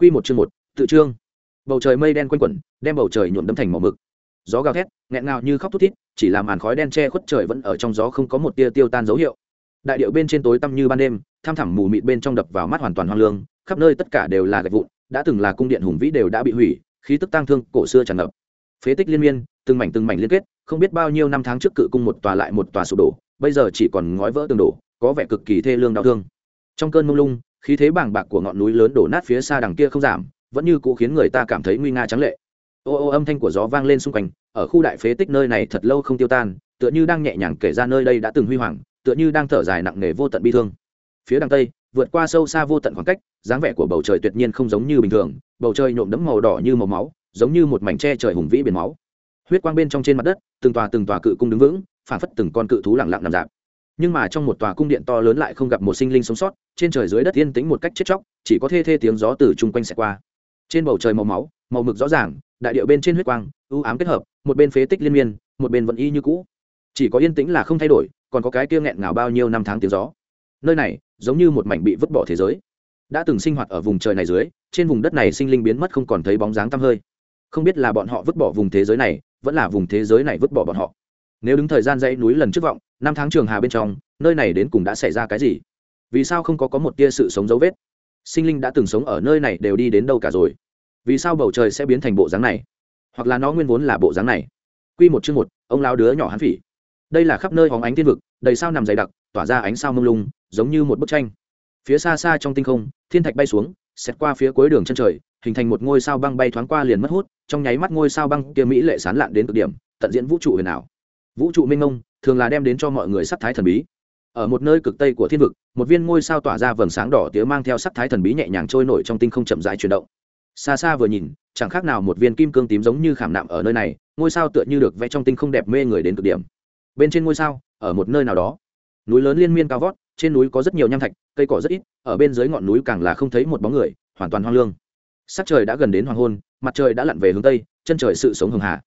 Quy một chương một, tự trương. Bầu trời mây đen quanh quẩn, đem bầu trời nhuộm đẫm thành màu mực. Gió gào thét, nghẹn ngào như khóc thút thít, chỉ là màn khói đen che khuất trời vẫn ở trong gió không có một tia tiêu tan dấu hiệu. Đại điệu bên trên tối tăm như ban đêm, tham thẳm mù mịt bên trong đập vào mắt hoàn toàn hoang lương, khắp nơi tất cả đều là gạch vụn, đã từng là cung điện hùng vĩ đều đã bị hủy, khí tức tang thương cổ xưa tràn ngập. Phế tích liên miên, từng mảnh từng mảnh liên kết, không biết bao nhiêu năm tháng trước cự cung một tòa lại một tòa sụp đổ, bây giờ chỉ còn ngói vỡ tường đổ, có vẻ cực kỳ thê lương đau thương. Trong cơn mông lung, khí thế bàng bạc của ngọn núi lớn đổ nát phía xa đằng kia không giảm, vẫn như cũ khiến người ta cảm thấy nguy nga trắng lệ. Ô ô, âm thanh của gió vang lên xung quanh, ở khu đại phế tích nơi này thật lâu không tiêu tan, tựa như đang nhẹ nhàng kể ra nơi đây đã từng huy hoàng, tựa như đang thở dài nặng nề vô tận bi thương. Phía đằng tây, vượt qua sâu xa vô tận khoảng cách, dáng vẻ của bầu trời tuyệt nhiên không giống như bình thường, bầu trời nhộm đẫm màu đỏ như màu máu, giống như một mảnh tre trời hùng vĩ biển máu. Huyết quang bên trong trên mặt đất, từng tòa từng tòa cự cung đứng vững phản phất từng con cự thú lặng lặng nằm dạp nhưng mà trong một tòa cung điện to lớn lại không gặp một sinh linh sống sót, trên trời dưới đất yên tĩnh một cách chết chóc, chỉ có thê thê tiếng gió từ chung quanh xẹt qua. Trên bầu trời màu máu, màu mực rõ ràng, đại điệu bên trên huyết quang ưu ám kết hợp, một bên phế tích liên miên, một bên vẫn y như cũ. Chỉ có yên tĩnh là không thay đổi, còn có cái kia nghẹn ngào bao nhiêu năm tháng tiếng gió. Nơi này, giống như một mảnh bị vứt bỏ thế giới. Đã từng sinh hoạt ở vùng trời này dưới, trên vùng đất này sinh linh biến mất không còn thấy bóng dáng tăm hơi. Không biết là bọn họ vứt bỏ vùng thế giới này, vẫn là vùng thế giới này vứt bỏ bọn họ. Nếu đứng thời gian dãy núi lần trước vọng năm tháng trường hà bên trong, nơi này đến cùng đã xảy ra cái gì? Vì sao không có có một tia sự sống dấu vết? Sinh linh đã từng sống ở nơi này đều đi đến đâu cả rồi? Vì sao bầu trời sẽ biến thành bộ dáng này? Hoặc là nó nguyên vốn là bộ dáng này? Q một chương một, ông lao đứa nhỏ hắn phỉ. Đây là khắp nơi hóng ánh tiên vực, đầy sao nằm dày đặc, tỏa ra ánh sao mông lung, giống như một bức tranh. Phía xa xa trong tinh không, thiên thạch bay xuống xét qua phía cuối đường chân trời, hình thành một ngôi sao băng bay thoáng qua liền mất hút, trong nháy mắt ngôi sao băng kia mỹ lệ sán lạn đến cực điểm, tận diễn vũ trụ huyền ảo. Vũ trụ minh ông thường là đem đến cho mọi người sắc thái thần bí. Ở một nơi cực tây của thiên vực, một viên ngôi sao tỏa ra vầng sáng đỏ tía mang theo sắc thái thần bí nhẹ nhàng trôi nổi trong tinh không chậm rãi chuyển động. Xa xa vừa nhìn, chẳng khác nào một viên kim cương tím giống như khảm nạm ở nơi này, ngôi sao tựa như được vẽ trong tinh không đẹp mê người đến cực điểm. Bên trên ngôi sao, ở một nơi nào đó. Núi lớn liên miên cao vót, trên núi có rất nhiều nham thạch, cây cỏ rất ít, ở bên dưới ngọn núi càng là không thấy một bóng người, hoàn toàn hoang lương. Sắc trời đã gần đến hoàng hôn, mặt trời đã lặn về hướng tây, chân trời sự sống hường hà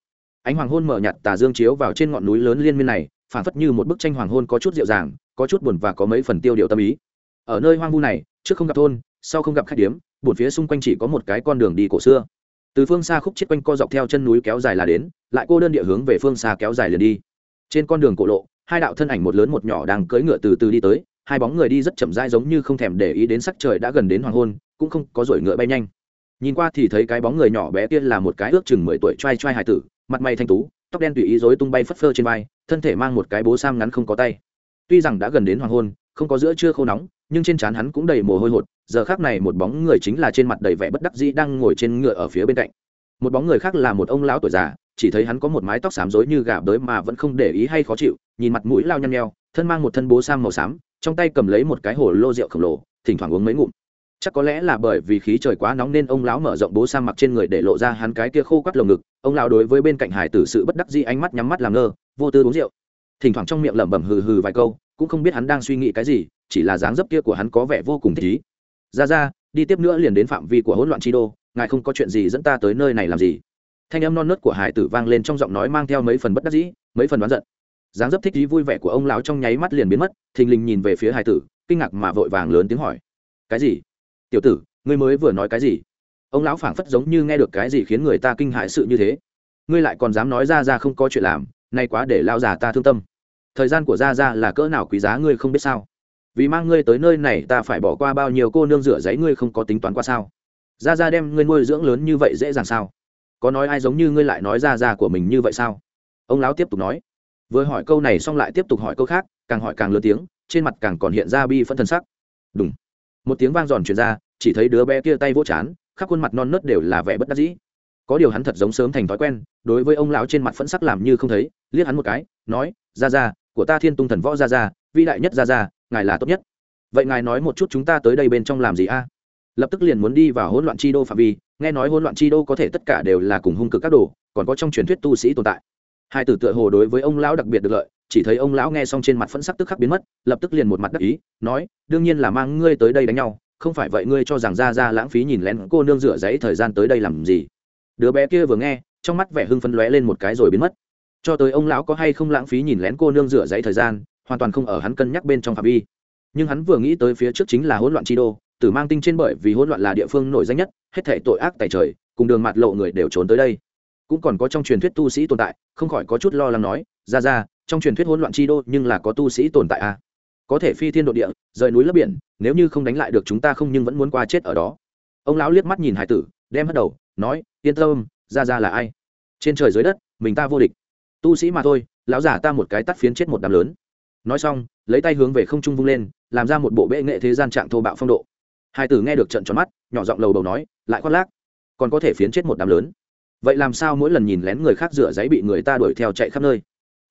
ánh hoàng hôn mở nhạt tà dương chiếu vào trên ngọn núi lớn liên miên này phản phất như một bức tranh hoàng hôn có chút dịu dàng, có chút buồn và có mấy phần tiêu điệu tâm ý. Ở nơi hoang vu này, trước không gặp thôn, sau không gặp khách điếm bột phía xung quanh chỉ có một cái con đường đi cổ xưa. Từ phương xa khúc chết quanh co dọc theo chân núi kéo dài là đến, lại cô đơn địa hướng về phương xa kéo dài liền đi. Trên con đường cổ lộ, hai đạo thân ảnh một lớn một nhỏ đang cưỡi ngựa từ từ đi tới, hai bóng người đi rất chậm rãi giống như không thèm để ý đến sắc trời đã gần đến hoàng hôn, cũng không có rổi ngựa bay nhanh. Nhìn qua thì thấy cái bóng người nhỏ bé kia là một cái ước chừng mười tuổi trai trai hải tử, mặt mày thanh tú, tóc đen tùy ý rối tung bay phất phơ trên vai thân thể mang một cái bố sam ngắn không có tay. Tuy rằng đã gần đến hoàng hôn, không có giữa trưa khô nóng, nhưng trên trán hắn cũng đầy mồ hôi hột, giờ khác này một bóng người chính là trên mặt đầy vẻ bất đắc dĩ đang ngồi trên ngựa ở phía bên cạnh. Một bóng người khác là một ông lão tuổi già, chỉ thấy hắn có một mái tóc xám rối như gà bới mà vẫn không để ý hay khó chịu, nhìn mặt mũi lao nhăn nheo, thân mang một thân bố sam màu xám, trong tay cầm lấy một cái hồ lô rượu khổng lồ, thỉnh thoảng uống mấy ngụm chắc có lẽ là bởi vì khí trời quá nóng nên ông lão mở rộng bố sa mặc trên người để lộ ra hắn cái kia khô quắt lồng ngực. Ông lão đối với bên cạnh hải tử sự bất đắc dĩ ánh mắt nhắm mắt làm ngơ, vô tư uống rượu. Thỉnh thoảng trong miệng lẩm bẩm hừ hừ vài câu, cũng không biết hắn đang suy nghĩ cái gì, chỉ là dáng dấp kia của hắn có vẻ vô cùng thích ý. Ra ra, đi tiếp nữa liền đến phạm vi của hỗn loạn chi đô, ngài không có chuyện gì dẫn ta tới nơi này làm gì? Thanh âm non nớt của hải tử vang lên trong giọng nói mang theo mấy phần bất đắc dĩ, mấy phần đoán giận. Dáng dấp thích ý vui vẻ của ông lão trong nháy mắt liền biến mất, thình lình nhìn về phía hải tử, kinh ngạc mà vội vàng lớn tiếng hỏi, cái gì? Tiểu tử, ngươi mới vừa nói cái gì? Ông lão phảng phất giống như nghe được cái gì khiến người ta kinh hại sự như thế. Ngươi lại còn dám nói ra ra không có chuyện làm, nay quá để lao già ta thương tâm. Thời gian của ra ra là cỡ nào quý giá ngươi không biết sao? Vì mang ngươi tới nơi này ta phải bỏ qua bao nhiêu cô nương rửa giấy ngươi không có tính toán qua sao? Ra ra đem ngươi nuôi dưỡng lớn như vậy dễ dàng sao? Có nói ai giống như ngươi lại nói ra ra của mình như vậy sao? Ông lão tiếp tục nói. Vừa hỏi câu này xong lại tiếp tục hỏi câu khác, càng hỏi càng lớn tiếng, trên mặt càng còn hiện ra bi phân thân sắc. Đúng một tiếng vang giòn truyền ra, chỉ thấy đứa bé kia tay vỗ chán, khắp khuôn mặt non nớt đều là vẻ bất đắc dĩ. Có điều hắn thật giống sớm thành thói quen, đối với ông lão trên mặt phẫn sắc làm như không thấy, liếc hắn một cái, nói ra ra của ta thiên tung thần võ ra ra vĩ đại nhất ra ra ngài là tốt nhất. Vậy ngài nói một chút chúng ta tới đây bên trong làm gì a? Lập tức liền muốn đi vào hỗn loạn chi đô phạm vi, nghe nói hỗn loạn chi đô có thể tất cả đều là cùng hung cực các đồ, còn có trong truyền thuyết tu sĩ tồn tại hai tử tựa hồ đối với ông lão đặc biệt được lợi, chỉ thấy ông lão nghe xong trên mặt phẫn sắc tức khắc biến mất, lập tức liền một mặt đắc ý, nói, đương nhiên là mang ngươi tới đây đánh nhau, không phải vậy ngươi cho rằng ra ra lãng phí nhìn lén cô nương rửa giấy thời gian tới đây làm gì? Đứa bé kia vừa nghe, trong mắt vẻ hưng phấn lóe lên một cái rồi biến mất. Cho tới ông lão có hay không lãng phí nhìn lén cô nương rửa giấy thời gian, hoàn toàn không ở hắn cân nhắc bên trong phạm vi. Nhưng hắn vừa nghĩ tới phía trước chính là hỗn loạn chi đô, tử mang tinh trên bởi vì hỗn loạn là địa phương nổi danh nhất, hết thể tội ác tại trời, cùng đường mặt lộ người đều trốn tới đây cũng còn có trong truyền thuyết tu sĩ tồn tại, không khỏi có chút lo lắng nói, ra ra, trong truyền thuyết hỗn loạn chi đô nhưng là có tu sĩ tồn tại à? Có thể phi thiên độ địa, rời núi lấp biển, nếu như không đánh lại được chúng ta không nhưng vẫn muốn qua chết ở đó. Ông lão liếc mắt nhìn hải tử, đem hất đầu, nói, yên tâm, ra ra là ai? Trên trời dưới đất, mình ta vô địch. Tu sĩ mà thôi, lão giả ta một cái tắt phiến chết một đám lớn. Nói xong, lấy tay hướng về không trung vung lên, làm ra một bộ bệ nghệ thế gian trạng thô bạo phong độ. Hải tử nghe được trận tròn mắt, nhỏ giọng lầu đầu nói, lại khoác lác, còn có thể phiến chết một đám lớn vậy làm sao mỗi lần nhìn lén người khác rửa giấy bị người ta đuổi theo chạy khắp nơi?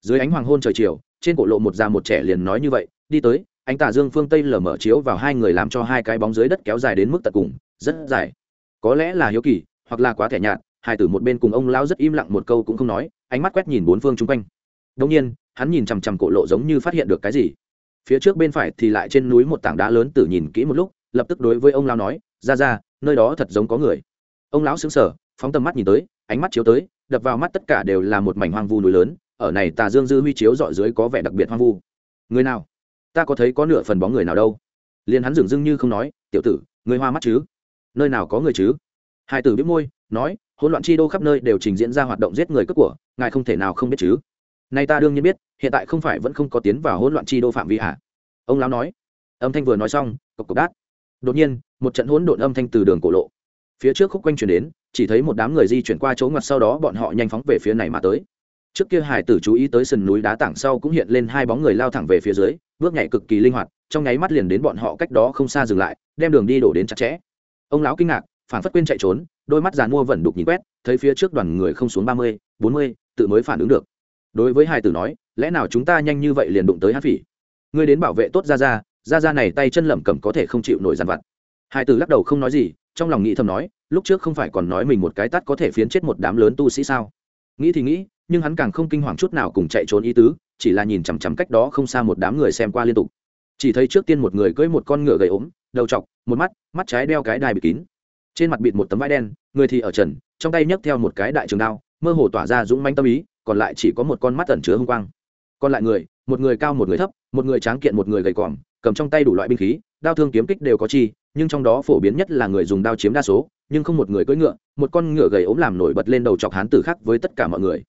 Dưới ánh hoàng hôn trời chiều, trên cổ lộ một già một trẻ liền nói như vậy, đi tới. Anh tà dương phương tây lở mở chiếu vào hai người làm cho hai cái bóng dưới đất kéo dài đến mức tận cùng, rất dài. Có lẽ là hiếu kỳ, hoặc là quá thẻ nhạt, hai tử một bên cùng ông lao rất im lặng một câu cũng không nói, ánh mắt quét nhìn bốn phương chung quanh. Đông nhiên, hắn nhìn chằm chằm cổ lộ giống như phát hiện được cái gì. Phía trước bên phải thì lại trên núi một tảng đá lớn tử nhìn kỹ một lúc, lập tức đối với ông lao nói, ra ra, nơi đó thật giống có người. Ông lão xứng sở phóng tầm mắt nhìn tới ánh mắt chiếu tới, đập vào mắt tất cả đều là một mảnh hoang vu núi lớn, ở này tà dương dư huy chiếu dọi dưới có vẻ đặc biệt hoang vu. Người nào? Ta có thấy có nửa phần bóng người nào đâu. Liền hắn dừng dưng như không nói, tiểu tử người hoa mắt chứ? Nơi nào có người chứ? Hai tử biết môi, nói, hỗn loạn chi đô khắp nơi đều trình diễn ra hoạt động giết người cướp của, ngài không thể nào không biết chứ? Nay ta đương nhiên biết, hiện tại không phải vẫn không có tiến vào hỗn loạn chi đô phạm vi hả? Ông lão nói. Âm thanh vừa nói xong, cộc cộc đát. Đột nhiên, một trận hỗn độn âm thanh từ đường cổ lộ phía trước khúc quanh chuyển đến, chỉ thấy một đám người di chuyển qua chỗ ngoặt sau đó bọn họ nhanh phóng về phía này mà tới. Trước kia hải tử chú ý tới sườn núi đá tảng sau cũng hiện lên hai bóng người lao thẳng về phía dưới, bước nhảy cực kỳ linh hoạt, trong nháy mắt liền đến bọn họ cách đó không xa dừng lại, đem đường đi đổ đến chặt chẽ. Ông lão kinh ngạc, phản phất quên chạy trốn, đôi mắt giàn mua vẩn đục nhìn quét, thấy phía trước đoàn người không xuống ba mươi, bốn mươi, tự mới phản ứng được. Đối với hải tử nói, lẽ nào chúng ta nhanh như vậy liền đụng tới hát phỉ? Ngươi đến bảo vệ tốt ra ra ra ra này tay chân lẩm cẩm có thể không chịu nổi dàn vặt. Hải tử lắc đầu không nói gì trong lòng nghĩ thầm nói, lúc trước không phải còn nói mình một cái tắt có thể phiến chết một đám lớn tu sĩ sao? Nghĩ thì nghĩ, nhưng hắn càng không kinh hoàng chút nào cùng chạy trốn ý tứ, chỉ là nhìn chằm chằm cách đó không xa một đám người xem qua liên tục. Chỉ thấy trước tiên một người cưỡi một con ngựa gầy ốm, đầu chọc một mắt mắt trái đeo cái đai bịt kín. Trên mặt bịt một tấm vải đen, người thì ở trần, trong tay nhấc theo một cái đại trường đao, mơ hồ tỏa ra dũng manh tâm ý, còn lại chỉ có một con mắt tẩn chứa hung quang. Còn lại người, một người cao một người thấp, một người tráng kiện một người gầy còm, cầm trong tay đủ loại binh khí, đao thương kiếm kích đều có chi nhưng trong đó phổ biến nhất là người dùng đao chiếm đa số, nhưng không một người cưỡi ngựa, một con ngựa gầy ốm làm nổi bật lên đầu chọc hán tử khác với tất cả mọi người.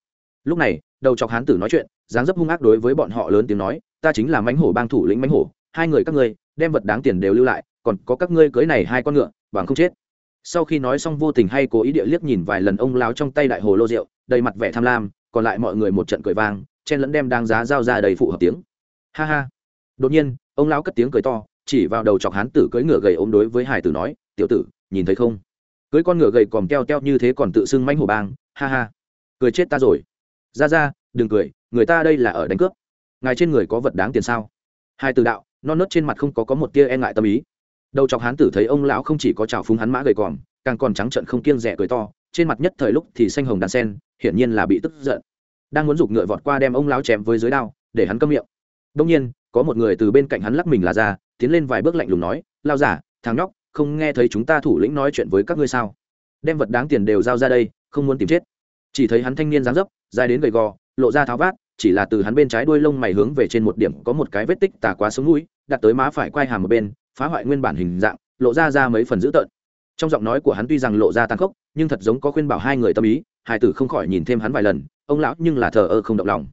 Lúc này, đầu chọc hán tử nói chuyện, dáng dấp hung ác đối với bọn họ lớn tiếng nói, ta chính là mãnh hổ bang thủ lĩnh mãnh hổ, hai người các ngươi, đem vật đáng tiền đều lưu lại, còn có các ngươi cưới này hai con ngựa, bằng không chết. Sau khi nói xong vô tình hay cố ý địa liếc nhìn vài lần ông láo trong tay đại hồ lô rượu, đầy mặt vẻ tham lam, còn lại mọi người một trận cười vang, chen lẫn đem đáng giá giao ra đầy phụ hợp tiếng. Ha ha. Đột nhiên, ông lão cất tiếng cười to chỉ vào đầu chọc hán tử cưỡi ngựa gầy ốm đối với hải tử nói, tiểu tử, nhìn thấy không? Cưỡi con ngựa gầy còm keo keo như thế còn tự xưng manh hổ bang, ha ha. Cười chết ta rồi. Ra ra, đừng cười, người ta đây là ở đánh cướp. Ngài trên người có vật đáng tiền sao? Hai từ đạo, non nớt trên mặt không có có một tia e ngại tâm ý. Đầu chọc hán tử thấy ông lão không chỉ có trào phúng hắn mã gầy còm, càng còn trắng trận không kiêng rẻ cười to, trên mặt nhất thời lúc thì xanh hồng đàn sen, hiển nhiên là bị tức giận. Đang muốn giục ngựa vọt qua đem ông lão chém với dưới đao, để hắn câm miệng. Đông nhiên có một người từ bên cạnh hắn lắc mình là ra, tiến lên vài bước lạnh lùng nói, lao giả, thằng nhóc, không nghe thấy chúng ta thủ lĩnh nói chuyện với các ngươi sao? Đem vật đáng tiền đều giao ra đây, không muốn tìm chết. Chỉ thấy hắn thanh niên dáng dấp, dài đến gầy gò, lộ ra tháo vát, chỉ là từ hắn bên trái đuôi lông mày hướng về trên một điểm có một cái vết tích tà quá sống mũi, đặt tới má phải quay hàm một bên, phá hoại nguyên bản hình dạng, lộ ra ra mấy phần dữ tợn. Trong giọng nói của hắn tuy rằng lộ ra tàn khốc, nhưng thật giống có khuyên bảo hai người tâm ý hải tử không khỏi nhìn thêm hắn vài lần, ông lão nhưng là thờ ơ không động lòng.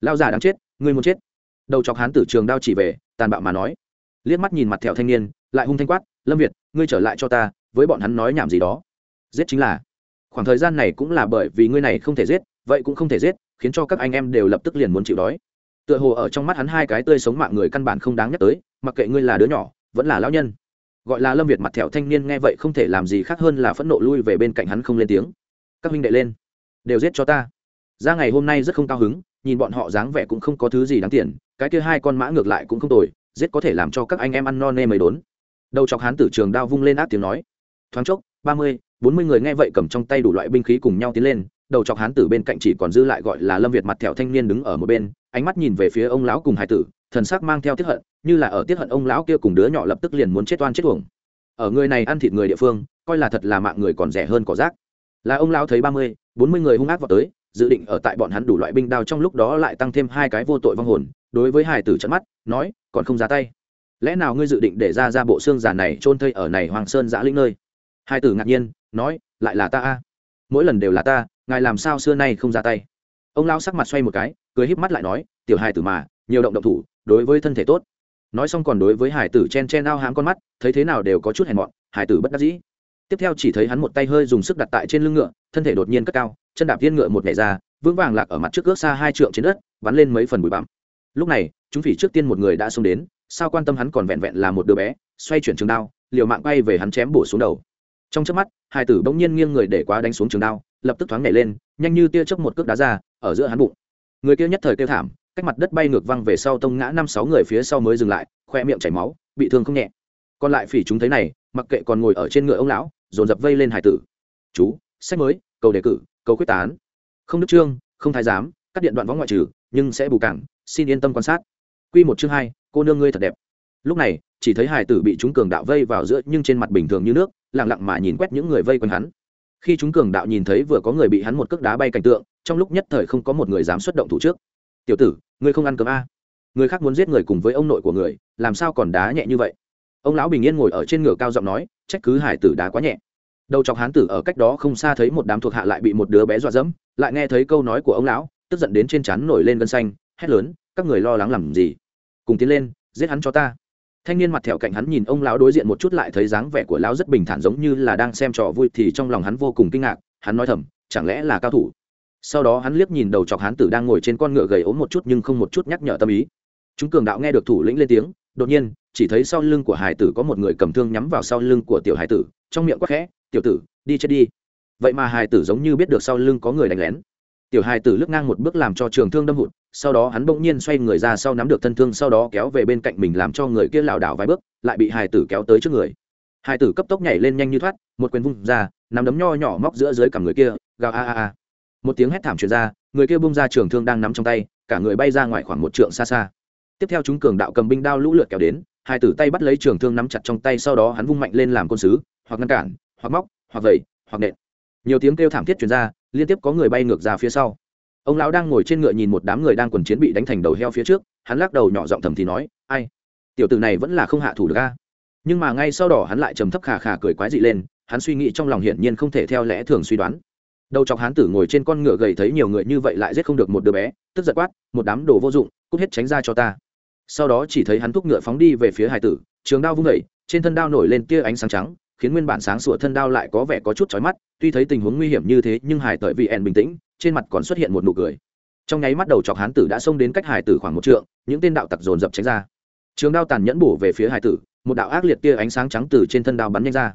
Lao già đáng chết, ngươi muốn chết đầu chọc hắn tử trường đao chỉ về, tàn bạo mà nói. Liếc mắt nhìn mặt thẹo thanh niên, lại hung thanh quát, lâm việt, ngươi trở lại cho ta, với bọn hắn nói nhảm gì đó. Giết chính là, khoảng thời gian này cũng là bởi vì ngươi này không thể giết, vậy cũng không thể giết, khiến cho các anh em đều lập tức liền muốn chịu đói. Tựa hồ ở trong mắt hắn hai cái tươi sống mạng người căn bản không đáng nhắc tới, mặc kệ ngươi là đứa nhỏ, vẫn là lão nhân. Gọi là lâm việt mặt thẹo thanh niên nghe vậy không thể làm gì khác hơn là phẫn nộ lui về bên cạnh hắn không lên tiếng. Các huynh đệ lên, đều giết cho ta. Ra ngày hôm nay rất không cao hứng, nhìn bọn họ dáng vẻ cũng không có thứ gì đáng tiền cái kia hai con mã ngược lại cũng không tồi, giết có thể làm cho các anh em ăn no nê mấy đốn. Đầu chọc hán tử trường đao vung lên ác tiếng nói. Thoáng chốc, ba mươi, bốn mươi người nghe vậy cầm trong tay đủ loại binh khí cùng nhau tiến lên, đầu chọc hán tử bên cạnh chỉ còn dư lại gọi là lâm việt mặt thẹo thanh niên đứng ở một bên, ánh mắt nhìn về phía ông lão cùng hải tử, thần sắc mang theo tiết hận, như là ở tiết hận ông lão kia cùng đứa nhỏ lập tức liền muốn chết oan chết uổng. Ở người này ăn thịt người địa phương, coi là thật là mạng người còn rẻ hơn cỏ rác. Là ông lão thấy ba mươi, bốn mươi người hung ác vào tới, dự định ở tại bọn hắn đủ loại binh đao trong lúc đó lại tăng thêm hai cái vô tội vong hồn đối với hải tử trận mắt, nói, còn không ra tay. Lẽ nào ngươi dự định để ra ra bộ xương già này trôn thây ở này hoàng sơn giã lĩnh nơi? Hải tử ngạc nhiên, nói, lại là ta a. Mỗi lần đều là ta, ngài làm sao xưa nay không ra tay? Ông lao sắc mặt xoay một cái, cười híp mắt lại nói, tiểu hài tử mà, nhiều động động thủ, đối với thân thể tốt. Nói xong còn đối với hải tử chen chen ao hãm con mắt, thấy thế nào đều có chút hèn mọn, hải tử bất đắc dĩ. Tiếp theo chỉ thấy hắn một tay hơi dùng sức đặt tại trên lưng ngựa, thân thể đột nhiên cất cao, chân đạp viên ngựa một nhảy ra, vững vàng lạc ở mặt trước ước xa hai trượng trên đất bắn lên mấy phần bụi bặm lúc này, chúng phỉ trước tiên một người đã xông đến, sao quan tâm hắn còn vẹn vẹn là một đứa bé, xoay chuyển trường đao, liều mạng bay về hắn chém bổ xuống đầu. Trong chớp mắt hải tử bỗng nhiên nghiêng người để quá đánh xuống trường đao, lập tức thoáng nhảy lên, nhanh như tia chớp một cước đá ra, ở giữa hắn bụng. Người kia nhất thời kêu thảm, cách mặt đất bay ngược văng về sau tông ngã năm sáu người phía sau mới dừng lại, khoe miệng chảy máu, bị thương không nhẹ. Còn lại phỉ chúng thấy này, mặc kệ còn ngồi ở trên ngựa ông lão, dồn dập vây lên hải tử. Chú, sách mới, cầu đề cử, cầu quyết tán. Không đức trương, không thái giám, cắt điện đoạn võ ngoại trừ, nhưng sẽ bù cảng xin yên tâm quan sát. Q một chương hai, cô nương ngươi thật đẹp. Lúc này, chỉ thấy hải tử bị chúng cường đạo vây vào giữa nhưng trên mặt bình thường như nước lẳng lặng mà nhìn quét những người vây quanh hắn. Khi chúng cường đạo nhìn thấy vừa có người bị hắn một cước đá bay cảnh tượng, trong lúc nhất thời không có một người dám xuất động thủ trước. Tiểu tử, ngươi không ăn cơm a người khác muốn giết người cùng với ông nội của người, làm sao còn đá nhẹ như vậy? Ông lão bình yên ngồi ở trên ngựa cao giọng nói, trách cứ hải tử đá quá nhẹ. Đầu chọc hán tử ở cách đó không xa thấy một đám thuộc hạ lại bị một đứa bé dọa dẫm, lại nghe thấy câu nói của ông lão, tức giận đến trên chắn nổi lên gân xanh hét lớn, các người lo lắng làm gì? Cùng tiến lên, giết hắn cho ta. Thanh niên mặt thẹo cạnh hắn nhìn ông lão đối diện một chút lại thấy dáng vẻ của lão rất bình thản giống như là đang xem trò vui thì trong lòng hắn vô cùng kinh ngạc, hắn nói thầm, chẳng lẽ là cao thủ? Sau đó hắn liếc nhìn đầu chọc hán tử đang ngồi trên con ngựa gầy ốm một chút nhưng không một chút nhắc nhở tâm ý. Chúng cường đạo nghe được thủ lĩnh lên tiếng, đột nhiên, chỉ thấy sau lưng của hải tử có một người cầm thương nhắm vào sau lưng của tiểu hải tử, trong miệng quắc khẽ, tiểu tử, đi chết đi. Vậy mà hải tử giống như biết được sau lưng có người đánh lén tiểu hải tử lướt ngang một bước làm cho trường thương đâm hụt, sau đó hắn bỗng nhiên xoay người ra sau nắm được thân thương, sau đó kéo về bên cạnh mình làm cho người kia lảo đảo vài bước, lại bị hải tử kéo tới trước người. Hải tử cấp tốc nhảy lên nhanh như thoát, một quyền vung ra, nắm đấm nho nhỏ móc giữa dưới cả người kia, gào a a a. Một tiếng hét thảm truyền ra, người kia bung ra trường thương đang nắm trong tay, cả người bay ra ngoài khoảng một trượng xa xa. Tiếp theo chúng cường đạo cầm binh đao lũ lượt kéo đến hai tử tay bắt lấy trường thương nắm chặt trong tay, sau đó hắn vung mạnh lên làm côn sứ, hoặc ngăn cản, hoặc móc, hoặc vẩy, hoặc nện. Nhiều tiếng kêu thảm thiết truyền ra liên tiếp có người bay ngược ra phía sau. Ông lão đang ngồi trên ngựa nhìn một đám người đang quần chiến bị đánh thành đầu heo phía trước, hắn lắc đầu nhỏ giọng thầm thì nói, ai? Tiểu tử này vẫn là không hạ thủ được a. Nhưng mà ngay sau đó hắn lại trầm thấp khà khà cười quái dị lên, hắn suy nghĩ trong lòng hiển nhiên không thể theo lẽ thường suy đoán. Đầu chọc hán tử ngồi trên con ngựa gầy thấy nhiều người như vậy lại giết không được một đứa bé, tức giật quát, một đám đồ vô dụng, cút hết tránh ra cho ta. Sau đó chỉ thấy hắn thúc ngựa phóng đi về phía hải tử, trường đao vung vẩy trên thân đao nổi lên tia ánh sáng trắng khiến nguyên bản sáng sủa thân đao lại có vẻ có chút chói mắt tuy thấy tình huống nguy hiểm như thế nhưng hải tợi vì ẻn bình tĩnh trên mặt còn xuất hiện một nụ cười. Trong nháy mắt đầu chọc hán tử đã xông đến cách hải tử khoảng một trượng những tên đạo tặc dồn dập tránh ra. Trường đao tàn nhẫn bổ về phía hải tử một đạo ác liệt tia ánh sáng trắng từ trên thân đao bắn nhanh ra.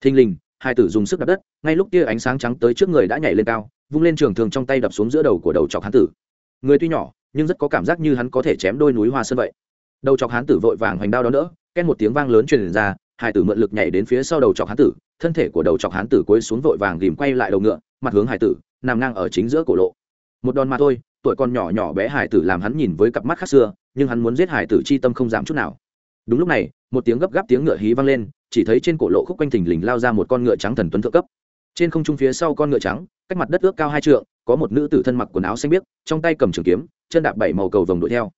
Thình lình Hải tử dùng sức đập đất ngay lúc tia ánh sáng trắng tới trước người đã nhảy lên cao vung lên trường thường trong tay đập xuống giữa đầu của đầu chọc hán tử. Người tuy nhỏ nhưng rất có cảm giác như hắn có thể chém đôi núi hoa sơn vậy. Đầu chọc hán tử vội vàng hoành đao đó nữa, ken một tiếng vang lớn truyền ra Hải tử mượn lực nhảy đến phía sau đầu chọc hán tử, thân thể của đầu chọc hán tử cuối xuống vội vàng ghìm quay lại đầu ngựa, mặt hướng hải tử, nằm ngang ở chính giữa cổ lộ. Một đòn mà thôi, tuổi con nhỏ nhỏ bé hải tử làm hắn nhìn với cặp mắt khác xưa, nhưng hắn muốn giết hải tử chi tâm không giảm chút nào. Đúng lúc này, một tiếng gấp gáp tiếng ngựa hí vang lên, chỉ thấy trên cổ lộ khúc quanh thình lình lao ra một con ngựa trắng thần tuấn thượng cấp. Trên không trung phía sau con ngựa trắng, cách mặt đất ước cao hai trượng, có một nữ tử thân mặc quần áo xanh biếc, trong tay cầm trường kiếm, chân đạp bảy màu cầu vồng đuổi theo.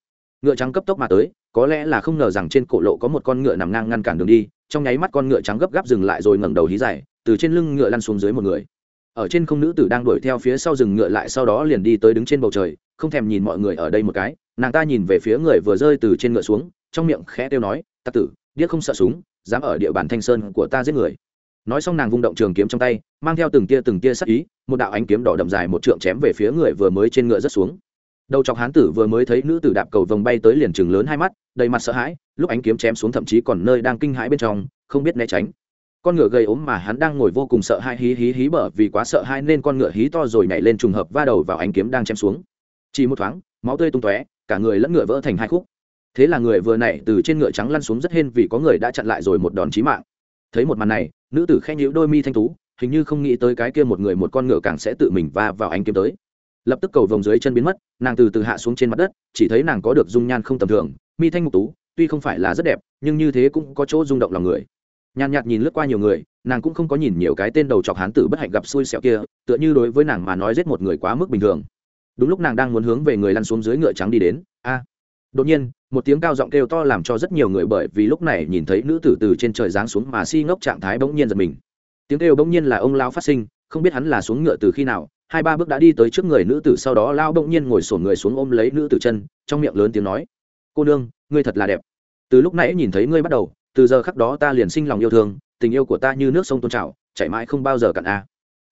Ngựa trắng cấp tốc mà tới, có lẽ là không ngờ rằng trên cổ lộ có một con ngựa nằm ngang ngăn cản đường đi trong nháy mắt con ngựa trắng gấp gáp dừng lại rồi ngẩng đầu hí dài, từ trên lưng ngựa lăn xuống dưới một người. Ở trên không nữ tử đang đuổi theo phía sau rừng ngựa lại sau đó liền đi tới đứng trên bầu trời, không thèm nhìn mọi người ở đây một cái, nàng ta nhìn về phía người vừa rơi từ trên ngựa xuống, trong miệng khẽ kêu nói, tặc tử, điếc không sợ súng, dám ở địa bàn thanh sơn của ta giết người. Nói xong nàng vung động trường kiếm trong tay, mang theo từng tia từng tia sắc ý, một đạo ánh kiếm đỏ đậm dài một trượng chém về phía người vừa mới trên ngựa rất xuống đầu chọc hán tử vừa mới thấy nữ tử đạp cầu vồng bay tới liền chừng lớn hai mắt, đầy mặt sợ hãi, lúc ánh kiếm chém xuống thậm chí còn nơi đang kinh hãi bên trong, không biết né tránh. Con ngựa gầy ốm mà hắn đang ngồi vô cùng sợ hãi hí hí hí bở vì quá sợ hãi nên con ngựa hí to rồi nhảy lên trùng hợp va đầu vào ánh kiếm đang chém xuống. Chỉ một thoáng, máu tươi tung tóe, cả người lẫn ngựa vỡ thành hai khúc. Thế là người vừa nảy từ trên ngựa trắng lăn xuống rất hên vì có người đã chặn lại rồi một đòn chí mạng. Thấy một màn này, nữ tử khen nhíu đôi mi thanh tú, hình như không nghĩ tới cái kia một người một con ngựa càng sẽ tự mình va vào ánh kiếm tới lập tức cầu vồng dưới chân biến mất, nàng từ từ hạ xuống trên mặt đất, chỉ thấy nàng có được dung nhan không tầm thường, mi thanh ngục tú, tuy không phải là rất đẹp, nhưng như thế cũng có chỗ rung động lòng người. Nhàn nhạt nhìn lướt qua nhiều người, nàng cũng không có nhìn nhiều cái tên đầu chọc hán tử bất hạnh gặp xui xẻo kia, tựa như đối với nàng mà nói giết một người quá mức bình thường. Đúng lúc nàng đang muốn hướng về người lăn xuống dưới ngựa trắng đi đến, a! Đột nhiên, một tiếng cao giọng kêu to làm cho rất nhiều người bởi vì lúc này nhìn thấy nữ tử từ trên trời giáng xuống mà si ngốc trạng thái bỗng nhiên giật mình. Tiếng kêu bỗng nhiên là ông lao phát sinh, không biết hắn là xuống ngựa từ khi nào hai ba bước đã đi tới trước người nữ tử, sau đó lao bỗng nhiên ngồi sổn người xuống ôm lấy nữ tử chân, trong miệng lớn tiếng nói, cô nương, ngươi thật là đẹp. Từ lúc nãy nhìn thấy ngươi bắt đầu, từ giờ khắc đó ta liền sinh lòng yêu thương, tình yêu của ta như nước sông tôn trào, chảy mãi không bao giờ cạn a.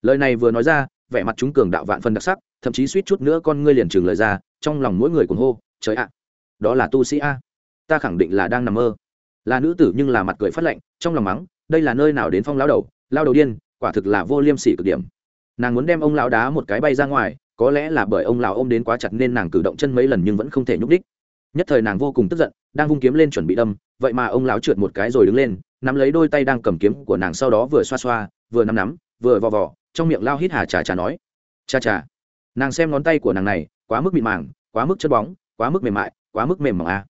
Lời này vừa nói ra, vẻ mặt chúng cường đạo vạn phần đặc sắc, thậm chí suýt chút nữa con ngươi liền trường lời ra, trong lòng mỗi người cuồng hô, trời ạ, đó là tu sĩ a. Ta khẳng định là đang nằm mơ. Là nữ tử nhưng là mặt cười phát lạnh, trong lòng mắng, đây là nơi nào đến phong lao đầu lao đầu điên, quả thực là vô liêm sỉ cực điểm nàng muốn đem ông lão đá một cái bay ra ngoài, có lẽ là bởi ông lão ôm đến quá chặt nên nàng cử động chân mấy lần nhưng vẫn không thể nhúc đích nhất thời nàng vô cùng tức giận, đang vung kiếm lên chuẩn bị đâm, vậy mà ông lão trượt một cái rồi đứng lên, nắm lấy đôi tay đang cầm kiếm của nàng sau đó vừa xoa xoa, vừa nắm nắm, vừa vò vò, trong miệng lao hít hà trà trà nói, cha trà nàng xem ngón tay của nàng này, quá mức mịn màng, quá mức chất bóng, quá mức mềm mại, quá mức mềm mỏng a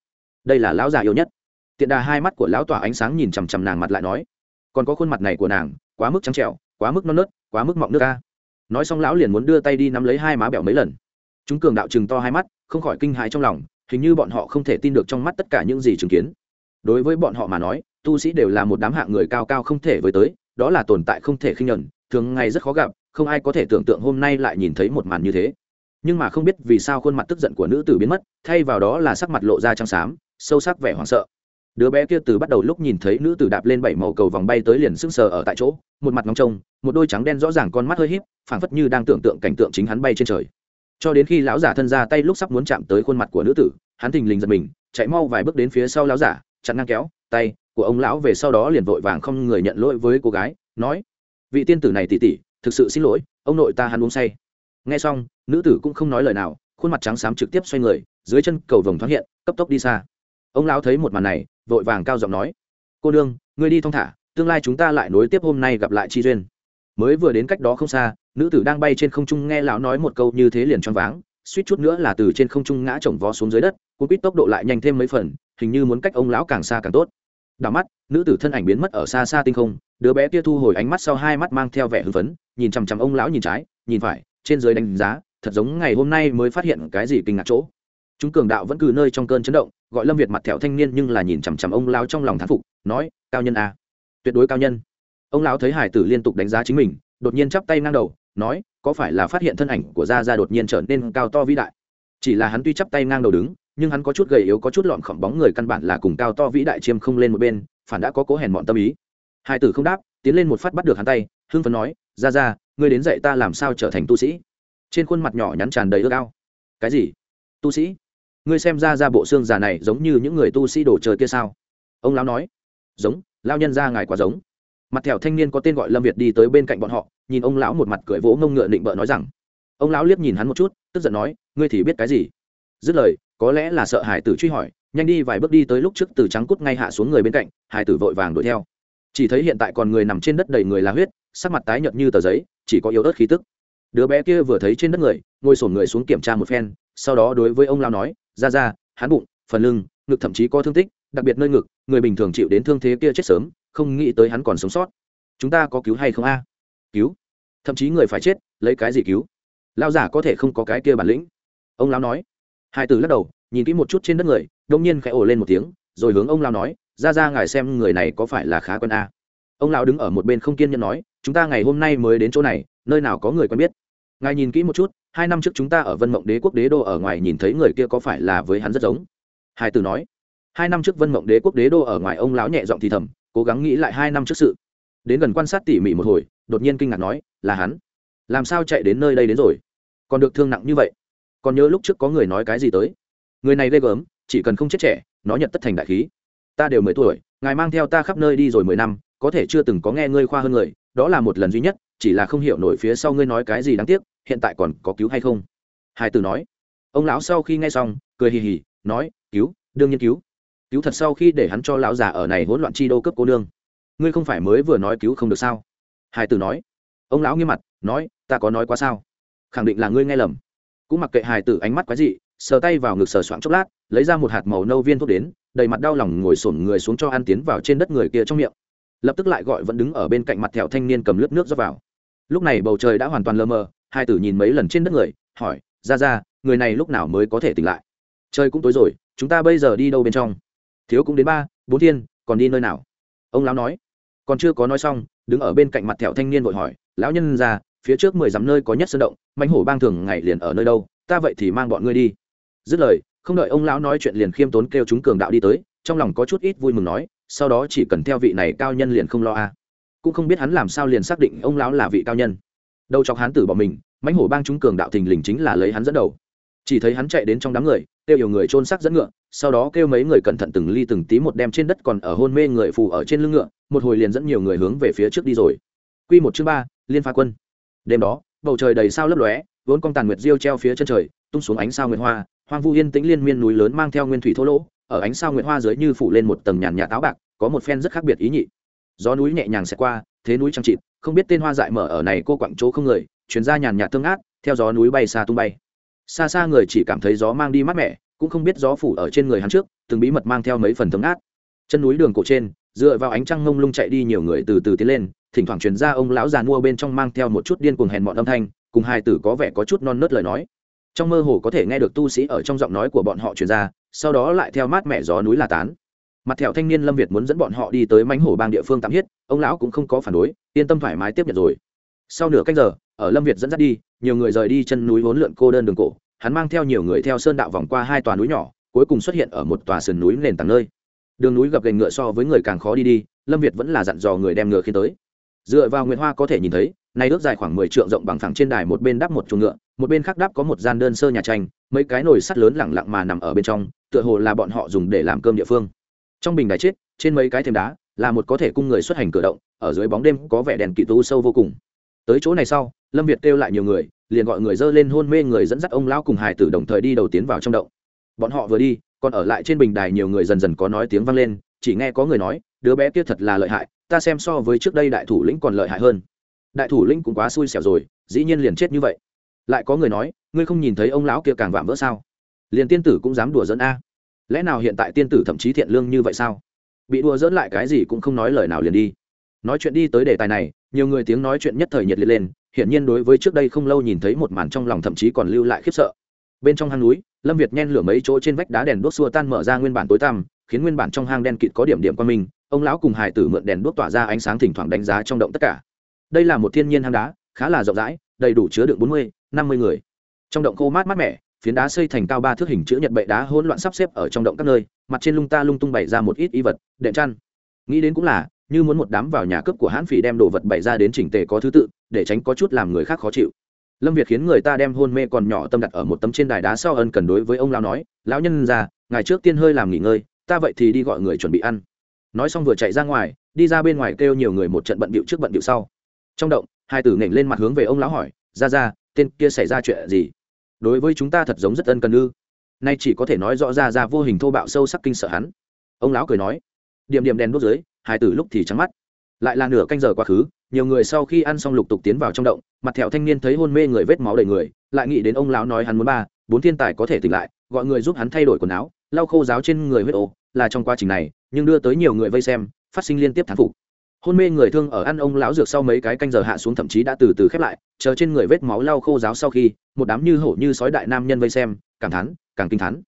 đây là lão già yêu nhất. Tiện đà hai mắt của lão tỏa ánh sáng nhìn chằm chằm nàng mặt lại nói, còn có khuôn mặt này của nàng, quá mức trắng trẻo, quá mức non nớt, quá mức mọng nước a nói xong lão liền muốn đưa tay đi nắm lấy hai má bẹo mấy lần. Chúng cường đạo chừng to hai mắt, không khỏi kinh hãi trong lòng, hình như bọn họ không thể tin được trong mắt tất cả những gì chứng kiến. Đối với bọn họ mà nói, tu sĩ đều là một đám hạng người cao cao không thể với tới, đó là tồn tại không thể khinh nhẫn, thường ngày rất khó gặp, không ai có thể tưởng tượng hôm nay lại nhìn thấy một màn như thế. Nhưng mà không biết vì sao khuôn mặt tức giận của nữ tử biến mất, thay vào đó là sắc mặt lộ ra trắng xám, sâu sắc vẻ hoảng sợ đứa bé kia từ bắt đầu lúc nhìn thấy nữ tử đạp lên bảy màu cầu vòng bay tới liền sững sờ ở tại chỗ, một mặt ngóng trông, một đôi trắng đen rõ ràng con mắt hơi híp, phảng phất như đang tưởng tượng cảnh tượng chính hắn bay trên trời. Cho đến khi lão giả thân ra tay lúc sắp muốn chạm tới khuôn mặt của nữ tử, hắn thình lình giật mình, chạy mau vài bước đến phía sau lão giả, chặn ngang kéo, tay của ông lão về sau đó liền vội vàng không người nhận lỗi với cô gái, nói, vị tiên tử này tỉ tỉ, thực sự xin lỗi, ông nội ta hắn uống say. Nghe xong, nữ tử cũng không nói lời nào, khuôn mặt trắng xám trực tiếp xoay người, dưới chân cầu vồng thoáng hiện, cấp tốc đi xa. Ông lão thấy một màn này vội vàng cao giọng nói, cô đương ngươi đi thong thả, tương lai chúng ta lại nối tiếp hôm nay gặp lại chi duyên. Mới vừa đến cách đó không xa, nữ tử đang bay trên không trung nghe lão nói một câu như thế liền choáng váng, suýt chút nữa là từ trên không trung ngã chồng vó xuống dưới đất cú quýt tốc độ lại nhanh thêm mấy phần, hình như muốn cách ông lão càng xa càng tốt. Đảo mắt, nữ tử thân ảnh biến mất ở xa xa tinh không, đứa bé kia thu hồi ánh mắt sau hai mắt mang theo vẻ hưng phấn, nhìn chằm chằm ông lão nhìn trái, nhìn phải, trên dưới đánh giá, thật giống ngày hôm nay mới phát hiện cái gì kinh ngạc chỗ chúng cường đạo vẫn cứ nơi trong cơn chấn động, gọi lâm việt mặt thẹo thanh niên nhưng là nhìn chằm chằm ông lão trong lòng thán phục, nói, cao nhân a tuyệt đối cao nhân. Ông lão thấy hải tử liên tục đánh giá chính mình, đột nhiên chắp tay ngang đầu, nói, có phải là phát hiện thân ảnh của gia gia đột nhiên trở nên cao to vĩ đại? Chỉ là hắn tuy chắp tay ngang đầu đứng, nhưng hắn có chút gầy yếu, có chút lọn khỏng bóng người căn bản là cùng cao to vĩ đại chiêm không lên một bên, phản đã có cố hèn mọn tâm ý. Hai tử không đáp, tiến lên một phát bắt được hắn tay, hưng phấn nói ra ra ngươi đến dạy ta làm sao trở thành tu sĩ? Trên khuôn mặt nhỏ nhắn tràn đầy ước ao. Cái gì? Tu sĩ? Ngươi xem ra ra bộ xương già này giống như những người tu sĩ đồ trời kia sao? Ông lão nói. Giống lao nhân ra ngài quá giống. Mặt thẻo thanh niên có tên gọi lâm việt đi tới bên cạnh bọn họ, nhìn ông lão một mặt cười vỗ mông ngựa định bợ nói rằng, ông lão liếc nhìn hắn một chút, tức giận nói, ngươi thì biết cái gì? Dứt lời, có lẽ là sợ hải tử truy hỏi, nhanh đi vài bước đi tới lúc trước từ trắng cút ngay hạ xuống người bên cạnh, hải tử vội vàng đuổi theo. Chỉ thấy hiện tại còn người nằm trên đất đầy người là huyết, sắc mặt tái nhợt như tờ giấy, chỉ có yếu ớt khí tức. Đứa bé kia vừa thấy trên đất người, ngồi sổn người xuống kiểm tra một phen, sau đó đối với ông lao nói ra ra hắn bụng, phần lưng, ngực thậm chí có thương tích, đặc biệt nơi ngực, người bình thường chịu đến thương thế kia chết sớm, không nghĩ tới hắn còn sống sót. Chúng ta có cứu hay không a? Cứu. Thậm chí người phải chết, lấy cái gì cứu? Lao giả có thể không có cái kia bản lĩnh. Ông lão nói. Hai từ lắc đầu, nhìn kỹ một chút trên đất người, đông nhiên khẽ ồ lên một tiếng, rồi hướng ông lão nói, ra ra, ngài xem người này có phải là khá quen a? Ông lão đứng ở một bên không kiên nhẫn nói, chúng ta ngày hôm nay mới đến chỗ này, nơi nào có người quen biết? Ngài nhìn kỹ một chút hai năm trước chúng ta ở vân mộng đế quốc đế đô ở ngoài nhìn thấy người kia có phải là với hắn rất giống? Hai từ nói. Hai năm trước vân mộng đế quốc đế đô ở ngoài, ông lão nhẹ giọng thì thầm, cố gắng nghĩ lại hai năm trước sự. Đến gần quan sát tỉ mỉ một hồi, đột nhiên kinh ngạc nói, là hắn. Làm sao chạy đến nơi đây đến rồi? Còn được thương nặng như vậy. Còn nhớ lúc trước có người nói cái gì tới? Người này ghê gớm, chỉ cần không chết trẻ, nó nhận tất thành đại khí. Ta đều mười tuổi, ngài mang theo ta khắp nơi đi rồi mười năm, có thể chưa từng có nghe ngươi khoa hơn người, đó là một lần duy nhất, chỉ là không hiểu nổi phía sau ngươi nói cái gì đáng tiếc hiện tại còn có cứu hay không? Hai từ nói. Ông lão sau khi nghe xong, cười hì hì, nói, cứu, đương nhiên cứu. Cứu thật sau khi để hắn cho lão già ở này hỗn loạn chi đô cấp cô nương. Ngươi không phải mới vừa nói cứu không được sao? Hai từ nói. Ông lão nghiêm mặt, nói, ta có nói quá sao? Khẳng định là ngươi nghe lầm. Cũng mặc kệ hài tử ánh mắt quái dị, sờ tay vào ngực sờ soạng chốc lát, lấy ra một hạt màu nâu viên thuốc đến, đầy mặt đau lòng ngồi sổn người xuống cho ăn tiến vào trên đất người kia trong miệng. Lập tức lại gọi vẫn đứng ở bên cạnh mặt thẹo thanh niên cầm lướt nước rót vào. Lúc này bầu trời đã hoàn toàn lơ mơ hai tử nhìn mấy lần trên đất người, hỏi ra ra người này lúc nào mới có thể tỉnh lại? Trời cũng tối rồi, chúng ta bây giờ đi đâu bên trong? Thiếu cũng đến ba, bốn thiên, còn đi nơi nào? Ông lão nói. Còn chưa có nói xong, đứng ở bên cạnh mặt thẹo thanh niên vội hỏi, lão nhân ra phía trước mười dặm nơi có nhất sơn động mánh hổ bang thường ngày liền ở nơi đâu? Ta vậy thì mang bọn ngươi đi. Dứt lời, không đợi ông lão nói chuyện liền khiêm tốn kêu chúng cường đạo đi tới, trong lòng có chút ít vui mừng nói, sau đó chỉ cần theo vị này cao nhân liền không lo a. Cũng không biết hắn làm sao liền xác định ông lão là vị cao nhân đầu chọc hán tử bỏ mình, mãnh hổ bang chúng cường đạo thình lình chính là lấy hắn dẫn đầu. Chỉ thấy hắn chạy đến trong đám người, kêu nhiều người trôn xác dẫn ngựa, sau đó kêu mấy người cẩn thận từng ly từng tí một đem trên đất còn ở hôn mê người phù ở trên lưng ngựa, một hồi liền dẫn nhiều người hướng về phía trước đi rồi. Quy một chương ba, liên phá quân. Đêm đó, bầu trời đầy sao lấp lóe, vốn con tàn nguyệt diêu treo phía chân trời, tung xuống ánh sao nguyệt hoa, hoang vu yên tĩnh liên miên núi lớn mang theo nguyên thủy thô lỗ, ở ánh sao nguyệt hoa dưới như phủ lên một tầng nhàn nhạt táo bạc, có một phen rất khác biệt ý nhị. Gió núi nhẹ nhàng sẽ qua thế núi trăng trịt, không biết tên hoa dại mở ở này cô quặng chỗ không người chuyển ra nhàn nhạt thương át theo gió núi bay xa tung bay. Xa xa người chỉ cảm thấy gió mang đi mát mẻ, cũng không biết gió phủ ở trên người hắn trước, từng bí mật mang theo mấy phần thương át chân núi đường cổ trên, dựa vào ánh trăng ngông lung chạy đi nhiều người từ từ tiến lên, thỉnh thoảng truyền ra ông lão già mua bên trong mang theo một chút điên cuồng hèn mọn âm thanh, cùng hai tử có vẻ có chút non nớt lời nói. Trong mơ hồ có thể nghe được tu sĩ ở trong giọng nói của bọn họ truyền ra, sau đó lại theo mát mẻ gió núi là tán mặt thẹo thanh niên lâm việt muốn dẫn bọn họ đi tới mánh hổ bang địa phương tạm hiết ông lão cũng không có phản đối, yên tâm thoải mái tiếp nhận rồi. Sau nửa canh giờ, ở lâm việt dẫn dắt đi, nhiều người rời đi chân núi vốn lượn cô đơn đường cổ, hắn mang theo nhiều người theo sơn đạo vòng qua hai tòa núi nhỏ, cuối cùng xuất hiện ở một tòa sườn núi nền tảng nơi. Đường núi gập gành ngựa so với người càng khó đi đi, lâm việt vẫn là dặn dò người đem ngựa khi tới. Dựa vào nguyễn hoa có thể nhìn thấy, nay ước dài khoảng mười trượng rộng bằng phẳng trên đài một bên đắp một chuồng ngựa, một bên khác đắp có một gian đơn sơ nhà tranh, mấy cái nồi sắt lớn lẳng lặng mà nằm ở bên trong, tựa hồ là bọn họ dùng để làm cơm địa phương trong bình đài chết, trên mấy cái thềm đá, là một có thể cung người xuất hành cửa động, ở dưới bóng đêm có vẻ đèn kỵ tu sâu vô cùng. Tới chỗ này sau, lâm việt kêu lại nhiều người, liền gọi người dơ lên hôn mê người dẫn dắt ông lão cùng hải tử đồng thời đi đầu tiến vào trong động. Bọn họ vừa đi, còn ở lại trên bình đài nhiều người dần dần có nói tiếng vang lên, chỉ nghe có người nói, đứa bé kia thật là lợi hại, ta xem so với trước đây đại thủ lĩnh còn lợi hại hơn. Đại thủ lĩnh cũng quá xui xẻo rồi, dĩ nhiên liền chết như vậy. Lại có người nói, ngươi không nhìn thấy ông lão kia càng vạm vỡ sao? Liền tiên tử cũng dám đùa dẫn a lẽ nào hiện tại tiên tử thậm chí thiện lương như vậy sao? Bị đùa dỡn lại cái gì cũng không nói lời nào liền đi. Nói chuyện đi tới đề tài này, nhiều người tiếng nói chuyện nhất thời nhiệt liệt lên, hiển nhiên đối với trước đây không lâu nhìn thấy một màn trong lòng thậm chí còn lưu lại khiếp sợ. Bên trong hang núi, lâm việt nhen lửa mấy chỗ trên vách đá đèn đốt xua tan mở ra nguyên bản tối tăm, khiến nguyên bản trong hang đen kịt có điểm điểm quan minh, ông lão cùng hải tử mượn đèn đốt tỏa ra ánh sáng thỉnh thoảng đánh giá trong động tất cả. Đây là một thiên nhiên hang đá, khá là rộng rãi, đầy đủ chứa được bốn mươi, năm mươi người. Trong động khô mát mát mẻ phiến đá xây thành cao ba thước hình chữ nhật bệ đá hỗn loạn sắp xếp ở trong động các nơi, mặt trên lung ta lung tung bày ra một ít y vật, đệm chăn. Nghĩ đến cũng là, như muốn một đám vào nhà cướp của hãn phỉ đem đồ vật bày ra đến chỉnh tề có thứ tự, để tránh có chút làm người khác khó chịu. Lâm việt khiến người ta đem hôn mê còn nhỏ tâm đặt ở một tấm trên đài đá sau ân cần đối với ông lão nói, lão nhân già ngày trước tiên hơi làm nghỉ ngơi, ta vậy thì đi gọi người chuẩn bị ăn. Nói xong vừa chạy ra ngoài, đi ra bên ngoài kêu nhiều người một trận bận bịu trước bận bịu sau. Trong động, hai tử nghển lên mặt hướng về ông lão hỏi ra ra tên kia xảy ra chuyện gì? Đối với chúng ta thật giống rất ân cần ư? Nay chỉ có thể nói rõ ra ra vô hình thô bạo sâu sắc kinh sợ hắn. Ông lão cười nói. Điểm điểm đèn đốt dưới hai tử lúc thì trắng mắt. Lại là nửa canh giờ quá khứ, nhiều người sau khi ăn xong lục tục tiến vào trong động, mặt thẹo thanh niên thấy hôn mê người vết máu đầy người, lại nghĩ đến ông lão nói hắn muốn ba, bốn thiên tài có thể tỉnh lại, gọi người giúp hắn thay đổi quần áo, lau khô giáo trên người huyết ô, là trong quá trình này, nhưng đưa tới nhiều người vây xem, phát sinh liên tiếp thán phục hôn mê người thương ở ăn ông lão dược sau mấy cái canh giờ hạ xuống thậm chí đã từ từ khép lại, chờ trên người vết máu lau khô giáo sau khi, một đám như hổ như sói đại nam nhân vây xem cảm thán, càng kinh thán.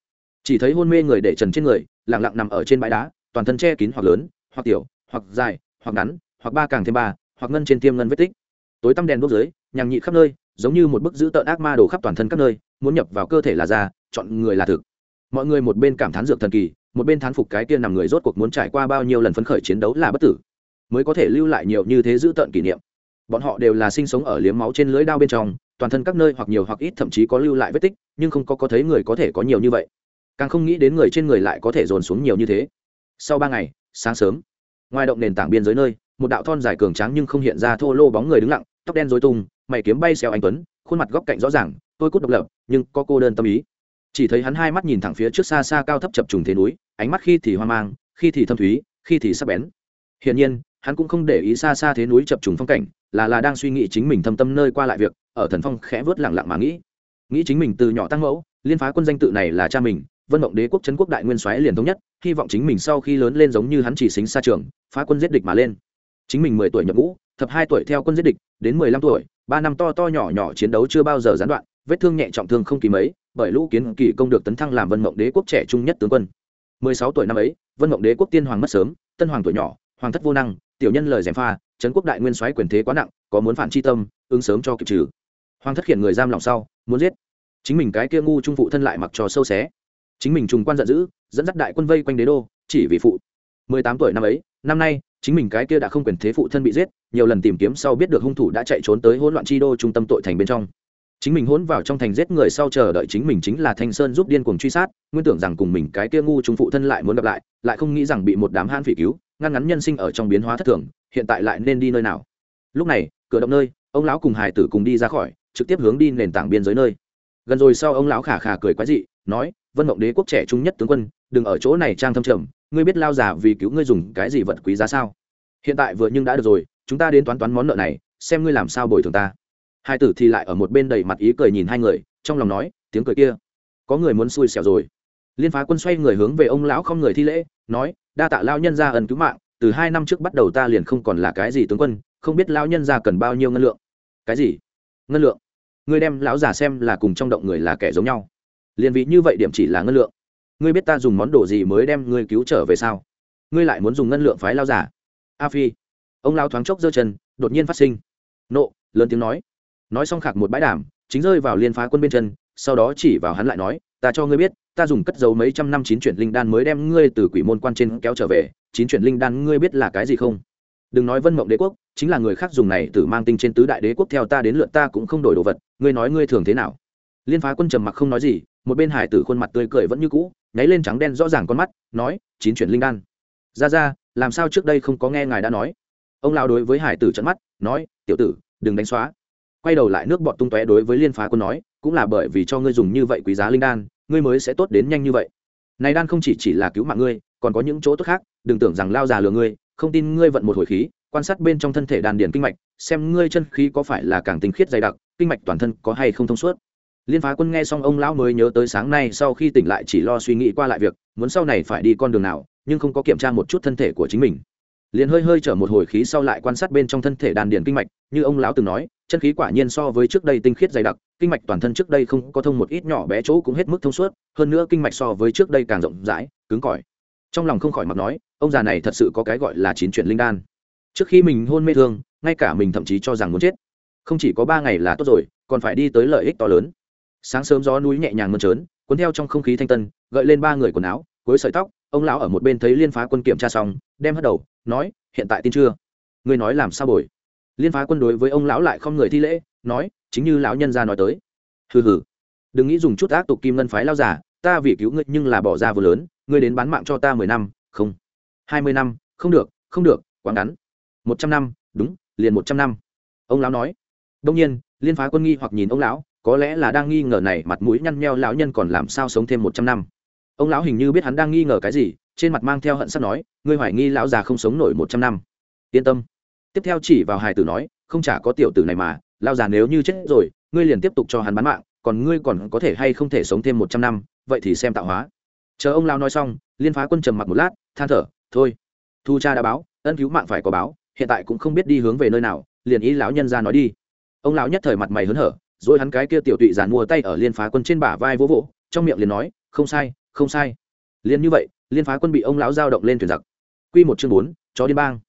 Chỉ thấy hôn mê người để trần trên người, lặng lặng nằm ở trên bãi đá, toàn thân che kín hoặc lớn, hoặc tiểu, hoặc dài, hoặc ngắn, hoặc ba càng thêm ba, hoặc ngân trên tiêm ngân vết tích. Tối tăm đèn đốt dưới, nhằng nhị khắp nơi, giống như một bức giữ tợn ác ma đổ khắp toàn thân các nơi, muốn nhập vào cơ thể là da chọn người là thực. Mọi người một bên cảm thán dược thần kỳ, một bên thán phục cái kia nằm người rốt cuộc muốn trải qua bao nhiêu lần phấn khởi chiến đấu là bất tử mới có thể lưu lại nhiều như thế giữ tận kỷ niệm. Bọn họ đều là sinh sống ở liếm máu trên lưới đao bên trong, toàn thân các nơi hoặc nhiều hoặc ít thậm chí có lưu lại vết tích, nhưng không có có thấy người có thể có nhiều như vậy. Càng không nghĩ đến người trên người lại có thể dồn xuống nhiều như thế. Sau ba ngày, sáng sớm, ngoài động nền tảng biên giới nơi, một đạo thon dài cường tráng nhưng không hiện ra thô lô bóng người đứng lặng, tóc đen dối tung, mày kiếm bay xéo anh tuấn, khuôn mặt góc cạnh rõ ràng, tôi cút độc lập, nhưng có cô đơn tâm ý. Chỉ thấy hắn hai mắt nhìn thẳng phía trước xa xa cao thấp chập trùng thế núi, ánh mắt khi thì hoang mang, khi thì thâm thúy, khi thì sắc bén. Hiển nhiên hắn cũng không để ý xa xa thế núi chập trùng phong cảnh, là là đang suy nghĩ chính mình thâm tâm nơi qua lại việc, ở thần phong khẽ vớt lặng lặng mà nghĩ. Nghĩ chính mình từ nhỏ tăng mẫu, liên phá quân danh tự này là cha mình, vân mộng đế quốc trấn quốc đại nguyên soái liền thống nhất, hy vọng chính mình sau khi lớn lên giống như hắn chỉ xính xa trường, phá quân giết địch mà lên. Chính mình mười tuổi nhập ngũ, thập hai tuổi theo quân giết địch, đến mười lăm tuổi, ba năm to to nhỏ nhỏ chiến đấu chưa bao giờ gián đoạn, vết thương nhẹ trọng thương không kỳ mấy, bởi lũ kiến kỳ công được tấn thăng làm vân mộng đế quốc trẻ trung nhất tướng quân. Mười sáu tuổi năm ấy, vân mộng đế quốc tiên hoàng mất sớm, tân hoàng tuổi nhỏ, hoàng thất vô năng tiểu nhân lời gièm pha, trấn quốc đại nguyên soái quyền thế quá nặng, có muốn phản chi tâm, ứng sớm cho kịp trừ. Hoàng thất khiển người giam lòng sau, muốn giết. Chính mình cái kia ngu trung phụ thân lại mặc trò sâu xé. Chính mình trùng quan giận dữ, dẫn dắt đại quân vây quanh đế đô, chỉ vì phụ. Mười tám tuổi năm ấy, năm nay, chính mình cái kia đã không quyền thế phụ thân bị giết, nhiều lần tìm kiếm sau biết được hung thủ đã chạy trốn tới hỗn loạn chi đô trung tâm tội thành bên trong chính mình hỗn vào trong thành giết người sau chờ đợi chính mình chính là thanh sơn giúp điên cuồng truy sát, nguyên tưởng rằng cùng mình cái kia ngu trung phụ thân lại muốn gặp lại lại không nghĩ rằng bị một đám hãn phỉ cứu, ngăn ngắn nhân sinh ở trong biến hóa thất thường, hiện tại lại nên đi nơi nào. Lúc này, cửa động nơi, ông lão cùng hải tử cùng đi ra khỏi, trực tiếp hướng đi nền tảng biên giới nơi. Gần rồi sau ông lão khả khả cười quái dị, nói, vân mộng đế quốc trẻ trung nhất tướng quân, đừng ở chỗ này trang thâm trầm, ngươi biết lao già vì cứu ngươi dùng cái gì vật quý giá sao? Hiện tại vừa nhưng đã được rồi, chúng ta đến toán toán món nợ này, xem ngươi làm sao bồi thường ta hai tử thì lại ở một bên đầy mặt ý cười nhìn hai người, trong lòng nói, tiếng cười kia, có người muốn xui xẻo rồi. Liên phá quân xoay người hướng về ông lão không người thi lễ, nói, đa tạ lao nhân ra ẩn cứu mạng, từ hai năm trước bắt đầu ta liền không còn là cái gì tướng quân, không biết lao nhân ra cần bao nhiêu ngân lượng. Cái gì? Ngân lượng. Ngươi đem lão già xem là cùng trong động người là kẻ giống nhau. Liền vì như vậy điểm chỉ là ngân lượng. Ngươi biết ta dùng món đồ gì mới đem ngươi cứu trở về sao? Ngươi lại muốn dùng ngân lượng phái lao giả a phi. Ông lao thoáng chốc giơ chân, đột nhiên phát sinh. Nộ, lớn tiếng nói nói xong khạc một bãi đàm, chính rơi vào liên phá quân bên chân, sau đó chỉ vào hắn lại nói, ta cho ngươi biết, ta dùng cất dấu mấy trăm năm chín chuyển linh đan mới đem ngươi từ quỷ môn quan trên kéo trở về, chín chuyển linh đan ngươi biết là cái gì không? Đừng nói vân mộng đế quốc, chính là người khác dùng này từ mang tinh trên tứ đại đế quốc theo ta đến lượt ta cũng không đổi đồ vật, ngươi nói ngươi thường thế nào? Liên phá quân trầm mặc không nói gì, một bên hải tử khuôn mặt tươi cười vẫn như cũ, nháy lên trắng đen rõ ràng con mắt, nói, chín chuyển linh đan. Ra ra, làm sao trước đây không có nghe ngài đã nói? Ông lao đối với hải tử trận mắt, nói, tiểu tử, đừng đánh xóa quay đầu lại nước bọt tung tóe đối với liên phá quân nói, cũng là bởi vì cho ngươi dùng như vậy quý giá linh đan, ngươi mới sẽ tốt đến nhanh như vậy. Này đan không chỉ chỉ là cứu mạng ngươi, còn có những chỗ tốt khác, đừng tưởng rằng lao già lừa ngươi, không tin ngươi vận một hồi khí, quan sát bên trong thân thể đàn điền kinh mạch, xem ngươi chân khí có phải là càng tinh khiết dày đặc, kinh mạch toàn thân có hay không thông suốt. Liên phá quân nghe xong ông lão mới nhớ tới sáng nay sau khi tỉnh lại chỉ lo suy nghĩ qua lại việc, muốn sau này phải đi con đường nào, nhưng không có kiểm tra một chút thân thể của chính mình liền hơi hơi chở một hồi khí sau lại quan sát bên trong thân thể đàn điền kinh mạch, như ông lão từng nói, chân khí quả nhiên so với trước đây tinh khiết dày đặc, kinh mạch toàn thân trước đây không có thông một ít nhỏ bé chỗ cũng hết mức thông suốt, hơn nữa kinh mạch so với trước đây càng rộng rãi, cứng cỏi. Trong lòng không khỏi mặc nói, ông già này thật sự có cái gọi là chín chuyển linh đan. Trước khi mình hôn mê thương, ngay cả mình thậm chí cho rằng muốn chết. Không chỉ có ba ngày là tốt rồi, còn phải đi tới lợi ích to lớn. Sáng sớm gió núi nhẹ nhàng mơn trớn, cuốn theo trong không khí thanh tân, gợi lên ba người quần áo cuối sợi tóc, ông lão ở một bên thấy liên phá quân kiểm tra xong đem hất đầu, nói, hiện tại tin chưa? Ngươi nói làm sao bồi? Liên phá quân đối với ông lão lại không người thi lễ, nói, chính như lão nhân gia nói tới. Hừ hừ, đừng nghĩ dùng chút ác tục kim ngân phái lao giả ta vì cứu ngươi nhưng là bỏ ra vừa lớn, ngươi đến bán mạng cho ta mười năm, không, hai mươi năm, không được không được, quá ngắn. Một trăm năm, đúng, liền một trăm năm. Ông lão nói. Đông nhiên, liên phá quân nghi hoặc nhìn ông lão, có lẽ là đang nghi ngờ này, mặt mũi nhăn nheo lão nhân còn làm sao sống thêm một trăm năm. Ông lão hình như biết hắn đang nghi ngờ cái gì trên mặt mang theo hận sắp nói, ngươi hoài nghi lão già không sống nổi một trăm năm. Yên tâm. Tiếp theo chỉ vào hài tử nói, không chả có tiểu tử này mà, lão già nếu như chết rồi, ngươi liền tiếp tục cho hắn bán mạng, còn ngươi còn có thể hay không thể sống thêm một trăm năm, vậy thì xem tạo hóa. Chờ ông lão nói xong, liên phá quân trầm mặc một lát, than thở, thôi, thu cha đã báo, ân cứu mạng phải có báo, hiện tại cũng không biết đi hướng về nơi nào, liền ý lão nhân ra nói đi. Ông lão nhất thời mặt mày hớn hở, rồi hắn cái kia tiểu tụy giàn mua tay ở liên phá quân trên bả vai vỗ vỗ, trong miệng liền nói, không sai không sai. Liền như vậy liên phá quân bị ông lão giao động lên thuyền giặc. Quy một chương bốn, chó điên bang.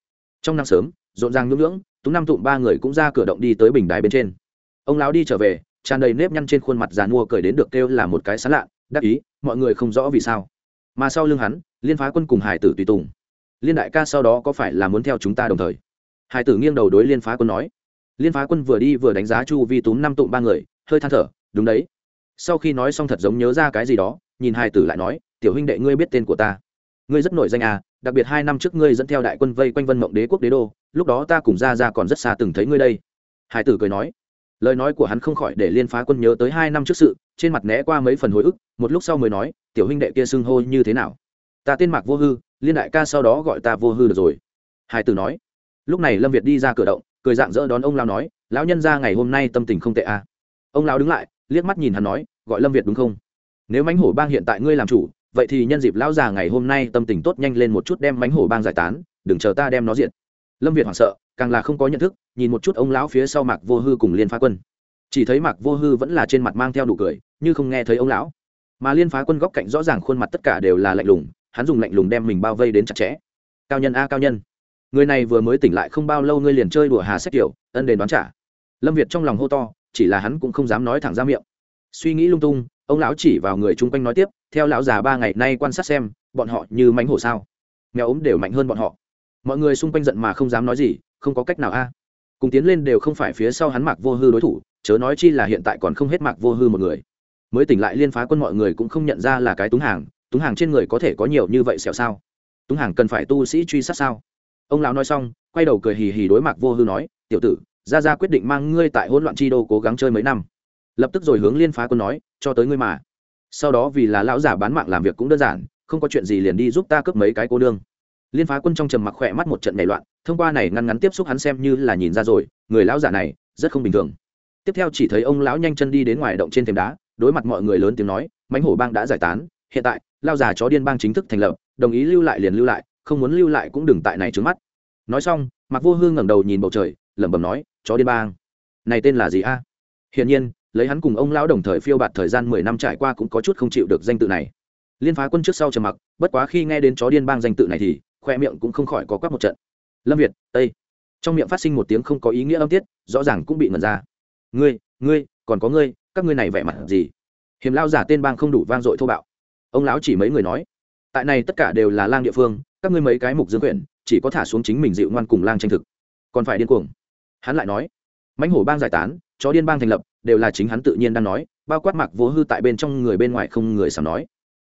Trong năm sớm, rộn ràng nhưỡng nhưỡng, túng năm tụm ba người cũng ra cửa động đi tới bình đài bên trên. Ông lão đi trở về, tràn đầy nếp nhăn trên khuôn mặt giàn mua cười đến được kêu là một cái sán lạ, đắc ý, mọi người không rõ vì sao. Mà sau lưng hắn, liên phá quân cùng hải tử tùy tùng. Liên đại ca sau đó có phải là muốn theo chúng ta đồng thời? Hải tử nghiêng đầu đối liên phá quân nói. Liên phá quân vừa đi vừa đánh giá chu vi túm năm tụm ba người, hơi than thở, đúng đấy. Sau khi nói xong thật giống nhớ ra cái gì đó, nhìn hải tử lại nói tiểu huynh đệ ngươi biết tên của ta. Ngươi rất nổi danh à đặc biệt hai năm trước ngươi dẫn theo đại quân vây quanh vân mộng đế quốc đế đô, lúc đó ta cùng ra ra còn rất xa từng thấy ngươi đây. Hải tử cười nói. Lời nói của hắn không khỏi để liên phá quân nhớ tới hai năm trước sự, trên mặt né qua mấy phần hồi ức, một lúc sau mới nói, tiểu huynh đệ kia xưng hô như thế nào? Ta tên mạc vô hư, liên đại ca sau đó gọi ta vô hư được rồi. Hải tử nói. Lúc này lâm việt đi ra cửa động, cười dạng dỡ đón ông lao nói, lão nhân ra ngày hôm nay tâm tình không tệ à. ông lao đứng lại, liếc mắt nhìn hắn nói, gọi lâm việt đúng không? Nếu mánh hổ bang hiện tại ngươi làm chủ vậy thì nhân dịp lão già ngày hôm nay tâm tình tốt nhanh lên một chút đem mánh hổ bang giải tán, đừng chờ ta đem nó diện lâm việt hoảng sợ, càng là không có nhận thức, nhìn một chút ông lão phía sau mạc vô hư cùng liên phá quân. Chỉ thấy mạc vô hư vẫn là trên mặt mang theo đủ cười, như không nghe thấy ông lão. Mà liên phá quân góc cạnh rõ ràng khuôn mặt tất cả đều là lạnh lùng, hắn dùng lạnh lùng đem mình bao vây đến chặt chẽ. Cao nhân a, cao nhân. Người này vừa mới tỉnh lại không bao lâu ngươi liền chơi đùa hà sách kiểu, ân đền đoán trả. Lâm việt trong lòng hô to, chỉ là hắn cũng không dám nói thẳng ra miệng. Suy nghĩ lung tung ông lão chỉ vào người chung quanh nói tiếp, theo lão già ba ngày nay quan sát xem, bọn họ như mánh hổ sao? Mèo ốm đều mạnh hơn bọn họ. Mọi người xung quanh giận mà không dám nói gì, không có cách nào a. À. Cùng tiến lên đều không phải phía sau hắn mạc vô hư đối thủ, chớ nói chi là hiện tại còn không hết mạc vô hư một người. Mới tỉnh lại liên phá quân mọi người cũng không nhận ra là cái túng hàng túng hàng trên người có thể có nhiều như vậy xẻo sao? Túng hàng cần phải tu sĩ truy sát sao? Ông lão nói xong, quay đầu cười hì hì đối mạc vô hư nói, tiểu tử ra ra quyết định mang ngươi tại hỗn loạn chi đô cố gắng chơi mấy năm lập tức rồi hướng liên phá quân nói, cho tới ngươi mà. Sau đó vì là lão giả bán mạng làm việc cũng đơn giản, không có chuyện gì liền đi giúp ta cướp mấy cái cô đương liên phá quân trong trầm mặc khỏe mắt một trận nảy loạn, thông qua này ngăn ngắn tiếp xúc hắn xem như là nhìn ra rồi, người lão giả này rất không bình thường. Tiếp theo chỉ thấy ông lão nhanh chân đi đến ngoài động trên thềm đá, đối mặt mọi người lớn tiếng nói mánh hổ bang đã giải tán, hiện tại lao già chó điên bang chính thức thành lập, đồng ý lưu lại liền lưu lại, không muốn lưu lại cũng đừng tại này trước mắt. Nói xong mặc vô hương ngẩng đầu nhìn bầu trời, lẩm bẩm nói, chó điên bang, này tên là gì a? Hiển nhiên lấy hắn cùng ông lão đồng thời phiêu bạt thời gian mười năm trải qua cũng có chút không chịu được danh tự này. Liên phá quân trước sau trầm mặc, bất quá khi nghe đến chó điên bang danh tự này thì, khoe miệng cũng không khỏi có quắc một trận. Lâm việt, tây. Trong miệng phát sinh một tiếng không có ý nghĩa âm tiết, rõ ràng cũng bị ngần ra. Ngươi ngươi, còn có ngươi, các ngươi này vẻ mặt gì? Hiểm lao giả tên bang không đủ vang dội thô bạo. Ông lão chỉ mấy người nói, tại này tất cả đều là lang địa phương, các ngươi mấy cái mục dương quyển, chỉ có thả xuống chính mình dịu ngoan cùng lang tranh thực. Còn phải điên cuồng. Hắn lại nói, mãnh hổ bang giải tán, chó điên bang thành lập đều là chính hắn tự nhiên đang nói, bao quát mặc vô hư tại bên trong người bên ngoài không người sắm nói.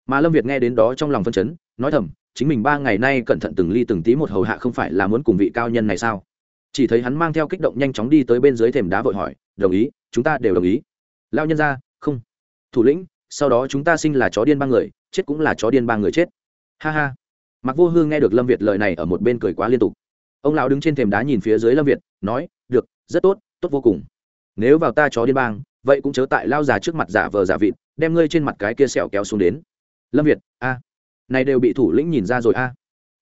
Mà lâm việt nghe đến đó trong lòng phân chấn, nói thầm, chính mình ba ngày nay cẩn thận từng ly từng tí một hầu hạ không phải là muốn cùng vị cao nhân này sao? Chỉ thấy hắn mang theo kích động nhanh chóng đi tới bên dưới thềm đá vội hỏi, đồng ý, chúng ta đều đồng ý. Lao nhân ra, không. Thủ lĩnh, sau đó chúng ta sinh là chó điên ba người, chết cũng là chó điên ba người chết. Ha ha. Mặc vô hương nghe được lâm việt lời này ở một bên cười quá liên tục. Ông lão đứng trên thềm đá nhìn phía dưới lâm việt, nói, được, rất tốt tốt vô cùng nếu vào ta chó điên bang, vậy cũng chớ tại lao già trước mặt giả vờ giả vịt, đem ngươi trên mặt cái kia sẹo kéo xuống đến. Lâm việt, a, này đều bị thủ lĩnh nhìn ra rồi, a. À.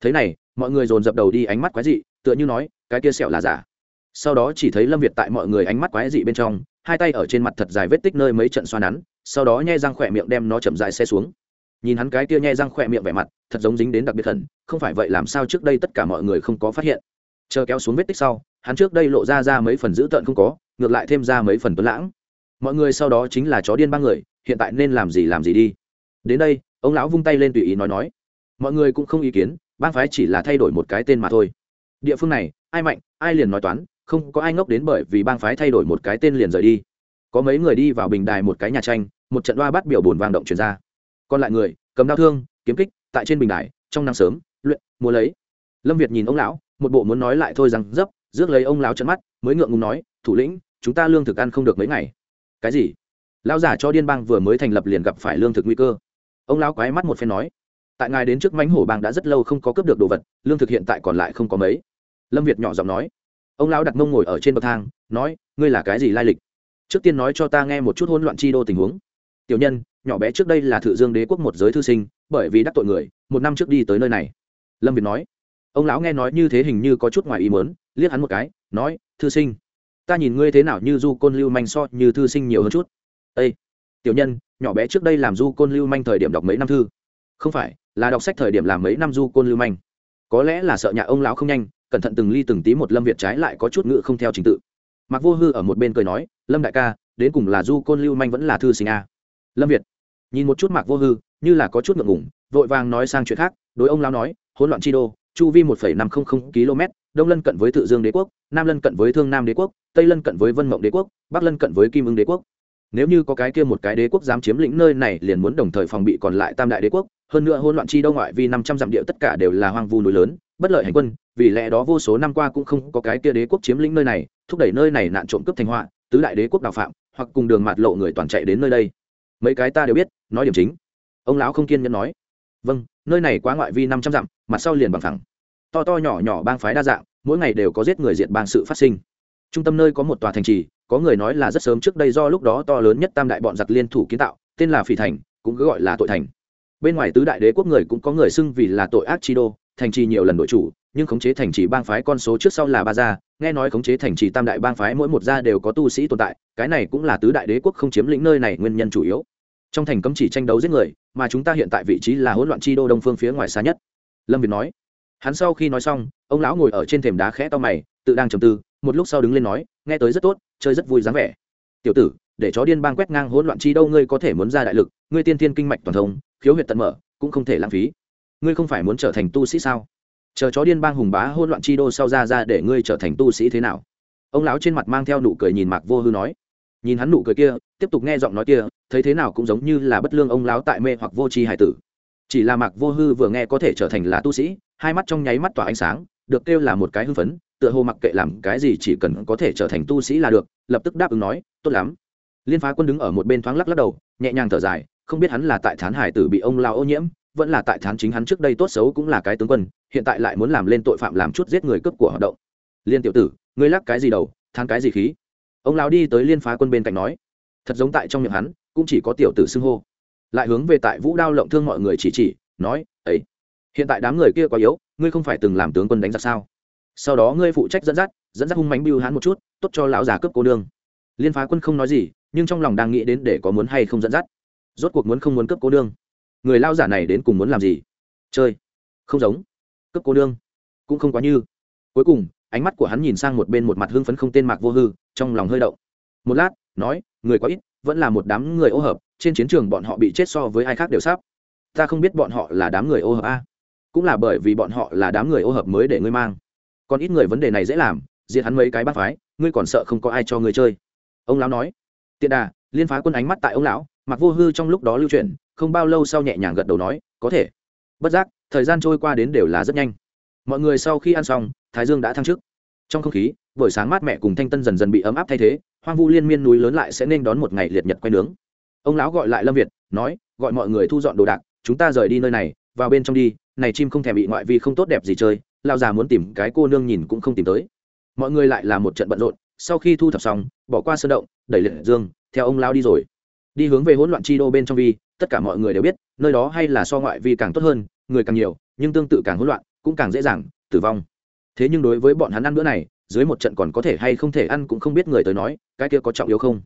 thế này, mọi người dồn dập đầu đi ánh mắt quái dị, tựa như nói, cái kia sẹo là giả. Sau đó chỉ thấy lâm việt tại mọi người ánh mắt quái dị bên trong, hai tay ở trên mặt thật dài vết tích nơi mấy trận xoa nắn, sau đó nhai răng khỏe miệng đem nó chậm dài xe xuống. Nhìn hắn cái kia nhai răng khỏe miệng vẻ mặt, thật giống dính đến đặc biệt thần không phải vậy làm sao trước đây tất cả mọi người không có phát hiện. Chờ kéo xuống vết tích sau, hắn trước đây lộ ra ra mấy phần dữ tợn không có ngược lại thêm ra mấy phần tuấn lãng. Mọi người sau đó chính là chó điên ba người, hiện tại nên làm gì làm gì đi. Đến đây, ông lão vung tay lên tùy ý nói nói. Mọi người cũng không ý kiến, bang phái chỉ là thay đổi một cái tên mà thôi. Địa phương này, ai mạnh, ai liền nói toán, không có ai ngốc đến bởi vì bang phái thay đổi một cái tên liền rời đi. Có mấy người đi vào bình đài một cái nhà tranh, một trận đoa bắt biểu bồn vang động truyền ra. Còn lại người, cầm đau thương, kiếm kích, tại trên bình đài, trong nắng sớm, luyện mua lấy. Lâm việt nhìn ông lão, một bộ muốn nói lại thôi rằng, dấp, rước lấy ông lão trận mắt, mới ngượng ngùng nói thủ lĩnh, chúng ta lương thực ăn không được mấy ngày. Cái gì? Lão giả cho điên bang vừa mới thành lập liền gặp phải lương thực nguy cơ. Ông lão quái mắt một phen nói. Tại ngài đến trước mánh hổ bang đã rất lâu không có cướp được đồ vật, lương thực hiện tại còn lại không có mấy. Lâm việt nhỏ giọng nói. Ông lão đặt mông ngồi ở trên bậc thang, nói, ngươi là cái gì lai lịch? Trước tiên nói cho ta nghe một chút hỗn loạn chi đô tình huống. Tiểu nhân, nhỏ bé trước đây là thự dương đế quốc một giới thư sinh, bởi vì đắc tội người, một năm trước đi tới nơi này. Lâm việt nói. Ông lão nghe nói như thế hình như có chút ngoài ý mớn liếc hắn một cái, nói, thư sinh ta nhìn ngươi thế nào như du côn lưu manh so như thư sinh nhiều hơn chút. Ây tiểu nhân, nhỏ bé trước đây làm du côn lưu manh thời điểm đọc mấy năm thư. Không phải, là đọc sách thời điểm làm mấy năm du côn lưu manh. Có lẽ là sợ nhà ông lão không nhanh, cẩn thận từng ly từng tí một lâm việt trái lại có chút ngự không theo trình tự. Mặc vô hư ở một bên cười nói, lâm đại ca, đến cùng là du côn lưu manh vẫn là thư sinh a? Lâm việt nhìn một chút mạc vô hư, như là có chút ngượng ngủng vội vàng nói sang chuyện khác, đối ông lão nói, hỗn loạn chi đô, chu vi một năm không không km đông lân cận với tự dương đế quốc, nam lân cận với thương nam đế quốc, tây lân cận với vân mộng đế quốc, bắc lân cận với kim ưng đế quốc. Nếu như có cái kia một cái đế quốc dám chiếm lĩnh nơi này liền muốn đồng thời phòng bị còn lại tam đại đế quốc, hơn nữa hỗn loạn chi đâu ngoại vì năm trăm dặm địa tất cả đều là hoang vu núi lớn, bất lợi hành quân, vì lẽ đó vô số năm qua cũng không có cái kia đế quốc chiếm lĩnh nơi này, thúc đẩy nơi này nạn trộm cướp thành họa, tứ đại đế quốc đào phạm, hoặc cùng đường mạt lộ người toàn chạy đến nơi đây. Mấy cái ta đều biết, nói điểm chính. Ông lão không kiên nhẫn nói. Vâng nơi này quá ngoại vi năm trăm dặm, mặt sau liền bằng thẳng to to nhỏ nhỏ bang phái đa dạng, mỗi ngày đều có giết người diện bang sự phát sinh. Trung tâm nơi có một tòa thành trì, có người nói là rất sớm trước đây do lúc đó to lớn nhất tam đại bọn giặc liên thủ kiến tạo, tên là phỉ thành, cũng cứ gọi là tội thành. Bên ngoài tứ đại đế quốc người cũng có người xưng vì là tội ác chi đô, thành trì nhiều lần đội chủ, nhưng khống chế thành trì bang phái con số trước sau là ba gia, nghe nói khống chế thành trì tam đại bang phái mỗi một gia đều có tu sĩ tồn tại, cái này cũng là tứ đại đế quốc không chiếm lĩnh nơi này nguyên nhân chủ yếu. Trong thành cấm chỉ tranh đấu giết người, mà chúng ta hiện tại vị trí là hỗn loạn chi đô đông phương phía ngoài xa nhất. Lâm việt nói hắn sau khi nói xong, ông lão ngồi ở trên thềm đá khẽ to mày, tự đang trầm tư, một lúc sau đứng lên nói, nghe tới rất tốt, chơi rất vui dáng vẻ. Tiểu tử, để chó điên bang quét ngang hỗn loạn chi đâu ngươi có thể muốn ra đại lực, ngươi tiên thiên kinh mạch toàn thông, khiếu huyệt tận mở, cũng không thể lãng phí. Ngươi không phải muốn trở thành tu sĩ sao? Chờ chó điên bang hùng bá hỗn loạn chi đô sau ra ra để ngươi trở thành tu sĩ thế nào? Ông lão trên mặt mang theo nụ cười nhìn mạc vô hư nói. Nhìn hắn nụ cười kia, tiếp tục nghe giọng nói kia, thấy thế nào cũng giống như là bất lương ông lão tại mê hoặc vô tri hải tử. Chỉ là mạc vô hư vừa nghe có thể trở thành là tu sĩ hai mắt trong nháy mắt tỏa ánh sáng, được kêu là một cái hưng phấn, tựa hồ mặc kệ làm cái gì chỉ cần có thể trở thành tu sĩ là được, lập tức đáp ứng nói, tốt lắm. Liên phá quân đứng ở một bên thoáng lắc lắc đầu, nhẹ nhàng thở dài, không biết hắn là tại thán hải tử bị ông lao ô nhiễm, vẫn là tại thán chính hắn trước đây tốt xấu cũng là cái tướng quân, hiện tại lại muốn làm lên tội phạm làm chút giết người cướp của hoạt động. Liên tiểu tử, ngươi lắc cái gì đầu, thán cái gì khí? Ông lao đi tới liên phá quân bên cạnh nói. Thật giống tại trong miệng hắn, cũng chỉ có tiểu tử xưng hô. Lại hướng về tại vũ đao lộng thương mọi người chỉ chỉ, nói, ấy hiện tại đám người kia quá yếu, ngươi không phải từng làm tướng quân đánh giặc sao? Sau đó ngươi phụ trách dẫn dắt dẫn dắt hung mánh biêu hắn một chút, tốt cho lão già cướp cô nương. Liên phá quân không nói gì, nhưng trong lòng đang nghĩ đến để có muốn hay không dẫn dắt. Rốt cuộc muốn không muốn cướp cô nương. Người lao giả này đến cùng muốn làm gì? Chơi. Không giống. Cướp cô nương. Cũng không quá như. Cuối cùng, ánh mắt của hắn nhìn sang một bên một mặt hưng phấn không tên mạc vô hư, trong lòng hơi động. Một lát, nói, người quá ít, vẫn là một đám người ô hợp, trên chiến trường bọn họ bị chết so với ai khác đều sắp. Ta không biết bọn họ là đám người ô hợp a cũng là bởi vì bọn họ là đám người ô hợp mới để ngươi mang. Còn ít người vấn đề này dễ làm, diệt hắn mấy cái bác phái, ngươi còn sợ không có ai cho ngươi chơi. Ông lão nói. Tiện đà, liên phá quân ánh mắt tại ông lão, mặc vô hư trong lúc đó lưu truyền không bao lâu sau nhẹ nhàng gật đầu nói, có thể. Bất giác, thời gian trôi qua đến đều là rất nhanh. Mọi người sau khi ăn xong, thái dương đã thăng chức. Trong không khí, buổi sáng mát mẹ cùng thanh tân dần dần bị ấm áp thay thế, hoang vu liên miên núi lớn lại sẽ nên đón một ngày liệt nhật quay nướng. Ông lão gọi lại lâm việt, nói, gọi mọi người thu dọn đồ đạc, chúng ta rời đi nơi này, vào bên trong đi này chim không thèm bị ngoại vi không tốt đẹp gì chơi lao già muốn tìm cái cô nương nhìn cũng không tìm tới. Mọi người lại là một trận bận rộn, sau khi thu thập xong, bỏ qua sơn động, đẩy liệt dương, theo ông lao đi rồi. Đi hướng về hỗn loạn chi đô bên trong vi, tất cả mọi người đều biết, nơi đó hay là so ngoại vi càng tốt hơn, người càng nhiều, nhưng tương tự càng hỗn loạn, cũng càng dễ dàng, tử vong. Thế nhưng đối với bọn hắn ăn bữa này, dưới một trận còn có thể hay không thể ăn cũng không biết người tới nói, cái kia có trọng yếu không?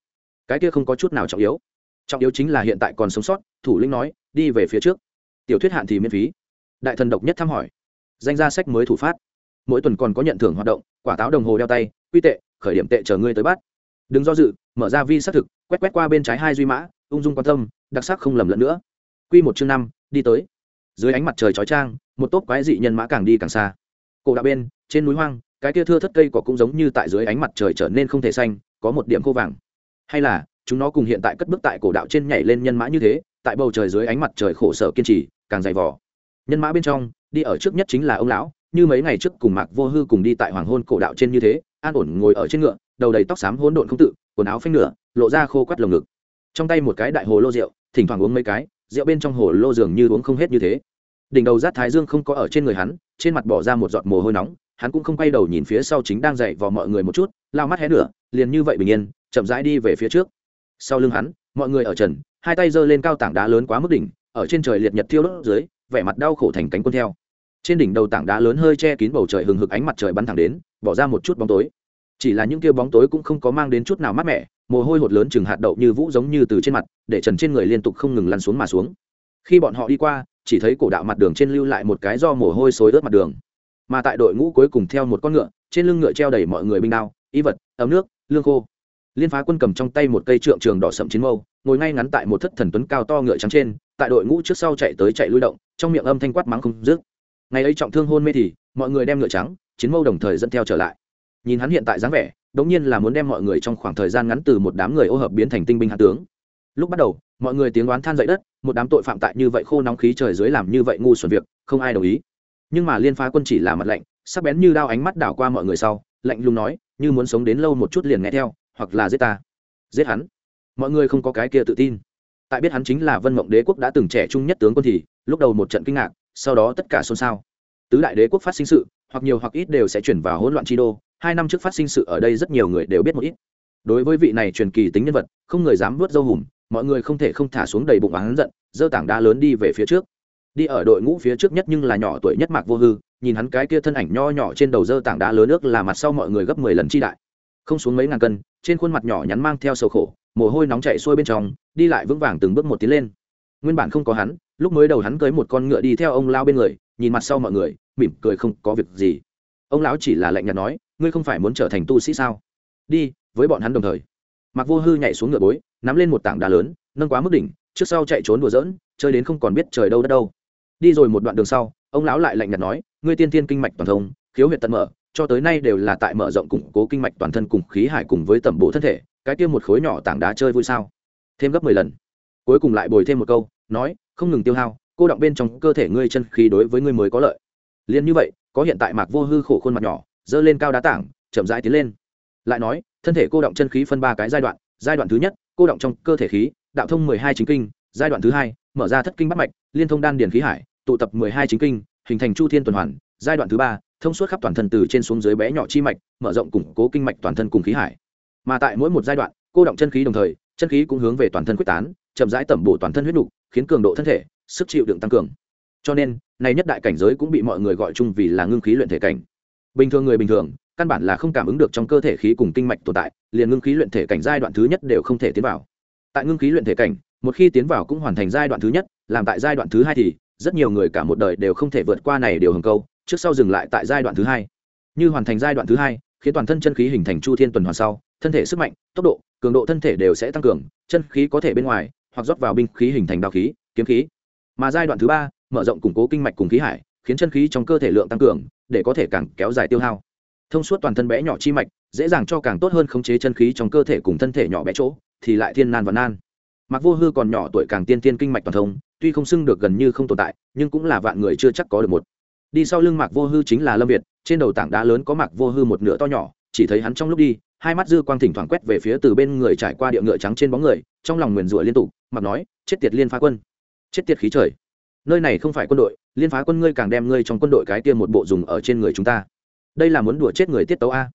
Cái kia không có chút nào trọng yếu. Trọng yếu chính là hiện tại còn sống sót, thủ lĩnh nói, đi về phía trước. Tiểu thuyết hạn thì miễn phí đại thần độc nhất thăm hỏi. Danh gia sách mới thủ phát. Mỗi tuần còn có nhận thưởng hoạt động, quả táo đồng hồ đeo tay, quy tệ, khởi điểm tệ chờ ngươi tới bắt. Đừng do dự, mở ra vi xác thực, quét quét qua bên trái hai duy mã, ung dung quan tâm, đặc sắc không lầm lẫn nữa. Q một chương năm, đi tới. Dưới ánh mặt trời chói trang một tốp quái dị nhân mã càng đi càng xa. Cổ đạo bên, trên núi hoang, cái kia thưa thất cây cỏ cũng giống như tại dưới ánh mặt trời trở nên không thể xanh, có một điểm khô vàng. Hay là, chúng nó cùng hiện tại cất bước tại cổ đạo trên nhảy lên nhân mã như thế, tại bầu trời dưới ánh mặt trời khổ sở kiên trì, càng dày vỏ nhân mã bên trong, đi ở trước nhất chính là ông lão, như mấy ngày trước cùng mạc vô hư cùng đi tại hoàng hôn cổ đạo trên như thế, an ổn ngồi ở trên ngựa, đầu đầy tóc xám hỗn độn không tự, quần áo phanh nửa, lộ ra khô quắt lồng ngực. Trong tay một cái đại hồ lô rượu, thỉnh thoảng uống mấy cái, rượu bên trong hồ lô dường như uống không hết như thế. Đỉnh đầu rát thái dương không có ở trên người hắn, trên mặt bỏ ra một giọt mồ hôi nóng, hắn cũng không quay đầu nhìn phía sau chính đang dậy vào mọi người một chút, lao mắt hé nửa, liền như vậy bình yên, chậm rãi đi về phía trước. Sau lưng hắn, mọi người ở trần, hai tay giơ lên cao tảng đá lớn quá mức đỉnh, ở trên trời liệt nhật thiêu đốt dưới vẻ mặt đau khổ thành cánh quân theo. Trên đỉnh đầu tảng đá lớn hơi che kín bầu trời hừng hực ánh mặt trời bắn thẳng đến, bỏ ra một chút bóng tối. Chỉ là những kia bóng tối cũng không có mang đến chút nào mát mẻ, mồ hôi hột lớn chừng hạt đậu như vũ giống như từ trên mặt, để trần trên người liên tục không ngừng lăn xuống mà xuống. Khi bọn họ đi qua, chỉ thấy cổ đạo mặt đường trên lưu lại một cái do mồ hôi xối ướt mặt đường. Mà tại đội ngũ cuối cùng theo một con ngựa, trên lưng ngựa treo đầy mọi người binh đao, y vật, ấm nước, lương khô. Liên phá quân cầm trong tay một cây trượng trường đỏ sậm chiến mâu, ngồi ngay ngắn tại một thất thần tuấn cao to ngựa trắng trên tại đội ngũ trước sau chạy tới chạy lui động, trong miệng âm thanh quát mắng không dứt. Ngày ấy trọng thương hôn mê thì, mọi người đem ngựa trắng, chiến mâu đồng thời dẫn theo trở lại. Nhìn hắn hiện tại dáng vẻ, đống nhiên là muốn đem mọi người trong khoảng thời gian ngắn từ một đám người ô hợp biến thành tinh binh hạ tướng. Lúc bắt đầu, mọi người tiếng oán than dậy đất, một đám tội phạm tại như vậy khô nóng khí trời dưới làm như vậy ngu xuẩn việc, không ai đồng ý. Nhưng mà liên phá quân chỉ là mặt lạnh, sắc bén như đao ánh mắt đảo qua mọi người sau, lạnh lùng nói, như muốn sống đến lâu một chút liền nghe theo, hoặc là giết ta. Giết hắn? Mọi người không có cái kia tự tin tại biết hắn chính là vân mộng đế quốc đã từng trẻ trung nhất tướng quân thì, lúc đầu một trận kinh ngạc, sau đó tất cả xôn xao. Tứ đại đế quốc phát sinh sự, hoặc nhiều hoặc ít đều sẽ chuyển vào hỗn loạn chi đô, hai năm trước phát sinh sự ở đây rất nhiều người đều biết một ít. Đối với vị này truyền kỳ tính nhân vật, không người dám vớt dâu hùm, mọi người không thể không thả xuống đầy bụng oán giận, giơ tảng đá lớn đi về phía trước. Đi ở đội ngũ phía trước nhất nhưng là nhỏ tuổi nhất mạc vô hư, nhìn hắn cái kia thân ảnh nho nhỏ trên đầu dơ tảng đá lớn nước là mặt sau mọi người gấp mười lần chi đại không xuống mấy ngàn cân, trên khuôn mặt nhỏ nhắn mang theo sầu khổ, mồ hôi nóng chạy xuôi bên trong, đi lại vững vàng từng bước một tiến lên. Nguyên bản không có hắn, lúc mới đầu hắn cưới một con ngựa đi theo ông lao bên người, nhìn mặt sau mọi người, mỉm cười không có việc gì. Ông lão chỉ là lạnh nhạt nói, ngươi không phải muốn trở thành tu sĩ sao? Đi, với bọn hắn đồng thời. Mặc vô hư nhảy xuống ngựa bối, nắm lên một tảng đá lớn, nâng quá mức đỉnh, trước sau chạy trốn đùa dỡn chơi đến không còn biết trời đâu đất đâu. Đi rồi một đoạn đường sau, ông lão lại lạnh nhạt nói, ngươi tiên tiên kinh mạch toàn thông, khiếu huyệt tận mở cho tới nay đều là tại mở rộng củng cố kinh mạch toàn thân cùng khí hải cùng với tẩm bộ thân thể, cái kia một khối nhỏ tảng đá chơi vui sao? Thêm gấp mười lần. Cuối cùng lại bồi thêm một câu, nói, không ngừng tiêu hao, cô động bên trong cơ thể ngươi chân khí đối với ngươi mới có lợi. Liền như vậy, có hiện tại mạc vô hư khổ khuôn mặt nhỏ dơ lên cao đá tảng, chậm rãi tiến lên. Lại nói, thân thể cô động chân khí phân ba cái giai đoạn giai đoạn thứ nhất, cô động trong cơ thể khí, đạo thông mười hai chính kinh, giai đoạn thứ hai, mở ra thất kinh bắt mạch, liên thông đan điền khí hải, tụ tập mười hai chính kinh, hình thành chu thiên tuần hoàn, giai đoạn thứ ba thông suốt khắp toàn thân từ trên xuống dưới bé nhỏ chi mạch mở rộng củng cố kinh mạch toàn thân cùng khí hải. Mà tại mỗi một giai đoạn cô động chân khí đồng thời chân khí cũng hướng về toàn thân quyết tán chậm rãi tẩm bổ toàn thân huyết đủ, khiến cường độ thân thể sức chịu đựng tăng cường. Cho nên này nhất đại cảnh giới cũng bị mọi người gọi chung vì là ngưng khí luyện thể cảnh. Bình thường người bình thường căn bản là không cảm ứng được trong cơ thể khí cùng kinh mạch tồn tại liền ngưng khí luyện thể cảnh giai đoạn thứ nhất đều không thể tiến vào. Tại ngưng khí luyện thể cảnh một khi tiến vào cũng hoàn thành giai đoạn thứ nhất làm tại giai đoạn thứ hai thì rất nhiều người cả một đời đều không thể vượt qua này điều hồng câu trước sau dừng lại tại giai đoạn thứ hai. Như hoàn thành giai đoạn thứ hai, khiến toàn thân chân khí hình thành chu thiên tuần hoàn sau, thân thể sức mạnh, tốc độ, cường độ thân thể đều sẽ tăng cường, chân khí có thể bên ngoài, hoặc rót vào binh khí hình thành đào khí, kiếm khí. Mà giai đoạn thứ ba, mở rộng củng cố kinh mạch cùng khí hải, khiến chân khí trong cơ thể lượng tăng cường, để có thể càng kéo dài tiêu hao. Thông suốt toàn thân bé nhỏ chi mạch, dễ dàng cho càng tốt hơn khống chế chân khí trong cơ thể cùng thân thể nhỏ bé chỗ, thì lại thiên nan và nan. Mặc vô hư còn nhỏ tuổi càng tiên tiên kinh mạch toàn thông, tuy không xưng được gần như không tồn tại, nhưng cũng là vạn người chưa chắc có được một đi sau lưng mạc vô hư chính là lâm việt, trên đầu tảng đá lớn có mạc vô hư một nửa to nhỏ, chỉ thấy hắn trong lúc đi, hai mắt dư quang thỉnh thoảng quét về phía từ bên người trải qua địa ngựa trắng trên bóng người, trong lòng nguyền rủa liên tục, mặc nói, chết tiệt liên phá quân! Chết tiệt khí trời! Nơi này không phải quân đội, liên phá quân ngươi càng đem ngươi trong quân đội cái tiêm một bộ dùng ở trên người chúng ta. Đây là muốn đùa chết người tiết tấu a.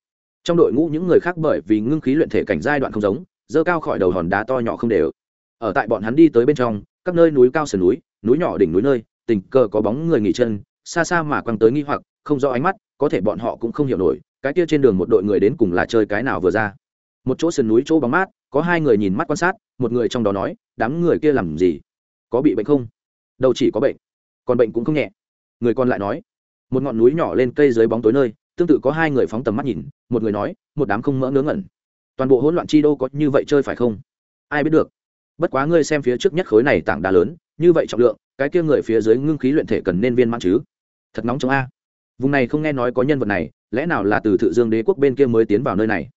Trong đội ngũ những người khác bởi vì ngưng khí luyện thể cảnh giai đoạn không giống dơ cao khỏi đầu hòn đá to nhỏ không đều. Ở tại bọn hắn đi tới bên trong, các nơi núi cao sườn núi núi nhỏ đỉnh núi nơi, tình cờ có bóng người nghỉ chân xa xa mà quăng tới nghi hoặc, không rõ ánh mắt, có thể bọn họ cũng không hiểu nổi, cái kia trên đường một đội người đến cùng là chơi cái nào vừa ra. Một chỗ sườn núi chỗ bóng mát, có hai người nhìn mắt quan sát, một người trong đó nói, đám người kia làm gì? Có bị bệnh không? Đâu chỉ có bệnh, còn bệnh cũng không nhẹ. Người còn lại nói, một ngọn núi nhỏ lên cây dưới bóng tối nơi, tương tự có hai người phóng tầm mắt nhìn, một người nói, một đám không mỡ ngớ ngẩn. Toàn bộ hỗn loạn chi đô có như vậy chơi phải không? Ai biết được. Bất quá ngươi xem phía trước nhất khối này tảng đá lớn, như vậy trọng lượng cái kia người phía dưới ngưng khí luyện thể cần nên viên mãn chứ? Thật nóng trong a. Vùng này không nghe nói có nhân vật này, lẽ nào là từ thự dương đế quốc bên kia mới tiến vào nơi này?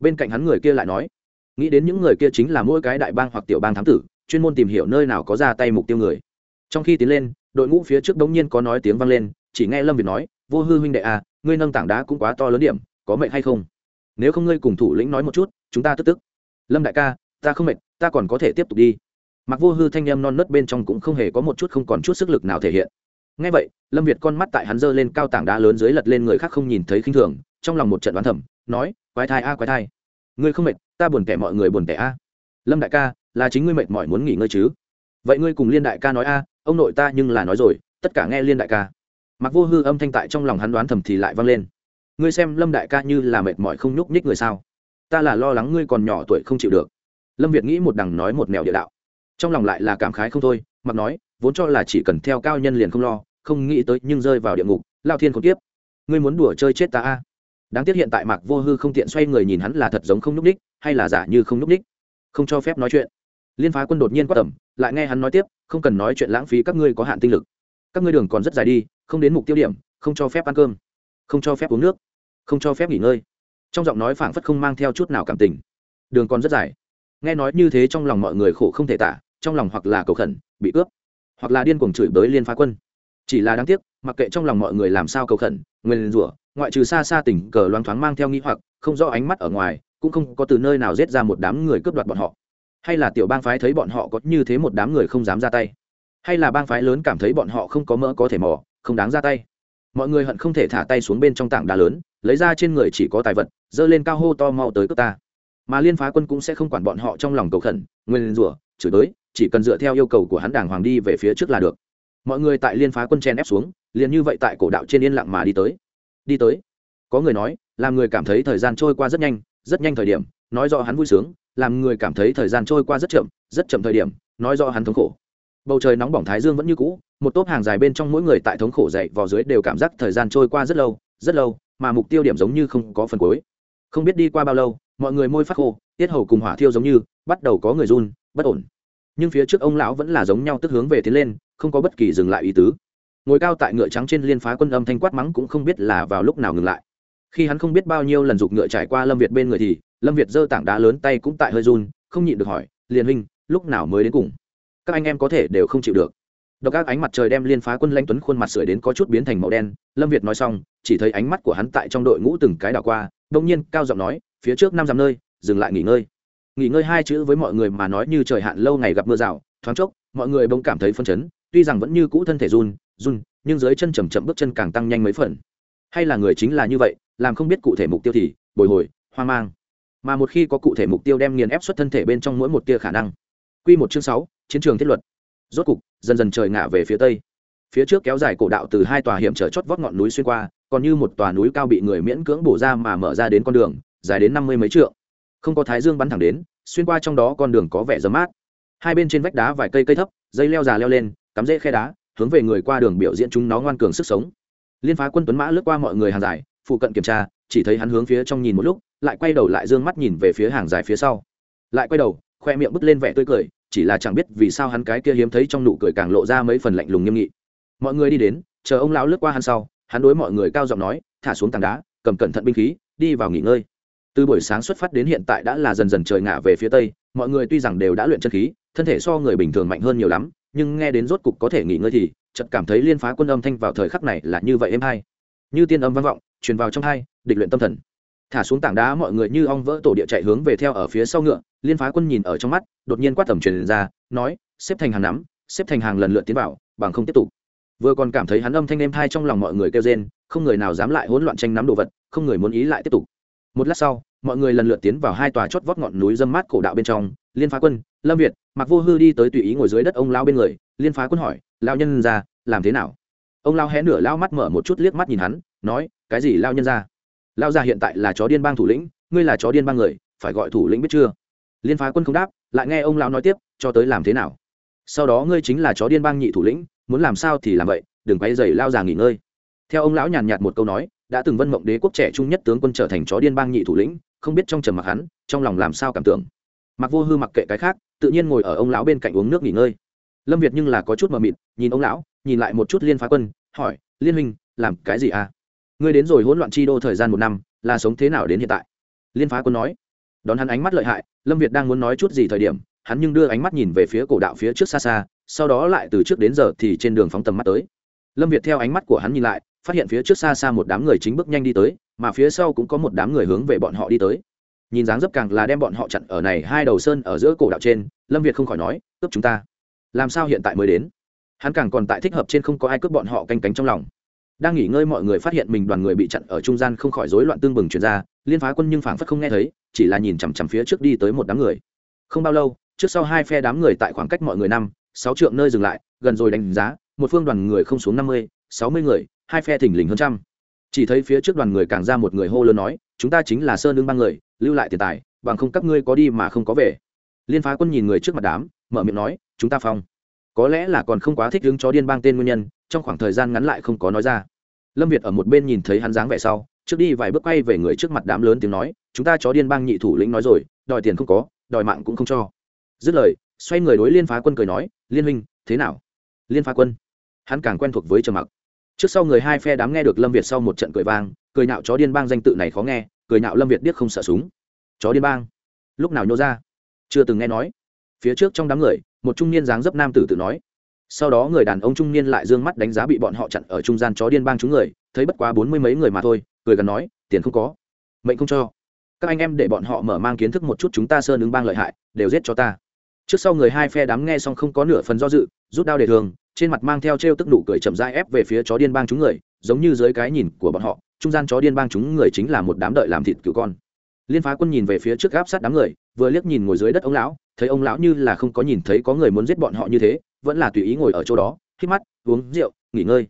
Bên cạnh hắn người kia lại nói, nghĩ đến những người kia chính là mỗi cái đại bang hoặc tiểu bang thám tử, chuyên môn tìm hiểu nơi nào có ra tay mục tiêu người. Trong khi tiến lên, đội ngũ phía trước đống nhiên có nói tiếng vang lên, chỉ nghe lâm việt nói, vô hư huynh đệ à ngươi nâng tảng đá cũng quá to lớn điểm, có mệnh hay không? Nếu không ngươi cùng thủ lĩnh nói một chút, chúng ta tức tức. Lâm đại ca, ta không mệt ta còn có thể tiếp tục đi mặc vô hư thanh em non nớt bên trong cũng không hề có một chút không còn chút sức lực nào thể hiện. Ngay vậy, lâm việt con mắt tại hắn giơ lên cao tảng đá lớn dưới lật lên người khác không nhìn thấy khinh thường, trong lòng một trận đoán thẩm nói, quái thai a, quái thai. Ngươi không mệt, ta buồn kẻ mọi người buồn kẻ a. Lâm đại ca, là chính ngươi mệt mỏi muốn nghỉ ngơi chứ? Vậy ngươi cùng liên đại ca nói a, ông nội ta nhưng là nói rồi, tất cả nghe liên đại ca. Mặc vô hư âm thanh tại trong lòng hắn đoán thầm thì lại vang lên. Ngươi xem lâm đại ca như là mệt mỏi không nhúc nhích người sao? Ta là lo lắng ngươi còn nhỏ tuổi không chịu được. Lâm việt nghĩ một đằng nói một mèo địa đạo trong lòng lại là cảm khái không thôi mặc nói vốn cho là chỉ cần theo cao nhân liền không lo không nghĩ tới nhưng rơi vào địa ngục lao thiên khốn kiếp. Ngươi muốn đùa chơi chết ta a? Đáng tiếc hiện tại mạc vô hư không tiện xoay người nhìn hắn là thật giống không n ú c ních hay là giả như không n ú c ních? Không cho phép nói chuyện. Liên phá quân đột nhiên quát tầm, lại nghe hắn nói tiếp không cần nói chuyện lãng phí các ngươi có hạn tinh lực. Các ngươi đường còn rất dài đi không đến mục tiêu điểm không cho phép ăn cơm. Không cho phép uống nước. Không cho phép nghỉ ngơi. Trong giọng nói phảng phất không mang theo chút nào cảm tình. Đường còn rất dài. Nghe nói như thế trong lòng mọi người khổ không thể tả trong lòng hoặc là cầu khẩn, bị cướp, hoặc là điên cuồng chửi bới liên phá quân. Chỉ là đáng tiếc, mặc kệ trong lòng mọi người làm sao cầu khẩn, nguyên rủa, ngoại trừ xa xa tỉnh cờ loáng thoáng mang theo nghĩ hoặc, không rõ ánh mắt ở ngoài, cũng không có từ nơi nào giết ra một đám người cướp đoạt bọn họ. Hay là tiểu bang phái thấy bọn họ có như thế một đám người không dám ra tay? Hay là bang phái lớn cảm thấy bọn họ không có mỡ có thể mò, không đáng ra tay? Mọi người hận không thể thả tay xuống bên trong tảng đá lớn, lấy ra trên người chỉ có tài vật dơ lên cao hô to mau tới cướp ta. Mà liên phá quân cũng sẽ không quản bọn họ trong lòng cầu khẩn, nguyên rủa, chửi tới chỉ cần dựa theo yêu cầu của hắn đảng hoàng đi về phía trước là được. Mọi người tại liên phá quân chen ép xuống, liền như vậy tại cổ đạo trên yên lặng mà đi tới. Đi tới. Có người nói, làm người cảm thấy thời gian trôi qua rất nhanh rất nhanh thời điểm, nói rõ hắn vui sướng, làm người cảm thấy thời gian trôi qua rất chậm rất chậm thời điểm, nói rõ hắn thống khổ. Bầu trời nóng bỏng thái dương vẫn như cũ, một tốp hàng dài bên trong mỗi người tại thống khổ dậy vào dưới đều cảm giác thời gian trôi qua rất lâu rất lâu, mà mục tiêu điểm giống như không có phần cuối. Không biết đi qua bao lâu, mọi người môi phát khô, tiết hầu cùng hỏa thiêu giống như, bắt đầu có người run, bất ổn nhưng phía trước ông lão vẫn là giống nhau tức hướng về tiến lên, không có bất kỳ dừng lại ý tứ. Ngồi cao tại ngựa trắng trên liên phá quân âm thanh quát mắng cũng không biết là vào lúc nào ngừng lại. Khi hắn không biết bao nhiêu lần giục ngựa trải qua lâm việt bên người thì, lâm việt giơ tảng đá lớn tay cũng tại hơi run, không nhịn được hỏi liền huynh, lúc nào mới đến cùng? Các anh em có thể đều không chịu được. Độc các ánh mặt trời đem liên phá quân lãnh tuấn khuôn mặt sưởi đến có chút biến thành màu đen, lâm việt nói xong, chỉ thấy ánh mắt của hắn tại trong đội ngũ từng cái đảo qua đông nhiên cao giọng nói, phía trước năm dặm nơi, dừng lại nghỉ ngơi nghỉ ngơi hai chữ với mọi người mà nói như trời hạn lâu ngày gặp mưa rào, thoáng chốc, mọi người bỗng cảm thấy phân chấn, tuy rằng vẫn như cũ thân thể run run, nhưng dưới chân chầm chậm bước chân càng tăng nhanh mấy phần. Hay là người chính là như vậy, làm không biết cụ thể mục tiêu thì, bồi hồi, hoang mang. Mà một khi có cụ thể mục tiêu đem nghiền ép xuất thân thể bên trong mỗi một tia khả năng. Q một chương sáu, chiến trường thiết luật. Rốt cục, dần dần trời ngả về phía tây. Phía trước kéo dài cổ đạo từ hai tòa hiểm trở chót vót ngọn núi xuyên qua, còn như một tòa núi cao bị người miễn cưỡng bổ ra mà mở ra đến con đường, dài đến năm mươi mấy trượng không có thái dương bắn thẳng đến, xuyên qua trong đó con đường có vẻ dấm mát. Hai bên trên vách đá vài cây cây thấp, dây leo già leo lên, cắm rễ khe đá, hướng về người qua đường biểu diễn chúng nó ngoan cường sức sống. Liên phá quân tuấn mã lướt qua mọi người hàng dài, phụ cận kiểm tra, chỉ thấy hắn hướng phía trong nhìn một lúc, lại quay đầu lại d ư ơ n g mắt nhìn về phía hàng dài phía sau. Lại quay đầu, khoe miệng bứt lên vẻ tươi cười, chỉ là chẳng biết vì sao hắn cái kia hiếm thấy trong nụ cười càng lộ ra mấy phần lạnh lùng nghiêm nghị. Mọi người đi đến, chờ ông lão lướt qua hắn sau, hắn đối mọi người cao giọng nói, thả xuống tảng đá, cầm cẩn thận binh khí, đi vào nghỉ ngơi từ buổi sáng xuất phát đến hiện tại đã là dần dần trời ngả về phía tây, mọi người tuy rằng đều đã luyện chân khí, thân thể so người bình thường mạnh hơn nhiều lắm, nhưng nghe đến rốt cục có thể nghỉ ngơi thì chợt cảm thấy liên phá quân âm thanh vào thời khắc này là như vậy êm hay. Như tiên âm vang vọng, truyền vào trong hai, địch luyện tâm thần. Thả xuống tảng đá mọi người như ong vỡ tổ địa chạy hướng về theo ở phía sau ngựa, liên phá quân nhìn ở trong mắt, đột nhiên quát tầm truyền ra, nói, xếp thành hàng nắm, xếp thành hàng lần lượt tiến vào, bằng không tiếp tục. Vừa còn cảm thấy hắn âm thanh êm thai trong lòng mọi người kêu rên, không người nào dám lại hỗn loạn tranh nắm đồ vật, không người muốn ý lại tiếp tục một lát sau, mọi người lần lượt tiến vào hai tòa chót vót ngọn núi dâm mát cổ đạo bên trong. Liên phá quân, lâm việt mặc vô hư đi tới tùy ý ngồi dưới đất ông lao bên người. Liên phá quân hỏi lao nhân ra làm thế nào? Ông lao hé nửa lao mắt mở một chút liếc mắt nhìn hắn, nói, cái gì lao nhân ra lao ra hiện tại là chó điên bang thủ lĩnh, ngươi là chó điên bang người, phải gọi thủ lĩnh biết chưa? Liên phá quân không đáp, lại nghe ông lao nói tiếp, cho tới làm thế nào? Sau đó ngươi chính là chó điên bang nhị thủ lĩnh, muốn làm sao thì làm vậy, đừng quay dày lao già nghỉ ngơi. Theo ông lão nhàn nhạt một câu nói đã từng vân mộng đế quốc trẻ trung nhất tướng quân trở thành chó điên bang nhị thủ lĩnh, không biết trong trầm mặc hắn, trong lòng làm sao cảm tưởng. Mặc vô hư mặc kệ cái khác, tự nhiên ngồi ở ông lão bên cạnh uống nước nghỉ ngơi. Lâm việt nhưng là có chút mờ mịt, nhìn ông lão, nhìn lại một chút liên phá quân, hỏi, liên huynh, làm cái gì à? Ngươi đến rồi hỗn loạn chi đô thời gian một năm, là sống thế nào đến hiện tại? Liên phá quân nói. Đón hắn ánh mắt lợi hại, lâm việt đang muốn nói chút gì thời điểm, hắn nhưng đưa ánh mắt nhìn về phía cổ đạo phía trước xa xa, sau đó lại từ trước đến giờ thì trên đường phóng tầm mắt tới. Lâm việt theo ánh mắt của hắn nhìn lại phát hiện phía trước xa xa một đám người chính bước nhanh đi tới, mà phía sau cũng có một đám người hướng về bọn họ đi tới. Nhìn dáng dấp càng là đem bọn họ chặn ở này hai đầu sơn ở giữa cổ đạo trên, lâm việt không khỏi nói, cướp chúng ta. Làm sao hiện tại mới đến? Hắn càng còn tại thích hợp trên không có ai cướp bọn họ canh cánh trong lòng. Đang nghỉ ngơi mọi người phát hiện mình đoàn người bị chặn ở trung gian không khỏi rối loạn tương bừng chuyển ra, liên phá quân nhưng phảng phất không nghe thấy, chỉ là nhìn chằm chằm phía trước đi tới một đám người. Không bao lâu, trước sau hai phe đám người tại khoảng cách mọi người năm, sáu trượng nơi dừng lại, gần rồi đánh giá, một phương đoàn người không xuống năm mươi, sáu mươi người hai phe thỉnh lình hơn trăm. Chỉ thấy phía trước đoàn người càng ra một người hô lớn nói, chúng ta chính là sơn lương ba người, lưu lại tiền tài, bằng không các ngươi có đi mà không có về. Liên phá quân nhìn người trước mặt đám, mở miệng nói, chúng ta phong. Có lẽ là còn không quá thích đứng chó điên bang tên nguyên nhân, trong khoảng thời gian ngắn lại không có nói ra. Lâm việt ở một bên nhìn thấy hắn dáng vẻ sau, trước đi vài bước quay về người trước mặt đám lớn tiếng nói, chúng ta chó điên bang nhị thủ lĩnh nói rồi, đòi tiền không có, đòi mạng cũng không cho. Dứt lời, xoay người đối liên phá quân cười nói, liên huynh, thế nào? Liên phá quân, hắn càng quen thuộc với trầm mặc trước sau người hai phe đám nghe được lâm việt sau một trận cười vang, cười nhạo chó điên bang danh tự này khó nghe, cười nhạo lâm việt điếc không sợ súng. Chó điên bang. Lúc nào nhô ra? Chưa từng nghe nói. Phía trước trong đám người, một trung niên dáng dấp nam tử tự nói. Sau đó người đàn ông trung niên lại d ư ơ n g mắt đánh giá bị bọn họ chặn ở trung gian chó điên bang chúng người, thấy bất quá bốn mươi mấy người mà thôi, cười gần nói, tiền không có. Mệnh không cho. Các anh em để bọn họ mở mang kiến thức một chút chúng ta sơn ứng bang lợi hại, đều giết cho ta. Trước sau người hai phe đám nghe xong không có nửa phần do dự, rút đao để thường trên mặt mang theo t r e o tức nụ cười chậm rãi ép về phía chó điên bang chúng người, giống như dưới cái nhìn của bọn họ, trung gian chó điên bang chúng người chính là một đám đợi làm thịt cứu con. Liên phá quân nhìn về phía trước gáp sát đám người, vừa liếc nhìn ngồi dưới đất ông lão, thấy ông lão như là không có nhìn thấy có người muốn giết bọn họ như thế, vẫn là tùy ý ngồi ở chỗ đó khi mắt, uống rượu, nghỉ ngơi.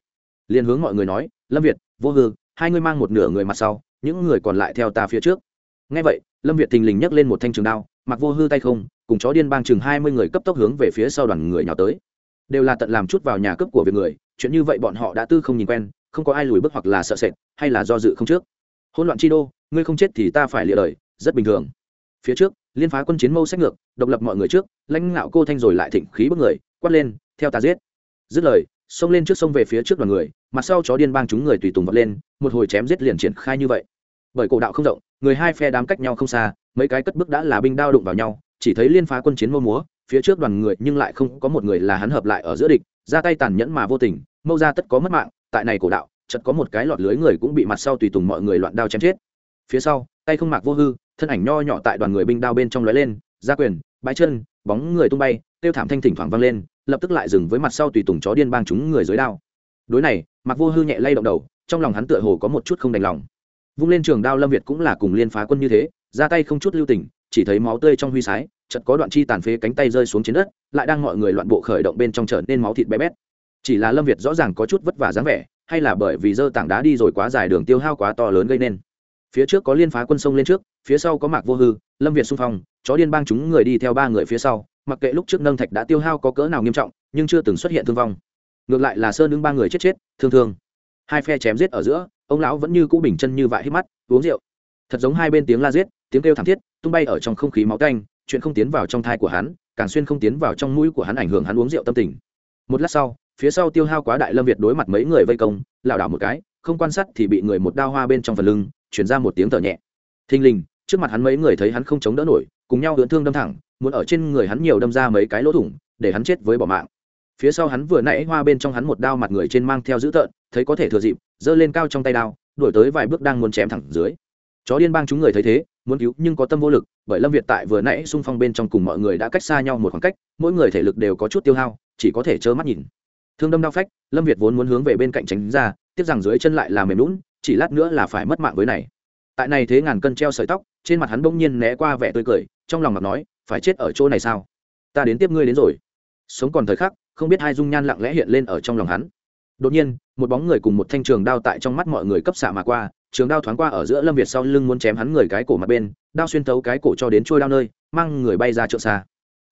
Liền hướng mọi người nói, lâm việt, vô hư, hai ngươi mang một nửa người mặt sau, những người còn lại theo ta phía trước. Ngay vậy, lâm việt thình lình nhấc lên một thanh trường đao, mặc vô hư tay không, cùng chó điên bang chừng hai mươi người cấp tốc hướng về phía sau đoàn người nhào tới đều là tận làm chút vào nhà cướp của việc người, chuyện như vậy bọn họ đã tư không nhìn quen, không có ai lùi bước hoặc là sợ sệt, hay là do dự không trước. Hỗn loạn chi đô, ngươi không chết thì ta phải lịa đời, rất bình thường. Phía trước, liên phá quân chiến mâu sách ngược, độc lập mọi người trước, lãnh ngạo cô thanh rồi lại thịnh khí bức người, quát lên, theo ta giết. Dứt lời, xông lên trước sông về phía trước đoàn người, mặt sau chó điên bang chúng người tùy tùng vọt lên, một hồi chém giết liền triển khai như vậy. Bởi cổ đạo không rộng, người hai phe đám cách nhau không xa, mấy cái cất bước đã là binh đao đụng vào nhau, chỉ thấy liên phá quân chiến mâu múa phía trước đoàn người nhưng lại không có một người là hắn hợp lại ở giữa địch, ra tay tàn nhẫn mà vô tình, mâu ra tất có mất mạng, tại này cổ đạo, chợt có một cái lọt lưới người cũng bị mặt sau tùy tùng mọi người loạn đao chém chết. Phía sau, tay không mạc vô hư, thân ảnh nho nhỏ tại đoàn người binh đao bên trong lóe lên, ra quyền bãi chân, bóng người tung bay tiêu thảm thanh thỉnh thoảng vang lên, lập tức lại dừng với mặt sau tùy tùng chó điên bang chúng người dưới đao. Đối này, mạc vô hư nhẹ lay động đầu, trong lòng hắn tựa hồ có một chút không đành lòng. Vung lên trường đao lâm việt cũng là cùng liên phá quân như thế, ra tay không chút lưu tình, chỉ thấy máu tươi trong huy sái chợt có đoạn chi tàn phế cánh tay rơi xuống trên đất, lại đang mọi người loạn bộ khởi động bên trong trở nên máu thịt bé bét. Chỉ là lâm việt rõ ràng có chút vất vả dáng vẻ, hay là bởi vì dơ tảng đá đi rồi quá dài đường tiêu hao quá to lớn gây nên. Phía trước có liên phá quân sông lên trước, phía sau có mạc vô hư, lâm việt xung phong, chó điên bang chúng người đi theo ba người phía sau, mặc kệ lúc trước nâng thạch đã tiêu hao có cỡ nào nghiêm trọng, nhưng chưa từng xuất hiện thương vong. Ngược lại là sơn đứng ba người chết chết, thương thương. Hai phe chém giết ở giữa, ông lão vẫn như cũ bình chân như vại hít mắt, uống rượu. Thật giống hai bên tiếng la giết, tiếng kêu thảm thiết, tung bay ở trong không khí máu canh chuyện không tiến vào trong thai của hắn, càng xuyên không tiến vào trong mũi của hắn ảnh hưởng hắn uống rượu tâm tình. Một lát sau, phía sau tiêu hao quá đại lâm việt đối mặt mấy người vây công, lảo đảo một cái, không quan sát thì bị người một đao hoa bên trong phần lưng chuyển ra một tiếng thở nhẹ. Thình lình, trước mặt hắn mấy người thấy hắn không chống đỡ nổi, cùng nhau hướng thương đâm thẳng, muốn ở trên người hắn nhiều đâm ra mấy cái lỗ thủng, để hắn chết với bỏ mạng. Phía sau hắn vừa nãy hoa bên trong hắn một đao mặt người trên mang theo dữ tợn, thấy có thể thừa dịp, giơ lên cao trong tay đao đổi tới vài bước đang muốn chém thẳng dưới. Chó điên bang chúng người thấy thế muốn cứu nhưng có tâm vô lực, bởi lâm việt tại vừa nãy xung phong bên trong cùng mọi người đã cách xa nhau một khoảng cách, mỗi người thể lực đều có chút tiêu hao, chỉ có thể trơ mắt nhìn. Thương đâm đau phách, lâm việt vốn muốn hướng về bên cạnh tránh ra, tiếc rằng dưới chân lại là mềm lún chỉ lát nữa là phải mất mạng với này. Tại này thế ngàn cân treo sợi tóc, trên mặt hắn bỗng nhiên né qua vẻ tươi cười, trong lòng mặt nói, phải chết ở chỗ này sao? Ta đến tiếp ngươi đến rồi. Sống còn thời khắc, không biết hai dung nhan lặng lẽ hiện lên ở trong lòng hắn. Đột nhiên, một bóng người cùng một thanh trường đao tại trong mắt mọi người cấp xạ mà qua trường đao thoáng qua ở giữa lâm việt sau lưng muốn chém hắn người cái cổ mặt bên, đao xuyên thấu cái cổ cho đến trôi đao nơi, mang người bay ra trượng xa.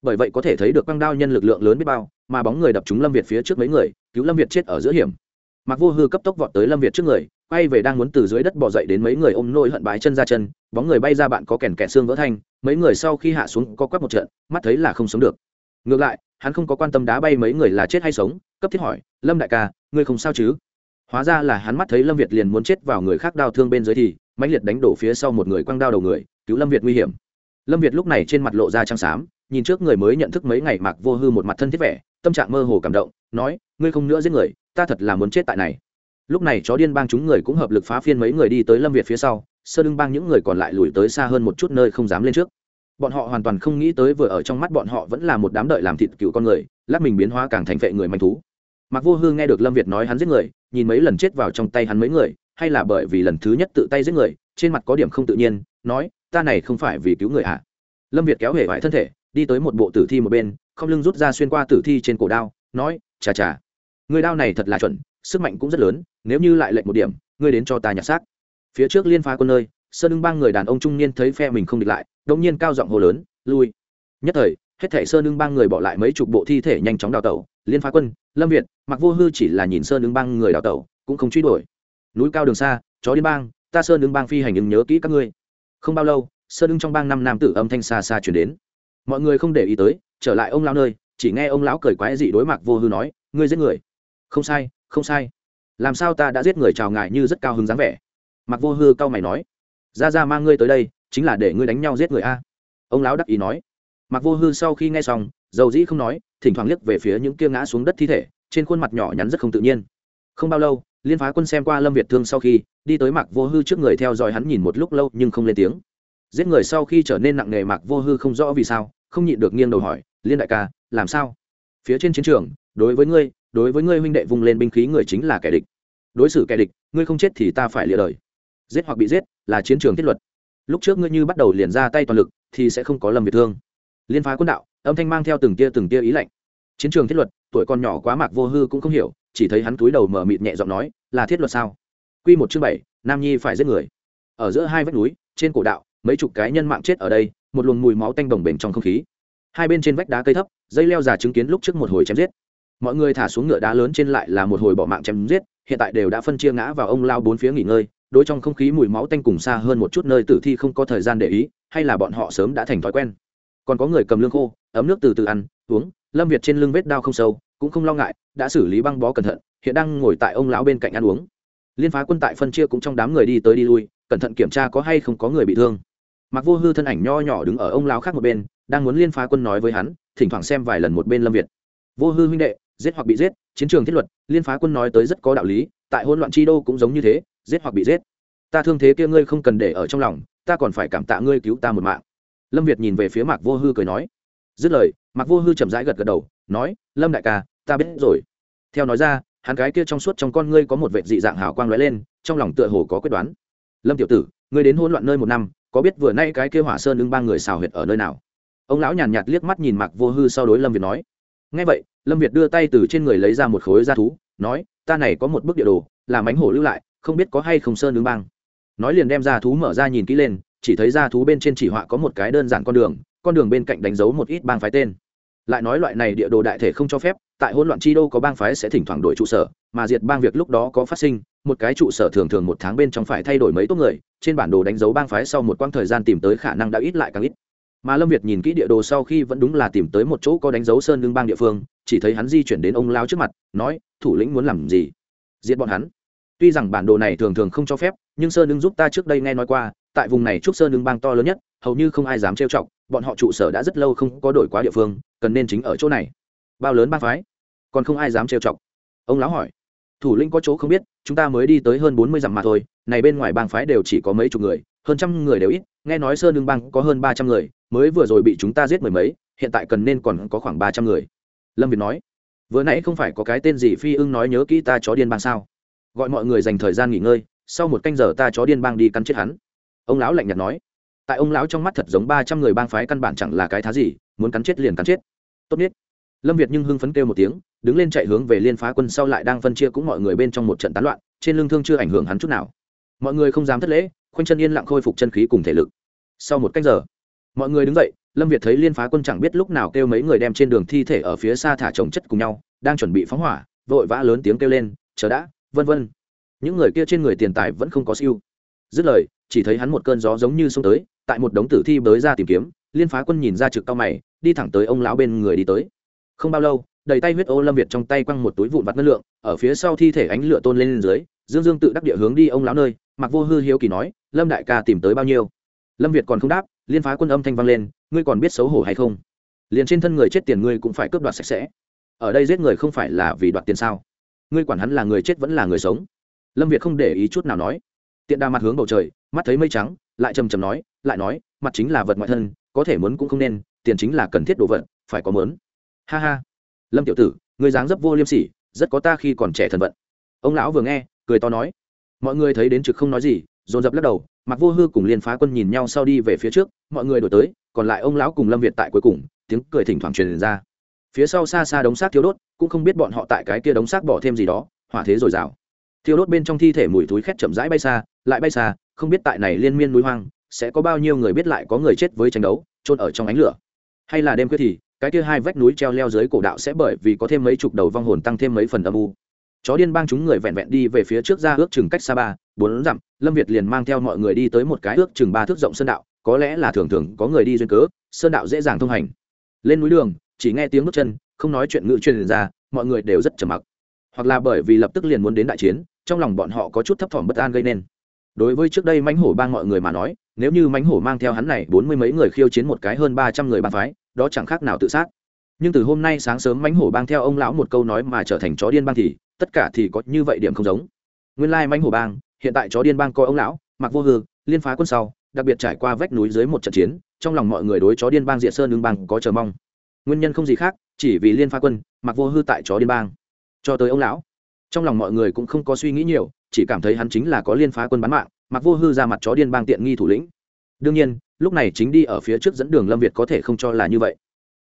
Bởi vậy có thể thấy được băng đao nhân lực lượng lớn biết bao, mà bóng người đập trúng lâm việt phía trước mấy người, cứu lâm việt chết ở giữa hiểm. Mặc vô hư cấp tốc vọt tới lâm việt trước người, quay về đang muốn từ dưới đất bỏ dậy đến mấy người ôm nôi hận bái chân ra chân, bóng người bay ra bạn có kèn kẹt xương vỡ thanh, mấy người sau khi hạ xuống có quắp một trận, mắt thấy là không sống được. Ngược lại, hắn không có quan tâm đá bay mấy người là chết hay sống, cấp thiết hỏi, lâm đại ca, ngươi không sao chứ? Hóa ra là hắn mắt thấy lâm việt liền muốn chết vào người khác đau thương bên dưới thì, mãnh liệt đánh đổ phía sau một người quăng đao đầu người, cứu lâm việt nguy hiểm. Lâm việt lúc này trên mặt lộ ra trắng xám, nhìn trước người mới nhận thức mấy ngày mặc vô hư một mặt thân thiết vẻ, tâm trạng mơ hồ cảm động, nói, ngươi không nữa giết người, ta thật là muốn chết tại này. Lúc này chó điên bang chúng người cũng hợp lực phá phiên mấy người đi tới lâm việt phía sau, sơ đương bang những người còn lại lùi tới xa hơn một chút nơi không dám lên trước. Bọn họ hoàn toàn không nghĩ tới vừa ở trong mắt bọn họ vẫn là một đám đợi làm thịt cựu con người, lát mình biến hóa càng thành vệ người manh thú. Mặc vô hư nghe được lâm việt nói hắn giết người nhìn mấy lần chết vào trong tay hắn mấy người, hay là bởi vì lần thứ nhất tự tay giết người, trên mặt có điểm không tự nhiên, nói, ta này không phải vì cứu người ạ à. lâm việt kéo hể vải thân thể, đi tới một bộ tử thi một bên, không lưng rút ra xuyên qua tử thi trên cổ đao, nói, chà chà, người đao này thật là chuẩn, sức mạnh cũng rất lớn, nếu như lại lệnh một điểm, ngươi đến cho ta nhặt xác phía trước liên phá quân nơi sơn ưng ba người đàn ông trung niên thấy phe mình không địch lại đông nhiên cao giọng hồ lớn, lui nhất thời hết thảy sơn ưng bang người bỏ lại mấy chục bộ thi thể nhanh chóng đào tẩu. Liên phá quân, lâm việt mặc vô hư chỉ là nhìn sơn ưng bang người đào tẩu, cũng không truy đuổi. Núi cao đường xa, chó điên bang, ta sơn ưng bang phi hành ứng nhớ kỹ các ngươi. Không bao lâu, sơn ưng trong bang năm nam tử âm thanh xa xa chuyển đến. Mọi người không để ý tới, trở lại ông lão nơi, chỉ nghe ông lão cười quái dị đối mặt vô hư nói, ngươi giết người. Không sai không sai. Làm sao ta đã giết người chào ngài như rất cao hứng dáng vẻ? Mặc vô hư cao mày nói. Ra ra mang ngươi tới đây, chính là để ngươi đánh nhau giết người a. Ông lão đắc ý nói mặc vô hư sau khi nghe xong, dầu dĩ không nói, thỉnh thoảng liếc về phía những kia ngã xuống đất thi thể, trên khuôn mặt nhỏ nhắn rất không tự nhiên. Không bao lâu, liên phá quân xem qua lâm việt thương sau khi, đi tới mặc vô hư trước người theo dõi hắn nhìn một lúc lâu nhưng không lên tiếng. Giết người sau khi trở nên nặng nề mặc vô hư không rõ vì sao, không nhịn được nghiêng đầu hỏi, liên đại ca, làm sao? Phía trên chiến trường, đối với ngươi, đối với ngươi huynh đệ vùng lên binh khí người chính là kẻ địch. Đối xử kẻ địch, ngươi không chết thì ta phải lịa đời. Giết hoặc bị giết là chiến trường thiết luật. Lúc trước ngươi như bắt đầu liền ra tay toàn lực, thì sẽ không có lâm việt thương liên phá quân đạo, âm thanh mang theo từng tia từng tia ý lạnh. Chiến trường thiết luật, tuổi còn nhỏ quá mạc vô hư cũng không hiểu, chỉ thấy hắn túi đầu mở mịt nhẹ giọng nói, là thiết luật sao? Q một chương bảy, nam nhi phải giết người. Ở giữa hai vách núi, trên cổ đạo, mấy chục cái nhân mạng chết ở đây, một luồng mùi máu tanh đồng bền trong không khí. Hai bên trên vách đá cây thấp, dây leo già chứng kiến lúc trước một hồi chém giết. Mọi người thả xuống ngựa đá lớn trên lại là một hồi bỏ mạng chém giết, hiện tại đều đã phân chia ngã vào ông lao bốn phía nghỉ ngơi, đối trong không khí mùi máu tanh cùng xa hơn một chút nơi tử thi không có thời gian để ý, hay là bọn họ sớm đã thành thói quen còn có người cầm lương khô, ấm nước từ từ ăn, uống, lâm việt trên lưng vết đao không sâu, cũng không lo ngại, đã xử lý băng bó cẩn thận, hiện đang ngồi tại ông lão bên cạnh ăn uống. Liên phá quân tại phân chia cũng trong đám người đi tới đi lui, cẩn thận kiểm tra có hay không có người bị thương. Mặc vô hư thân ảnh nho nhỏ đứng ở ông lão khác một bên, đang muốn liên phá quân nói với hắn, thỉnh thoảng xem vài lần một bên lâm việt. Vô hư huynh đệ, giết hoặc bị giết, chiến trường thiết luật, liên phá quân nói tới rất có đạo lý, tại hỗn loạn chi đô cũng giống như thế, giết hoặc bị giết. Ta thương thế kia ngươi không cần để ở trong lòng, ta còn phải cảm tạ ngươi cứu ta một mạng lâm việt nhìn về phía mạc vô hư cười nói, dứt lời, mạc vô hư chậm rãi gật gật đầu, nói, lâm đại ca, ta biết rồi. Theo nói ra, hắn cái kia trong suốt trong con ngươi có một vệ dị dạng hào quang lóe lên, trong lòng tựa hồ có quyết đoán. Lâm tiểu tử, ngươi đến hỗn loạn nơi một năm, có biết vừa nay cái kia hỏa sơn ưng ba người xào huyệt ở nơi nào? Ông lão nhàn nhạt liếc mắt nhìn mạc vô hư sau đối lâm việt nói ngay vậy, lâm việt đưa tay từ trên người lấy ra một khối da thú, nói, ta này có một bức địa đồ, làm ánh hổ lưu lại, không biết có hay không sơn ưng bang. Nói liền đem ra thú mở ra nhìn kỹ lên chỉ thấy ra thú bên trên chỉ họa có một cái đơn giản con đường con đường bên cạnh đánh dấu một ít bang phái tên. Lại nói loại này địa đồ đại thể không cho phép, tại hỗn loạn chi đô có bang phái sẽ thỉnh thoảng đổi trụ sở, mà diệt bang việc lúc đó có phát sinh, một cái trụ sở thường thường một tháng bên trong phải thay đổi mấy tốt người, trên bản đồ đánh dấu bang phái sau một quãng thời gian tìm tới khả năng đã ít lại càng ít. Mà lâm việt nhìn kỹ địa đồ sau khi vẫn đúng là tìm tới một chỗ có đánh dấu sơn lương bang địa phương, chỉ thấy hắn di chuyển đến ông lao trước mặt, nói, thủ lĩnh muốn làm gì? Giết bọn hắn. Tuy rằng bản đồ này thường thường không cho phép, nhưng sơn lương giúp ta trước đây nghe nói qua tại vùng này trúc sơn lương bang to lớn nhất, hầu như không ai dám trêu chọc, bọn họ trụ sở đã rất lâu không có đổi quá địa phương, cần nên chính ở chỗ này. Bao lớn bang phái, còn không ai dám trêu chọc. Ông lão hỏi, thủ lĩnh có chỗ không biết, chúng ta mới đi tới hơn bốn mươi dặm mà thôi, này bên ngoài bang phái đều chỉ có mấy chục người, hơn trăm người đều ít, nghe nói sơn lương bang có hơn ba trăm người, mới vừa rồi bị chúng ta giết mười mấy, hiện tại cần nên còn có khoảng ba trăm người. Lâm việt nói, vừa nãy không phải có cái tên gì phi ưng nói nhớ kỹ ta chó điên bang sao? Gọi mọi người dành thời gian nghỉ ngơi, sau một canh giờ ta chó điên bang đi cắn chết hắn ông lão lạnh nhạt nói. Tại ông lão trong mắt thật giống ba trăm người bang phái căn bản chẳng là cái thá gì, muốn cắn chết liền cắn chết. Tốt nhất. Lâm việt nhưng hưng phấn kêu một tiếng, đứng lên chạy hướng về liên phá quân sau lại đang phân chia cũng mọi người bên trong một trận tán loạn, trên lưng thương chưa ảnh hưởng hắn chút nào. Mọi người không dám thất lễ, khoanh chân yên lặng khôi phục chân khí cùng thể lực. Sau một cách giờ, mọi người đứng dậy, lâm việt thấy liên phá quân chẳng biết lúc nào kêu mấy người đem trên đường thi thể ở phía xa thả trồng chất cùng nhau, đang chuẩn bị phóng hỏa, vội vã lớn tiếng kêu lên, chờ đã, vân vân. Những người kia trên người tiền tài vẫn không có siêu dứt lời chỉ thấy hắn một cơn gió giống như xông tới tại một đống tử thi bới ra tìm kiếm liên phá quân nhìn ra trực cao mày đi thẳng tới ông lão bên người đi tới. Không bao lâu đầy tay huyết ô lâm việt trong tay quăng một túi vụn vặt ngân lượng ở phía sau thi thể ánh lửa tôn lên, lên dưới dương dương tự đắc địa hướng đi ông lão nơi mặc vô hư hiếu kỳ nói lâm đại ca tìm tới bao nhiêu? Lâm việt còn không đáp liên phá quân âm thanh vang lên ngươi còn biết xấu hổ hay không? Liền trên thân người chết tiền ngươi cũng phải cướp đoạt sạch sẽ. Ở đây giết người không phải là vì đoạt tiền sao? Ngươi quản hắn là người chết vẫn là người sống. Lâm việt không để ý chút nào nói tiện đa mặt hướng bầu trời, mắt thấy mây trắng, lại trầm trầm nói, lại nói, mặt chính là vật ngoại thân, có thể muốn cũng không nên, tiền chính là cần thiết đồ vật, phải có mớn. Ha ha. Lâm tiểu tử người dáng dấp vô liêm sỉ, rất có ta khi còn trẻ thần vận. Ông lão vừa nghe, cười to nói. Mọi người thấy đến trực không nói gì, dồn dập lắc đầu, mặc vô hư cùng liên phá quân nhìn nhau sau đi về phía trước, mọi người đổi tới, còn lại ông lão cùng lâm việt tại cuối cùng, tiếng cười thỉnh thoảng truyền ra. Phía sau xa xa đống xác thiếu đốt, cũng không biết bọn họ tại cái kia đống xác bỏ thêm gì đó, hỏa thế dồi dào thiêu đốt bên trong thi thể mùi túi khét chậm rãi bay xa, lại bay xa, không biết tại này liên miên núi hoang, sẽ có bao nhiêu người biết lại có người chết với tranh đấu trôn ở trong ánh lửa. Hay là đêm khuya thì, cái kia hai vách núi treo leo dưới cổ đạo sẽ bởi vì có thêm mấy chục đầu vong hồn tăng thêm mấy phần âm u. Chó điên bang chúng người vẹn vẹn đi về phía trước ra ước chừng cách xa ba, bốn dặm, lâm việt liền mang theo mọi người đi tới một cái ước chừng ba thước rộng sơn đạo, có lẽ là thường thường có người đi duyên cớ, sơn đạo dễ dàng thông hành. Lên núi đường, chỉ nghe tiếng bước chân, không nói chuyện ngự truyền ra, mọi người đều rất trầm mặc hoặc là bởi vì lập tức liền muốn đến đại chiến, trong lòng bọn họ có chút thấp thỏm bất an gây nên. Đối với trước đây mãnh hổ bang mọi người mà nói, nếu như mãnh hổ mang theo hắn này bốn mươi mấy người khiêu chiến một cái hơn ba trăm người bang phái, đó chẳng khác nào tự sát. Nhưng từ hôm nay sáng sớm mãnh hổ bang theo ông lão một câu nói mà trở thành chó điên bang thì, tất cả thì có như vậy điểm không giống. Nguyên lai mãnh hổ bang, hiện tại chó điên bang coi ông lão, mặc vô hư, liên phá quân sau, đặc biệt trải qua vách núi dưới một trận chiến, trong lòng mọi người đối chó điên bang diệt sơn ứng bang có chờ mong. Nguyên nhân không gì khác, chỉ vì liên phá quân, mặc vô hư tại chó điên bang cho tới ông lão. Trong lòng mọi người cũng không có suy nghĩ nhiều, chỉ cảm thấy hắn chính là có liên phá quân bán mạng, mặc vô hư ra mặt chó điên bang tiện nghi thủ lĩnh. Đương nhiên, lúc này chính đi ở phía trước dẫn đường lâm việt có thể không cho là như vậy.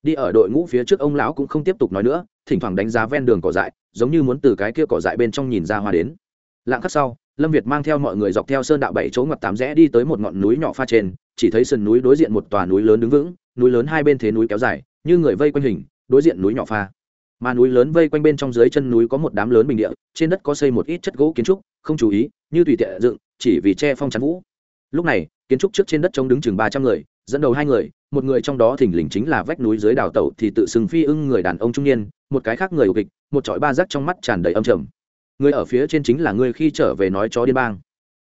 Đi ở đội ngũ phía trước ông lão cũng không tiếp tục nói nữa, thỉnh thoảng đánh giá ven đường cỏ dại, giống như muốn từ cái kia cỏ dại bên trong nhìn ra hoa đến. Lạng khắc sau, lâm việt mang theo mọi người dọc theo sơn đạo bảy chỗ ngoặt tám rẽ đi tới một ngọn núi nhỏ pha trên, chỉ thấy sườn núi đối diện một tòa núi lớn đứng vững, núi lớn hai bên thế núi kéo dài, như người vây quanh hình, đối diện núi nhỏ pha mà núi lớn vây quanh bên trong dưới chân núi có một đám lớn bình địa, trên đất có xây một ít chất gỗ kiến trúc, không chú ý, như tùy tiện dựng, chỉ vì che phong chắn vũ. Lúc này, kiến trúc trước trên đất trống đứng chừng ba trăm người, dẫn đầu hai người, một người trong đó thỉnh lình chính là vách núi dưới đào tẩu thì tự xưng phi ưng người đàn ông trung niên, một cái khác người ổ kịch, một chọi ba rác trong mắt tràn đầy âm trầm. Người ở phía trên chính là người khi trở về nói chó điên bang.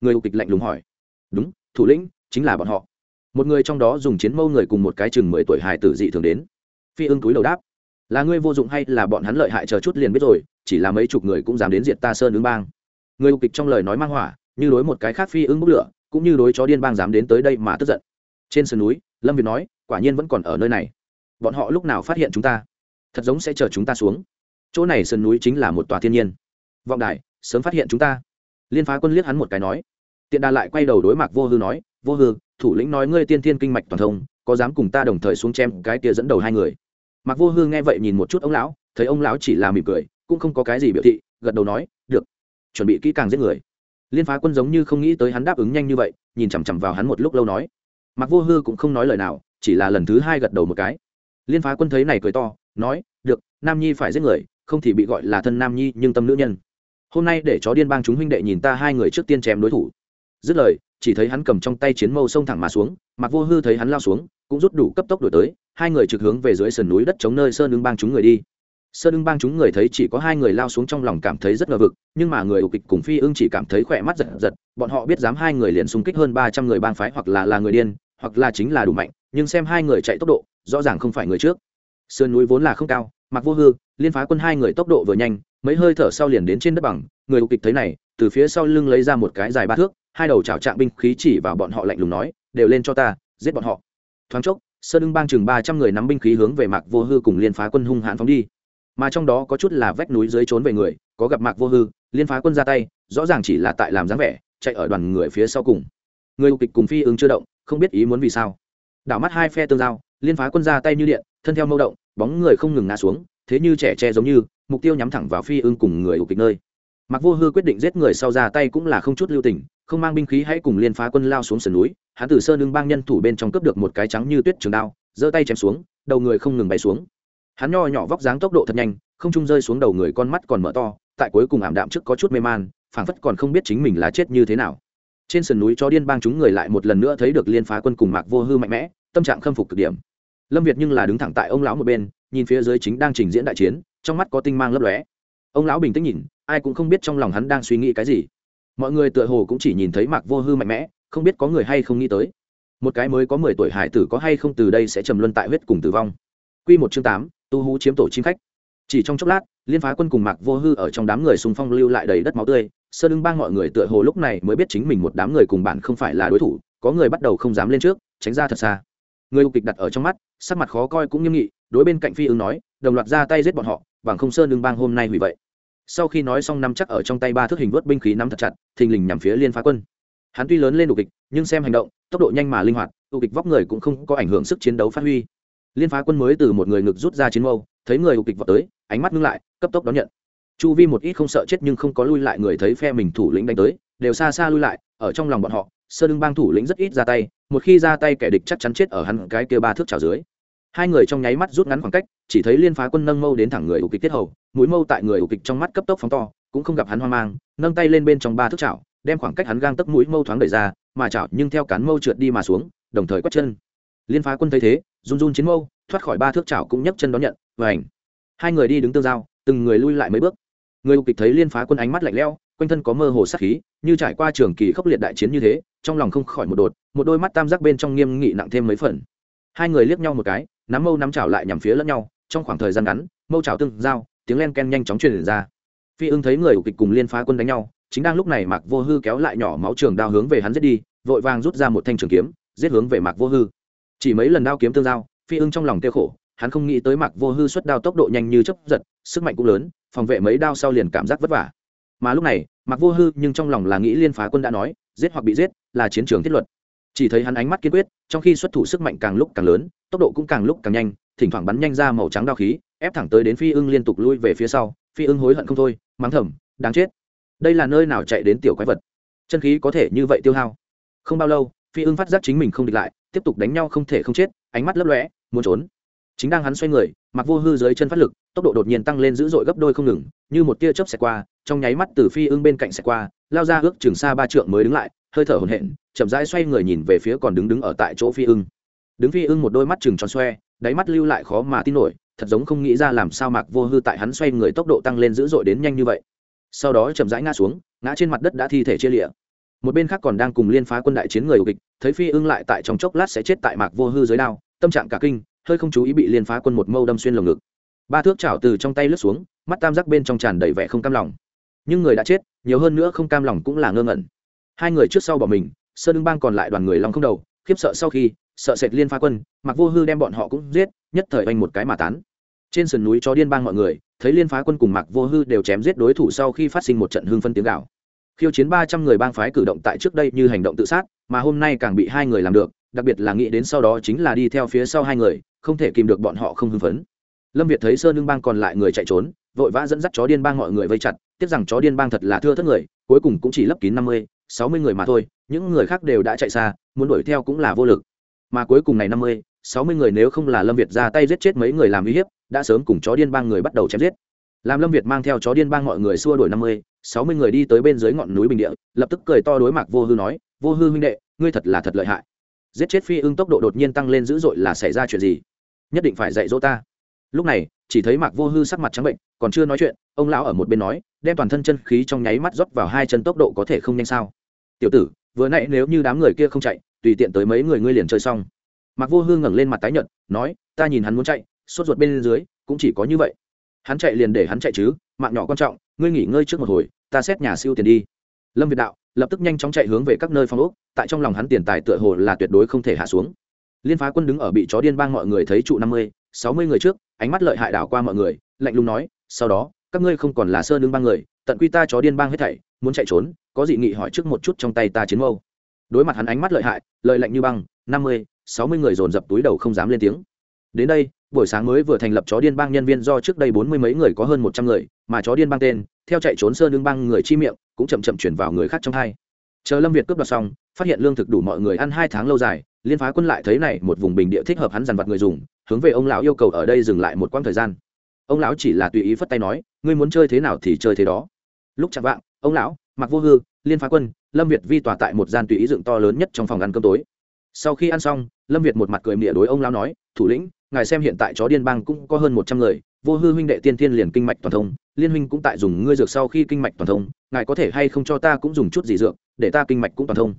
Người ổ kịch lạnh lùng hỏi. Đúng, thủ lĩnh, chính là bọn họ. Một người trong đó dùng chiến mâu người cùng một cái chừng mười tuổi hài tử dị thường đến. Phi ưng túi đầu đáp là ngươi vô dụng hay là bọn hắn lợi hại chờ chút liền biết rồi, chỉ là mấy chục người cũng dám đến diệt ta sơn ứng bang. Người ục kịch trong lời nói mang hỏa, như đối một cái khác phi ứng bốc lửa, cũng như đối chó điên bang dám đến tới đây mà tức giận. Trên sườn núi, lâm việt nói, quả nhiên vẫn còn ở nơi này. Bọn họ lúc nào phát hiện chúng ta, thật giống sẽ chờ chúng ta xuống. Chỗ này sườn núi chính là một tòa thiên nhiên. Vọng đại sớm phát hiện chúng ta. Liên phá quân liếc hắn một cái nói. Tiện đà lại quay đầu đối mặt vô hư nói, vô hư, thủ lĩnh nói ngươi tiên thiên kinh mạch toàn thông, có dám cùng ta đồng thời xuống chém cái kia dẫn đầu hai người? Mặc vô hư nghe vậy nhìn một chút ông lão, thấy ông lão chỉ là mỉm cười, cũng không có cái gì biểu thị, gật đầu nói, được, chuẩn bị kỹ càng giết người. Liên phá quân giống như không nghĩ tới hắn đáp ứng nhanh như vậy, nhìn chằm chằm vào hắn một lúc lâu nói. Mặc vô hư cũng không nói lời nào, chỉ là lần thứ hai gật đầu một cái. Liên phá quân thấy này cười to, nói, được, nam nhi phải giết người, không thì bị gọi là thân nam nhi, nhưng tâm nữ nhân. Hôm nay để chó điên bang chúng huynh đệ nhìn ta hai người trước tiên chém đối thủ. Dứt lời chỉ thấy hắn cầm trong tay chiến mâu xông thẳng mà xuống mặc vô hư thấy hắn lao xuống, cũng rút đủ cấp tốc đổi tới, hai người trực hướng về dưới sườn núi đất chống nơi sơn ưng bang chúng người đi. Sơn ưng bang chúng người thấy chỉ có hai người lao xuống trong lòng cảm thấy rất ngờ vực, nhưng mà người ục kịch cùng phi ưng chỉ cảm thấy khỏe mắt giật giật, bọn họ biết dám hai người liền xung kích hơn ba trăm người bang phái hoặc là là người điên, hoặc là chính là đủ mạnh, nhưng xem hai người chạy tốc độ, rõ ràng không phải người trước. Sườn núi vốn là không cao mặc vô hư, liên phá quân hai người tốc độ vừa nhanh, mấy hơi thở sau liền đến trên đất bằng, người ục kịch thấy này, từ phía sau lưng lấy ra một cái dài ba thước hai đầu chảo trạng binh khí chỉ vào bọn họ lạnh lùng nói, đều lên cho ta, giết bọn họ. Thoáng chốc, sơn đương bang chừng ba trăm người nắm binh khí hướng về mạc vô hư cùng liên phá quân hung hãn phóng đi. Mà trong đó có chút là vách núi dưới trốn về người, có gặp mạc vô hư, liên phá quân ra tay, rõ ràng chỉ là tại làm dáng vẻ, chạy ở đoàn người phía sau cùng. Người kịch cùng phi ứng chưa động, không biết ý muốn vì sao. Đảo mắt hai phe tương giao, liên phá quân ra tay như điện, thân theo mâu động, bóng người không ngừng ngã xuống, thế như trẻ tre giống như, mục tiêu nhắm thẳng vào phi ưng cùng người kịch nơi. Mặc vô hư quyết định giết người sau ra tay cũng là không chút lưu tình không mang binh khí hãy cùng liên phá quân lao xuống sườn núi, hắn từ sơn ưng bang nhân thủ bên trong cướp được một cái trắng như tuyết trường đao, giơ tay chém xuống, đầu người không ngừng bay xuống. Hắn nho nhỏ vóc dáng tốc độ thật nhanh, không trung rơi xuống đầu người con mắt còn mở to, tại cuối cùng ảm đạm trước có chút mê man, phảng phất còn không biết chính mình là chết như thế nào. Trên sườn núi cho điên bang chúng người lại một lần nữa thấy được liên phá quân cùng mạc vô hư mạnh mẽ, tâm trạng khâm phục cực điểm. Lâm việt nhưng là đứng thẳng tại ông lão một bên, nhìn phía dưới chính đang trình diễn đại chiến, trong mắt có tinh mang lấp lóe. Ông lão bình tĩnh nhìn, ai cũng không biết trong lòng hắn đang suy nghĩ cái gì mọi người tựa hồ cũng chỉ nhìn thấy mạc vô hư mạnh mẽ, không biết có người hay không nghĩ tới. Một cái mới có mười tuổi hải tử có hay không từ đây sẽ trầm luân tại huyết cùng tử vong. Q một chương tám, tu hú chiếm tổ chim khách. Chỉ trong chốc lát, liên phá quân cùng mạc vô hư ở trong đám người xung phong lưu lại đầy đất máu tươi. Sơ đương bang mọi người tựa hồ lúc này mới biết chính mình một đám người cùng bạn không phải là đối thủ, có người bắt đầu không dám lên trước, tránh ra thật xa. Người ục kịch đặt ở trong mắt, sắc mặt khó coi cũng nghiêm nghị, đối bên cạnh phi ứng nói, đồng loạt ra tay giết bọn họ, bằng không sơn đương bang hôm nay hủy vậy sau khi nói xong nắm chắc ở trong tay ba thước hình vớt binh khí nắm thật chặt, thình lình nhằm phía liên phá quân. Hắn tuy lớn lên đủ kịch, nhưng xem hành động, tốc độ nhanh mà linh hoạt ục kịch vóc người cũng không có ảnh hưởng sức chiến đấu phát huy. Liên phá quân mới từ một người ngực rút ra chiến mâu, thấy người ục kịch vào tới, ánh mắt ngưng lại, cấp tốc đón nhận. Chu vi một ít không sợ chết nhưng không có lui lại người thấy phe mình thủ lĩnh đánh tới, đều xa xa lui lại, ở trong lòng bọn họ, sơ đương bang thủ lĩnh rất ít ra tay, một khi ra tay kẻ địch chắc chắn chết ở hắn cái kia ba thước trào dưới. Hai người trong nháy mắt rút ngắn khoảng cách chỉ thấy liên phá quân nâng mâu đến thẳng người ủ kịch tiết hầu, mũi mâu tại người ủ kịch trong mắt cấp tốc phóng to, cũng không gặp hắn hoang mang, nâng tay lên bên trong ba thước chảo, đem khoảng cách hắn gang tấc mũi mâu thoáng đẩy ra, mà chảo nhưng theo cán mâu trượt đi mà xuống, đồng thời quất chân. Liên phá quân thấy thế, run run chiến mâu, thoát khỏi ba thước chảo cũng nhấc chân đón nhận và ảnh hai người đi đứng tương giao, từng người lui lại mấy bước. Người ủ kịch thấy liên phá quân ánh mắt lạnh lẽo, quanh thân có mơ hồ sát khí, như trải qua trường kỳ khốc liệt đại chiến như thế, trong lòng không khỏi một đột, một đôi mắt tam giác bên trong nghiêm nghị nặng thêm mấy phần. Hai người liếc nhau một cái, nắm mâu nắm chảo lại nhằm phía lẫn nhau trong khoảng thời gian ngắn, mâu trào tương giao, tiếng len ken nhanh chóng truyền ra. Phi ưng thấy người ủ kịch cùng liên phá quân đánh nhau, chính đang lúc này mạc vô hư kéo lại nhỏ máu trường đao hướng về hắn giết đi, vội vàng rút ra một thanh trường kiếm, giết hướng về mạc vô hư. Chỉ mấy lần đao kiếm tương giao, phi ưng trong lòng kêu khổ, hắn không nghĩ tới mạc vô hư xuất đao tốc độ nhanh như chấp giật, sức mạnh cũng lớn, phòng vệ mấy đao sau liền cảm giác vất vả. Mà lúc này, mạc vô hư nhưng trong lòng là nghĩ liên phá quân đã nói, giết hoặc bị giết là chiến trường thiết luật. Chỉ thấy hắn ánh mắt kiên quyết, trong khi xuất thủ sức mạnh càng lúc càng lớn, tốc độ cũng càng lúc càng nhanh thỉnh thoảng bắn nhanh ra màu trắng đao khí, ép thẳng tới đến phi ưng liên tục lui về phía sau. Phi ưng hối hận không thôi, mắng thầm, đáng chết. Đây là nơi nào chạy đến tiểu quái vật? Chân khí có thể như vậy tiêu hao? Không bao lâu, phi ưng phát giác chính mình không địch lại, tiếp tục đánh nhau không thể không chết, ánh mắt lấp lóe, muốn trốn. Chính đang hắn xoay người, mặc vô hư dưới chân phát lực, tốc độ đột nhiên tăng lên dữ dội gấp đôi không ngừng, như một tia chớp xẹt qua, trong nháy mắt từ phi ưng bên cạnh xẹt qua, lao ra ước trường xa ba trượng mới đứng lại, hơi thở hổn hển, chậm rãi xoay người nhìn về phía còn đứng đứng ở tại chỗ phi ưng đứng phi ưng một đôi mắt chừng tròn xoe, đáy mắt lưu lại khó mà tin nổi, thật giống không nghĩ ra làm sao mạc vô hư tại hắn xoay người tốc độ tăng lên dữ dội đến nhanh như vậy. Sau đó chậm rãi ngã xuống, ngã trên mặt đất đã thi thể chia lịa một bên khác còn đang cùng liên phá quân đại chiến người ổ địch thấy phi ưng lại tại trong chốc lát sẽ chết tại mạc vô hư dưới đao, tâm trạng cả kinh, hơi không chú ý bị liên phá quân một mâu đâm xuyên lồng ngực. Ba thước chảo từ trong tay lướt xuống, mắt tam giác bên trong tràn đầy vẻ không cam lòng. Nhưng người đã chết, nhiều hơn nữa không cam lòng cũng là ngơ ngẩn. Hai người trước sau bỏ mình, sơn đương bang còn lại đoàn người lòng không đầu, khiếp sợ sau khi sợ sệt liên phá quân mặc vô hư đem bọn họ cũng giết, nhất thời oanh một cái mà tán. Trên sườn núi chó điên bang mọi người, thấy liên phá quân cùng mặc vô hư đều chém giết đối thủ sau khi phát sinh một trận hương phân tiếng gạo khiêu chiến ba trăm người bang phái cử động tại trước đây như hành động tự sát, mà hôm nay càng bị hai người làm được, đặc biệt là nghĩ đến sau đó chính là đi theo phía sau hai người, không thể kìm được bọn họ không hưng phấn. Lâm việt thấy sơn lương bang còn lại người chạy trốn, vội vã dẫn dắt chó điên bang mọi người vây chặt, tiếc rằng chó điên bang thật là thưa thất người, cuối cùng cũng chỉ lấp kín năm mươi, sáu mươi người mà thôi, những người khác đều đã chạy xa, muốn đuổi theo cũng là vô lực mà cuối cùng này năm mươi, sáu mươi người nếu không là lâm việt ra tay giết chết mấy người làm uy hiếp, đã sớm cùng chó điên bang người bắt đầu chém giết. Làm lâm việt mang theo chó điên bang mọi người xua đuổi năm mươi, sáu mươi người đi tới bên dưới ngọn núi bình địa, lập tức cười to đối mặt vô hư nói, vô hư huynh đệ, ngươi thật là thật lợi hại. Giết chết phi ưng tốc độ đột nhiên tăng lên dữ dội là xảy ra chuyện gì? Nhất định phải dạy dỗ ta. Lúc này, chỉ thấy mạc vô hư sắc mặt trắng bệnh, còn chưa nói chuyện, ông lão ở một bên nói, đem toàn thân chân khí trong nháy mắt rót vào hai chân tốc độ có thể không nhanh sao? Tiểu tử, vừa nãy nếu như đám người kia không chạy tùy tiện tới mấy người ngươi liền chơi xong. Mặc vô hương ngẩng lên mặt tái nhợt, nói, ta nhìn hắn muốn chạy, sốt ruột bên dưới, cũng chỉ có như vậy. Hắn chạy liền để hắn chạy chứ, mạng nhỏ quan trọng, ngươi nghỉ ngơi trước một hồi, ta xét nhà siêu tiền đi. Lâm việt đạo lập tức nhanh chóng chạy hướng về các nơi phong ốc, tại trong lòng hắn tiền tài tựa hồ là tuyệt đối không thể hạ xuống. Liên phá quân đứng ở bị chó điên bang mọi người thấy trụ năm mươi, sáu mươi người trước, ánh mắt lợi hại đảo qua mọi người, lạnh lùng nói, sau đó, các ngươi không còn là sơ đương bang người, tận quy ta chó điên bang hết thảy, muốn chạy trốn, có dị nghị hỏi trước một chút trong tay ta chiến mâu đối mặt hắn ánh mắt lợi hại, lợi lạnh như băng, năm mươi, sáu mươi người dồn dập túi đầu không dám lên tiếng. Đến đây, buổi sáng mới vừa thành lập chó điên bang nhân viên do trước đây bốn mươi mấy người có hơn một trăm người, mà chó điên bang tên, theo chạy trốn sơn lương bang người chi miệng, cũng chậm chậm chuyển vào người khác trong hai. Chờ lâm việt cướp đoạt xong, phát hiện lương thực đủ mọi người ăn hai tháng lâu dài, liên phá quân lại thấy này một vùng bình địa thích hợp hắn dằn vặt người dùng, hướng về ông lão yêu cầu ở đây dừng lại một quãng thời gian. Ông lão chỉ là tùy ý phất tay nói, ngươi muốn chơi thế nào thì chơi thế đó. Lúc chạm vạng, ông lão, mặc vô hư, liên phá quân lâm việt vi tòa tại một gian tùy ý dựng to lớn nhất trong phòng ăn cơm tối. Sau khi ăn xong, lâm việt một mặt cười mỉa đối ông lão nói, thủ lĩnh, ngài xem hiện tại chó điên bang cũng có hơn một trăm người, vô hư huynh đệ tiên thiên liền kinh mạch toàn thông, liên huynh cũng tại dùng ngươi dược sau khi kinh mạch toàn thông, ngài có thể hay không cho ta cũng dùng chút gì dược, để ta kinh mạch cũng toàn thông?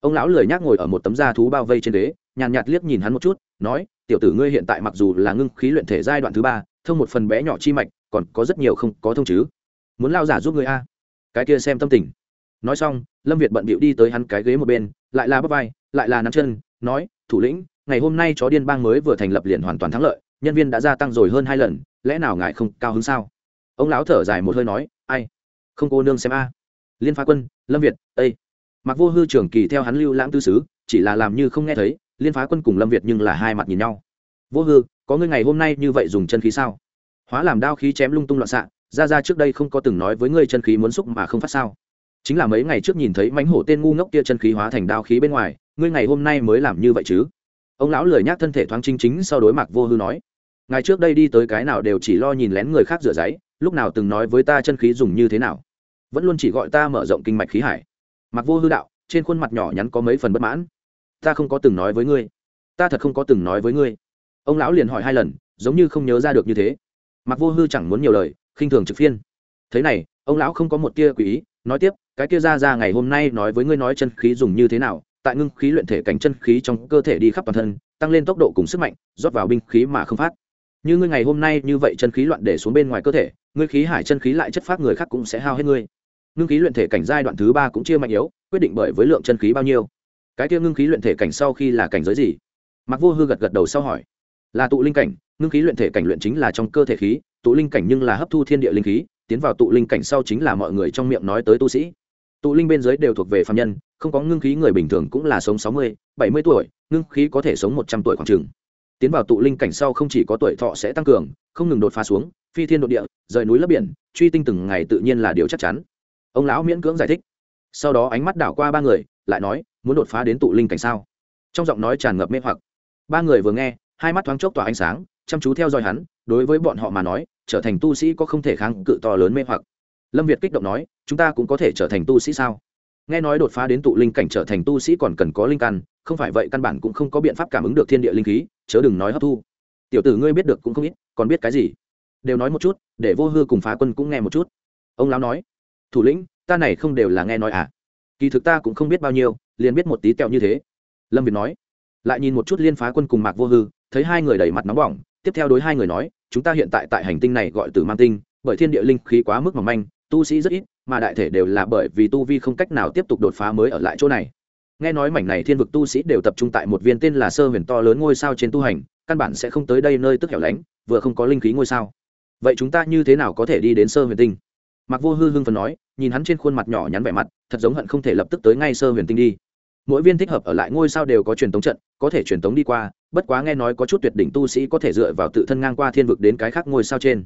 Ông lão lười nhác ngồi ở một tấm da thú bao vây trên đế nhàn nhạt liếc nhìn hắn một chút, nói, tiểu tử ngươi hiện tại mặc dù là ngưng khí luyện thể giai đoạn thứ ba, thông một phần bé nhỏ chi mạch, còn có rất nhiều không có thông chứ. Muốn lao giả giúp ngươi a? Cái kia xem tâm tình nói xong, lâm việt bận bịu đi tới hắn cái ghế một bên, lại là bắp vai, lại là nắm chân, nói, thủ lĩnh, ngày hôm nay chó điên bang mới vừa thành lập liền hoàn toàn thắng lợi, nhân viên đã gia tăng rồi hơn hai lần, lẽ nào ngài không cao hứng sao? Ông lão thở dài một hơi nói, ai? Không cô nương xem a. Liên phá quân, lâm việt ây mặc vô hư trưởng kỳ theo hắn lưu lãng tư sứ chỉ là làm như không nghe thấy, liên phá quân cùng lâm việt nhưng là hai mặt nhìn nhau. Vô hư, có ngươi ngày hôm nay như vậy dùng chân khí sao? Hóa làm đao khí chém lung tung loạn xạ, ra ra trước đây không có từng nói với ngươi chân khí muốn xúc mà không phát sao chính là mấy ngày trước nhìn thấy mãnh hổ tên ngu ngốc kia chân khí hóa thành đao khí bên ngoài, ngươi ngày hôm nay mới làm như vậy chứ? Ông lão lười nhác thân thể thoáng chính chính sau đối mặt vô hư nói ngày trước đây đi tới cái nào đều chỉ lo nhìn lén người khác rửa giấy, lúc nào từng nói với ta chân khí dùng như thế nào? Vẫn luôn chỉ gọi ta mở rộng kinh mạch khí hải. Mặc vô hư đạo, trên khuôn mặt nhỏ nhắn có mấy phần bất mãn. Ta không có từng nói với ngươi. Ta thật không có từng nói với ngươi. Ông lão liền hỏi hai lần, giống như không nhớ ra được như thế. Mặc vô hư chẳng muốn nhiều lời, khinh thường trực phiên. Thế này, ông lão không có một tia quỷ ý, nói tiếp cái kia ra ra ngày hôm nay nói với ngươi nói chân khí dùng như thế nào, tại ngưng khí luyện thể cảnh chân khí trong cơ thể đi khắp toàn thân, tăng lên tốc độ cùng sức mạnh, rót vào binh khí mà không phát. Như ngươi ngày hôm nay như vậy chân khí loạn để xuống bên ngoài cơ thể, ngươi khí hải chân khí lại chất phát người khác cũng sẽ hao hết ngươi. Ngưng khí luyện thể cảnh giai đoạn thứ ba cũng chia mạnh yếu, quyết định bởi với lượng chân khí bao nhiêu. Cái kia ngưng khí luyện thể cảnh sau khi là cảnh giới gì? Mặc vô hư gật gật đầu sau hỏi. Là tụ linh cảnh, ngưng khí luyện thể cảnh luyện chính là trong cơ thể khí, tụ linh cảnh nhưng là hấp thu thiên địa linh khí, tiến vào tụ linh cảnh sau chính là mọi người trong miệng nói tới tu sĩ tụ linh bên dưới đều thuộc về phạm nhân, không có ngưng khí người bình thường cũng là sống sáu mươi, bảy mươi tuổi, ngưng khí có thể sống một trăm tuổi khoảng t tiến vào tụ linh cảnh sau không chỉ có tuổi thọ sẽ tăng cường, không ngừng đột phá xuống, phi thiên đ ộ địa, rời núi lấp biển, truy tinh từng ngày tự nhiên là điều chắc chắn. Ông lão miễn cưỡng giải thích. Sau đó ánh mắt đảo qua ba người, lại nói, muốn đột phá đến tụ linh cảnh sao? Trong giọng nói tràn ngập mê hoặc. Ba người vừa nghe, hai mắt thoáng chốc tỏa ánh sáng, chăm chú theo dõi hắn, đối với bọn họ mà nói, trở thành tu sĩ có không thể kháng cự to lớn mê hoặc lâm việt kích động nói, chúng ta cũng có thể trở thành tu sĩ sao? Nghe nói đột phá đến tụ linh cảnh trở thành tu sĩ còn cần có linh căn, không phải vậy căn bản cũng không có biện pháp cảm ứng được thiên địa linh khí, chớ đừng nói hấp thu. Tiểu tử ngươi biết được cũng không ít, còn biết cái gì? Đều nói một chút, để vô hư cùng phá quân cũng nghe một chút. Ông lão nói, thủ lĩnh, ta này không đều là nghe nói à? Kỳ thực ta cũng không biết bao nhiêu, liền biết một tí kẹo như thế. Lâm việt nói, lại nhìn một chút liên phá quân cùng mạc vô hư, thấy hai người đẩy mặt nóng bỏng, tiếp theo đối hai người nói, chúng ta hiện tại tại hành tinh này gọi từ mang tinh, bởi thiên địa linh khí quá mức mỏng manh tu sĩ rất ít, mà đại thể đều là bởi vì tu vi không cách nào tiếp tục đột phá mới ở lại chỗ này. Nghe nói mảnh này thiên vực tu sĩ đều tập trung tại một viên tên là sơ huyền to lớn ngôi sao trên tu hành, căn bản sẽ không tới đây nơi tức hẻo lánh, vừa không có linh khí ngôi sao. Vậy chúng ta như thế nào có thể đi đến sơ huyền tinh? Mặc vô hư hưng phần nói, nhìn hắn trên khuôn mặt nhỏ nhắn vẻ mặt, thật giống hận không thể lập tức tới ngay sơ huyền tinh đi. Mỗi viên thích hợp ở lại ngôi sao đều có truyền tống trận, có thể truyền tống đi qua, bất quá nghe nói có chút tuyệt đỉnh tu sĩ có thể dựa vào tự thân ngang qua thiên vực đến cái khác ngôi sao trên.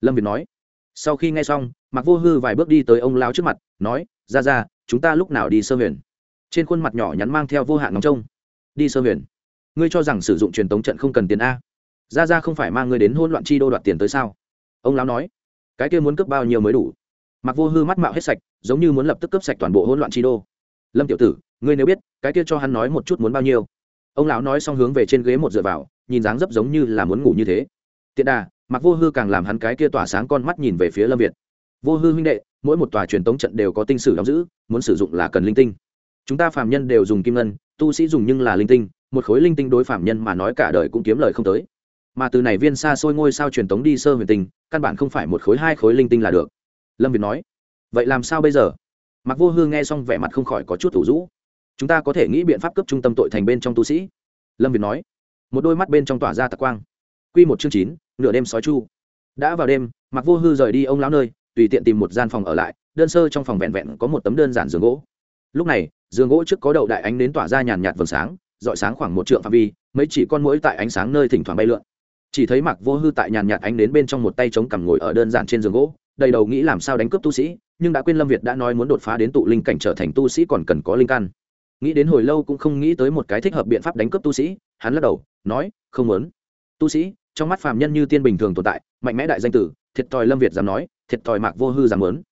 Lâm việt nói sau khi nghe xong mặc vô hư vài bước đi tới ông lao trước mặt, nói ra ra chúng ta lúc nào đi sơ huyền? Trên khuôn mặt nhỏ nhắn mang theo vô hạn ngóng trông. Đi sơ huyền? Ngươi cho rằng sử dụng truyền tống trận không cần tiền a? Ra ra không phải mang ngươi đến hôn loạn chi đô đoạt tiền tới sao? Ông lão nói, cái kia muốn cướp bao nhiêu mới đủ? Mặc vô hư mắt mạo hết sạch, giống như muốn lập tức cướp sạch toàn bộ hỗn loạn chi đô. Lâm tiểu tử, ngươi nếu biết, cái kia cho hắn nói một chút muốn bao nhiêu. Ông lão nói xong hướng về trên ghế một dựa vào, nhìn dáng dấp giống như là muốn ngủ như thế. Tiện đà mặc vô hư càng làm hắn cái kia tỏa sáng con mắt nhìn về phía lâm việt. Vô hư huynh đệ, mỗi một tòa truyền tống trận đều có tinh sử đóng giữ, muốn sử dụng là cần linh tinh. Chúng ta phạm nhân đều dùng kim ngân, tu sĩ dùng nhưng là linh tinh, một khối linh tinh đối phạm nhân mà nói cả đời cũng kiếm lời không tới. Mà từ này viên xa xôi ngôi sao truyền tống đi sơ huyền tinh, căn bản không phải một khối hai khối linh tinh là được. Lâm việt nói, vậy làm sao bây giờ? Mặc vô hư nghe xong vẻ mặt không khỏi có chút thủ rũ. Chúng ta có thể nghĩ biện pháp cấp trung tâm tội thành bên trong tu sĩ. Lâm việt nói, một đôi mắt bên trong tỏa ra tạc quang. Q một chương chín nửa đêm sói chu. Đã vào đêm mặc vô hư rời đi ông lão nơi, tùy tiện tìm một gian phòng ở lại, đơn sơ trong phòng vẹn vẹn có một tấm đơn giản giường gỗ. Lúc này, giường gỗ trước có đậu đại ánh đến tỏa ra nhàn nhạt vầng sáng dọi sáng khoảng một trượng phạm vi, mấy chỉ con mũi tại ánh sáng nơi thỉnh thoảng bay lượn. Chỉ thấy mặc vô hư tại nhàn nhạt ánh đến bên trong một tay chống cằm ngồi ở đơn giản trên giường gỗ, đầy đầu nghĩ làm sao đánh cướp tu sĩ, nhưng đã quên lâm việt đã nói muốn đột phá đến tụ linh cảnh trở thành tu sĩ còn cần có linh căn. Nghĩ đến hồi lâu cũng không nghĩ tới một cái thích hợp biện pháp đánh cướp tu sĩ, hắn lắc đầu, nói, không muốn. Tu sĩ trong mắt phàm nhân như tiên bình thường tồn tại, mạnh mẽ đại danh tử, thiệt thòi lâm việt dám nói, thiệt thòi mạc vô hư dám muốn.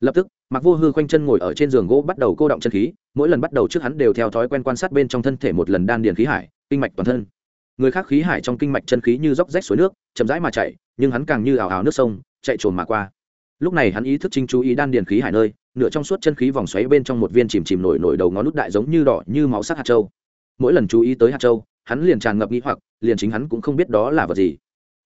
Lập tức, mạc vô hư khoanh chân ngồi ở trên giường gỗ bắt đầu cô động chân khí, mỗi lần bắt đầu trước hắn đều theo thói quen quan sát bên trong thân thể một lần đan điền khí hải, kinh mạch toàn thân. Người khác khí hải trong kinh mạch chân khí như dốc rách suối nước, chậm rãi mà chạy, nhưng hắn càng như ảo ảo nước sông, chạy trồn mà qua. Lúc này hắn ý thức chính chú ý đan điền khí hải nơi, nửa trong suốt chân khí vòng xoáy bên trong một viên chìm chìm nổi nổi đầu ngón nút đại giống như đỏ như máu sắc hạt châu. Mỗi lần chú ý tới hạt châu hắn liền tràn ngập nghi hoặc, liền chính hắn cũng không biết đó là vật gì.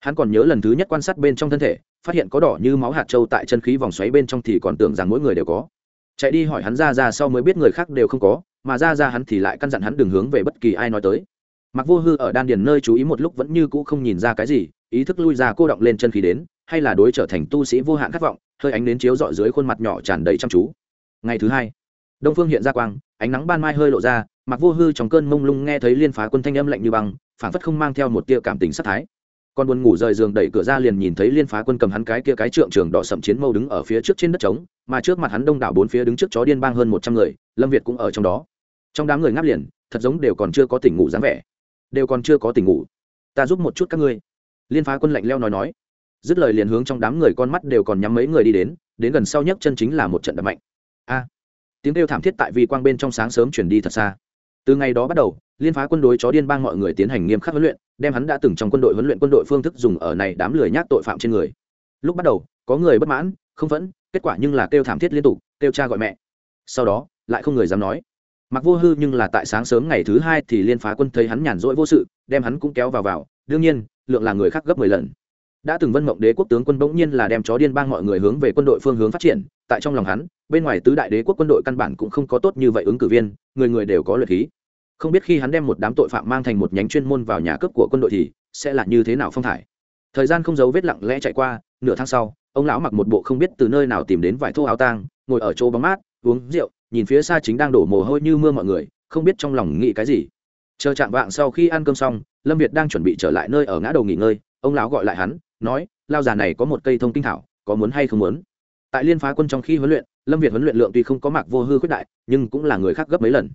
Hắn còn nhớ lần thứ nhất quan sát bên trong thân thể, phát hiện có đỏ như máu hạt trâu tại chân khí vòng xoáy bên trong thì còn tưởng rằng mỗi người đều có. Chạy đi hỏi hắn ra ra sau mới biết người khác đều không có, mà ra ra hắn thì lại căn dặn hắn đừng hướng về bất kỳ ai nói tới. Mặc vô hư ở đan điền nơi chú ý một lúc vẫn như cũ không nhìn ra cái gì, ý thức lui ra cô động lên chân khí đến, hay là đối trở thành tu sĩ vô hạn khát vọng, hơi ánh đến chiếu dọi dưới khuôn mặt nhỏ tràn đầy chăm chú. Ngày thứ hai, đông phương hiện ra quang, ánh nắng ban mai hơi lộ ra mặc vô hư trong cơn mông lung nghe thấy liên phá quân thanh âm lạnh như băng phản phất không mang theo một tia cảm tình sát thái. Con buồn ngủ rời giường đẩy cửa ra liền nhìn thấy liên phá quân cầm hắn cái kia cái trượng trường đỏ sậm chiến mâu đứng ở phía trước trên đất trống, mà trước mặt hắn đông đảo bốn phía đứng trước chó điên bang hơn một trăm người, lâm việt cũng ở trong đó. Trong đám người ngáp liền, thật giống đều còn chưa có tỉnh ngủ dáng vẻ. Đều còn chưa có tỉnh ngủ. Ta giúp một chút các ngươi. Liên phá quân lạnh leo nói nói. Dứt lời liền hướng trong đám người con mắt đều còn nhắm mấy người đi đến đến gần sau nhấc chân chính là một trận đập mạnh. A. Tiếng kêu thảm thiết tại vì quang bên trong sáng sớm chuyển đi thật xa từ ngày đó bắt đầu, liên phá quân đối chó điên bang mọi người tiến hành nghiêm khắc huấn luyện, đem hắn đã từng trong quân đội huấn luyện quân đội phương thức dùng ở này đám lười nhác tội phạm trên người. Lúc bắt đầu, có người bất mãn, không vẫn kết quả nhưng là kêu thảm thiết liên tục, kêu cha gọi mẹ. Sau đó, lại không người dám nói. Mặc vô hư nhưng là tại sáng sớm ngày thứ hai thì liên phá quân thấy hắn nhàn rỗi vô sự, đem hắn cũng kéo vào vào, đương nhiên, lượng là người khác gấp mười lần. Đã từng vân mộng đế quốc tướng quân bỗng nhiên là đem chó điên bang mọi người hướng về quân đội phương hướng phát triển, tại trong lòng hắn bên ngoài tứ đại đế quốc quân đội căn bản cũng không có tốt như vậy ứng cử viên, người người đều có luyện khí. Không biết khi hắn đem một đám tội phạm mang thành một nhánh chuyên môn vào nhà cấp của quân đội thì sẽ là như thế nào phong thải. Thời gian không giấu vết lặng lẽ chạy qua, nửa tháng sau, ông lão mặc một bộ không biết từ nơi nào tìm đến vải thô áo tang, ngồi ở chỗ bóng mát, uống rượu, nhìn phía xa chính đang đổ mồ hôi như mưa mọi người, không biết trong lòng nghĩ cái gì. Chờ chạm vạng sau khi ăn cơm xong, lâm việt đang chuẩn bị trở lại nơi ở ngã đầu nghỉ ngơi, ông lão gọi lại hắn, nói, lao già này có một cây thông kinh thảo, có muốn hay không muốn? Tại liên phá quân trong khi huấn luyện, lâm việt huấn luyện lượng tuy không có mạc vô hư khuyết đại, nhưng cũng là người khác gấp mấy lần.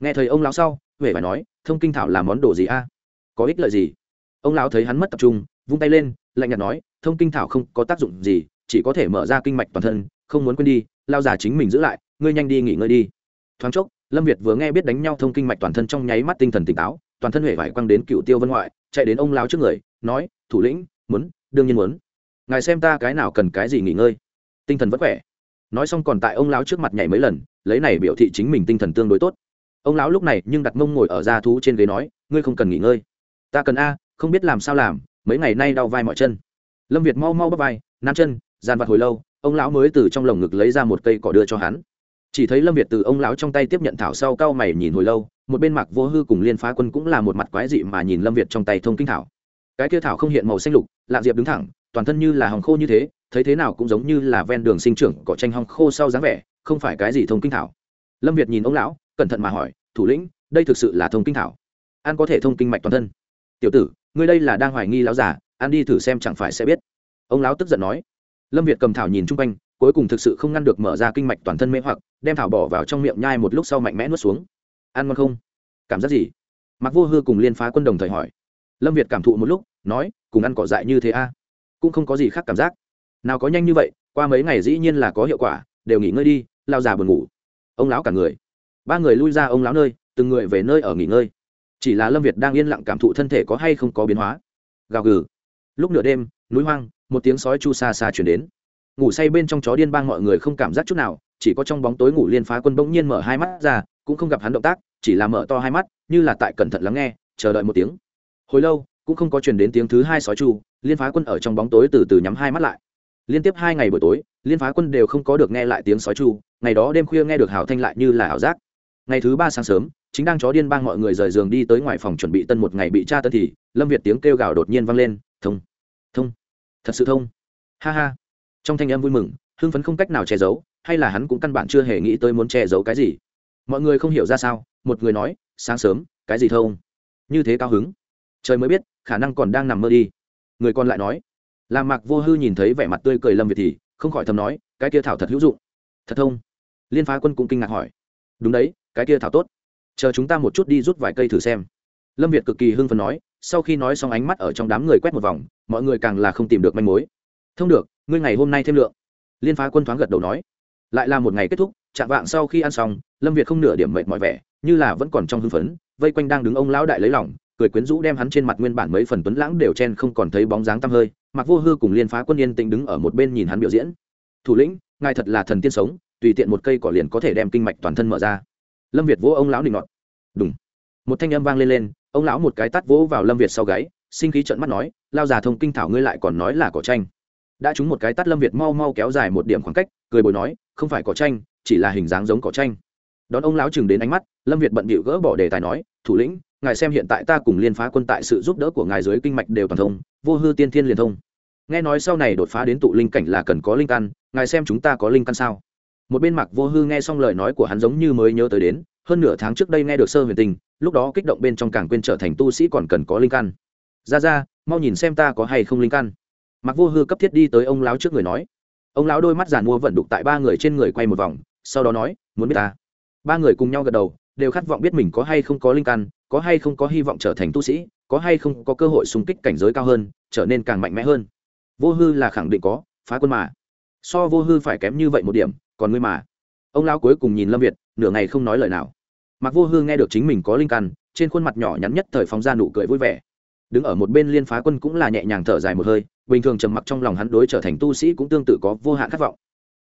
Nghe thầy ông lão sau, huệ phải nói, thông kinh thảo là món đồ gì a? Có ích lợi gì? Ông lão thấy hắn mất tập trung, vung tay lên, lạnh nhạt nói, thông kinh thảo không có tác dụng gì, chỉ có thể mở ra kinh mạch toàn thân, không muốn quên đi, lao già chính mình giữ lại, ngươi nhanh đi nghỉ ngơi đi. Thoáng chốc, lâm việt vừa nghe biết đánh nhau thông kinh mạch toàn thân trong nháy mắt tinh thần tỉnh táo, toàn thân huệ vải quăng đến cựu tiêu vân ngoại, chạy đến ông lão trước người, nói, thủ lĩnh, muốn, đương nhiên muốn. Ngài xem ta cái nào cần cái gì nghỉ ngơi tinh thần vất khỏe. Nói xong còn tại ông lão trước mặt nhảy mấy lần, lấy này biểu thị chính mình tinh thần tương đối tốt. Ông lão lúc này nhưng đặt mông ngồi ở da thú trên ghế nói, ngươi không cần nghỉ ngơi. Ta cần a, không biết làm sao làm, mấy ngày nay đau vai mọi chân. Lâm việt mau mau bắp vai, nam chân gian vặt hồi lâu, ông lão mới từ trong lồng ngực lấy ra một cây cỏ đưa cho hắn. Chỉ thấy lâm việt từ ông lão trong tay tiếp nhận thảo sau cao mày nhìn hồi lâu, một bên mặc vô hư cùng liên phá quân cũng là một mặt quái dị mà nhìn lâm việt trong tay thông kinh thảo. Cái kia thảo không hiện màu xanh lục lạ diệp đứng thẳng, toàn thân như là hòng khô như thế thấy thế nào cũng giống như là ven đường sinh trưởng cỏ tranh hong khô sau dáng vẻ, không phải cái gì thông kinh thảo. Lâm việt nhìn ông lão, cẩn thận mà hỏi, thủ lĩnh, đây thực sự là thông kinh thảo? An có thể thông kinh mạch toàn thân? Tiểu tử, ngươi đây là đang hoài nghi lão giả an đi thử xem chẳng phải sẽ biết. Ông lão tức giận nói. Lâm việt cầm thảo nhìn chung quanh, cuối cùng thực sự không ngăn được mở ra kinh mạch toàn thân mê hoặc, đem thảo bỏ vào trong miệng nhai một lúc sau mạnh mẽ nuốt xuống. Ăn ngon không? Cảm giác gì? Mặc vô hư cùng liên phá quân đồng thời hỏi. Lâm việt cảm thụ một lúc, nói, cùng ăn cỏ dại như thế a, cũng không có gì khác cảm giác nào có nhanh như vậy, qua mấy ngày dĩ nhiên là có hiệu quả, đều nghỉ ngơi đi, lao già buồn ngủ. Ông lão cả người. Ba người lui ra ông lão nơi, từng người về nơi ở nghỉ ngơi. Chỉ là lâm việt đang yên lặng cảm thụ thân thể có hay không có biến hóa. Gào gừ. Lúc nửa đêm, núi hoang, một tiếng sói chu xa xa chuyển đến. Ngủ say bên trong chó điên bang mọi người không cảm giác chút nào, chỉ có trong bóng tối ngủ liên phá quân bỗng nhiên mở hai mắt ra, cũng không gặp hắn động tác, chỉ là mở to hai mắt, như là tại cẩn thận lắng nghe, chờ đợi một tiếng. Hồi lâu, cũng không có truyền đến tiếng thứ hai sói chu, liên phá quân ở trong bóng tối từ từ nhắm hai mắt lại liên tiếp hai ngày buổi tối, liên phá quân đều không có được nghe lại tiếng sói chu, ngày đó đêm khuya nghe được hảo thanh lại như là ảo giác. Ngày thứ ba sáng sớm, chính đang chó điên bang mọi người rời giường đi tới ngoài phòng chuẩn bị tân một ngày bị tra tân thì, lâm việt tiếng kêu gào đột nhiên vang lên, thông thông, thật sự thông. Ha ha. Trong thanh âm vui mừng, hưng phấn không cách nào che giấu, hay là hắn cũng căn bản chưa hề nghĩ tới muốn che giấu cái gì. Mọi người không hiểu ra sao, một người nói, sáng sớm, cái gì thông? Như thế cao hứng. Trời mới biết, khả năng còn đang nằm mơ đi. Người còn lại nói làm mạc vô hư nhìn thấy vẻ mặt tươi cười lâm việt thì không khỏi thầm nói, cái kia thảo thật hữu dụng. Thật thông liên phá quân cũng kinh ngạc hỏi. Đúng đấy, cái kia thảo tốt. Chờ chúng ta một chút đi rút vài cây thử xem. Lâm việt cực kỳ hưng phấn nói, sau khi nói xong ánh mắt ở trong đám người quét một vòng, mọi người càng là không tìm được manh mối. Thông được, ngươi ngày hôm nay thêm lượng. Liên phá quân thoáng gật đầu nói. Lại là một ngày kết thúc, chạm vạng sau khi ăn xong, lâm việt không nửa điểm mệt mỏi vẻ, như là vẫn còn trong hưng phấn, vây quanh đang đứng ông lão đại lấy lòng, cười quyến rũ đem hắn trên mặt nguyên bản mấy phần tuấn lãng đều chen không còn thấy bóng dáng tăm hơi mặc vô hư cùng liên phá quân yên tĩnh đứng ở một bên nhìn hắn biểu diễn. Thủ lĩnh, ngài thật là thần tiên sống, tùy tiện một cây cỏ liền có thể đem kinh mạch toàn thân mở ra. Lâm việt vỗ ông lão định nọt. Đúng một thanh âm vang lên lên, ông lão một cái tắt vỗ vào lâm việt sau gáy, sinh khí trận mắt nói, lao già thông kinh thảo ngươi lại còn nói là cỏ tranh đã trúng một cái tắt lâm việt mau mau kéo dài một điểm khoảng cách, cười bồi nói, không phải cỏ tranh chỉ là hình dáng giống cỏ tranh đón ông lão chừng đến ánh mắt, lâm việt bận bịu gỡ bỏ đề tài nói, thủ lĩnh, ngài xem hiện tại ta cùng liên phá quân tại sự giúp đỡ của ngài dưới kinh mạch đều toàn thông, vô hư tiên thiên liền thông nghe nói sau này đột phá đến tụ linh cảnh là cần có linh căn, ngài xem chúng ta có linh căn sao? Một bên mặc vô hư nghe xong lời nói của hắn giống như mới nhớ tới đến, hơn nửa tháng trước đây nghe được sơ huyền tình, lúc đó kích động bên trong càng quên trở thành tu sĩ còn cần có linh căn. Ra ra, mau nhìn xem ta có hay không linh căn. Mặc vô hư cấp thiết đi tới ông lão trước người nói. Ông lão đôi mắt giàn mua vận đục tại ba người trên người quay một vòng, sau đó nói, muốn biết ta? Ba người cùng nhau gật đầu, đều khát vọng biết mình có hay không có linh căn, có hay không có hy vọng trở thành tu sĩ, có hay không có cơ hội xung kích cảnh giới cao hơn, trở nên càng mạnh mẽ hơn vô hư là khẳng định có, phá quân mà. So vô hư phải kém như vậy một điểm, còn ngươi mà. Ông lão cuối cùng nhìn lâm việt, nửa ngày không nói lời nào. Mặc vô hư nghe được chính mình có linh căn, trên khuôn mặt nhỏ nhắn nhất thời phóng ra nụ cười vui vẻ. Đứng ở một bên liên phá quân cũng là nhẹ nhàng thở dài một hơi, bình thường trầm mặc trong lòng hắn đối trở thành tu sĩ cũng tương tự có vô hạn khát vọng.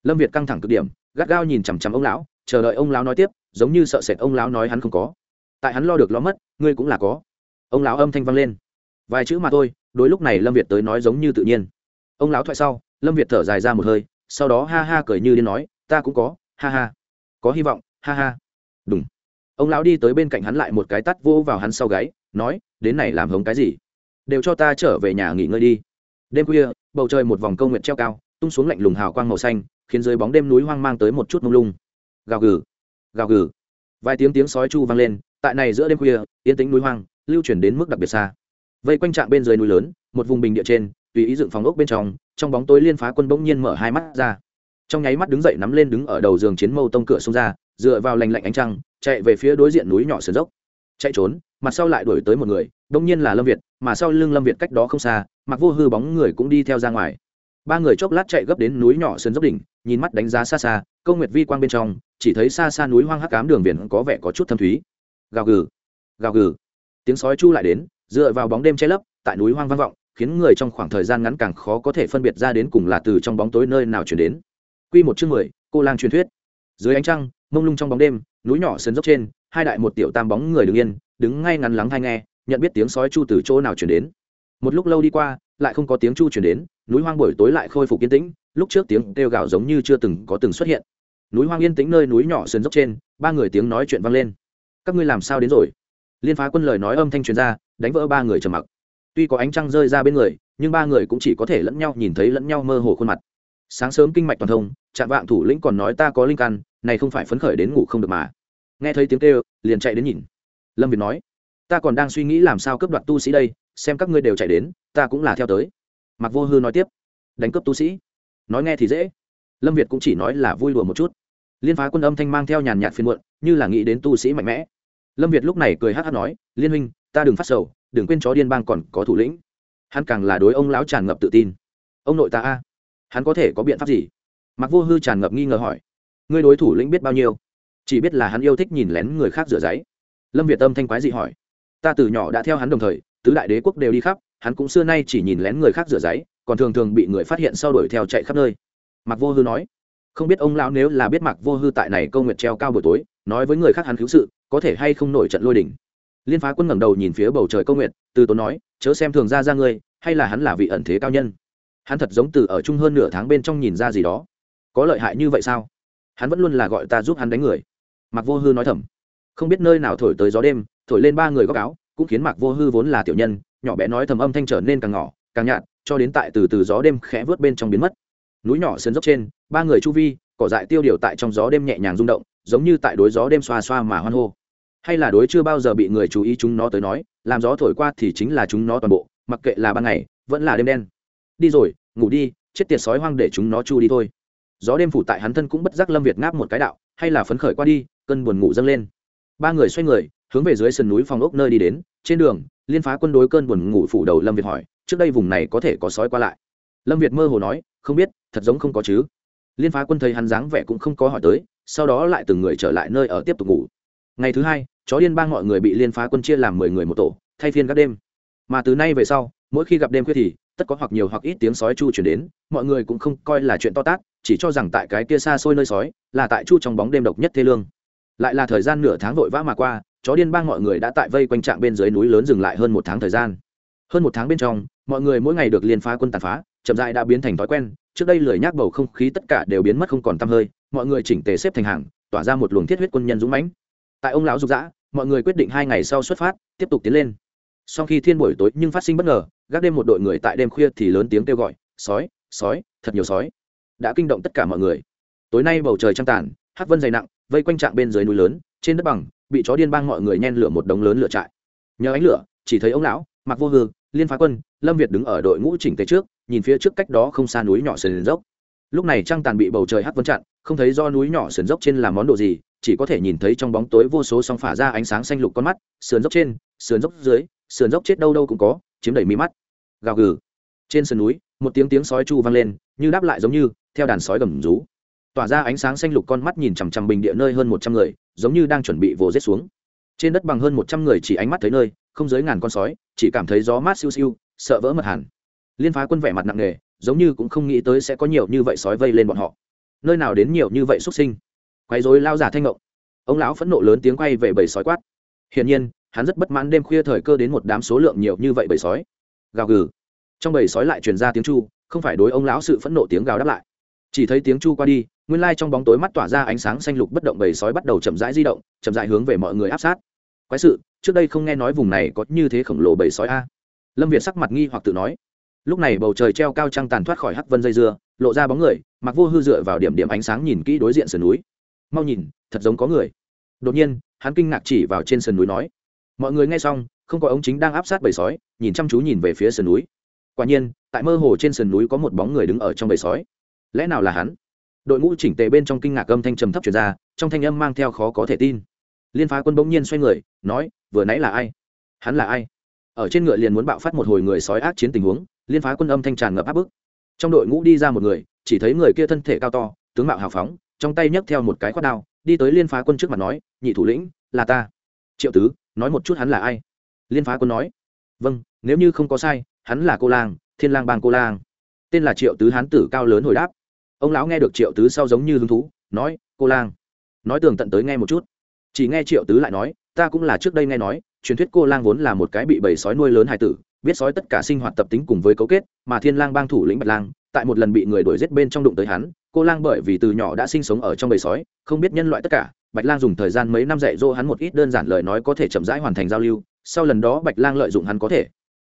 Lâm việt căng thẳng cực điểm, gắt gao nhìn chằm chằm ông lão, chờ đợi ông lão nói tiếp, giống như sợ sệt ông lão nói hắn không có. Tại hắn lo được lo mất, ngươi cũng là có. Ông lão âm thanh vang lên. Vài chữ mà thôi, đối lúc này lâm việt tới nói giống như tự nhiên ông lão thoại sau, lâm việt thở dài ra một hơi, sau đó ha ha cười như điên nói, ta cũng có, ha ha, có hy vọng, ha ha. Đúng ông lão đi tới bên cạnh hắn lại một cái tắt vô vào hắn sau gáy, nói, đến này làm hống cái gì? Đều cho ta trở về nhà nghỉ ngơi đi. Đêm khuya, bầu trời một vòng công nguyện treo cao, tung xuống lạnh lùng hào quang màu xanh, khiến dưới bóng đêm núi hoang mang tới một chút mông lung. Gào gừ gào gừ. Vài tiếng tiếng sói chu vang lên, tại này giữa đêm khuya, yên tĩnh núi hoang, lưu chuyển đến mức đặc biệt xa. Vây quanh trạm bên dưới núi lớn, một vùng bình địa trên tùy ý dựng phòng ốc bên trong trong bóng tối liên phá quân bỗng nhiên mở hai mắt ra. Trong nháy mắt đứng dậy nắm lên đứng ở đầu giường chiến mâu tông cửa xông ra, dựa vào lành lạnh ánh trăng, chạy về phía đối diện núi nhỏ sườn dốc. Chạy trốn, mặt sau lại đuổi tới một người, đông nhiên là lâm việt, mà sau lưng lâm việt cách đó không xa, mặc vô hư bóng người cũng đi theo ra ngoài. Ba người chốc lát chạy gấp đến núi nhỏ sườn dốc đỉnh, nhìn mắt đánh giá xa xa, câu nguyệt vi quang bên trong, chỉ thấy xa xa núi hoang hắc cám đường biển có vẻ có chút thâm thúy. Gào gừ gào gừ. Tiếng sói chu lại đến, dựa vào bóng đêm che lấp, tại núi hoang vang vọng khiến người trong khoảng thời gian ngắn càng khó có thể phân biệt ra đến cùng là từ trong bóng tối nơi nào chuyển đến. Quy một chương mười, cô lang truyền thuyết. Dưới ánh trăng, mông lung trong bóng đêm, núi nhỏ sườn dốc trên, hai đại một tiểu tam bóng người đứng yên, đứng ngay ngắn lắng tai nghe, nhận biết tiếng sói chu từ chỗ nào chuyển đến. Một lúc lâu đi qua, lại không có tiếng chu chuyển đến, núi hoang buổi tối lại khôi phục yên tĩnh, lúc trước tiếng kêu gào giống như chưa từng có từng xuất hiện. Núi hoang yên tĩnh nơi núi nhỏ sườn dốc trên, ba người tiếng nói chuyện vang lên. Các ngươi làm sao đến rồi? Liên phá quân lời nói âm thanh truyền ra, đánh vỡ ba người trầm mặc tuy có ánh trăng rơi ra bên người, nhưng ba người cũng chỉ có thể lẫn nhau nhìn thấy lẫn nhau mơ hồ khuôn mặt. Sáng sớm kinh mạch toàn thông chạm vạng thủ lĩnh còn nói ta có linh căn, này không phải phấn khởi đến ngủ không được mà. Nghe thấy tiếng kêu, liền chạy đến nhìn. Lâm việt nói, ta còn đang suy nghĩ làm sao cướp đoạt tu sĩ đây, xem các ngươi đều chạy đến, ta cũng là theo tới. Mặc vô hư nói tiếp, đánh cướp tu sĩ. Nói nghe thì dễ. Lâm việt cũng chỉ nói là vui đùa một chút. Liên phá quân âm thanh mang theo nhàn nhạt phiên muộn, như là nghĩ đến tu sĩ mạnh mẽ. Lâm việt lúc này cười hát hát nói, liên huynh, ta đừng phát sầu đừng quên chó điên bang còn có thủ lĩnh. Hắn càng là đối ông lão tràn ngập tự tin. Ông nội ta a, hắn có thể có biện pháp gì? Mặc vô hư tràn ngập nghi ngờ hỏi. Ngươi đối thủ lĩnh biết bao nhiêu? Chỉ biết là hắn yêu thích nhìn lén người khác rửa giấy. Lâm việt tâm thanh quái dị hỏi. Ta từ nhỏ đã theo hắn đồng thời, tứ đại đế quốc đều đi khắp, hắn cũng xưa nay chỉ nhìn lén người khác rửa giấy, còn thường thường bị người phát hiện sau đuổi theo chạy khắp nơi. Mặc vô hư nói. Không biết ông lão nếu là biết mặc vô hư tại này câu nguyệt treo cao buổi tối, nói với người khác hắn cứu sự, có thể hay không nổi trận lôi đỉnh liên phá quân ngẩng đầu nhìn phía bầu trời câu nguyệt từ tốn nói, chớ xem thường ra ra ngươi, hay là hắn là vị ẩn thế cao nhân. Hắn thật giống từ ở chung hơn nửa tháng bên trong nhìn ra gì đó. Có lợi hại như vậy sao? Hắn vẫn luôn là gọi ta giúp hắn đánh người. Mặc vô hư nói thầm. Không biết nơi nào thổi tới gió đêm, thổi lên ba người góc áo, cũng khiến mạc vô hư vốn là tiểu nhân, nhỏ bé nói thầm âm thanh trở nên càng ngỏ càng nhạt, cho đến tại từ từ gió đêm khẽ vớt bên trong biến mất. Núi nhỏ sườn dốc trên, ba người chu vi, cỏ dại tiêu điều tại trong gió đêm nhẹ nhàng rung động, giống như tại đối gió đêm xoa xoa mà hoan hô hay là đối chưa bao giờ bị người chú ý chúng nó tới nói, làm gió thổi qua thì chính là chúng nó toàn bộ, mặc kệ là ban ngày, vẫn là đêm đen. Đi rồi, ngủ đi, chết tiệt sói hoang để chúng nó chu đi thôi. Gió đêm phủ tại hắn thân cũng bất giác lâm việt ngáp một cái đạo, hay là phấn khởi qua đi, cơn buồn ngủ dâng lên. Ba người xoay người, hướng về dưới sườn núi phòng ốc nơi đi đến, trên đường, liên phá quân đối cơn buồn ngủ phủ đầu lâm việt hỏi, trước đây vùng này có thể có sói qua lại? Lâm việt mơ hồ nói, không biết, thật giống không có chứ. Liên phá quân thấy hắn dáng vẻ cũng không có hỏi tới, sau đó lại từng người trở lại nơi ở tiếp tục ngủ. Ngày thứ hai chó điên bang mọi người bị liên phá quân chia làm mười người một tổ, thay phiên các đêm. Mà từ nay về sau, mỗi khi gặp đêm khuya thì, tất có hoặc nhiều hoặc ít tiếng sói chu chuyển đến, mọi người cũng không coi là chuyện to tát, chỉ cho rằng tại cái kia xa xôi nơi sói, là tại chu trong bóng đêm độc nhất thế lương. Lại là thời gian nửa tháng vội vã mà qua, chó điên bang mọi người đã tại vây quanh trạm bên dưới núi lớn dừng lại hơn một tháng thời gian. Hơn một tháng bên trong, mọi người mỗi ngày được liên phá quân tàn phá, chậm dại đã biến thành thói quen, trước đây lười nhác bầu không khí tất cả đều biến mất không còn tăm hơi, mọi người chỉnh tề xếp thành hàng, tỏa ra một luồng thiết huyết quân nhân dũng mãnh tại ông lão dục dã, mọi người quyết định hai ngày sau xuất phát, tiếp tục tiến lên. Sau khi thiên buổi tối nhưng phát sinh bất ngờ, gác đêm một đội người tại đêm khuya thì lớn tiếng kêu gọi, sói sói, thật nhiều sói. Đã kinh động tất cả mọi người. Tối nay bầu trời trăng tàn hát vân dày nặng, vây quanh trạm bên dưới núi lớn, trên đất bằng, bị chó điên bang mọi người nhen lửa một đống lớn lửa trại. Nhờ ánh lửa, chỉ thấy ông lão mặc vô hư, liên phá quân, lâm việt đứng ở đội ngũ chỉnh tế trước, nhìn phía trước cách đó không xa núi nhỏ sườn dốc. Lúc này trăng tàn bị bầu trời hát vân chặn, không thấy do núi nhỏ sườn dốc trên làm món đồ gì chỉ có thể nhìn thấy trong bóng tối vô số song phả ra ánh sáng xanh lục con mắt, sườn dốc trên, sườn dốc dưới, sườn dốc chết đâu đâu cũng có, chiếm đầy mi mắt. Gào gừ. Trên sườn núi, một tiếng tiếng sói chu vang lên, như đáp lại giống như, theo đàn sói gầm rú. Tỏa ra ánh sáng xanh lục con mắt nhìn chằm chằm bình địa nơi hơn một trăm người, giống như đang chuẩn bị vồ rết xuống. Trên đất bằng hơn một trăm người chỉ ánh mắt thấy nơi, không dưới ngàn con sói, chỉ cảm thấy gió mát siêu siêu, sợ vỡ mật hẳn. Liên phá quân vẻ mặt nặng nề, giống như cũng không nghĩ tới sẽ có nhiều như vậy sói vây lên bọn họ. Nơi nào đến nhiều như vậy xuất sinh? Quay dối lao giả thanh ngộng. Ông lão phẫn nộ lớn tiếng quay về bầy sói quát. Hiển nhiên, hắn rất bất mãn đêm khuya thời cơ đến một đám số lượng nhiều như vậy bầy sói. Gào gừ. Trong bầy sói lại truyền ra tiếng chu, không phải đối ông lão sự phẫn nộ tiếng gào đáp lại. Chỉ thấy tiếng chu qua đi, nguyên lai trong bóng tối mắt tỏa ra ánh sáng xanh lục bất động bầy sói bắt đầu chậm rãi di động, chậm rãi hướng về mọi người áp sát. Quái sự, trước đây không nghe nói vùng này có như thế khổng lồ bầy sói a. Lâm việt sắc mặt nghi hoặc tự nói. Lúc này bầu trời treo cao trăng tàn thoát khỏi hắc vân dây dưa, lộ ra bóng người, mặc vô hư dựa vào điểm điểm ánh sáng nhìn kỹ đối diện sườn núi mau nhìn, thật giống có người. Đột nhiên, hắn kinh ngạc chỉ vào trên sườn núi nói, mọi người nghe xong, không có ống chính đang áp sát bầy sói, nhìn chăm chú nhìn về phía sườn núi. Quả nhiên, tại mơ hồ trên sườn núi có một bóng người đứng ở trong bầy sói. Lẽ nào là hắn? Đội ngũ chỉnh tề bên trong kinh ngạc âm thanh trầm thấp chuyển ra, trong thanh âm mang theo khó có thể tin. Liên phá quân bỗng nhiên xoay người, nói, vừa nãy là ai? Hắn là ai? Ở trên ngựa liền muốn bạo phát một hồi người sói ác chiến tình huống, liên phá quân âm thanh tràn ngập áp bức. Trong đội ngũ đi ra một người, chỉ thấy người kia thân thể cao to, tướng mạo hào phóng trong tay nhấc theo một cái khoát đao, đi tới liên phá quân trước mặt nói, nhị thủ lĩnh, là ta. Triệu tứ, nói một chút hắn là ai? Liên phá quân nói vâng nếu như không có sai, hắn là cô lang, thiên lang bang cô lang. Tên là triệu tứ hán tử cao lớn hồi đáp. Ông lão nghe được triệu tứ sau giống như hứng thú, nói, cô lang. Nói tường tận tới nghe một chút. Chỉ nghe triệu tứ lại nói, ta cũng là trước đây nghe nói, truyền thuyết cô lang vốn là một cái bị bầy sói nuôi lớn hài tử, biết sói tất cả sinh hoạt tập tính cùng với cấu kết, mà thiên lang bang thủ lĩnh bạch lang, tại một lần bị người đuổi giết bên trong đụng tới hắn cô lang bởi vì từ nhỏ đã sinh sống ở trong bầy sói, không biết nhân loại tất cả, bạch lang dùng thời gian mấy năm dạy dỗ hắn một ít đơn giản lời nói có thể chậm rãi hoàn thành giao lưu, sau lần đó bạch lang lợi dụng hắn có thể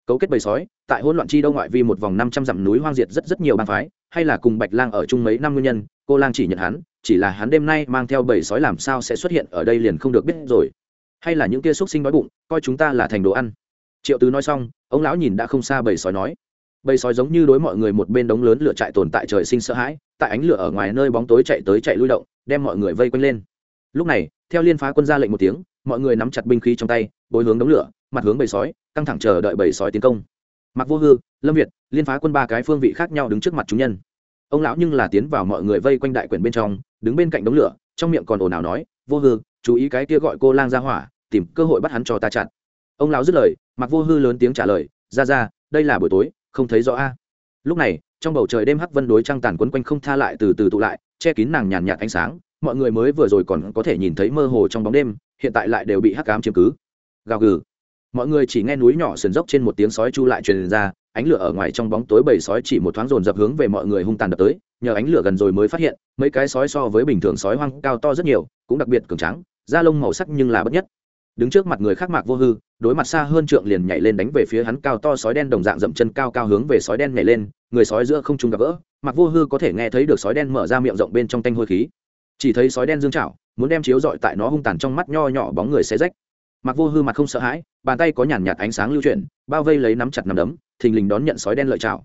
cấu kết bầy sói, tại hỗn loạn chi đông ngoại vi một vòng năm trăm dặm núi hoang diệt rất rất nhiều bang phái, hay là cùng bạch lang ở chung mấy năm nguyên nhân, cô lang chỉ nhận hắn, chỉ là hắn đêm nay mang theo bầy sói làm sao sẽ xuất hiện ở đây liền không được biết rồi. Hay là những kia xúc sinh đói bụng, coi chúng ta là thành đồ ăn. Triệu tứ nói xong, ông lão nhìn đã không xa bầy sói nói bầy sói giống như đối mọi người một bên đống lớn lửa trại tồn tại trời sinh sợ hãi, tại ánh lửa ở ngoài nơi bóng tối chạy tới chạy lui động, đem mọi người vây quanh lên. Lúc này, theo liên phá quân ra lệnh một tiếng, mọi người nắm chặt binh khí trong tay bối hướng đống lửa, mặt hướng bầy sói, căng thẳng chờ đợi bầy sói tiến công. Mặc vô hư, lâm việt, liên phá quân ba cái phương vị khác nhau đứng trước mặt chúng nhân. Ông lão nhưng là tiến vào mọi người vây quanh đại quyển bên trong, đứng bên cạnh đống lửa, trong miệng còn ồn ào nói, vô hư, chú ý cái kia gọi cô lang ra hỏa, tìm cơ hội bắt hắn cho ta chặn. Ông lão dứt lời mặc vô hư lớn tiếng trả lời, ra ra, đây là buổi tối không thấy rõ a. Lúc này, trong bầu trời đêm hắc vân đối trăng tàn quấn quanh không tha lại từ từ tụ lại, che kín nàng nhàn nhạt ánh sáng. Mọi người mới vừa rồi còn có thể nhìn thấy mơ hồ trong bóng đêm, hiện tại lại đều bị hắc cám chiếm cứ. Gào gừ. Mọi người chỉ nghe núi nhỏ sườn dốc trên một tiếng sói chu lại truyền ra, ánh lửa ở ngoài trong bóng tối bầy sói chỉ một thoáng dồn dập hướng về mọi người hung tàn đập tới, nhờ ánh lửa gần rồi mới phát hiện, mấy cái sói so với bình thường sói hoang cao to rất nhiều, cũng đặc biệt cường trắng da lông màu sắc nhưng là bất nhất đứng trước mặt người khác mạc vô hư, đối mặt xa hơn trượng liền nhảy lên đánh về phía hắn cao to sói đen đồng dạng dậm chân cao cao hướng về sói đen nhảy lên, người sói giữa không trung gặp vỡ mạc vô hư có thể nghe thấy được sói đen mở ra miệng rộng bên trong tanh hôi khí. Chỉ thấy sói đen dương chảo muốn đem chiếu dọi tại nó hung tàn trong mắt nho nhỏ bóng người xé rách. Mạc vô hư mặt không sợ hãi, bàn tay có nhàn nhạt ánh sáng lưu chuyển, bao vây lấy nắm chặt nắm đấm, thình lình đón nhận sói đen lợi chảo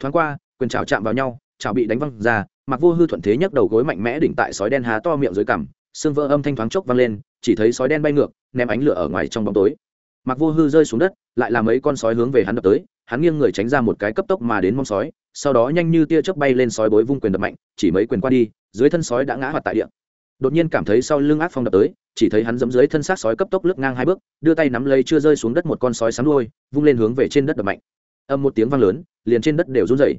thoáng qua, quyền chảo chạm vào nhau chảo bị đánh văng ra, mạc vô hư thuận thế nhấc đầu gối mạnh mẽ đỉnh tại sói đen há to miệng dưới cằm xương vỡ âm thanh thoáng chốc vang lên, chỉ thấy sói đen bay ngược, ném ánh lửa ở ngoài trong bóng tối. Mặc vô hư rơi xuống đất, lại làm mấy con sói hướng về hắn đập tới, hắn nghiêng người tránh ra một cái cấp tốc mà đến mong sói, sau đó nhanh như tia chớp bay lên sói bối vung quyền đập mạnh, chỉ mấy quyền qua đi, dưới thân sói đã ngã hoạt tại địa. Đột nhiên cảm thấy sau lưng ác phong đập tới, chỉ thấy hắn giẫm dưới thân xác sói cấp tốc lướt ngang hai bước, đưa tay nắm lấy chưa rơi xuống đất một con sói sắm đuôi, vung lên hướng về trên đất đập mạnh. Âm một tiếng vang lớn, liền trên đất đều run rẩy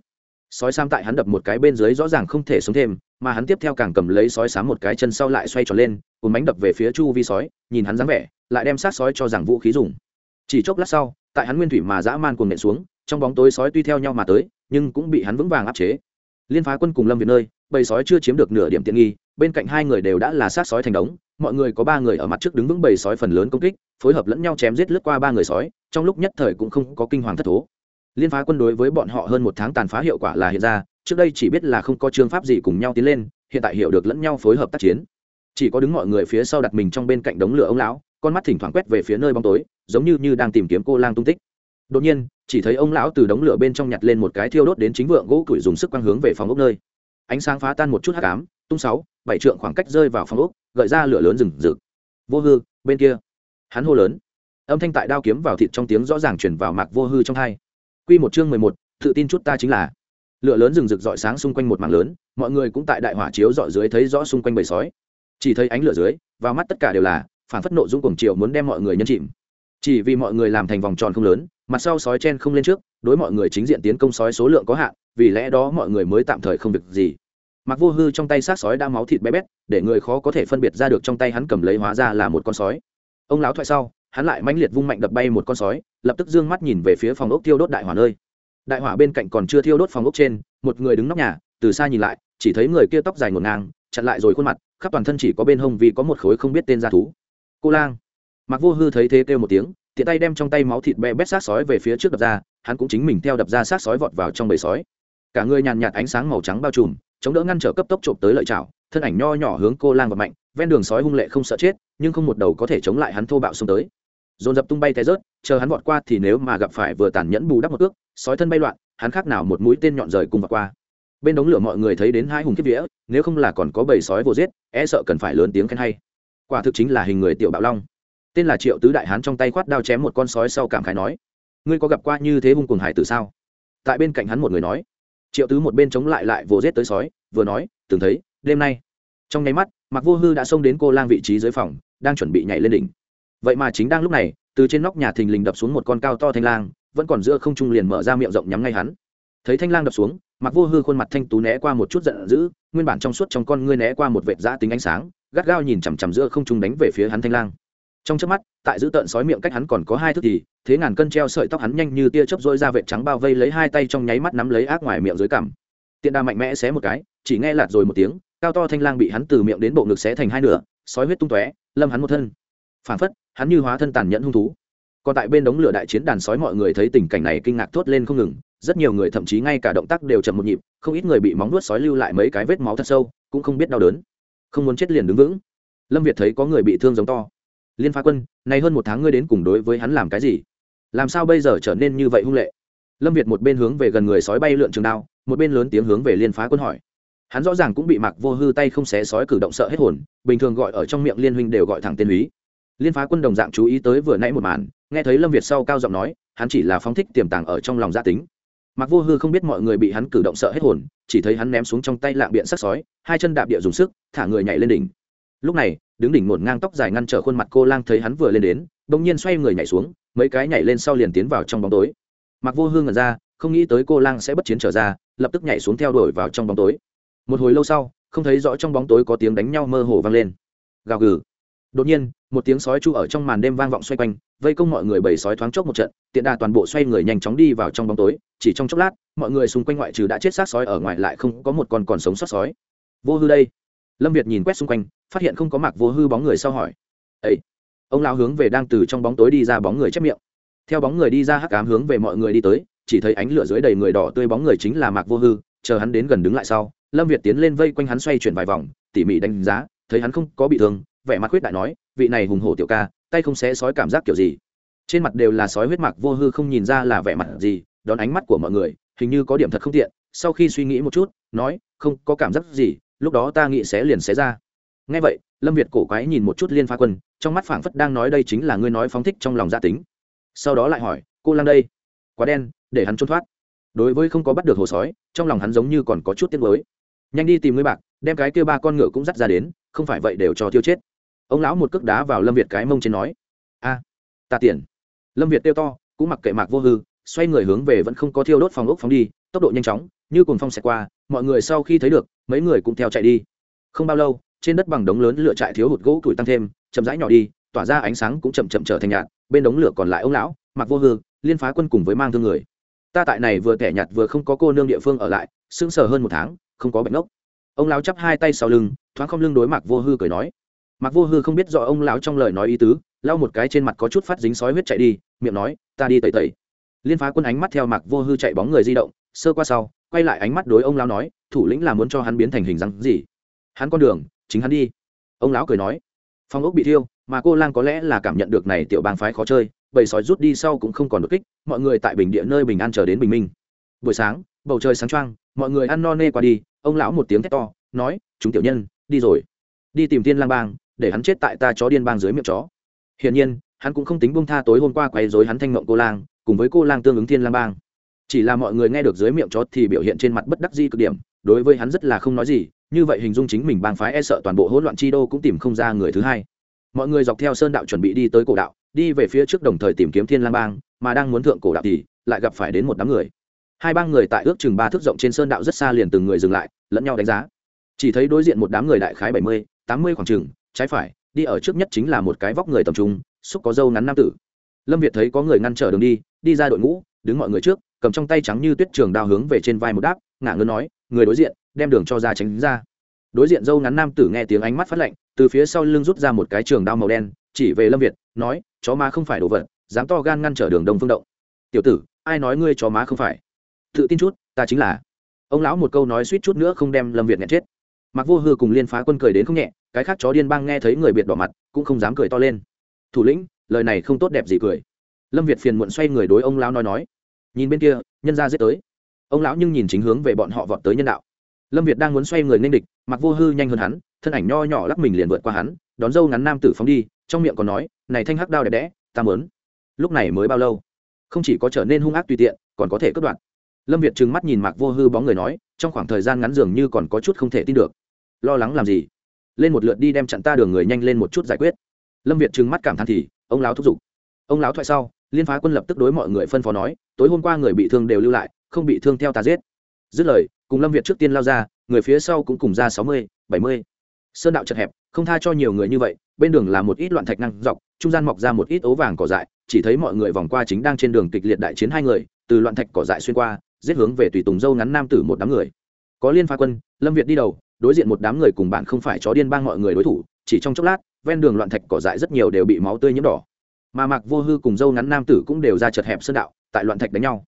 sói sam tại hắn đập một cái bên dưới rõ ràng không thể sống thêm, mà hắn tiếp theo càng cầm lấy sói sám một cái chân sau lại xoay tròn lên cùng bánh đập về phía chu vi sói, nhìn hắn dáng vẻ, lại đem sát sói cho rằng vũ khí dùng. Chỉ chốc lát sau, tại hắn nguyên thủy mà dã man cuồng nện xuống, trong bóng tối sói tuy theo nhau mà tới, nhưng cũng bị hắn vững vàng áp chế. Liên phá quân cùng lâm việt nơi, bầy sói chưa chiếm được nửa điểm tiện nghi, bên cạnh hai người đều đã là sát sói thành đống, mọi người có ba người ở mặt trước đứng vững bầy sói phần lớn công kích, phối hợp lẫn nhau chém giết lướt qua ba người sói, trong lúc nhất thời cũng không có kinh hoàng thất thố liên phá quân đối với bọn họ hơn một tháng tàn phá hiệu quả là hiện ra, trước đây chỉ biết là không có chương pháp gì cùng nhau tiến lên, hiện tại hiểu được lẫn nhau phối hợp tác chiến. Chỉ có đứng mọi người phía sau đặt mình trong bên cạnh đống lửa ông lão, con mắt thỉnh thoảng quét về phía nơi bóng tối, giống như như đang tìm kiếm cô lang tung tích. Đột nhiên, chỉ thấy ông lão từ đống lửa bên trong nhặt lên một cái thiêu đốt đến chính vượng gỗ củi dùng sức quang hướng về phòng ốc nơi. Ánh sáng phá tan một chút hắc ám, tung sáu, bảy trượng khoảng cách rơi vào phòng ốc, gợi ra lửa lớn rừng rực. Vô hư, bên kia. Hắn hô lớn. Âm thanh tại đao kiếm vào thịt trong tiếng rõ ràng chuyển vào mạc vô hư trong hai. Quy một chương mười một, tự tin chút ta chính là. Lửa lớn rừng rực rọi sáng xung quanh một mảng lớn, mọi người cũng tại đại hỏa chiếu rọi dưới thấy rõ xung quanh bầy sói. Chỉ thấy ánh lửa dưới, vào mắt tất cả đều là phản phất nộ dũng cuồng triều muốn đem mọi người nhân chìm. Chỉ vì mọi người làm thành vòng tròn không lớn, mặt sau sói chen không lên trước, đối mọi người chính diện tiến công sói số lượng có hạn, vì lẽ đó mọi người mới tạm thời không việc gì. Mặc Vô Hư trong tay sát sói đã máu thịt bé bét, để người khó có thể phân biệt ra được trong tay hắn cầm lấy hóa ra là một con sói. Ông lão thoại sau, hắn lại mãnh liệt vung mạnh đập bay một con sói, lập tức dương mắt nhìn về phía phòng ốc thiêu đốt đại hỏa nơi. Đại hỏa bên cạnh còn chưa thiêu đốt phòng ốc trên, một người đứng nóc nhà, từ xa nhìn lại, chỉ thấy người kia tóc dài ngổn ngang, chặn lại rồi khuôn mặt, khắp toàn thân chỉ có bên hông vì có một khối không biết tên g thú. Cô lang. Mặc vô hư thấy thế kêu một tiếng, tiện tay đem trong tay máu thịt bè bét sát sói về phía trước đập ra, hắn cũng chính mình theo đập ra sát sói vọt vào trong bầy sói. Cả người nhàn nhạt ánh sáng màu trắng bao trùm, chống đỡ ngăn trở cấp tốc trộm tới lợi chảo thân ảnh nho nhỏ hướng cô lang và mạnh, ven đường sói hung lệ không sợ chết, nhưng không một đầu có thể chống lại hắn thô bạo xông tới dồn dập tung bay té rớt, chờ hắn vọt qua thì nếu mà gặp phải vừa tàn nhẫn bù đắp một ước sói thân bay loạn, hắn khác nào một mũi tên nhọn rời cùng vọt qua. Bên đống lửa mọi người thấy đến hai hùng kiếp vía, nếu không là còn có bầy sói vô giết e sợ cần phải lớn tiếng khen hay. Quả thực chính là hình người tiểu bạo long. Tên là triệu tứ đại hán trong tay khoát đao chém một con sói sau cảm khái nói, ngươi có gặp qua như thế hung cùng hải tử sao? Tại bên cạnh hắn một người nói. Triệu tứ một bên chống lại lại vồ rết tới sói, vừa nói, từng thấy, đêm nay. Trong nháy mắt mặc vô hư đã xông đến cô lang vị trí dưới phòng, đang chuẩn bị nhảy lên đỉnh vậy mà chính đang lúc này, từ trên nóc nhà thình lình đập xuống một con cao to thanh lang, vẫn còn giữa không trung liền mở ra miệng rộng nhắm ngay hắn. Thấy thanh lang đập xuống mặc vô hư khuôn mặt thanh tú né qua một chút giận dữ, nguyên bản trong suốt trong con ngươi né qua một vệt giã tính ánh sáng, gắt gao nhìn chằm chằm giữa không trung đánh về phía hắn thanh lang. Trong trước mắt, tại giữ tợn sói miệng cách hắn còn có hai thước thì, thế ngàn cân treo sợi tóc hắn nhanh như tia chớp rối ra vệt trắng bao vây lấy hai tay trong nháy mắt nắm lấy ác ngoài miệng dưới cằm. Tiện đà mạnh mẽ xé một cái, chỉ nghe lạt rồi một tiếng, cao to thanh lang bị hắn từ miệng đến bộ ngực xé thành hai nửa, sói huyết tung tóe, lâm hắn một thân phản phất, hắn như hóa thân tàn nhẫn hung thú. Còn tại bên đống lửa đại chiến đàn sói mọi người thấy tình cảnh này kinh ngạc thốt lên không ngừng, rất nhiều người thậm chí ngay cả động tác đều chậm một nhịp, không ít người bị móng nuốt sói lưu lại mấy cái vết máu thật sâu, cũng không biết đau đớn. Không muốn chết liền đứng vững. Lâm việt thấy có người bị thương giống to. Liên phá quân, nay hơn một tháng ngươi đến cùng đối với hắn làm cái gì? Làm sao bây giờ trở nên như vậy hung lệ? Lâm việt một bên hướng về gần người sói bay lượn trường đao, một bên lớn tiếng hướng về liên phá quân hỏi. Hắn rõ ràng cũng bị mặc vô hư tay không xé sói cử động sợ hết hồn, bình thường gọi ở trong miệng liên huynh đều gọi thẳng tên húy liên phá quân đồng dạng chú ý tới vừa nãy một màn, nghe thấy lâm việt sau cao giọng nói, hắn chỉ là phóng thích tiềm tàng ở trong lòng gia tính. Mặc vô hư không biết mọi người bị hắn cử động sợ hết hồn, chỉ thấy hắn ném xuống trong tay lạng biện sắc sói, hai chân đạp địa dùng sức, thả người nhảy lên đỉnh. Lúc này, đứng đỉnh ngổn ngang tóc dài ngăn trở khuôn mặt cô lang thấy hắn vừa lên đến, bỗng nhiên xoay người nhảy xuống, mấy cái nhảy lên sau liền tiến vào trong bóng tối. Mặc vô hư ngẩn ra, không nghĩ tới cô lang sẽ bất chiến trở ra, lập tức nhảy xuống theo đuổi vào trong bóng tối. Một hồi lâu sau, không thấy rõ trong bóng tối có tiếng đánh nhau mơ hồ vang lên. Gào gừ đột nhiên, một tiếng sói chu ở trong màn đêm vang vọng xoay quanh, vây công mọi người bầy sói thoáng chốc một trận, tiện đà toàn bộ xoay người nhanh chóng đi vào trong bóng tối, chỉ trong chốc lát, mọi người xung quanh ngoại trừ đã chết xác sói ở ngoài lại không có một con còn sống sót sói. Vô hư đây. Lâm việt nhìn quét xung quanh, phát hiện không có mặc vô hư bóng người sau hỏi. Ấy ông lao hướng về đang từ trong bóng tối đi ra bóng người chép miệng. Theo bóng người đi ra hắc cám hướng về mọi người đi tới, chỉ thấy ánh lửa dưới đầy người đỏ tươi bóng người chính là mạc vô hư, chờ hắn đến gần đứng lại sau, lâm việt tiến lên vây quanh hắn xoay chuyển vài vòng, tỉ mỉ đánh giá thấy hắn không có bị thương, vẻ mặt khuyết đại nói, vị này hùng hổ tiểu ca, tay không xé sói cảm giác kiểu gì? Trên mặt đều là sói huyết mạc vô hư không nhìn ra là vẻ mặt gì, đón ánh mắt của mọi người, hình như có điểm thật không tiện, sau khi suy nghĩ một chút, nói, không có cảm giác gì, lúc đó ta nghĩ xé liền xé ra. Ngay vậy, lâm việt cổ quái nhìn một chút liên pha quân, trong mắt phảng phất đang nói đây chính là ngươi nói phóng thích trong lòng gia tính. Sau đó lại hỏi, cô lang đây, quá đen, để hắn trốn thoát. Đối với không có bắt được hồ sói, trong lòng hắn giống như còn có chút tiếc mới nhanh đi tìm ngươi bạc, đem cái kia ba con ngựa cũng dắt ra đến không phải vậy đều cho tiêu chết. Ông lão một cước đá vào lâm việt cái mông trên nói, a, ta tiền lâm việt kêu to, cũng mặc kệ mạc vô hư, xoay người hướng về vẫn không có thiêu đốt phòng ốc phóng đi, tốc độ nhanh chóng, như cồn phong xẹt qua, mọi người sau khi thấy được, mấy người cũng theo chạy đi. Không bao lâu, trên đất bằng đống lớn lửa trại thiếu hụt gỗ tuổi tăng thêm, chậm rãi nhỏ đi, tỏa ra ánh sáng cũng chậm chậm trở thành nhạt, bên đống lửa còn lại ông lão mặc vô hư, liên phá quân cùng với mang thương người. Ta tại này vừa tẻ nhạt vừa không có cô nương địa phương ở lại, sững sờ hơn một tháng, không có bệnh ốc ông lão chắp hai tay sau lưng, thoáng không lưng đối mặt vô hư cười nói. Mặc vô hư không biết rõ ông lão trong lời nói ý tứ, lau một cái trên mặt có chút phát dính sói huyết chạy đi, miệng nói, ta đi tẩy tẩy. Liên phá quân ánh mắt theo mặc vô hư chạy bóng người di động, sơ qua sau, quay lại ánh mắt đối ông lão nói, thủ lĩnh là muốn cho hắn biến thành hình dáng gì? Hắn con đường, chính hắn đi. Ông lão cười nói, phong ốc bị thiêu, mà cô lang có lẽ là cảm nhận được này tiểu bang phái khó chơi, bầy sói rút đi sau cũng không còn đột kích, mọi người tại bình địa nơi bình an chờ đến bình minh. Buổi sáng, bầu trời sáng trăng mọi người ăn no nê qua đi ông lão một tiếng thét to, nói, chúng tiểu nhân, đi rồi. Đi tìm tiên lang bang, để hắn chết tại ta chó điên bang dưới miệng chó. Hiển nhiên, hắn cũng không tính bông tha tối hôm qua quấy dối hắn thanh mộng cô lang, cùng với cô lang tương ứng thiên lang bang. Chỉ là mọi người nghe được dưới miệng chó thì biểu hiện trên mặt bất đắc di cực điểm, đối với hắn rất là không nói gì, như vậy hình dung chính mình bang phái e sợ toàn bộ hỗn loạn chi đô cũng tìm không ra người thứ hai. Mọi người dọc theo sơn đạo chuẩn bị đi tới cổ đạo, đi về phía trước đồng thời tìm kiếm thiên lang bang, mà đang muốn thượng cổ đạo thì lại gặp phải đến một đám người hai bang người tại ước chừng ba thước rộng trên sơn đạo rất xa liền từng người dừng lại, lẫn nhau đánh giá. Chỉ thấy đối diện một đám người đại khái bảy mươi, tám mươi khoảng chừng, trái phải, đi ở trước nhất chính là một cái vóc người tầm trung, xúc có dâu ngắn nam tử. Lâm việt thấy có người ngăn trở đường đi đi ra đội ngũ, đứng mọi người trước, cầm trong tay trắng như tuyết trường đao hướng về trên vai một đáp, ngả ngơ nói, người đối diện, đem đường cho ra tránh ra. Đối diện dâu ngắn nam tử nghe tiếng ánh mắt phát lạnh, từ phía sau lưng rút ra một cái trường đao màu đen, chỉ về lâm việt, nói, chó má không phải đồ vật, dám to gan ngăn trở đường đông phương động. Tiểu tử, ai nói ngươi chó má không phải? Tự tin chút, ta chính là. Ông lão một câu nói suýt chút nữa không đem lâm việt nghẹn chết. Mặc vô hư cùng liên phá quân cười đến không nhẹ, cái khác chó điên bang nghe thấy người biệt đỏ mặt, cũng không dám cười to lên. Thủ lĩnh, lời này không tốt đẹp gì cười. Lâm việt phiền muộn xoay người đối ông lão nói nói. Nhìn bên kia, nhân ra giết tới. Ông lão nhưng nhìn chính hướng về bọn họ vọt tới nhân đạo. Lâm việt đang muốn xoay người nên địch mặc vô hư nhanh hơn hắn, thân ảnh nho nhỏ lắc mình liền vượt qua hắn, đón dâu ngắn nam tử phóng đi, trong miệng còn nói, này thanh hắc đao đẹp đẽ, ta mớn lúc này mới bao lâu? Không chỉ có trở nên hung ác tùy tiện, còn có thể cất đoạn lâm việt trừng mắt nhìn mạc vô hư bóng người nói, trong khoảng thời gian ngắn dường như còn có chút không thể tin được. Lo lắng làm gì? Lên một lượt đi đem chặn ta đường người nhanh lên một chút giải quyết. Lâm việt trừng mắt cảm thán thì, ông lão thúc giục. Ông lão thoại sau, liên phá quân lập tức đối mọi người phân phó nói, tối hôm qua người bị thương đều lưu lại, không bị thương theo ta giết. Dứt lời, cùng lâm việt trước tiên lao ra, người phía sau cũng cùng ra sáu mươi, bảy mươi. Sơn đạo chật hẹp, không tha cho nhiều người như vậy, bên đường là một ít loạn thạch năng dọc, trung gian mọc ra một ít ố vàng cỏ dại, chỉ thấy mọi người vòng qua chính đang trên đường kịch liệt đại chiến hai người, từ loạn thạch cỏ dại xuyên qua giết hướng về tùy tùng dâu ngắn nam tử một đám người. Có liên pha quân, lâm việt đi đầu, đối diện một đám người cùng bạn không phải chó điên bang mọi người đối thủ, chỉ trong chốc lát, ven đường loạn thạch cỏ dại rất nhiều đều bị máu tươi nhiễm đỏ. Mà mạc vô hư cùng dâu ngắn nam tử cũng đều ra chật hẹp sơn đạo, tại loạn thạch đánh nhau.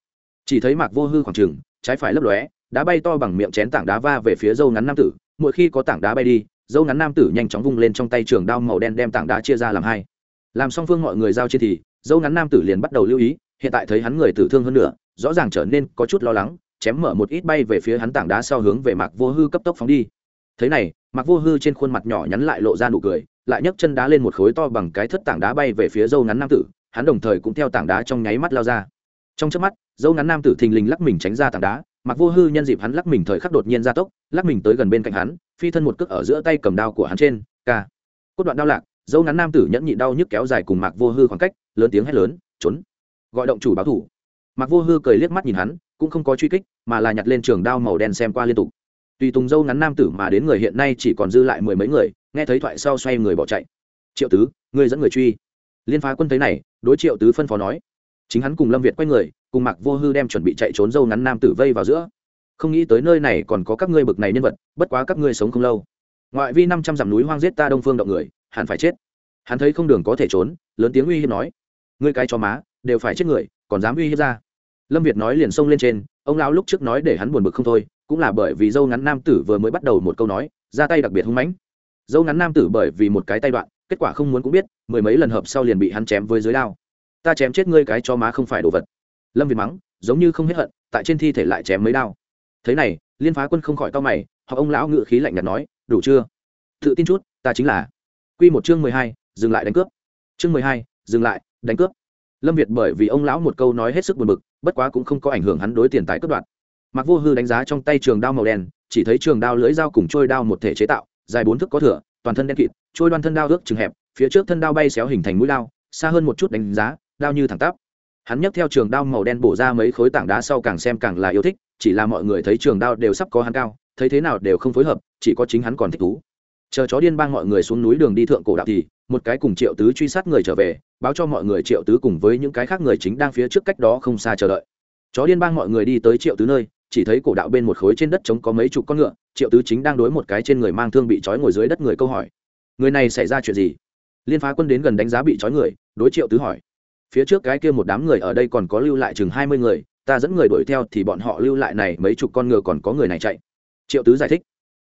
Chỉ thấy mạc vô hư khoảng trừng trái phải lấp lóe, đá bay to bằng miệng chén tảng đá va về phía dâu ngắn nam tử. Mỗi khi có tảng đá bay đi, dâu ngắn nam tử nhanh chóng vung lên trong tay trường đao màu đen đem tảng đá chia ra làm hai. Làm song phương mọi người giao chia thì, dâu ngắn nam tử liền bắt đầu lưu ý, hiện tại thấy hắn người tử thương hơn nữa rõ ràng trở nên có chút lo lắng, chém mở một ít bay về phía hắn tảng đá sau hướng về mạc vô hư cấp tốc phóng đi. Thế này, mạc vô hư trên khuôn mặt nhỏ nhắn lại lộ ra nụ cười, lại nhấc chân đá lên một khối to bằng cái thất tảng đá bay về phía dâu ngắn nam tử, hắn đồng thời cũng theo tảng đá trong nháy mắt lao ra. Trong trước mắt, dâu ngắn nam tử thình lình lắc mình tránh ra tảng đá mặc vô hư nhân dịp hắn lắc mình thời khắc đột nhiên ra tốc, lắc mình tới gần bên cạnh hắn, phi thân một cước ở giữa tay cầm đao của hắn trên, ca. Cốt đoạn đao lạc, dâu ngắn nam tử nhẫn nhị đau nhức kéo dài cùng mạc vô hư khoảng cách, lớn tiếng hét lớn, trốn. Gọi động chủ báo thủ mạc vô hư cười liếc mắt nhìn hắn, cũng không có truy kích, mà là nhặt lên trường đao màu đen xem qua liên tục. Tùy tùng dâu ngắn nam tử mà đến người hiện nay chỉ còn dư lại mười mấy người, nghe thấy thoại sau xoay người bỏ chạy. Triệu tứ người dẫn người truy. Liên phá quân thấy này, đối triệu tứ phân phó nói. Chính hắn cùng lâm việt quay người, cùng mặc vô hư đem chuẩn bị chạy trốn dâu ngắn nam tử vây vào giữa. Không nghĩ tới nơi này còn có các ngươi bực này nhân vật, bất quá các ngươi sống không lâu. Ngoại vi năm trăm dặm núi hoang giết ta đông phương động người, hẳn phải chết. Hắn thấy không đường có thể trốn, lớn tiếng uy hiếp nói. Ngươi cái cho má, đều phải chết người còn dám uy hiếp ra. Lâm việt nói liền xông lên trên, ông lão lúc trước nói để hắn buồn bực không thôi, cũng là bởi vì dâu ngắn nam tử vừa mới bắt đầu một câu nói, ra tay đặc biệt hung mãnh. Dâu ngắn nam tử bởi vì một cái tay đoạn, kết quả không muốn cũng biết, mười mấy lần hợp sau liền bị hắn chém với dưới đao. Ta chém chết ngươi cái cho má không phải đồ vật. Lâm việt mắng, giống như không hết hận, tại trên thi thể lại chém mấy đao. Thế này, liên phá quân không khỏi to mày, hoặc ông lão ngự khí lạnh nhạt nói, đủ chưa? Tự tin chút, ta chính là. Quy một chương mười hai, dừng lại đánh cướp. Chương mười hai, dừng lại, đánh cướp lâm việt bởi vì ông lão một câu nói hết sức buồn bực, bất quá cũng không có ảnh hưởng hắn đối tiền tài cất đoạn mặc vô hư đánh giá trong tay trường đao màu đen, chỉ thấy trường đao lưỡi dao cùng trôi đao một thể chế tạo, dài bốn thước có thửa toàn thân đen kịt, trôi đoan thân đao ước chừng hẹp, phía trước thân đao bay xéo hình thành mũi đao, xa hơn một chút đánh giá, đao như thẳng tắp. Hắn nhấc theo trường đao màu đen bổ ra mấy khối tảng đá sau càng xem càng là yêu thích, chỉ là mọi người thấy trường đao đều sắp có hắn cao, thấy thế nào đều không phối hợp, chỉ có chính hắn còn thích thú. Chờ chó điên bang mọi người xuống núi đường đi thượng cổ đạo thì một cái cùng triệu tứ truy sát người trở về, báo cho mọi người triệu tứ cùng với những cái khác người chính đang phía trước cách đó không xa chờ đợi. Chó điên bang mọi người đi tới triệu tứ nơi, chỉ thấy cổ đạo bên một khối trên đất trống có mấy chục con ngựa, triệu tứ chính đang đối một cái trên người mang thương bị trói ngồi dưới đất người câu hỏi. Người này xảy ra chuyện gì? Liên phá quân đến gần đánh giá bị trói người, đối triệu tứ hỏi. Phía trước cái kia một đám người ở đây còn có lưu lại chừng hai mươi người, ta dẫn người đuổi theo thì bọn họ lưu lại này mấy chục con ngựa còn có người này chạy. Triệu tứ giải thích.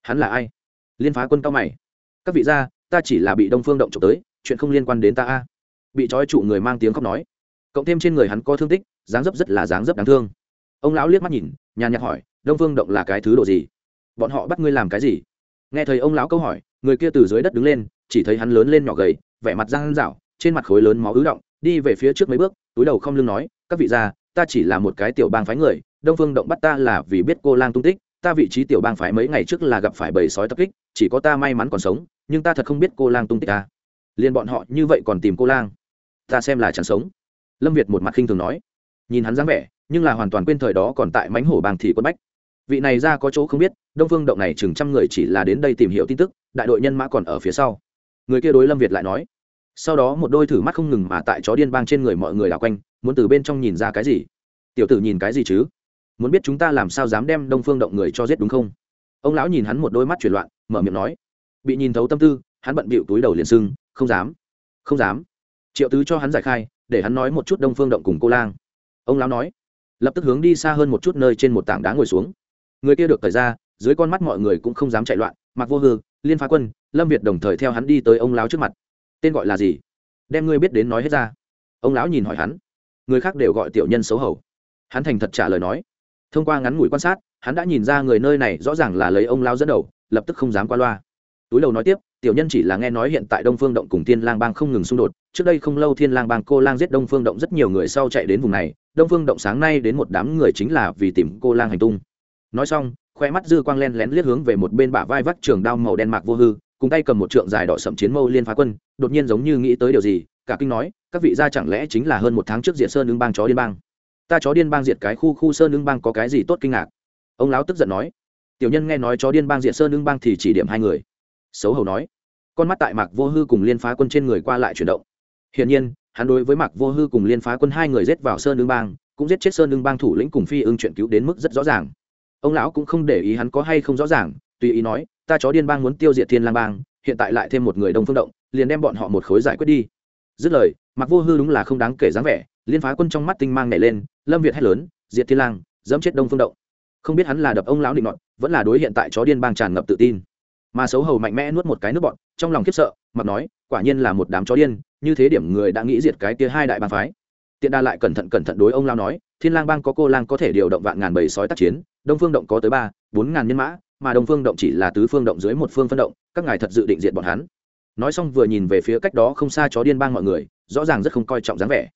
Hắn là ai? Liên phá quân cao mày. Các vị gia ta chỉ là bị đông phương động trộm tới, chuyện không liên quan đến ta a. Bị trói trụ người mang tiếng khóc nói. Cộng thêm trên người hắn có thương tích, dáng dấp rất là dáng dấp đáng thương. Ông lão liếc mắt nhìn, nhàn nhạt hỏi, đông phương động là cái thứ độ gì? Bọn họ bắt ngươi làm cái gì? Nghe thấy ông lão câu hỏi, người kia từ dưới đất đứng lên, chỉ thấy hắn lớn lên nhỏ gầy, vẻ mặt răng rảo trên mặt khối lớn máu ứ động, đi về phía trước mấy bước, túi đầu không lưng nói, các vị gia, ta chỉ là một cái tiểu bang phái người, đông phương động bắt ta là vì biết cô lang tung tích ta vị trí tiểu bang phái mấy ngày trước là gặp phải bầy sói tập kích, chỉ có ta may mắn còn sống, nhưng ta thật không biết cô lang tung tích ta. Liền bọn họ như vậy còn tìm cô lang? Ta xem là chẳng sống. Lâm việt một mặt khinh thường nói. Nhìn hắn dáng vẻ, nhưng là hoàn toàn quên thời đó còn tại mánh hổ bang thị quân bách. Vị này ra có chỗ không biết, đông phương động này chừng trăm người chỉ là đến đây tìm hiểu tin tức, đại đội nhân mã còn ở phía sau. Người kia đối lâm việt lại nói. Sau đó một đôi thử mắt không ngừng mà tại chó điên bang trên người mọi người đào quanh, muốn từ bên trong nhìn ra cái gì? Tiểu tử nhìn cái gì chứ? Muốn biết chúng ta làm sao dám đem đông phương động người cho giết đúng không? Ông lão nhìn hắn một đôi mắt chuyển loạn, mở miệng nói. Bị nhìn thấu tâm tư, hắn bận bịu túi đầu liền sưng, không dám không dám. Triệu tứ cho hắn giải khai, để hắn nói một chút đông phương động cùng cô lang. Ông lão nói, lập tức hướng đi xa hơn một chút nơi trên một tảng đá ngồi xuống. Người kia được thời ra, dưới con mắt mọi người cũng không dám chạy loạn, mặc vô hư, liên phá quân, lâm việt đồng thời theo hắn đi tới ông lão trước mặt. Tên gọi là gì? Đem ngươi biết đến nói hết ra. Ông lão nhìn hỏi hắn. Người khác đều gọi tiểu nhân xấu hầu hắn thành thật trả lời nói thông qua ngắn ngủi quan sát, hắn đã nhìn ra người nơi này rõ ràng là lấy ông lao dẫn đầu, lập tức không dám qua loa. Túi đầu nói tiếp, tiểu nhân chỉ là nghe nói hiện tại đông phương động cùng thiên lang bang không ngừng xung đột, trước đây không lâu thiên lang bang cô lang giết đông phương động rất nhiều người sau chạy đến vùng này, đông phương động sáng nay đến một đám người chính là vì tìm cô lang hành tung. Nói xong, khoe mắt dư quang len lén liếc hướng về một bên bả vai vắt trường đao màu đen mạc vô hư, cùng tay cầm một trượng dài đỏ sậm chiến mâu liên phá quân, đột nhiên giống như nghĩ tới điều gì, cả kinh nói, các vị gia chẳng lẽ chính là hơn một tháng trước diệt sơn ứng bang chó điên bang? Ta chó điên bang diệt cái khu khu sơn ứng bang có cái gì tốt kinh ngạc? Ông lão tức giận nói. Tiểu nhân nghe nói chó điên bang diệt sơn ứng bang thì chỉ điểm hai người. Xấu hầu nói. Con mắt tại mạc vô hư cùng liên phá quân trên người qua lại chuyển động. Hiển nhiên, hắn đối với mạc vô hư cùng liên phá quân hai người giết vào sơn ứng bang, cũng giết chết sơn ứng bang thủ lĩnh cùng phi ưng chuyện cứu đến mức rất rõ ràng. Ông lão cũng không để ý hắn có hay không rõ ràng, tùy ý nói, ta chó điên bang muốn tiêu diệt thiên lang bang, hiện tại lại thêm một người đông phương động, liền đem bọn họ một khối giải quyết đi. Dứt lời mặc vô hư đúng là không đáng kể dáng vẻ liên phá quân trong mắt tinh mang nhảy lên, lâm việt hét lớn, diệt thiên lang, dẫm chết đông phương động. Không biết hắn là đập ông lão định ngọn vẫn là đối hiện tại chó điên bang tràn ngập tự tin. Mà xấu hầu mạnh mẽ nuốt một cái nước bọn, trong lòng khiếp sợ, mặc nói, quả nhiên là một đám chó điên, như thế điểm người đã nghĩ diệt cái kia hai đại bang phái. Tiện đa lại cẩn thận cẩn thận đối ông lao nói, thiên lang bang có cô lang có thể điều động vạn ngàn bầy sói tác chiến, đông phương động có tới ba, bốn ngàn nhân mã, mà đông phương động chỉ là tứ phương động dưới một phương phân động, các ngài thật dự định diệt bọn hắn. Nói xong vừa nhìn về phía cách đó không xa chó điên bang mọi người, rõ ràng rất không coi trọng dáng vẻ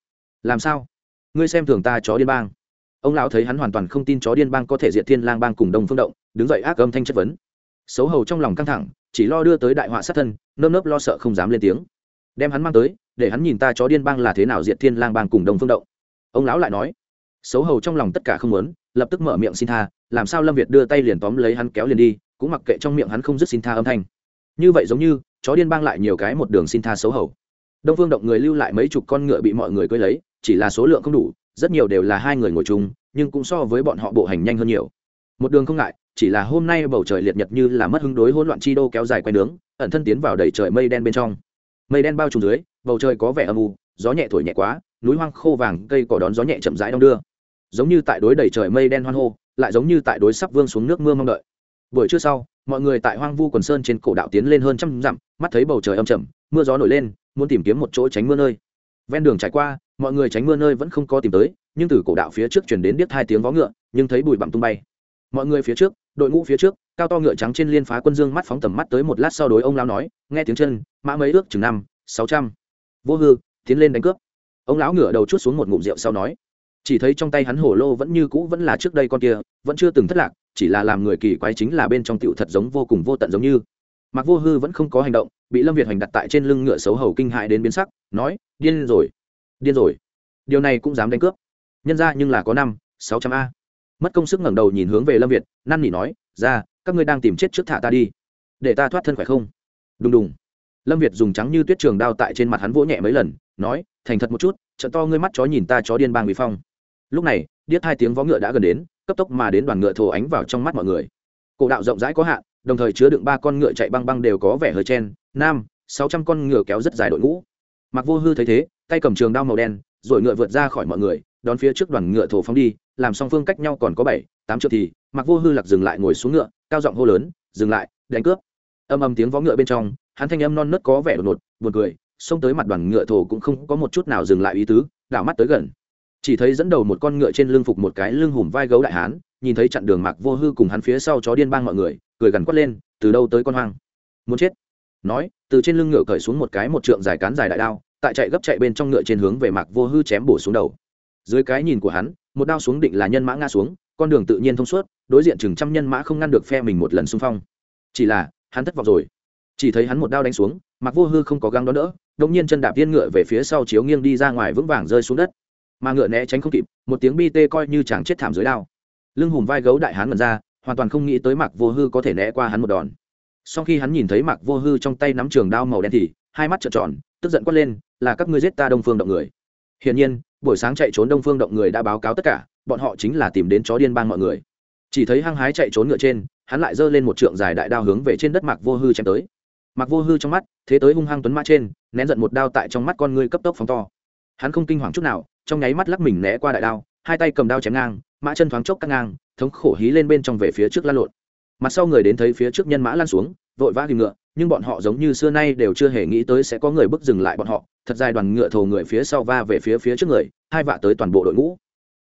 làm sao? Ngươi xem thường ta chó điên bang. Ông lão thấy hắn hoàn toàn không tin chó điên bang có thể diệt thiên lang bang cùng đông phương động, đứng dậy ác âm thanh chất vấn. Xấu hầu trong lòng căng thẳng, chỉ lo đưa tới đại họa sát thân, nơm nớp lo sợ không dám lên tiếng. Đem hắn mang tới, để hắn nhìn ta chó điên bang là thế nào diệt thiên lang bang cùng đông phương động. Ông lão lại nói, xấu hầu trong lòng tất cả không muốn, lập tức mở miệng xin tha, làm sao lâm việt đưa tay liền tóm lấy hắn kéo liền đi, cũng mặc kệ trong miệng hắn không dứt xin tha âm thanh. Như vậy giống như, chó điên bang lại nhiều cái một đường xin tha xấu hầu. Đông phương động người lưu lại mấy chục con ngựa bị mọi người cưới lấy chỉ là số lượng không đủ, rất nhiều đều là hai người ngồi chung, nhưng cũng so với bọn họ bộ hành nhanh hơn nhiều. Một đường không ngại, chỉ là hôm nay bầu trời liệt nhật như là mất hứng đối hỗn loạn chi đô kéo dài quay nướng, ẩn thân tiến vào đầy trời mây đen bên trong. Mây đen bao trùm dưới, bầu trời có vẻ âm u, gió nhẹ thổi nhẹ quá, núi hoang khô vàng, cây cỏ đón gió nhẹ chậm rãi đong đưa. Giống như tại đối đầy trời mây đen hoan hô, lại giống như tại đối sắp vương xuống nước mưa mong đợi. Buổi trưa sau, mọi người tại hoang vu quần sơn trên cổ đạo tiến lên hơn trăm dặm, mắt thấy bầu trời âm trầm, mưa gió nổi lên, muốn tìm kiếm một chỗ tránh mưa nơi. Ven đường trải qua mọi người tránh mưa nơi vẫn không có tìm tới, nhưng từ cổ đạo phía trước chuyển đến biết hai tiếng vó ngựa, nhưng thấy bụi bặm tung bay. Mọi người phía trước, đội ngũ phía trước, cao to ngựa trắng trên liên phá quân dương mắt phóng tầm mắt tới một lát sau đối ông lão nói, nghe tiếng chân, mã mấy ước chừng năm, sáu trăm. Vô hư, tiến lên đánh cướp. Ông lão ngựa đầu chút xuống một ngụm rượu sau nói, chỉ thấy trong tay hắn hổ lô vẫn như cũ vẫn là trước đây con kia, vẫn chưa từng thất lạc, chỉ là làm người kỳ quái chính là bên trong tiểu thật giống vô cùng vô tận giống như. Mặc vô hư vẫn không có hành động, bị lâm việt hành đặt tại trên lưng ngựa xấu hầu kinh hại đến biến sắc, nói, điên rồi điên rồi. Điều này cũng dám đánh cướp. Nhân ra nhưng là có năm, sáu trăm a. Mất công sức ngẩng đầu nhìn hướng về lâm việt, năn nỉ nói, ra, các ngươi đang tìm chết trước thả ta đi. Để ta thoát thân khỏe không? Đùng đùng. Lâm việt dùng trắng như tuyết trường đao tại trên mặt hắn vỗ nhẹ mấy lần, nói, thành thật một chút, trận to ngươi mắt chó nhìn ta chó điên bang bị phong. Lúc này, điếc hai tiếng vó ngựa đã gần đến, cấp tốc mà đến đoàn ngựa thổ ánh vào trong mắt mọi người. Cổ đạo rộng rãi có hạn, đồng thời chứa đựng ba con ngựa chạy băng băng đều có vẻ hơi chen. Nam, sáu trăm con ngựa kéo rất dài đội ngũ. Mặc vô hư thấy thế tay cầm trường đao màu đen, rồi ngựa vượt ra khỏi mọi người, đón phía trước đoàn ngựa thổ phóng đi, làm song phương cách nhau còn có bảy, tám triệu thì mặc vô hư lạc dừng lại ngồi xuống ngựa, cao giọng hô lớn, dừng lại, đánh cướp. Âm âm tiếng vó ngựa bên trong, hắn thanh âm non nớt có vẻ đột ngột, buồn cười, xông tới mặt đoàn ngựa thổ cũng không có một chút nào dừng lại ý tứ, đảo mắt tới gần. Chỉ thấy dẫn đầu một con ngựa trên lưng phục một cái lưng hùm vai gấu đại hán, nhìn thấy chặn đường mạc vô hư cùng hắn phía sau chó điên bang mọi người, cười gằn quát lên, từ đâu tới con hoang? Muốn chết? Nói, từ trên lưng ngựa cởi xuống một cái một trượng dài cán dài đại đao tại chạy gấp chạy bên trong ngựa trên hướng về mạc vô hư chém bổ xuống đầu. Dưới cái nhìn của hắn, một đao xuống định là nhân mã ngã xuống, con đường tự nhiên thông suốt, đối diện chừng trăm nhân mã không ngăn được phe mình một lần xung phong. Chỉ là, hắn thất vọng rồi. Chỉ thấy hắn một đao đánh xuống mặc vô hư không có găng đó nữa đông nhiên chân đạp tiên ngựa về phía sau chiếu nghiêng đi ra ngoài vững vàng rơi xuống đất. Mà ngựa né tránh không kịp, một tiếng bi tê coi như chàng chết thảm dưới đao. Lưng hùm vai gấu đại hán mần ra, hoàn toàn không nghĩ tới mạc vô hư có thể né qua hắn một đòn. Sau khi hắn nhìn thấy mạc vô hư trong tay nắm trường đao màu đen thì, hai mắt trợn tròn tức giận quát lên, là các ngươi giết ta đông phương động người. Hiển nhiên, buổi sáng chạy trốn đông phương động người đã báo cáo tất cả, bọn họ chính là tìm đến chó điên bang mọi người. Chỉ thấy hăng hái chạy trốn ngựa trên, hắn lại giơ lên một trượng dài đại đao hướng về trên đất mạc vô hư chém tới. Mạc vô hư trong mắt, thế tới hung hăng tuấn mã trên, nén giận một đao tại trong mắt con ngươi cấp tốc phóng to. Hắn không kinh hoàng chút nào, trong nháy mắt lắc mình né qua đại đao, hai tay cầm đao chém ngang, mã chân thoáng chốc căng ngang, thống khổ hí lên bên trong về phía trước lan lộn. Mặt sau người đến thấy phía trước nhân mã lan xuống, vội vã tìm ngựa nhưng bọn họ giống như xưa nay đều chưa hề nghĩ tới sẽ có người bước dừng lại bọn họ, thật dài đoàn ngựa thồ người phía sau va về phía phía trước người, hai vạ tới toàn bộ đội ngũ.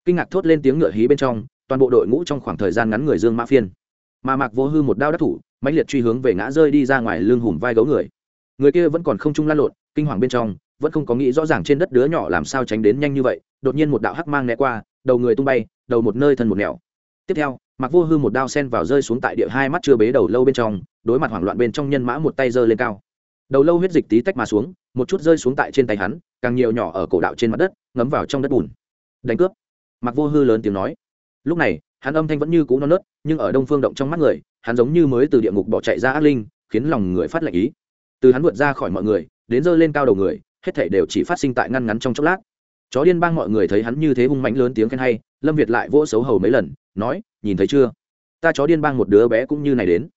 Kinh ngạc thốt lên tiếng ngựa hí bên trong, toàn bộ đội ngũ trong khoảng thời gian ngắn người dương mã phiên. Mà mạc vô hư một đao đắc thủ, mãnh liệt truy hướng về ngã rơi đi ra ngoài lưng hùm vai gấu người. Người kia vẫn còn không trung lan lộn, kinh hoàng bên trong, vẫn không có nghĩ rõ ràng trên đất đứa nhỏ làm sao tránh đến nhanh như vậy, đột nhiên một đạo hắc mang né qua, đầu người tung bay, đầu một nơi thân một nẻo. Tiếp theo mặc vô hư một đao sen vào rơi xuống tại địa hai mắt chưa bế đầu lâu bên trong, đối mặt hoảng loạn bên trong nhân mã một tay giơ lên cao. Đầu lâu huyết dịch tí tách mà xuống, một chút rơi xuống tại trên tay hắn, càng nhiều nhỏ ở cổ đạo trên mặt đất, ngấm vào trong đất bùn. Đánh cướp. Mặc vô hư lớn tiếng nói. Lúc này, hắn âm thanh vẫn như cũ non nớt, nhưng ở đông phương động trong mắt người, hắn giống như mới từ địa ngục bỏ chạy ra ác linh, khiến lòng người phát lệnh ý. Từ hắn vượt ra khỏi mọi người, đến giơ lên cao đầu người, hết thảy đều chỉ phát sinh tại ngăn ngắn trong chốc lát. Chó điên bang mọi người thấy hắn như thế hung mãnh lớn tiếng khen hay, lâm việt lại vỗ xấu hầu mấy lần nói, nhìn thấy chưa? Ta chó điên bang một đứa bé cũng như này đến.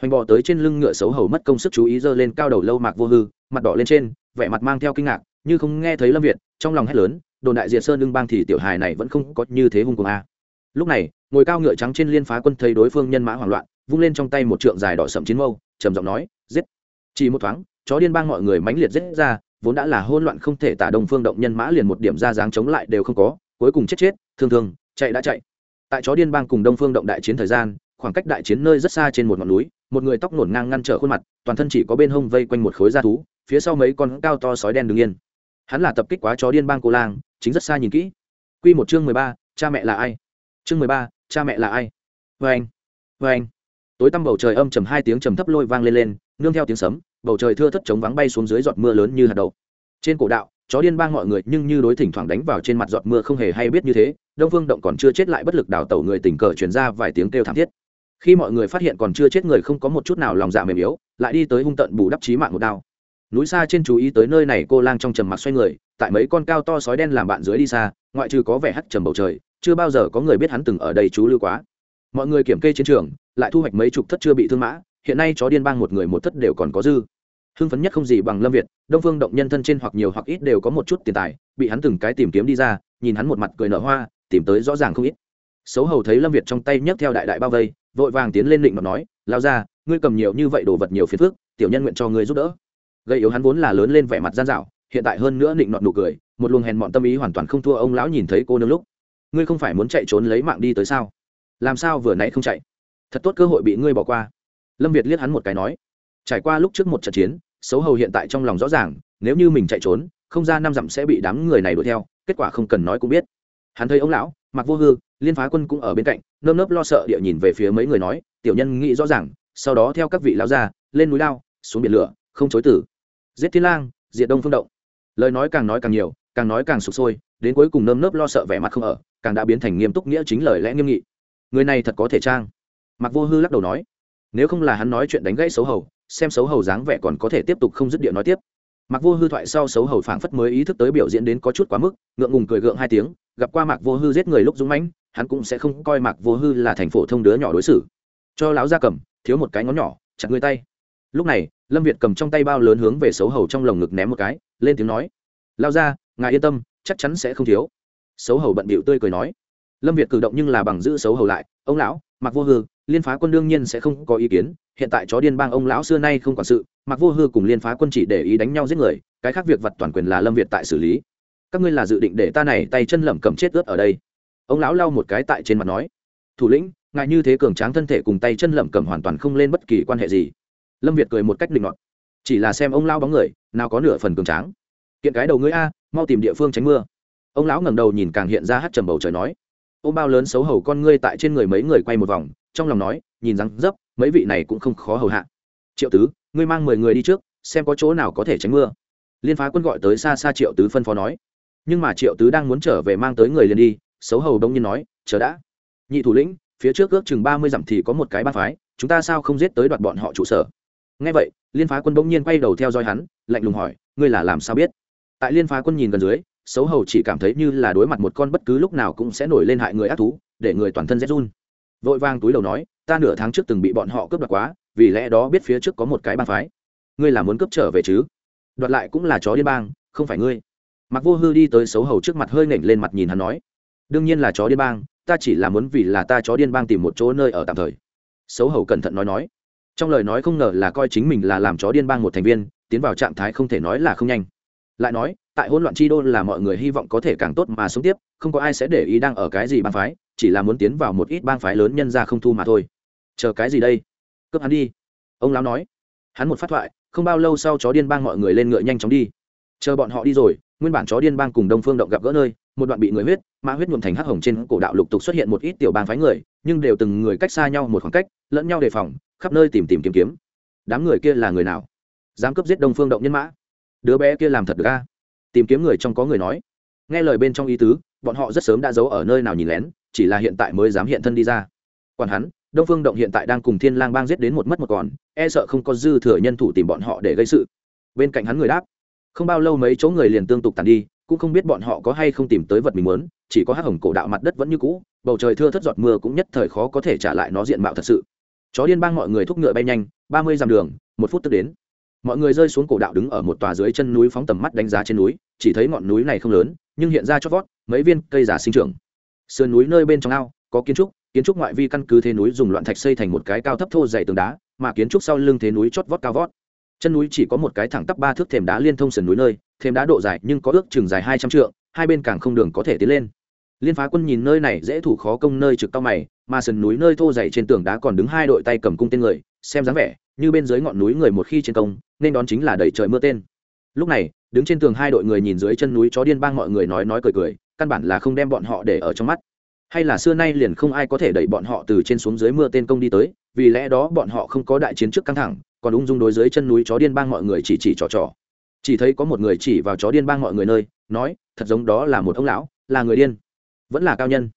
Hoành bò tới trên lưng ngựa xấu hầu mất công sức chú ý giơ lên cao đầu lâu mạc vô hư, mặt đỏ lên trên, vẻ mặt mang theo kinh ngạc, như không nghe thấy lâm việt, trong lòng hét lớn, đồn đại diệt sơn lưng bang thì tiểu hài này vẫn không có như thế hung cùng a. Lúc này, ngồi cao ngựa trắng trên liên phá quân thấy đối phương nhân mã hoảng loạn, vung lên trong tay một trượng dài đỏ sậm chiến mâu, trầm giọng nói, giết! Chỉ một thoáng, chó điên bang mọi người mãnh liệt giết ra, vốn đã là hỗn loạn không thể tả đông phương động nhân mã liền một điểm ra dáng chống lại đều không có, cuối cùng chết chết, thương thương, chạy đã chạy tại chó điên bang cùng đông phương động đại chiến thời gian, khoảng cách đại chiến nơi rất xa trên một ngọn núi, một người tóc nổn ngang ngăn trở khuôn mặt, toàn thân chỉ có bên hông vây quanh một khối da thú, phía sau mấy con cao to sói đen đứng yên. Hắn là tập kích quá chó điên bang cô lang, chính rất xa nhìn kỹ. Q một chương mười ba, cha mẹ là ai? Chương mười ba, cha mẹ là ai? Vê anh vê anh. Tối tăm bầu trời âm trầm hai tiếng trầm thấp lôi vang lên lên, nương theo tiếng sấm, bầu trời thưa thất trống vắng bay xuống dưới giọt mưa lớn như hạt đậu. Trên cổ đạo chó điên bang mọi người nhưng như đối thỉnh thoảng đánh vào trên mặt giọt mưa không hề hay biết như thế, đông phương động còn chưa chết lại bất lực đào tẩu người tình cờ truyền ra vài tiếng kêu thảm thiết. Khi mọi người phát hiện còn chưa chết người không có một chút nào lòng dạ mềm yếu, lại đi tới hung tận bù đắp chí mạng một đao. Núi xa trên chú ý tới nơi này cô lang trong trầm mặc xoay người, tại mấy con cao to sói đen làm bạn dưới đi xa, ngoại trừ có vẻ hắt trầm bầu trời, chưa bao giờ có người biết hắn từng ở đây chú lưu quá. Mọi người kiểm kê chiến trường, lại thu hoạch mấy chục thất chưa bị thương mã, hiện nay chó điên bang một người một thất đều còn có dư hưng phấn nhất không gì bằng lâm việt, đông phương động nhân thân trên hoặc nhiều hoặc ít đều có một chút tiền tài, bị hắn từng cái tìm kiếm đi ra, nhìn hắn một mặt cười nở hoa, tìm tới rõ ràng không ít. Xấu hầu thấy lâm việt trong tay nhấc theo đại đại bao vây, vội vàng tiến lên định mà nói lao ra ngươi cầm nhiều như vậy đồ vật nhiều phiền phước tiểu nhân nguyện cho ngươi giúp đỡ. Gây yếu hắn vốn là lớn lên vẻ mặt gian dạo, hiện tại hơn nữa định nọn nụ cười, một luồng hèn mọn tâm ý hoàn toàn không thua ông lão nhìn thấy cô nương lúc. Ngươi không phải muốn chạy trốn lấy mạng đi tới sao? Làm sao vừa nãy không chạy? Thật tốt cơ hội bị ngươi bỏ qua. Lâm việt liếc hắn một cái nói trải qua lúc trước một trận chiến, xấu hầu hiện tại trong lòng rõ ràng, nếu như mình chạy trốn, không ra năm dặm sẽ bị đám người này đuổi theo, kết quả không cần nói cũng biết. Hắn thấy ông lão mặc vô hư, liên phá quân cũng ở bên cạnh, nơm nớp lo sợ địa nhìn về phía mấy người nói, tiểu nhân nghĩ rõ ràng, sau đó theo các vị lao ra lên núi lao, xuống biển lửa, không chối tử giết thiên lang, diệt đông phương động. Lời nói càng nói càng nhiều, càng nói càng sụp sôi, đến cuối cùng nơm nớp lo sợ vẻ mặt không ở, càng đã biến thành nghiêm túc nghĩa chính lời lẽ nghiêm nghị. Người này thật có thể trang. Mặc vô hư lắc đầu nói, nếu không là hắn nói chuyện đánh gãy xấu hầu xem xấu hầu dáng vẻ còn có thể tiếp tục không dứt địa nói tiếp. Mặc vô hư thoại sau xấu hầu phảng phất mới ý thức tới biểu diễn đến có chút quá mức, ngượng ngùng cười gượng hai tiếng, gặp qua mạc vô hư giết người lúc dũng mãnh, hắn cũng sẽ không coi mạc vô hư là thành phổ thông đứa nhỏ đối xử. Cho láo ra cầm, thiếu một cái ngón nhỏ, chặt người tay. Lúc này, lâm việt cầm trong tay bao lớn hướng về xấu hầu trong lồng ngực ném một cái, lên tiếng nói lao ra ngài yên tâm, chắc chắn sẽ không thiếu. Xấu hầu bận bịu tươi cười nói. Lâm việt cử động nhưng là bằng giữ xấu hầu lại, ông lão mặc vô hư liên phá quân đương nhiên sẽ không có ý kiến, hiện tại chó điên bang ông lão xưa nay không quản sự, mặc vô hư cùng liên phá quân chỉ để ý đánh nhau giết người, cái khác việc vật toàn quyền là lâm việt tại xử lý. Các ngươi là dự định để ta này tay chân lẩm cầm chết ướt ở đây. Ông lão lau một cái tại trên mặt nói. Thủ lĩnh, ngài như thế cường tráng thân thể cùng tay chân lẩm cầm hoàn toàn không lên bất kỳ quan hệ gì. Lâm việt cười một cách định ngọt chỉ là xem ông lao bóng người, nào có nửa phần cường tráng. Kiện cái đầu ngươi a, mau tìm địa phương tránh mưa. Ông lão ngẩng đầu nhìn càng hiện ra hát trầm bầu trời nói. Ô, bao lớn xấu hầu con ngươi tại trên người mấy người quay một vòng trong lòng nói, nhìn rằng dấp, mấy vị này cũng không khó hầu hạ. Triệu tứ, ngươi mang mười người đi trước, xem có chỗ nào có thể tránh mưa. Liên phá quân gọi tới xa xa triệu tứ phân phó nói. Nhưng mà triệu tứ đang muốn trở về mang tới người liền đi, xấu hầu đông nhiên nói, chờ đã. Nhị thủ lĩnh, phía trước ước chừng ba mươi dặm thì có một cái ba phái, chúng ta sao không giết tới đoạt bọn họ trụ sở? Ngay vậy, liên phá quân bỗng nhiên quay đầu theo dõi hắn, lạnh lùng hỏi, ngươi là làm sao biết? Tại liên phá quân nhìn gần dưới, xấu hầu chỉ cảm thấy như là đối mặt một con bất cứ lúc nào cũng sẽ nổi lên hại người ác thú, để người toàn thân rét run vội vang túi đầu nói, ta nửa tháng trước từng bị bọn họ cướp đoạt quá, vì lẽ đó biết phía trước có một cái bang phái. Ngươi là muốn cướp trở về chứ? Đoạt lại cũng là chó điên bang, không phải ngươi. Mặc vô hư đi tới xấu hầu trước mặt hơi nghển lên mặt nhìn hắn nói, đương nhiên là chó điên bang, ta chỉ là muốn vì là ta chó điên bang tìm một chỗ nơi ở tạm thời. Xấu hầu cẩn thận nói nói, trong lời nói không ngờ là coi chính mình là làm chó điên bang một thành viên, tiến vào trạng thái không thể nói là không nhanh. Lại nói, tại hỗn loạn chi đô là mọi người hy vọng có thể càng tốt mà sống tiếp, không có ai sẽ để ý đang ở cái gì bang phái chỉ là muốn tiến vào một ít bang phái lớn nhân ra không thu mà thôi. Chờ cái gì đây? Cướp hắn đi. Ông lão nói. Hắn một phát thoại, không bao lâu sau chó điên bang mọi người lên ngựa nhanh chóng đi. Chờ bọn họ đi rồi, nguyên bản chó điên bang cùng đông phương động gặp gỡ nơi, một đoạn bị người huyết, mã huyết nhuộm thành hắc hồng trên cổ đạo lục tục xuất hiện một ít tiểu bang phái người, nhưng đều từng người cách xa nhau một khoảng cách, lẫn nhau đề phòng, khắp nơi tìm tìm kiếm kiếm. Đám người kia là người nào? Dám cướp giết đông phương động nhân mã? Đứa bé kia làm thật được tìm kiếm người trong có người nói. Nghe lời bên trong ý tứ, bọn họ rất sớm đã giấu ở nơi nào nhìn lén chỉ là hiện tại mới dám hiện thân đi ra. Còn hắn, đông phương động hiện tại đang cùng thiên lang bang giết đến một mất một còn e sợ không có dư thừa nhân thủ tìm bọn họ để gây sự. Bên cạnh hắn người đáp, không bao lâu mấy chỗ người liền tương tục tàn đi, cũng không biết bọn họ có hay không tìm tới vật mình muốn, chỉ có hắc hồng cổ đạo mặt đất vẫn như cũ, bầu trời thưa thất giọt mưa cũng nhất thời khó có thể trả lại nó diện mạo thật sự. Chó điên bang mọi người thúc ngựa bay nhanh, ba mươi dặm đường, một phút tức đến. Mọi người rơi xuống cổ đạo đứng ở một tòa dưới chân núi phóng tầm mắt đánh giá trên núi, chỉ thấy ngọn núi này không lớn, nhưng hiện ra chót vót, mấy viên cây giả sinh trưởng sườn núi nơi bên trong ao, có kiến trúc kiến trúc ngoại vi căn cứ thế núi dùng loạn thạch xây thành một cái cao thấp thô dày tường đá, mà kiến trúc sau lưng thế núi chót vót cao vót. Chân núi chỉ có một cái thẳng tắp ba thước thềm đá liên thông sườn núi nơi, thềm đá độ dài nhưng có ước chừng dài hai trăm trượng, hai bên càng không đường có thể tiến lên. Liên phá quân nhìn nơi này dễ thủ khó công nơi trực cao mày, mà sườn núi nơi thô dày trên tường đá còn đứng hai đội tay cầm cung tên người, xem dáng vẻ, như bên dưới ngọn núi người một khi trên công, nên đón chính là đẩy trời mưa tên. Lúc này, đứng trên tường hai đội người nhìn dưới chân núi chó điên bang mọi người nói nói cười cười căn bản là không đem bọn họ để ở trong mắt. Hay là xưa nay liền không ai có thể đẩy bọn họ từ trên xuống dưới mưa tên công đi tới, vì lẽ đó bọn họ không có đại chiến trước căng thẳng, còn ung dung đối dưới chân núi chó điên bang mọi người chỉ chỉ trò trò. Chỉ thấy có một người chỉ vào chó điên bang mọi người nơi, nói, thật giống đó là một ông lão, là người điên. Vẫn là cao nhân.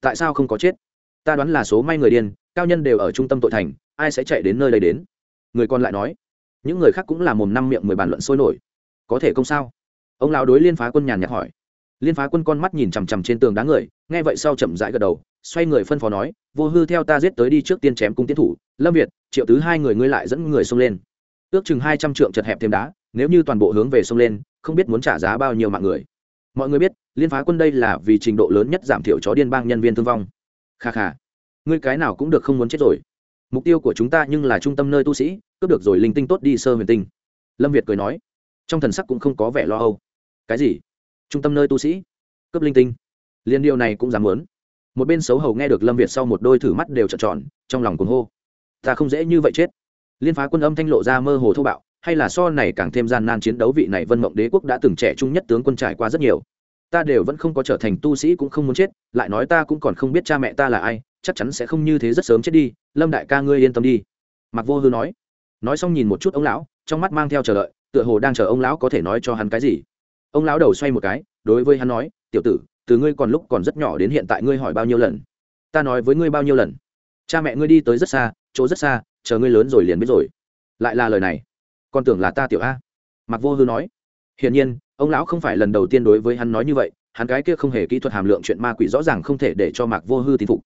Tại sao không có chết? Ta đoán là số may người điên, cao nhân đều ở trung tâm tội thành, ai sẽ chạy đến nơi đây đến? Người còn lại nói, những người khác cũng là mồm năm miệng mười bàn luận sôi nổi. Có thể không sao? Ông lão đối liên phá quân nhàn nhạt hỏi liên phá quân con mắt nhìn chằm chằm trên tường đá người, nghe vậy sau chậm rãi gật đầu, xoay người phân phó nói, vô hư theo ta giết tới đi trước tiên chém cung tiến thủ, lâm việt, triệu tứ hai người ngươi lại dẫn người xông lên. Ước chừng hai trăm trượng chật hẹp thêm đá, nếu như toàn bộ hướng về sông lên, không biết muốn trả giá bao nhiêu mạng người. Mọi người biết, liên phá quân đây là vì trình độ lớn nhất giảm thiểu chó điên bang nhân viên thương vong. Kha kha, ngươi cái nào cũng được không muốn chết rồi. Mục tiêu của chúng ta nhưng là trung tâm nơi tu sĩ, cướp được rồi linh tinh tốt đi sơ huyền tinh. Lâm việt cười nói, trong thần sắc cũng không có vẻ lo âu. Cái gì? Trung tâm nơi tu sĩ cấp linh tinh. Liên điều này cũng dám muốn. Một bên xấu hầu nghe được lâm việt sau một đôi thử mắt đều trợn tròn, trong lòng cuồng hô. Ta không dễ như vậy chết. Liên phá quân âm thanh lộ ra mơ hồ thô bạo, hay là so này càng thêm gian nan chiến đấu vị này vân mộng đế quốc đã từng trẻ trung nhất tướng quân trải qua rất nhiều. Ta đều vẫn không có trở thành tu sĩ cũng không muốn chết, lại nói ta cũng còn không biết cha mẹ ta là ai, chắc chắn sẽ không như thế rất sớm chết đi. Lâm đại ca ngươi yên tâm đi. Mặc vô hư nói. Nói xong nhìn một chút ông lão, trong mắt mang theo chờ đợi, tựa hồ đang chờ ông lão có thể nói cho hắn cái gì ông lão đầu xoay một cái, đối với hắn nói, tiểu tử, từ ngươi còn lúc còn rất nhỏ đến hiện tại ngươi hỏi bao nhiêu lần? Ta nói với ngươi bao nhiêu lần? Cha mẹ ngươi đi tới rất xa, chỗ rất xa, chờ ngươi lớn rồi liền biết rồi. Lại là lời này. Con tưởng là ta tiểu a. Mặc vô hư nói. Hiển nhiên, ông lão không phải lần đầu tiên đối với hắn nói như vậy, hắn cái kia không hề kỹ thuật hàm lượng chuyện ma quỷ rõ ràng không thể để cho mạc vô hư tín phục.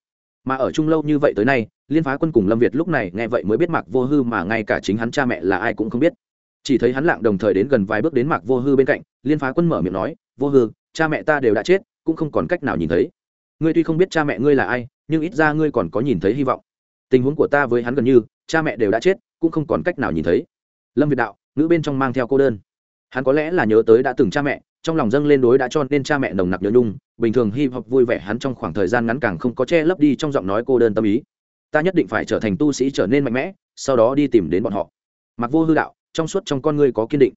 Mà ở chung lâu như vậy tới nay, liên phá quân cùng lâm việt lúc này nghe vậy mới biết mạc vô hư mà ngay cả chính hắn cha mẹ là ai cũng không biết. Chỉ thấy hắn lạng đồng thời đến gần vài bước đến mạc vô hư bên cạnh liên phá quân mở miệng nói, vô hư, cha mẹ ta đều đã chết, cũng không còn cách nào nhìn thấy. Ngươi tuy không biết cha mẹ ngươi là ai, nhưng ít ra ngươi còn có nhìn thấy hy vọng. Tình huống của ta với hắn gần như, cha mẹ đều đã chết, cũng không còn cách nào nhìn thấy. Lâm việt đạo nữ bên trong mang theo cô đơn. Hắn có lẽ là nhớ tới đã từng cha mẹ, trong lòng dâng lên đối đã cho nên cha mẹ nồng nặc nhớ nhung, bình thường hy vọng vui vẻ hắn trong khoảng thời gian ngắn càng không có che lấp đi trong giọng nói cô đơn tâm ý. Ta nhất định phải trở thành tu sĩ trở nên mạnh mẽ, sau đó đi tìm đến bọn họ. Mặc vô hư đạo, trong suốt trong con ngươi có kiên định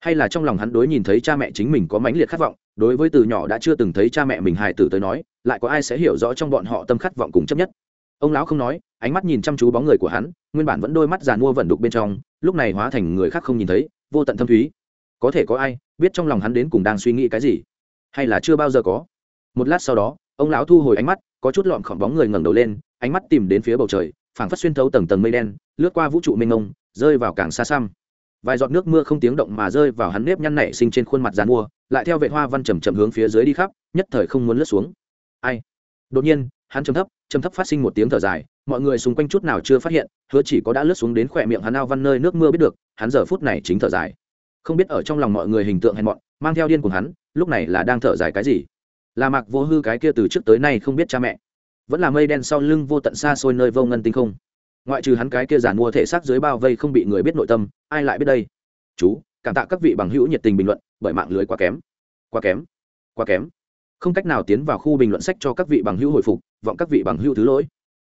hay là trong lòng hắn đối nhìn thấy cha mẹ chính mình có mãnh liệt khát vọng, đối với từ nhỏ đã chưa từng thấy cha mẹ mình hài tử tới nói, lại có ai sẽ hiểu rõ trong bọn họ tâm khát vọng cùng chấp nhất? Ông lão không nói, ánh mắt nhìn chăm chú bóng người của hắn, nguyên bản vẫn đôi mắt giàn mua vận đục bên trong, lúc này hóa thành người khác không nhìn thấy, vô tận thâm thúy. Có thể có ai biết trong lòng hắn đến cùng đang suy nghĩ cái gì? Hay là chưa bao giờ có? Một lát sau đó, ông lão thu hồi ánh mắt, có chút lọn khỏng bóng người ngẩng đầu lên, ánh mắt tìm đến phía bầu trời, phảng phất xuyên thấu tầng tầng mây đen, lướt qua vũ trụ mênh mông, rơi vào càng xa xăm vài giọt nước mưa không tiếng động mà rơi vào hắn nếp nhăn nảy sinh trên khuôn mặt dàn mua, lại theo vệ hoa văn chầm chậm hướng phía dưới đi khắp, nhất thời không muốn lướt xuống. Ai? Đột nhiên, hắn trầm thấp trầm thấp phát sinh một tiếng thở dài, mọi người xung quanh chút nào chưa phát hiện, hứa chỉ có đã lướt xuống đến khỏe miệng hắn ao văn nơi nước mưa biết được, hắn giờ phút này chính thở dài. Không biết ở trong lòng mọi người hình tượng hèn mọn, mang theo điên của hắn, lúc này là đang thở dài cái gì? Là mặc vô hư cái kia từ trước tới nay không biết cha mẹ. Vẫn là mây đen sau lưng vô tận xa xôi nơi vô ngân tinh không ngoại trừ hắn cái kia giản mua thể xác dưới bao vây không bị người biết nội tâm, ai lại biết đây? Chú, cảm tạ các vị bằng hữu nhiệt tình bình luận, bởi mạng lưới quá kém. Quá kém. Quá kém. Không cách nào tiến vào khu bình luận sách cho các vị bằng hữu hồi phục, vọng các vị bằng hữu thứ lỗi.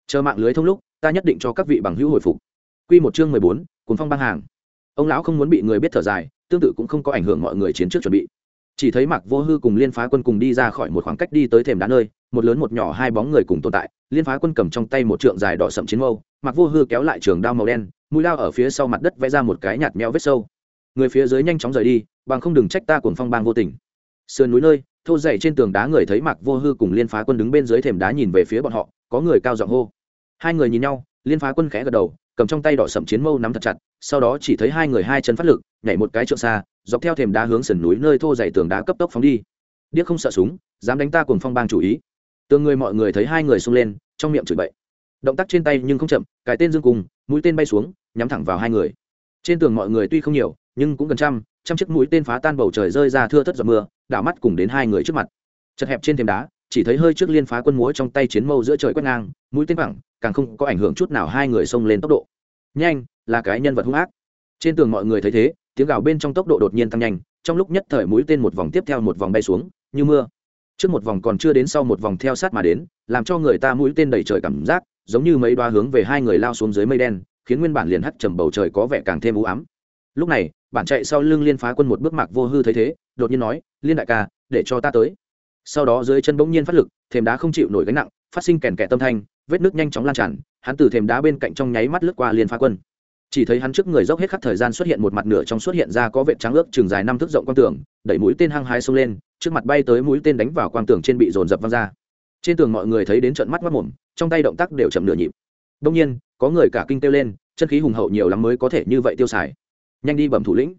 Chờ mạng lưới thông lúc, ta nhất định cho các vị bằng hữu hồi phục. Quy một chương mười bốn cuốn phong băng hàng. Ông lão không muốn bị người biết thở dài, tương tự cũng không có ảnh hưởng mọi người chiến trước chuẩn bị. Chỉ thấy mạc vô hư cùng liên phá quân cùng đi ra khỏi một khoảng cách đi tới thềm đá nơi, một lớn một nhỏ hai bóng người cùng tồn tại liên phá quân cầm trong tay một trượng dài đỏ sậm chiến mâu, mặc vô hư kéo lại trường đao màu đen, mũi lao ở phía sau mặt đất vẽ ra một cái nhạt meo vết sâu. Người phía dưới nhanh chóng rời đi, bằng không đừng trách ta cuồng phong bang vô tình. Sườn núi nơi, thô dày trên tường đá người thấy mặc vô hư cùng liên phá quân đứng bên dưới thềm đá nhìn về phía bọn họ, có người cao giọng hô. Hai người nhìn nhau, liên phá quân khẽ gật đầu, cầm trong tay đỏ sậm chiến mâu nắm thật chặt, sau đó chỉ thấy hai người hai chân phát lực, nhảy một cái trượng xa, dọc theo thềm đá hướng sườn núi nơi thô dày tường đá cấp tốc phóng đi. Điếc không sợ súng, dám đánh ta cùng phong bang chủ ý tường người mọi người thấy hai người xông lên, trong miệng chửi bậy. Động tác trên tay nhưng không chậm cài tên dương cùng, mũi tên bay xuống, nhắm thẳng vào hai người. Trên tường mọi người tuy không nhiều, nhưng cũng gần trăm trăm chiếc mũi tên phá tan bầu trời rơi ra thưa thất giọt mưa, đảo mắt cùng đến hai người trước mặt. Chật hẹp trên thềm đá, chỉ thấy hơi trước liên phá quân múa trong tay chiến mâu giữa trời quét ngang, mũi tên phẳng càng không có ảnh hưởng chút nào hai người xông lên tốc độ. Nhanh, là cái nhân vật hung ác. Trên tường mọi người thấy thế, tiếng gào bên trong tốc độ đột nhiên tăng nhanh, trong lúc nhất thời mũi tên một vòng tiếp theo một vòng bay xuống, như mưa trước một vòng còn chưa đến sau một vòng theo sát mà đến, làm cho người ta mũi tên đầy trời cảm giác, giống như mấy đoá hướng về hai người lao xuống dưới mây đen, khiến nguyên bản liền hắt trầm bầu trời có vẻ càng thêm u ám. Lúc này bản chạy sau lưng liên phá quân một bước mạc vô hư thấy thế, đột nhiên nói, liên đại ca, để cho ta tới. Sau đó dưới chân bỗng nhiên phát lực, thềm đá không chịu nổi gánh nặng, phát sinh kèn kẹ tâm thanh, vết nước nhanh chóng lan tràn, hắn từ thềm đá bên cạnh trong nháy mắt lướt qua liên phá quân chỉ thấy hắn trước người dốc hết khắp thời gian xuất hiện một mặt nửa trong xuất hiện ra có vệt trắng ước chừng dài năm thước rộng quang tường, đẩy mũi tên hăng hái xông lên, trước mặt bay tới mũi tên đánh vào quang tường trên bị dồn dập văng ra. Trên tường mọi người thấy đến trận mắt mắt mồm, trong tay động tác đều chậm nửa nhịp. Đông nhiên, có người cả kinh kêu lên, chân khí hùng hậu nhiều lắm mới có thể như vậy tiêu xài. Nhanh đi bẩm thủ lĩnh.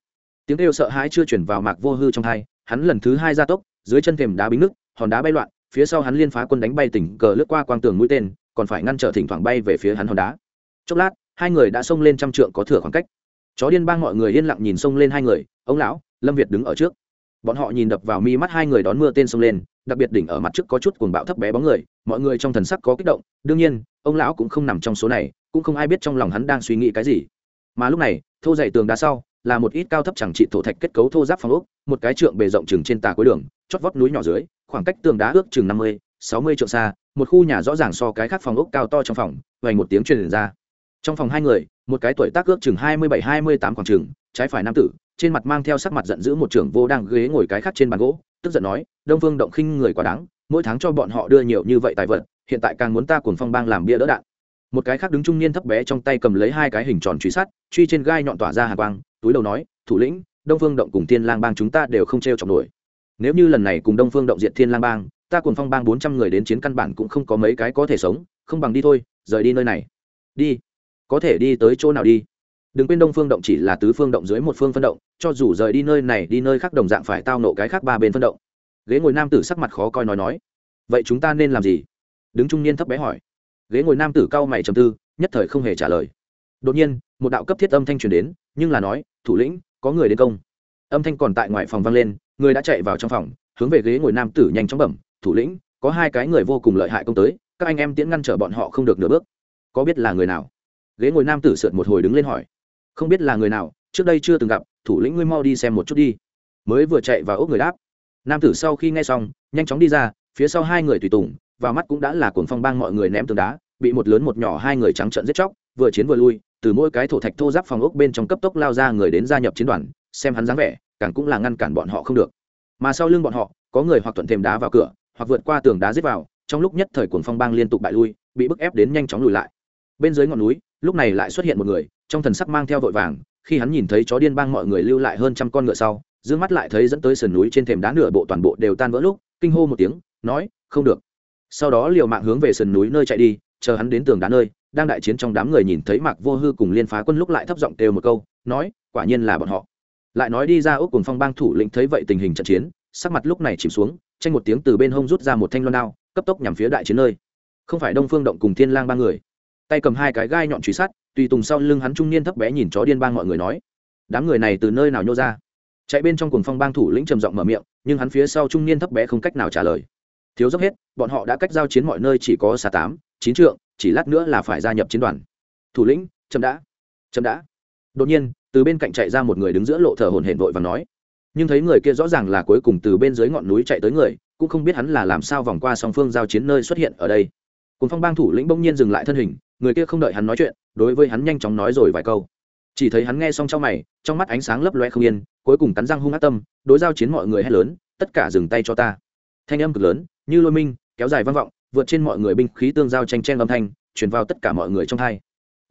Tiếng kêu sợ hãi chưa chuyển vào mạc vô hư trong hai, hắn lần thứ hai ra tốc, dưới chân thềm đá bính nước, hòn đá bay loạn, phía sau hắn liên phá quân đánh bay tỉnh cờ lướt qua quang tường mũi tên, còn phải ngăn trở thỉnh thoảng bay về phía hắn hòn đá. Chốc lát hai người đã xông lên trăm trượng có thừa khoảng cách. Chó điên bang mọi người yên lặng nhìn xông lên hai người, ông lão, lâm việt đứng ở trước. Bọn họ nhìn đập vào mi mắt hai người đón mưa tên xông lên, đặc biệt đỉnh ở mặt trước có chút cuồng bạo thấp bé bóng người, mọi người trong thần sắc có kích động, đương nhiên, ông lão cũng không nằm trong số này, cũng không ai biết trong lòng hắn đang suy nghĩ cái gì. Mà lúc này, thô dày tường đá sau, là một ít cao thấp chẳng trị thổ thạch kết cấu thô giáp phong ốc, một cái trượng bề rộng chừng trên tà cuối đường, chót vót núi nhỏ dưới, khoảng cách tường đá ước chừng năm mươi, sáu mươi trượng xa, một khu nhà rõ ràng so cái khác phòng ốc cao to trong phòng, vành một tiếng truyền ra trong phòng hai người, một cái tuổi tác ước chừng hai mươi bảy, hai mươi tám khoảng chừng, trái phải nam tử, trên mặt mang theo sắc mặt giận dữ một trưởng vô đang ghế ngồi cái khác trên bàn gỗ, tức giận nói, đông vương động khinh người quá đáng, mỗi tháng cho bọn họ đưa nhiều như vậy tài vật, hiện tại càng muốn ta cùng phong bang làm bia đỡ đạn. Một cái khác đứng trung niên thấp bé trong tay cầm lấy hai cái hình tròn truy sát, truy trên gai nhọn tỏa ra hà quang, túi đầu nói, thủ lĩnh, đông phương động cùng thiên lang bang chúng ta đều không t r e o chọc nổi. Nếu như lần này cùng đông phương động diện thiên lang bang, ta cùng phong bang bốn trăm người đến chiến căn bản cũng không có mấy cái có thể sống, không bằng đi thôi, rời đi nơi này. Đi có thể đi tới chỗ nào đi. Đừng quên đông phương động chỉ là tứ phương động dưới một phương phân động, cho dù rời đi nơi này đi nơi khác đồng dạng phải tao nộ cái khác ba bên phân động. Ghế ngồi nam tử sắc mặt khó coi nói nói, vậy chúng ta nên làm gì? Đứng trung niên thấp bé hỏi. Ghế ngồi nam tử cao mày trầm tư, nhất thời không hề trả lời. Đột nhiên, một đạo cấp thiết âm thanh truyền đến, nhưng là nói, thủ lĩnh, có người đến công. Âm thanh còn tại ngoài phòng vang lên, người đã chạy vào trong phòng, hướng về ghế ngồi nam tử nhanh chóng bẩm, thủ lĩnh, có hai cái người vô cùng lợi hại công tới, các anh em tiễn ngăn trở bọn họ không được nửa bước. Có biết là người nào? Ghế ngồi nam tử sượt một hồi đứng lên hỏi. Không biết là người nào, trước đây chưa từng gặp, thủ lĩnh ngươi mau đi xem một chút đi. Mới vừa chạy vào ốc người đáp. Nam tử sau khi nghe xong, nhanh chóng đi ra, phía sau hai người tùy tùng vào mắt cũng đã là cuồng phong bang mọi người ném tường đá, bị một lớn một nhỏ hai người trắng trợn giết chóc, vừa chiến vừa lui, từ mỗi cái thổ thạch thô giáp phòng ốc bên trong cấp tốc lao ra người đến gia nhập chiến đoàn, xem hắn dáng vẻ, càng cũng là ngăn cản bọn họ không được. Mà sau lưng bọn họ, có người hoặc thuận thêm đá vào cửa, hoặc vượt qua tường đá giết vào, trong lúc nhất thời cuồng phong bang liên tục bại lui, bị bức ép đến nhanh chóng lùi lại. Bên dưới ngọn núi lúc này lại xuất hiện một người, trong thần sắc mang theo vội vàng, khi hắn nhìn thấy chó điên bang mọi người lưu lại hơn trăm con ngựa sau d mắt lại thấy dẫn tới sườn núi trên thềm đá nửa bộ toàn bộ đều tan vỡ lúc, kinh hô một tiếng, nói, không được. Sau đó liều mạng hướng về sườn núi nơi chạy đi, chờ hắn đến tường đá nơi, đang đại chiến trong đám người nhìn thấy mạc vô hư cùng liên phá quân lúc lại thấp giọng kêu một câu, nói, quả nhiên là bọn họ. Lại nói đi ra ốc cùng phong bang thủ lĩnh thấy vậy tình hình trận chiến, sắc mặt lúc này chìm xuống, tranh một tiếng từ bên hông rút ra một thanh loan đao, cấp tốc nhằm phía đại chiến nơi. Không phải đông phương động cùng thiên lang ba người tay cầm hai cái gai nhọn truy sát, tùy tùng sau lưng hắn trung niên thấp bé nhìn chó điên bang mọi người nói, đám người này từ nơi nào nhô ra? Chạy bên trong cuồng phong bang thủ lĩnh trầm giọng mở miệng, nhưng hắn phía sau trung niên thấp bé không cách nào trả lời. Thiếu dốc hết, bọn họ đã cách giao chiến mọi nơi chỉ có xa tám, chín trượng, chỉ lát nữa là phải gia nhập chiến đoàn. Thủ lĩnh, chậm đã chậm đã. Đột nhiên, từ bên cạnh chạy ra một người đứng giữa lộ thờ hồn hển vội và nói, nhưng thấy người kia rõ ràng là cuối cùng từ bên dưới ngọn núi chạy tới người, cũng không biết hắn là làm sao vòng qua song phương giao chiến nơi xuất hiện ở đây. Cùng phong bang thủ lĩnh bỗng nhiên dừng lại thân hình người kia không đợi hắn nói chuyện, đối với hắn nhanh chóng nói rồi vài câu. Chỉ thấy hắn nghe xong trong mày, trong mắt ánh sáng lấp loe không yên, cuối cùng cắn răng hung ác tâm, đối giao chiến mọi người hét lớn, tất cả dừng tay cho ta. Thanh âm cực lớn, như lôi minh, kéo dài vang vọng, vượt trên mọi người binh khí tương giao tranh chen âm thanh, truyền vào tất cả mọi người trong thai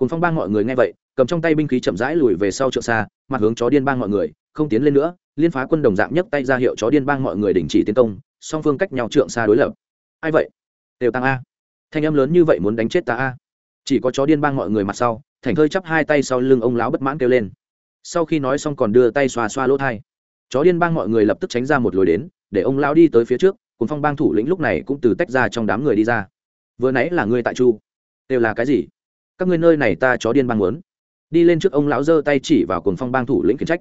cùng phong bang mọi người nghe vậy, cầm trong tay binh khí chậm rãi lùi về sau trượng xa, mặt hướng chó điên bang mọi người, không tiến lên nữa, liên phá quân đồng dạng nhấc tay ra hiệu chó điên bang mọi người đình chỉ tiến công, song phương cách nhau trượng xa đối lập. Ai vậy? Đều tăng a. Thanh âm lớn như vậy muốn đánh chết ta a chỉ có chó điên bang mọi người mặt sau, thành thơi chắp hai tay sau lưng ông lão bất mãn kêu lên. Sau khi nói xong còn đưa tay xoa xoa lỗ thai. Chó điên bang mọi người lập tức tránh ra một lối đến, để ông lão đi tới phía trước, cùng phong bang thủ lĩnh lúc này cũng từ tách ra trong đám người đi ra. Vừa nãy là ngươi tại chu, đều là cái gì? Các ngươi nơi này ta chó điên bang muốn. Đi lên trước ông lão giơ tay chỉ vào cùng phong bang thủ lĩnh khiển trách.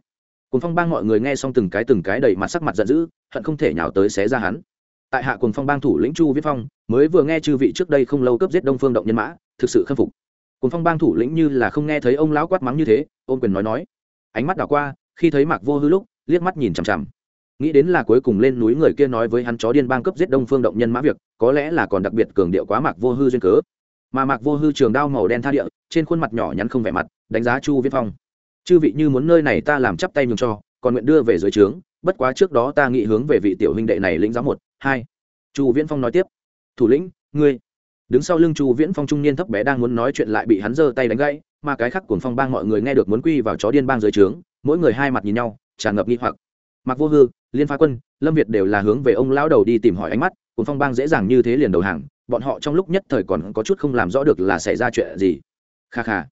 Cùng phong bang mọi người nghe xong từng cái từng cái đầy mặt sắc mặt giận dữ, hận không thể nhào tới xé ra hắn. Tại hạ cùng phong bang thủ lĩnh chu viết phong, mới vừa nghe chư vị trước đây không lâu cướp giết đông phương động nhân mã thực sự khâm phục. Cùng phong bang thủ lĩnh như là không nghe thấy ông lão quát mắng như thế ôm quyền nói nói. Ánh mắt đảo qua, khi thấy mạc vô hư lúc, liếc mắt nhìn chằm chằm. Nghĩ đến là cuối cùng lên núi người kia nói với hắn chó điên bang cấp giết đông phương động nhân mã việc, có lẽ là còn đặc biệt cường điệu quá mạc vô hư duyên cớ. Mà mạc vô hư trường đao màu đen tha địa, trên khuôn mặt nhỏ nhắn không vẻ mặt, đánh giá chu viết phong. Chư vị như muốn nơi này ta làm chắp tay nhường cho, còn nguyện đưa về dưới trướng, bất quá trước đó ta nghĩ hướng về vị tiểu huynh đệ này lĩnh giáo một, hai. Chu viễn phong nói tiếp, thủ lĩnh, ngươi đứng sau lưng chu viễn phong trung niên thấp bé đang muốn nói chuyện lại bị hắn giơ tay đánh gãy, mà cái khắc cuồng phong bang mọi người nghe được muốn quy vào chó điên bang dưới trướng, mỗi người hai mặt nhìn nhau, tràn ngập nghi hoặc. Mặc vô hư, liên phá quân, lâm việt đều là hướng về ông lão đầu đi tìm hỏi ánh mắt, cuồng phong bang dễ dàng như thế liền đầu hàng, bọn họ trong lúc nhất thời còn có chút không làm rõ được là xảy ra chuyện gì. Kha kha.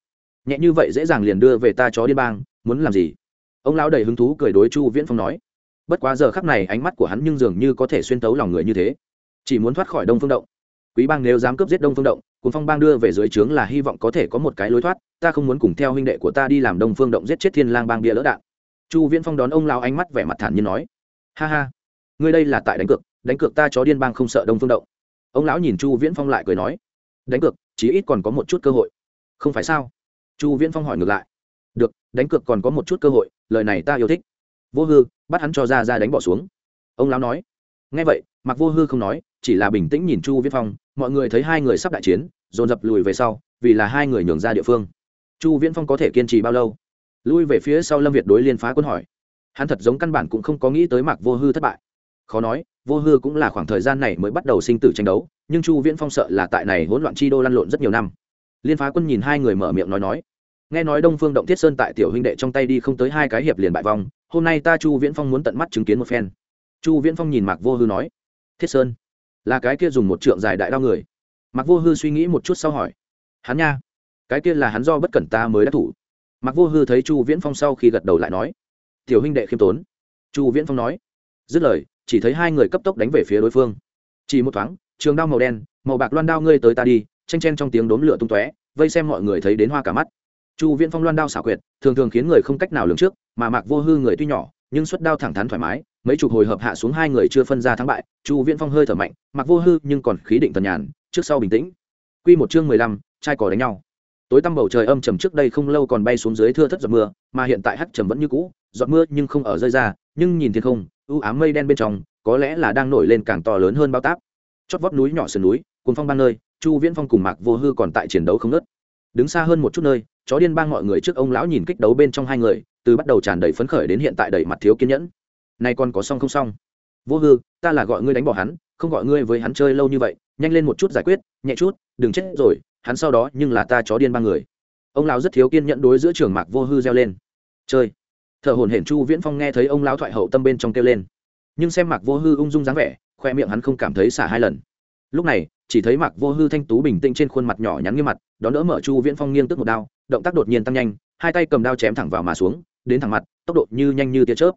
Nhẹ như vậy dễ dàng liền đưa về ta chó điên bang, muốn làm gì? Ông lão đầy hứng thú cười đối chu viễn phong nói. Bất quá giờ khắc này ánh mắt của hắn nhưng dường như có thể xuyên tấu lòng người như thế. Chỉ muốn thoát khỏi đông phương động quý bang nếu dám cướp giết đông phương động, cùng phong bang đưa về dưới trướng là hy vọng có thể có một cái lối thoát, ta không muốn cùng theo huynh đệ của ta đi làm đông phương động giết chết thiên lang bang bia lỡ đạn. Chu viễn phong đón ông lao ánh mắt vẻ mặt thản nhiên nói. Ha ha, ngươi đây là tại đánh cược đánh cược ta chó điên bang không sợ đông phương động. Ông lão nhìn chu viễn phong lại cười nói. Đánh cược, chí ít còn có một chút cơ hội. Không phải sao? Chu viễn phong hỏi ngược lại. Được, đánh cược còn có một chút cơ hội, lời này ta yêu thích. Vô hư, bắt hắn cho ra ra đánh bỏ xuống. Ông lão nói. Nghe vậy mặc vô hư không nói, chỉ là bình tĩnh nhìn chu viễn phong, mọi người thấy hai người sắp đại chiến, dồn dập lùi về sau, vì là hai người nhường ra địa phương. Chu viễn phong có thể kiên trì bao lâu? Lui về phía sau lâm việt đối liên phá quân hỏi. Hắn thật giống căn bản cũng không có nghĩ tới mạc vô hư thất bại. Khó nói, vô hư cũng là khoảng thời gian này mới bắt đầu sinh tử tranh đấu, nhưng chu viễn phong sợ là tại này hỗn loạn chi đô lăn lộn rất nhiều năm. Liên phá quân nhìn hai người mở miệng nói nói. Nghe nói đông phương động thiết sơn tại tiểu huynh đệ trong tay đi không tới hai cái hiệp liền bại vong, hôm nay ta chu viễn phong muốn tận mắt chứng kiến một phen. Chu viễn phong nhìn mạc vô hư nói thiết sơn, là cái kia dùng một trượng dài đại đao người. Mặc vô hư suy nghĩ một chút sau hỏi, hắn nha, cái kia là hắn do bất cẩn ta mới đã thủ. Mặc vô hư thấy chu viễn phong sau khi gật đầu lại nói, tiểu huynh đệ khiêm tốn. Chu viễn phong nói, dứt lời, chỉ thấy hai người cấp tốc đánh về phía đối phương. Chỉ một thoáng, trường đao màu đen, màu bạc loan đao ngươi tới ta đi tranh chen trong tiếng đốm lửa tung tóe, vây xem mọi người thấy đến hoa cả mắt. Chu viễn phong loan đao xảo quyệt, thường thường khiến người không cách nào lường trước, mà mạc vô hư người tuy nhỏ nhưng xuất đao thẳng thắn thoải mái, mấy chục hồi hợp hạ xuống hai người chưa phân ra thắng bại, chu viễn phong hơi thở mạnh, mặc vô hư nhưng còn khí định tần nhàn, trước sau bình tĩnh. Quy một chương mười lăm, trai cỏ đánh nhau. Tối tăm bầu trời âm trầm trước đây không lâu còn bay xuống dưới thưa thất giọt mưa, mà hiện tại hắt trầm vẫn như cũ, giọt mưa nhưng không ở rơi ra, nhưng nhìn thiên không, u ám mây đen bên trong, có lẽ là đang nổi lên càng to lớn hơn bao táp. Chót vót núi nhỏ sườn núi cùng phong ban nơi, chu viễn phong cùng mạc vô hư còn tại chiến đấu không nớt đứng xa hơn một chút nơi, chó điên bang mọi người trước ông lão nhìn kích đấu bên trong hai người từ bắt đầu tràn đầy phấn khởi đến hiện tại đầy mặt thiếu kiên nhẫn. Nay còn có xong không xong? Vô hư, ta là gọi ngươi đánh bỏ hắn, không gọi ngươi với hắn chơi lâu như vậy, nhanh lên một chút giải quyết, nhẹ chút, đừng chết rồi, hắn sau đó nhưng là ta chó điên ba người. Ông lão rất thiếu kiên nhẫn đối giữa trường mạc vô hư reo lên. Chơi. Thợ hồn hển chu viễn phong nghe thấy ông lão thoại hậu tâm bên trong kêu lên. Nhưng xem mạc vô hư ung dung dáng vẻ, khoe miệng hắn không cảm thấy xả hai lần. Lúc này, chỉ thấy mạc vô hư thanh tú bình tĩnh trên khuôn mặt nhỏ nhắn như mặt, đón đỡ mở chu viễn phong nghiêng tức một đao, động tác đột nhiên tăng nhanh, hai tay cầm đao chém thẳng vào mà xuống đến thẳng mặt, tốc độ như nhanh như tia chớp.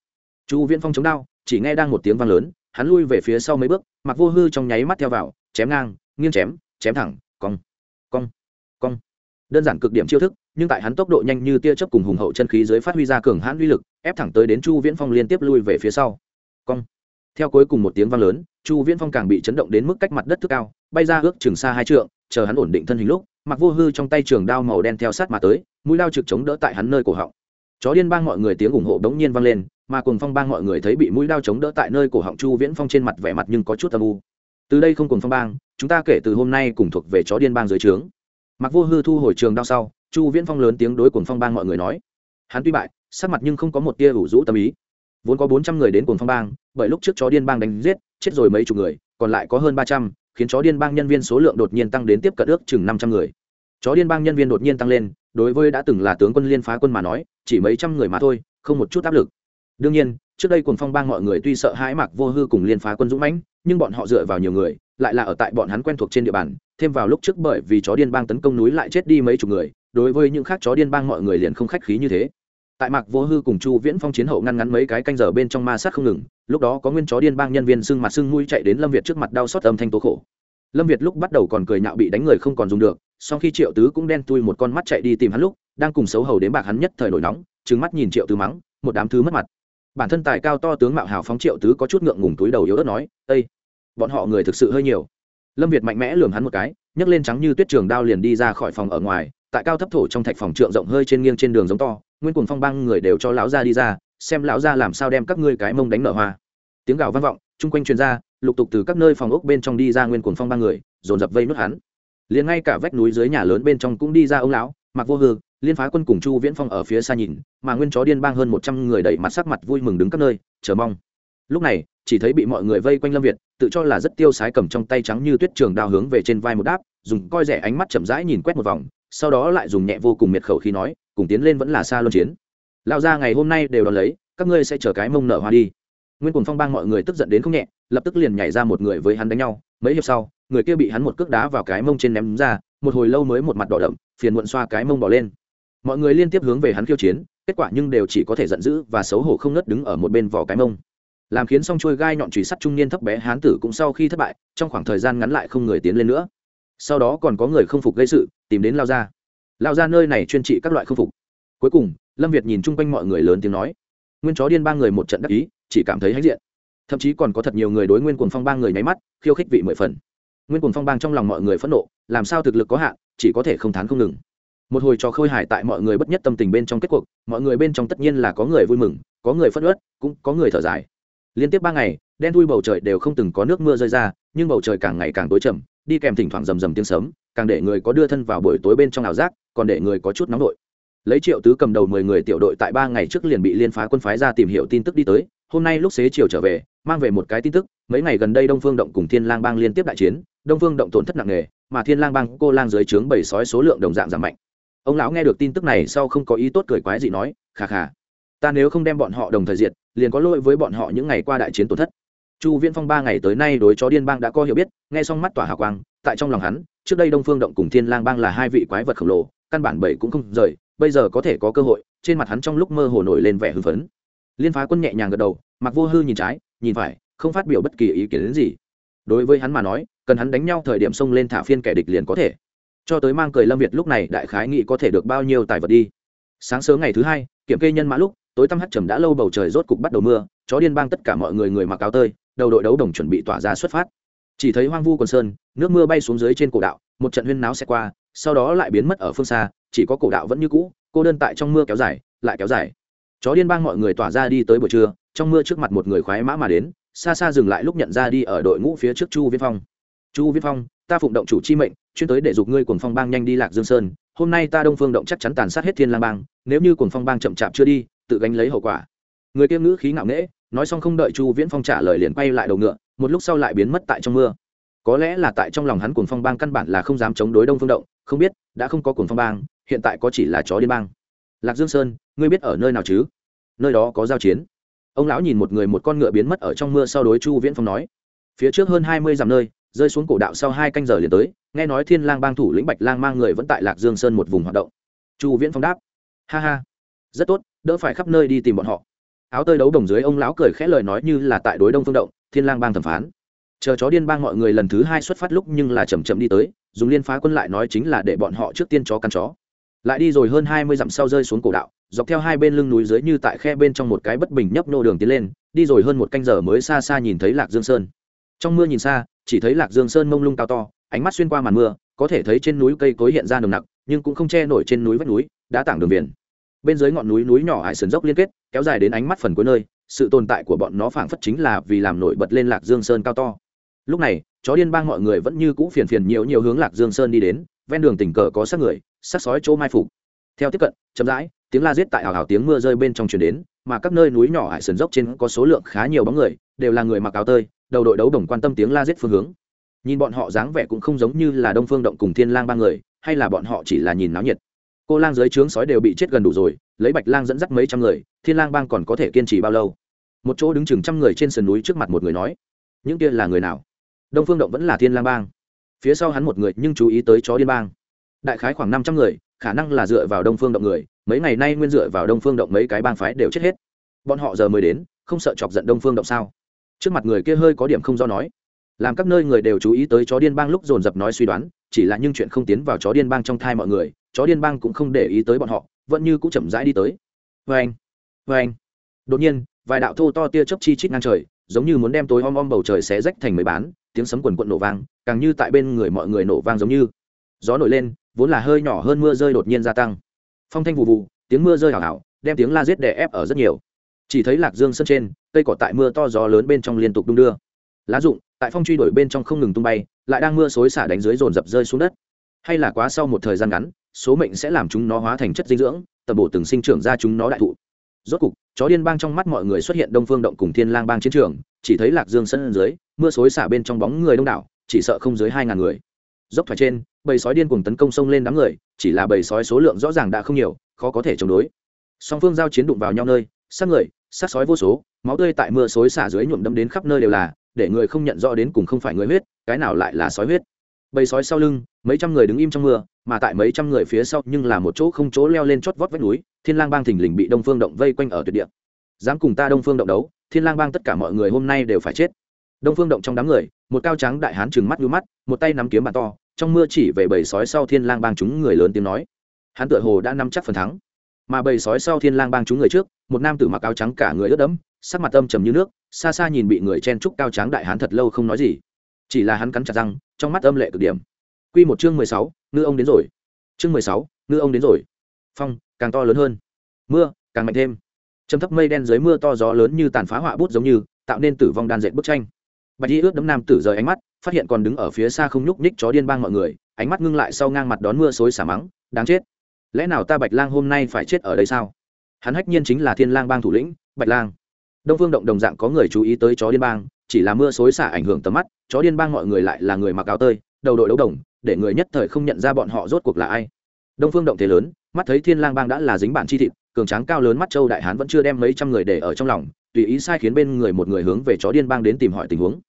Chu viễn phong chống đao, chỉ nghe đang một tiếng vang lớn, hắn lui về phía sau mấy bước, mặc vô hư trong nháy mắt theo vào, chém ngang, nghiêng chém chém thẳng, cong cong cong. Đơn giản cực điểm chiêu thức, nhưng tại hắn tốc độ nhanh như tia chớp cùng hùng hậu chân khí dưới phát huy ra cường hãn uy lực, ép thẳng tới đến chu viễn phong liên tiếp lui về phía sau. Cong. Theo cuối cùng một tiếng vang lớn, chu viễn phong càng bị chấn động đến mức cách mặt đất thức cao, bay ra ước chừng xa hai trượng, chờ hắn ổn định thân hình lúc, mặc vô hư trong tay trường đao màu đen theo sát mà tới, mũi lao trực chống đỡ tại hắn nơi cổ họng chó điên bang mọi người tiếng ủng hộ đống nhiên vang lên, mà cùng phong bang mọi người thấy bị mũi đao chống đỡ tại nơi cổ họng chu viễn phong trên mặt vẻ mặt nhưng có chút âm u. Từ đây không cùng phong bang, chúng ta kể từ hôm nay cùng thuộc về chó điên bang dưới trướng. Mặc vô hư thu hồi trường đao sau, chu viễn phong lớn tiếng đối cùng phong bang mọi người nói. Hắn tuy bại, sắc mặt nhưng không có một tia ủ rũ tâm ý. Vốn có bốn trăm người đến cùng phong bang, bởi lúc trước chó điên bang đánh giết, chết rồi mấy chục người, còn lại có hơn ba trăm, khiến chó điên bang nhân viên số lượng đột nhiên tăng đến tiếp cận ước chừng năm trăm người. Chó điên bang nhân viên đột nhiên tăng lên đối với đã từng là tướng quân liên phá quân mà nói, chỉ mấy trăm người mà thôi, không một chút áp lực. Đương nhiên, trước đây cùng phong bang mọi người tuy sợ hãi mạc vô hư cùng liên phá quân dũng mãnh, nhưng bọn họ dựa vào nhiều người, lại là ở tại bọn hắn quen thuộc trên địa bàn, thêm vào lúc trước bởi vì chó điên bang tấn công núi lại chết đi mấy chục người, đối với những khác chó điên bang mọi người liền không khách khí như thế. Tại mạc vô hư cùng chu viễn phong chiến hậu ngăn ngắn mấy cái canh giờ bên trong ma sát không ngừng, lúc đó có nguyên chó điên bang nhân viên sưng mặt sưng mũi chạy đến lâm việt trước mặt đau xót âm thanh tố khổ. Lâm việt lúc bắt đầu còn cười nhạo bị đánh người không còn dùng được sau khi triệu tứ cũng đen tui một con mắt chạy đi tìm hắn lúc, đang cùng xấu hầu đến bạc hắn nhất thời nổi nóng trứng mắt nhìn triệu tứ mắng, một đám thứ mất mặt. Bản thân tài cao to tướng mạo hào phóng triệu tứ có chút ngượng ngùng túi đầu yếu ớt nói ây bọn họ người thực sự hơi nhiều. Lâm việt mạnh mẽ lường hắn một cái, nhấc lên trắng như tuyết trường đao liền đi ra khỏi phòng ở ngoài, tại cao thấp thổ trong thạch phòng trượng rộng hơi trên nghiêng trên đường giống to, nguyên cùng phong băng người đều cho lão gia đi ra, xem lão gia làm sao đem các ngươi cái mông đánh nở hoa. Tiếng gào vang vọng, chung quanh truyền ra, lục tục từ các nơi phòng ốc bên trong đi ra nguyên cùng phong ba người, dồn dập vây nuốt hắn liền ngay cả vách núi dưới nhà lớn bên trong cũng đi ra ông lão, mặc vô hư, liên phá quân cùng chu viễn phong ở phía xa nhìn, mà nguyên chó điên bang hơn một trăm người đẩy mặt sắc mặt vui mừng đứng các nơi, chờ mong. Lúc này, chỉ thấy bị mọi người vây quanh lâm việt, tự cho là rất tiêu sái cầm trong tay trắng như tuyết trường đao hướng về trên vai một đáp, dùng coi rẻ ánh mắt chậm rãi nhìn quét một vòng, sau đó lại dùng nhẹ vô cùng miệt khẩu khi nói, cùng tiến lên vẫn là xa luân chiến. Lao ra ngày hôm nay đều đón lấy, các ngươi sẽ chờ cái mông nợ hoa đi. Nguyên cùng phong bang mọi người tức giận đến không nhẹ, lập tức liền nhảy ra một người với hắn đánh nhau, mấy hiệp sau người kia bị hắn một cước đá vào cái mông trên ném ra, một hồi lâu mới một mặt đỏ đậm, phiền muộn xoa cái mông bỏ lên. Mọi người liên tiếp hướng về hắn khiêu chiến, kết quả nhưng đều chỉ có thể giận dữ và xấu hổ không ngất đứng ở một bên vỏ cái mông. Làm khiến xong trôi gai nhọn trùy sắt trung niên thấp bé hán tử cũng sau khi thất bại, trong khoảng thời gian ngắn lại không người tiến lên nữa. Sau đó còn có người không phục gây sự, tìm đến lao ra lao ra nơi này chuyên trị các loại không phục. Cuối cùng, lâm việt nhìn chung quanh mọi người lớn tiếng nói. Nguyên chó điên ba người một trận đắc ý, chỉ cảm thấy hãnh diện. Thậm chí còn có thật nhiều người đối nguyên quần phong ba người nháy mắt, khiêu khích vị mười phần nguyên cùng phong bang trong lòng mọi người phẫn nộ, làm sao thực lực có hạn, chỉ có thể không thán không ngừng. Một hồi trò khôi hài tại mọi người bất nhất tâm tình bên trong kết cuộc, mọi người bên trong tất nhiên là có người vui mừng, có người phất ớt cũng có người thở dài. Liên tiếp ba ngày, đen thui bầu trời đều không từng có nước mưa rơi ra, nhưng bầu trời càng ngày càng tối trầm, đi kèm thỉnh thoảng rầm rầm tiếng sớm càng để người có đưa thân vào buổi tối bên trong ảo giác, còn để người có chút nóng đội lấy triệu tứ cầm đầu mười người tiểu đội tại ba ngày trước liền bị liên phá quân phái ra tìm hiểu tin tức đi tới hôm nay lúc xế chiều trở về, mang về một cái tin tức, mấy ngày gần đây đông phương động cùng thiên lang bang liên tiếp đại chiến, đông phương động tổn thất nặng nề, mà thiên lang bang, cô lang dưới trướng bảy sói số lượng đồng dạng giảm mạnh. Ông lão nghe được tin tức này sau không có ý tốt cười quái gì nói, khà khà, ta nếu không đem bọn họ đồng thời diệt, liền có lỗi với bọn họ những ngày qua đại chiến tổn thất. Chu viễn phong ba ngày tới nay đối chó điên bang đã có hiểu biết, nghe xong mắt tỏa hào quang, tại trong lòng hắn, trước đây đông phương động cùng thiên lang bang là hai vị quái vật khổng lồ, căn bản bảy cũng không rời, bây giờ có thể có cơ hội, trên mặt hắn trong lúc mơ hồ nổi lên vẻ hưng phấn liên phá quân nhẹ nhàng gật đầu mặc vô hư nhìn trái, nhìn phải, không phát biểu bất kỳ ý kiến đến gì. Đối với hắn mà nói, cần hắn đánh nhau thời điểm xông lên thả phiên kẻ địch liền có thể. Cho tới mang cười lâm việt lúc này đại khái nghị có thể được bao nhiêu tài vật đi. Sáng sớm ngày thứ hai, kiểm kê nhân mã lúc, tối tăm hắt trầm đã lâu bầu trời rốt cục bắt đầu mưa, chó điên bang tất cả mọi người người mặc áo tơi, đầu đội đấu đồng chuẩn bị tỏa ra xuất phát. Chỉ thấy hoang vu quần sơn, nước mưa bay xuống dưới trên cổ đạo, một trận huyên náo xe qua, sau đó lại biến mất ở phương xa, chỉ có cổ đạo vẫn như cũ, cô đơn tại trong mưa kéo dài, lại kéo dài chó điên bang mọi người tỏa ra đi tới buổi trưa, trong mưa trước mặt một người khoái mã mà đến, xa xa dừng lại lúc nhận ra đi ở đội ngũ phía trước chu viễn phong. Chu viễn phong, ta phụng động chủ chi mệnh, chuyên tới để giục ngươi cùng phong bang nhanh đi lạc dương sơn. Hôm nay ta đông phương động chắc chắn tàn sát hết thiên lang bang, nếu như cùng phong bang chậm chạp chưa đi, tự gánh lấy hậu quả. Người kiêm ngữ khí ngạo nghễ, nói xong không đợi chu viễn phong trả lời liền quay lại đầu ngựa, một lúc sau lại biến mất tại trong mưa. Có lẽ là tại trong lòng hắn cuồng phong bang căn bản là không dám chống đối đông phương động, không biết, đã không có cuồng phong bang, hiện tại có chỉ là chó điên bang lạc dương sơn, ngươi biết ở nơi nào chứ? Nơi đó có giao chiến. Ông lão nhìn một người một con ngựa biến mất ở trong mưa sau đối chu viễn phong nói. Phía trước hơn hai mươi dặm nơi, rơi xuống cổ đạo sau hai canh giờ liền tới, nghe nói thiên lang bang thủ lĩnh bạch lang mang người vẫn tại lạc dương sơn một vùng hoạt động. Chu viễn phong đáp. Ha ha. Rất tốt, đỡ phải khắp nơi đi tìm bọn họ. Áo tơi đấu đồng dưới ông lão cười khẽ lời nói như là tại đối đông phương động, thiên lang bang thẩm phán. Chờ chó điên bang mọi người lần thứ hai xuất phát lúc nhưng là chầm chậm đi tới, dùng liên phá quân lại nói chính là để bọn họ trước tiên chó căn chó lại đi rồi hơn hai mươi dặm sau rơi xuống cổ đạo, dọc theo hai bên lưng núi dưới như tại khe bên trong một cái bất bình nhấp nô đường tiến lên, đi rồi hơn một canh giờ mới xa xa nhìn thấy lạc dương sơn. Trong mưa nhìn xa, chỉ thấy lạc dương sơn mông lung cao to, ánh mắt xuyên qua màn mưa, có thể thấy trên núi cây cối hiện ra nồng nặc, nhưng cũng không che nổi trên núi vách núi, đã tảng đường biển. Bên dưới ngọn núi núi nhỏ hải sườn dốc liên kết, kéo dài đến ánh mắt phần cuối nơi, sự tồn tại của bọn nó phảng phất chính là vì làm nổi bật lên lạc dương sơn cao to. Lúc này, chó điên bang mọi người vẫn như cũ phiền phiền nhiều nhiều hướng lạc dương sơn đi đến ven đường tình cờ có xác người, sát sói chỗ mai phục. Theo tiếp cận, chậm rãi, tiếng la giết tại hào hào tiếng mưa rơi bên trong truyền đến, mà các nơi núi nhỏ hải sườn dốc trên có số lượng khá nhiều bóng người, đều là người mặc áo tơi, đầu đội đấu đồng quan tâm tiếng la giết phương hướng. Nhìn bọn họ dáng vẻ cũng không giống như là đông phương động cùng thiên lang ba người, hay là bọn họ chỉ là nhìn náo nhiệt. Cô lang dưới trướng sói đều bị chết gần đủ rồi, lấy bạch lang dẫn dắt mấy trăm người, thiên lang bang còn có thể kiên trì bao lâu? Một chỗ đứng chừng trăm người trên sườn núi trước mặt một người nói, những kia là người nào? Đông phương động vẫn là thiên lang bang phía sau hắn một người nhưng chú ý tới chó điên bang. Đại khái khoảng năm trăm người, khả năng là dựa vào đông phương động người, mấy ngày nay nguyên dựa vào đông phương động mấy cái bang phái đều chết hết. Bọn họ giờ mới đến, không sợ chọc giận đông phương động sao? Trước mặt người kia hơi có điểm không do nói. Làm các nơi người đều chú ý tới chó điên bang lúc dồn dập nói suy đoán, chỉ là những chuyện không tiến vào chó điên bang trong thai mọi người, chó điên bang cũng không để ý tới bọn họ, vẫn như cũng chậm rãi đi tới. Vê anh vê anh đột nhiên, vài đạo thô to tia chớp chi chít ngang trời giống như muốn đem tối om om bầu trời xé rách thành mấy bán, tiếng sấm quần quận nổ vang, càng như tại bên người mọi người nổ vang giống như. Gió nổi lên, vốn là hơi nhỏ hơn mưa rơi đột nhiên gia tăng. Phong thanh vụ vụ, tiếng mưa rơi hào hào đem tiếng la giết đè ép ở rất nhiều. Chỉ thấy lạc dương sân trên, cây cỏ tại mưa to gió lớn bên trong liên tục đung đưa. Lá rụng, tại phong truy đuổi bên trong không ngừng tung bay, lại đang mưa xối xả đánh dưới dồn dập rơi xuống đất. Hay là quá sau một thời gian ngắn, số mệnh sẽ làm chúng nó hóa thành chất dinh dưỡng, tầm bổ từng sinh trưởng ra chúng nó đại thụ. Rốt cục chó điên bang trong mắt mọi người xuất hiện đông phương động cùng thiên lang bang chiến trường, chỉ thấy lạc dương sân dưới, mưa xối xả bên trong bóng người đông đảo, chỉ sợ không dưới hai ngàn người. Dốc thoải trên, bầy sói điên cùng tấn công sông lên đám người, chỉ là bầy sói số lượng rõ ràng đã không nhiều, khó có thể chống đối. Song phương giao chiến đụng vào nhau nơi, sát người, sát sói vô số, máu tươi tại mưa xối xả dưới nhuộm đâm đến khắp nơi đều là, để người không nhận rõ đến cùng không phải người huyết, cái nào lại là sói huyết. Bầy sói sau lưng, mấy trăm người đứng im trong mưa, mà tại mấy trăm người phía sau nhưng là một chỗ không chỗ leo lên chót vót vách núi thiên lang bang thình lình bị đông phương động vây quanh ở tuyệt địa. Dám cùng ta đông phương động đấu thiên lang bang tất cả mọi người hôm nay đều phải chết. Đông phương động trong đám người một cao trắng đại hán trừng mắt nhú mắt một tay nắm kiếm bàn to trong mưa chỉ về bầy sói sau thiên lang bang chúng người lớn tiếng nói. Hắn tựa hồ đã nắm chắc phần thắng. Mà bầy sói sau thiên lang bang chúng người trước một nam tử mặc áo trắng cả người ướt đẫm sắc mặt âm trầm như nước xa xa nhìn bị người chen trúc cao trắng đại hán thật lâu không nói gì. Chỉ là hắn cắn chặt răng trong mắt âm lệ cực điểm. Quy một chương mười sáu, ngư ông đến rồi. Chương mười sáu, ngư ông đến rồi. Phong càng to lớn hơn. Mưa, càng mạnh thêm. Trầm thấp mây đen dưới mưa to gió lớn như tàn phá họa bút giống như, tạo nên tử vong đan dệt bức tranh. Bạch y ướt đấm nam tử rời ánh mắt, phát hiện còn đứng ở phía xa không nhúc nhích chó điên bang mọi người, ánh mắt ngưng lại sau ngang mặt đón mưa xối xả mắng, đáng chết! Lẽ nào ta bạch lang hôm nay phải chết ở đây sao? Hắn hách nhiên chính là thiên lang bang thủ lĩnh, bạch lang. Đông phương động đồng dạng có người chú ý tới chó điên bang, chỉ là mưa xối xả ảnh hưởng tầm mắt, chó điên bang mọi người lại là người mặc áo tơi, đầu đội đấu đồng, để người nhất thời không nhận ra bọn họ rốt cuộc là ai. Đông phương động thế lớn mắt thấy thiên lang bang đã là dính bản chi thịt, cường tráng cao lớn mắt châu đại hán vẫn chưa đem mấy trăm người để ở trong lòng, tùy ý sai khiến bên người một người hướng về chó điên bang đến tìm hỏi tình huống.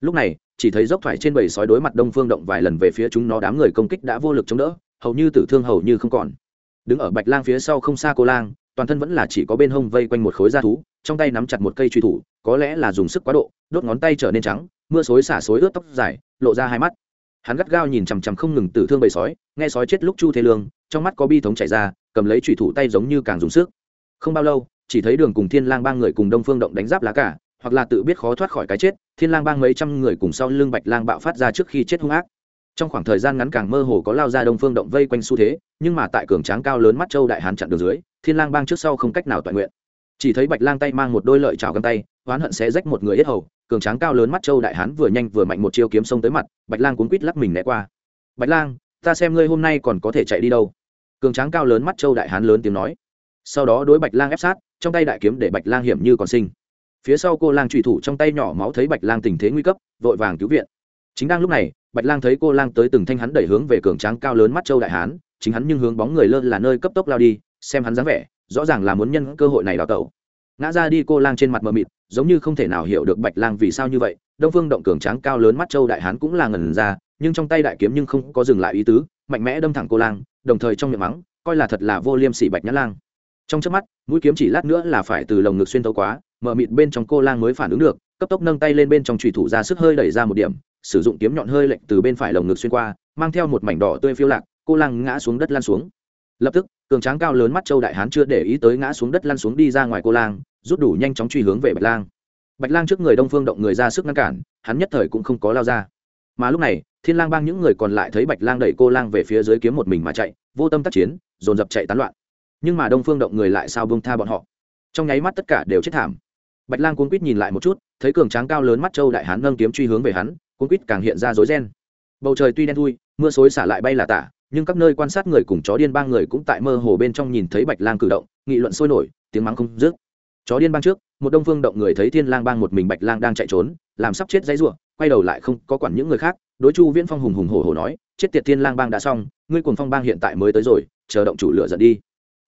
Lúc này, chỉ thấy dốc thoải trên bầy sói đối mặt đông phương động vài lần về phía chúng nó đám người công kích đã vô lực chống đỡ, hầu như tử thương hầu như không còn. Đứng ở bạch lang phía sau không xa cô lang, toàn thân vẫn là chỉ có bên hông vây quanh một khối da thú, trong tay nắm chặt một cây truy thủ, có lẽ là dùng sức quá độ, đốt ngón tay trở nên trắng, mưa xối xả xối ướt tóc dài, lộ ra hai mắt. Hắn gắt gao nhìn chằm chằm không ngừng tử thương bầy sói, nghe sói chết lúc chu thế lương trong mắt có bi thống chảy ra, cầm lấy trùy thủ tay giống như càng dùng sức. Không bao lâu, chỉ thấy đường cùng thiên lang ba người cùng đông phương động đánh giáp lá cả, hoặc là tự biết khó thoát khỏi cái chết, thiên lang bang mấy trăm người cùng sau lưng bạch lang bạo phát ra trước khi chết hung ác. Trong khoảng thời gian ngắn càng mơ hồ có lao ra đông phương động vây quanh xu thế, nhưng mà tại cường tráng cao lớn mắt châu đại hán chặn đường dưới, thiên lang bang trước sau không cách nào toàn nguyện. Chỉ thấy bạch lang tay mang một đôi lợi chảo găng tay, oán hận sẽ rách một người yết hầu, cường tráng cao lớn mắt châu đại hán vừa nhanh vừa mạnh một chiêu kiếm sông tới mặt, bạch lang cuốn quít lắc mình né qua. Bạch lang, ta xem ngươi hôm nay còn có thể chạy đi đâu? Cường tráng cao lớn mắt châu đại hán lớn tiếng nói. Sau đó đối bạch lang ép sát, trong tay đại kiếm để bạch lang hiểm như còn sinh. Phía sau cô lang trùy thủ trong tay nhỏ máu thấy bạch lang tình thế nguy cấp, vội vàng cứu viện. Chính đang lúc này, bạch lang thấy cô lang tới từng thanh hắn đẩy hướng về cường tráng cao lớn mắt châu đại hán, chính hắn nhưng hướng bóng người lơ là nơi cấp tốc lao đi, xem hắn dáng vẻ, rõ ràng là muốn nhân cơ hội này đào tẩu. Ngã ra đi cô lang trên mặt mờ mịt, giống như không thể nào hiểu được bạch lang vì sao như vậy, đông phương động cường tráng cao lớn mắt châu đại hán cũng là ngần ra, nhưng trong tay đại kiếm nhưng không có dừng lại ý tứ, mạnh mẽ đâm thẳng cô lang đồng thời trong miệng mắng, coi là thật là vô liêm sỉ bạch nhã lang. Trong trước mắt, mũi kiếm chỉ lát nữa là phải từ lồng ngực xuyên tấu quá, mở mịt bên trong cô lang mới phản ứng được, cấp tốc nâng tay lên bên trong trùy thủ ra sức hơi đẩy ra một điểm, sử dụng kiếm nhọn hơi lệnh từ bên phải lồng ngực xuyên qua, mang theo một mảnh đỏ tươi phiêu lạc, cô lang ngã xuống đất lăn xuống. Lập tức, cường tráng cao lớn mắt châu đại hán chưa để ý tới ngã xuống đất lăn xuống đi ra ngoài cô lang, rút đủ nhanh chóng truy hướng về bạch lang. Bạch lang trước người đông phương động người ra sức ngăn cản, hắn nhất thời cũng không có lao ra. Mà lúc này thiên lang bang những người còn lại thấy bạch lang đẩy cô lang về phía dưới kiếm một mình mà chạy, vô tâm tác chiến, dồn dập chạy tán loạn. Nhưng mà đông phương động người lại sao bông tha bọn họ? Trong nháy mắt tất cả đều chết thảm. Bạch lang cuốn quýt nhìn lại một chút, thấy cường tráng cao lớn mắt châu đại hán nâng kiếm truy hướng về hắn, cuốn quýt càng hiện ra rối ren. Bầu trời tuy đen thui, mưa xối xả lại bay là tả, nhưng các nơi quan sát người cùng chó điên bang người cũng tại mơ hồ bên trong nhìn thấy bạch lang cử động, nghị luận sôi nổi, tiếng mắng không dứt. Chó điên bang trước, một đông phương động người thấy thiên lang bang một mình bạch lang đang chạy trốn, làm sắp chết dãy rủa quay đầu lại không có quản những người khác, đối chu viễn phong hùng hùng hổ hổ nói, chết tiệt thiên lang bang đã xong, ngươi cuồng phong bang hiện tại mới tới rồi, chờ động chủ lửa giận đi.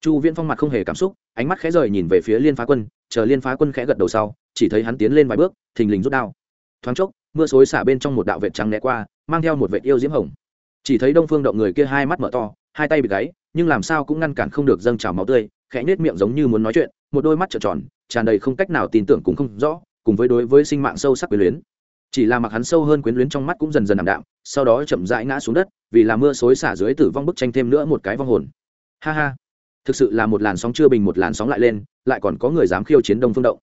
Chu viễn phong mặt không hề cảm xúc, ánh mắt khẽ rời nhìn về phía liên phá quân, chờ liên phá quân khẽ gật đầu sau, chỉ thấy hắn tiến lên vài bước, thình lình rút đao. Thoáng chốc, mưa xối xả bên trong một đạo vệt trắng né qua, mang theo một vệt yêu diễm hồng. Chỉ thấy đông phương động người kia hai mắt mở to, hai tay bị gáy, nhưng làm sao cũng ngăn cản không được dâng trào máu tươi, khẽ nhếch miệng giống như muốn nói chuyện, một đôi mắt trợn tròn, tràn đầy không cách nào tin tưởng cũng không rõ, cùng với đối với sinh mạng sâu sắc quyến luyến chỉ là mặc hắn sâu hơn quyến luyến trong mắt cũng dần dần ảm đạm, sau đó chậm rãi ngã xuống đất, vì là mưa xối xả dưới tử vong bức tranh thêm nữa một cái vong hồn. Ha ha. Thực sự là một làn sóng chưa bình một làn sóng lại lên, lại còn có người dám khiêu chiến đông phương động.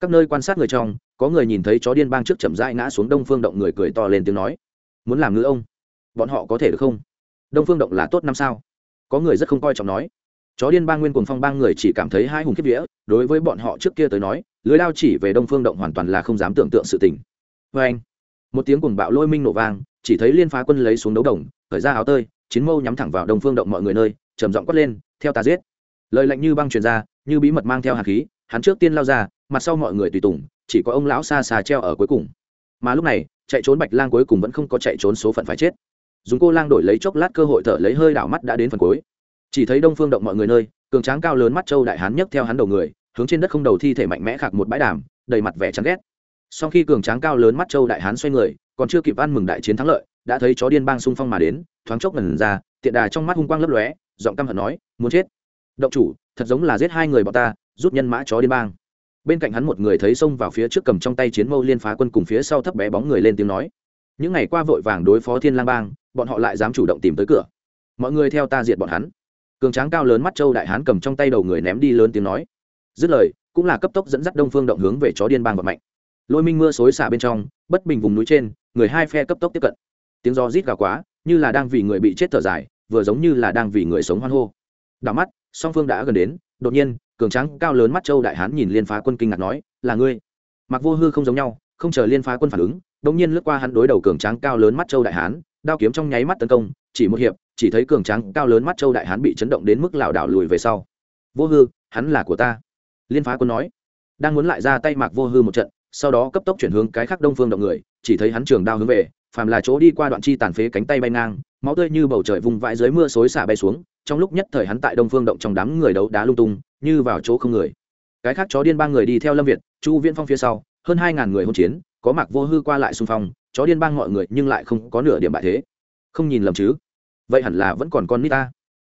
Các nơi quan sát người trong, có người nhìn thấy chó điên bang trước chậm rãi ngã xuống đông phương động người cười to lên tiếng nói. Muốn làm ngữ ông, bọn họ có thể được không? Đông phương động là tốt năm sao? Có người rất không coi trọng nói. Chó điên bang nguyên cùng phong bang người chỉ cảm thấy hai hùng kiếp vía, đối với bọn họ trước kia tới nói, lưới lao chỉ về đông phương động hoàn toàn là không dám tưởng tượng sự tình vê anh, một tiếng cuồng bạo lôi minh nổ vang, chỉ thấy liên phá quân lấy xuống đấu đồng khởi ra áo tơi, chiến mâu nhắm thẳng vào đông phương động mọi người nơi, trầm giọng quát lên, theo ta giết. Lời lạnh như băng truyền ra, như bí mật mang theo hạt khí, hắn trước tiên lao ra, mặt sau mọi người tùy tùng, chỉ có ông lão xa xa treo ở cuối cùng. Mà lúc này, chạy trốn bạch lang cuối cùng vẫn không có chạy trốn số phận phải chết. Dùng cô lang đổi lấy chốc lát cơ hội thở lấy hơi đảo mắt đã đến phần cuối. Chỉ thấy đông phương động mọi người nơi, cường tráng cao lớn mắt châu đại hán nhấc theo hắn đầu người, hướng trên đất không đầu thi thể mạnh mẽ khạc một bãi đàm, đầy mặt vẻ chán ghét sau khi cường tráng cao lớn mắt châu đại hán xoay người, còn chưa kịp ăn mừng đại chiến thắng lợi, đã thấy chó điên bang xung phong mà đến, thoáng chốc ngần ra, tiện đà trong mắt hung quang lấp lóe, giọng căm hận nói, muốn chết. Động chủ, thật giống là giết hai người bọn ta, rút nhân mã chó điên bang. Bên cạnh hắn một người thấy xông vào phía trước cầm trong tay chiến mâu liên phá quân cùng phía sau thấp bé bóng người lên tiếng nói, những ngày qua vội vàng đối phó thiên lang bang, bọn họ lại dám chủ động tìm tới cửa. Mọi người theo ta diệt bọn hắn. Cường tráng cao lớn mắt châu đại hán cầm trong tay đầu người ném đi lớn tiếng nói. Dứt lời, cũng là cấp tốc dẫn dắt đông phương động hướng về chó điên bang vật mạnh lôi minh mưa xối xả bên trong, bất bình vùng núi trên, người hai phe cấp tốc tiếp cận. Tiếng do rít gào quá, như là đang vì người bị chết thở dài, vừa giống như là đang vì người sống hoan hô. Đảo mắt, song phương đã gần đến, đột nhiên, cường tráng cao lớn mắt châu đại hán nhìn liên phá quân kinh ngạc nói, là ngươi? Mặc vô hư không giống nhau, không chờ liên phá quân phản ứng, đột nhiên lướt qua hắn đối đầu cường tráng cao lớn mắt châu đại hán, đao kiếm trong nháy mắt tấn công, chỉ một hiệp, chỉ thấy cường tráng cao lớn mắt châu đại hán bị chấn động đến mức lảo đảo lùi về sau. Vô hư, hắn là của ta. Liên phá quân nói. Đang muốn lại ra tay mạc vô hư một trận sau đó cấp tốc chuyển hướng cái khác đông phương động người, chỉ thấy hắn trường đao hướng về, phàm là chỗ đi qua đoạn chi tàn phế cánh tay bay ngang, máu tươi như bầu trời vùng vãi dưới mưa xối xả bay xuống, trong lúc nhất thời hắn tại đông phương động trong đám người đấu đá lung tung, như vào chỗ không người. Cái khác chó điên ba người đi theo lâm việt, chu viễn phong phía sau, hơn hai ngàn người hỗn chiến, có mặc vô hư qua lại xung phong, chó điên bang mọi người nhưng lại không có nửa điểm bại thế. Không nhìn lầm chứ? Vậy hẳn là vẫn còn con nít ta.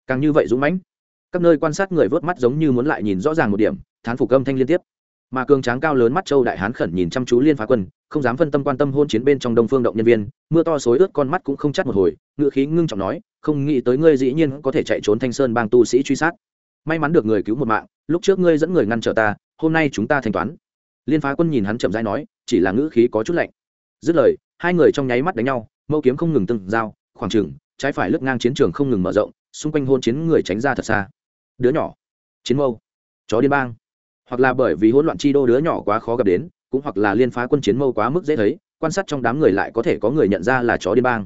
Càng như vậy dũng mãnh. Các nơi quan sát người vớt mắt giống như muốn lại nhìn rõ ràng một điểm, thán phục âm thanh liên tiếp mà cường tráng cao lớn mắt châu đại hán khẩn nhìn chăm chú liên phá quân, không dám phân tâm quan tâm hôn chiến bên trong đông phương động nhân viên, mưa to xối ướt con mắt cũng không chắt một hồi ngự khí ngưng trọng nói, không nghĩ tới ngươi dĩ nhiên có thể chạy trốn thanh sơn bang tu sĩ truy sát. May mắn được người cứu một mạng, lúc trước ngươi dẫn người ngăn trở ta, hôm nay chúng ta thanh toán. Liên phá quân nhìn hắn chậm rãi nói, chỉ là ngữ khí có chút lạnh. Dứt lời, hai người trong nháy mắt đánh nhau, mâu kiếm không ngừng từng dao khoảng trừng trái phải lướt ngang chiến trường không ngừng mở rộng, xung quanh hôn chiến người tránh ra thật xa. Đứa nhỏ, chiến mâu, chó điên bang hoặc là bởi vì hỗn loạn chi đô đứa nhỏ quá khó gặp đến, cũng hoặc là liên phá quân chiến mâu quá mức dễ thấy, quan sát trong đám người lại có thể có người nhận ra là chó điên bang.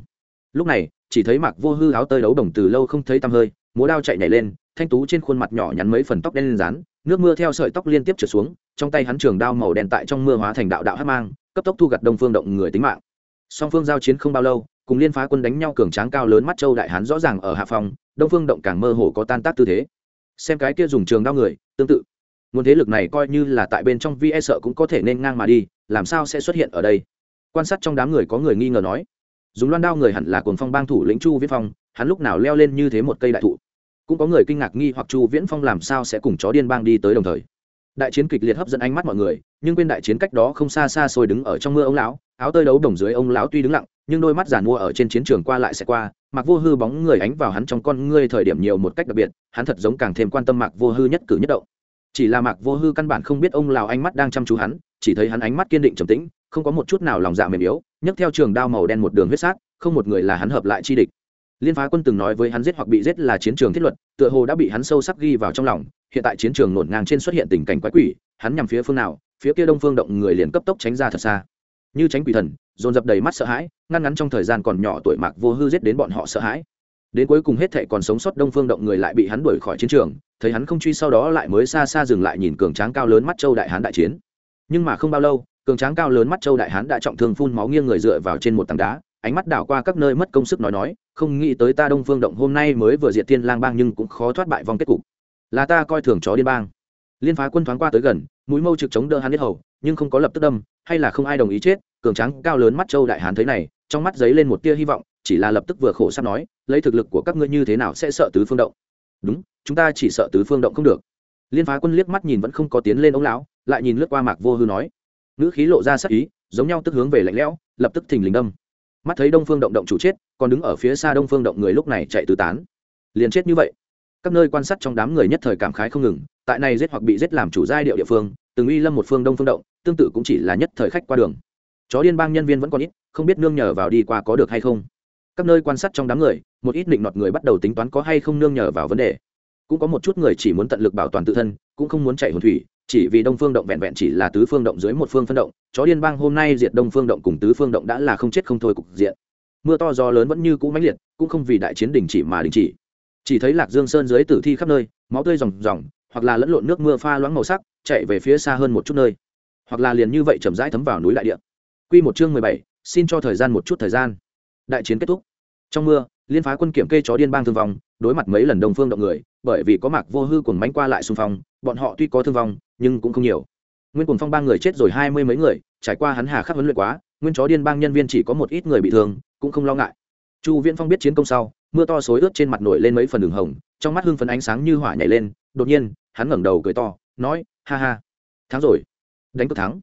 Lúc này, chỉ thấy mặc vô hư áo tơi đấu đồng từ lâu không thấy tăm hơi, múa đao chạy nhảy lên, thanh tú trên khuôn mặt nhỏ nhắn mấy phần tóc đen lên rán nước mưa theo sợi tóc liên tiếp trượt xuống, trong tay hắn trường đao màu đen tại trong mưa hóa thành đạo đạo hát mang, cấp tốc thu gặt đông phương động người tính mạng. Song phương giao chiến không bao lâu, cùng liên phá quân đánh nhau cường tráng cao lớn mắt châu đại hán rõ ràng ở hạ phòng, đông phương động càng mơ hồ có tan tác tư thế. Xem cái kia dùng trường đao người, tương tự nguồn thế lực này coi như là tại bên trong vi e sợ cũng có thể nên ngang mà đi, làm sao sẽ xuất hiện ở đây? Quan sát trong đám người có người nghi ngờ nói. Dùng loan đao người hẳn là cồn phong bang thủ lĩnh chu viễn phong, hắn lúc nào leo lên như thế một cây đại thụ? Cũng có người kinh ngạc nghi hoặc chu viễn phong làm sao sẽ cùng chó điên bang đi tới đồng thời. Đại chiến kịch liệt hấp dẫn ánh mắt mọi người, nhưng bên đại chiến cách đó không xa xa xôi đứng ở trong mưa ông lão, áo tơi đấu đồng dưới ông lão tuy đứng lặng, nhưng đôi mắt giàn mua ở trên chiến trường qua lại sẽ qua, mặc vô hư bóng người ánh vào hắn trong con ngươi thời điểm nhiều một cách đặc biệt, hắn thật giống càng thêm quan tâm Mặc vô hư nhất cử nhất động chỉ là mạc vô hư căn bản không biết ông lào ánh mắt đang chăm chú hắn, chỉ thấy hắn ánh mắt kiên định trầm tĩnh, không có một chút nào lòng dạ mềm yếu, nhấc theo trường đao màu đen một đường huyết sát, không một người là hắn hợp lại chi địch. Liên phá quân từng nói với hắn giết hoặc bị giết là chiến trường thiết luật, tựa hồ đã bị hắn sâu sắc ghi vào trong lòng, hiện tại chiến trường nổn ngang trên xuất hiện tình cảnh quái quỷ, hắn nhằm phía phương nào, phía kia đông phương động người liền cấp tốc tránh ra thật xa. Như tránh quỷ thần, dồn dập đầy mắt sợ hãi, ngăn ngắn trong thời gian còn nhỏ tuổi mạc vô hư giết đến bọn họ sợ hãi đến cuối cùng hết thệ còn sống sót đông phương động người lại bị hắn đuổi khỏi chiến trường, thấy hắn không truy sau đó lại mới xa xa dừng lại nhìn cường tráng cao lớn mắt châu đại hán đại chiến. Nhưng mà không bao lâu, cường tráng cao lớn mắt châu đại hán đã trọng thương phun máu nghiêng người dựa vào trên một tảng đá, ánh mắt đảo qua các nơi mất công sức nói nói, không nghĩ tới ta đông phương động hôm nay mới vừa diệt thiên lang bang nhưng cũng khó thoát bại vong kết cục. Là ta coi thường chó điên bang. Liên phá quân thoáng qua tới gần, mũi mâu trực chống đỡ hắn biết hầu, nhưng không có lập tức đâm, hay là không ai đồng ý chết, cường tráng cao lớn mắt châu đại hán thấy này, trong mắt giấy lên một tia hy vọng chỉ là lập tức vừa khổ sắp nói, lấy thực lực của các ngươi như thế nào sẽ sợ tứ phương động? Đúng, chúng ta chỉ sợ tứ phương động không được. Liên phá quân liếc mắt nhìn vẫn không có tiến lên ông lão, lại nhìn lướt qua mạc vô hư nói. Ngữ khí lộ ra sắc ý, giống nhau tức hướng về lạnh lẽo, lập tức thình lình đâm. Mắt thấy đông phương động động chủ chết, còn đứng ở phía xa đông phương động người lúc này chạy tứ tán. Liền chết như vậy. Các nơi quan sát trong đám người nhất thời cảm khái không ngừng, tại này giết hoặc bị giết làm chủ giai điệu địa phương, từng uy lâm một phương đông phương động, tương tự cũng chỉ là nhất thời khách qua đường. Chó điên bang nhân viên vẫn còn ít, không biết nương nhờ vào đi qua có được hay không các nơi quan sát trong đám người, một ít định nọt người bắt đầu tính toán có hay không nương nhờ vào vấn đề. Cũng có một chút người chỉ muốn tận lực bảo toàn tự thân, cũng không muốn chạy hồn thủy, chỉ vì đông phương động vẹn vẹn chỉ là tứ phương động dưới một phương phân động, chó điên bang hôm nay diệt đông phương động cùng tứ phương động đã là không chết không thôi cục diện. Mưa to gió lớn vẫn như cũ mãnh liệt, cũng không vì đại chiến đình chỉ mà đình chỉ. Chỉ thấy lạc dương sơn dưới tử thi khắp nơi, máu tươi ròng ròng, hoặc là lẫn lộn nước mưa pha loãng màu sắc, chạy về phía xa hơn một chút nơi. Hoặc là liền như vậy chậm rãi thấm vào núi đại địa. Quy một chương mười bảy, xin cho thời gian một chút thời gian đại chiến kết thúc. Trong mưa, liên phá quân kiểm kê chó điên bang thương vong, đối mặt mấy lần đồng phương động người, bởi vì có mạc vô hư cùng mánh qua lại xung phong, bọn họ tuy có thương vong, nhưng cũng không nhiều. Nguyên cùng phong ba người chết rồi hai mươi mấy người, trải qua hắn hà khắc huấn luyện quá, nguyên chó điên bang nhân viên chỉ có một ít người bị thương, cũng không lo ngại. Chu viễn phong biết chiến công sau, mưa to xối ướt trên mặt nổi lên mấy phần đường hồng, trong mắt hưng phấn ánh sáng như hỏa nhảy lên, đột nhiên, hắn ngẩng đầu cười to, nói, ha ha, thắng rồi, đánh cược thắng.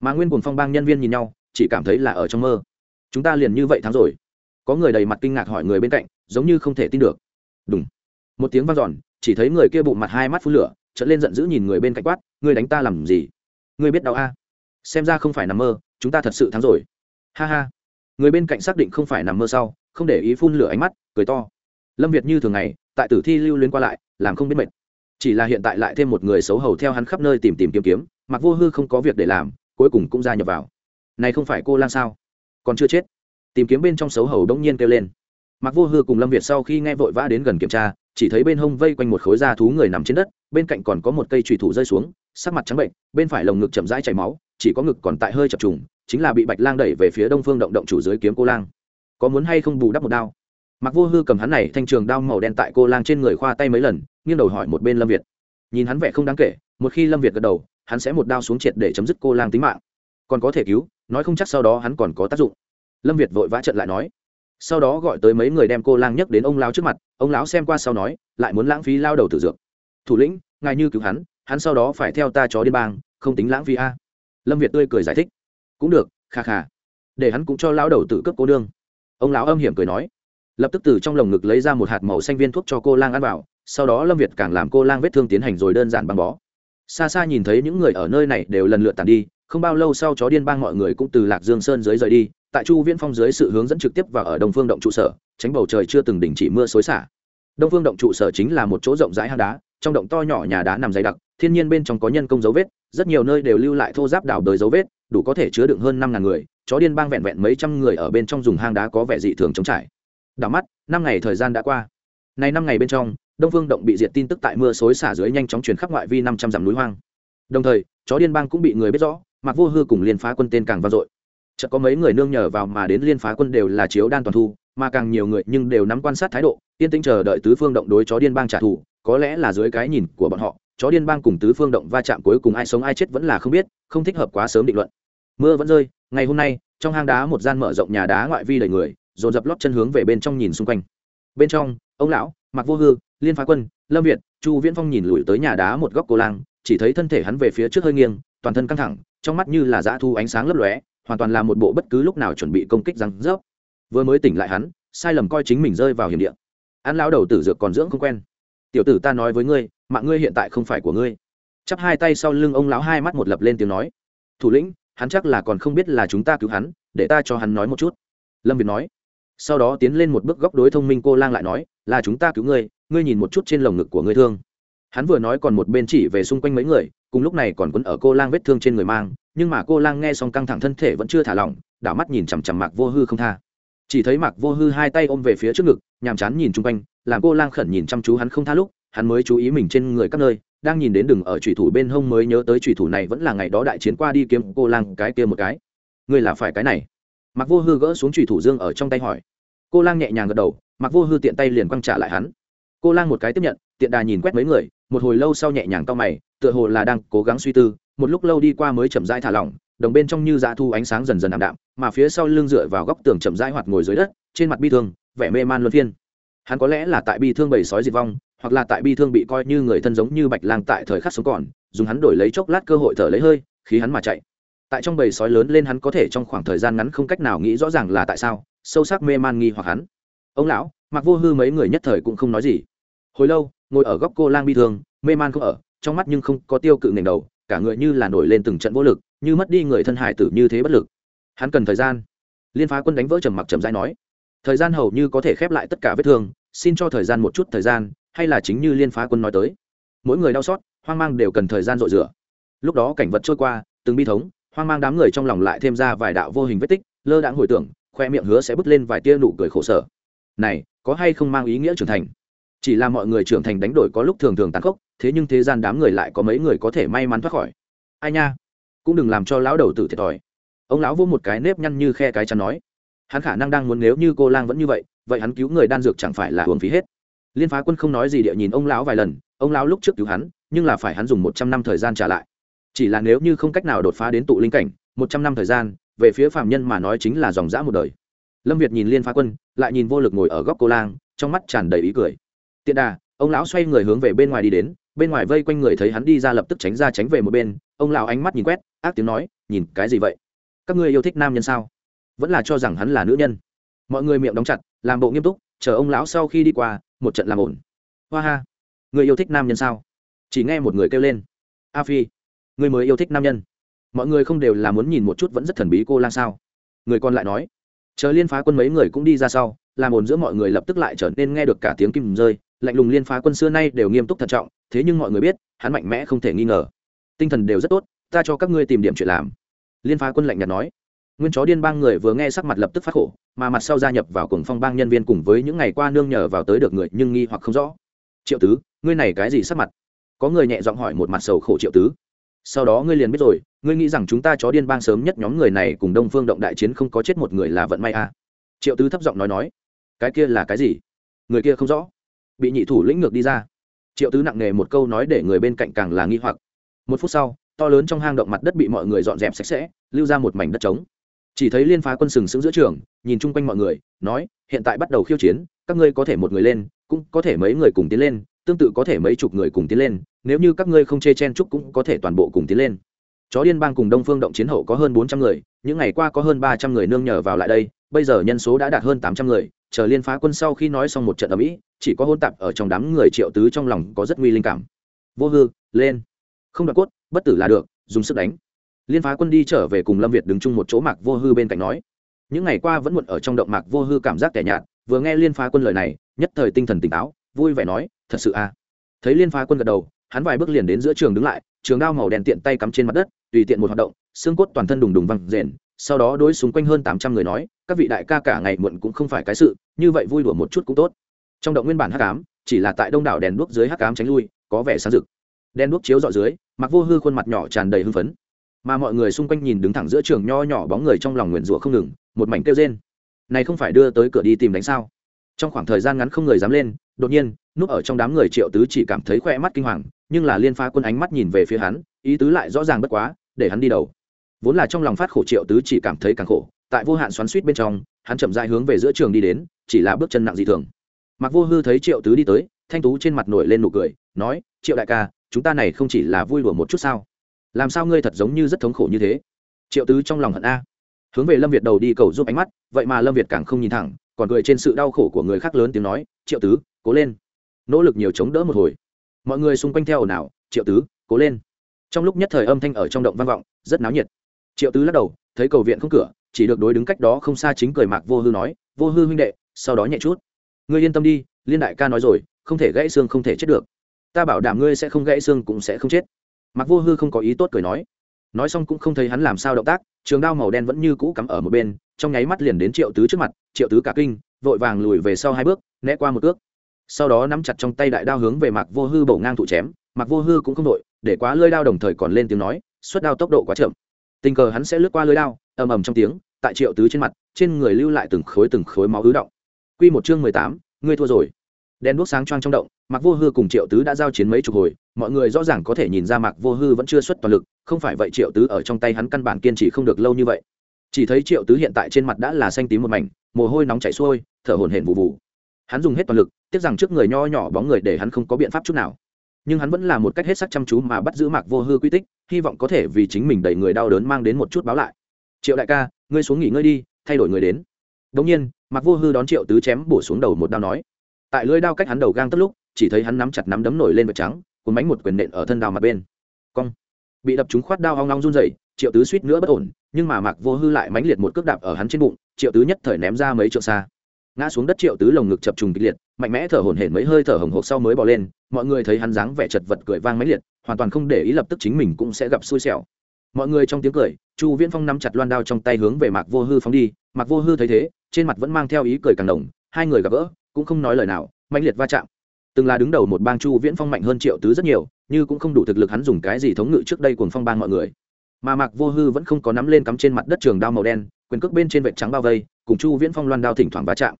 Mà nguyên cùng phong bang nhân viên nhìn nhau, chỉ cảm thấy là ở trong mơ. Chúng ta liền như vậy thắng rồi có người đầy mặt kinh ngạc hỏi người bên cạnh, giống như không thể tin được. Đúng một tiếng vang dọn, chỉ thấy người kia bụng mặt hai mắt phun lửa trở lên giận dữ nhìn người bên cạnh quát, ngươi đánh ta làm gì? Ngươi biết đau a? Xem ra không phải nằm mơ, chúng ta thật sự thắng rồi. Ha ha. Người bên cạnh xác định không phải nằm mơ sau, không để ý phun lửa ánh mắt, cười to. Lâm việt như thường ngày, tại tử thi lưu luyến qua lại, làm không biết mệt. Chỉ là hiện tại lại thêm một người xấu hầu theo hắn khắp nơi tìm tìm kiếm kiếm, mặc vô hư không có việc để làm, cuối cùng cũng gia nhập vào. Này không phải cô lan sao? Còn chưa chết tìm kiếm bên trong xấu hầu đông nhiên kêu lên. Mặc vô hư cùng lâm việt sau khi nghe vội vã đến gần kiểm tra, chỉ thấy bên hông vây quanh một khối da thú người nằm trên đất, bên cạnh còn có một cây trùy thủ rơi xuống, sắc mặt trắng bệnh, bên phải lồng ngực chậm rãi chảy máu, chỉ có ngực còn tại hơi chập trùng, chính là bị bạch lang đẩy về phía đông phương động động chủ dưới kiếm cô lang. Có muốn hay không bù đắp một đao? Mặc vô hư cầm hắn này thanh trường đao màu đen tại cô lang trên người khoa tay mấy lần, nghiêng đầu hỏi một bên lâm việt. Nhìn hắn vẻ không đáng kể, một khi lâm việt gật đầu, hắn sẽ một đao xuống triệt để chấm dứt cô lang tính mạng. Còn có thể cứu, nói không chắc sau đó hắn còn có tác dụng lâm việt vội vã trận lại nói. Sau đó gọi tới mấy người đem cô lang nhấc đến ông lão trước mặt, ông lão xem qua sau nói, lại muốn lãng phí lao đầu tử dược. Thủ lĩnh, ngài như cứu hắn hắn sau đó phải theo ta chó điên bang, không tính lãng phí a. Lâm việt tươi cười giải thích. Cũng được, kha kha. Để hắn cũng cho lao đầu tử cấp cô đương ông lão âm hiểm cười nói. Lập tức từ trong lồng ngực lấy ra một hạt màu xanh viên thuốc cho cô lang ăn vào, sau đó lâm việt càng làm cô lang vết thương tiến hành rồi đơn giản băng bó. Xa xa nhìn thấy những người ở nơi này đều lần lượt tàn đi, không bao lâu sau chó điên bang mọi người cũng từ lạc dương sơn dưới rời đi tại chu viễn phong dưới sự hướng dẫn trực tiếp và ở đông phương động trụ sở, tránh bầu trời chưa từng đình chỉ mưa xối xả. Đông phương động trụ sở chính là một chỗ rộng rãi hang đá, trong động to nhỏ nhà đá nằm dày đặc, thiên nhiên bên trong có nhân công dấu vết, rất nhiều nơi đều lưu lại thô giáp đảo đời dấu vết, đủ có thể chứa đựng hơn năm ngàn người, chó điên bang vẹn vẹn mấy trăm người ở bên trong dùng hang đá có vẻ dị thường chống trải. Đảo mắt, năm ngày thời gian đã qua. Nay năm ngày bên trong, đông phương động bị diệt tin tức tại mưa xối xả dưới nhanh chóng truyền khắp ngoại vi năm trăm dặm núi hoang. Đồng thời, chó điên bang cũng bị người biết rõ mặc vô hư cùng liên phá quân tên càng vang dội chợt có mấy người nương nhờ vào mà đến liên phá quân đều là chiếu đan toàn thu, mà càng nhiều người nhưng đều nắm quan sát thái độ, yên tĩnh chờ đợi tứ phương động đối chó điên bang trả thù. Có lẽ là dưới cái nhìn của bọn họ, chó điên bang cùng tứ phương động va chạm cuối cùng ai sống ai chết vẫn là không biết, không thích hợp quá sớm định luận. Mưa vẫn rơi, ngày hôm nay, trong hang đá một gian mở rộng nhà đá ngoại vi đầy người, dồn dập lót chân hướng về bên trong nhìn xung quanh. Bên trong, ông lão mặc vô hư, liên phá quân, lâm việt, chu viễn phong nhìn lùi tới nhà đá một góc cô lang, chỉ thấy thân thể hắn về phía trước hơi nghiêng, toàn thân căng thẳng, trong mắt như là dã thu ánh sáng lấp lóe hoàn toàn là một bộ bất cứ lúc nào chuẩn bị công kích răng rớp. Vừa mới tỉnh lại hắn, sai lầm coi chính mình rơi vào hiểm địa. Ăn lão đầu tử dược còn dưỡng không quen. Tiểu tử ta nói với ngươi, mạng ngươi hiện tại không phải của ngươi. Chắp hai tay sau lưng ông lão hai mắt một lập lên tiếng nói. Thủ lĩnh, hắn chắc là còn không biết là chúng ta cứu hắn, để ta cho hắn nói một chút. Lâm việt nói. Sau đó tiến lên một bước góc đối thông minh cô lang lại nói, là chúng ta cứu ngươi ngươi nhìn một chút trên lồng ngực của ngươi thương hắn vừa nói còn một bên chỉ về xung quanh mấy người, cùng lúc này còn quấn ở cô lang vết thương trên người mang, nhưng mà cô lang nghe xong căng thẳng thân thể vẫn chưa thả lỏng, đảo mắt nhìn chằm chằm mạc vô hư không tha. Chỉ thấy mạc vô hư hai tay ôm về phía trước ngực, nhàm chán nhìn chung quanh, làm cô lang khẩn nhìn chăm chú hắn không tha lúc, hắn mới chú ý mình trên người các nơi, đang nhìn đến đường ở thủy thủ bên hông mới nhớ tới thủy thủ này vẫn là ngày đó đại chiến qua đi kiếm cô lang cái kia một cái. Ngươi là phải cái này. Mặc vô hư gỡ xuống thủy thủ dương ở trong tay hỏi. Cô lang nhẹ nhàng gật đầu mặc vô hư tiện tay liền quăng trả lại hắn. Cô lang một cái tiếp nhận tiện đà nhìn quét mấy người, một hồi lâu sau nhẹ nhàng to mày, tựa hồ là đang cố gắng suy tư, một lúc lâu đi qua mới chậm rãi thả lỏng, đồng bên trong như dạ thu ánh sáng dần dần ảm đạm, mà phía sau lưng dựa vào góc tường chậm rãi hoạt ngồi dưới đất, trên mặt bi thương, vẻ mê man luân phiên. Hắn có lẽ là tại bi thương bầy sói diệt vong, hoặc là tại bi thương bị coi như người thân giống như bạch lang tại thời khắc sống còn, dùng hắn đổi lấy chốc lát cơ hội thở lấy hơi, khí hắn mà chạy. Tại trong bầy sói lớn lên hắn có thể trong khoảng thời gian ngắn không cách nào nghĩ rõ ràng là tại sao, sâu sắc mê man nghi hoặc hắn. Ông lão mặc vô hư mấy người nhất thời cũng không nói gì. Hồi lâu ngồi ở góc cô lang bi thương, mê man không ở, trong mắt nhưng không có tiêu cự nền đầu, cả người như là nổi lên từng trận vô lực, như mất đi người thân hải tử như thế bất lực. Hắn cần thời gian. Liên phá quân đánh vỡ trầm mặc trầm dai nói, thời gian hầu như có thể khép lại tất cả vết thương, xin cho thời gian một chút thời gian, hay là chính như liên phá quân nói tới. Mỗi người đau xót, hoang mang đều cần thời gian dội rửa. Lúc đó cảnh vật trôi qua, từng bi thống, hoang mang đám người trong lòng lại thêm ra vài đạo vô hình vết tích, lơ đãng hồi tưởng, khoe miệng hứa sẽ bứt lên vài tia nụ cười khổ sở. Này, có hay không mang ý nghĩa trưởng thành? Chỉ là mọi người trưởng thành đánh đổi có lúc thường thường tàn khốc, thế nhưng thế gian đám người lại có mấy người có thể may mắn thoát khỏi. Ai nha? Cũng đừng làm cho lão đầu tử thiệt thòi. Ông lão vô một cái nếp nhăn như khe cái chắn nói. Hắn khả năng đang muốn nếu như cô lang vẫn như vậy vậy hắn cứu người đan dược chẳng phải là hưởng phí hết. Liên phá quân không nói gì địa nhìn ông lão vài lần, ông lão lúc trước cứu hắn, nhưng là phải hắn dùng một trăm năm thời gian trả lại. Chỉ là nếu như không cách nào đột phá đến tụ linh cảnh, một trăm năm thời gian, về phía phạm nhân mà nói chính là dòng dã một đời. Lâm việt nhìn liên phá quân, lại nhìn vô lực ngồi ở góc cô lang, trong mắt tràn đầy ý cười tiện đà, ông lão xoay người hướng về bên ngoài đi đến, bên ngoài vây quanh người thấy hắn đi ra lập tức tránh ra tránh về một bên, ông lão ánh mắt nhìn quét, ác tiếng nói, nhìn cái gì vậy? Các ngươi yêu thích nam nhân sao? Vẫn là cho rằng hắn là nữ nhân. Mọi người miệng đóng chặt, làm bộ nghiêm túc, chờ ông lão sau khi đi qua, một trận làm ổn hoa ha người yêu thích nam nhân sao? Chỉ nghe một người kêu lên. A phi người mới yêu thích nam nhân. Mọi người không đều là muốn nhìn một chút vẫn rất thần bí cô lang sao. Người còn lại nói, chờ liên phá quân mấy người cũng đi ra sau, làm ổn giữa mọi người lập tức lại trở nên nghe được cả tiếng kim rơi lạnh lùng liên phá quân xưa nay đều nghiêm túc thận trọng, thế nhưng mọi người biết, hắn mạnh mẽ không thể nghi ngờ. Tinh thần đều rất tốt, ta cho các ngươi tìm điểm chuyện làm. Liên phá quân lạnh nhạt nói. Nguyên chó điên bang người vừa nghe sắc mặt lập tức phát khổ, mà mặt sau gia nhập vào cùng phong bang nhân viên cùng với những ngày qua nương nhờ vào tới được người nhưng nghi hoặc không rõ. Triệu tứ, ngươi này cái gì sắc mặt? Có người nhẹ giọng hỏi một mặt sầu khổ triệu tứ. Sau đó ngươi liền biết rồi, ngươi nghĩ rằng chúng ta chó điên bang sớm nhất nhóm người này cùng đông phương động đại chiến không có chết một người là vận may à. triệu tứ thấp giọng nói nói. Cái kia là cái gì? Người kia không rõ bị nhị thủ lĩnh ngược đi ra. Triệu tứ nặng nề một câu nói để người bên cạnh càng là nghi hoặc. Một phút sau, to lớn trong hang động mặt đất bị mọi người dọn dẹp sạch sẽ, lưu ra một mảnh đất trống. Chỉ thấy liên phá quân sừng sững giữa trường, nhìn chung quanh mọi người, nói, hiện tại bắt đầu khiêu chiến, các ngươi có thể một người lên, cũng có thể mấy người cùng tiến lên, tương tự có thể mấy chục người cùng tiến lên, nếu như các ngươi không chê chen chúc cũng có thể toàn bộ cùng tiến lên. Chó điên bang cùng đông phương động chiến hậu có hơn bốn trăm người, những ngày qua có hơn ba trăm người nương nhờ vào lại đây, bây giờ nhân số đã đạt hơn tám trăm người, chờ liên phá quân sau khi nói xong một trận ở mỹ chỉ có hôn tạp ở trong đám người triệu tứ trong lòng có rất nguy linh cảm. Vô hư, lên. Không đoạt cốt, bất tử là được, dùng sức đánh. Liên phá quân đi trở về cùng lâm việt đứng chung một chỗ mạc vô hư bên cạnh nói. Những ngày qua vẫn muộn ở trong động mạc vô hư cảm giác tẻ nhạt, vừa nghe liên phá quân lời này, nhất thời tinh thần tỉnh táo, vui vẻ nói, thật sự à? Thấy liên phá quân gật đầu, hắn vài bước liền đến giữa trường đứng lại, trường đao màu đèn tiện tay cắm trên mặt đất, tùy tiện một hoạt động, xương cốt toàn thân đùng đùng văng rền, sau đó đối xung quanh hơn tám trăm người nói, các vị đại ca cả ngày muộn cũng không phải cái sự, như vậy vui đùa một chút cũng tốt trong động nguyên bản hắc ám, chỉ là tại đông đảo đèn đuốc dưới hắc ám tránh lui, có vẻ sáng rực. Đèn đuốc chiếu dọ dưới, mặc vô hư khuôn mặt nhỏ tràn đầy hưng phấn. Mà mọi người xung quanh nhìn đứng thẳng giữa trường nho nhỏ bóng người trong lòng nguyền rủa không ngừng, một mảnh kêu rên. Này không phải đưa tới cửa đi tìm đánh sao? Trong khoảng thời gian ngắn không người dám lên, đột nhiên, núp ở trong đám người triệu tứ chỉ cảm thấy khoe mắt kinh hoàng, nhưng là liên phá quân ánh mắt nhìn về phía hắn, ý tứ lại rõ ràng bất quá, để hắn đi đầu. Vốn là trong lòng phát khổ triệu tứ chỉ cảm thấy càng khổ, tại vô hạn xoắn suýt bên trong, hắn chậm dại hướng về giữa trường đi đến, chỉ là bước chân nặng dị thường mặc vô hư thấy triệu tứ đi tới, thanh tú trên mặt nổi lên nụ cười, nói, triệu đại ca, chúng ta này không chỉ là vui đùa một chút sao? Làm sao ngươi thật giống như rất thống khổ như thế? Triệu tứ trong lòng hận a. Hướng về lâm việt đầu đi cầu giúp ánh mắt, vậy mà lâm việt càng không nhìn thẳng, còn cười trên sự đau khổ của người khác lớn tiếng nói, triệu tứ, cố lên. Nỗ lực nhiều chống đỡ một hồi. Mọi người xung quanh theo ồn ào, triệu tứ, cố lên. Trong lúc nhất thời âm thanh ở trong động vang vọng, rất náo nhiệt. Triệu tứ lắc đầu, thấy cầu viện không cửa, chỉ được đối đứng cách đó không xa chính cười mạc vô hư nói, vô hư huynh đệ, sau đó nhẹ chút ngươi yên tâm đi, liên đại ca nói rồi, không thể gãy xương không thể chết được. Ta bảo đảm ngươi sẽ không gãy xương cũng sẽ không chết. Mặc vô hư không có ý tốt cười nói. Nói xong cũng không thấy hắn làm sao động tác, trường đao màu đen vẫn như cũ cắm ở một bên, trong nháy mắt liền đến triệu tứ trước mặt, triệu tứ cả kinh, vội vàng lùi về sau hai bước, né qua một ước sau đó nắm chặt trong tay đại đao hướng về mặc vô hư bổ ngang thụ chém mặc vô hư cũng không đội, để quá lơi đao đồng thời còn lên tiếng nói xuất đao tốc độ quá chậm. Tình cờ hắn sẽ lướt qua lơi đao, ầm ầm trong tiếng, tại triệu tứ trên mặt, trên người lưu lại từng khối từng khối máu ứ động. Quy một chương mười tám, ngươi thua rồi. Đèn đuốc sáng choang trong động, mạc vô hư cùng triệu tứ đã giao chiến mấy chục hồi, mọi người rõ ràng có thể nhìn ra mạc vô hư vẫn chưa xuất toàn lực, không phải vậy triệu tứ ở trong tay hắn căn bản kiên trì không được lâu như vậy. Chỉ thấy triệu tứ hiện tại trên mặt đã là xanh tím một mảnh, mồ hôi nóng chảy xuôi, thở hổn hển vụ vụ hắn dùng hết toàn lực, tiếc rằng trước người nho nhỏ bóng người để hắn không có biện pháp chút nào. Nhưng hắn vẫn là một cách hết sức chăm chú mà bắt giữ mạc vô hư quy tích, hy vọng có thể vì chính mình đầy người đau đớn mang đến một chút báo lại. Triệu đại ca, ngươi xuống nghỉ ngơi đi, thay đổi người đến. Đống nhiên mặc vô hư đón triệu tứ chém bổ xuống đầu một đao nói. Tại lưỡi đao cách hắn đầu gang tất lúc, chỉ thấy hắn nắm chặt nắm đấm nổi lên vật trắng, cuốn bánh một quyền nện ở thân đao mặt bên. Cong. Bị đập trúng khoát đao hoang long run rẩy, triệu tứ suýt nữa bất ổn, nhưng mà mạc vô hư lại mãnh liệt một cước đạp ở hắn trên bụng, triệu tứ nhất thời ném ra mấy trượng xa. Ngã xuống đất triệu tứ lồng ngực chập trùng kịch liệt, mạnh mẽ thở hổn hển mấy hơi thở hồng hộc sau mới bỏ lên, mọi người thấy hắn dáng vẻ chật vật cười vang mãnh liệt, hoàn toàn không để ý lập tức chính mình cũng sẽ gặp xui xẻo. Mọi người trong tiếng cười chu viễn phong nắm chặt loan đao trong tay hướng về mạc vô hư phóng đi. Mạc vô hư thấy thế, trên mặt vẫn mang theo ý cười càng đồng hai người gặp gỡ, cũng không nói lời nào mạnh liệt va chạm. Từng là đứng đầu một bang chu viễn phong mạnh hơn triệu tứ rất nhiều, như cũng không đủ thực lực hắn dùng cái gì thống ngự trước đây cùng phong bang mọi người. Mà mạc vô hư vẫn không có nắm lên cắm trên mặt đất trường đao màu đen, quyền cước bên trên vệt trắng bao vây, cùng chu viễn phong loan đao thỉnh thoảng va chạm.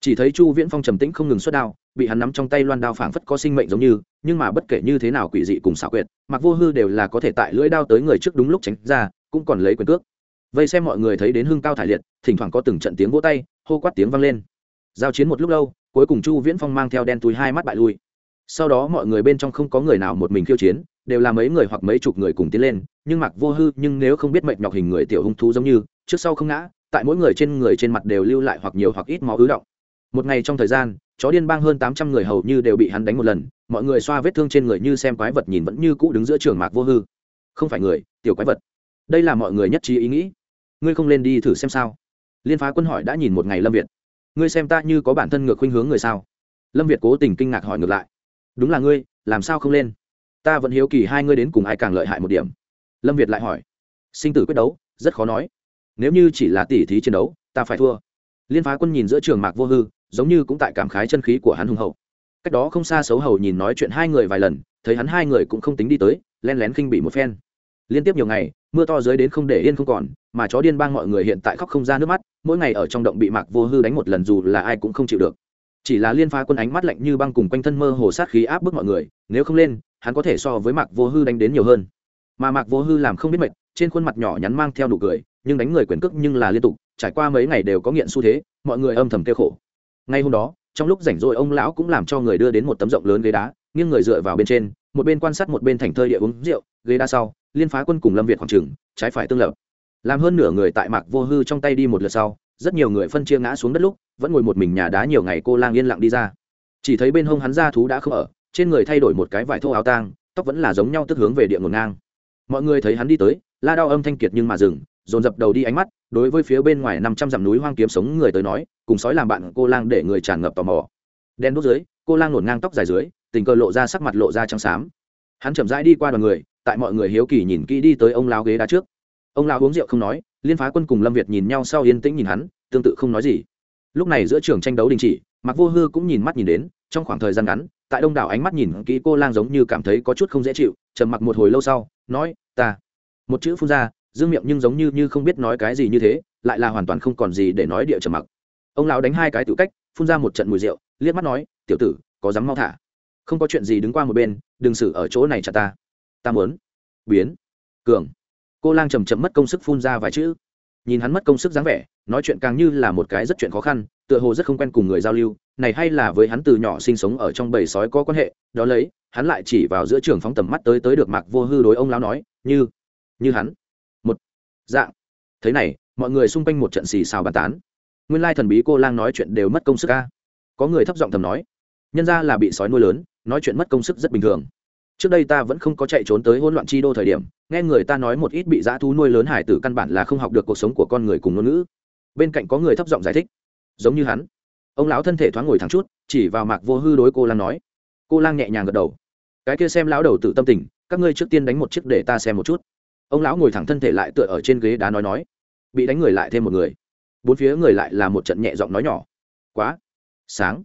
Chỉ thấy chu viễn phong trầm tĩnh không ngừng xuất đao, bị hắn nắm trong tay loan đao phảng phất có sinh mệnh giống như, nhưng mà bất kể như thế nào quỷ dị cùng xảo quyệt mặc vô hư đều là có thể tại lưỡi đao tới người trước đúng lúc tránh ra cũng còn lấy quyền cước. Vây xem mọi người thấy đến hưng cao thải liệt, thỉnh thoảng có từng trận tiếng vỗ tay, hô quát tiếng vang lên. Giao chiến một lúc lâu, cuối cùng chu viễn phong mang theo đen túi hai mắt bại lui. Sau đó mọi người bên trong không có người nào một mình khiêu chiến, đều là mấy người hoặc mấy chục người cùng tiến lên, nhưng mặc vô hư, nhưng nếu không biết mệnh nhọc hình người tiểu hung thú giống như, trước sau không ngã, tại mỗi người trên người trên mặt đều lưu lại hoặc nhiều hoặc ít máu ứ động. Một ngày trong thời gian, chó điên bang hơn tám trăm người hầu như đều bị hắn đánh một lần, mọi người xoa vết thương trên người như xem quái vật nhìn vẫn như cũ đứng giữa trường mạc vô hư. Không phải người, tiểu quái vật đây là mọi người nhất trí ý nghĩ. Ngươi không lên đi thử xem sao. Liên phá quân hỏi đã nhìn một ngày lâm việt. Ngươi xem ta như có bản thân ngược khuynh hướng người sao? Lâm việt cố tình kinh ngạc hỏi ngược lại. Đúng là ngươi, làm sao không lên? Ta vẫn hiếu kỳ hai ngươi đến cùng ai càng lợi hại một điểm. Lâm việt lại hỏi. Sinh tử quyết đấu, rất khó nói. Nếu như chỉ là tỉ thí chiến đấu, ta phải thua. Liên phá quân nhìn giữa trường mạc vô hư, giống như cũng tại cảm khái chân khí của hắn hùng hậu. Cách đó không xa xấu hầu nhìn nói chuyện hai người vài lần, thấy hắn hai người cũng không tính đi tới, len lén khinh bị một phen. Liên tiếp nhiều ngày mưa to dưới đến không để yên không còn, mà chó điên bang mọi người hiện tại khóc không ra nước mắt, mỗi ngày ở trong động bị mạc vô hư đánh một lần dù là ai cũng không chịu được. Chỉ là liên phá quân ánh mắt lạnh như băng cùng quanh thân mơ hồ sát khí áp bức mọi người, nếu không lên, hắn có thể so với mạc vô hư đánh đến nhiều hơn. Mà mạc vô hư làm không biết mệt, trên khuôn mặt nhỏ nhắn mang theo nụ cười, nhưng đánh người quyền cước nhưng là liên tục, trải qua mấy ngày đều có nghiện xu thế, mọi người âm thầm kêu khổ. Ngay hôm đó, trong lúc rảnh rỗi ông lão cũng làm cho người đưa đến một tấm rộng lớn ghế đá, nghiêng người dựa vào bên trên, một bên quan sát một bên thành thơi địa uống rượu, ghế đá sau liên phá quân cùng lâm việt khoảng trừng trái phải tương lập. Làm hơn nửa người tại mạc vô hư trong tay đi một lượt sau, rất nhiều người phân chia ngã xuống đất lúc, vẫn ngồi một mình nhà đá nhiều ngày cô lang yên lặng đi ra. Chỉ thấy bên hông hắn ra thú đã không ở, trên người thay đổi một cái vải thô áo tang, tóc vẫn là giống nhau tức hướng về địa ngổn ngang. Mọi người thấy hắn đi tới, la đau âm thanh kiệt nhưng mà dừng, dồn dập đầu đi ánh mắt, đối với phía bên ngoài năm trăm dặm núi hoang kiếm sống người tới nói, cùng sói làm bạn cô lang để người tràn ngập tò mò. Đen đốt dưới, cô lang nổn ngang tóc dài dưới, tình cờ lộ ra sắc mặt lộ ra trắng xám. Hắn chậm rãi đi qua đoàn người tại mọi người hiếu kỳ nhìn kỹ đi tới ông lão ghế đá trước. Ông lão uống rượu không nói, liên phá quân cùng lâm việt nhìn nhau sau yên tĩnh nhìn hắn, tương tự không nói gì. Lúc này giữa trường tranh đấu đình chỉ mặc vô hư cũng nhìn mắt nhìn đến, trong khoảng thời gian ngắn, tại đông đảo ánh mắt nhìn kỹ cô lang giống như cảm thấy có chút không dễ chịu, trầm mặc một hồi lâu sau, nói, ta. Một chữ phun ra, dương miệng nhưng giống như như không biết nói cái gì như thế, lại là hoàn toàn không còn gì để nói địa trầm mặc. Ông lão đánh hai cái tự cách, phun ra một trận mùi rượu, liếc mắt nói, tiểu tử, có dám mau thả? Không có chuyện gì đứng qua một bên, đừng xử ở chỗ này chả ta ta muốn. Biến. Cường. Cô lang chầm chậm mất công sức phun ra vài chữ. Nhìn hắn mất công sức dáng vẻ, nói chuyện càng như là một cái rất chuyện khó khăn, tựa hồ rất không quen cùng người giao lưu, này hay là với hắn từ nhỏ sinh sống ở trong bầy sói có quan hệ, đó lấy, hắn lại chỉ vào giữa trường phóng tầm mắt tới tới được mạc vô hư đối ông lão nói, như như hắn. Một. Dạng. Thế này, mọi người xung quanh một trận xì xào bàn tán. Nguyên lai thần bí cô lang nói chuyện đều mất công sức ca có người thấp giọng thầm nói, nhân ra là bị sói nuôi lớn, nói chuyện mất công sức rất bình thường trước đây ta vẫn không có chạy trốn tới hỗn loạn chi đô thời điểm, nghe người ta nói một ít bị dã thú nuôi lớn hải tử căn bản là không học được cuộc sống của con người cùng ngôn ngữ. Bên cạnh có người thấp giọng giải thích, giống như hắn. Ông lão thân thể thoáng ngồi thẳng chút, chỉ vào mạc vô hư đối cô lang nói. Cô lang nhẹ nhàng gật đầu. Cái kia xem lão đầu tự tâm tình, các ngươi trước tiên đánh một chiếc để ta xem một chút. Ông lão ngồi thẳng thân thể lại tựa ở trên ghế đá nói nói. Bị đánh người lại thêm một người. Bốn phía người lại là một trận nhẹ giọng nói nhỏ. Quá sáng.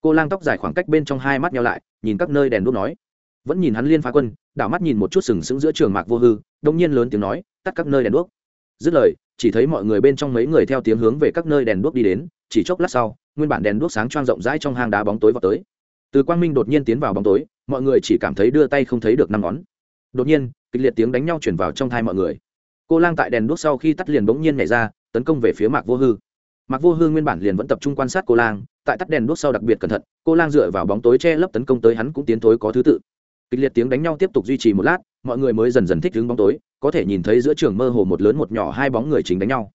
Cô lang tóc dài khoảng cách bên trong hai mắt nhau lại, nhìn các nơi đèn đuốc nói vẫn nhìn hắn liên phá quân, đảo mắt nhìn một chút sừng sững giữa trường mạc vô hư, đông nhiên lớn tiếng nói, tắt các nơi đèn đuốc. Dứt lời, chỉ thấy mọi người bên trong mấy người theo tiếng hướng về các nơi đèn đuốc đi đến, chỉ chốc lát sau, nguyên bản đèn đuốc sáng choang rộng rãi trong hang đá bóng tối vào tới. Từ quang minh đột nhiên tiến vào bóng tối, mọi người chỉ cảm thấy đưa tay không thấy được năm ngón. Đột nhiên, kịch liệt tiếng đánh nhau chuyển vào trong thai mọi người. Cô lang tại đèn đuốc sau khi tắt liền bỗng nhiên nhảy ra, tấn công về phía mạc vô hư. Mạc vô hư nguyên bản liền vẫn tập trung quan sát cô lang, tại tắt đèn đuốc sau đặc biệt cẩn thận, cô lang dựa vào bóng tối che lấp tấn công tới hắn cũng tiến thối có thứ tự kịch liệt tiếng đánh nhau tiếp tục duy trì một lát, mọi người mới dần dần thích đứng bóng tối, có thể nhìn thấy giữa trường mơ hồ một lớn một nhỏ hai bóng người chính đánh nhau.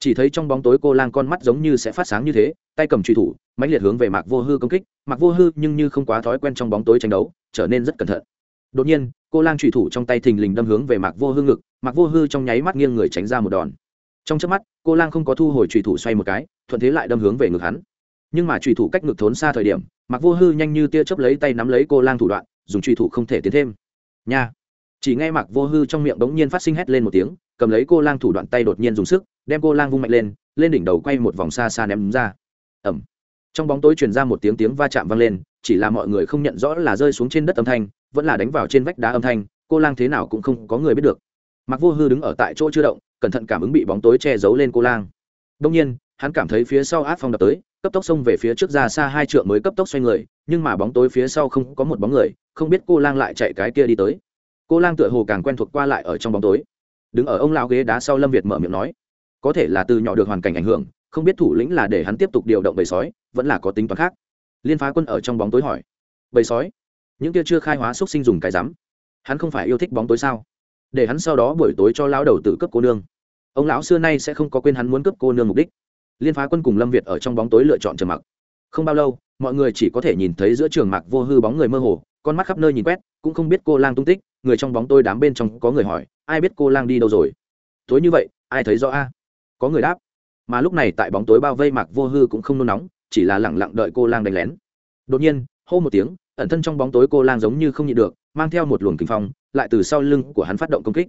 Chỉ thấy trong bóng tối cô lang con mắt giống như sẽ phát sáng như thế, tay cầm truy thủ, mãnh liệt hướng về mạc vô hư công kích. Mạc vô hư nhưng như không quá thói quen trong bóng tối tranh đấu, trở nên rất cẩn thận. Đột nhiên, cô lang truy thủ trong tay thình lình đâm hướng về mạc vô hư ngực, mạc vô hư trong nháy mắt nghiêng người tránh ra một đòn. Trong chớp mắt, cô lang không có thu hồi truy thủ xoay một cái, thuận thế lại đâm hướng về ngực hắn. Nhưng mà truy thủ cách ngực thốn xa thời điểm, mạc vô hư nhanh như tia chớp lấy tay nắm lấy cô lang thủ đoạn dùng truy thủ không thể tiến thêm. Nha. Chỉ nghe mạc vô hư trong miệng bỗng nhiên phát sinh hét lên một tiếng, cầm lấy cô lang thủ đoạn tay đột nhiên dùng sức, đem cô lang vung mạnh lên lên đỉnh đầu quay một vòng xa xa ném ra. Ẩm trong bóng tối truyền ra một tiếng tiếng va chạm vang lên, chỉ là mọi người không nhận rõ là rơi xuống trên đất âm thanh, vẫn là đánh vào trên vách đá âm thanh, cô lang thế nào cũng không có người biết được. Mặc vô hư đứng ở tại chỗ chưa động, cẩn thận cảm ứng bị bóng tối che giấu lên cô lang. Đông nhiên, hắn cảm thấy phía sau áp phong đập tới, cấp tốc xông về phía trước ra xa hai trượng mới cấp tốc xoay người nhưng mà bóng tối phía sau không có một bóng người, không biết cô lang lại chạy cái kia đi tới. Cô lang tựa hồ càng quen thuộc qua lại ở trong bóng tối. Đứng ở ông lao ghế đá sau lâm việt mở miệng nói, có thể là từ nhỏ được hoàn cảnh ảnh hưởng, không biết thủ lĩnh là để hắn tiếp tục điều động bầy sói, vẫn là có tính toán khác. Liên phá quân ở trong bóng tối hỏi, bầy sói, những kia chưa khai hóa xúc sinh dùng cái rắm, hắn không phải yêu thích bóng tối sao? Để hắn sau đó buổi tối cho lão đầu tử cướp cô nương. Ông lão xưa nay sẽ không có quên hắn muốn cướp cô nương mục đích. Liên phá quân cùng lâm việt ở trong bóng tối lựa chọn trầm mặc không bao lâu, mọi người chỉ có thể nhìn thấy giữa trường mặc vô hư bóng người mơ hồ, con mắt khắp nơi nhìn quét, cũng không biết cô lang tung tích, người trong bóng tôi đám bên trong có người hỏi, ai biết cô lang đi đâu rồi? Tối như vậy, ai thấy rõ a? Có người đáp. Mà lúc này tại bóng tối bao vây mạc vô hư cũng không nôn nóng, chỉ là lẳng lặng đợi cô lang đánh lén. Đột nhiên, hô một tiếng, ẩn thân trong bóng tối cô lang giống như không nhịn được, mang theo một luồng kinh phong, lại từ sau lưng của hắn phát động công kích.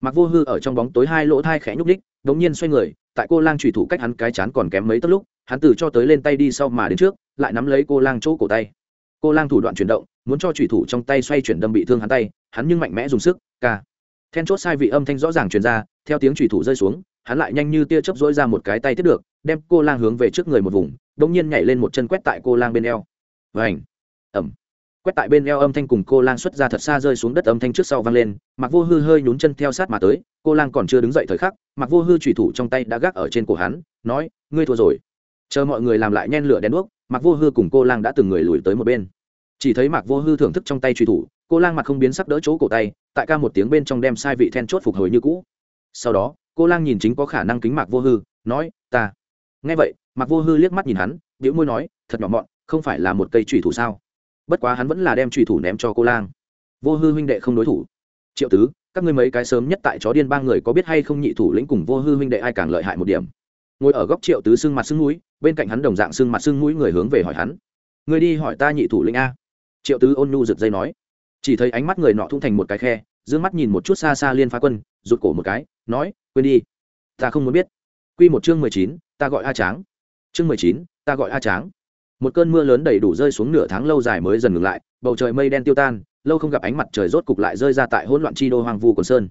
Mạc vô hư ở trong bóng tối hai lỗ thai khẽ nhúc ních g nhiên xoay người, tại cô lang trùy thủ cách hắn cái chán còn kém mấy tấc lúc hắn từ cho tới lên tay đi sau mà đến trước, lại nắm lấy cô lang chỗ cổ tay. Cô lang thủ đoạn chuyển động, muốn cho thủy thủ trong tay xoay chuyển đâm bị thương hắn tay, hắn nhưng mạnh mẽ dùng sức, ca. Then chốt sai vị âm thanh rõ ràng truyền ra, theo tiếng thủy thủ rơi xuống, hắn lại nhanh như tia chớp dỗi ra một cái tay tiếp được, đem cô lang hướng về trước người một vùng đ nhiên nhảy lên một chân quét tại cô lang bên eo. Vảnh ẩm. Quét tại bên eo âm thanh cùng cô lang xuất ra thật xa rơi xuống đất âm thanh trước sau vang lên mặc vô hư hơi nhún chân theo sát mà tới, cô lang còn chưa đứng dậy thời khắc mặc vô hư thủy thủ trong tay đã gác ở trên cổ hắn, nói, ngươi thua rồi chờ mọi người làm lại nhen lửa đèn đuốc mặc vô hư cùng cô lang đã từng người lùi tới một bên. Chỉ thấy mạc vô hư thưởng thức trong tay truy thủ, cô lang mặt không biến sắc đỡ chỗ cổ tay, tại ca một tiếng bên trong đem sai vị then chốt phục hồi như cũ. Sau đó, cô lang nhìn chính có khả năng kính mạc vô hư, nói, ta. Nghe vậy, mạc vô hư liếc mắt nhìn hắn biểu môi nói, thật nhỏ mọn, không phải là một cây trùy thủ sao? Bất quá hắn vẫn là đem trùy thủ ném cho cô lang. Vô hư huynh đệ không đối thủ. Triệu tứ, các ngươi mấy cái sớm nhất tại chó điên ba người có biết hay không nhị thủ lĩnh cùng vô hư huynh đệ ai càng lợi hại một điểm? Ngồi ở góc triệu tứ xương mặt xương mũi bên cạnh hắn đồng dạng xương mặt xương mũi người hướng về hỏi hắn. Người đi hỏi ta nhị thủ lĩnh a. Triệu tứ ôn nhu rực dây nói. Chỉ thấy ánh mắt người nọ thung thành một cái khe d ư ơ n g mắt nhìn một chút xa xa liên phá quân, rụt cổ một cái, nói, quên đi. Ta không muốn biết. Q một chương mười chín, ta gọi a tráng. Chương mười chín, ta gọi a tráng. Một cơn mưa lớn đầy đủ rơi xuống nửa tháng lâu dài mới dần ngừng lại, bầu trời mây đen tiêu tan, lâu không gặp ánh mặt trời rốt cục lại rơi ra tại hỗn loạn chi đô hoang vu quần sơn.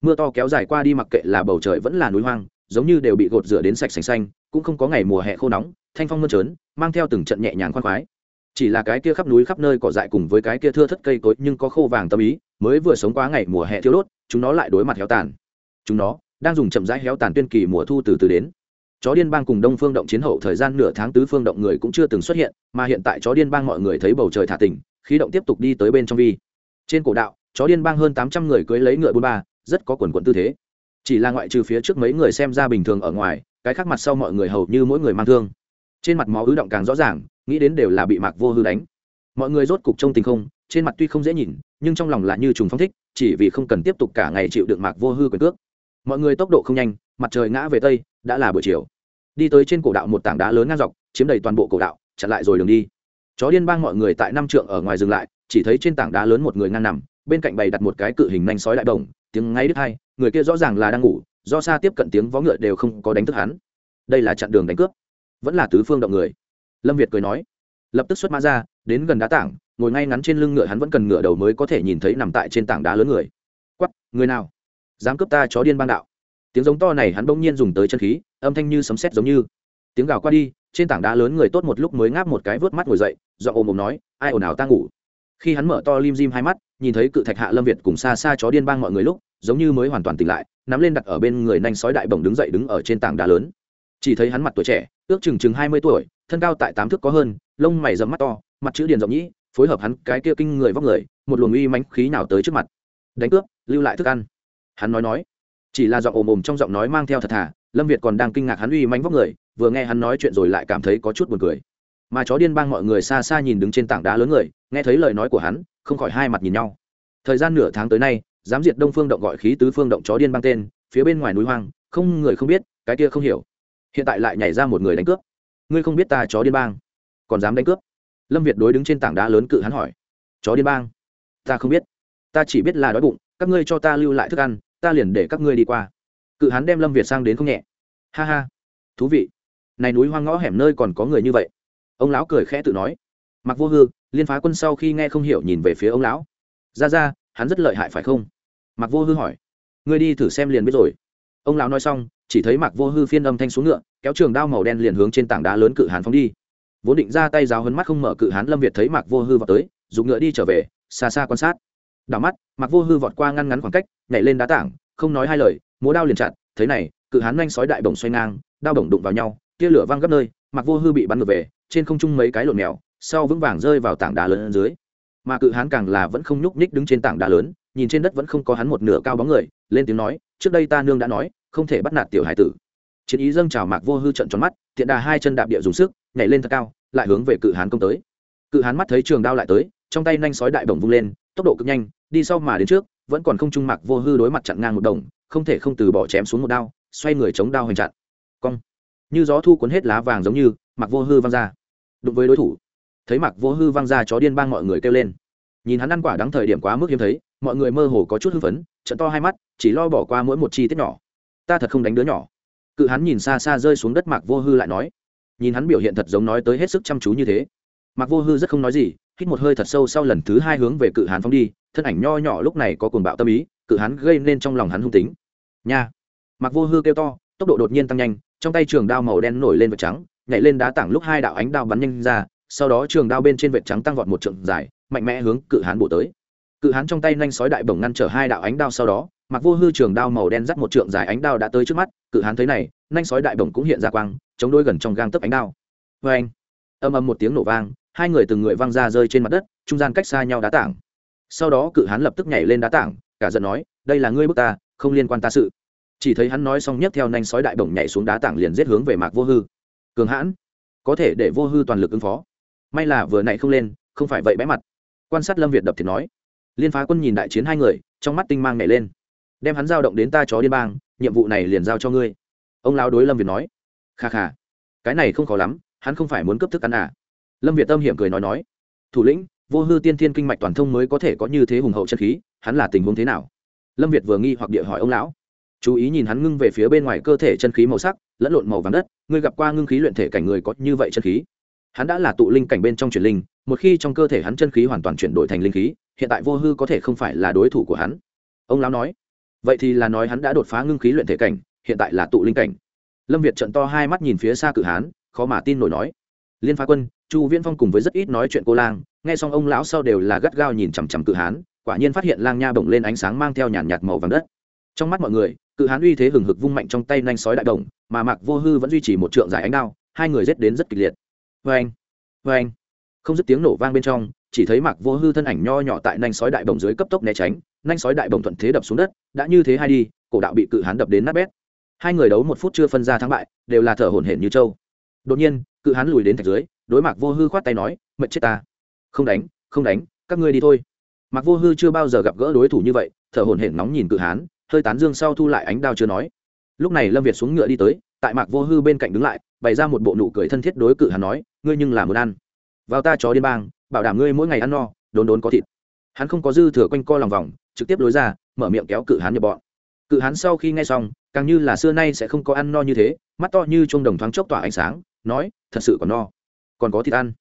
Mưa to kéo dài qua đi mặc kệ là bầu trời vẫn là núi hoang giống như đều bị gột rửa đến sạch sành xanh, cũng không có ngày mùa hè khô nóng, thanh phong mơn trớn, mang theo từng trận nhẹ nhàng khoan khoái. Chỉ là cái kia khắp núi khắp nơi cỏ dại cùng với cái kia thưa thất cây cối nhưng có khô vàng tâm ý, mới vừa sống quá ngày mùa hè thiếu đốt, chúng nó lại đối mặt héo tàn. Chúng nó đang dùng chậm rãi héo tàn tuyên kỳ mùa thu từ từ đến. Chó điên bang cùng đông phương động chiến hậu thời gian nửa tháng tứ phương động người cũng chưa từng xuất hiện, mà hiện tại chó điên bang mọi người thấy bầu trời thả tỉnh, khí động tiếp tục đi tới bên trong vi. Trên cổ đạo, chó điên bang hơn tám trăm người cưới lấy ngựa bốn ba, rất có quần quận tư thế chỉ là ngoại trừ phía trước mấy người xem ra bình thường ở ngoài, cái khác mặt sau mọi người hầu như mỗi người mang thương. Trên mặt máu ứ động càng rõ ràng, nghĩ đến đều là bị mạc vô hư đánh. Mọi người rốt cục trông tình không, trên mặt tuy không dễ nhìn, nhưng trong lòng là như trùng phong thích, chỉ vì không cần tiếp tục cả ngày chịu đựng mạc vô hư quyền cước. Mọi người tốc độ không nhanh, mặt trời ngã về tây, đã là buổi chiều. Đi tới trên cổ đạo một tảng đá lớn ngang dọc, chiếm đầy toàn bộ cổ đạo, chặn lại rồi đường đi. Chó điên bang mọi người tại năm trượng ở ngoài dừng lại, chỉ thấy trên tảng đá lớn một người ngang nằm, bên cạnh bày đặt một cái cự hình nanh sói đại đồng, tiếng ngay đứt hai người kia rõ ràng là đang ngủ, do xa tiếp cận tiếng vó ngựa đều không có đánh thức hắn. Đây là chặn đường đánh cướp. Vẫn là tứ phương động người. Lâm việt cười nói. Lập tức xuất mã ra, đến gần đá tảng, ngồi ngay ngắn trên lưng ngựa hắn vẫn cần ngựa đầu mới có thể nhìn thấy nằm tại trên tảng đá lớn người. Quắp người nào? Dám cướp ta chó điên ban đạo. Tiếng giống to này hắn bỗng nhiên dùng tới chân khí, âm thanh như sấm sét giống như. Tiếng gào qua đi, trên tảng đá lớn người tốt một lúc mới ngáp một cái vớt mắt ngồi dậy do ôm ồm nói, ai ồn ào ta ngủ? Khi hắn mở to lim dim hai mắt, nhìn thấy cự thạch hạ lâm việt cùng xa xa chó điên bang mọi người lúc giống như mới hoàn toàn tỉnh lại, nắm lên đặt ở bên người nanh sói đại bồng đứng dậy đứng ở trên tảng đá lớn. Chỉ thấy hắn mặt tuổi trẻ, ước chừng chừng hai mươi tuổi, thân cao tại tám thước có hơn, lông mày dầm mắt to, mặt chữ điền rộng nhĩ, phối hợp hắn cái kia kinh người vóc người, một luồng uy mánh khí nào tới trước mặt. Đánh cướp, lưu lại thức ăn. Hắn nói nói. Chỉ là giọng ồm ồm trong giọng nói mang theo thật thà, lâm việt còn đang kinh ngạc hắn uy mánh vóc người, vừa nghe hắn nói chuyện rồi lại cảm thấy có chút buồn cười. Mà chó điên bang mọi người xa xa nhìn đứng trên tảng đá lớn người, nghe thấy lời nói của hắn, không khỏi hai mặt nhìn nhau. Thời gian nửa tháng tới nay dám diệt đông phương động gọi khí tứ phương động chó điên băng tên, phía bên ngoài núi hoang, không người không biết, cái kia không hiểu. Hiện tại lại nhảy ra một người đánh cướp. Ngươi không biết ta chó điên bang, còn dám đánh cướp? Lâm việt đối đứng trên tảng đá lớn cự hắn hỏi. Chó điên bang? Ta không biết. Ta chỉ biết là đói bụng, các ngươi cho ta lưu lại thức ăn, ta liền để các ngươi đi qua. Cự hắn đem lâm việt sang đến không nhẹ. Ha ha. Thú vị. Này núi hoang ngõ hẻm nơi còn có người như vậy. Ông lão cười khẽ tự nói. Mặc vô hư, liên phá quân sau khi nghe không hiểu nhìn về phía ông lão. Ra ra, hắn rất lợi hại phải không? Mạc vô hư hỏi. Ngươi đi thử xem liền biết rồi. Ông lão nói xong, chỉ thấy Mạc vô hư phiên âm thanh xuống ngựa, kéo trường đao màu đen liền hướng trên tảng đá lớn cự hán phóng đi. Vốn định ra tay giáo hấn mắt không mở cự hán lâm việt thấy mạc vô hư vào tới, dùng ngựa đi trở về, xa xa quan sát. Đảo mắt, mạc vô hư vọt qua ngăn ngắn khoảng cách, nhảy lên đá tảng, không nói hai lời, múa đao liền chặn thế này, cự hán nhanh sói đại bổng xoay ngang, đao bổng đụng vào nhau, tia lửa văng gấp nơi, mạc vô hư bị bắn ngược về, trên không trung mấy cái lộn mèo, sau vững vàng rơi vào tảng đá lớn dưới. Mà cự hán càng là vẫn không nhúc nhích đứng trên tảng đá lớn nhìn trên đất vẫn không có hắn một nửa cao bóng người, lên tiếng nói, trước đây ta nương đã nói, không thể bắt nạt tiểu hải tử. Chiến ý dâng trào mạc vô hư trận tròn mắt thiện đà hai chân đạp địa dùng sức, nhảy lên thật cao, lại hướng về cự hán công tới. Cự hán mắt thấy trường đao lại tới, trong tay nhanh sói đại bổng vung lên, tốc độ cực nhanh, đi sau mà đến trước, vẫn còn không trung mạc vô hư đối mặt chặn ngang một đồng, không thể không từ bỏ chém xuống một đao, xoay người chống đao hành chặn. Cong. Như gió thu cuốn hết lá vàng giống như, mạc vô hư văng ra. Đụng với đối thủ, thấy mạc vô hư văng ra chó điên bang mọi người kêu lên. Nhìn hắn ăn quả đắng thời điểm quá mức hiếm thấy mọi người mơ hồ có chút hưng phấn, trận to hai mắt, chỉ lo bỏ qua mỗi một chi tiết nhỏ. Ta thật không đánh đứa nhỏ. Cự hắn nhìn xa xa rơi xuống đất mạc vô hư lại nói. Nhìn hắn biểu hiện thật giống nói tới hết sức chăm chú như thế. Mạc vô hư rất không nói gì, hít một hơi thật sâu sau lần thứ hai hướng về cự hán phóng đi, thân ảnh nho nhỏ lúc này có cuồng bạo tâm ý, cự hán gây nên trong lòng hắn hung tính. Nha. Mạc vô hư kêu to, tốc độ đột nhiên tăng nhanh, trong tay trường đao màu đen nổi lên vệt trắng, nhảy lên đá tảng lúc hai đạo ánh đao bắn nhanh ra, sau đó trường đao bên trên vệt trắng tăng vọt một trượng dài, mạnh mẽ hướng cự hán bổ tới cự hán trong tay nhanh sói đại bổng ngăn trở hai đạo ánh đao sau đó, mặc vô hư trường đao màu đen dắt một trượng dài ánh đao đã tới trước mắt, cự hán thấy này nhanh sói đại bổng cũng hiện ra quang, chống đôi gần trong gang tấc ánh đao. Vê anh âm âm một tiếng nổ vang, hai người từng người văng ra rơi trên mặt đất, trung gian cách xa nhau đá tảng. Sau đó cự hán lập tức nhảy lên đá tảng, cả giận nói, đây là ngươi bức ta, không liên quan ta sự. Chỉ thấy hắn nói xong nhất theo nhanh sói đại bổng nhảy xuống đá tảng liền giết hướng về mạc vô hư. Cường hãn! Có thể để vô hư toàn lực ứng phó. May là vừa nãy không lên, không phải vậy bẽ mặt. Quan sát lâm việt đập thì nói liên phá quân nhìn đại chiến hai người, trong mắt tinh mang nhảy lên. Đem hắn giao động đến ta chó điên bang, nhiệm vụ này liền giao cho ngươi. Ông lao đối lâm việt nói. Kha kha, cái này không khó lắm, hắn không phải muốn cấp thức ăn à? Lâm việt tâm hiểm cười nói nói. Thủ lĩnh, vô hư tiên thiên kinh mạch toàn thông mới có thể có như thế hùng hậu chân khí, hắn là tình huống thế nào? Lâm việt vừa nghi hoặc địa hỏi ông lão. Chú ý nhìn hắn ngưng về phía bên ngoài cơ thể chân khí màu sắc, lẫn lộn màu vàng đất, ngươi gặp qua ngưng khí luyện thể cảnh người có như vậy chân khí? Hắn đã là tụ linh cảnh bên trong truyền linh một khi trong cơ thể hắn chân khí hoàn toàn chuyển đổi thành linh khí, hiện tại vô hư có thể không phải là đối thủ của hắn. Ông lão nói, vậy thì là nói hắn đã đột phá ngưng khí luyện thể cảnh, hiện tại là tụ linh cảnh. Lâm việt trận to hai mắt nhìn phía xa cự hán, khó mà tin nổi nói, liên phá quân, chu viễn phong cùng với rất ít nói chuyện cô lang, nghe xong ông lão sau đều là gắt gao nhìn chằm chằm cự hán, quả nhiên phát hiện lang nha bổng lên ánh sáng mang theo nhàn nhạt màu vàng đất. Trong mắt mọi người, cự hán uy thế hừng hực vung mạnh trong tay nanh sói đại đồng mà mạc vô hư vẫn duy trì một trượng dài ánh đao, hai người rết đến rất kịch liệt. Vê anh vê anh không dứt tiếng nổ vang bên trong, chỉ thấy mạc vô hư thân ảnh nho nhỏ tại nanh sói đại bồng dưới cấp tốc né tránh, nanh sói đại bồng thuận thế đập xuống đất, đã như thế hai đi, cổ đạo bị cự hán đập đến nát bét. Hai người đấu một phút chưa phân ra thắng bại, đều là thở hổn hển như trâu. Đột nhiên, cự hán lùi đến thạch dưới, đối mạc vô hư khoát tay nói mệt chết ta. Không đánh không đánh, các ngươi đi thôi. Mặc vô hư chưa bao giờ gặp gỡ đối thủ như vậy, thở hổn hển nóng nhìn cự hán, hơi tán dương sau thu lại ánh đao chưa nói. Lúc này lâm việt xuống ngựa đi tới, tại mạc vô hư bên cạnh đứng lại, bày ra một bộ nụ cười thân thiết đối cự hán nói, ngươi nhưng là muốn ăn vào ta chó điên bang, bảo đảm ngươi mỗi ngày ăn no, đốn đốn có thịt. Hắn không có dư thừa quanh co lòng vòng, trực tiếp lối ra, mở miệng kéo cự hắn nhập bọn. Cự hắn sau khi nghe xong, càng như là xưa nay sẽ không có ăn no như thế, mắt to như chuông đồng thoáng chốc tỏa ánh sáng, nói, thật sự còn no. Còn có thịt ăn.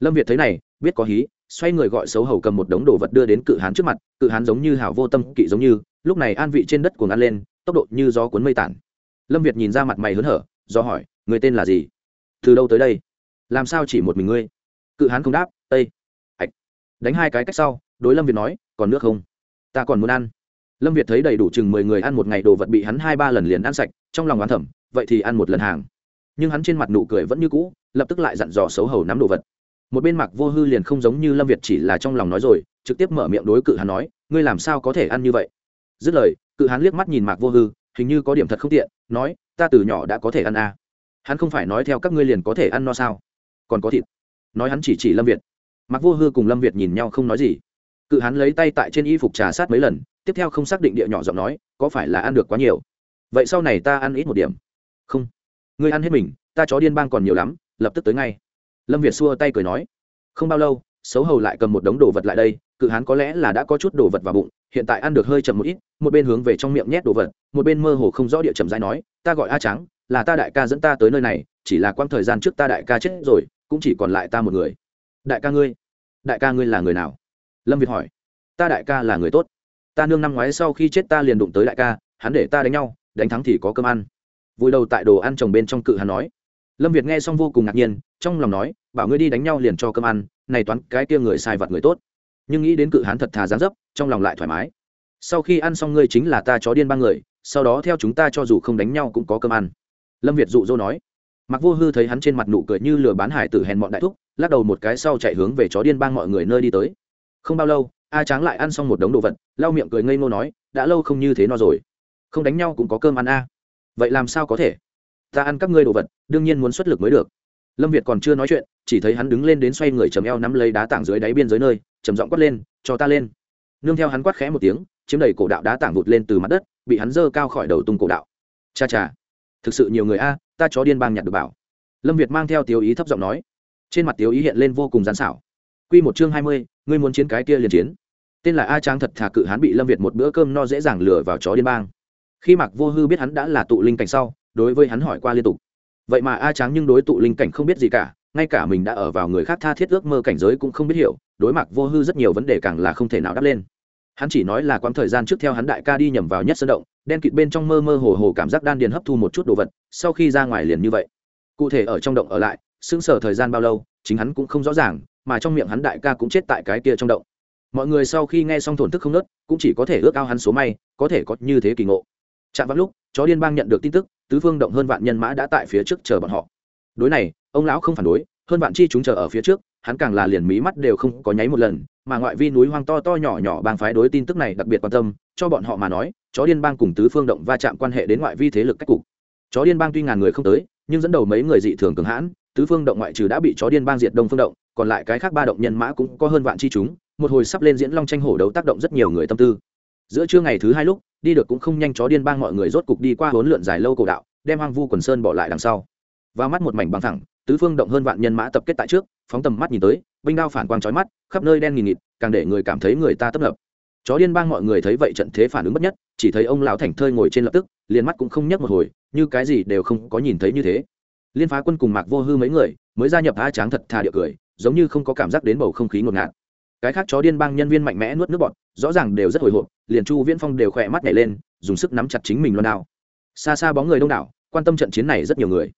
Lâm việt thấy này, biết có hí, xoay người gọi xấu hầu cầm một đống đồ vật đưa đến cự hán trước mặt, cự hán giống như hảo vô tâm kỵ giống như, lúc này an vị trên đất cuồng ăn lên, tốc độ như gió cuốn mây tản. Lâm việt nhìn ra mặt mày hớn hở, do hỏi, người tên là gì? Từ đâu tới đây? Làm sao chỉ một mình ngươi? Cự hán không đáp tây ạch đánh hai cái cách sau, đối lâm việt nói, còn nước không? Ta còn muốn ăn. Lâm việt thấy đầy đủ chừng mười người ăn một ngày đồ vật bị hắn hai ba lần liền ăn sạch, trong lòng oán thẩm vậy thì ăn một lần hàng. Nhưng hắn trên mặt nụ cười vẫn như cũ, lập tức lại dặn dò xấu hầu nắm đồ vật. Một bên mặc vô hư liền không giống như lâm việt chỉ là trong lòng nói rồi, trực tiếp mở miệng đối cự hắn nói, ngươi làm sao có thể ăn như vậy? Dứt lời, cự hắn liếc mắt nhìn mạc vô hư, hình như có điểm thật không tiện, nói, ta từ nhỏ đã có thể ăn a à. hắn không phải nói theo các ngươi liền có thể ăn no sao? Còn có thịt nói hắn chỉ chỉ lâm việt. Mặc vô hư cùng lâm việt nhìn nhau không nói gì. Cự hắn lấy tay tại trên y phục trà sát mấy lần, tiếp theo không xác định địa nhỏ giọng nói, có phải là ăn được quá nhiều? Vậy sau này ta ăn ít một điểm. Không. Ngươi ăn hết mình, ta chó điên bang còn nhiều lắm, lập tức tới ngay. Lâm việt xua tay cười nói. Không bao lâu, xấu hầu lại cầm một đống đồ vật lại đây, cự hắn có lẽ là đã có chút đồ vật vào bụng, hiện tại ăn được hơi chậm một ít, một bên hướng về trong miệng nhét đồ vật, một bên mơ hồ không rõ địa chậm dãi nói, ta gọi a trắng là ta đại ca dẫn ta tới nơi này, chỉ là quãng thời gian trước ta đại ca chết rồi cũng chỉ còn lại ta một người. Đại ca ngươi, đại ca ngươi là người nào? Lâm việt hỏi. Ta đại ca là người tốt. Ta nương năm ngoái sau khi chết ta liền đụng tới đại ca, hắn để ta đánh nhau, đánh thắng thì có cơm ăn. Vui đầu tại đồ ăn trồng bên trong cự hắn nói. Lâm việt nghe xong vô cùng ngạc nhiên, trong lòng nói, bảo ngươi đi đánh nhau liền cho cơm ăn, này toán cái kia người sai vật người tốt. Nhưng nghĩ đến cự hán thật thà gián dấp, trong lòng lại thoải mái. Sau khi ăn xong ngươi chính là ta chó điên ba người, sau đó theo chúng ta cho dù không đánh nhau cũng có cơm ăn. Lâm việt dụ dỗ nói mặc vô hư thấy hắn trên mặt nụ cười như lừa bán hải tử hèn mọn đại thúc, lắc đầu một cái sau chạy hướng về chó điên bang mọi người nơi đi tới. Không bao lâu, a tráng lại ăn xong một đống đồ vật, lau miệng cười ngây ngô nói, đã lâu không như thế no rồi. Không đánh nhau cũng có cơm ăn a. Vậy làm sao có thể? Ta ăn các ngươi đồ vật, đương nhiên muốn xuất lực mới được. Lâm việt còn chưa nói chuyện, chỉ thấy hắn đứng lên đến xoay người chầm eo nắm lấy đá tảng dưới đáy biên giới nơi, trầm giọng quát lên, cho ta lên. Nương theo hắn quát khẽ một tiếng, chiếm đầy cổ đạo đá tảng vụt lên từ mặt đất, bị hắn dơ cao khỏi đầu tung cổ đạo. Cha cha, thực sự nhiều người a ta chó điên bang nhặt được bảo. Lâm việt mang theo tiêu ý thấp giọng nói. Trên mặt tiêu ý hiện lên vô cùng gian xảo. Q một chương hai mươi, ngươi muốn chiến cái kia liền chiến. Tên là a trang thật thà cự hắn bị lâm việt một bữa cơm no dễ dàng lừa vào chó điên bang. Khi mặc vô hư biết hắn đã là tụ linh cảnh sau, đối với hắn hỏi qua liên tục. Vậy mà a tráng nhưng đối tụ linh cảnh không biết gì cả, ngay cả mình đã ở vào người khác tha thiết ước mơ cảnh giới cũng không biết hiểu, đối mặt vô hư rất nhiều vấn đề càng là không thể nào đáp lên hắn chỉ nói là quãng thời gian trước theo hắn đại ca đi nhầm vào nhất sân động, đen kịt bên trong mơ mơ hồ hồ cảm giác đan điền hấp thu một chút đồ vật, sau khi ra ngoài liền như vậy. Cụ thể ở trong động ở lại xứng sở thời gian bao lâu, chính hắn cũng không rõ ràng, mà trong miệng hắn đại ca cũng chết tại cái kia trong động. Mọi người sau khi nghe xong thổn thức không nớt, cũng chỉ có thể ước ao hắn số may, có thể có như thế kỳ ngộ. Chạm vắng lúc, chó điên bang nhận được tin tức, tứ phương động hơn vạn nhân mã đã tại phía trước chờ bọn họ. Đối này, ông lão không phản đối, hơn vạn chi chúng chờ ở phía trước hắn càng là liền mí mắt đều không có nháy một lần, mà ngoại vi núi hoang to to nhỏ nhỏ bang phái đối tin tức này đặc biệt quan tâm, cho bọn họ mà nói, chó điên bang cùng tứ phương động va chạm quan hệ đến ngoại vi thế lực cách cục. Chó điên bang tuy ngàn người không tới, nhưng dẫn đầu mấy người dị thường cường hãn, tứ phương động ngoại trừ đã bị chó điên bang diệt đông phương động, còn lại cái khác ba động nhân mã cũng có hơn vạn chi chúng, một hồi sắp lên diễn long tranh hổ đấu tác động rất nhiều người tâm tư. Giữa trưa ngày thứ hai lúc, đi được cũng không nhanh chó điên bang mọi người rốt cục đi qua hỗn lượn dài lâu cổ đạo, đem hoang vu quần sơn bỏ lại đằng sau. Và mắt một mảnh bằng thẳng tứ phương động hơn vạn nhân mã tập kết tại trước, phóng tầm mắt nhìn tới, binh đao phản quang chói mắt, khắp nơi đen nghìn nghịt, càng để người cảm thấy người ta tấp nập. Chó điên bang mọi người thấy vậy trận thế phản ứng bất nhất, chỉ thấy ông lão thành thơi ngồi trên lập tức, liền mắt cũng không nhấc một hồi, như cái gì đều không có nhìn thấy như thế. Liên phá quân cùng mạc vô hư mấy người, mới gia nhập a tráng thật thà địa cười, giống như không có cảm giác đến bầu không khí ngột ngạt. Cái khác chó điên bang nhân viên mạnh mẽ nuốt nước bọt, rõ ràng đều rất hồi hộp, liền chu viễn phong đều khỏe mắt nhảy lên, dùng sức nắm chặt chính mình luôn nào xa xa bóng người đông đảo, quan tâm trận chiến này rất nhiều người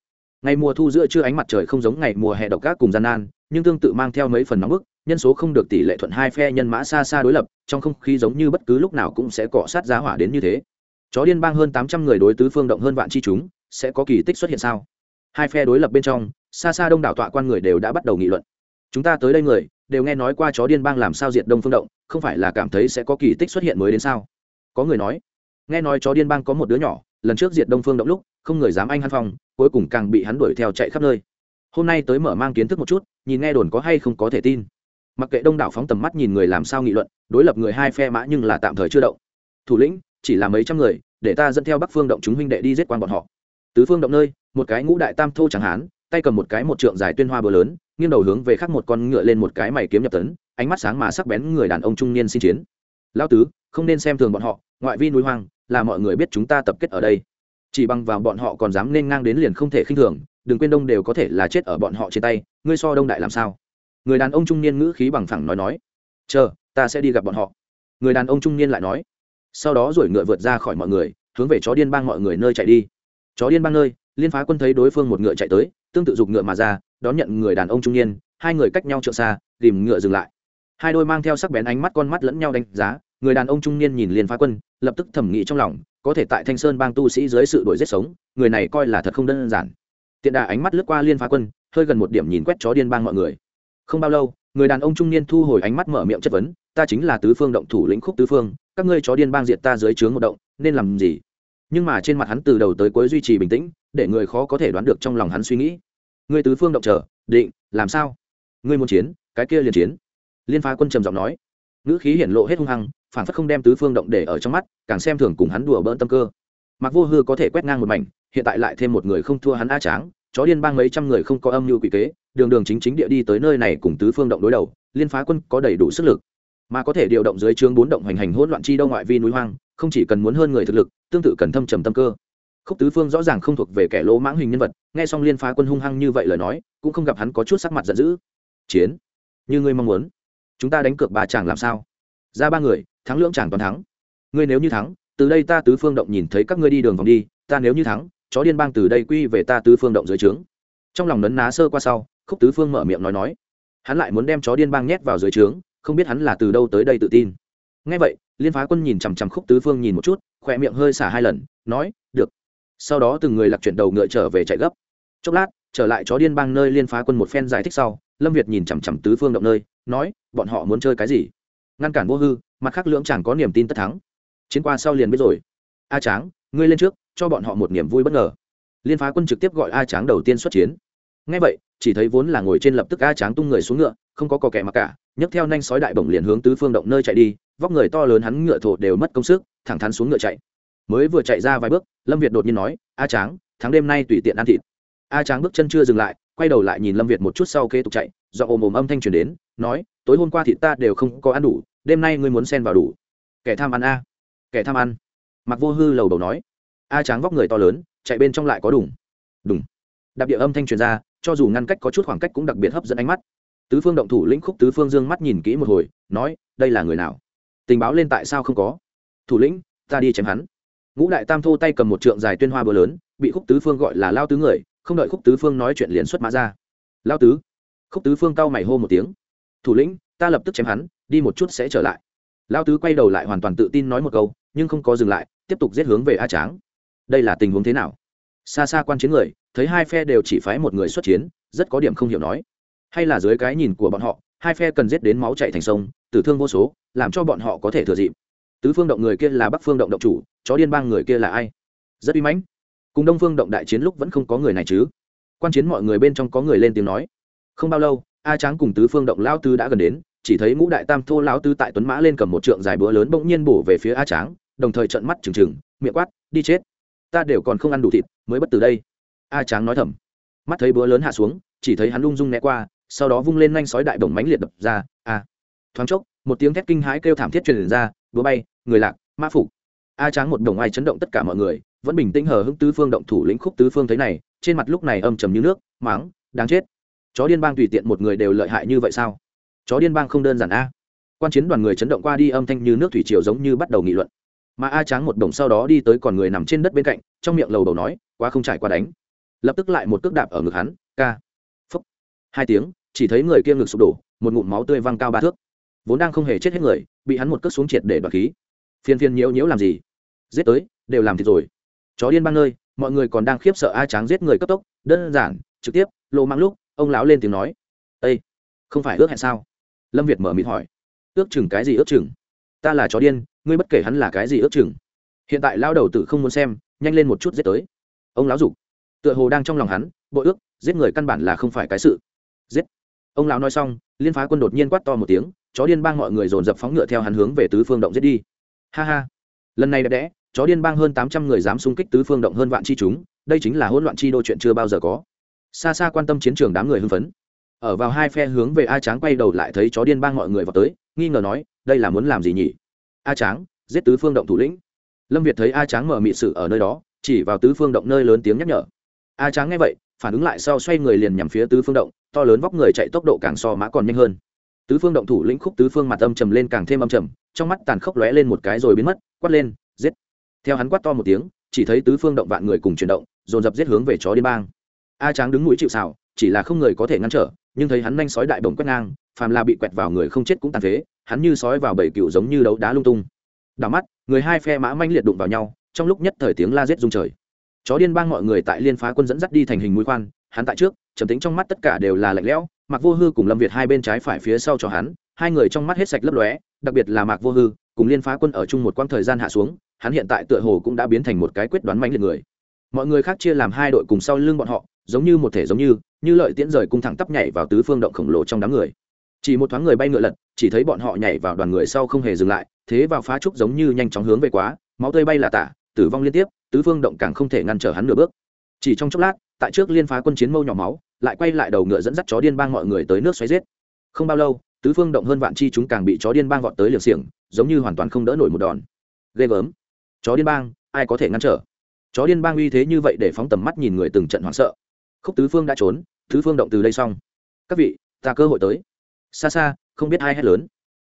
ngày mùa thu giữa trưa ánh mặt trời không giống ngày mùa hè độc ác cùng gian nan, nhưng tương tự mang theo mấy phần nóng bức, nhân số không được tỷ lệ thuận hai phe nhân mã xa xa đối lập, trong không khí giống như bất cứ lúc nào cũng sẽ cọ sát giá hỏa đến như thế. Chó điên bang hơn tám trăm người đối tứ phương động hơn vạn chi chúng, sẽ có kỳ tích xuất hiện sao? Hai phe đối lập bên trong, xa xa đông đảo tọa quan người đều đã bắt đầu nghị luận. Chúng ta tới đây người, đều nghe nói qua chó điên bang làm sao diệt đông phương động, không phải là cảm thấy sẽ có kỳ tích xuất hiện mới đến sao? Có người nói, nghe nói chó điên bang có một đứa nhỏ lần trước diệt đông phương động lúc, không người dám anh hắn phong, cuối cùng càng bị hắn đuổi theo chạy khắp nơi. Hôm nay tới mở mang kiến thức một chút, nhìn nghe đồn có hay không có thể tin. Mặc kệ đông đảo phóng tầm mắt nhìn người làm sao nghị luận, đối lập người hai phe mã nhưng là tạm thời chưa động. Thủ lĩnh, chỉ là mấy trăm người, để ta dẫn theo bắc phương động chúng huynh đệ đi giết quan bọn họ. Tứ phương động nơi, một cái ngũ đại tam thô chẳng hán tay cầm một cái một trượng dài tuyên hoa bờ lớn, nghiêng đầu hướng về khác một con ngựa lên một cái mày kiếm nhập tấn, ánh mắt sáng mà sắc bén người đàn ông trung niên xin chiến. Lao tứ, không nên xem thường bọn họ, ngoại vi núi hoang là mọi người biết chúng ta tập kết ở đây. Chỉ bằng vào bọn họ còn dám nên ngang đến liền không thể khinh thường, đừng quên đông đều có thể là chết ở bọn họ trên tay, ngươi so đông đại làm sao? Người đàn ông trung niên ngữ khí bằng phẳng nói nói, chờ, ta sẽ đi gặp bọn họ. Người đàn ông trung niên lại nói, sau đó rồi ngựa vượt ra khỏi mọi người, hướng về chó điên bang mọi người nơi chạy đi. Chó điên bang nơi, liên phá quân thấy đối phương một ngựa chạy tới, tương tự dục ngựa mà ra, đón nhận người đàn ông trung niên, hai người cách nhau trượng xa, tìm ngựa dừng lại. Hai đôi mang theo sắc bén ánh mắt con mắt lẫn nhau đánh giá người đàn ông trung niên nhìn liên phá quân, lập tức thẩm nghĩ trong lòng, có thể tại thanh sơn bang tu sĩ dưới sự đổi giết sống, người này coi là thật không đơn giản. Tiện đà ánh mắt lướt qua liên phá quân, hơi gần một điểm nhìn quét chó điên bang mọi người. Không bao lâu, người đàn ông trung niên thu hồi ánh mắt mở miệng chất vấn, ta chính là tứ phương động thủ lĩnh khúc tứ phương, các ngươi chó điên bang diệt ta dưới trướng một động, nên làm gì? Nhưng mà trên mặt hắn từ đầu tới cuối duy trì bình tĩnh, để người khó có thể đoán được trong lòng hắn suy nghĩ. Ngươi tứ phương động chờ, định, làm sao? Ngươi muốn chiến, cái kia liền chiến. Liên phá quân trầm giọng nói ngữ khí hiển lộ hết hung hăng phản phất không đem tứ phương động để ở trong mắt, càng xem thường cùng hắn đùa bỡn tâm cơ. Mặc vô hư có thể quét ngang một mảnh, hiện tại lại thêm một người không thua hắn a tráng, chó điên bang mấy trăm người không có âm mưu quỷ kế, đường đường chính chính địa đi tới nơi này cùng tứ phương động đối đầu, liên phá quân có đầy đủ sức lực. Mà có thể điều động dưới chương bốn động hành hành hỗn loạn chi đâu ngoại vi núi hoang, không chỉ cần muốn hơn người thực lực, tương tự cần thâm trầm tâm cơ. Khúc tứ phương rõ ràng không thuộc về kẻ lỗ mãng hình nhân vật, nghe xong liên phá quân hung hăng như vậy lời nói, cũng không gặp hắn có chút sắc mặt giận dữ. Chiến. Như ngươi mong muốn chúng ta đánh cược ba chàng làm sao? Ra ba người, thắng lưỡng chàng toàn thắng. Ngươi nếu như thắng, từ đây ta tứ phương động nhìn thấy các ngươi đi đường vòng đi, ta nếu như thắng, chó điên bang từ đây quy về ta tứ phương động dưới trướng. Trong lòng nấn ná sơ qua sau, khúc tứ phương mở miệng nói nói. Hắn lại muốn đem chó điên bang nhét vào dưới trướng, không biết hắn là từ đâu tới đây tự tin. Ngay vậy, liên phá quân nhìn chằm chằm khúc tứ phương nhìn một chút, khỏe miệng hơi xả hai lần, nói, được. Sau đó từng người lạc chuyển đầu ngựa trở về chạy gấp. Chốc lát, trở lại chó điên bang nơi liên phá quân một phen giải thích sau lâm việt nhìn chằm chằm tứ phương động nơi, nói, bọn họ muốn chơi cái gì? Ngăn cản vô hư, mặt khác lưỡng chẳng có niềm tin tất thắng. Chiến qua sau liền biết rồi. A tráng, ngươi lên trước, cho bọn họ một niềm vui bất ngờ. Liên phá quân trực tiếp gọi a tráng đầu tiên xuất chiến. Ngay vậy, chỉ thấy vốn là ngồi trên lập tức a tráng tung người xuống ngựa, không có cò kẻ mặc cả, nhấc theo nhanh sói đại bổng liền hướng tứ phương động nơi chạy đi, vóc người to lớn hắn ngựa thổ đều mất công sức, thẳng thắn xuống ngựa chạy. Mới vừa chạy ra vài bước, lâm việt đột nhiên nói, a tráng, tháng đêm nay tùy tiện ăn thịt. A tráng bước chân chưa dừng lại quay đầu lại nhìn lâm việt một chút sau kế tục chạy, do ồm ồm âm thanh truyền đến, nói, tối hôm qua thịt ta đều không có ăn đủ, đêm nay ngươi muốn xen vào đủ. Kẻ tham ăn a, kẻ tham ăn. Mặc vô hư lầu đầu nói, a tráng vóc người to lớn, chạy bên trong lại có đủng đủng đặc địa âm thanh truyền ra, cho dù ngăn cách có chút khoảng cách cũng đặc biệt hấp dẫn ánh mắt. Tứ phương động thủ lĩnh khúc tứ phương dương mắt nhìn kỹ một hồi, nói, đây là người nào? Tình báo lên tại sao không có? Thủ lĩnh, ta đi chém hắn. Ngũ đại tam thô tay cầm một trượng dài tuyên hoa bờ lớn, bị khúc tứ phương gọi là lao tứ người không đợi khúc tứ phương nói chuyện liền xuất mã ra. Lao tứ. Khúc tứ phương cau mày hô một tiếng. Thủ lĩnh, ta lập tức chém hắn, đi một chút sẽ trở lại. Lao tứ quay đầu lại hoàn toàn tự tin nói một câu, nhưng không có dừng lại, tiếp tục giết hướng về a tráng. Đây là tình huống thế nào? Xa xa quan chiến người, thấy hai phe đều chỉ phái một người xuất chiến, rất có điểm không hiểu nói. Hay là dưới cái nhìn của bọn họ, hai phe cần giết đến máu chạy thành sông, tử thương vô số, làm cho bọn họ có thể thừa dịp. Tứ phương động người kia là bắc phương động động chủ, chó điên bang người kia là ai? Rất uy mãnh cùng đông phương động đại chiến lúc vẫn không có người này chứ? Quan chiến mọi người bên trong có người lên tiếng nói. Không bao lâu, a tráng cùng tứ phương động lao tứ đã gần đến, chỉ thấy ngũ đại tam thô lao tứ tại tuấn mã lên cầm một trượng dài búa lớn bỗng nhiên bổ về phía a tráng, đồng thời trận mắt trừng trừng, miệng quát, đi chết! Ta đều còn không ăn đủ thịt, mới bất từ đây. A tráng nói thầm. Mắt thấy búa lớn hạ xuống, chỉ thấy hắn lung dung né qua, sau đó vung lên nhanh sói đại bổng mánh liệt đập ra. A! Thoáng chốc, một tiếng thét kinh hãi kêu thảm thiết truyền ra, búa bay, người lạc mã phục a tráng một đồng ai chấn động tất cả mọi người, vẫn bình tĩnh hờ hững tứ phương động thủ lĩnh khúc tứ phương thấy này, trên mặt lúc này âm trầm như nước máng đáng chết. Chó điên bang tùy tiện một người đều lợi hại như vậy sao? Chó điên bang không đơn giản a. Quan chiến đoàn người chấn động qua đi âm thanh như nước thủy triều giống như bắt đầu nghị luận. Mà a tráng một đồng sau đó đi tới còn người nằm trên đất bên cạnh, trong miệng lầu đầu nói, quá không trải qua đánh. Lập tức lại một cước đạp ở ngực hắn, ca. Phúc. Hai tiếng, chỉ thấy người kia ngực sụp đổ, một ngụm máu tươi văng cao ba thước. Vốn đang không hề chết hết người, bị hắn một cước xuống triệt để đoạt khí. Phiền phiền nhiễu nhiễu làm gì? Giết tới, đều làm thịt rồi. Chó điên băng nơi, mọi người còn đang khiếp sợ a tráng giết người cấp tốc, đơn giản, trực tiếp, lộ mang lúc, ông lão lên tiếng nói. Ây không phải ước hẹn sao? Lâm việt mở mịt hỏi. Ước chừng cái gì ước chừng? Ta là chó điên, ngươi bất kể hắn là cái gì ước chừng. Hiện tại lao đầu tử không muốn xem, nhanh lên một chút giết tới. Ông lão dục. Tựa hồ đang trong lòng hắn, bội ước, giết người căn bản là không phải cái sự. Giết. Ông lão nói xong, liên phá quân đột nhiên quát to một tiếng, chó điên bang mọi người dồn dập phóng ngựa theo hắn hướng về tứ phương động giết đi. Ha ha. Lần này đẹp đẽ chó điên bang hơn tám trăm người dám xung kích tứ phương động hơn vạn chi chúng, đây chính là hỗn loạn chi đô chuyện chưa bao giờ có. Xa xa quan tâm chiến trường đám người hưng phấn. Ở vào hai phe hướng về a tráng quay đầu lại thấy chó điên bang mọi người vào tới, nghi ngờ nói, đây là muốn làm gì nhỉ? A tráng, giết tứ phương động thủ lĩnh. Lâm việt thấy a tráng mở mị sự ở nơi đó, chỉ vào tứ phương động nơi lớn tiếng nhắc nhở. A tráng nghe vậy, phản ứng lại sau xoay người liền nhằm phía tứ phương động, to lớn vóc người chạy tốc độ càng so mã còn nhanh hơn. Tứ phương động thủ lĩnh khúc tứ phương mặt âm trầm lên càng thêm âm trầm, trong mắt tàn khốc lóe lên một cái rồi biến mất, quát lên theo hắn quát to một tiếng, chỉ thấy tứ phương động vạn người cùng chuyển động, dồn dập giết hướng về chó điên bang. A tráng đứng mũi chịu xào chỉ là không người có thể ngăn trở, nhưng thấy hắn nhanh sói đại bổng quét ngang, phàm là bị quẹt vào người không chết cũng tàn phế, hắn như sói vào bầy cựu giống như đấu đá lung tung. Đảo mắt, người hai phe mã manh liệt đụng vào nhau, trong lúc nhất thời tiếng la giết rung trời. Chó điên bang mọi người tại liên phá quân dẫn dắt đi thành hình mũi khoan, hắn tại trước, trầm tính trong mắt tất cả đều là lạnh lẽo, Mạc vô hư cùng lâm việt hai bên trái phải phía sau cho hắn, hai người trong mắt hết sạch lấp lóe, đặc biệt là mạc vô hư, cùng liên phá quân ở chung một quãng thời gian hạ xuống hắn hiện tại tựa hồ cũng đã biến thành một cái quyết đoán mãnh liệt người. Mọi người khác chia làm hai đội cùng sau lưng bọn họ, giống như một thể giống như như lợi tiễn rời cung thẳng tắp nhảy vào tứ phương động khổng lồ trong đám người. Chỉ một thoáng người bay ngựa lật, chỉ thấy bọn họ nhảy vào đoàn người sau không hề dừng lại, thế vào phá trúc giống như nhanh chóng hướng về quá, máu tươi bay là tả, tử vong liên tiếp, tứ phương động càng không thể ngăn trở hắn nửa bước. Chỉ trong chốc lát, tại trước liên phá quân chiến mâu nhỏ máu, lại quay lại đầu ngựa dẫn dắt chó điên bang mọi người tới nước xoáy giết. Không bao lâu, tứ phương động hơn vạn chi chúng càng bị chó điên bang vọt tới liều xiềng, giống như hoàn toàn không đỡ nổi một đòn. Ghê gớm chó điên bang, ai có thể ngăn trở? Chó điên bang uy thế như vậy để phóng tầm mắt nhìn người từng trận hoảng sợ. Khúc tứ phương đã trốn, tứ phương động từ đây xong. Các vị, ta cơ hội tới. Xa xa, không biết ai hét lớn.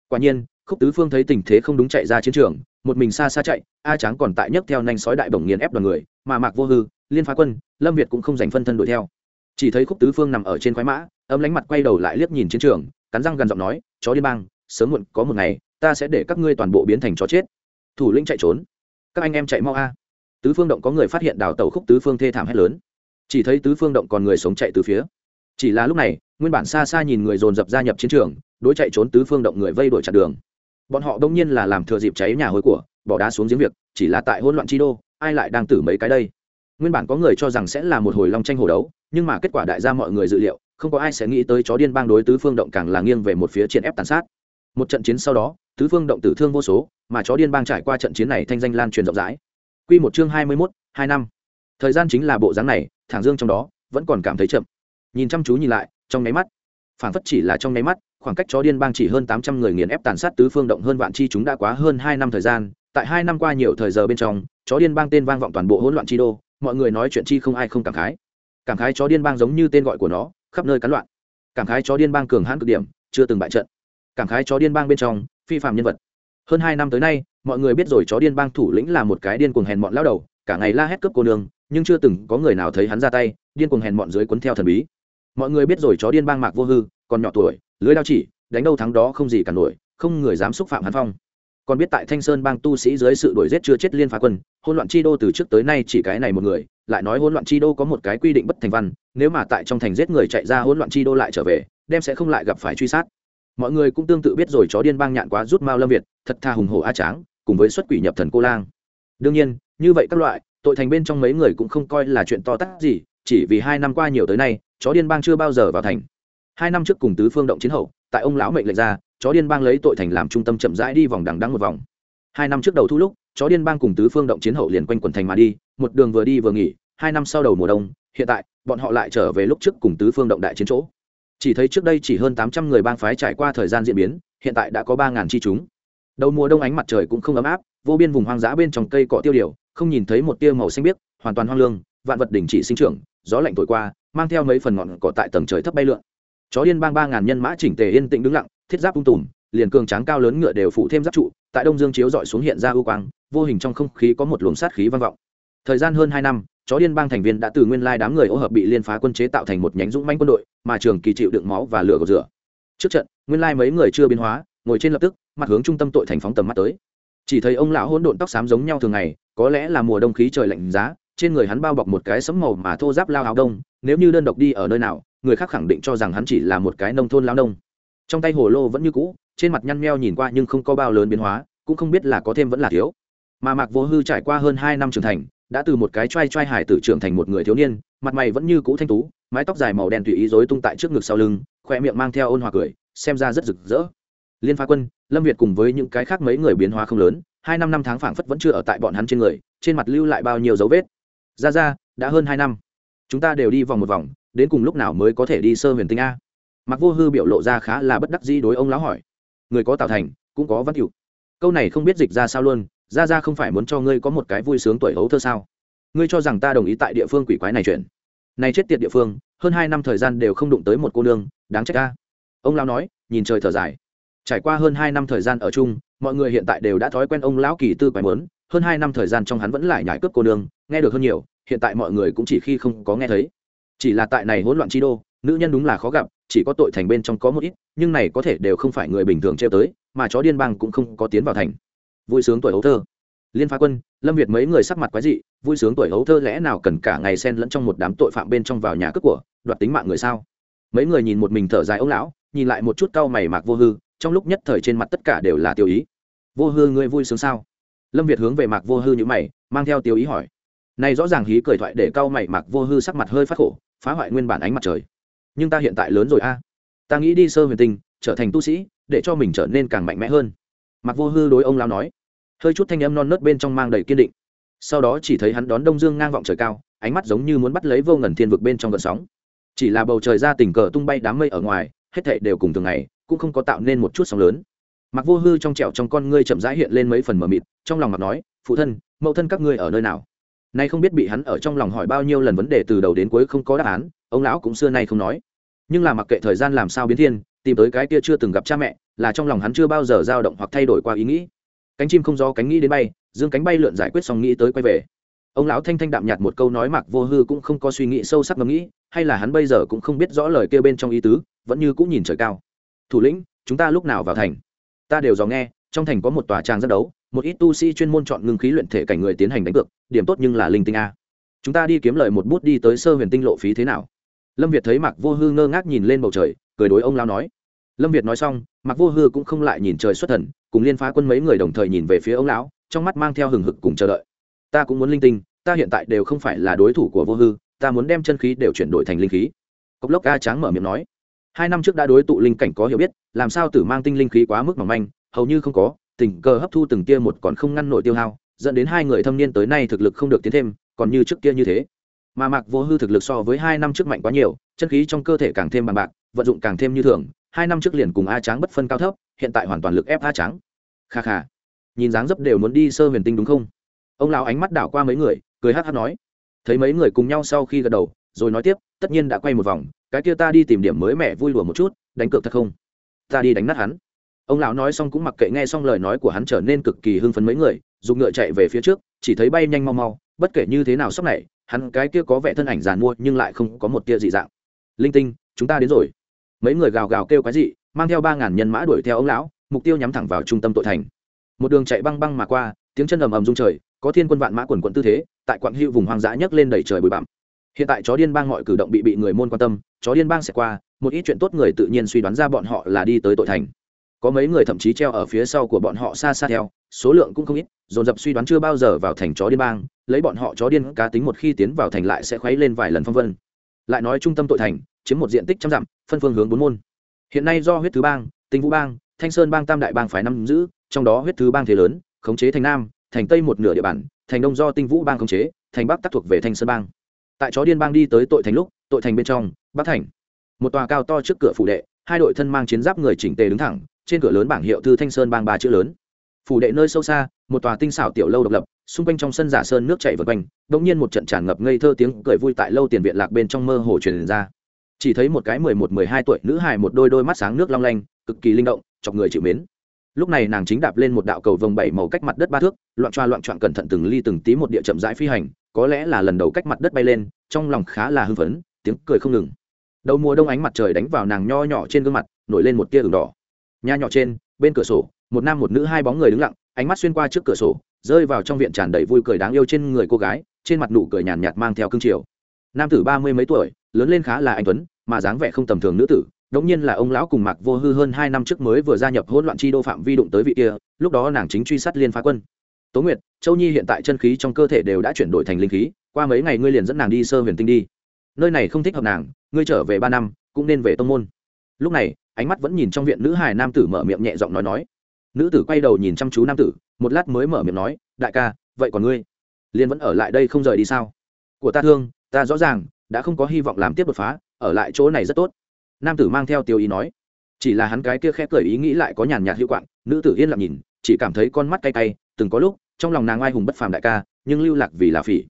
Quả nhiên, khúc tứ phương thấy tình thế không đúng chạy ra chiến trường, một mình xa xa chạy, a tráng còn tại nhấc theo nanh sói đại bổng nghiền ép đoàn người, mà mạc vô hư, liên phá quân, lâm việt cũng không giành phân thân đuổi theo. Chỉ thấy khúc tứ phương nằm ở trên khoái mã, ấm lánh mặt quay đầu lại liếc nhìn chiến trường, cắn răng gần giọng nói, chó điên bang, sớm muộn có một ngày, ta sẽ để các ngươi toàn bộ biến thành chó chết. Thủ lĩnh chạy trốn các anh em chạy mau a. Tứ phương động có người phát hiện đào tàu khúc tứ phương thê thảm hét lớn. Chỉ thấy tứ phương động còn người sống chạy từ phía. Chỉ là lúc này, nguyên bản xa xa nhìn người dồn dập gia nhập chiến trường, đối chạy trốn tứ phương động người vây đổi chặt đường. Bọn họ đông nhiên là làm thừa dịp cháy nhà hối của, bỏ đá xuống giếng việc, chỉ là tại hỗn loạn chi đô, ai lại đang tử mấy cái đây? Nguyên bản có người cho rằng sẽ là một hồi long tranh hồ đấu, nhưng mà kết quả đại gia mọi người dự liệu, không có ai sẽ nghĩ tới chó điên bang đối tứ phương động càng là nghiêng về một phía triển ép tàn sát. Một trận chiến sau đó tứ phương động tử thương vô số mà chó điên bang trải qua trận chiến này thanh danh lan truyền rộng rãi Quy một chương hai mươi 21, hai năm. Thời gian chính là bộ dáng này, Thẳng Dương trong đó vẫn còn cảm thấy chậm. Nhìn chăm chú nhìn lại, trong mấy mắt, phản phất chỉ là trong mấy mắt, khoảng cách chó điên bang chỉ hơn tám trăm người nghiền ép tàn sát tứ phương động hơn vạn chi chúng đã quá hơn hai năm thời gian, tại hai năm qua nhiều thời giờ bên trong, chó điên bang tên vang vọng toàn bộ hỗn loạn chi đô, mọi người nói chuyện chi không ai không cảm khái. Cảm khái chó điên bang giống như tên gọi của nó, khắp nơi cắn loạn. Cảm khái chó điên bang cường hãn cực điểm, chưa từng bại trận. Cảm khái chó điên bang bên trong, phi phạm nhân vật. Hơn hai năm tới nay, mọi người biết rồi chó điên bang thủ lĩnh là một cái điên cuồng hèn mọn lao đầu cả ngày la hét cướp cô nương nhưng chưa từng có người nào thấy hắn ra tay điên cuồng hèn mọn dưới cuốn theo thần bí. Mọi người biết rồi chó điên bang mạc vô hư còn nhỏ tuổi lưới đao chỉ đánh đâu thắng đó không gì cả nổi không người dám xúc phạm hắn phong. Còn biết tại thanh sơn bang tu sĩ dưới sự đuổi giết chưa chết liên phá quân hôn loạn chi đô từ trước tới nay chỉ cái này một người lại nói hôn loạn chi đô có một cái quy định bất thành văn nếu mà tại trong thành giết người chạy ra hôn loạn chi đô lại trở về đem sẽ không lại gặp phải truy sát mọi người cũng tương tự biết rồi chó điên bang nhạn quá rút mao lâm việt, thật tha hùng hổ a tráng, cùng với xuất quỷ nhập thần cô lang. Đương nhiên, như vậy các loại, tội thành bên trong mấy người cũng không coi là chuyện to tát gì, chỉ vì hai năm qua nhiều tới nay, chó điên bang chưa bao giờ vào thành. Hai năm trước cùng tứ phương động chiến hậu, tại ông lão mệnh lệnh ra, chó điên bang lấy tội thành làm trung tâm chậm rãi đi vòng đằng đắng một vòng. Hai năm trước đầu thu lúc, chó điên bang cùng tứ phương động chiến hậu liền quanh quần thành mà đi, một đường vừa đi vừa nghỉ, hai năm sau đầu mùa đông, hiện tại, bọn họ lại trở về lúc trước cùng tứ phương động đại chiến chỗ chỉ thấy trước đây chỉ hơn tám trăm người bang phái trải qua thời gian diễn biến, hiện tại đã có ba ngàn chi chúng. Đầu mùa đông ánh mặt trời cũng không ấm áp, vô biên vùng hoang dã bên trong cây cọ tiêu điều, không nhìn thấy một tia màu xanh biếc, hoàn toàn hoang lương, vạn vật đình chỉ sinh trưởng, gió lạnh thổi qua, mang theo mấy phần ngọn cỏ tại tầng trời thấp bay lượn. Chó điên bang ba ngàn nhân mã chỉnh tề yên tĩnh đứng lặng, thiết giáp ung tùm, liền cường tráng cao lớn ngựa đều phụ thêm giáp trụ, tại đông dương chiếu dọi xuống hiện ra ưu quang, vô hình trong không khí có một luồng sát khí vang vọng. Thời gian hơn hai năm chó điên bang thành viên đã từ nguyên lai đám người ô hợp bị liên phá quân chế tạo thành một nhánh dũng manh quân đội, mà trường kỳ chịu đựng máu và lửa gột rửa. Trước trận, nguyên lai mấy người chưa biến hóa, ngồi trên lập tức, mặt hướng trung tâm tội thành phóng tầm mắt tới. Chỉ thấy ông lão hỗn độn tóc xám giống nhau thường ngày, có lẽ là mùa đông khí trời lạnh giá, trên người hắn bao bọc một cái sấm màu mà thô giáp lao áo đông, nếu như đơn độc đi ở nơi nào, người khác khẳng định cho rằng hắn chỉ là một cái nông thôn lao nông. Trong tay hồ lô vẫn như cũ, trên mặt nhăn meo nhìn qua nhưng không có bao lớn biến hóa, cũng không biết là có thêm vẫn là thiếu. Mà mạc vô hư trải qua hơn hai năm trưởng thành đã từ một cái trai trai hải tử trưởng thành một người thiếu niên, mặt mày vẫn như cũ thanh tú, mái tóc dài màu đen tùy ý rối tung tại trước ngực sau lưng khoe miệng mang theo ôn hòa cười, xem ra rất rực rỡ. Liên phá quân, lâm việt cùng với những cái khác mấy người biến hóa không lớn, hai năm năm tháng phảng phất vẫn chưa ở tại bọn hắn trên người, trên mặt lưu lại bao nhiêu dấu vết. Ra ra, đã hơn hai năm. Chúng ta đều đi vòng một vòng, đến cùng lúc nào mới có thể đi sơ huyền tinh a? Mặc vô hư biểu lộ ra khá là bất đắc dĩ đối ông lão hỏi. Người có tạo thành, cũng có văn hiệu câu này không biết dịch ra sao luôn ra ra không phải muốn cho ngươi có một cái vui sướng tuổi hấu thơ sao? Ngươi cho rằng ta đồng ý tại địa phương quỷ quái này chuyện? Này chết tiệt địa phương, hơn hai năm thời gian đều không đụng tới một cô nương, đáng trách ca ông lão nói, nhìn trời thở dài. Trải qua hơn hai năm thời gian ở chung, mọi người hiện tại đều đã thói quen ông lão kỳ tư quái mớn hơn hai năm thời gian trong hắn vẫn lại nhải cướp cô nương, nghe được hơn nhiều, hiện tại mọi người cũng chỉ khi không có nghe thấy. Chỉ là tại này hỗn loạn chi đô, nữ nhân đúng là khó gặp, chỉ có tội thành bên trong có một ít, nhưng này có thể đều không phải người bình thường treo tới, mà chó điên bang cũng không có tiến vào thành vui sướng tuổi hấu thơ. Liên phá quân, lâm việt mấy người sắc mặt quái dị, vui sướng tuổi hấu thơ lẽ nào cần cả ngày xen lẫn trong một đám tội phạm bên trong vào nhà cướp của, đoạt tính mạng người sao? Mấy người nhìn một mình thở dài ông lão, nhìn lại một chút cau mày mạc vô hư, trong lúc nhất thời trên mặt tất cả đều là tiêu ý. Vô hư, ngươi vui sướng sao? Lâm việt hướng về mạc vô hư như mày, mang theo tiêu ý hỏi. Này rõ ràng hí cười thoại để cau mày mạc vô hư sắc mặt hơi phát khổ, phá hoại nguyên bản ánh mặt trời. Nhưng ta hiện tại lớn rồi a. Ta nghĩ đi sơ huyền tinh, trở thành tu sĩ, để cho mình trở nên càng mạnh mẽ hơn. Mạc vô hư đối ông lao nói hơi chút thanh âm non nớt bên trong mang đầy kiên định. Sau đó chỉ thấy hắn đón đông dương ngang vọng trời cao, ánh mắt giống như muốn bắt lấy vô ngần thiên vực bên trong gợn sóng. Chỉ là bầu trời ra tình cờ tung bay đám mây ở ngoài, hết thảy đều cùng thường ngày, cũng không có tạo nên một chút sóng lớn. Mặc vô hư trong trẹo trong con ngươi chậm rãi hiện lên mấy phần mờ mịt, trong lòng mặc nói, phụ thân, mẫu thân các ngươi ở nơi nào? Nay không biết bị hắn ở trong lòng hỏi bao nhiêu lần vấn đề từ đầu đến cuối không có đáp án, ông lão cũng xưa nay không nói. Nhưng là mặc kệ thời gian làm sao biến thiên, tìm tới cái kia chưa từng gặp cha mẹ, là trong lòng hắn chưa bao giờ dao động hoặc thay đổi qua ý nghĩ cánh chim không do cánh nghĩ đến bay, dương cánh bay lượn giải quyết xong nghĩ tới quay về. Ông lão thanh thanh đạm nhạt một câu nói mặc vô hư cũng không có suy nghĩ sâu sắc ngẫm nghĩ, hay là hắn bây giờ cũng không biết rõ lời kêu bên trong ý tứ, vẫn như cũng nhìn trời cao. Thủ lĩnh, chúng ta lúc nào vào thành? Ta đều dò nghe, trong thành có một tòa trang rất đấu, một ít tu sĩ chuyên môn chọn ngưng khí luyện thể cảnh người tiến hành đánh cược, điểm tốt nhưng là linh tinh a. Chúng ta đi kiếm lời một bút đi tới sơ huyền tinh lộ phí thế nào? Lâm việt thấy mạc vô hư ngơ ngác nhìn lên bầu trời, cười đối ông lão nói lâm việt nói xong Mặc vô hư cũng không lại nhìn trời xuất thần, cùng liên phá quân mấy người đồng thời nhìn về phía ông lão, trong mắt mang theo hừng hực cùng chờ đợi. Ta cũng muốn linh tinh, ta hiện tại đều không phải là đối thủ của vô hư, ta muốn đem chân khí đều chuyển đổi thành linh khí. Cốc lốc ca tráng mở miệng nói. Hai năm trước đã đối tụ linh cảnh có hiểu biết, làm sao tử mang tinh linh khí quá mức mỏng manh, hầu như không có, tình cờ hấp thu từng tia một còn không ngăn nổi tiêu hao, dẫn đến hai người thâm niên tới nay thực lực không được tiến thêm, còn như trước kia như thế. Mà mạc vô hư thực lực so với hai năm trước mạnh quá nhiều, chân khí trong cơ thể càng thêm bằng bạc, vận dụng càng thêm như thường hai năm trước liền cùng a tráng bất phân cao thấp, hiện tại hoàn toàn lực ép a tráng. Kha kha. Nhìn dáng dấp đều muốn đi sơ huyền tinh đúng không? Ông lão ánh mắt đảo qua mấy người, cười hát hát nói. Thấy mấy người cùng nhau sau khi gật đầu, rồi nói tiếp, tất nhiên đã quay một vòng, cái kia ta đi tìm điểm mới mẻ vui đùa một chút, đánh cược thật không? Ta đi đánh nát hắn. Ông lão nói xong cũng mặc kệ nghe xong lời nói của hắn trở nên cực kỳ hưng phấn mấy người, dùng ngựa chạy về phía trước, chỉ thấy bay nhanh mau mau, bất kể như thế nào sốc này hắn cái kia có vẻ thân ảnh giàn mua nhưng lại không có một tia dị dạng. Linh tinh, chúng ta đến rồi mấy người gào gào kêu cái gì mang theo ba ngàn nhân mã đuổi theo ông lão, mục tiêu nhắm thẳng vào trung tâm tội thành. Một đường chạy băng băng mà qua, tiếng chân ầm ầm rung trời, có thiên quân vạn mã quần quận tư thế, tại quặng hữu vùng hoang dã nhấc lên đầy trời bụi bặm. Hiện tại chó điên bang mọi cử động bị bị người môn quan tâm, chó điên bang sẽ qua, một ít chuyện tốt người tự nhiên suy đoán ra bọn họ là đi tới tội thành. Có mấy người thậm chí treo ở phía sau của bọn họ xa xa theo, số lượng cũng không ít, dồn dập suy đoán chưa bao giờ vào thành chó điên bang, lấy bọn họ chó điên cá tính một khi tiến vào thành lại sẽ khuấy lên vài lần phong vân. Lại nói trung tâm tội thành chiếm một diện tích trăm dặm, phân phương hướng bốn môn. Hiện nay do huyết thứ bang, tinh vũ bang, thanh sơn bang tam đại bang phải năm giữ, trong đó huyết thứ bang thế lớn, khống chế thành nam, thành tây một nửa địa bàn, thành đông do tinh vũ bang khống chế, thành bắc tác thuộc về thanh sơn bang. Tại chó điên bang đi tới tội thành lúc, tội thành bên trong, bắc thành. Một tòa cao to trước cửa phủ đệ, hai đội thân mang chiến giáp người chỉnh tề đứng thẳng, trên cửa lớn bảng hiệu thư thanh sơn bang ba chữ lớn. Phủ đệ nơi sâu xa, một tòa tinh xảo tiểu lâu độc lập, xung quanh trong sân giả sơn nước chảy vượt quanh đ ỗ n g nhiên một trận tràn ngập ngây thơ tiếng cười vui tại lâu tiền viện lạc bên trong mơ hồ truyền ra chỉ thấy một cái mười một mười hai tuổi nữ hài một đôi đôi mắt sáng nước long lanh cực kỳ linh động chọc người chịu mến. Lúc này nàng chính đạp lên một đạo cầu vồng bảy màu cách mặt đất ba thước loạn choa loạn choạng cẩn thận từng ly từng tí một địa chậm rãi phi hành có lẽ là lần đầu cách mặt đất bay lên trong lòng khá là hưng phấn tiếng cười không ngừng. Đầu mùa đông ánh mặt trời đánh vào nàng nho nhỏ trên gương mặt nổi lên một tia ửng đỏ. Nhà nhỏ trên bên cửa sổ một nam một nữ hai bóng người đứng lặng ánh mắt xuyên qua trước cửa sổ rơi vào trong viện tràn đầy vui cười đáng yêu trên người cô gái trên mặt nụ cười nhàn nhạt, mang theo cương triều. Nam tử ba mươi mấy tuổi lớn lên khá là anh tuấn, mà dáng vẻ không tầm thường nữ tử. Đống nhiên là ông lão cùng mạc vô hư hơn hai năm trước mới vừa gia nhập hỗn loạn chi đô phạm vi đụng tới vị kia, lúc đó nàng chính truy sát liên phá quân. Tố nguyệt, châu nhi hiện tại chân khí trong cơ thể đều đã chuyển đổi thành linh khí, qua mấy ngày ngươi liền dẫn nàng đi sơ huyền tinh đi. Nơi này không thích hợp nàng, ngươi trở về ba năm, cũng nên về tông môn. Lúc này, ánh mắt vẫn nhìn trong viện nữ hài nam tử mở miệng nhẹ giọng nói nói. Nữ tử quay đầu nhìn chăm chú nam tử, một lát mới mở miệng nói, đại ca, vậy còn ngươi? Liền vẫn ở lại đây không rời đi sao? Của ta thương, ta rõ ràng đã không có hy vọng làm tiếp đột phá, ở lại chỗ này rất tốt. Nam tử mang theo tiêu ý nói. Chỉ là hắn cái kia khẽ cười ý nghĩ lại có nhàn nhạt hiệu quạng, nữ tử yên lặng nhìn, chỉ cảm thấy con mắt cay cay, từng có lúc, trong lòng nàng ai hùng bất phàm đại ca, nhưng lưu lạc vì là phỉ.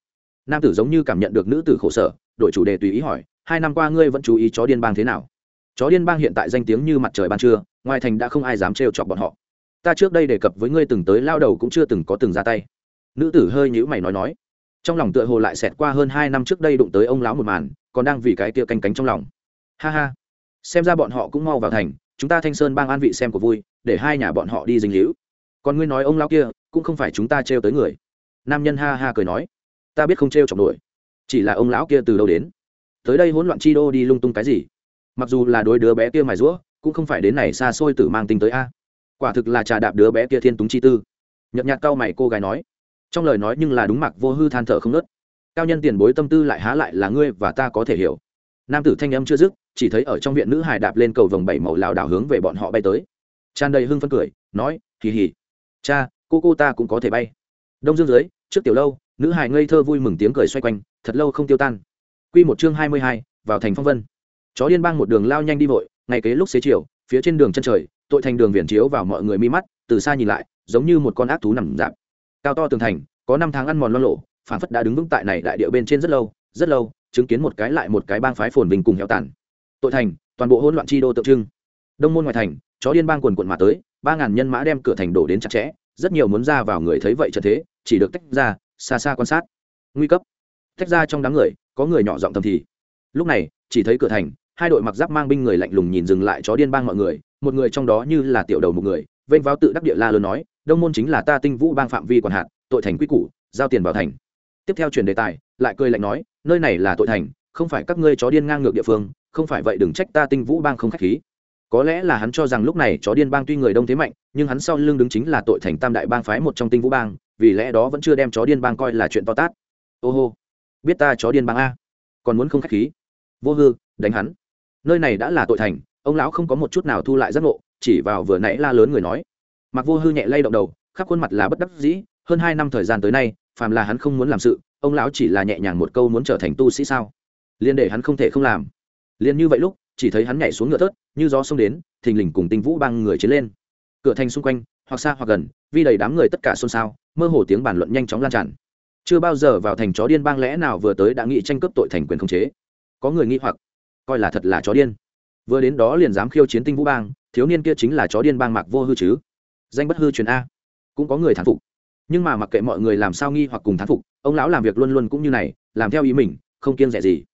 Nam tử giống như cảm nhận được nữ tử khổ sở đội chủ đề tùy ý hỏi, hai năm qua ngươi vẫn chú ý chó điên bang thế nào? Chó điên bang hiện tại danh tiếng như mặt trời ban trưa, ngoài thành đã không ai dám trêu chọc bọn họ. Ta trước đây đề cập với ngươi từng tới, lao đầu cũng chưa từng có từng ra tay. Nữ tử hơi nhữ mày nói nói trong lòng tựa hồ lại xẹt qua hơn hai năm trước đây đụng tới ông lão một màn, còn đang vì cái kia canh cánh trong lòng. Ha ha. Xem ra bọn họ cũng mau vào thành, chúng ta thanh sơn bang an vị xem của vui, để hai nhà bọn họ đi dinh hữu còn ngươi nói ông lão kia, cũng không phải chúng ta trêu tới người. Nam nhân ha ha cười nói. Ta biết không trêu chọc nổi. Chỉ là ông lão kia từ đâu đến? Tới đây hỗn loạn chi đô đi lung tung cái gì? Mặc dù là đối đứa bé kia mài rũa cũng không phải đến này xa xôi tử mang tinh tới a. Quả thực là trà đạp đứa bé kia thiên túng chi tư. Nhật nhạt cao mày cô gái nói trong lời nói nhưng là đúng mặc vô hư than thở không nớt cao nhân tiền bối tâm tư lại há lại là ngươi và ta có thể hiểu. Nam tử thanh âm chưa dứt, chỉ thấy ở trong viện nữ hải đạp lên cầu vồng bảy màu lảo đảo hướng về bọn họ bay tới. Tràn đầy hưng phân cười, nói, hì hì. Cha, cô cô ta cũng có thể bay. Đông dương dưới, trước tiểu lâu, nữ hải ngây thơ vui mừng tiếng cười xoay quanh, thật lâu không tiêu tan. Q một chương hai mươi hai, vào thành phong vân. Chó điên bang một đường lao nhanh đi vội, ngày kế lúc xế chiều, phía trên đường chân trời, tội thành đường viền chiếu vào mọi người mi mắt, từ xa nhìn lại, giống như một con ác thú nằm dạp cao to tường thành, có năm tháng ăn mòn lo lộ phản phất đã đứng vững tại này đại địa bên trên rất lâu rất lâu, chứng kiến một cái lại một cái bang phái phồn vinh cùng heo tàn. Tội thành, toàn bộ hỗn loạn chi đô tượng trưng. Đông môn ngoài thành, chó điên bang quần quận mà tới, ba ngàn nhân mã đem cửa thành đổ đến chặt chẽ, rất nhiều muốn ra vào người thấy vậy trận thế, chỉ được tách ra, xa xa quan sát. Nguy cấp. Tách ra trong đám người, có người nhỏ giọng thầm thì. Lúc này, chỉ thấy cửa thành, hai đội mặc giáp mang binh người lạnh lùng nhìn dừng lại chó điên bang mọi người, một người trong đó như là tiểu đầu một người vênh vào tự đắc địa la lớn nói, đông môn chính là ta tinh vũ bang phạm vi quản hạt tội thành quy củ, giao tiền vào thành. Tiếp theo chuyển đề tài, lại cười lạnh nói, nơi này là tội thành, không phải các ngươi chó điên ngang ngược địa phương, không phải vậy đừng trách ta tinh vũ bang không khách khí. Có lẽ là hắn cho rằng lúc này chó điên bang tuy người đông thế mạnh, nhưng hắn sau lưng đứng chính là tội thành tam đại bang phái một trong tinh vũ bang, vì lẽ đó vẫn chưa đem chó điên bang coi là chuyện to tát. Ô hô, biết ta chó điên bang a? Còn muốn không khách khí? Vô hư, đánh hắn. Nơi này đã là tội thành, ông lão không có một chút nào thu lại giác ngộ chỉ vào vừa nãy la lớn người nói. Mặc vô hư nhẹ lay động đầu, khắp khuôn mặt là bất đắc dĩ, hơn hai năm thời gian tới nay, phàm là hắn không muốn làm sự, ông lão chỉ là nhẹ nhàng một câu muốn trở thành tu sĩ sao? Liên để hắn không thể không làm. Liên như vậy lúc, chỉ thấy hắn nhảy xuống ngựa tớt như gió xông đến, thình lình cùng tinh vũ băng người chiến lên. Cửa thành xung quanh, hoặc xa hoặc gần vì đầy đám người tất cả xôn xao, mơ hồ tiếng bàn luận nhanh chóng lan tràn. Chưa bao giờ vào thành chó điên bang lẽ nào vừa tới đã nghĩ tranh cướp tội thành quyền khống chế. Có người nghĩ hoặc, coi là thật là chó điên. Vừa đến đó liền dám khiêu chiến tinh vũ bang thiếu niên kia chính là chó điên bang mạc vô hư chứ. Danh bất hư truyền a. Cũng có người thán phục. Nhưng mà mặc kệ mọi người làm sao nghi hoặc cùng thán phục, ông lão làm việc luôn luôn cũng như này, làm theo ý mình, không kiêng rẻ gì.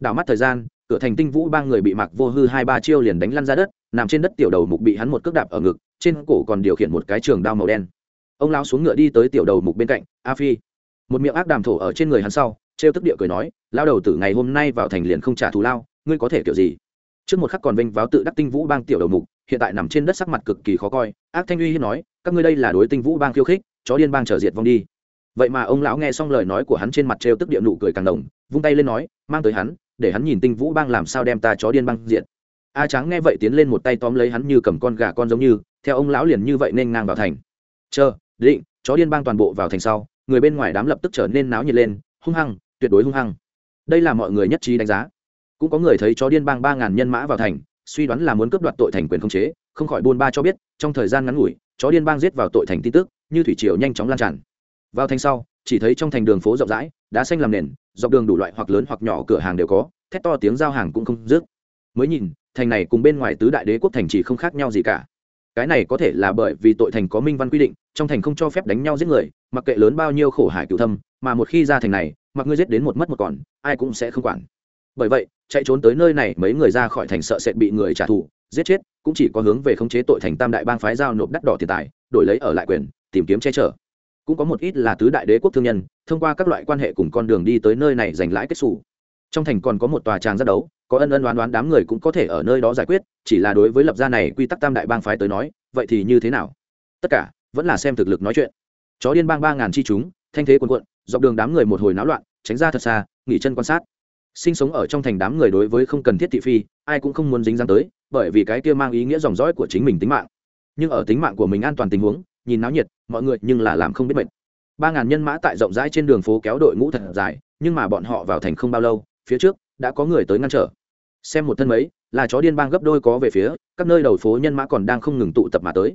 Đảo mắt thời gian, cửa thành tinh vũ ba người bị mặc vô hư hai ba chiêu liền đánh lăn ra đất, nằm trên đất tiểu đầu mục bị hắn một cước đạp ở ngực, trên cổ còn điều khiển một cái trường đao màu đen. Ông lão xuống ngựa đi tới tiểu đầu mục bên cạnh, a phi. Một miệng ác đàm thổ ở trên người hắn sau, trêu tức địa cười nói lao đầu từ ngày hôm nay vào thành liền không trả thù lao, ngươi có thể kiểu gì? Trước một khắc còn vinh váo tự đắc tinh vũ bang tiểu đầu mục, hiện tại nằm trên đất sắc mặt cực kỳ khó coi. Ác thanh uy hiếp nói, các ngươi đây là đối tinh vũ bang khiêu khích, chó điên bang trở diệt vong đi. Vậy mà ông lão nghe xong lời nói của hắn trên mặt trêu tức địa nụ cười càng đồng vung tay lên nói, mang tới hắn, để hắn nhìn tinh vũ bang làm sao đem ta chó điên bang diệt. A trắng nghe vậy tiến lên một tay tóm lấy hắn như cầm con gà con giống như, theo ông lão liền như vậy nên ngang vào thành. Chờ, định, chó điên bang toàn bộ vào thành sau, người bên ngoài đám lập tức trở nên náo nhiệt lên, hung hăng, tuyệt đối hung hăng. Đây là mọi người nhất trí đánh giá cũng có người thấy chó điên bang ba ngàn nhân mã vào thành, suy đoán là muốn cướp đoạt tội thành quyền không chế, không khỏi buôn ba cho biết, trong thời gian ngắn ngủi, chó điên bang giết vào tội thành tin tức, như thủy triều nhanh chóng lan tràn. Vào thành sau, chỉ thấy trong thành đường phố rộng rãi, đá xanh làm nền, dọc đường đủ loại hoặc lớn hoặc nhỏ cửa hàng đều có, thét to tiếng giao hàng cũng không dứt. Mới nhìn, thành này cùng bên ngoài tứ đại đế quốc thành chỉ không khác nhau gì cả. Cái này có thể là bởi vì tội thành có minh văn quy định, trong thành không cho phép đánh nhau giết người, mặc kệ lớn bao nhiêu khổ hải cựu thâm, mà một khi ra thành này, mặc ngươi giết đến một mất một còn, ai cũng sẽ không quản. Bởi vậy chạy trốn tới nơi này, mấy người ra khỏi thành sợ sẽ bị người trả thù, giết chết, cũng chỉ có hướng về khống chế tội thành tam đại bang phái giao nộp đắt đỏ tiền tài, đổi lấy ở lại quyền, tìm kiếm che chở. Cũng có một ít là tứ đại đế quốc thương nhân, thông qua các loại quan hệ cùng con đường đi tới nơi này giành lãi kết xù. Trong thành còn có một tòa tràng giác đấu, có ân ân đoán đoán đám người cũng có thể ở nơi đó giải quyết, chỉ là đối với lập gia này quy tắc tam đại bang phái tới nói, vậy thì như thế nào? Tất cả, vẫn là xem thực lực nói chuyện. Chó điên bang ba ngàn chi chúng, thanh thế quần quận dọc đường đám người một hồi náo loạn, tránh ra thật xa, nghỉ chân quan sát sinh sống ở trong thành đám người đối với không cần thiết thị phi, ai cũng không muốn dính dáng tới, bởi vì cái kia mang ý nghĩa dòng dõi của chính mình tính mạng. Nhưng ở tính mạng của mình an toàn tình huống, nhìn náo nhiệt, mọi người nhưng là làm không biết mệt. Ba ngàn nhân mã tại rộng rãi trên đường phố kéo đội ngũ thật dài, nhưng mà bọn họ vào thành không bao lâu, phía trước, đã có người tới ngăn trở. Xem một thân mấy, là chó điên bang gấp đôi có về phía, các nơi đầu phố nhân mã còn đang không ngừng tụ tập mà tới.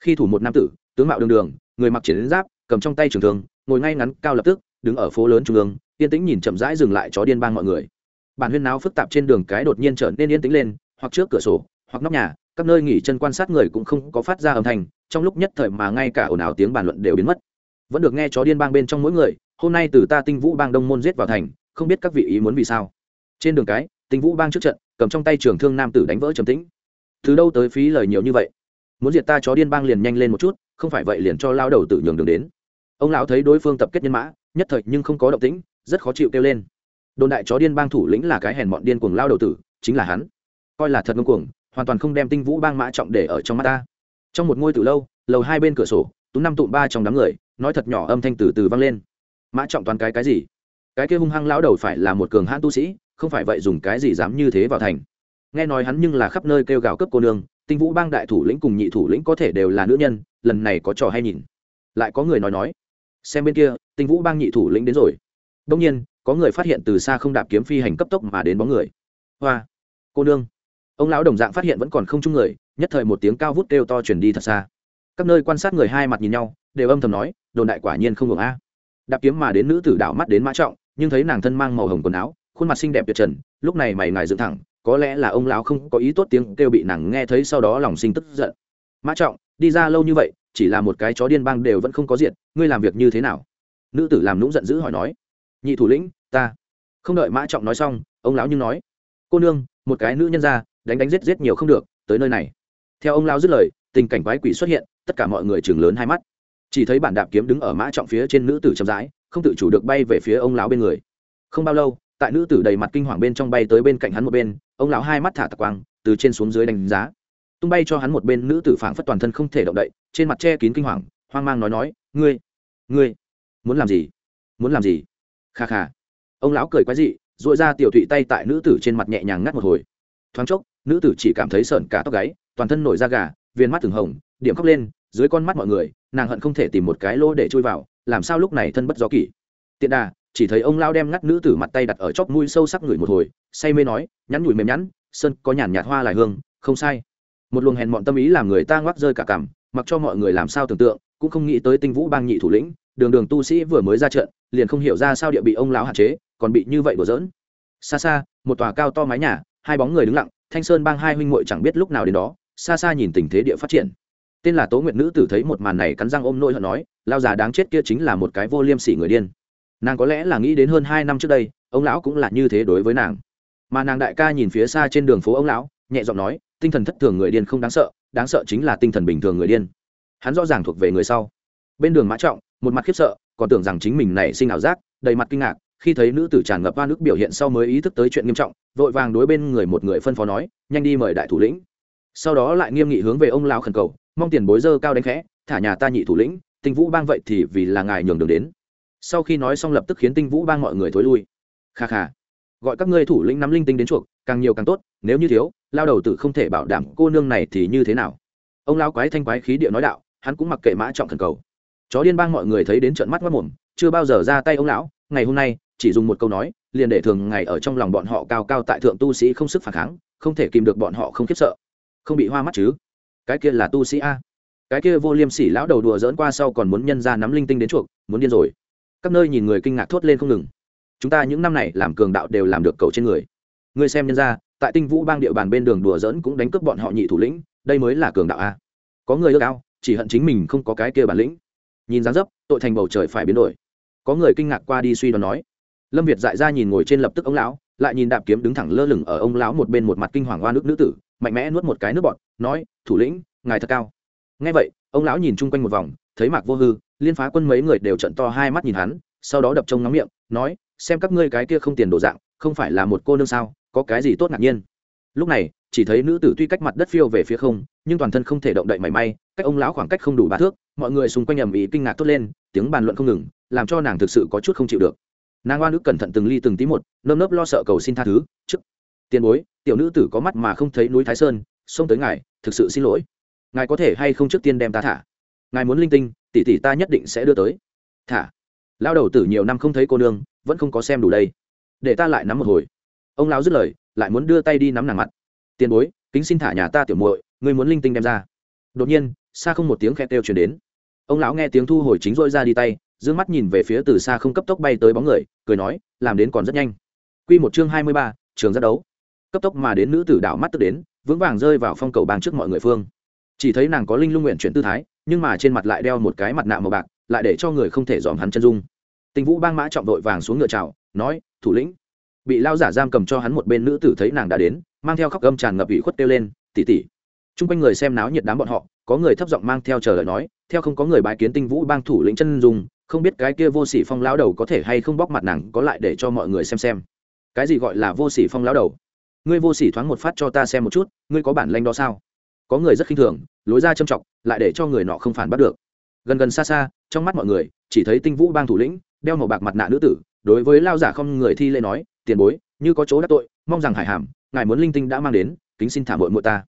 Khi thủ một nam tử, tướng mạo đường đường, người mặc chiến giáp, cầm trong tay trường thương, ngồi ngay ngắn cao lập tức, đứng ở phố lớn trung ương yên tĩnh nhìn chậm rãi dừng lại chó điên bang mọi người. Bản huyên náo phức tạp trên đường cái đột nhiên trở nên yên tĩnh lên, hoặc trước cửa sổ, hoặc nóc nhà, các nơi nghỉ chân quan sát người cũng không có phát ra âm thanh, trong lúc nhất thời mà ngay cả ồn ào tiếng bàn luận đều biến mất. Vẫn được nghe chó điên bang bên trong mỗi người, hôm nay từ ta tinh vũ bang đông môn giết vào thành, không biết các vị ý muốn vì sao. Trên đường cái, tinh vũ bang trước trận, cầm trong tay trường thương nam tử đánh vỡ trầm tĩnh. Từ đâu tới phí lời nhiều như vậy? Muốn diệt ta chó điên bang liền nhanh lên một chút, không phải vậy liền cho lao đầu tự nhường đường đến. Ông lão thấy đối phương tập kết nhân mã, nhất thời nhưng không có động tĩnh rất khó chịu kêu lên. Đồn đại chó điên bang thủ lĩnh là cái hèn bọn điên cuồng lao đầu tử, chính là hắn. Coi là thật ngông cuồng, hoàn toàn không đem tinh vũ bang mã trọng để ở trong mắt ta. Trong một ngôi từ lâu, lầu hai bên cửa sổ tú năm tụm ba trong đám người, nói thật nhỏ âm thanh từ từ vang lên. Mã trọng toàn cái cái gì? Cái kia hung hăng lão đầu phải là một cường hãn tu sĩ, không phải vậy dùng cái gì dám như thế vào thành. Nghe nói hắn nhưng là khắp nơi kêu gào cấp cô nương, tinh vũ bang đại thủ lĩnh cùng nhị thủ lĩnh có thể đều là nữ nhân, lần này có trò hay nhìn. Lại có người nói nói, xem bên kia, tinh vũ bang nhị thủ lĩnh đến rồi đông nhiên, có người phát hiện từ xa không đạp kiếm phi hành cấp tốc mà đến bóng người. Hoa, cô nương. Ông lão đồng dạng phát hiện vẫn còn không chung người, nhất thời một tiếng cao vút kêu to chuyển đi thật xa. Các nơi quan sát người hai mặt nhìn nhau, đều âm thầm nói, đồn đại quả nhiên không ngừng a. Đạp kiếm mà đến nữ tử đảo mắt đến mã trọng, nhưng thấy nàng thân mang màu hồng quần áo, khuôn mặt xinh đẹp tuyệt trần, lúc này mày ngài dựng thẳng, có lẽ là ông lão không có ý tốt tiếng kêu bị nàng nghe thấy sau đó lòng sinh tức giận. Mã trọng, đi ra lâu như vậy, chỉ là một cái chó điên bang đều vẫn không có diện, ngươi làm việc như thế nào? Nữ tử làm nũng giận dữ hỏi nói nhị thủ lĩnh, ta. Không đợi mã trọng nói xong, ông lão nhưng nói, cô nương, một cái nữ nhân ra, đánh đánh giết giết nhiều không được, tới nơi này. Theo ông lão dứt lời, tình cảnh quái quỷ xuất hiện, tất cả mọi người chừng lớn hai mắt. Chỉ thấy bản đạp kiếm đứng ở mã trọng phía trên nữ tử chậm rãi, không tự chủ được bay về phía ông lão bên người. Không bao lâu, tại nữ tử đầy mặt kinh hoàng bên trong bay tới bên cạnh hắn một bên, ông lão hai mắt thả tạc quang, từ trên xuống dưới đánh giá. Tung bay cho hắn một bên nữ tử phảng phất toàn thân không thể động đậy, trên mặt che kín kinh hoàng, hoang mang nói nói, ngươi ngươi, muốn làm gì? Muốn làm gì? Kha kha. Ông lão cười quái dị dội ra tiểu thụy tay tại nữ tử trên mặt nhẹ nhàng ngắt một hồi. Thoáng chốc, nữ tử chỉ cảm thấy sợn cả tóc gáy, toàn thân nổi da gà viên mắt thường hồng, điểm khóc lên, dưới con mắt mọi người, nàng hận không thể tìm một cái lỗ để chui vào, làm sao lúc này thân bất gió kỷ. Tiện đà, chỉ thấy ông lao đem ngắt nữ tử mặt tay đặt ở chóp mũi sâu sắc ngửi một hồi, say mê nói, nhắn nhủi mềm nhắn, sơn, có nhàn nhạt hoa lại hương, không sai. Một luồng hèn mọn tâm ý làm người ta ngoắc rơi cả cảm, mặc cho mọi người làm sao tưởng tượng, cũng không nghĩ tới tinh vũ bang nhị thủ lĩnh, đường đường tu sĩ vừa mới ra trận liền không hiểu ra sao địa bị ông lão hạn chế, còn bị như vậy đổ dỡn xa xa, một tòa cao to mái nhà, hai bóng người đứng lặng, thanh sơn bang hai huynh muội chẳng biết lúc nào đến đó, xa xa nhìn tình thế địa phát triển. Tên là tố nguyệt nữ tử thấy một màn này cắn răng ôm nỗi hận nói lao già đáng chết kia chính là một cái vô liêm sỉ người điên. Nàng có lẽ là nghĩ đến hơn hai năm trước đây, ông lão cũng là như thế đối với nàng. Mà nàng đại ca nhìn phía xa trên đường phố ông lão, nhẹ giọng nói, tinh thần thất thường người điên không đáng sợ đáng sợ chính là tinh thần bình thường người điên. Hắn rõ ràng thuộc về người sau. Bên đường mã trọng, một mặt khiếp sợ còn tưởng rằng chính mình nảy sinh ảo giác, đầy mặt kinh ngạc, khi thấy nữ tử tràn ngập ba nước biểu hiện sau mới ý thức tới chuyện nghiêm trọng, vội vàng đối bên người một người phân phó nói, nhanh đi mời đại thủ lĩnh. Sau đó lại nghiêm nghị hướng về ông lão khẩn cầu, mong tiền bối dơ cao đánh khẽ, thả nhà ta nhị thủ lĩnh, tinh vũ bang vậy thì vì là ngài nhường đường đến. Sau khi nói xong lập tức khiến tinh vũ bang mọi người thối lui. Kha kha, gọi các ngươi thủ lĩnh nắm linh tinh đến chuộc, càng nhiều càng tốt, nếu như thiếu, lao đầu tử không thể bảo đảm cô nương này thì như thế nào? Ông lão quái thanh quái khí địa nói đạo, hắn cũng mặc kệ mã trọng thần cầu chó điên bang mọi người thấy đến trận mắt mất mồm, chưa bao giờ ra tay ông lão, ngày hôm nay, chỉ dùng một câu nói, liền để thường ngày ở trong lòng bọn họ cao cao tại thượng tu sĩ không sức phản kháng, không thể kìm được bọn họ không khiếp sợ. Không bị hoa mắt chứ? Cái kia là tu sĩ a. Cái kia vô liêm sỉ lão đầu đùa dỡn qua sau còn muốn nhân ra nắm linh tinh đến chuộc, muốn điên rồi. Các nơi nhìn người kinh ngạc thốt lên không ngừng. Chúng ta những năm này làm cường đạo đều làm được cầu trên người. Người xem nhân ra, tại tinh vũ bang địa bàn bên đường đùa dỡn cũng đánh cướp bọn họ nhị thủ lĩnh, đây mới là cường đạo a. Có người ước ao, chỉ hận chính mình không có cái kia bản lĩnh nhìn dáng dấp, tội thành bầu trời phải biến đổi. Có người kinh ngạc qua đi suy đoán nói, lâm việt dại ra nhìn ngồi trên lập tức ông lão, lại nhìn đạp kiếm đứng thẳng lơ lửng ở ông lão một bên một mặt kinh hoàng hoa nước nữ tử, mạnh mẽ nuốt một cái nước bọt, nói, thủ lĩnh, ngài thật cao. Ngay vậy, ông lão nhìn chung quanh một vòng, thấy mạc vô hư, liên phá quân mấy người đều trận to hai mắt nhìn hắn, sau đó đập trông ngắm miệng, nói, xem các ngươi cái kia không tiền đồ dạng, không phải là một cô nương sao, có cái gì tốt ngạc nhiên? Lúc này, chỉ thấy nữ tử tuy cách mặt đất phiêu về phía không, nhưng toàn thân không thể động đậy mảy may, cách ông lão khoảng cách không đủ ba thước mọi người xung quanh ầm ĩ kinh ngạc thốt lên, tiếng bàn luận không ngừng, làm cho nàng thực sự có chút không chịu được. Nàng oan ức cẩn thận từng ly từng tí một, nơm nớp lo sợ cầu xin tha thứ, trước, tiền bối, tiểu nữ tử có mắt mà không thấy núi thái sơn, xông tới ngài, thực sự xin lỗi. Ngài có thể hay không trước tiên đem ta thả? Ngài muốn linh tinh, tỷ tỷ ta nhất định sẽ đưa tới. Thả? Lao đầu tử nhiều năm không thấy cô nương, vẫn không có xem đủ đây. Để ta lại nắm một hồi. Ông lão dứt lời, lại muốn đưa tay đi nắm nàng mặt. Tiền bối, kính xin thả nhà ta tiểu muội, ngươi muốn linh tinh đem ra. Đột nhiên xa không một tiếng khe kêu chuyển đến. Ông lão nghe tiếng thu hồi chính dội ra đi tay, d ư ơ n g mắt nhìn về phía từ xa không cấp tốc bay tới bóng người, cười nói, làm đến còn rất nhanh. Q một chương hai mươi ba, trường giác đấu. Cấp tốc mà đến nữ tử đảo mắt tức đến, vững vàng rơi vào phong cầu bang trước mọi người phương. Chỉ thấy nàng có linh lung nguyện chuyển tư thái, nhưng mà trên mặt lại đeo một cái mặt nạ màu bạc, lại để cho người không thể dòm hắn chân dung. Tình vũ bang mã trọng vội vàng xuống ngựa trào nói, thủ lĩnh. Bị lao giả giam cầm cho hắn một bên nữ tử thấy nàng đã đến, mang theo khóc gâm tràn ngập ủy khuất kêu lên tỉ tỉ t r u n g quanh người xem náo nhiệt đám bọn họ có người thấp giọng mang theo chờ lời nói, theo không có người bái kiến tinh vũ bang thủ lĩnh chân dùng không biết cái kia vô sỉ phong lão đầu có thể hay không bóc mặt nàng, có lại để cho mọi người xem xem. Cái gì gọi là vô sỉ phong lão đầu? Ngươi vô sỉ thoáng một phát cho ta xem một chút, ngươi có bản lanh đó sao? Có người rất khinh thường, lối ra châm trọng lại để cho người nọ không phản bắt được. Gần gần xa xa, trong mắt mọi người, chỉ thấy tinh vũ bang thủ lĩnh, đeo màu bạc mặt nạ nữ tử, đối với lao giả không người thi lễ nói, tiền bối, như có chỗ đắc tội, mong rằng hải hàm, ngài muốn linh tinh đã mang đến, kính xin thả mội mội ta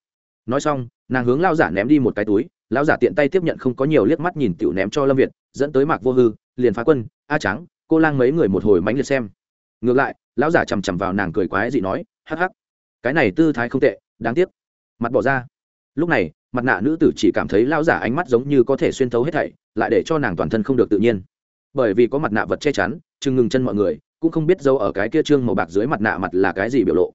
nói xong, nàng hướng lao giả ném đi một cái túi lao giả tiện tay tiếp nhận không có nhiều liếc mắt nhìn tiểu ném cho lâm việt, dẫn tới mạc vô hư, liền phá quân, a trắng cô lang mấy người một hồi mánh liệt xem. Ngược lại, lão giả chằm chằm vào nàng cười quái dị nói, hắc hắc, cái này tư thái không tệ, đáng tiếc. Mặt bỏ ra. Lúc này, mặt nạ nữ tử chỉ cảm thấy lao giả ánh mắt giống như có thể xuyên thấu hết thảy, lại để cho nàng toàn thân không được tự nhiên. Bởi vì có mặt nạ vật che chắn, chừng ngừng chân mọi người, cũng không biết dâu ở cái kia trương màu bạc dưới mặt nạ mặt là cái gì biểu lộ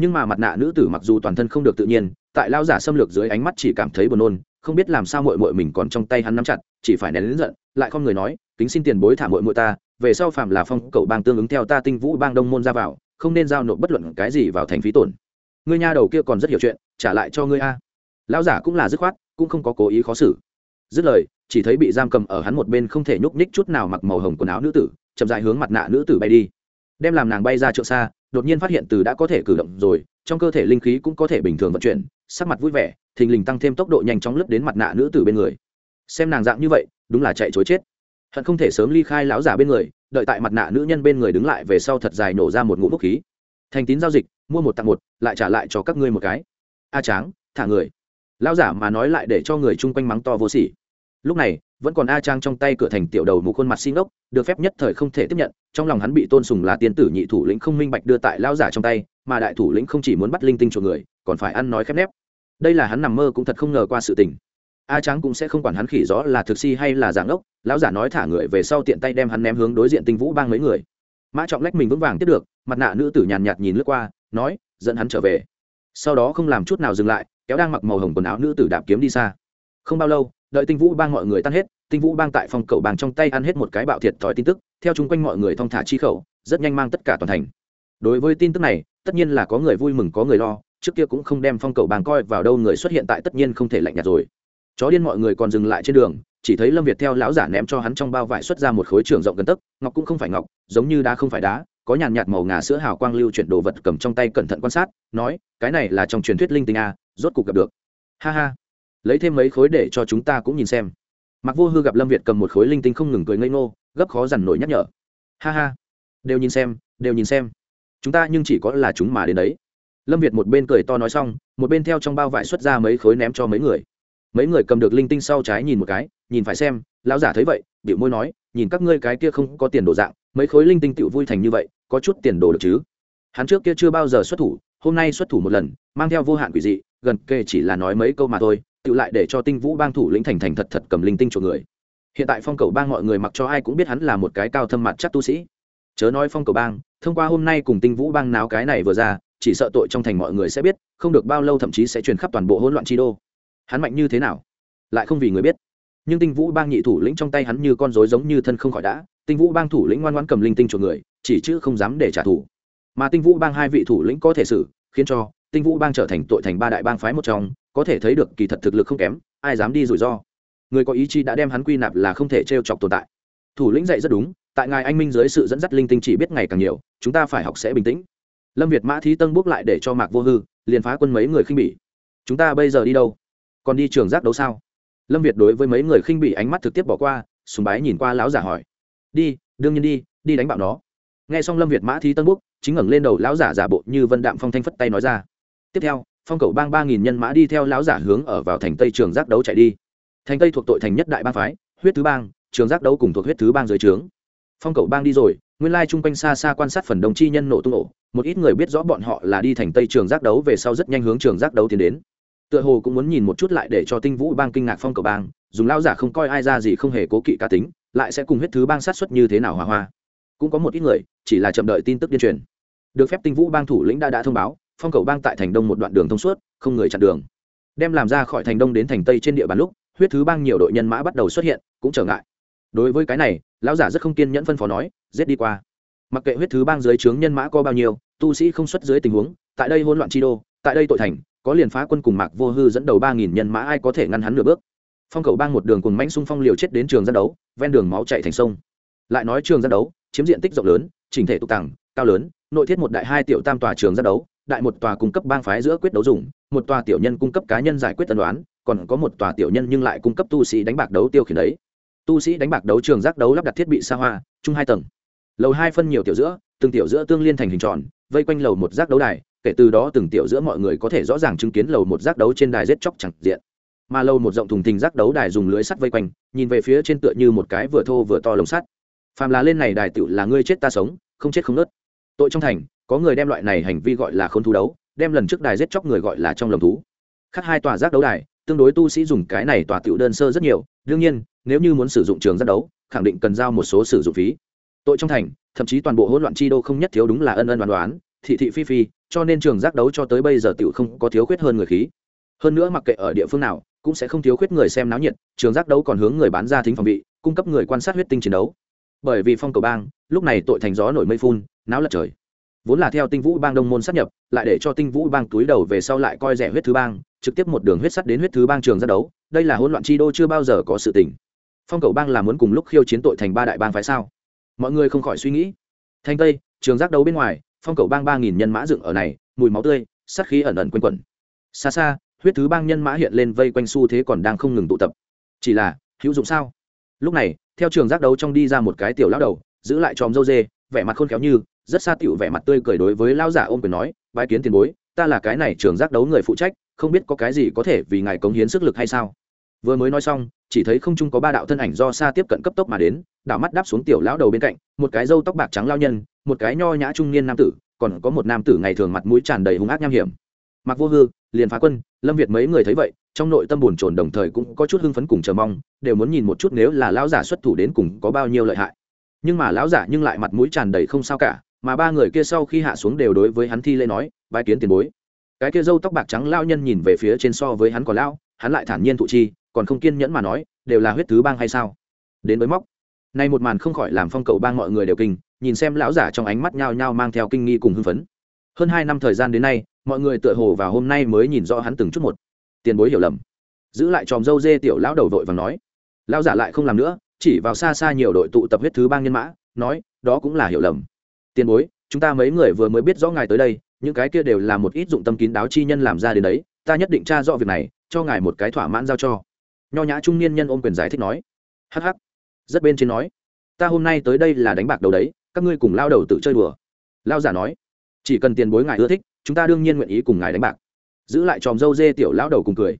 nhưng mà mặt nạ nữ tử mặc dù toàn thân không được tự nhiên, tại lao giả xâm lược dưới ánh mắt chỉ cảm thấy buồn nôn, không biết làm sao mội mội mình còn trong tay hắn nắm chặt, chỉ phải nén lính giận, lại không người nói, kính xin tiền bối thả mội mội ta, về sau phạm là phong cậu bang tương ứng theo ta tinh vũ bang đông môn ra vào, không nên giao nộp bất luận cái gì vào thành phí tổn. Ngươi nha đầu kia còn rất hiểu chuyện, trả lại cho ngươi a. Lão giả cũng là dứt khoát, cũng không có cố ý khó xử. Dứt lời, chỉ thấy bị giam cầm ở hắn một bên không thể nhúc nhích chút nào mặc màu hồng quần áo nữ tử, chậm dài hướng mặt nạ nữ tử bay đi đem làm nàng bay ra chỗ xa, đột nhiên phát hiện từ đã có thể cử động rồi, trong cơ thể linh khí cũng có thể bình thường vận chuyển, sắc mặt vui vẻ, thình lình tăng thêm tốc độ nhanh chóng lướt đến mặt nạ nữ tử bên người. Xem nàng dạng như vậy, đúng là chạy chối chết. Hận không thể sớm ly khai lão giả bên người, đợi tại mặt nạ nữ nhân bên người đứng lại về sau thật dài nổ ra một ngụm bốc khí. Thành tín giao dịch, mua một tặng một, lại trả lại cho các ngươi một cái. A tráng, thả người. Lão giả mà nói lại để cho người chung quanh mắng to vô sỉ lúc này, vẫn còn a trang trong tay cửa thành tiểu đầu một khuôn mặt xin ốc được phép nhất thời không thể tiếp nhận, trong lòng hắn bị tôn sùng là tiên tử nhị thủ lĩnh không minh bạch đưa tại lao giả trong tay, mà đại thủ lĩnh không chỉ muốn bắt linh tinh chuộc người, còn phải ăn nói khép nép. Đây là hắn nằm mơ cũng thật không ngờ qua sự tình. A Trang cũng sẽ không quản hắn khỉ rõ là thực si hay là giảng ốc lão giả nói thả người về sau tiện tay đem hắn ném hướng đối diện tinh vũ bang mấy người. Mã trọng lách mình vững vàng tiếp được, mặt nạ nữ tử nhàn nhạt nhìn lướt qua, nói, dẫn hắn trở về. Sau đó không làm chút nào dừng lại, kéo đang mặc màu hồng quần áo nữ tử đạp kiếm đi xa không bao lâu, đợi tinh vũ bang mọi người tan hết, tinh vũ bang tại phòng cầu bàng trong tay ăn hết một cái bạo thiệt thòi tin tức, theo chung quanh mọi người thong thả chi khẩu, rất nhanh mang tất cả toàn thành. Đối với tin tức này, tất nhiên là có người vui mừng, có người lo, trước kia cũng không đem phong cầu bàng coi vào đâu, người xuất hiện tại tất nhiên không thể lạnh nhạt rồi. Chó điên mọi người còn dừng lại trên đường, chỉ thấy lâm việt theo lão giả ném cho hắn trong bao vải xuất ra một khối trường rộng gần tấc, ngọc cũng không phải ngọc, giống như đá không phải đá, có nhàn nhạt màu ngà sữa hào quang lưu chuyển đồ vật cầm trong tay cẩn thận quan sát, nói, cái này là trong truyền thuyết linh tinh a, rốt cục gặp được. Ha ha lấy thêm mấy khối để cho chúng ta cũng nhìn xem. Mặc vô hư gặp lâm việt cầm một khối linh tinh không ngừng cười ngây ngô, gấp khó dằn nổi nhắc nhở. Ha ha, đều nhìn xem, đều nhìn xem. Chúng ta nhưng chỉ có là chúng mà đến đấy. Lâm việt một bên cười to nói xong, một bên theo trong bao vải xuất ra mấy khối ném cho mấy người. Mấy người cầm được linh tinh sau trái nhìn một cái, nhìn phải xem, lão giả thấy vậy điệu môi nói, nhìn các ngươi cái kia không có tiền đồ dạng, mấy khối linh tinh tựu vui thành như vậy, có chút tiền đồ được chứ? Hắn trước kia chưa bao giờ xuất thủ, hôm nay xuất thủ một lần, mang theo vô hạn quỷ dị, gần kề chỉ là nói mấy câu mà thôi tự lại để cho tinh vũ bang thủ lĩnh thành thành thật thật cầm linh tinh chuộc người. Hiện tại phong cầu bang mọi người mặc cho ai cũng biết hắn là một cái cao thâm mặt chắc tu sĩ. Chớ nói phong cầu bang, thông qua hôm nay cùng tinh vũ bang náo cái này vừa ra, chỉ sợ tội trong thành mọi người sẽ biết, không được bao lâu thậm chí sẽ truyền khắp toàn bộ hỗn loạn chi đô. Hắn mạnh như thế nào? Lại không vì người biết. Nhưng tinh vũ bang nhị thủ lĩnh trong tay hắn như con rối giống như thân không khỏi đã, tinh vũ bang thủ lĩnh ngoan ngoãn cầm linh tinh chuộc người, chỉ chứ không dám để trả thù. Mà tinh vũ bang hai vị thủ lĩnh có thể xử, khiến cho tinh vũ bang trở thành tội thành ba đại bang phái một trong có thể thấy được kỳ thật thực lực không kém ai dám đi rủi ro. Người có ý chí đã đem hắn quy nạp là không thể t r e o chọc tồn tại. Thủ lĩnh dạy rất đúng tại ngài anh minh dưới sự dẫn dắt linh tinh chỉ biết ngày càng nhiều chúng ta phải học sẽ bình tĩnh. Lâm việt mã thí tân bước lại để cho mạc vô hư liền phá quân mấy người khinh bỉ. Chúng ta bây giờ đi đâu? Còn đi trường giác đấu sao? Lâm việt đối với mấy người khinh bỉ ánh mắt trực tiếp bỏ qua sùng bái nhìn qua lão giả hỏi. Đi đương nhiên đi đi đánh bạo nó. Nghe xong lâm việt mã Thí tân bước, chính ngẩng lên đầu lão giả giả bộ như vân đạm phong thanh phất tay nói ra tiếp theo, phong cầu bang ba nghìn nhân mã đi theo lão giả hướng ở vào thành tây trường giác đấu chạy đi. Thành tây thuộc tội thành nhất đại bang phái, huyết thứ bang, trường giác đấu cùng thuộc huyết thứ bang dưới trướng. Phong cầu bang đi rồi, nguyên lai chung quanh xa xa quan sát phần đồng chi nhân nổ tung ổ, một ít người biết rõ bọn họ là đi thành tây trường giác đấu về sau rất nhanh hướng trường giác đấu tiến đến. Tựa hồ cũng muốn nhìn một chút lại để cho tinh vũ bang kinh ngạc phong cầu bang, dùng lao giả không coi ai ra gì không hề cố kỵ cá tính, lại sẽ cùng huyết thứ bang sát xuất như thế nào hòa hoa. Cũng có một ít người, chỉ là chậm đợi tin tức điên truyền. Được phép tinh vũ bang thủ lĩnh đã đã thông báo phong cầu bang tại thành đông một đoạn đường thông suốt, không người chặn đường. Đem làm ra khỏi thành đông đến thành tây trên địa bàn lúc, huyết thứ bang nhiều đội nhân mã bắt đầu xuất hiện, cũng trở ngại. Đối với cái này, lão giả rất không kiên nhẫn phân phó nói, giết đi qua. Mặc kệ huyết thứ bang dưới trướng nhân mã có bao nhiêu, tu sĩ không xuất dưới tình huống, tại đây hỗn loạn chi đô, tại đây tội thành, có liền phá quân cùng mạc vô hư dẫn đầu ba nghìn nhân mã ai có thể ngăn hắn nửa bước. Phong cầu bang một đường cùng mãnh xung phong liều chết đến trường gian đấu, ven đường máu chạy thành sông. Lại nói trường gian đấu, chiếm diện tích rộng lớn, chỉnh thể tục tàng cao lớn, nội thiết một đại hai tiểu tam tòa trường gian đấu đại một tòa cung cấp bang phái giữa quyết đấu dùng, một tòa tiểu nhân cung cấp cá nhân giải quyết tân đoán, còn có một tòa tiểu nhân nhưng lại cung cấp tu sĩ đánh bạc đấu tiêu khiển đấy. Tu sĩ đánh bạc đấu trường giác đấu lắp đặt thiết bị xa hoa, chung hai tầng. Lầu hai phân nhiều tiểu giữa, từng tiểu giữa tương liên thành hình tròn, vây quanh lầu một giác đấu đài, kể từ đó từng tiểu giữa mọi người có thể rõ ràng chứng kiến lầu một giác đấu trên đài rết chóc chẳng diện. Mà lầu một rộng thùng thình giác đấu đài dùng lưới sắt vây quanh, nhìn về phía trên tựa như một cái vừa thô vừa to lồng sắt. Phàm là lên này đài tựu là ngươi chết ta sống, không chết không nớt tội trong thành, có người đem loại này hành vi gọi là không thú đấu, đem lần trước đài giết chóc người gọi là trong lồng thú. Khác hai tòa giác đấu đài, tương đối tu sĩ dùng cái này tòa tiểu đơn sơ rất nhiều, đương nhiên, nếu như muốn sử dụng trường giác đấu, khẳng định cần giao một số sử dụng phí. Tội trong thành, thậm chí toàn bộ hỗn loạn chi đô không nhất thiếu đúng là ân ân đoán đoán thị thị phi phi, cho nên trường giác đấu cho tới bây giờ tiểu không có thiếu khuyết hơn người khí. Hơn nữa mặc kệ ở địa phương nào, cũng sẽ không thiếu khuyết người xem náo nhiệt, trường giác đấu còn hướng người bán ra thính phòng vị cung cấp người quan sát huyết tinh chiến đấu. Bởi vì phong cầu bang, lúc này tội thành gió nổi mây phun náo lật trời. Vốn là theo tinh vũ bang đông môn sát nhập, lại để cho tinh vũ bang túi đầu về sau lại coi rẻ huyết thứ bang, trực tiếp một đường huyết sắt đến huyết thứ bang trường ra đấu, đây là hỗn loạn chi đô chưa bao giờ có sự tình. Phong cầu bang là muốn cùng lúc khiêu chiến tội thành ba đại bang phái sao? Mọi người không khỏi suy nghĩ. Thanh tây, trường giác đấu bên ngoài, phong cầu bang ba nghìn nhân mã dựng ở này, mùi máu tươi, sát khí ẩn ẩn quanh quẩn. Xa xa, huyết thứ bang nhân mã hiện lên vây quanh xu thế còn đang không ngừng tụ tập. Chỉ là, hữu dụng sao? Lúc này, theo trường giác đấu trong đi ra một cái tiểu lão đầu, giữ lại tròm dâu dê, vẻ mặt khôn khéo như rất xa tiểu vẻ mặt tươi cười đối với lão giả ôm quyền nói, bái kiến tiền bối, ta là cái này trưởng giác đấu người phụ trách, không biết có cái gì có thể vì ngài cống hiến sức lực hay sao? Vừa mới nói xong, chỉ thấy không trung có ba đạo thân ảnh do xa tiếp cận cấp tốc mà đến đảo mắt đáp xuống tiểu lão đầu bên cạnh, một cái râu tóc bạc trắng lao nhân, một cái nho nhã trung niên nam tử, còn có một nam tử ngày thường mặt mũi tràn đầy hung ác nham hiểm. Mặc vô hư, liền phá quân, lâm việt mấy người thấy vậy, trong nội tâm buồn chồn đồng thời cũng có chút hưng phấn cùng chờ mong, đều muốn nhìn một chút nếu là lão giả xuất thủ đến cùng có bao nhiêu lợi hại. Nhưng mà lão giả nhưng lại mặt mũi tràn đầy không sao cả mà ba người kia sau khi hạ xuống đều đối với hắn thi lễ nói, bái kiến tiền bối. Cái kia râu tóc bạc trắng lao nhân nhìn về phía trên so với hắn còn lao hắn lại thản nhiên thụ chi, còn không kiên nhẫn mà nói, đều là huyết thứ bang hay sao? Đến với móc. Nay một màn không khỏi làm phong cầu bang mọi người đều kinh, nhìn xem lão giả trong ánh mắt nhao nhao mang theo kinh nghi cùng hưng phấn. Hơn hai năm thời gian đến nay, mọi người tựa hồ vào hôm nay mới nhìn rõ hắn từng chút một. Tiền bối hiểu lầm. Giữ lại tròm dâu dê tiểu lão đầu vội và nói. Lão giả lại không làm nữa, chỉ vào xa xa nhiều đội tụ tập huyết thứ bang nhân mã, nói, đó cũng là hiểu lầm tiền bối, chúng ta mấy người vừa mới biết rõ ngài tới đây, những cái kia đều là một ít dụng tâm kín đáo chi nhân làm ra đến đấy, ta nhất định tra rõ việc này, cho ngài một cái thỏa mãn giao cho. Nho nhã trung niên nhân ôm quyền giải thích nói. Hh rất bên trên nói. Ta hôm nay tới đây là đánh bạc đầu đấy, các ngươi cùng lao đầu tự chơi đùa. Lao giả nói. Chỉ cần tiền bối ngài ưa thích, chúng ta đương nhiên nguyện ý cùng ngài đánh bạc. Giữ lại tròm dâu dê tiểu lão đầu cùng cười.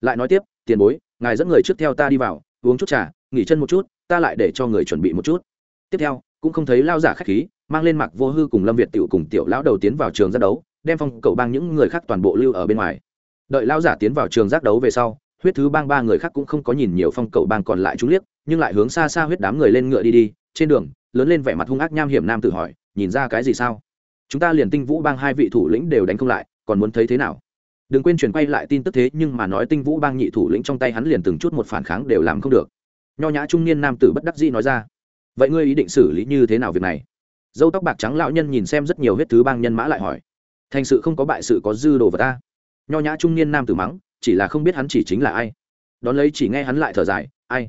Lại nói tiếp, tiền bối, ngài dẫn người trước theo ta đi vào, uống chút trà, nghỉ chân một chút, ta lại để cho người chuẩn bị một chút. Tiếp theo, cũng không thấy lao giả khách khí mang lên mặc vô hư cùng lâm việt tiểu cùng tiểu lão đầu tiến vào trường giác đấu, đem phong cầu bang những người khác toàn bộ lưu ở bên ngoài. Đợi Lão giả tiến vào trường giác đấu về sau, huyết thứ bang ba người khác cũng không có nhìn nhiều phong cầu bang còn lại chúng liếc, nhưng lại hướng xa xa huyết đám người lên ngựa đi đi, trên đường, lớn lên vẻ mặt hung ác nham hiểm nam tự hỏi, nhìn ra cái gì sao? Chúng ta liền tinh vũ bang hai vị thủ lĩnh đều đánh không lại, còn muốn thấy thế nào? Đừng quên truyền quay lại tin tức thế, nhưng mà nói tinh vũ bang nhị thủ lĩnh trong tay hắn liền từng chút một phản kháng đều làm không được. Nho nhã trung niên nam tử bất đắc dĩ nói ra, vậy ngươi ý định xử lý như thế nào việc này? Dâu tóc bạc trắng lão nhân nhìn xem rất nhiều huyết thứ bang nhân mã lại hỏi, thành sự không có bại sự có dư đồ vật ta? Nho nhã trung niên nam tử mắng, chỉ là không biết hắn chỉ chính là ai. Đón lấy chỉ nghe hắn lại thở dài, ai?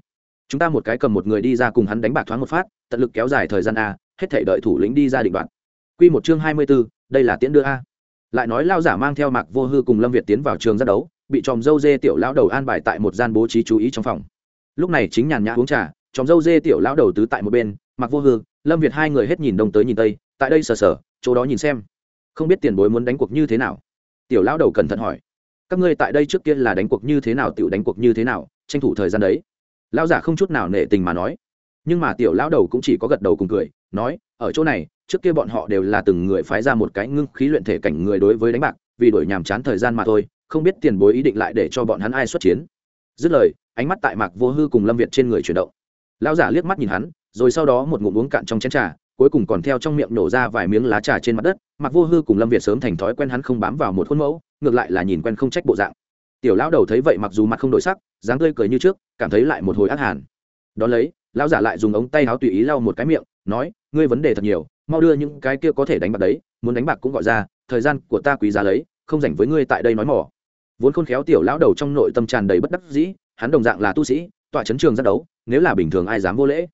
Chúng ta một cái cầm một người đi ra cùng hắn đánh bạc thoáng một phát, tận lực kéo dài thời gian a, hết thể đợi thủ lĩnh đi ra định đoạn q một chương hai mươi b ố đây là tiễn đưa a. Lại nói lao giả mang theo mạc vô hư cùng lâm việt tiến vào trường giác đấu, bị tròm dâu dê tiểu lão đầu an bài tại một gian bố trí chú ý trong phòng. Lúc này chính nhàn nhã uống trà tròm dâu dê tiểu lão đầu tứ tại một bên mặc vô hư lâm việt hai người hết nhìn đông tới nhìn tây, tại đây sờ sờ, chỗ đó nhìn xem. Không biết tiền bối muốn đánh cuộc như thế nào. Tiểu lão đầu cẩn thận hỏi. Các ngươi tại đây trước kia là đánh cuộc như thế nào, tiểu đánh cuộc như thế nào, tranh thủ thời gian đấy. Lão giả không chút nào nể tình mà nói. Nhưng mà tiểu lão đầu cũng chỉ có gật đầu cùng cười, nói, ở chỗ này, trước kia bọn họ đều là từng người phái ra một cái ngưng khí luyện thể cảnh người đối với đánh bạc, vì đổi nhàm chán thời gian mà thôi, không biết tiền bối ý định lại để cho bọn hắn ai xuất chiến. Dứt lời, ánh mắt tại mạc vô hư cùng lâm việt trên người chuyển động. Lão giả liếc mắt nhìn hắn rồi sau đó một ngụm uống cạn trong chén trà, cuối cùng còn theo trong miệng nổ ra vài miếng lá trà trên mặt đất mặc vô hư cùng lâm việt sớm thành thói quen hắn không bám vào một khuôn mẫu, ngược lại là nhìn quen không trách bộ dạng. Tiểu lão đầu thấy vậy mặc dù mặt không đổi sắc, dáng tươi cười như trước, cảm thấy lại một hồi ác hàn. Đón lấy, lão giả lại dùng ống tay áo tùy ý lau một cái miệng, nói, ngươi vấn đề thật nhiều, mau đưa những cái kia có thể đánh bạc đấy, muốn đánh bạc cũng gọi ra, thời gian của ta quý giá lấy, không dành với ngươi tại đây nói mỏ. Vốn khôn khéo tiểu lão đầu trong nội tâm tràn đầy bất đắc dĩ, hắn đồng dạng là tu sĩ, tọa chấn trường ra đấu, nếu là bình thường ai dám vô lễ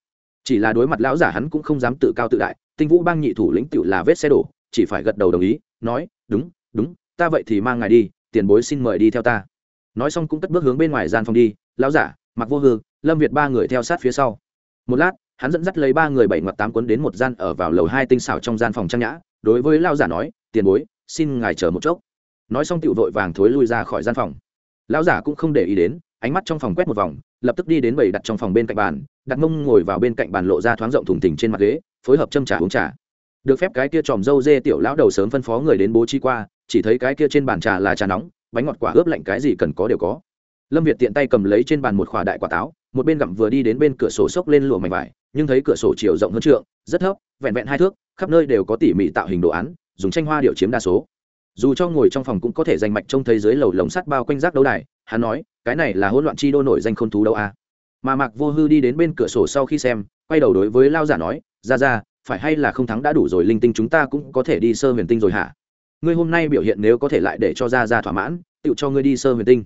chỉ là đối mặt lão giả hắn cũng không dám tự cao tự đại, tinh vũ bang nhị thủ lĩnh tự là vết xe đổ, chỉ phải gật đầu đồng ý, nói, đúng đúng, ta vậy thì mang ngài đi, tiền bối xin mời đi theo ta. Nói xong cũng cất bước hướng bên ngoài gian phòng đi, lão giả, mặc vô hương lâm việt ba người theo sát phía sau. Một lát, hắn dẫn dắt lấy ba người bảy ngoặt tám cuốn đến một gian ở vào lầu hai tinh xảo trong gian phòng trang nhã, đối với lão giả nói, tiền bối, xin ngài chờ một chốc. Nói xong tựu vội vàng thối lui ra khỏi gian phòng. Lão giả cũng không để ý đến ánh mắt trong phòng quét một vòng, lập tức đi đến bầy đặt trong phòng bên cạnh bàn, đặt mông ngồi vào bên cạnh bàn lộ ra thoáng rộng thùng thình trên mặt ghế, phối hợp châm trà uống trà. Được phép cái kia tròm dâu dê tiểu lão đầu sớm phân phó người đến bố trí qua, chỉ thấy cái kia trên bàn trà là trà nóng, bánh ngọt quả ướp lạnh cái gì cần có đều có. Lâm việt tiện tay cầm lấy trên bàn một khỏa đại quả táo, một bên gặm vừa đi đến bên cửa sổ xốc lên lụa mảnh vải, nhưng thấy cửa sổ chiều rộng hơn trượng, rất thấp, vẹn vẹn hai thước, khắp nơi đều có tỉ mỉ tạo hình đồ án, dùng tranh hoa điệu chiếm đa số. Dù cho ngồi trong phòng cũng có thể dành mạch trông thấy dưới lầu lồng sắt bao quanh rác đấu đài, hắn nói cái này là hỗn loạn chi đô nổi danh khôn thú đâu a à. mà mạc vô hư đi đến bên cửa sổ sau khi xem, quay đầu đối với lao giả nói, ra ra, phải hay là không thắng đã đủ rồi linh tinh chúng ta cũng có thể đi sơ huyền tinh rồi hả? Ngươi hôm nay biểu hiện nếu có thể lại để cho ra ra thỏa mãn tự cho ngươi đi sơ huyền tinh.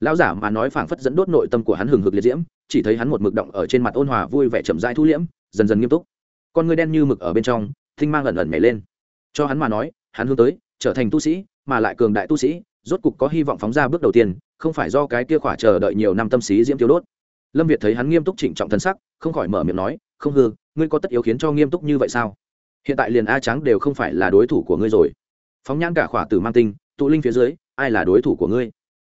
Lão giả mà nói phảng phất dẫn đốt nội tâm của hắn hừng hực liệt diễm, chỉ thấy hắn một mực động ở trên mặt ôn hòa vui vẻ chậm rãi thu liễm, dần dần nghiêm túc. Con ngươi đen như mực ở bên trong, thinh mang ẩn ẩn nhảy lên. Cho hắn mà nói, hắn hướng tới, trở thành tu sĩ, mà lại cường đại tu sĩ, rốt cục có hy vọng phóng ra bước đầu tiên không phải do cái kia khỏa chờ đợi nhiều năm tâm sĩ diễm tiêu đốt. Lâm việt thấy hắn nghiêm túc trịnh trọng thân sắc, không khỏi mở miệng nói, không hư, ngươi có tất yếu khiến cho nghiêm túc như vậy sao? Hiện tại liền a trắng đều không phải là đối thủ của ngươi rồi. Phóng nhãn cả khỏa tử mang tinh, tụ linh phía dưới, ai là đối thủ của ngươi?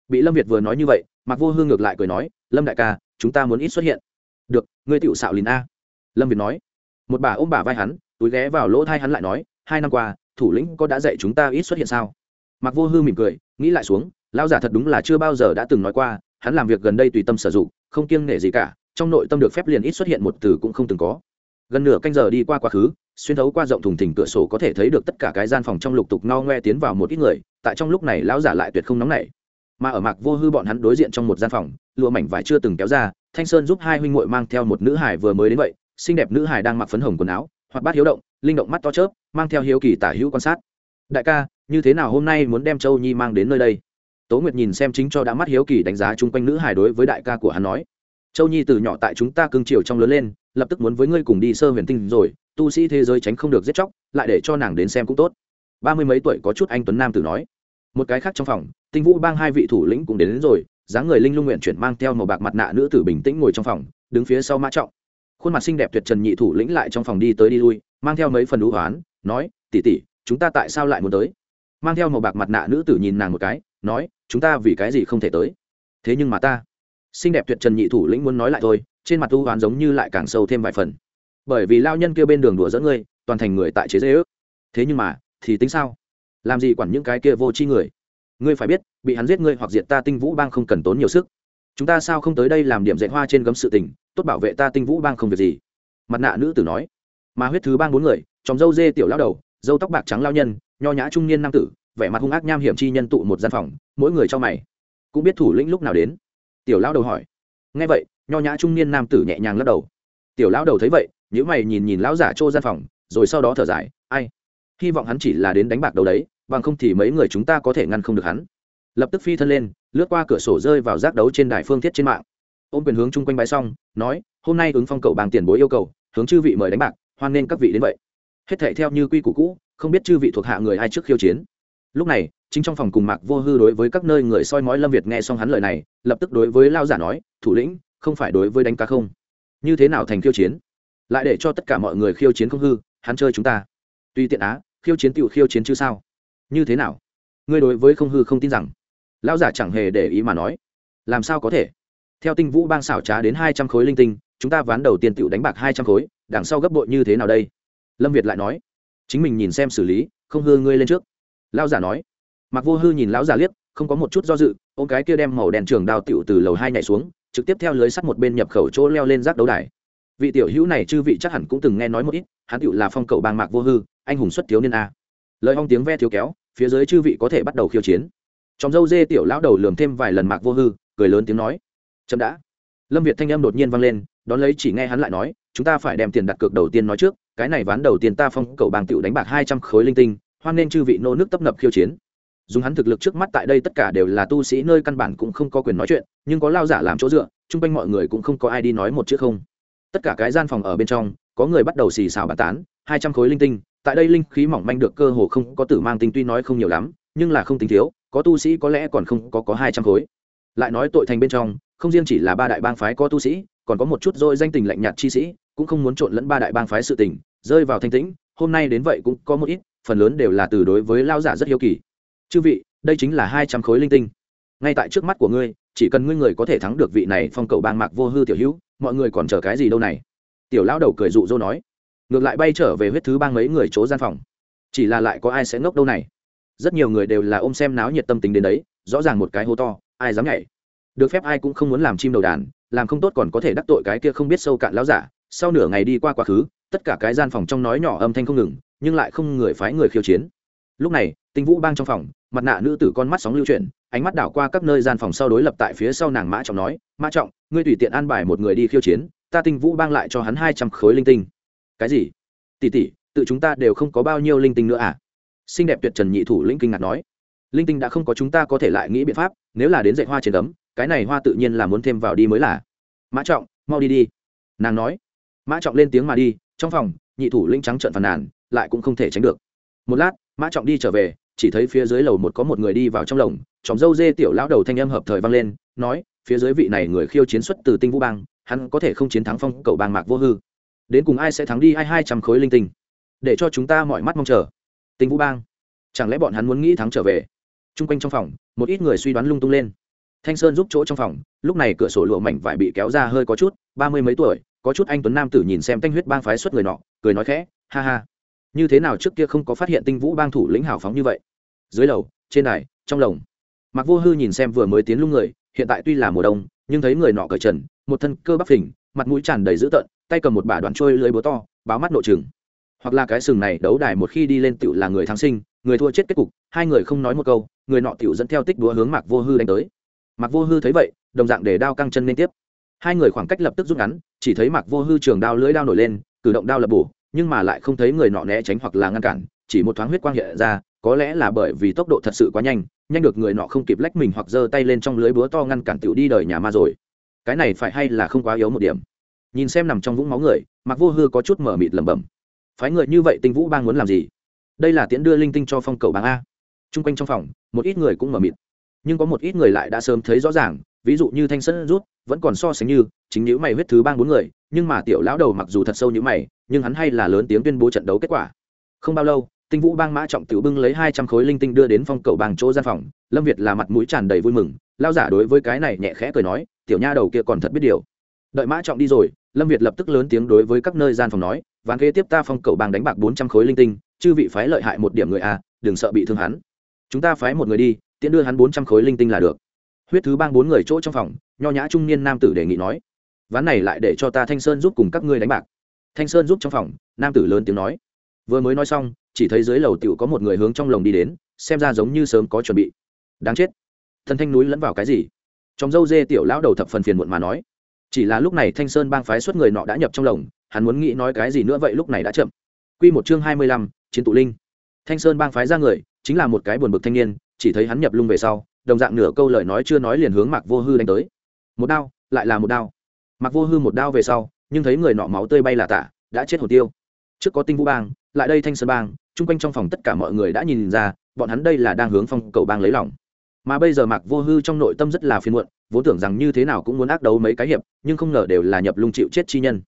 Bị lâm việt vừa nói như vậy mặc vô hương ngược lại cười nói, lâm đại ca, chúng ta muốn ít xuất hiện. Được, ngươi tựu xạo lìn a. Lâm việt nói. Một bà ôm bà vai hắn, túi ghé vào lỗ thai hắn lại nói, hai năm qua, thủ lĩnh có đã dạy chúng ta ít xuất hiện sao? Mặc vô hư mỉm cười, nghĩ lại xuống lão giả thật đúng là chưa bao giờ đã từng nói qua, hắn làm việc gần đây tùy tâm sử dụng, không kiêng nể gì cả, trong nội tâm được phép liền ít xuất hiện một từ cũng không từng có. Gần nửa canh giờ đi qua quá khứ, xuyên thấu qua rộng thùng thỉnh cửa sổ có thể thấy được tất cả cái gian phòng trong lục tục no ngoe tiến vào một ít người, tại trong lúc này lão giả lại tuyệt không nóng nảy. Mà ở mạc vô hư bọn hắn đối diện trong một gian phòng, lụa mảnh vải chưa từng kéo ra, thanh sơn giúp hai huynh muội mang theo một nữ hải vừa mới đến vậy, xinh đẹp nữ hải đang mặc phấn hồng quần áo hoặc bát hiếu động, linh động mắt to chớp, mang theo hiếu kỳ tả hữu quan sát. Đại ca, như thế nào hôm nay muốn đem châu nhi mang đến nơi đây? Tố nguyệt nhìn xem chính cho đã mắt hiếu kỳ đánh giá chung quanh nữ hải đối với đại ca của hắn nói. Châu nhi từ nhỏ tại chúng ta cưng chiều trong lớn lên lập tức muốn với ngươi cùng đi sơ huyền tinh rồi tu sĩ thế giới tránh không được giết chóc lại để cho nàng đến xem cũng tốt. Ba mươi mấy tuổi có chút anh tuấn nam tử nói. Một cái khác trong phòng tinh vũ bang hai vị thủ lĩnh cũng đến, đến rồi dáng người linh lung nguyện chuyển mang theo màu bạc mặt nạ nữ tử bình tĩnh ngồi trong phòng đứng phía sau mã trọng. Khuôn mặt xinh đẹp tuyệt trần nhị thủ lĩnh lại trong phòng đi tới đi lui mang theo mấy phần đũ hoán nói tỉ tỉ chúng ta tại sao lại muốn tới? Mang theo màu bạc mặt nạ nữ tử nhìn nàng một cái, nói, chúng ta vì cái gì không thể tới? Thế nhưng mà ta, xinh đẹp tuyệt trần nhị thủ lĩnh muốn nói lại thôi, trên mặt tu hoán giống như lại càng sâu thêm vài phần. Bởi vì lao nhân kia bên đường đùa dẫn ngươi, toàn thành người tại chế dễ ước thế nhưng mà, thì tính sao? Làm gì quản những cái kia vô tri người? Ngươi phải biết, bị hắn giết ngươi hoặc diệt ta tinh vũ bang không cần tốn nhiều sức. Chúng ta sao không tới đây làm điểm dạy hoa trên gấm sự tình, tốt bảo vệ ta tinh vũ bang không việc gì? Mặt nạ nữ tử nói. Mà huyết thứ bang bốn người, chòm dâu dê tiểu lao đầu dâu tóc bạc trắng lao nhân, nho nhã trung niên nam tử, vẻ mặt hung ác nham hiểm chi nhân tụ một gian phòng, mỗi người cho mày. Cũng biết thủ lĩnh lúc nào đến. Tiểu lao đầu hỏi. Nghe vậy, nho nhã trung niên nam tử nhẹ nhàng lắc đầu. Tiểu lao đầu thấy vậy nhữ mày nhìn nhìn lão giả trô gian phòng, rồi sau đó thở dài, ai? Hy vọng hắn chỉ là đến đánh bạc đầu đấy, bằng không thì mấy người chúng ta có thể ngăn không được hắn. Lập tức phi thân lên, lướt qua cửa sổ rơi vào giác đấu trên đài phương thiết trên mạng. Ôm quyền hướng chung quanh bãi xong, nói, hôm nay ứng phong cầu bằng tiền bối yêu cầu, hướng chư vị mời đánh bạc, hoan nên các vị đến vậy hết thệ theo như quy củ cũ, không biết chư vị thuộc hạ người ai trước khiêu chiến. Lúc này, chính trong phòng cùng mạc vô hư đối với các nơi người soi mói lâm việt nghe xong hắn lời này, lập tức đối với lao giả nói, thủ lĩnh, không phải đối với đánh cá không? Như thế nào thành khiêu chiến? Lại để cho tất cả mọi người khiêu chiến không hư, hắn chơi chúng ta. Tuy tiện á, khiêu chiến tựu khiêu chiến chứ sao? Như thế nào? Ngươi đối với không hư không tin rằng? Lao giả chẳng hề để ý mà nói, làm sao có thể? Theo tinh vũ bang xảo trá đến hai trăm khối linh tinh, chúng ta ván đầu tiên tựu đánh bạc hai trăm khối, đằng sau gấp bội như thế nào đây? Lâm việt lại nói, chính mình nhìn xem xử lý, không hư ngươi lên trước. Lão giả nói. Mặc vô hư nhìn lão giả liếc, không có một chút do dự ô cái kia đem màu đèn trường đao tựu từ lầu hai nhảy xuống, trực tiếp theo lưới sắt một bên nhập khẩu chỗ leo lên rác đấu đài. Vị tiểu hữu này chư vị chắc hẳn cũng từng nghe nói một ít, hắn tựu là phong cầu bang mạc vô hư, anh hùng xuất thiếu niên a. Lời hong tiếng ve thiếu kéo, phía dưới chư vị có thể bắt đầu khiêu chiến. Trong dâu dê tiểu lão đầu lường thêm vài lần mạc vô hư, cười lớn tiếng nói, chậm đã. Lâm việt thanh âm đột nhiên vang lên, đón lấy chỉ nghe hắn lại nói, chúng ta phải đem tiền đặt cược đầu tiên nói trước cái này ván đầu tiên ta phong cầu bang tiểu đánh bạc hai trăm khối linh tinh, hoan nên chư vị nô nước tập nập khiêu chiến. Dùng hắn thực lực trước mắt tại đây tất cả đều là tu sĩ nơi căn bản cũng không có quyền nói chuyện, nhưng có lao giả làm chỗ dựa, chung quanh mọi người cũng không có ai đi nói một chữ không. Tất cả cái gian phòng ở bên trong, có người bắt đầu xì xào bàn tán, hai trăm khối linh tinh, tại đây linh khí mỏng manh được cơ hồ không có tử mang tinh tuy nói không nhiều lắm, nhưng là không tính thiếu, có tu sĩ có lẽ còn không có có hai trăm khối. Lại nói tội thành bên trong, không riêng chỉ là ba đại bang phái có tu sĩ, còn có một chút rồi danh tình lạnh nhạt chi sĩ cũng không muốn trộn lẫn ba đại bang phái sự tình, rơi vào thanh tĩnh, hôm nay đến vậy cũng có một ít, phần lớn đều là từ đối với lao giả rất hiếu kỳ. Chư vị, đây chính là hai trăm khối linh tinh. Ngay tại trước mắt của ngươi, chỉ cần ngươi người có thể thắng được vị này phong cầu bang mạc vô hư tiểu hữu, mọi người còn chờ cái gì đâu này? Tiểu lão đầu cười dụ dỗ nói. Ngược lại bay trở về huyết thứ bang mấy người chỗ gian phòng. Chỉ là lại có ai sẽ ngốc đâu này? Rất nhiều người đều là ôm xem náo nhiệt tâm tính đến đấy, rõ ràng một cái hô to, ai dám nhảy? Được phép ai cũng không muốn làm chim đầu đàn, làm không tốt còn có thể đắc tội cái kia không biết sâu cạn lão giả sau nửa ngày đi qua quá khứ, tất cả cái gian phòng trong nói nhỏ âm thanh không ngừng, nhưng lại không người phái người khiêu chiến. Lúc này, tinh vũ bang trong phòng, mặt nạ nữ tử con mắt sóng lưu chuyển, ánh mắt đảo qua các nơi gian phòng sau đối lập tại phía sau nàng mã trọng nói, mã trọng, ngươi tùy tiện an bài một người đi khiêu chiến, ta tinh vũ bang lại cho hắn hai trăm khối linh tinh. Cái gì? Tỷ tỷ, tự chúng ta đều không có bao nhiêu linh tinh nữa à? Xinh đẹp tuyệt trần nhị thủ linh kinh ngạc nói. Linh tinh đã không có chúng ta có thể lại nghĩ biện pháp, nếu là đến dạy hoa trên ấm cái này hoa tự nhiên là muốn thêm vào đi mới là. Mã trọng, mau đi đi. Nàng nói mã trọng lên tiếng mà đi, trong phòng, nhị thủ lĩnh trắng trợn phàn nàn, lại cũng không thể tránh được. Một lát, mã trọng đi trở về, chỉ thấy phía dưới lầu một có một người đi vào trong lồng chóng dâu dê tiểu lão đầu thanh âm hợp thời vang lên, nói, phía dưới vị này người khiêu chiến xuất từ tinh vũ bang, hắn có thể không chiến thắng phong cầu bang mạc vô hư. Đến cùng ai sẽ thắng đi hai hai trăm khối linh tinh? Để cho chúng ta mọi mắt mong chờ. Tinh vũ bang, chẳng lẽ bọn hắn muốn nghĩ thắng trở về? T r u n g quanh trong phòng, một ít người suy đoán lung tung lên. Thanh sơn giúp chỗ trong phòng, lúc này cửa sổ lụa mảnh vải bị kéo ra hơi có chút, ba mươi mấy tuổi có chút anh tuấn nam tử nhìn xem thanh huyết bang phái xuất người nọ, cười nói khẽ, ha ha, như thế nào trước kia không có phát hiện tinh vũ bang thủ lĩnh hào phóng như vậy? Dưới lầu, trên đài, trong lồng mặc vô hư nhìn xem vừa mới tiến lung người, hiện tại tuy là mùa đông, nhưng thấy người nọ cởi trần, một thân cơ bắp phình, mặt mũi tràn đầy dữ tợn, tay cầm một bả đoạn trôi lưới búa to, báo mắt nội chừng hoặc là cái sừng này đấu đài một khi đi lên tựu là người thắng sinh, người thua chết kết cục, hai người không nói một câu, người nọ tựu dẫn theo tích đúa hướng mạc vô hư đánh tới. Mạc vô hư thấy vậy, đồng dạng để đao căng chân lên tiếp. Hai người khoảng cách lập tức rút ngắn chỉ thấy mặc vô hư trường đao lưỡi đao nổi lên, cử động đao lập bổ, nhưng mà lại không thấy người nọ né tránh hoặc là ngăn cản, chỉ một thoáng huyết quang hiện ra, có lẽ là bởi vì tốc độ thật sự quá nhanh nhanh được người nọ không kịp lách mình hoặc giơ tay lên trong lưới búa to ngăn cản tiểu đi đời nhà ma rồi. Cái này phải hay là không quá yếu một điểm. Nhìn xem nằm trong vũng máu người mặc vô hư có chút mở mịt lẩm bẩm. Phái người như vậy tinh vũ bang muốn làm gì? Đây là tiễn đưa linh tinh cho phong cầu bang a. T r u n g quanh trong phòng, một ít người cũng mở mịt. Nhưng có một ít người lại đã sớm thấy rõ ràng, ví dụ như thanh sân rút vẫn còn so sánh như, chính nhữ mày huyết thứ bang bốn người, nhưng mà tiểu lão đầu mặc dù thật sâu như mày, nhưng hắn hay là lớn tiếng tuyên bố trận đấu kết quả. Không bao lâu, tinh vũ bang mã trọng tiểu bưng lấy hai trăm khối linh tinh đưa đến phong cầu bang chỗ gian phòng, lâm việt là mặt mũi tràn đầy vui mừng lao giả đối với cái này nhẹ khẽ cười nói, tiểu nha đầu kia còn thật biết điều. Đợi mã trọng đi rồi, lâm việt lập tức lớn tiếng đối với các nơi gian phòng nói, ván kế tiếp ta phong cầu bang đánh bạc bốn trăm khối linh tinh, chư vị phái lợi hại một điểm người a, đừng sợ bị thương hắn. Chúng ta phái một người đi, tiễn đưa hắn bốn trăm khối linh tinh là được huyết thứ bang bốn người chỗ trong phòng, nho nhã trung niên nam tử đề nghị nói, ván này lại để cho ta thanh sơn giúp cùng các ngươi đánh bạc. Thanh sơn giúp trong phòng, nam tử lớn tiếng nói, vừa mới nói xong, chỉ thấy dưới lầu tiểu có một người hướng trong lồng đi đến, xem ra giống như sớm có chuẩn bị. Đáng chết. Thần thanh núi lẫn vào cái gì? Trong dâu dê tiểu lão đầu thập phần phiền muộn mà nói, chỉ là lúc này thanh sơn bang phái xuất người nọ đã nhập trong lồng, hắn muốn nghĩ nói cái gì nữa vậy lúc này đã chậm. Quy một chương hai mươi lăm, chiến tụ linh. Thanh sơn bang phái ra người, chính là một cái buồn bực thanh niên, chỉ thấy hắn nhập lung về sau đồng dạng nửa câu lời nói chưa nói liền hướng mạc vô hư đánh tới. Một đao, lại là một đao. Mạc vô hư một đao về sau, nhưng thấy người nọ máu tươi bay là tả, đã chết hồn tiêu. Trước có tinh vũ bang, lại đây thanh sơn bang, chung quanh trong phòng tất cả mọi người đã nhìn ra, bọn hắn đây là đang hướng phong cầu bang lấy lòng. Mà bây giờ mạc vô hư trong nội tâm rất là phiền muộn, vốn tưởng rằng như thế nào cũng muốn ác đấu mấy cái hiệp, nhưng không ngờ đều là nhập lung chịu chết chi nhân.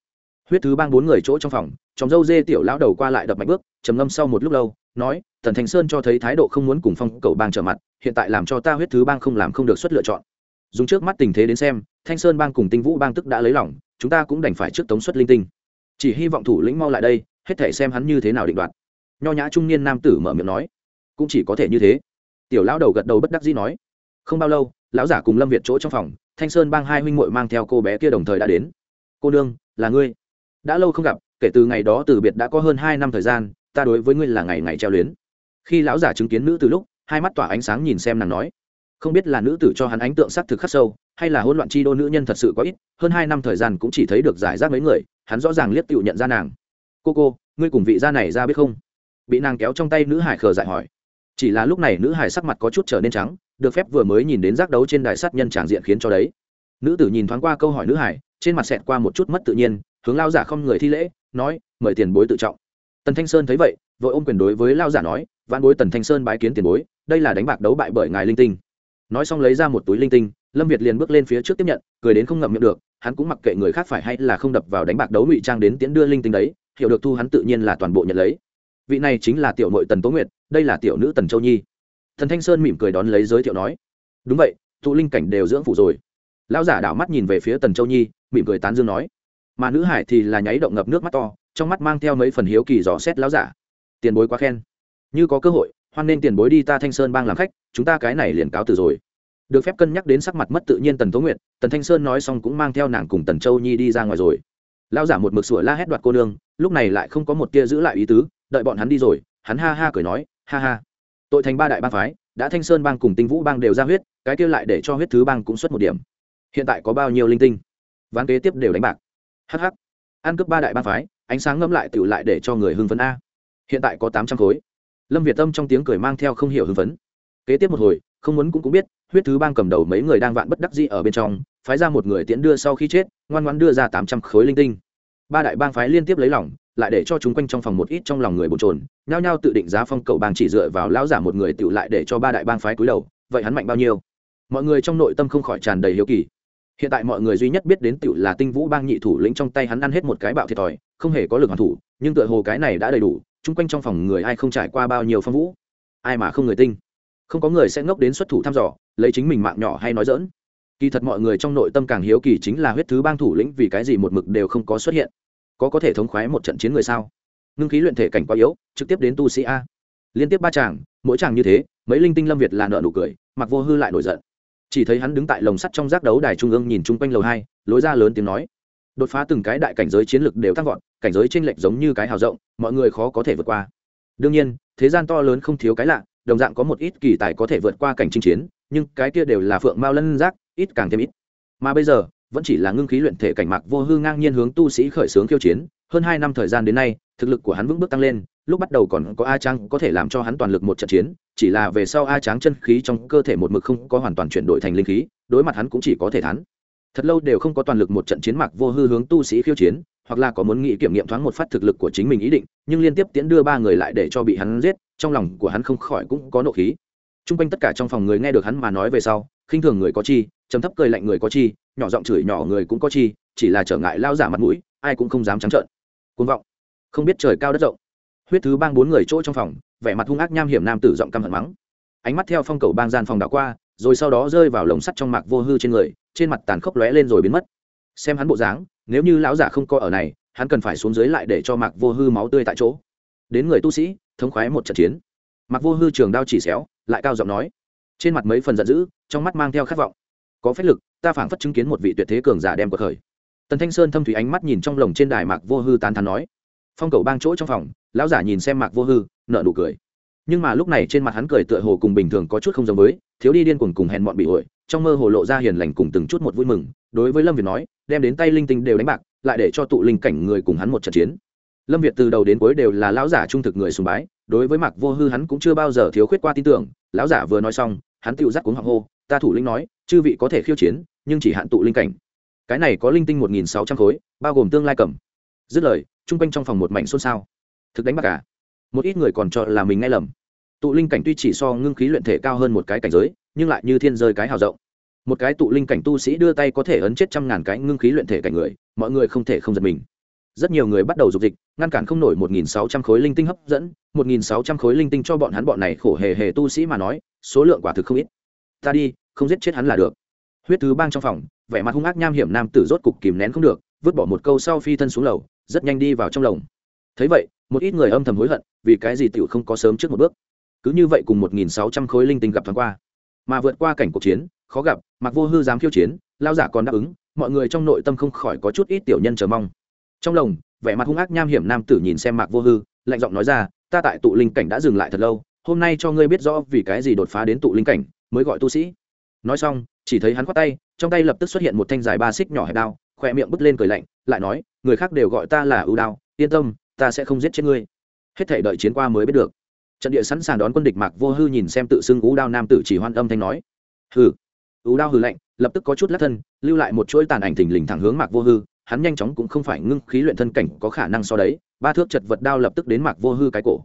Huyết thứ bang bốn người chỗ trong phòng trong dâu dê tiểu lão đầu qua lại đập mạnh bước, trầm ngâm sau một lúc lâu, nói, tần thành sơn cho thấy thái độ không muốn cùng phong cầu bang trở mặt hiện tại làm cho ta huyết thứ bang không làm không được suất lựa chọn. Dùng trước mắt tình thế đến xem, thanh sơn bang cùng tinh vũ bang tức đã lấy lỏng chúng ta cũng đành phải trước tống suất linh tinh. Chỉ hy vọng thủ lĩnh mau lại đây, hết thể xem hắn như thế nào định đoạt. Nho nhã trung niên nam tử mở miệng nói, cũng chỉ có thể như thế. Tiểu lão đầu gật đầu bất đắc dĩ nói, không bao lâu, lão giả cùng lâm việt chỗ trong phòng, thanh sơn bang hai huynh muội mang theo cô bé kia đồng thời đã đến. Cô nương, là ngươi. Đã lâu không gặp, kể từ ngày đó từ biệt đã có hơn hai năm thời gian, ta đối với ngươi là ngày ngày treo luyến. Khi lão giả chứng kiến nữ từ lúc hai mắt tỏa ánh sáng nhìn xem nàng nói, không biết là nữ tử cho hắn ánh tượng s c thực khắc sâu, hay là hỗn loạn chi đô nữ nhân thật sự có ít, hơn hai năm thời gian cũng chỉ thấy được giải rác mấy người, hắn rõ ràng liếc tựu nhận ra nàng. Cô cô, ngươi cùng vị gia này ra biết không? Bị nàng kéo trong tay nữ hải khờ dại hỏi. Chỉ là lúc này nữ hải sắc mặt có chút trở nên trắng, được phép vừa mới nhìn đến giác đấu trên đài sát nhân tràng diện khiến cho đấy. Nữ tử nhìn thoáng qua câu hỏi nữ hải, trên mặt xẹt qua một chút mất tự nhiên, hướng lao giả không người thi lễ, nói, mời tiền bối tự trọng. Tần thanh sơn thấy vậy, vội ôm quyền đối với lao giả nói văn bối tần thanh sơn bái kiến tiền bối, đây là đánh bạc đấu bại bởi ngài linh tinh. Nói xong lấy ra một túi linh tinh, lâm việt liền bước lên phía trước tiếp nhận, cười đến không ngậm miệng được, hắn cũng mặc kệ người khác phải hay là không đập vào đánh bạc đấu ngụy trang đến tiễn đưa linh tinh đấy, hiểu được thu hắn tự nhiên là toàn bộ nhận lấy. Vị này chính là tiểu nội tần tố nguyệt, đây là tiểu nữ tần châu nhi. Thần thanh sơn mỉm cười đón lấy giới thiệu nói, đúng vậy tụ linh cảnh đều dưỡng phủ rồi. Lão giả đảo mắt nhìn về phía tần châu nhi, mỉm cười tán dương nói, mà nữ hải thì là nháy động ngập nước mắt to, trong mắt mang theo mấy phần hiếu kỳ dò xét lão giả. Tiền bối quá khen như có cơ hội, hoan nên tiền bối đi ta thanh sơn bang làm khách, chúng ta cái này liền cáo từ rồi. Được phép cân nhắc đến sắc mặt mất tự nhiên tần tố nguyện tần thanh sơn nói xong cũng mang theo nàng cùng tần châu nhi đi ra ngoài rồi. Lao giả một mực sủa la hét đoạt cô nương, lúc này lại không có một tia giữ lại ý tứ, đợi bọn hắn đi rồi, hắn ha ha cười nói, ha ha, tội thành ba đại bang phái, đã thanh sơn bang cùng tinh vũ bang đều ra huyết, cái kia lại để cho huyết thứ bang cũng xuất một điểm. Hiện tại có bao nhiêu linh tinh? Ván kế tiếp đều đánh bạc. Hh ăn cướp ba đại bang phái, ánh sáng ngâm lại tựu lại để cho người hưng phấn a. Hiện tại có tám trăm khối lâm việt tâm trong tiếng cười mang theo không hiểu hưng phấn. Kế tiếp một hồi, không muốn cũng cũng biết, huyết thứ bang cầm đầu mấy người đang vạn bất đắc dĩ ở bên trong, phái ra một người tiễn đưa sau khi chết, ngoan ngoan đưa ra tám trăm khối linh tinh. Ba đại bang phái liên tiếp lấy lỏng lại để cho chúng quanh trong phòng một ít trong lòng người bồn trồn nhao nhao tự định giá phong cầu bang chỉ dựa vào lão giả một người tự lại để cho ba đại bang phái cúi đầu, vậy hắn mạnh bao nhiêu? Mọi người trong nội tâm không khỏi tràn đầy hiếu kỳ. Hiện tại mọi người duy nhất biết đến tự là tinh vũ bang nhị thủ lĩnh trong tay hắn ăn hết một cái bạo thiệt thòi, không hề có lực hoàn thủ, nhưng tựa hồ cái này đã đầy đủ chung quanh trong phòng người ai không trải qua bao nhiêu phong vũ, ai mà không người tinh. Không có người sẽ ngốc đến xuất thủ thăm dò, lấy chính mình mạng nhỏ hay nói dỡn kỳ thật mọi người trong nội tâm càng hiếu kỳ chính là huyết thứ bang thủ lĩnh vì cái gì một mực đều không có xuất hiện. Có có thể thống khoái một trận chiến người sao? Ngưng khí luyện thể cảnh quá yếu, trực tiếp đến tu sĩ a. Liên tiếp ba chàng, mỗi chàng như thế, mấy linh tinh lâm việt là nợ nụ cười, mặc vô hư lại nổi giận. Chỉ thấy hắn đứng tại lồng sắt trong giác đấu đài trung ương nhìn chung quanh lầu hai, lối ra lớn tiếng nói đột phá từng cái đại cảnh giới chiến lược đều tăng vọt, cảnh giới t r ê n lệch giống như cái hào rộng, mọi người khó có thể vượt qua. Đương nhiên, thế gian to lớn không thiếu cái lạ, đồng dạng có một ít kỳ tài có thể vượt qua cảnh chinh chiến, nhưng cái kia đều là phượng mao lân giác, ít càng thêm ít. Mà bây giờ, vẫn chỉ là ngưng khí luyện thể cảnh mạc vô hư ngang nhiên hướng tu sĩ khởi xướng khiêu chiến, hơn hai năm thời gian đến nay, thực lực của hắn vững bước tăng lên, lúc bắt đầu còn có a trang có thể làm cho hắn toàn lực một trận chiến, chỉ là về sau a tráng chân khí trong cơ thể một mực không có hoàn toàn chuyển đổi thành linh khí, đối mặt hắn cũng chỉ có thể thắng thật lâu đều không có toàn lực một trận chiến mạc vô hư hướng tu sĩ khiêu chiến, hoặc là có muốn nghĩ kiểm nghiệm thoáng một phát thực lực của chính mình ý định, nhưng liên tiếp tiễn đưa ba người lại để cho bị hắn giết, trong lòng của hắn không khỏi cũng có nộ khí. T r u n g quanh tất cả trong phòng người nghe được hắn mà nói về sau, khinh thường người có chi chấm thấp cười lạnh người có chi, nhỏ giọng chửi nhỏ người cũng có chi, chỉ là trở ngại lao giả mặt mũi, ai cũng không dám trắng trợn. Côn vọng. Không biết trời cao đất rộng. Huyết thứ bang bốn người chỗ trong phòng, vẻ mặt hung ác nham hiểm nam tử giọng căm hận mắng. Ánh mắt theo phong cầu bang gian phòng đảo qua, rồi sau đó rơi vào lồng sắt trong mạc vô hư trên người trên mặt tàn khốc lóe lên rồi biến mất. Xem hắn bộ dáng, nếu như lão giả không coi ở này, hắn cần phải xuống dưới lại để cho mạc vô hư máu tươi tại chỗ. Đến người tu sĩ, thống khoái một trận chiến. Mạc vô hư trường đao chỉ xéo, lại cao giọng nói. Trên mặt mấy phần giận dữ, trong mắt mang theo khát vọng. Có phép lực, ta phảng phất chứng kiến một vị tuyệt thế cường giả đem cuộc khởi. Tần thanh sơn thâm thủy ánh mắt nhìn trong lồng trên đài mạc vô hư tán thán nói. Phong cầu bang chỗ trong phòng, lão giả nhìn xem mạc vô hư nợ nụ cười. Nhưng mà lúc này trên mặt hắn cười tựa hồ cùng bình thường có chút không giống với, thiếu đi điên cuồng cùng hèn mọn bị ổi trong mơ hồ lộ ra hiền lành cùng từng chút một vui mừng, đối với lâm việt nói, đem đến tay linh tinh đều đánh bạc, lại để cho tụ linh cảnh người cùng hắn một trận chiến. Lâm việt từ đầu đến cuối đều là lão giả trung thực người sùng bái, đối với mạc vô hư hắn cũng chưa bao giờ thiếu khuyết qua tin tưởng, lão giả vừa nói xong, hắn tự giác cuống hoàng hô, ta thủ linh nói, chư vị có thể khiêu chiến, nhưng chỉ hạn tụ linh cảnh. Cái này có linh tinh một nghìn sáu trăm khối, bao gồm tương lai cầm. Dứt lời, chung quanh trong phòng một mảnh xôn xao. Thực đánh bạc cả một ít người còn cho là mình nghe lầm. Tụ linh cảnh tuy chỉ so ngưng khí luyện thể cao hơn một cái cảnh giới nhưng lại như thiên rơi cái hào rộng. Một cái tụ linh cảnh tu sĩ đưa tay có thể ấn chết trăm ngàn cái ngưng khí luyện thể cảnh người, mọi người không thể không giật mình. Rất nhiều người bắt đầu dục dịch, ngăn cản không nổi một nghìn sáu trăm khối linh tinh hấp dẫn, một nghìn sáu trăm khối linh tinh cho bọn hắn bọn này khổ hề hề tu sĩ mà nói, số lượng quả thực không ít. Ta đi, không giết chết hắn là được. Huyết thứ bang trong phòng, vẻ mặt hung ác nham hiểm nam tử rốt cục kìm nén không được, vứt bỏ một câu sau phi thân xuống lầu, rất nhanh đi vào trong lồng. Thấy vậy, một ít người âm thầm hối hận, vì cái gì tiểu không có sớm trước một bước. Cứ như vậy cùng một nghìn sáu trăm khối linh tinh gặp thoáng qua mà vượt qua cảnh cuộc chiến khó gặp mặc vô hư dám khiêu chiến lao giả còn đáp ứng mọi người trong nội tâm không khỏi có chút ít tiểu nhân chờ mong. Trong lòng, vẻ mặt hung ác nham hiểm nam tử nhìn xem mạc vô hư lạnh giọng nói ra ta tại tụ linh cảnh đã dừng lại thật lâu hôm nay cho ngươi biết rõ vì cái gì đột phá đến tụ linh cảnh mới gọi tu sĩ. Nói xong chỉ thấy hắn khoát tay trong tay lập tức xuất hiện một thanh dài ba xích nhỏ hẹp đao khỏe miệng bứt lên cười lạnh lại nói người khác đều gọi ta là ưu đao yên tâm ta sẽ không giết chết ngươi. Hết thể đợi chiến qua mới biết được trận địa sẵn sàng đón quân địch mạc vô hư nhìn xem tự xưng ú đao nam tử chỉ hoan âm thanh nói. Hừ. Ú đao hừ lạnh, lập tức có chút lắc thân, lưu lại một chuỗi tàn ảnh thình lình thẳng hướng mạc vô hư, hắn nhanh chóng cũng không phải ngưng khí luyện thân cảnh có khả năng so đấy, ba thước chật vật đao lập tức đến mạc vô hư cái cổ.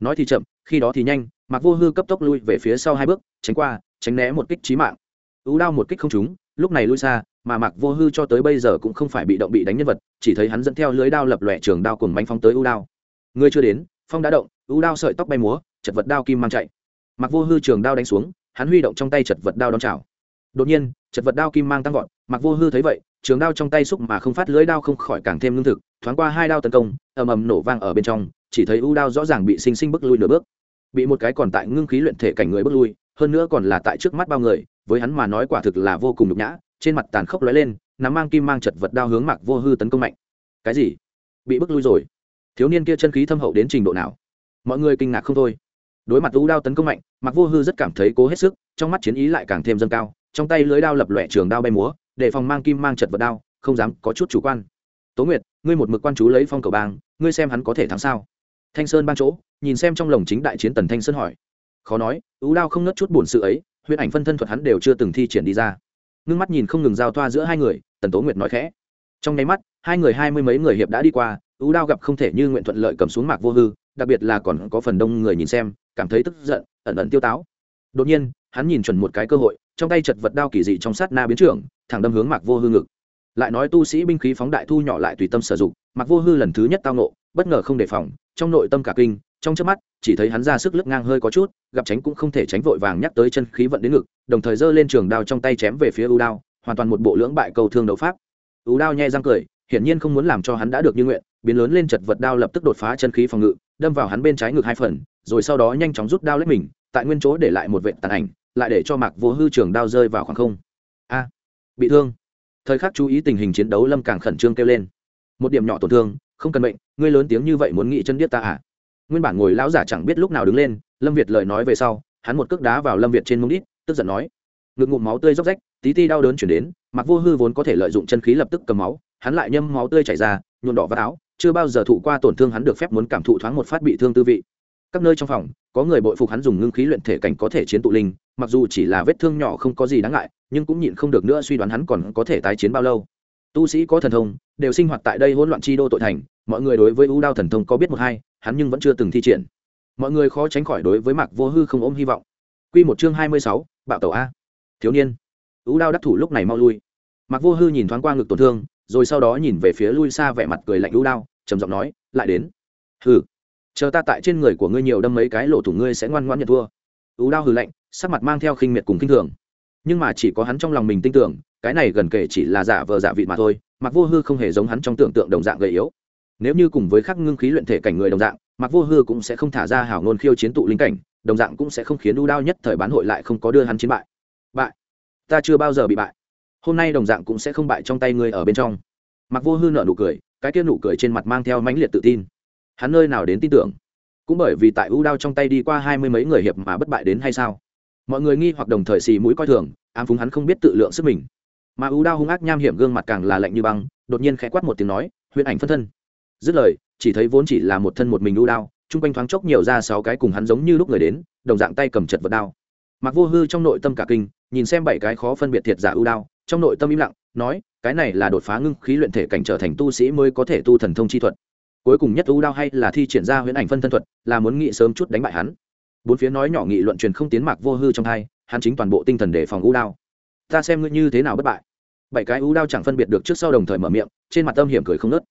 Nói thì chậm, khi đó thì nhanh, mạc vô hư cấp tốc lui về phía sau hai bước, tránh qua, tránh né một kích trí mạng. Ú đao một kích không trúng, lúc này lui xa, mà mạc vô hư cho tới bây giờ cũng không phải bị động bị đánh nhân vật, chỉ thấy hắn dẫn theo lưới đao lập lòe trường đao cùng bánh phóng tới ưu đao. Người chưa đến, phong đã động U đao sợi tóc bay múa, chật vật đao kim mang chạy. Mặc vô hư trường đao đánh xuống, hắn huy động trong tay chật vật đao đón chào. Đột nhiên, chật vật đao kim mang tăng vọt, Mặc vô hư thấy vậy, trường đao trong tay xúc mà không phát, lưới đao không khỏi càng thêm lương thực, thoáng qua hai đao tấn công, ầm ầm nổ vang ở bên trong, chỉ thấy U đao rõ ràng bị sinh sinh bước lui nửa bước. Bị một cái còn tại ngưng khí luyện thể cảnh người bước lui, hơn nữa còn là tại trước mắt bao người, với hắn mà nói quả thực là vô cùng nhục nhã, trên mặt tàn khốc lóe lên, nắm mang kim mang chật vật đao hướng Mặc vô hư tấn công mạnh. Cái gì? Bị bước lui rồi? Thiếu niên kia chân khí thâm hậu đến trình độ nào? Mọi người kinh ngạc không thôi. Đối mặt ưu đao tấn công mạnh mặc vô hư rất cảm thấy cố hết sức, trong mắt chiến ý lại càng thêm dâng cao, trong tay lưới đao lập lòe trường đao bay múa, để phòng mang kim mang chật vật đao, không dám có chút chủ quan. Tố nguyệt, ngươi một mực quan chú lấy phong cầu bang, ngươi xem hắn có thể thắng sao? Thanh sơn ban chỗ, nhìn xem trong lồng chính đại chiến tần thanh sơn hỏi. Khó nói ưu đao không nớt chút buồn sự ấy huyễn ảnh phân thân thuật hắn đều chưa từng thi triển đi ra. Ngưng mắt nhìn không ngừng giao thoa giữa hai người, tần tố nguyệt nói khẽ. Trong nháy mắt, hai người hai mươi mấy người hiệp đã đi qua ưu đao gặp không thể như nguyện thuận lợi cầm xuống mạc vô hư đặc biệt là còn có phần đông người nhìn xem, cảm thấy tức giận, ẩn ẩn tiêu táo. Đột nhiên, hắn nhìn chuẩn một cái cơ hội, trong tay chật vật đao kỳ dị trong sát na biến trưởng, thẳng đâm hướng mạc vô hư ngực. Lại nói tu sĩ binh khí phóng đại thu nhỏ lại tùy tâm sử dụng, mạc vô hư lần thứ nhất tao nộ bất ngờ không đề phòng, trong nội tâm cả kinh, trong trước mắt, chỉ thấy hắn ra sức lướt ngang hơi có chút, gặp tránh cũng không thể tránh vội vàng nhắc tới chân khí vận đến ngực, đồng thời giơ lên trường đao trong tay chém về phía ưu đao, hoàn toàn một bộ lưỡng bại cầu thương đấu pháp. Ưu đao nhai răng cười, hiển nhiên không muốn làm cho hắn đã được như nguyện, biến lớn lên chật vật đao lập tức đột phá chân khí phòng ngự đâm vào hắn bên trái ngực hai phần, rồi sau đó nhanh chóng rút đao lấy mình, tại nguyên chỗ để lại một vệ tàn ảnh, lại để cho mạc vô hư trường đao rơi vào khoảng không. A, bị thương. Thời khắc chú ý tình hình chiến đấu lâm càng khẩn trương kêu lên. Một điểm nhỏ tổn thương, không cần bệnh ngươi lớn tiếng như vậy muốn nghị chân biết ta à? Nguyên bản ngồi lão giả chẳng biết lúc nào đứng lên, lâm việt lời nói về sau, hắn một cước đá vào lâm việt trên mông đít, tức giận nói. Ngực ngụm máu tươi róc rách, tí ti đau đớn chuyển đến mặc vô hư vốn có thể lợi dụng chân khí lập tức cầm máu, hắn lại nhâm máu tươi chảy ra nhuộn đỏ vào áo chưa bao giờ thụ qua tổn thương hắn được phép muốn cảm thụ thoáng một phát bị thương tư vị. Các nơi trong phòng, có người bội phục hắn dùng ngưng khí luyện thể cảnh có thể chiến tụ linh, mặc dù chỉ là vết thương nhỏ không có gì đáng ngại, nhưng cũng nhịn không được nữa suy đoán hắn còn có thể tái chiến bao lâu. Tu sĩ có thần thông, đều sinh hoạt tại đây hỗn loạn chi đô tội thành, mọi người đối với u đao thần thông có biết một hai, hắn nhưng vẫn chưa từng thi triển. Mọi người khó tránh khỏi đối với mạc vô hư không ôm hy vọng. Q một chương hai mươi sáu, bạo tàu a. Thiếu niên. U đao đắc thủ lúc này mau lui. Mạc vô hư nhìn thoáng qua ngực tổn thương, rồi sau đó nhìn về phía lui xa vẻ mặt cười lạnh u đao trầm giọng nói, lại đến. Hừ, chờ ta tại trên người của ngươi nhiều đâm mấy cái lộ thủ ngươi sẽ ngoan ngoãn nhận thua. Ưu đao hừ lạnh, sắc mặt mang theo khinh miệt cùng khinh thường. Nhưng mà chỉ có hắn trong lòng mình tin tưởng, cái này gần kể chỉ là giả vờ giả vị mà thôi mặc vô hư không hề giống hắn trong tưởng tượng đồng dạng gầy yếu. Nếu như cùng với khắc ngưng khí luyện thể cảnh người đồng dạng mặc vô hư cũng sẽ không thả ra hảo ngôn khiêu chiến tụ linh cảnh, đồng dạng cũng sẽ không khiến u đao nhất thời bán hội lại không có đưa hắn chiến bại. Bại? Ta chưa bao giờ bị bại. Hôm nay đồng dạng cũng sẽ không bại trong tay ngươi ở bên trong. Mặc vô hư nợ nụ cười cái kia nụ cười trên mặt mang theo mãnh liệt tự tin. Hắn nơi nào đến tin tưởng? Cũng bởi vì tại u đao trong tay đi qua hai mươi mấy người hiệp mà bất bại đến hay sao? Mọi người nghi hoặc đồng thời xì mũi coi thường, ám phúng hắn không biết tự lượng sức mình. Mà u đao hung ác nham hiểm gương mặt càng là lạnh như băng, đột nhiên khẽ quát một tiếng nói, huyền ảnh phân thân. Dứt lời, chỉ thấy vốn chỉ là một thân một mình u đao, chung quanh thoáng chốc nhiều ra sáu cái cùng hắn giống như lúc người đến, đồng dạng tay cầm chật vật đao. Mặc vô hư trong nội tâm cả kinh, nhìn xem bảy cái khó phân biệt thiệt giả ưu đao, trong nội tâm im lặng, nói cái này là đột phá ngưng khí luyện thể cảnh trở thành tu sĩ mới có thể tu thần thông chi thuật. Cuối cùng nhất ưu đao hay là thi triển ra huyễn ảnh phân thân thuật, là muốn nghị sớm chút đánh bại hắn. Bốn phía nói nhỏ nghị luận truyền không tiến mạc vô hư trong hai, hắn chính toàn bộ tinh thần để phòng u đao. Ta xem ngươi như thế nào bất bại. Bảy cái u đao chẳng phân biệt được trước sau đồng thời mở miệng, trên mặt tâm hiểm cười không nớt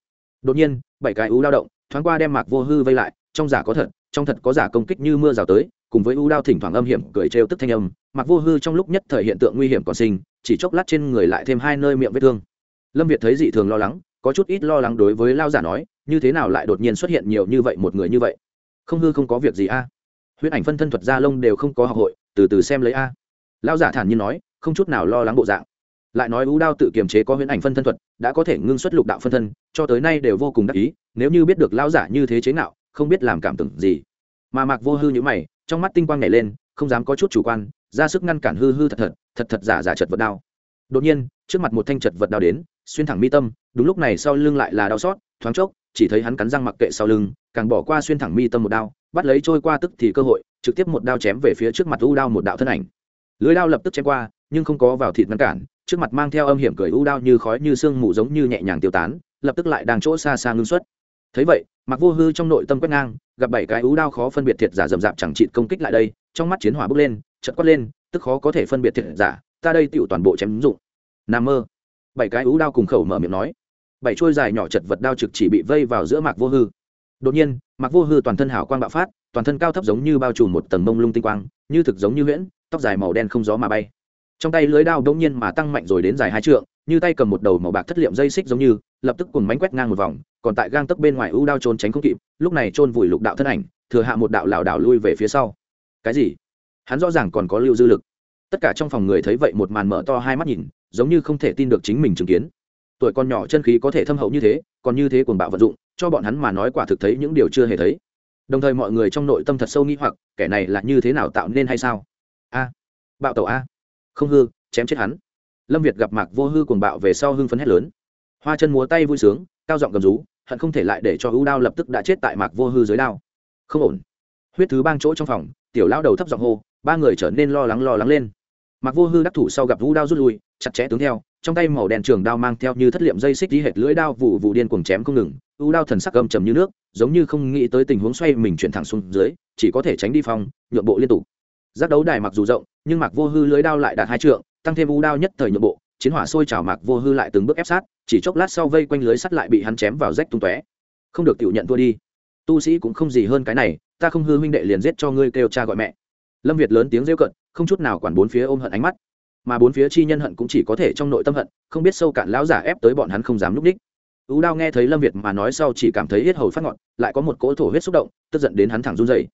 đột nhiên, bảy cái u đao động, thoáng qua đem mạc vô hư vây lại, trong giả có thật trong thật có giả công kích như mưa rào tới, cùng với u đao thỉnh thoảng âm hiểm cười trêu tức thanh âm mặc vô hư trong lúc nhất thời hiện tượng nguy hiểm còn sinh, chỉ chốc lát trên người lại thêm hai nơi miệng vết thương. Lâm việt thấy dị thường lo lắng, có chút ít lo lắng đối với lao giả nói, như thế nào lại đột nhiên xuất hiện nhiều như vậy một người như vậy? Không hư không có việc gì a? Huyễn ảnh phân thân thuật gia lông đều không có học hội, từ từ xem lấy a. Lao giả thản nhiên nói, không chút nào lo lắng bộ dạng. Lại nói ưu đao tự kiềm chế có huyễn ảnh phân thân thuật, đã có thể ngưng xuất lục đạo phân thân, cho tới nay đều vô cùng đắc ý, nếu như biết được lao giả như thế chế nào không biết làm cảm tưởng gì. Mà mạc vô hư như mày, trong mắt tinh quang nhảy lên, không dám có chút chủ quan, ra sức ngăn cản hư hư thật thật thật thật giả giả chật vật đao. Đột nhiên, trước mặt một thanh chật vật đao đến, xuyên thẳng mi tâm, đúng lúc này sau lưng lại là đau xót, thoáng chốc, chỉ thấy hắn cắn răng mặc kệ sau lưng, càng bỏ qua xuyên thẳng mi tâm một đao, bắt lấy trôi qua tức thì cơ hội, trực tiếp một đao chém về phía trước mặt u đao một đạo thân ảnh. Lưới đao lập tức chém qua, nhưng không có vào thịt ngăn cản, trước mặt mang theo âm hiểm cười u đao như khói như sương mù giống như nhẹ nhàng tiêu tán, lập tức lại đang chỗ xa xa ngưng xuất thấy vậy mặc vô hư trong nội tâm quét ngang, gặp bảy cái ú đao khó phân biệt thiệt giả rầm rạp chẳng trị công kích lại đây, trong mắt chiến hỏa bốc lên chật quát lên, tức khó có thể phân biệt thiệt giả, ta đây tựu toàn bộ chém dụng. Nam mơ. Bảy cái ú đao cùng khẩu mở miệng nói. Bảy chuôi dài nhỏ chật vật đao trực chỉ bị vây vào giữa mạc vô hư. Đột nhiên, mạc vô hư toàn thân hào quang bạo phát, toàn thân cao thấp giống như bao trùm một tầng mông lung tinh quang, như thực giống như huyễn, tóc dài màu đen không gió mà bay. Trong tay lưới đao đ nhiên mà tăng mạnh rồi đến dài hai trượng, như tay cầm một đầu màu bạc thất liệm dây xích giống như lập tức cùng mánh quét ngang một vòng, còn tại gang tấc bên ngoài ưu đao trốn tránh không kịp, lúc này trôn vùi lục đạo thân ảnh, thừa hạ một đạo lảo đảo lui về phía sau. Cái gì? Hắn rõ ràng còn có lưu dư lực. Tất cả trong phòng người thấy vậy một màn mở to hai mắt nhìn, giống như không thể tin được chính mình chứng kiến. Tuổi con nhỏ chân khí có thể thâm hậu như thế, còn như thế cuồng bạo vận dụng, cho bọn hắn mà nói quả thực thấy những điều chưa hề thấy. Đồng thời mọi người trong nội tâm thật sâu nghĩ hoặc, kẻ này là như thế nào tạo nên hay sao? A. Bạo tẩu a. Không hư, chém chết hắn. Lâm việt gặp mạc vô hư cuồng bạo về sau hưng phấn hét lớn hoa chân múa tay vui sướng cao giọng cầm rú hận không thể lại để cho ưu đao lập tức đã chết tại mạc vô hư dưới đao. Không ổn. Huyết thứ bang chỗ trong phòng tiểu lao đầu thấp giọng hô ba người trở nên lo lắng lo lắng lên. Mạc vô hư đắc thủ sau gặp vũ đao rút lui chặt chẽ tướng theo trong tay màu đen trường đao mang theo như thất liệm dây xích đi hệt lưỡi đao vụ vụ điên cuồng chém không ngừng u đao thần sắc âm trầm như nước giống như không nghĩ tới tình huống xoay mình chuyển thẳng xuống dưới chỉ có thể tránh đi phòng, nhượng bộ liên tục. Giác đấu đài mặc dù rộng nhưng mạc vô hư lưới đao lại đạt hai trượng tăng thêm ưu đao nhất thời nhượng bộ chiến hỏa sôi trào mạc vô hư lại từng bước ép sát, chỉ chốc lát sau vây quanh lưới sắt lại bị hắn chém vào rách tung tóe. Không được tự nhận thua đi. Tu sĩ cũng không gì hơn cái này, ta không hư huynh đệ liền giết cho ngươi kêu cha gọi mẹ. Lâm việt lớn tiếng rêu cận không chút nào quản bốn phía ôm hận ánh mắt. Mà bốn phía chi nhân hận cũng chỉ có thể trong nội tâm hận, không biết sâu cạn lão giả ép tới bọn hắn không dám núp ních ú đao nghe thấy lâm việt mà nói sau chỉ cảm thấy hết hầu phát ngọn, lại có một cỗ thổ huyết xúc động, tức giận đến hắn thẳng run dày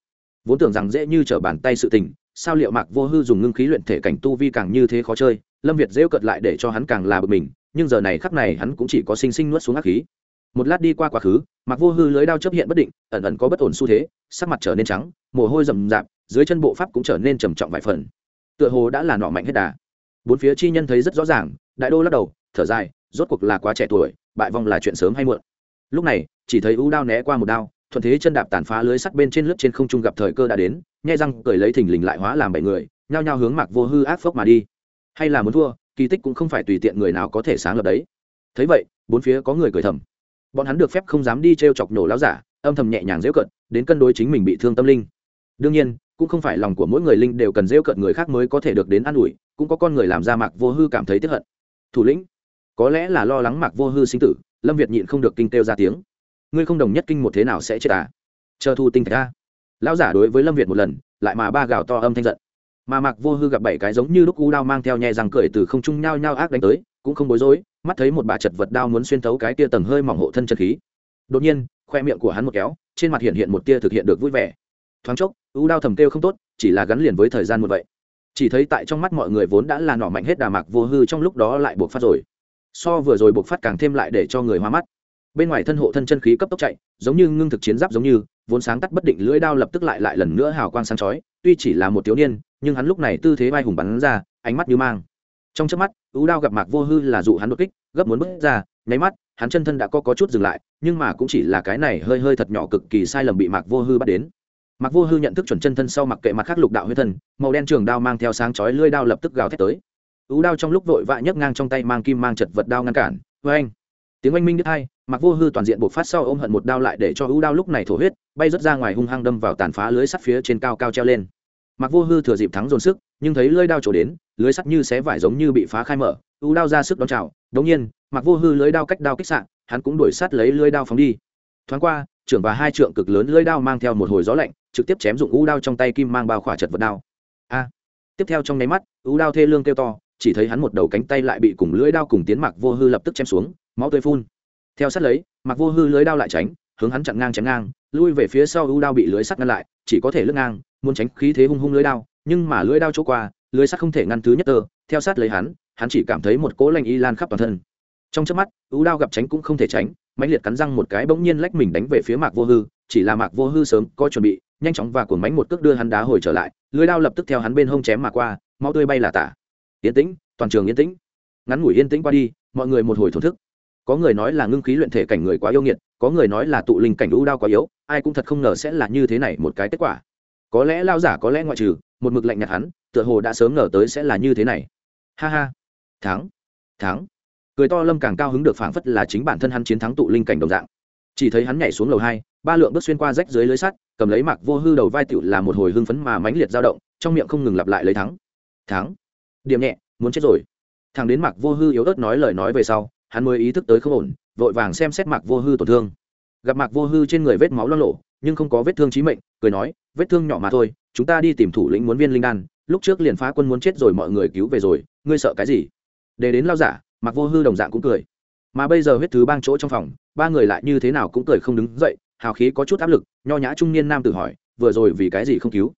vốn tưởng rằng dễ như trở bàn tay sự tình sao liệu mạc vô hư dùng ngưng khí luyện thể cảnh tu vi càng như thế khó chơi, lâm việt rêu cợt lại để cho hắn càng là bực mình, nhưng giờ này khắc này hắn cũng chỉ có sinh sinh nuốt xuống ác khí. Một lát đi qua quá khứ, mạc vô hư lưới đao chấp hiện bất định, ẩn ẩn có bất ổn xu thế, sắc mặt trở nên trắng, mồ hôi rầm rạp, dưới chân bộ pháp cũng trở nên trầm trọng vài phần. Tựa hồ đã là nọ mạnh hết đà. Bốn phía chi nhân thấy rất rõ ràng, đại đô lắc đầu, thở dài, rốt cuộc là quá trẻ tuổi, bại vong là chuyện sớm hay muộn. Lúc này, chỉ thấy ưu đao né qua một đao thuận thế chân đạp tàn phá lưới sắt bên trên lướt trên không trung gặp thời cơ đã đến, nhai răng cười lấy thình lình lại hóa làm bảy người, nhao nhao hướng mạc vô hư ác phốc mà đi. Hay là muốn thua, kỳ tích cũng không phải tùy tiện người nào có thể sáng lập đấy. Thấy vậy, bốn phía có người cười thầm. Bọn hắn được phép không dám đi t r e o chọc nổ láo giả, âm thầm nhẹ nhàng dễu cận đến cân đối chính mình bị thương tâm linh. Đương nhiên, cũng không phải lòng của mỗi người linh đều cần dễu cận người khác mới có thể được đến an ủi, cũng có con người làm ra mạc vô hư cảm thấy tiếp hận. Thủ lĩnh, có lẽ là lo lắng mạc vô hư sinh tử, lâm việt nhịn không được kinh têu ra tiếng ngươi không đồng nhất kinh một thế nào sẽ chết à? Chờ thu tinh thạch ra. Lão giả đối với lâm việt một lần, lại mà ba gào to âm thanh giận. Mà mạc vô hư gặp bảy cái giống như lúc u đao mang theo nhẹ răng cười từ không trung nhao nhao ác đánh tới, cũng không bối rối, mắt thấy một bà chật vật đao muốn xuyên thấu cái tia tầng hơi mỏng hộ thân chân khí. Đột nhiên, khoe miệng của hắn một kéo, trên mặt hiện hiện một tia thực hiện được vui vẻ. Thoáng chốc u đao thầm kêu không tốt, chỉ là gắn liền với thời gian một vậy. Chỉ thấy tại trong mắt mọi người vốn đã là nỏ mạnh hết đà mạc vô hư trong lúc đó lại buộc phát rồi. So vừa rồi buộc phát càng thêm lại để cho người hoa mắt bên ngoài thân hộ thân chân khí cấp tốc chạy giống như ngưng thực chiến giáp giống như vốn sáng tắt bất định lưỡi đao lập tức lại lại lần nữa hào quang sáng chói tuy chỉ là một thiếu niên nhưng hắn lúc này tư thế vai hùng bắn ra ánh mắt như mang. Trong chớp mắt ú đao gặp mạc vô hư là dụ hắn đột kích gấp muốn bước ra nháy mắt hắn chân thân đã có, có chút dừng lại nhưng mà cũng chỉ là cái này hơi hơi thật nhỏ cực kỳ sai lầm bị mạc vô hư bắt đến. Mạc vô hư nhận thức chuẩn chân thân sau mặc kệ mặt khác lục đạo huyết thân màu đen trường đao mang theo sáng chói lưỡi đao lập tức gào thét tới. Ú đao trong lúc vội vã nhấc ngang trong tay mang kim mang chật vật đao ngăn cản vê anh tiếng oanh minh đứt hai mặc vô hư toàn diện buộc phát sau ôm hận một đao lại để cho ưu đao lúc này thổ huyết, bay rớt ra ngoài hung hăng đâm vào tàn phá lưới sắt phía trên cao cao treo lên. Mặc vô hư thừa dịp thắng dồn sức, nhưng thấy lưới đao trổ đến, lưới sắt như xé vải giống như bị phá khai mở ưu đao ra sức đón chào, đống nhiên mặc vô hư lưới đao cách đao kích sạn hắn cũng đuổi sát lấy lưới đao phóng đi. Thoáng qua, trưởng và hai trượng cực lớn lưới đao mang theo một hồi gió lạnh, trực tiếp chém dụng ưu đao trong tay kim mang bao khỏa chật vật đao. A! Tiếp theo trong nháy mắt ưu đao thê lương kêu to, chỉ thấy hắn một đầu cánh tay lại bị cùng lưỡi đao cùng tiến mặc vô hư lập tức chém xuống máu tươi phun. Theo sát lấy mặc vô hư lưới đao lại tránh, hướng hắn chặn ngang chém ngang, lui về phía sau ưu đao bị lưới sắt ngăn lại, chỉ có thể lướt ngang, muốn tránh khí thế hung hung lưới đao, nhưng mà lưới đao chỗ qua, lưới sắt không thể ngăn thứ nhất tơ. Theo sát lấy hắn hắn chỉ cảm thấy một cỗ lanh y lan khắp toàn thân. Trong chớp mắt, ưu đao gặp tránh cũng không thể tránh, mãnh liệt cắn răng một cái bỗng nhiên lách mình đánh về phía mạc vô hư, chỉ là mạc vô hư sớm có chuẩn bị, nhanh chóng và cuồng mánh một cước đưa hắn đá hồi trở lại, lưới đao lập tức theo hắn bên hông chém mà qua mau tươi bay là tả. Yên tĩnh, toàn trường yên tĩnh. Ngắn ngủi yên tĩnh qua đi, mọi người một hồi thổn thức có người nói là ngưng khí luyện thể cảnh người quá yêu nghiệt, có người nói là tụ linh cảnh lũ đao quá yếu, ai cũng thật không ngờ sẽ là như thế này một cái kết quả. Có lẽ lao giả có lẽ ngoại trừ, một mực lạnh nhạt hắn, tựa hồ đã sớm ngờ tới sẽ là như thế này. Ha ha. Thắng. Thắng. Cười to lâm càng cao hứng được phảng phất là chính bản thân hắn chiến thắng tụ linh cảnh đồng dạng. Chỉ thấy hắn nhảy xuống lầu hai, ba lượng bước xuyên qua rách dưới lưới sắt, cầm lấy mặc vô hư đầu vai tựu là một hồi hưng phấn mà mãnh liệt dao động, trong miệng không ngừng lặp lại lấy thắng. Thắng. Điểm nhẹ, muốn chết rồi. Thằng đến mặc vô hư yếu ớt nói lời nói về sau hắn mới ý thức tới không ổn, vội vàng xem xét mặc vô hư tổn thương. Gặp mặc vô hư trên người vết máu lo lộ nhưng không có vết thương trí mệnh, cười nói, vết thương nhỏ mà thôi, chúng ta đi tìm thủ lĩnh muốn viên linh đan, lúc trước liền phá quân muốn chết rồi mọi người cứu về rồi, ngươi sợ cái gì? Để đến lao giả mặc vô hư đồng dạng cũng cười. Mà bây giờ huyết thứ bang chỗ trong phòng, ba người lại như thế nào cũng cười không đứng dậy, hào khí có chút áp lực, nho nhã trung niên nam tử hỏi, vừa rồi vì cái gì không cứu?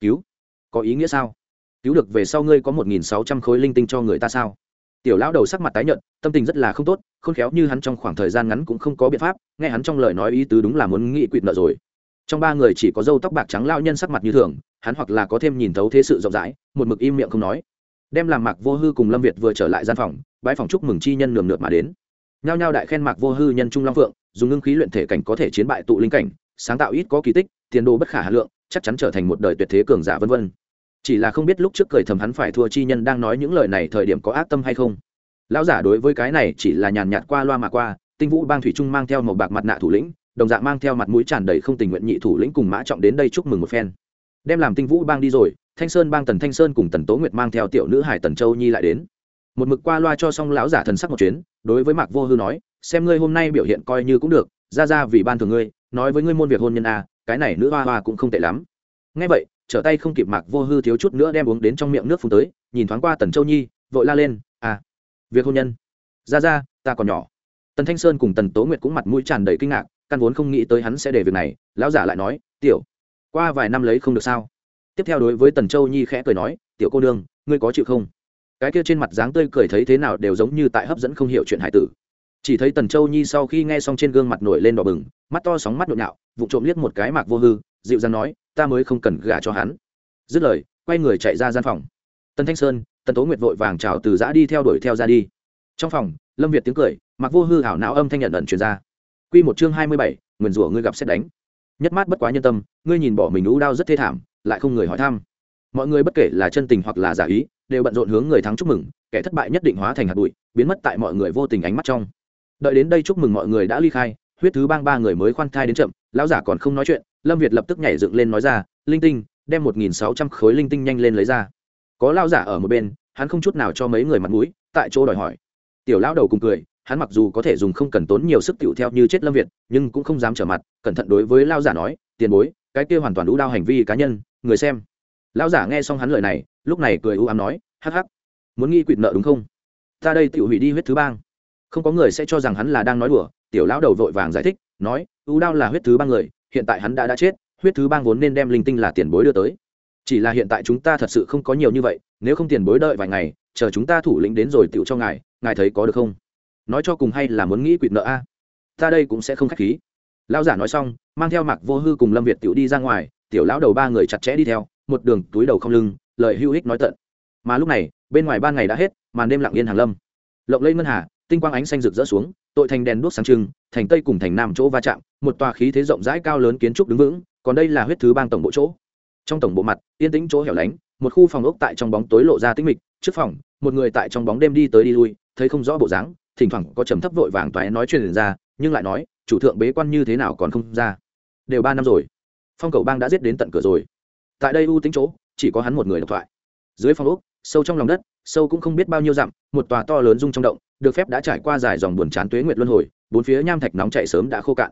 Cứu? Có ý nghĩa sao? Cứu được về sau ngươi có một nghìn sáu trăm khối linh tinh cho người ta sao? Tiểu lão đầu sắc mặt tái nhợt, tâm tình rất là không tốt, khôn khéo như hắn trong khoảng thời gian ngắn cũng không có biện pháp, nghe hắn trong lời nói ý tứ đúng là muốn nghị quỵt nợ rồi. Trong ba người chỉ có dâu tóc bạc trắng lao nhân sắc mặt như thường, hắn hoặc là có thêm nhìn thấu thế sự rộng rãi, một mực im miệng không nói. Đem làm mạc vô hư cùng lâm việt vừa trở lại gian phòng bãi phòng chúc mừng chi nhân nườm nượp mà đến. Nhao nhao đại khen mạc vô hư nhân trung long phượng, dùng ngưng khí luyện thể cảnh có thể chiến bại tụ linh cảnh, sáng tạo ít có kỳ tích, tiền đồ bất khả hà lượng, chắc chắn trở thành một đời tuyệt thế cường giả vân vân chỉ là không biết lúc trước cười thầm hắn phải thua chi nhân đang nói những lời này thời điểm có ác tâm hay không. Lão giả đối với cái này chỉ là nhàn nhạt qua loa mà qua tinh vũ bang thủy trung mang theo một bạc mặt nạ thủ lĩnh đồng dạng mang theo mặt mũi tràn đầy không tình nguyện nhị thủ lĩnh cùng mã trọng đến đây chúc mừng một phen. Đem làm tinh vũ bang đi rồi thanh sơn bang tần thanh sơn cùng tần tố nguyệt mang theo tiểu nữ hải tần châu nhi lại đến. Một mực qua loa cho xong lão giả thần sắc một chuyến đối với mạc vô hư nói xem ngươi hôm nay biểu hiện coi như cũng được ra ra vì ban thường ngươi nói với ngươi môn việc hôn nhân a à, cái này nữ hoa hoa cũng không tệ lắm. Ngay vậy trở tay không kịp mạc vô hư thiếu chút nữa đem uống đến trong miệng nước phun tới, nhìn thoáng qua tần châu nhi, vội la lên à việc hôn nhân. Ra ra, ta còn nhỏ. Tần thanh sơn cùng tần tố nguyệt cũng mặt mũi tràn đầy kinh ngạc, căn vốn không nghĩ tới hắn sẽ để việc này, lão giả lại nói, tiểu, qua vài năm lấy không được sao? Tiếp theo đối với tần châu nhi khẽ cười nói, tiểu cô nương, ngươi có chịu không? Cái kia trên mặt dáng tươi cười thấy thế nào đều giống như tại hấp dẫn không hiểu chuyện hải tử. Chỉ thấy tần châu nhi sau khi nghe xong trên gương mặt nổi lên đỏ bừng, mắt to sóng mắt nhộn nhạo vụ trộm liếc một cái mạc vô hư dịu dàng nói, ta mới không cần gả cho hắn. Dứt lời, quay người chạy ra gian phòng. Tần thanh sơn, tần tố nguyệt vội vàng chào từ giã đi theo đuổi theo ra đi. Trong phòng, lâm việt tiếng cười, mặc vô hư hảo não âm thanh nhận ẩn truyền ra. Q một chương hai mươi bảy, nguyền rủa ngươi gặp xét đánh. Nhất mát bất quá nhân tâm, ngươi nhìn bỏ mình ú đau rất thê thảm, lại không người hỏi thăm. Mọi người bất kể là chân tình hoặc là giả ý, đều bận rộn hướng người thắng chúc mừng, kẻ thất bại nhất định hóa thành hạt bụi, biến mất tại mọi người vô tình ánh mắt trong. Đợi đến đây chúc mừng mọi người đã ly khai, huyết thứ bang ba người mới khoan thai đến chậm lão giả còn không nói chuyện, lâm việt lập tức nhảy dựng lên nói ra, linh tinh, đem một nghìn sáu trăm khối linh tinh nhanh lên lấy ra. Có lão giả ở một bên, hắn không chút nào cho mấy người mặt mũi, tại chỗ đòi hỏi. Tiểu lão đầu cùng cười, hắn mặc dù có thể dùng không cần tốn nhiều sức tiểu theo như chết lâm việt, nhưng cũng không dám trở mặt, cẩn thận đối với lão giả nói, tiền bối, cái kia hoàn toàn đủ đao hành vi cá nhân, người xem. Lão giả nghe xong hắn lời này, lúc này cười u ám nói, hắc hắc, muốn nghi quỵt nợ đúng không? Ta đây tiểu hủy đi huyết thứ bang. Không có người sẽ cho rằng hắn là đang nói đùa, tiểu lão đầu vội vàng giải thích nói ưu đao là huyết thứ ba người, hiện tại hắn đã đã chết, huyết thứ bang vốn nên đem linh tinh là tiền bối đưa tới. Chỉ là hiện tại chúng ta thật sự không có nhiều như vậy, nếu không tiền bối đợi vài ngày, chờ chúng ta thủ lĩnh đến rồi tựu cho ngài ngài thấy có được không? Nói cho cùng hay là muốn nghĩ quỵt nợ a? Ta đây cũng sẽ không k h á c h khí. Lão giả nói xong, mang theo mặc vô hư cùng lâm việt tựu đi ra ngoài, tiểu lão đầu ba người chặt chẽ đi theo, một đường túi đầu không lưng, lời hữu hích nói tận. Mà lúc này, bên ngoài ban ngày đã hết, màn đêm lặng yên hàng lâm. Lộng lây ngân hà, tinh quang ánh xanh rực rỡ xuống tội thành đèn đuốc sáng trưng, thành tây cùng thành nam chỗ va chạm, một tòa khí thế rộng rãi cao lớn kiến trúc đứng vững, còn đây là huyết thứ bang tổng bộ chỗ. Trong tổng bộ mặt, yên tĩnh chỗ hẻo lánh, một khu phòng ốc tại trong bóng tối lộ ra tĩnh mịch, trước phòng, một người tại trong bóng đêm đi tới đi lui, thấy không rõ bộ dáng, thỉnh thoảng có trầm thấp vội vàng toái nói chuyện ra, nhưng lại nói, chủ thượng bế quan như thế nào còn không ra? Đều ba năm rồi, phong cầu bang đã giết đến tận cửa rồi. Tại đây ưu tính chỗ, chỉ có hắn một người độc thoại. Dưới phòng ốc, sâu trong lòng đất, sâu cũng không biết bao nhiêu dặm, một tòa to lớn rung trong động được phép đã trải qua dài dòng buồn chán tuế nguyệt luân hồi, bốn phía nham thạch nóng chạy sớm đã khô cạn.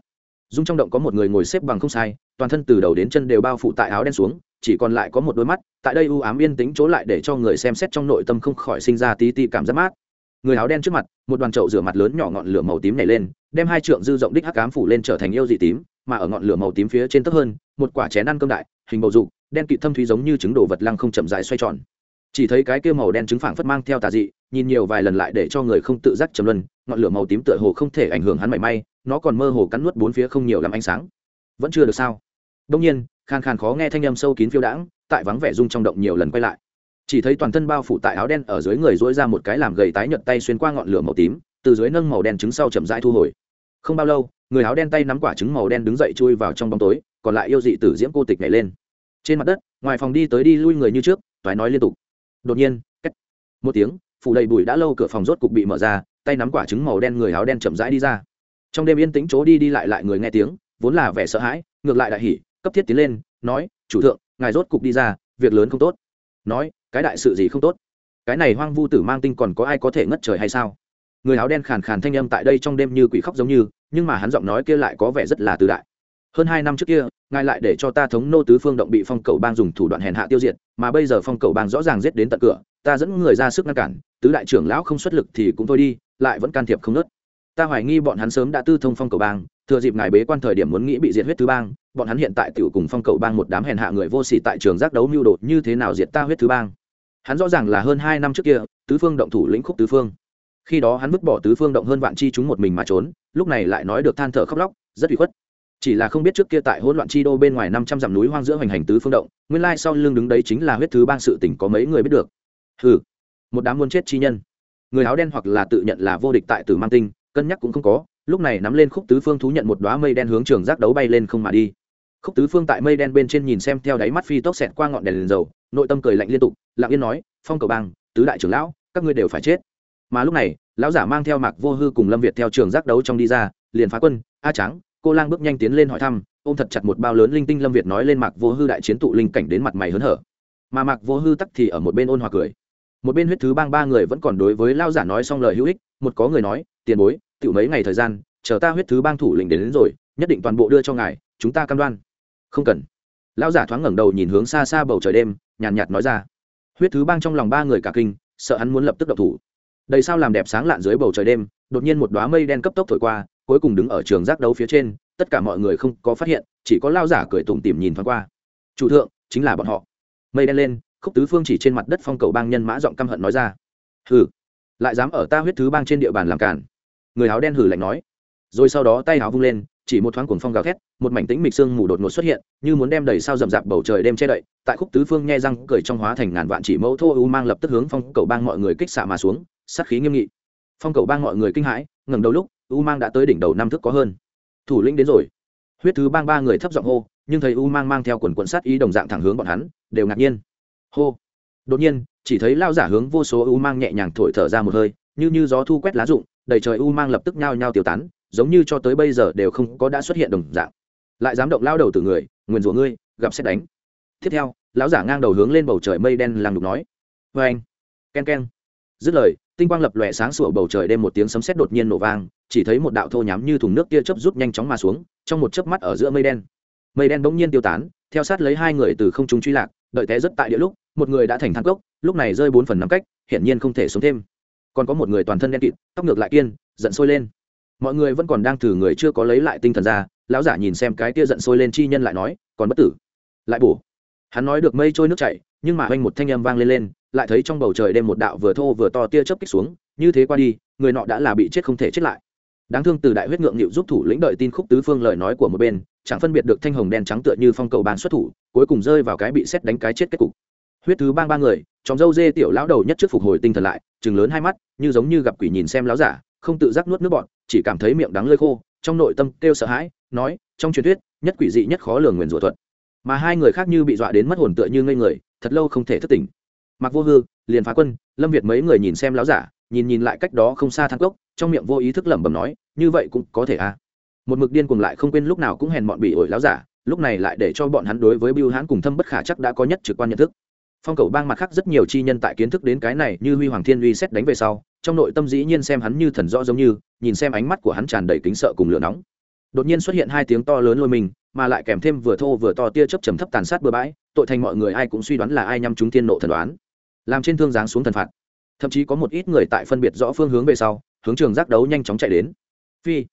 Dung trong động có một người ngồi xếp bằng không sai, toàn thân từ đầu đến chân đều bao phủ tại áo đen xuống, chỉ còn lại có một đôi mắt, tại đây u ám yên tĩnh chỗ lại để cho người xem xét trong nội tâm không khỏi sinh ra tí ti cảm giác mát. Người áo đen trước mặt, một đoàn trậu rửa mặt lớn nhỏ ngọn lửa màu tím này lên, đem hai trượng dư rộng đích hắc cám phủ lên trở thành yêu dị tím, mà ở ngọn lửa màu tím phía trên thấp hơn, một quả chén ăn cơm đại, hình bầu dục, đen kịt thâm thúy giống như trứng đồ vật lăng không chậm dài xoay tròn chỉ thấy cái kia màu đen trứng phảng phất mang theo tà dị, nhìn nhiều vài lần lại để cho người không tự giác trầm luân, ngọn lửa màu tím tựa hồ không thể ảnh hưởng hắn mảy may, nó còn mơ hồ cắn nuốt bốn phía không nhiều làm ánh sáng. Vẫn chưa được sao? Đông nhiên, khàn khàn khó nghe thanh âm sâu kín phiêu đãng, tại vắng vẻ rung trong động nhiều lần quay lại. Chỉ thấy toàn thân bao phủ tại áo đen ở dưới người dỗi ra một cái làm gầy tái nhợt tay xuyên qua ngọn lửa màu tím, từ dưới nâng màu đen trứng sau chậm rãi thu hồi. Không bao lâu, người áo đen tay nắm quả trứng màu đen đứng dậy chui vào trong bóng tối, còn lại yêu dị tử diễm cô tịch nhảy lên. Trên mặt đất, ngoài phòng đi tới đi lui người như trước, toái nói liên tục đột nhiên cách một tiếng, phủ đầy bụi đã lâu cửa phòng rốt cục bị mở ra, tay nắm quả trứng màu đen người áo đen chậm rãi đi ra. Trong đêm yên tĩnh chỗ đi đi lại lại người nghe tiếng, vốn là vẻ sợ hãi, ngược lại đại hỉ, cấp thiết tiến lên, nói, chủ thượng, ngài rốt cục đi ra, việc lớn không tốt. Nói, cái đại sự gì không tốt? Cái này hoang vu tử mang tinh còn có ai có thể ngất trời hay sao? Người áo đen khàn khàn thanh âm tại đây trong đêm như quỷ khóc giống như, nhưng mà hắn giọng nói kia lại có vẻ rất là từ đại hơn hai năm trước kia, ngài lại để cho ta thống nô tứ phương động bị phong cầu bang dùng thủ đoạn hèn hạ tiêu diệt, mà bây giờ phong cầu bang rõ ràng giết đến tận cửa, ta dẫn người ra sức ngăn cản, tứ đại trưởng lão không xuất lực thì cũng thôi đi, lại vẫn can thiệp không nớt. Ta hoài nghi bọn hắn sớm đã tư thông phong cầu bang, thừa dịp ngài bế quan thời điểm muốn nghĩ bị diệt huyết thứ bang, bọn hắn hiện tại tiểu cùng phong cầu bang một đám hèn hạ người vô sỉ tại trường giác đấu mưu đột như thế nào diệt ta huyết thứ bang? Hắn rõ ràng là hơn hai năm trước kia, tứ phương động thủ lĩnh khúc tứ phương. Khi đó hắn vứt bỏ tứ phương động hơn vạn chi chúng một mình mà trốn, lúc này lại nói được than thở khóc lóc, rất bị khuất chỉ là không biết trước kia tại hỗn loạn chi đô bên ngoài năm trăm dặm núi hoang giữa hoành hành tứ phương động, nguyên lai sau lưng đứng đấy chính là huyết thứ bang sự tỉnh có mấy người biết được. Hừ, một đám muốn chết chi nhân. Người áo đen hoặc là tự nhận là vô địch tại tử mang tinh, cân nhắc cũng không có, lúc này nắm lên khúc tứ phương thú nhận một đoá mây đen hướng trường giác đấu bay lên không mà đi. Khúc tứ phương tại mây đen bên trên nhìn xem theo đáy mắt phi tốc xẹt qua ngọn đèn liền dầu, nội tâm cười lạnh liên tục, lặng yên nói, phong cầu bang, tứ đại trưởng lão, các ngươi đều phải chết. Mà lúc này, lão giả mang theo mạc vô hư cùng lâm việt theo trường giác đấu trong đi ra, liền phá quân, a trắng cô lang bước nhanh tiến lên hỏi thăm ôm thật chặt một bao lớn linh tinh lâm việt nói lên mạc vô hư đại chiến tụ linh cảnh đến mặt mày hớn hở. Mà mạc vô hư tắc thì ở một bên ôn hòa cười. Một bên huyết thứ bang ba người vẫn còn đối với lao giả nói xong lời hữu ích một có người nói tiền bối tự mấy ngày thời gian chờ ta huyết thứ bang thủ lĩnh đến, đến rồi nhất định toàn bộ đưa cho ngài chúng ta cam đoan. Không cần. Lao giả thoáng ngẩng đầu nhìn hướng xa xa bầu trời đêm nhàn nhạt, nhạt nói ra. Huyết thứ bang trong lòng ba người cả kinh sợ hắn muốn lập tức đập thủ. Đầy sao làm đẹp sáng lạn dưới bầu trời đêm đột nhiên một đoá mây đen cấp tốc thổi qua cuối cùng đứng ở trường giác đấu phía trên, tất cả mọi người không có phát hiện, chỉ có lao giả cười tủm tìm nhìn thoáng qua. Chủ thượng, chính là bọn họ. Mây đen lên, khúc tứ phương chỉ trên mặt đất phong cầu bang nhân mã giọng căm hận nói ra. Hừ, lại dám ở ta huyết thứ bang trên địa bàn làm cản người áo đen hử lạnh nói. Rồi sau đó tay áo vung lên, chỉ một thoáng cuồng phong gào thét, một mảnh tĩnh mịch sương mù đột ngột xuất hiện, như muốn đem đầy sao rậm rạp bầu trời đêm che đậy. Tại khúc tứ phương nhe răng cười trong hóa thành ngàn vạn chỉ mẫu thô u mang lập tức hướng phong cầu bang mọi người kích xạ mà xuống, sát khí nghiêm nghị. Phong cầu bang mọi người kinh hãi, ngẩng đầu lúc u mang đã tới đỉnh đầu năm thước có hơn. Thủ lĩnh đến rồi. Huyết thứ bang ba người thấp giọng hô, nhưng thấy u mang mang theo quần quần sát ý đồng dạng thẳng hướng bọn hắn, đều ngạc nhiên. Hô. Đột nhiên, chỉ thấy lao giả hướng vô số u mang nhẹ nhàng thổi thở ra một hơi, như như gió thu quét lá rụng, đầy trời u mang lập tức nhao nhao tiêu tán, giống như cho tới bây giờ đều không có đã xuất hiện đồng dạng. Lại dám động lao đầu từ người, nguyền rủa ngươi, gặp xét đánh. Tiếp theo, lão giả ngang đầu hướng lên bầu trời mây đen làng đục nói. Vâng. Vê anh k e n k e n dứt lời, tinh quang lập lòe sáng sủa bầu trời đêm một tiếng sấm sét đột nhiên nổ vang, chỉ thấy một đạo thô nhám như thùng nước tia chớp rút nhanh chóng mà xuống, trong một chớp mắt ở giữa mây đen. Mây đen bỗng nhiên tiêu tán, theo sát lấy hai người từ không trung truy lạc, đợi té rất tại địa lúc, một người đã thành thang cốc, lúc này rơi bốn phần năm cách, hiển nhiên không thể xuống thêm. Còn có một người toàn thân đen kịt, tóc ngược lại kiên, giận sôi lên. Mọi người vẫn còn đang thử người chưa có lấy lại tinh thần ra, lão giả nhìn xem cái tia giận sôi lên chi nhân lại nói, còn bất tử. Lại bổ. Hắn nói được mây trôi nước chảy, nhưng mà oanh một thanh âm vang lên lên lại thấy trong bầu trời đêm một đạo vừa thô vừa to tia chớp kích xuống, như thế qua đi, người nọ đã là bị chết không thể chết lại. Đáng thương từ đại huyết ngượng nghịu giúp thủ lĩnh đợi tin khúc tứ phương lời nói của một bên, chẳng phân biệt được thanh hồng đen trắng tựa như phong cầu bàn xuất thủ, cuối cùng rơi vào cái bị xét đánh cái chết kết cục. Huyết thứ bang ba người trong dâu dê tiểu lão đầu nhất trước phục hồi tinh thần lại chừng lớn hai mắt, như giống như gặp quỷ nhìn xem lão giả, không tự giác nuốt nước bọt, chỉ cảm thấy miệng đắng lơi khô, trong nội tâm kêu sợ hãi, nói, trong truyền thuyết, nhất quỷ dị nhất khó lường nguyền rủa thuật. Mà hai người khác như bị dọa đến mất hồn tựa như ngây người, thật lâu không thể thức tỉnh mặc vô hư, liền phá quân, lâm việt mấy người nhìn xem láo giả, nhìn nhìn lại cách đó không xa thang cốc, trong miệng vô ý thức lẩm bẩm nói, như vậy cũng có thể à? Một mực điên cuồng lại không quên lúc nào cũng hèn bọn bị ổi láo giả, lúc này lại để cho bọn hắn đối với biêu hãn cùng thâm bất khả chắc đã có nhất trực quan nhận thức. Phong cầu bang mặt khác rất nhiều chi nhân tại kiến thức đến cái này như huy hoàng thiên uy xét đánh về sau, trong nội tâm dĩ nhiên xem hắn như thần rõ giống như, nhìn xem ánh mắt của hắn tràn đầy kính sợ cùng lửa nóng. Đột nhiên xuất hiện hai tiếng to lớn lôi mình, mà lại kèm thêm vừa thô vừa to tia chớp trầm thấp tàn sát bừa bãi, tội thành mọi người ai cũng suy đoán là ai nhằm chúng tiên nộ thần đoán làm trên thương giáng xuống thần phạt. Thậm chí có một ít người tại phân biệt rõ phương hướng về sau, hướng trường giác đấu nhanh chóng chạy đến. Phi,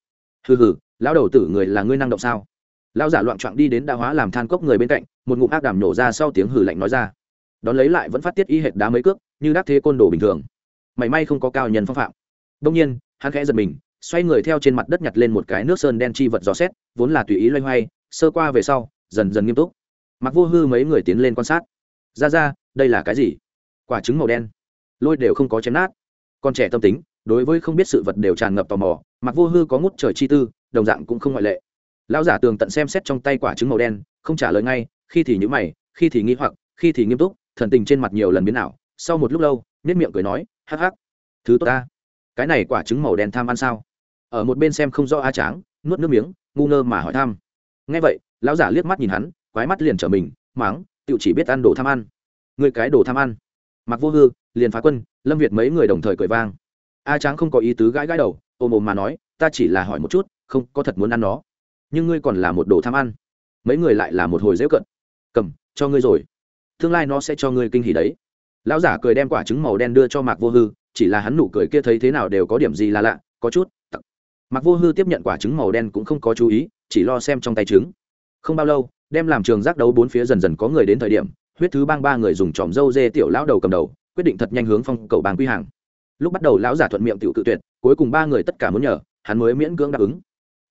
hừ hừ, lão đầu tử người là ngươi năng động sao? Lão giả loạn trọng đi đến đa hóa làm than cốc người bên cạnh, một ngụm ác đàm nổ ra sau tiếng hừ lạnh nói ra. Đón lấy lại vẫn phát tiết y hệt đá mấy cước, như đắc thế côn đồ bình thường. Mảy may không có cao nhân phong phạm. Đông nhiên, hắn khẽ giật mình, xoay người theo trên mặt đất nhặt lên một cái nước sơn đen chi vật gió xét, vốn là tùy ý loay hoay, sơ qua về sau, dần dần nghiêm túc. Mặc vô hư mấy người tiến lên quan sát. Ra ra, đây là cái gì? Quả trứng màu đen. Lôi đều không có chém nát. Con trẻ tâm tính, đối với không biết sự vật đều tràn ngập tò mò, mặc vô hư có ngút trời chi tư, đồng dạng cũng không ngoại lệ. Lão giả tường tận xem xét trong tay quả trứng màu đen, không trả lời ngay, khi thì nhữ mày, khi thì nghi hoặc, khi thì nghiêm túc, thần tình trên mặt nhiều lần biến ảo. Sau một lúc lâu nết miệng cười nói, hắc hắc, thứ tốt ta. Cái này quả trứng màu đen tham ăn sao? Ở một bên xem không rõ a tráng, nuốt nước miếng, ngu ngơ mà hỏi thăm. Ngay vậy, lão giả liếc mắt nhìn hắn, quái mắt liền trở mình máng tự chỉ biết ăn đồ tham ăn. Người cái đồ tham ăn mặc vô hư, liền phá quân, lâm việt mấy người đồng thời cười vang. A tráng không có ý tứ gãi gãi đầu ôm ôm mà nói, ta chỉ là hỏi một chút, không, có thật muốn ăn nó. Nhưng ngươi còn là một đồ tham ăn. Mấy người lại là một hồi dễu cận. Cầm, cho ngươi rồi. Tương lai nó sẽ cho ngươi kinh hỉ đấy. Lão giả cười đem quả trứng màu đen đưa cho mạc vô hư, chỉ là hắn nụ cười kia thấy thế nào đều có điểm gì là lạ, có chút tặc. mạc vô hư tiếp nhận quả trứng màu đen cũng không có chú ý, chỉ lo xem trong tay trứng. Không bao lâu, đem làm trường giác đấu bốn phía dần dần có người đến thời điểm huyết thứ bang ba người dùng tròm dâu dê tiểu lão đầu cầm đầu, quyết định thật nhanh hướng phong cầu bang quy hàng. Lúc bắt đầu lão giả thuận miệng tiểu cự tuyệt, cuối cùng ba người tất cả muốn nhờ, hắn mới miễn cưỡng đáp ứng.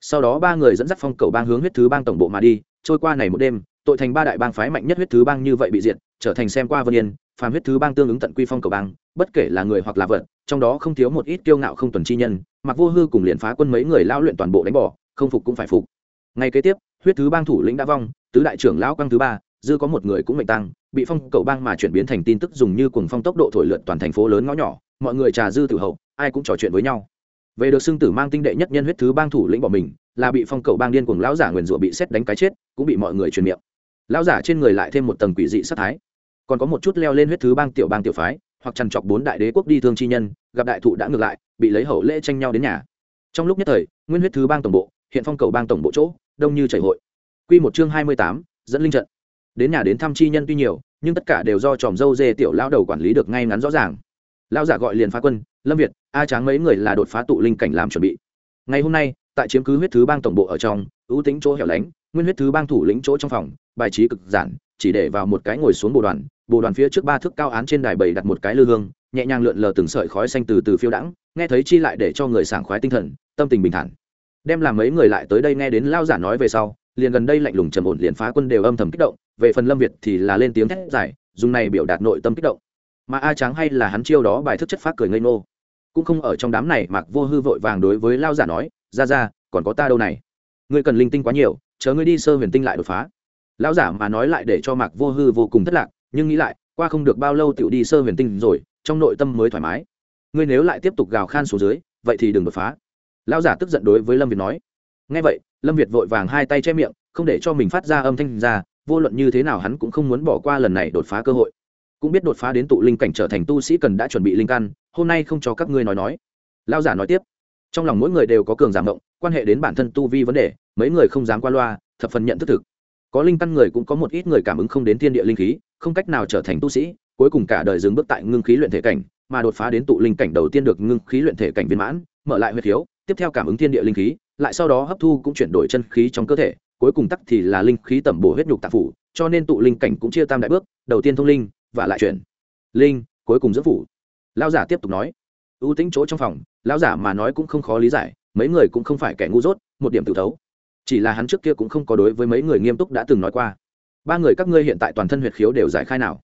Sau đó ba người dẫn dắt phong cầu bang hướng huyết thứ bang tổng bộ mà đi, trôi qua này một đêm, tội thành ba đại bang phái mạnh nhất huyết thứ bang như vậy bị diệt, trở thành xem qua vân yên, phàm huyết thứ bang tương ứng tận quy phong cầu bang, bất kể là người hoặc là vật, trong đó không thiếu một ít kiêu ngạo không tuần chi nhân, mặc vô hư cùng liền phá quân mấy người lao luyện toàn bộ đánh bỏ, không phục cũng phải phục. Ngay kế tiếp, huyết thứ bang thủ lĩnh đã vong, tứ đại trưởng lão quang thứ ba dư có một người cũng mệnh tăng, bị phong cầu bang mà chuyển biến thành tin tức dùng như cùng phong tốc độ thổi lượn toàn thành phố lớn ngõ nhỏ, mọi người trà dư tử hậu, ai cũng trò chuyện với nhau. Về được xưng tử mang tinh đệ nhất nhân huyết thứ bang thủ lĩnh bỏ mình, là bị phong cầu bang điên cuồng lão giả nguyền rủa bị xét đánh cái chết, cũng bị mọi người truyền miệng. Lão giả trên người lại thêm một tầng quỷ dị sát thái. Còn có một chút leo lên huyết thứ bang tiểu bang tiểu phái, hoặc chằn chọc bốn đại đế quốc đi thương chi nhân, gặp đại thụ đã ngược lại, bị lấy hậu lễ tranh nhau đến nhà. Trong lúc nhất thời, nguyên huyết thứ bang tổng bộ, hiện phong cầu bang tổng bộ chỗ, đông như chảy hội. Quy một chương hai mươi tám, dẫn linh trận đến nhà đến thăm chi nhân tuy nhiều, nhưng tất cả đều do tròm dâu dê tiểu lão đầu quản lý được ngay ngắn rõ ràng. Lão giả gọi liền phá quân, lâm việt, a tráng mấy người là đột phá tụ linh cảnh làm chuẩn bị. Ngày hôm nay, tại chiếm cứ huyết thứ bang tổng bộ ở trong, ưu tính chỗ hẻo lánh, nguyên huyết thứ bang thủ lĩnh chỗ trong phòng, bài trí cực giản, chỉ để vào một cái ngồi xuống bồ đoàn bồ đoàn phía trước ba thước cao án trên đài bầy đặt một cái lư hương, nhẹ nhàng lượn lờ từng sợi khói xanh từ từ phiêu đãng, nghe thấy chi lại để cho người sảng khoái tinh thần, tâm tình bình thản. Đem làm mấy người lại tới đây nghe đến lao giả nói về sau, liền gần đây lạnh lùng trầm ổn liền phá quân đều âm thầm kích động về phần lâm việt thì là lên tiếng thét giải dùng này biểu đạt nội tâm kích động. Mà a tráng hay là hắn chiêu đó bài thức chất phát cười ngây ngô. Cũng không ở trong đám này mặc vô hư vội vàng đối với lao giả nói, ra ra, còn có ta đâu này? Ngươi cần linh tinh quá nhiều, chờ ngươi đi sơ huyền tinh lại đột phá. Lão giả mà nói lại để cho mạc vô hư vô cùng thất lạc, nhưng nghĩ lại, qua không được bao lâu tựu đi sơ huyền tinh rồi, trong nội tâm mới thoải mái. Ngươi nếu lại tiếp tục gào khan xuống dưới, vậy thì đừng đột phá. Lão giả tức giận đối với lâm việt nói. Ngay vậy, lâm việt vội vàng hai tay che miệng, không để cho mình phát ra âm thanh ra vô luận như thế nào hắn cũng không muốn bỏ qua lần này đột phá cơ hội. Cũng biết đột phá đến tụ linh cảnh trở thành tu sĩ cần đã chuẩn bị linh căn, hôm nay không cho các ngươi nói nói. Lao giả nói tiếp, trong lòng mỗi người đều có cường giảm động quan hệ đến bản thân tu vi vấn đề, mấy người không dám qua loa, thập phần nhận thức thực. Có linh căn người cũng có một ít người cảm ứng không đến thiên địa linh khí, không cách nào trở thành tu sĩ, cuối cùng cả đời dừng bước tại ngưng khí luyện thể cảnh, mà đột phá đến tụ linh cảnh đầu tiên được ngưng khí luyện thể cảnh viên mãn, mở lại huyết thiếu, tiếp theo cảm ứng thiên địa linh khí, lại sau đó hấp thu cũng chuyển đổi chân khí trong cơ thể cuối cùng tắc thì là linh khí tẩm bổ huyết nhục tạp phủ, cho nên tụ linh cảnh cũng chia tam đại bước, đầu tiên thông linh, và lại chuyển. Linh, cuối cùng dưỡng phủ. Lao giả tiếp tục nói. Ưu tính chỗ trong phòng, lão giả mà nói cũng không khó lý giải, mấy người cũng không phải kẻ ngu dốt, một điểm tự thấu. Chỉ là hắn trước kia cũng không có đối với mấy người nghiêm túc đã từng nói qua. Ba người các ngươi hiện tại toàn thân huyệt khiếu đều giải khai nào?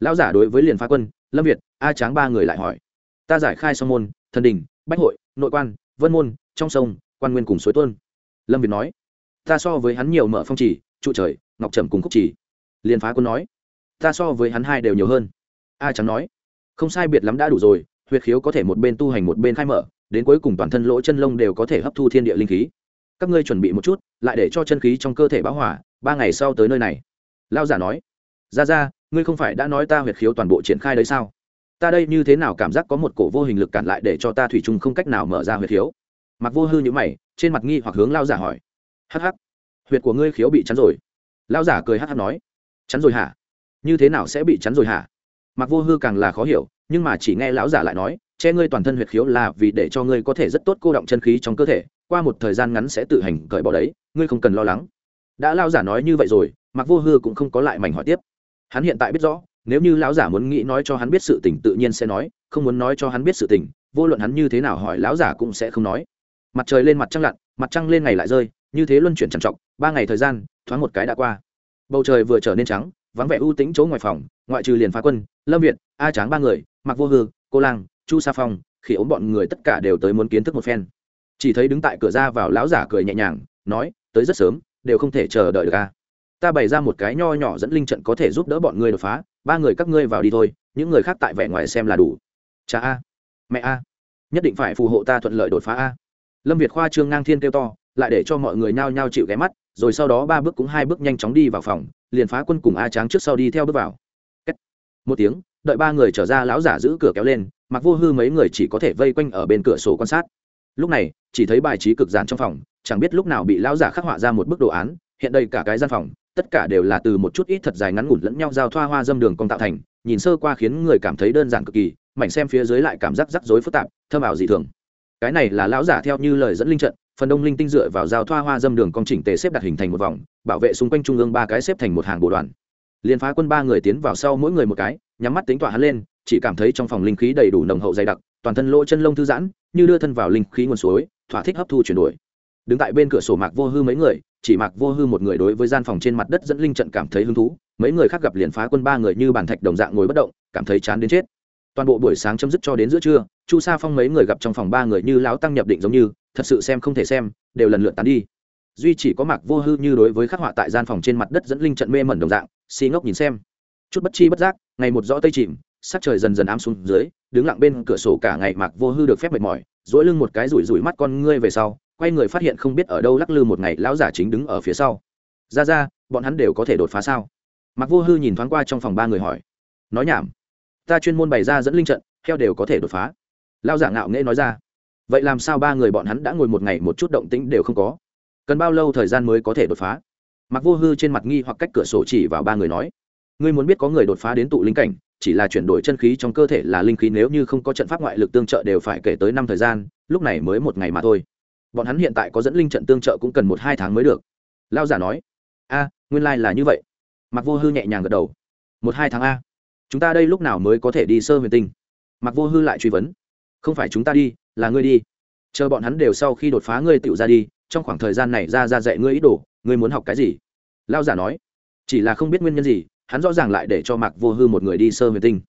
Lão giả đối với liền phá quân, lâm việt, a tráng ba người lại hỏi. Ta giải khai song môn, thần đình, bách hội, nội quan, vân môn, trong sông, quan nguyên cùng suối tuân lâm việt nói ta so với hắn nhiều mở phong trì, trụ trời, ngọc trầm cùng khúc trì. Liền phá quân nói, ta so với hắn hai đều nhiều hơn. A trắng nói, không sai biệt lắm đã đủ rồi, huyệt khiếu có thể một bên tu hành một bên khai mở, đến cuối cùng toàn thân lỗ chân lông đều có thể hấp thu thiên địa linh khí. Các ngươi chuẩn bị một chút, lại để cho chân khí trong cơ thể bão hỏa ba ngày sau tới nơi này. Lao giả nói, ra ra, ngươi không phải đã nói ta huyệt khiếu toàn bộ triển khai đấy sao? Ta đây như thế nào cảm giác có một cổ vô hình lực cản lại để cho ta thủy chung không cách nào mở ra huyệt khiếu? Mặc vô hư như mày, trên mặt nghi hoặc hướng lao giả hỏi hắc hắc. Huyệt của ngươi khiếu bị chắn rồi. Lao giả cười hắc hắc nói. Chắn rồi hả? Như thế nào sẽ bị chắn rồi hả? Mặc vô hư càng là khó hiểu, nhưng mà chỉ nghe lão giả lại nói, che ngươi toàn thân huyệt khiếu là vì để cho ngươi có thể rất tốt cô động chân khí trong cơ thể, qua một thời gian ngắn sẽ tự hành cởi bỏ đấy, ngươi không cần lo lắng. Đã lao giả nói như vậy rồi mặc vô hư cũng không có lại mảnh hỏi tiếp. Hắn hiện tại biết rõ, nếu như lão giả muốn nghĩ nói cho hắn biết sự tình tự nhiên sẽ nói, không muốn nói cho hắn biết sự tình, vô luận hắn như thế nào hỏi lão giả cũng sẽ không nói. Mặt trời lên mặt trăng lặn, mặt trăng lên ngày lại rơi như thế luân chuyển trằn trọc, ba ngày thời gian, thoáng một cái đã qua. Bầu trời vừa trở nên trắng, vắng vẻ ưu tĩnh chỗ ngoài phòng, ngoại trừ liền phá quân, lâm việt, a tráng ba người mặc vô hư, cô lang, chu sa phong, khi ốm bọn người tất cả đều tới muốn kiến thức một phen. Chỉ thấy đứng tại cửa ra vào lão giả cười nhẹ nhàng, nói, tới rất sớm, đều không thể chờ đợi được ca ta bày ra một cái nho nhỏ dẫn linh trận có thể giúp đỡ bọn ngươi đột phá, ba người các ngươi vào đi thôi, những người khác tại vẻ ngoài xem là đủ. Cha a, mẹ a, nhất định phải phù hộ ta thuận lợi đột phá a. Lâm việt khoa trương ngang thiên kêu to lại để cho mọi người nhao nhao chịu ghé mắt, rồi sau đó ba bước cũng hai bước nhanh chóng đi vào phòng, liền phá quân cùng a tráng trước sau đi theo bước vào. Một tiếng, đợi ba người trở ra lão giả giữ cửa kéo lên, mặc vô hư mấy người chỉ có thể vây quanh ở bên cửa sổ quan sát. Lúc này, chỉ thấy bài trí cực giản trong phòng, chẳng biết lúc nào bị lão giả khắc họa ra một bức đồ án, hiện đây cả cái gian phòng, tất cả đều là từ một chút ít thật dài ngắn ngủn lẫn nhau giao thoa hoa dâm đường cong tạo thành, nhìn sơ qua khiến người cảm thấy đơn giản cực kỳ, mảnh xem phía dưới lại cảm giác rắc rối phức tạp, thơm ảo dị thường. Cái này là lão giả theo như lời dẫn linh trận phần đông linh tinh dựa vào giao thoa hoa dâm đường cong chỉnh tề xếp đặt hình thành một vòng, bảo vệ xung quanh trung ương ba cái xếp thành một hàng bộ đoàn. Liên phá quân ba người tiến vào sau mỗi người một cái, nhắm mắt tính tỏa hắn lên, chỉ cảm thấy trong phòng linh khí đầy đủ nồng hậu dày đặc, toàn thân lỗ chân lông thư giãn, như đưa thân vào linh khí nguồn suối, thỏa thích hấp thu chuyển đổi. Đứng tại bên cửa sổ mạc vô hư mấy người, chỉ mạc vô hư một người đối với gian phòng trên mặt đất dẫn linh trận cảm thấy hứng thú, mấy người khác gặp liền phá quân ba người như bàn thạch đồng dạng ngồi bất động, cảm thấy chán đến chết. Toàn bộ buổi sáng chấm dứt cho đến giữa trưa, chu sa phong mấy người gặp trong phòng ba người như láo tăng nhập định giống như thật sự xem không thể xem, đều lần lượt tán đi. Duy chỉ có mạc vô hư như đối với khắc họa tại gian phòng trên mặt đất dẫn linh trận mê mẩn đồng dạng xi ngốc nhìn xem. Chút bất chi bất giác, ngày một rõ tây chìm, sắc trời dần dần ám xuống dưới, đứng lặng bên cửa sổ cả ngày mạc vô hư được phép mệt mỏi dỗi lưng một cái rủi rủi mắt con ngươi về sau, quay người phát hiện không biết ở đâu lắc lư một ngày lão giả chính đứng ở phía sau. Ra ra, bọn hắn đều có thể đột phá sao? Mạc vô hư nhìn thoáng qua trong phòng ba người hỏi. Nói nhảm, ta chuyên môn bày ra dẫn linh trận theo đều có thể đột phá. Lao giả ngạo nghễ nói ra vậy làm sao ba người bọn hắn đã ngồi một ngày một chút động tĩnh đều không có? Cần bao lâu thời gian mới có thể đột phá? Mặc vô hư trên mặt nghi hoặc cách cửa sổ chỉ vào ba người nói. Ngươi muốn biết có người đột phá đến tụ linh cảnh, chỉ là chuyển đổi chân khí trong cơ thể là linh khí, nếu như không có trận pháp ngoại lực tương trợ đều phải kể tới năm thời gian, lúc này mới một ngày mà thôi. Bọn hắn hiện tại có dẫn linh trận tương trợ cũng cần một hai tháng mới được. Lao giả nói. A, nguyên lai、like、là như vậy. Mặc vô hư nhẹ nhàng gật đầu. Một hai tháng a. Chúng ta đây lúc nào mới có thể đi sơ huyền tinh? Mặc vô hư lại truy vấn. Không phải chúng ta đi là ngươi đi. Chờ bọn hắn đều sau khi đột phá ngươi tựu ra đi, trong khoảng thời gian này ra ra dạy ngươi ý đồ, ngươi muốn học cái gì? Lao giả nói. Chỉ là không biết nguyên nhân gì, hắn rõ ràng lại để cho mạc vô hư một người đi sơ huyền tinh.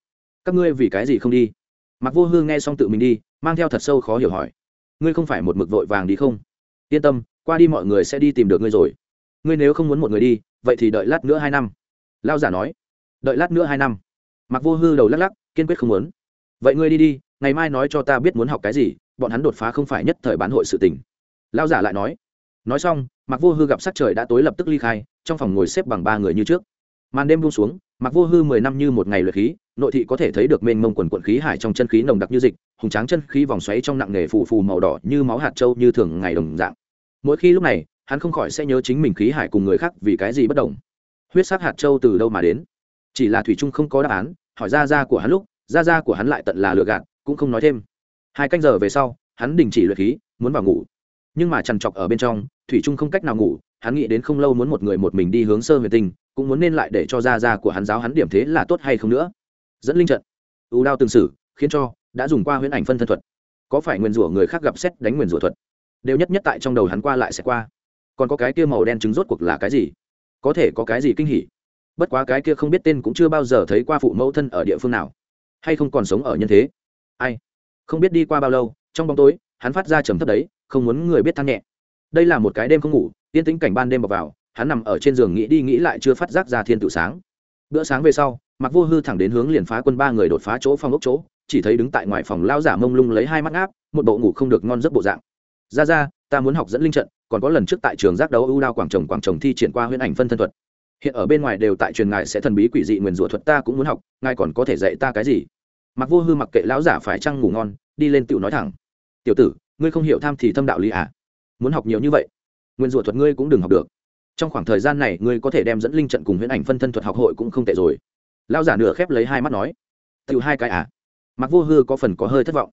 Các ngươi vì cái gì không đi? Mạc vô hư nghe xong tự mình đi, mang theo thật sâu khó hiểu hỏi. Ngươi không phải một mực vội vàng đi không? Yên tâm, qua đi mọi người sẽ đi tìm được ngươi rồi. Ngươi nếu không muốn một người đi, vậy thì đợi lát nữa hai năm. Lao giả nói. Đợi lát nữa hai năm. Mặc vô hư đầu lắc lắc, kiên quyết không muốn. Vậy ngươi đi đi ngày mai nói cho ta biết muốn học cái gì, bọn hắn đột phá không phải nhất thời bán hội sự tình. Lao giả lại nói. Nói xong mặc vô hư gặp sắc trời đã tối lập tức ly khai, trong phòng ngồi xếp bằng ba người như trước. Màn đêm buông xuống mặc vô hư mười năm như một ngày luyện khí, nội thị có thể thấy được mênh mông quần quận khí hải trong chân khí nồng đặc như dịch, hùng tráng chân khí vòng xoáy trong nặng nghề phù phù màu đỏ như máu hạt trâu như thường ngày đồng dạng. Mỗi khi lúc này, hắn không khỏi sẽ nhớ chính mình khí hải cùng người khác vì cái gì bất đồng. Huyết sắc hạt trâu từ đâu mà đến? Chỉ là thủy trung không có đáp án, hỏi ra ra của hắn lúc ra ra của hắn lại tận là lừa gạt cũng không nói thêm. Hai canh giờ về sau, hắn đình chỉ luyện khí, muốn vào ngủ. Nhưng mà trằn trọc ở bên trong, thủy trung không cách nào ngủ, hắn nghĩ đến không lâu muốn một người một mình đi hướng sơ huyền tinh, cũng muốn nên lại để cho ra ra của hắn giáo hắn điểm thế là tốt hay không nữa. Dẫn linh trận. Ưu đao tương sử, khiến cho, đã dùng qua huyễn ảnh phân thân thuật. Có phải nguyền rủa người khác gặp xét đánh nguyền rủa thuật? Đều nhất nhất tại trong đầu hắn qua lại sẽ qua. Còn có cái kia màu đen trứng rốt cuộc là cái gì? Có thể có cái gì kinh hỉ? Bất quá cái kia không biết tên cũng chưa bao giờ thấy qua phụ mẫu thân ở địa phương nào. Hay không còn sống ở nhân thế? Ai? Không biết đi qua bao lâu, trong bóng tối, hắn phát ra trầm thấp đấy, không muốn người biết than nhẹ. Đây là một cái đêm không ngủ, yên tĩnh cảnh ban đêm bọc vào, hắn nằm ở trên giường nghĩ đi nghĩ lại chưa phát giác ra thiên tự sáng. Bữa sáng về sau mặc vô hư thẳng đến hướng liền phá quân ba người đột phá chỗ phong ốc chỗ, chỉ thấy đứng tại ngoài phòng lao giả mông lung lấy hai mắt áp một bộ ngủ không được ngon giấc bộ dạng. Ra ra, ta muốn học dẫn linh trận, còn có lần trước tại trường giác đấu ưu đao quảng trồng quảng trồng thi triển qua huyễn ảnh phân thân thuật. Hiện ở bên ngoài đều tại truyền ngài sẽ thần bí quỷ dị nguyền rủa thuật ta cũng muốn học, ngài còn có thể dạy ta cái gì? Mặc vô hư mặc kệ lão giả phải chăng ngủ ngon, đi lên tựu nói thẳng. Tiểu tử, ngươi không hiểu tham thì thâm đạo lý à? Muốn học nhiều như vậy, nguyên rủa thuật ngươi cũng đừng học được. Trong khoảng thời gian này, ngươi có thể đem dẫn linh trận cùng huyễn ảnh phân thân thuật học hội cũng không tệ rồi. Lão giả nửa khép lấy hai mắt nói tựu hai cái à? Mặc vô hư có phần có hơi thất vọng.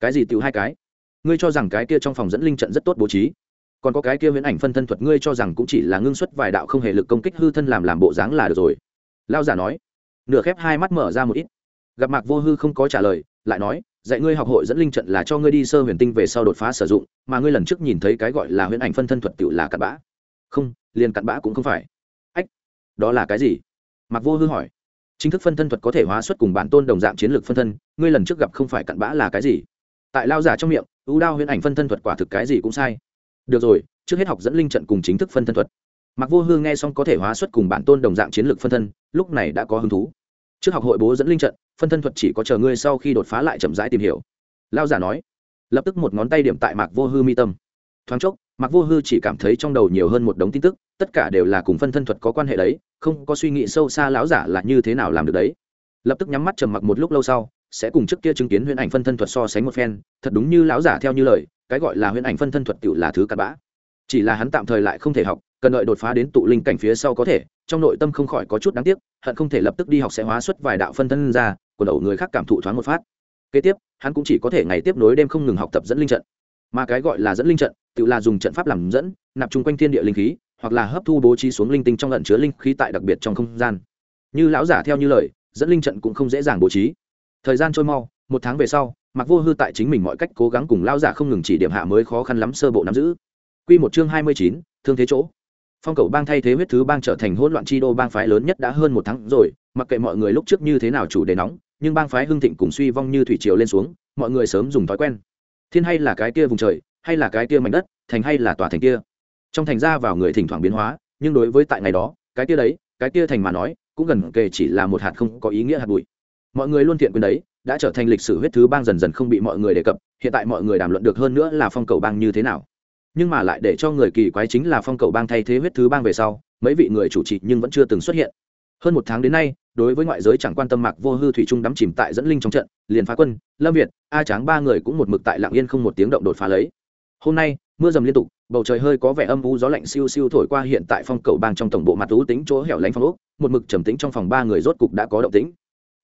Cái gì tựu hai cái? Ngươi cho rằng cái kia trong phòng dẫn linh trận rất tốt bố trí, còn có cái kia huyễn ảnh phân thân thuật ngươi cho rằng cũng chỉ là ngưng xuất vài đạo không hề lực công kích hư thân làm làm bộ dáng là được rồi. Lao giả nói. Nửa khép hai mắt mở ra một ít gặp mạc vô hư không có trả lời, lại nói, dạy ngươi học hội dẫn linh trận là cho ngươi đi sơ huyền tinh về sau đột phá sử dụng, mà ngươi lần trước nhìn thấy cái gọi là huyễn ảnh phân thân thuật tự là cặn bã. Không, liền cặn bã cũng không phải. Ách, đó là cái gì? Mạc vô hư hỏi. Chính thức phân thân thuật có thể hóa xuất cùng bản tôn đồng dạng chiến lược phân thân, ngươi lần trước gặp không phải cặn bã là cái gì? Tại lao giả trong miệng, ưu đao huyễn ảnh phân thân thuật quả thực cái gì cũng sai. Được rồi, trước hết học dẫn linh trận cùng chính thức phân thân thuật. Mặc vô Hư nghe xong có thể hóa xuất cùng bản tôn đồng dạng chiến lược phân thân, lúc này đã có hứng thú. Trước học hội bố dẫn linh trận phân thân thuật chỉ có chờ ngươi sau khi đột phá lại chậm rãi tìm hiểu. Lao giả nói, lập tức một ngón tay điểm tại mạc vô hư mi tâm. Thoáng chốc, mạc vô hư chỉ cảm thấy trong đầu nhiều hơn một đống tin tức, tất cả đều là cùng phân thân thuật có quan hệ đấy, không có suy nghĩ sâu xa lão giả là như thế nào làm được đấy. Lập tức nhắm mắt trầm mặc một lúc lâu sau, sẽ cùng trước kia chứng kiến huyễn ảnh phân thân thuật so sánh một phen, thật đúng như lão giả theo như lời, cái gọi là huyễn ảnh phân thân thuật tự là thứ cặn bã. Chỉ là hắn tạm thời lại không thể học, cần đợi đột phá đến tụ linh cảnh phía sau có thể, trong nội tâm không khỏi có chút đáng tiếc, hận không thể lập tức đi học sẽ hóa xuất vài đạo phân thân ra của đầu người khác cảm thụ thoáng một phát. Kế tiếp, hắn cũng chỉ có thể ngày tiếp nối đêm không ngừng học tập dẫn linh trận. Mà cái gọi là dẫn linh trận, tự là dùng trận pháp làm dẫn, nạp chung quanh thiên địa linh khí, hoặc là hấp thu bố trí xuống linh tinh trong lận chứa linh khí tại đặc biệt trong không gian. Như lão giả theo như lời, dẫn linh trận cũng không dễ dàng bố trí. Thời gian trôi mau, một tháng về sau mặc vô hư tại chính mình mọi cách cố gắng cùng lão giả không ngừng chỉ điểm hạ mới khó khăn lắm sơ bộ nắm giữ. Quy một chương hai mươi chín, thương thế chỗ. Phong cầu bang thay thế huyết thứ bang trở thành hỗn loạn chi đô bang phái lớn nhất đã hơn một tháng rồi, mặc kệ mọi người lúc trước như thế nào chủ đề nóng nhưng bang phái hưng thịnh cùng suy vong như thủy triều lên xuống, mọi người sớm dùng thói quen. Thiên hay là cái kia vùng trời, hay là cái kia mảnh đất, thành hay là tòa thành kia. Trong thành ra vào người thỉnh thoảng biến hóa, nhưng đối với tại ngày đó, cái kia đấy, cái kia thành mà nói, cũng gần kề chỉ là một hạt không có ý nghĩa hạt bụi. Mọi người luôn thiện quyền đấy, đã trở thành lịch sử huyết thứ bang dần dần không bị mọi người đề cập, hiện tại mọi người đàm luận được hơn nữa là phong cầu bang như thế nào. Nhưng mà lại để cho người kỳ quái chính là phong cầu bang thay thế huyết thứ bang về sau, mấy vị người chủ trì nhưng vẫn chưa từng xuất hiện hơn một tháng đến nay, đối với ngoại giới chẳng quan tâm mạc vô hư thủy trung đắm chìm tại dẫn linh trong trận, liền phá quân, lâm việt, a tráng ba người cũng một mực tại lạng yên không một tiếng động đột phá lấy. Hôm nay, mưa dầm liên tục, bầu trời hơi có vẻ âm u gió lạnh siêu siêu thổi qua hiện tại phong cầu bang trong tổng bộ mặt ú tính chỗ hẻo lánh phong ốc, một mực trầm tính trong phòng ba người rốt cục đã có động tĩnh.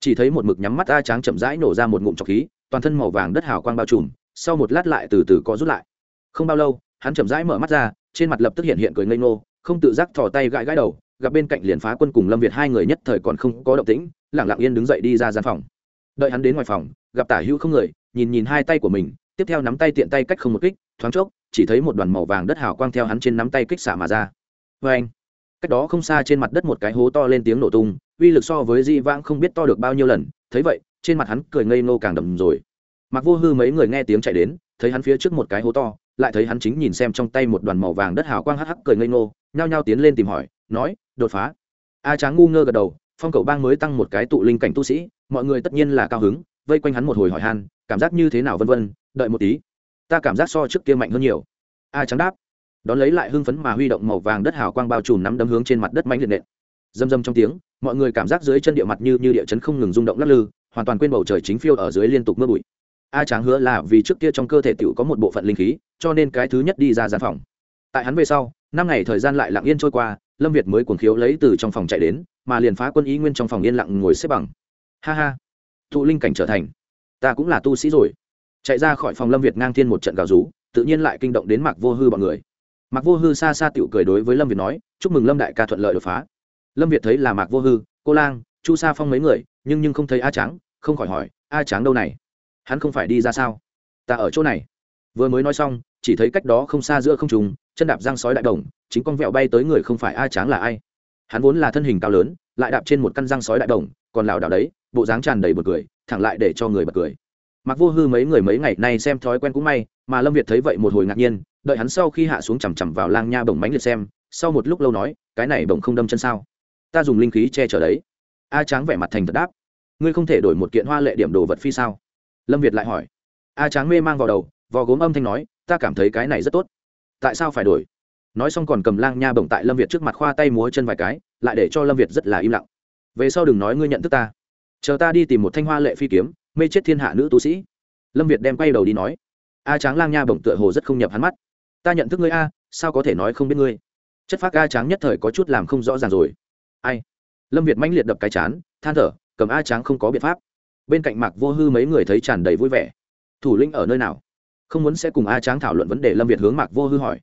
Chỉ thấy một mực nhắm mắt a tráng chậm rãi nổ ra một ngụm trọc khí, toàn thân màu vàng đất hào quang bao trùm, sau một lát lại từ từ có rút lại. Không bao lâu, hắn chậm rãi mở mắt ra, trên mặt lập tức hiện hiện cười ngây ngô, không tự giác thò tay gãi gãi đầu gặp bên cạnh liền phá quân cùng lâm việt hai người nhất thời còn không có động tĩnh lẳng lặng yên đứng dậy đi ra gian phòng. Đợi hắn đến ngoài phòng, gặp tả hữu không người, nhìn nhìn hai tay của mình, tiếp theo nắm tay tiện tay cách không một kích, thoáng chốc, chỉ thấy một đoàn màu vàng đất hào quang theo hắn trên nắm tay kích xả mà ra. Vê anh, cách đó không xa trên mặt đất một cái hố to lên tiếng nổ tung, uy lực so với di vãng không biết to được bao nhiêu lần, thấy vậy, trên mặt hắn cười ngây ngô càng đậm rồi. Mặc vô hư mấy người nghe tiếng chạy đến, thấy hắn phía trước một cái hố to, lại thấy hắn chính nhìn xem trong tay một đoàn màu vàng đất hào quang hắc hắc cười ngây ngô, nhao nhao tiến lên tìm hỏi, nói đột phá. A tráng ngu ngơ gật đầu, phong cầu bang mới tăng một cái tụ linh cảnh tu sĩ, mọi người tất nhiên là cao hứng, vây quanh hắn một hồi hỏi han, cảm giác như thế nào vân vân, đợi một tí. Ta cảm giác so trước kia mạnh hơn nhiều. A trắng đáp. Đón lấy lại hưng phấn mà huy động màu vàng đất hào quang bao trùm nắm đấm hướng trên mặt đất mạnh liệt nện. Dâm dâm trong tiếng, mọi người cảm giác dưới chân địa mặt như như địa chấn không ngừng rung động lắc lư, hoàn toàn quên bầu trời chính phiêu ở dưới liên tục mưa bụi. A tráng hứa là vì trước kia trong cơ thể tiểu có một bộ phận linh khí, cho nên cái thứ nhất đi ra gian phòng. Tại hắn về sau, năm ngày thời gian lại lặng yên trôi qua lâm việt mới cuồng khiếu lấy từ trong phòng chạy đến, mà liền phá quân ý nguyên trong phòng yên lặng ngồi xếp bằng. Ha ha, thụ linh cảnh trở thành, ta cũng là tu sĩ rồi. Chạy ra khỏi phòng lâm việt ngang thiên một trận gào rú, tự nhiên lại kinh động đến mạc vô hư bọn người. Mạc vô hư xa xa tựu cười đối với lâm việt nói, chúc mừng lâm đại ca thuận lợi đột phá. Lâm việt thấy là mạc vô hư, cô lang, chu sa phong mấy người, nhưng nhưng không thấy a trắng không khỏi hỏi, a trắng đâu này? Hắn không phải đi ra sao? Ta ở chỗ này. Vừa mới nói xong, chỉ thấy cách đó không xa giữa không trùng chân đạp giang sói đại đồng chính con vẹo bay tới người không phải a tráng là ai. Hắn vốn là thân hình cao lớn, lại đạp trên một căn răng sói đại đồng, còn lảo đảo đấy, bộ dáng tràn đầy bật cười, thẳng lại để cho người bật cười. Mặc vô hư mấy người mấy ngày nay xem thói quen cũng may, mà lâm việt thấy vậy một hồi ngạc nhiên, đợi hắn sau khi hạ xuống chằm chằm vào lang nha bồng bánh liệt xem, sau một lúc lâu nói, cái này bồng không đâm chân sao? Ta dùng linh khí che chở đấy. A tráng vẻ mặt thành thật đáp, ngươi không thể đổi một kiện hoa lệ điểm đồ vật phi sao? Lâm việt lại hỏi. A tráng mê mang vào đầu, vò gốm âm thanh nói, ta cảm thấy cái này rất tốt. Tại sao phải đổi? Nói xong còn cầm lang nha bổng tại lâm việt trước mặt khoa tay múa chân vài cái, lại để cho lâm việt rất là im lặng. Về sau đừng nói ngươi nhận thức ta. Chờ ta đi tìm một thanh hoa lệ phi kiếm, mê chết thiên hạ nữ tu sĩ. Lâm việt đem quay đầu đi nói. A tráng lang nha bổng tựa hồ rất không nhập hắn mắt. Ta nhận thức ngươi a, sao có thể nói không biết ngươi? Chất phác a tráng nhất thời có chút làm không rõ ràng rồi. Ai? Lâm việt mãnh liệt đập cái chán, than thở, cầm a tráng không có biện pháp. Bên cạnh mạc vô hư mấy người thấy tràn đầy vui vẻ. Thủ lĩnh ở nơi nào? Không muốn sẽ cùng a tráng thảo luận vấn đề, lâm việt hướng mạc vô hư hỏi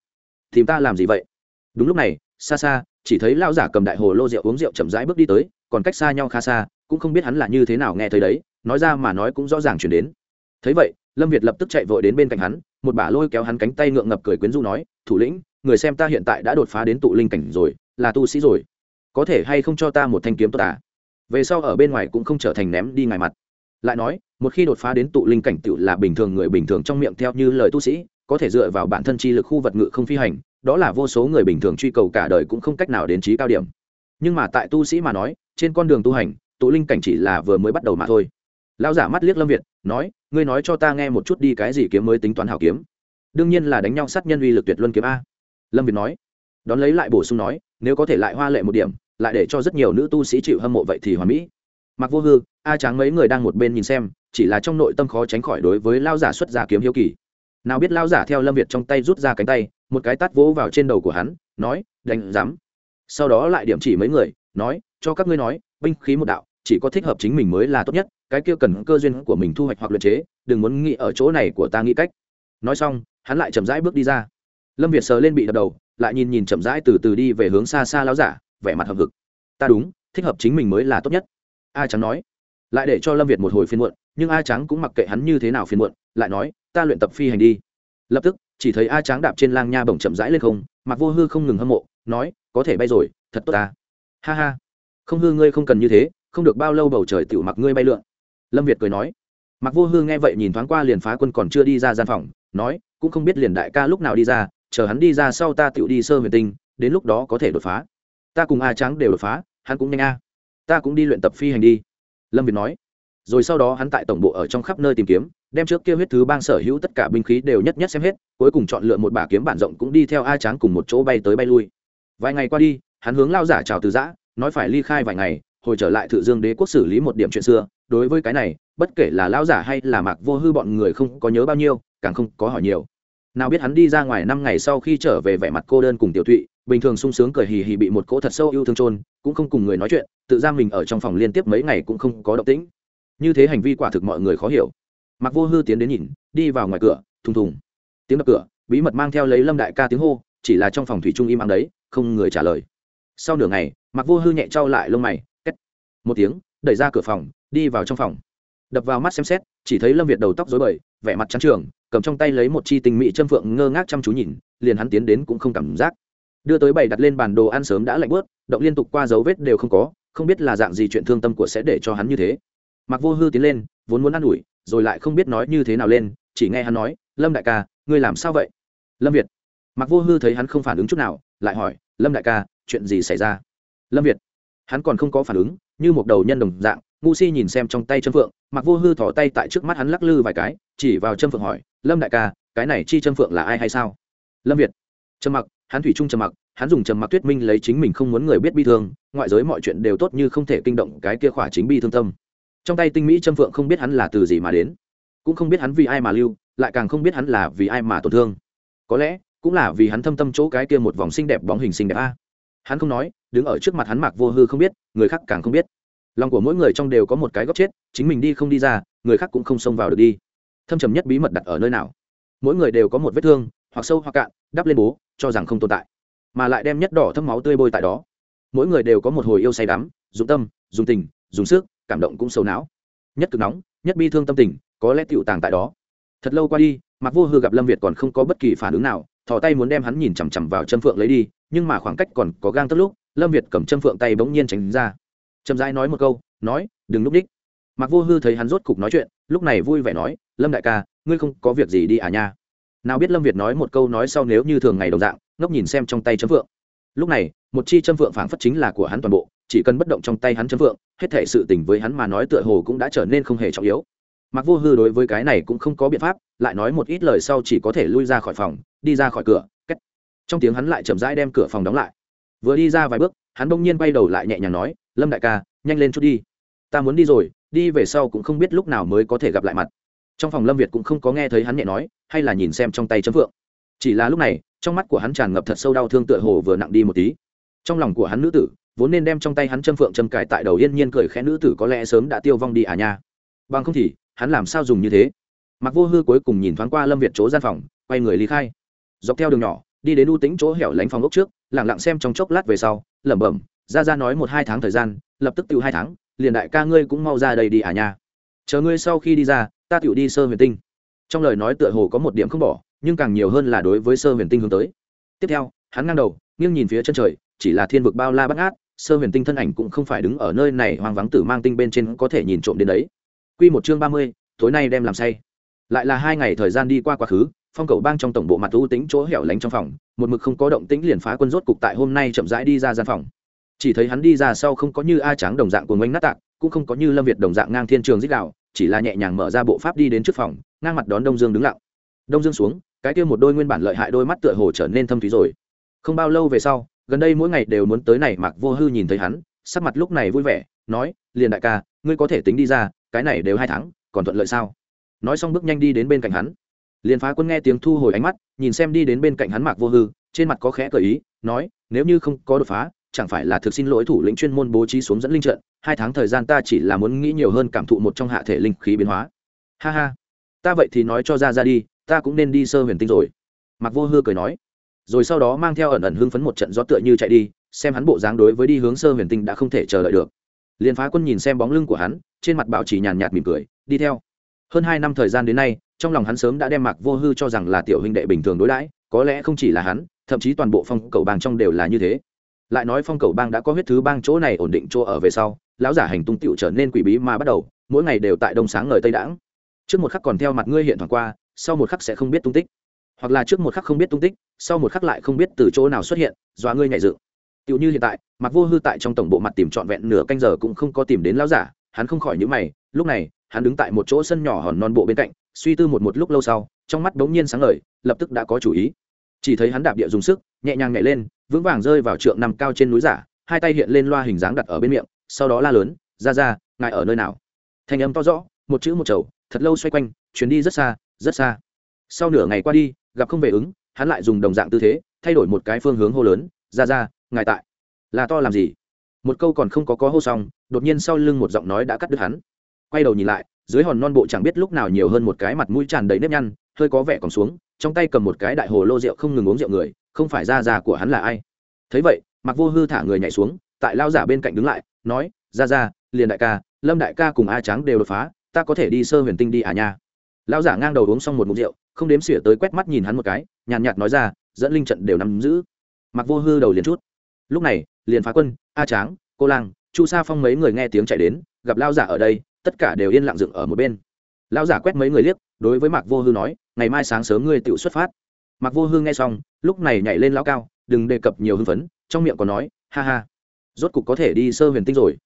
tìm ta làm gì vậy? Đúng lúc này, xa xa, chỉ thấy lao giả cầm đại hồ lô rượu uống rượu chậm rãi bước đi tới, còn cách xa nhau khá xa, cũng không biết hắn là như thế nào nghe thấy đấy, nói ra mà nói cũng rõ ràng chuyển đến. Thấy vậy, lâm việt lập tức chạy vội đến bên cạnh hắn, một bả lôi kéo hắn cánh tay ngượng ngập cười quyến rũ nói, thủ lĩnh, người xem ta hiện tại đã đột phá đến tụ linh cảnh rồi, là tu sĩ rồi. Có thể hay không cho ta một thanh kiếm tốt à? Về sau ở bên ngoài cũng không trở thành ném đi ngài mặt. Lại nói, một khi đột phá đến tụ linh cảnh tựu là bình thường người bình thường trong miệng theo như lời tu sĩ có thể dựa vào bản thân chi lực khu vật ngự không phi hành, đó là vô số người bình thường truy cầu cả đời cũng không cách nào đến trí cao điểm. Nhưng mà tại tu sĩ mà nói, trên con đường tu hành, tụ linh cảnh chỉ là vừa mới bắt đầu mà thôi. Lão giả mắt liếc lâm việt, nói, ngươi nói cho ta nghe một chút đi cái gì kiếm mới tính toán hảo kiếm? Đương nhiên là đánh nhau sát nhân uy lực tuyệt luân kiếm a. Lâm việt nói. Đón lấy lại bổ sung nói, nếu có thể lại hoa lệ một điểm, lại để cho rất nhiều nữ tu sĩ chịu hâm mộ vậy thì hoàn mỹ. Mặc vô hư, a tráng mấy người đang một bên nhìn xem, chỉ là trong nội tâm khó tránh khỏi đối với lao giả xuất ra kiếm hiếu kỳ nào biết lao giả theo lâm việt trong tay rút ra cánh tay, một cái tát vỗ vào trên đầu của hắn, nói, đánh dám sau đó lại điểm chỉ mấy người, nói, cho các ngươi nói, binh khí một đạo, chỉ có thích hợp chính mình mới là tốt nhất, cái kia cần cơ duyên của mình thu hoạch hoặc luyện chế, đừng muốn nghĩ ở chỗ này của ta nghĩ cách. Nói xong, hắn lại chậm rãi bước đi ra. Lâm việt sờ lên bị đập đầu, lại nhìn nhìn chậm rãi từ từ đi về hướng xa xa lao giả, vẻ mặt hậm hực. Ta đúng, thích hợp chính mình mới là tốt nhất. A trắng nói. Lại để cho lâm việt một hồi phiên muộn, nhưng a trắng cũng mặc kệ hắn như thế nào phiên muộn lại nói, ta luyện tập phi hành đi. Lập tức, chỉ thấy a tráng đạp trên lang nha bổng chậm rãi lên không mặc vô hư không ngừng hâm mộ, nói, có thể bay rồi, thật tốt ta. Ha ha. Không hư ngươi không cần như thế, không được bao lâu bầu trời tiểu mặc ngươi bay lượn. Lâm việt cười nói. Mặc vô hư nghe vậy nhìn thoáng qua liền phá quân còn chưa đi ra gian phòng, nói, cũng không biết liền đại ca lúc nào đi ra, chờ hắn đi ra sau ta tiểu đi sơ huyền tinh, đến lúc đó có thể đột phá. Ta cùng a tráng đều đột phá, hắn cũng nhanh a. Ta cũng đi luyện tập phi hành đi. Lâm việt nói. Rồi sau đó hắn tại tổng bộ ở trong khắp nơi tìm kiếm đem trước kia huyết thứ bang sở hữu tất cả binh khí đều nhất nhất xem hết, cuối cùng chọn lựa một bả kiếm bản rộng cũng đi theo a tráng cùng một chỗ bay tới bay lui. Vài ngày qua đi, hắn hướng lao giả chào từ giã, nói phải ly khai vài ngày, hồi trở lại thự dương đế quốc xử lý một điểm chuyện xưa. Đối với cái này, bất kể là lao giả hay là mạc vô hư bọn người không có nhớ bao nhiêu, càng không có hỏi nhiều. Nào biết hắn đi ra ngoài năm ngày sau khi trở về vẻ mặt cô đơn cùng tiểu thụy bình thường sung sướng cười hì hì bị một cỗ thật sâu yêu thương trôn cũng không cùng người nói chuyện, tự ra mình ở trong phòng liên tiếp mấy ngày cũng không có động tĩnh. Như thế hành vi quả thực mọi người khó hiểu mặc vô hư tiến đến nhìn, đi vào ngoài cửa, thùng thùng. Tiếng đập cửa, bí mật mang theo lấy lâm đại ca tiếng hô, chỉ là trong phòng thủy trung im ắng đấy, không người trả lời. Sau nửa ngày mặc vô hư nhẹ trao lại lông mày, két. Một tiếng, đẩy ra cửa phòng, đi vào trong phòng. Đập vào mắt xem xét, chỉ thấy lâm việt đầu tóc dối bời, vẻ mặt trắng trường, cầm trong tay lấy một chi tình mỹ châm phượng ngơ ngác chăm chú nhìn, liền hắn tiến đến cũng không cảm giác. Đưa tới bày đặt lên bàn đồ ăn sớm đã lạnh bớt động liên tục qua dấu vết đều không có, không biết là dạng gì chuyện thương tâm của sẽ để cho hắn như thế. Mặc vô hư tiến lên, vốn muốn ă n ủi rồi lại không biết nói như thế nào lên, chỉ nghe hắn nói, lâm đại ca, ngươi làm sao vậy? Lâm việt. Mặc vô hư thấy hắn không phản ứng chút nào, lại hỏi, lâm đại ca, chuyện gì xảy ra? Lâm việt. Hắn còn không có phản ứng, như một đầu nhân đồng dạng, ngu si nhìn xem trong tay châm phượng mặc vô hư thỏ tay tại trước mắt hắn lắc lư vài cái, chỉ vào châm phượng hỏi, lâm đại ca, cái này chi châm phượng là ai hay sao? Lâm việt. Trầm mặc, hắn thủy trung trầm mặc, hắn dùng trầm mặc tuyết minh lấy chính mình không muốn người biết bi thương, ngoại giới mọi chuyện đều tốt như không thể kinh động cái kia khỏa chính bi thương tâm trong tay tinh mỹ trâm phượng không biết hắn là từ gì mà đến, cũng không biết hắn vì ai mà lưu, lại càng không biết hắn là vì ai mà tổn thương. Có lẽ, cũng là vì hắn thâm tâm chỗ cái kia một vòng xinh đẹp bóng hình xinh đẹp a. Hắn không nói, đứng ở trước mặt hắn mạc vô hư không biết, người khác càng không biết. Lòng của mỗi người trong đều có một cái góc chết, chính mình đi không đi ra, người khác cũng không xông vào được đi. Thâm trầm nhất bí mật đặt ở nơi nào? Mỗi người đều có một vết thương, hoặc sâu hoặc cạn, đắp lên bố, cho rằng không tồn tại, mà lại đem nhất đỏ thâm máu tươi bôi tại đó. Mỗi người đều có một hồi yêu say đắm dùng tâm, dùng tình, dùng sức cảm động cũng sâu não. Nhất cực nóng, nhất bi thương tâm tình, có lẽ tựu tàng tại đó. Thật lâu qua đi mặc vô hư gặp lâm việt còn không có bất kỳ phản ứng nào, thò tay muốn đem hắn nhìn chằm chằm vào chân phượng lấy đi, nhưng mà khoảng cách còn có gang tất lúc, lâm việt cầm chân phượng tay bỗng nhiên tránh ra. Chậm rãi nói một câu, nói, đừng núp đích. Mặc vô hư thấy hắn rốt cục nói chuyện, lúc này vui vẻ nói, lâm đại ca, ngươi không có việc gì đi à nha. Nào biết lâm việt nói một câu nói sau nếu như thường ngày đồng dạng, ngốc nhìn xem trong tay châm phượng. Lúc này, một chi châm phượng phảng phất chính là của hắn toàn bộ chỉ cần bất động trong tay hắn chấm vượng, hết thể sự tình với hắn mà nói tựa hồ cũng đã trở nên không hề trọng yếu. Mặc vô hư đối với cái này cũng không có biện pháp, lại nói một ít lời sau chỉ có thể lui ra khỏi phòng, đi ra khỏi cửa cách trong tiếng hắn lại chậm rãi đem cửa phòng đóng lại. Vừa đi ra vài bước, hắn bỗng nhiên quay đầu lại nhẹ nhàng nói, lâm đại ca, nhanh lên chút đi. Ta muốn đi rồi, đi về sau cũng không biết lúc nào mới có thể gặp lại mặt. Trong phòng lâm việt cũng không có nghe thấy hắn nhẹ nói, hay là nhìn xem trong tay chấm phượng chỉ là lúc này, trong mắt của hắn tràn ngập thật sâu đau thương tựa hồ vừa nặng đi một tí trong lòng của hắn nữ tử, vốn nên đem trong tay hắn châm phượng châm cài tại đầu yên nhiên cười khẽ nữ tử có lẽ sớm đã tiêu vong đi à nha. Bằng không thì, hắn làm sao dùng như thế? Mặc vô hư cuối cùng nhìn thoáng qua lâm việt chỗ gian phòng, quay người ly khai. Dọc theo đường nhỏ, đi đến u tính chỗ hẻo lánh phòng ốc trước lẳng lặng xem trong chốc lát về sau, lẩm bẩm, ra ra nói một hai tháng thời gian, lập tức tiêu hai tháng, liền đại ca ngươi cũng mau ra đây đi à nha. Chờ ngươi sau khi đi ra, ta tự đi sơ huyền tinh. Trong lời nói tựa hồ có một điểm không bỏ, nhưng càng nhiều hơn là đối với sơ huyền tinh hướng tới. Tiếp theo, hắn ngang đầu, nghiêng nhìn phía chân trời chỉ là thiên vực bao la bắt ngát sơ huyền tinh thân ảnh cũng không phải đứng ở nơi này hoang vắng tử mang tinh bên trên có thể nhìn trộm đến đấy Quy một chương ba mươi, tối nay đem làm say. Lại là hai ngày thời gian đi qua quá khứ, phong cầu bang trong tổng bộ mặt u tính chỗ hẻo lánh trong phòng, một mực không có động tĩnh liền phá quân rốt cục tại hôm nay chậm rãi đi ra gian phòng. Chỉ thấy hắn đi ra sau không có như a trắng đồng dạng của ngoanh nát tạc, cũng không có như lâm việt đồng dạng ngang thiên trường dích đạo, chỉ là nhẹ nhàng mở ra bộ pháp đi đến trước phòng, ngang mặt đón Đông Dương đứng lặng. Đông Dương xuống, cái kia một đôi nguyên bản lợi hại đôi mắt tựa hồ trở nên thâm thúy rồi. Không bao lâu về sau, gần đây mỗi ngày đều muốn tới này Mạc Vô Hư nhìn thấy hắn, sắc mặt lúc này vui vẻ, nói: "Liền đại ca, ngươi có thể tính đi ra, cái này đều hai tháng còn thuận lợi sao? Nói xong bước nhanh đi đến bên cạnh hắn. Liền phá quân nghe tiếng thu hồi ánh mắt nhìn xem đi đến bên cạnh hắn mạc vô hư trên mặt có khẽ cởi ý nói nếu như không có đột phá chẳng phải là thực xin lỗi thủ lĩnh chuyên môn bố trí xuống dẫn linh trận hai tháng thời gian ta chỉ là muốn nghĩ nhiều hơn cảm thụ một trong hạ thể linh khí biến hóa. Ha ha ta vậy thì nói cho ra ra đi ta cũng nên đi sơ huyền tinh rồi. Mạc vô hư cười nói rồi sau đó mang theo ẩn ẩn hưng phấn một trận gió tựa như chạy đi, xem hắn bộ dáng đối với đi hướng sơ huyền tinh đã không thể chờ đợi được. Liền phá quân nhìn xem bóng lưng của hắn, trên mặt bảo chỉ nhàn nhạt mỉm cười, đi theo. Hơn hai năm thời gian đến nay, trong lòng hắn sớm đã đem mạc vô hư cho rằng là tiểu huynh đệ bình thường đối đãi, có lẽ không chỉ là hắn, thậm chí toàn bộ phong cầu bang trong đều là như thế. Lại nói phong cầu bang đã có huyết thứ bang chỗ này ổn định chỗ ở về sau, lão giả hành tung tựu trở nên quỷ bí mà bắt đầu, mỗi ngày đều tại đông sáng ngời tây đãng. Trước một khắc còn theo mặt ngươi hiện thoảng qua, sau một khắc sẽ không biết tung tích. Hoặc là trước một khắc không biết tung tích sau một khắc lại không biết từ chỗ nào xuất hiện, dọa ngươi nhảy dựng. Tựu như hiện tại mặc vô hư tại trong tổng bộ mặt tìm trọn vẹn nửa canh giờ cũng không có tìm đến lão giả, hắn không khỏi nhíu mày, lúc này, hắn đứng tại một chỗ sân nhỏ hòn non bộ bên cạnh, suy tư một một lúc lâu sau, trong mắt bỗng nhiên sáng ngời, lập tức đã có chủ ý. Chỉ thấy hắn đạp địa dùng sức, nhẹ nhàng nhảy lên, vững vàng rơi vào trượng nằm cao trên núi giả, hai tay hiện lên loa hình dáng đặt ở bên miệng, sau đó la lớn, ra ra, ngài ở nơi nào? Thanh âm to rõ, một chữ một chầu, thật lâu xoay quanh, chuyến đi rất xa rất xa. Sau nửa ngày qua đi, gặp không về ứng hắn lại dùng đồng dạng tư thế, thay đổi một cái phương hướng hô lớn, ra ra, ngài tại. Là to làm gì? Một câu còn không có có hô xong, đột nhiên sau lưng một giọng nói đã cắt đứt hắn. Quay đầu nhìn lại, dưới hòn non bộ chẳng biết lúc nào nhiều hơn một cái mặt mũi tràn đầy nếp nhăn, hơi có vẻ còn xuống, trong tay cầm một cái đại hồ lô rượu không ngừng uống rượu người, không phải ra già của hắn là ai. Thấy vậy mặc vô hư thả người nhảy xuống, tại lao giả bên cạnh đứng lại, nói, ra ra, liền đại ca, lâm đại ca cùng a tráng đều đột phá, ta có thể đi sơ huyền tinh đi à nha. Lao giả ngang đầu uống xong một mục rượu không đếm xỉa tới quét mắt nhìn hắn một cái, nhàn nhạt nói ra, dẫn linh trận đều nắm giữ. Mặc vô hư đầu liền chút. Lúc này, liền phá quân, a tráng, cô lang, chu sa phong mấy người nghe tiếng chạy đến, gặp lao giả ở đây, tất cả đều yên lặng dựng ở một bên. Lao giả quét mấy người liếc, đối với mạc vô hư nói, ngày mai sáng sớm ngươi tự xuất phát. Mạc vô hư nghe xong, lúc này nhảy lên lao cao, đừng đề cập nhiều hưng phấn, trong miệng còn nói, ha ha, rốt cục có thể đi sơ huyền tinh rồi.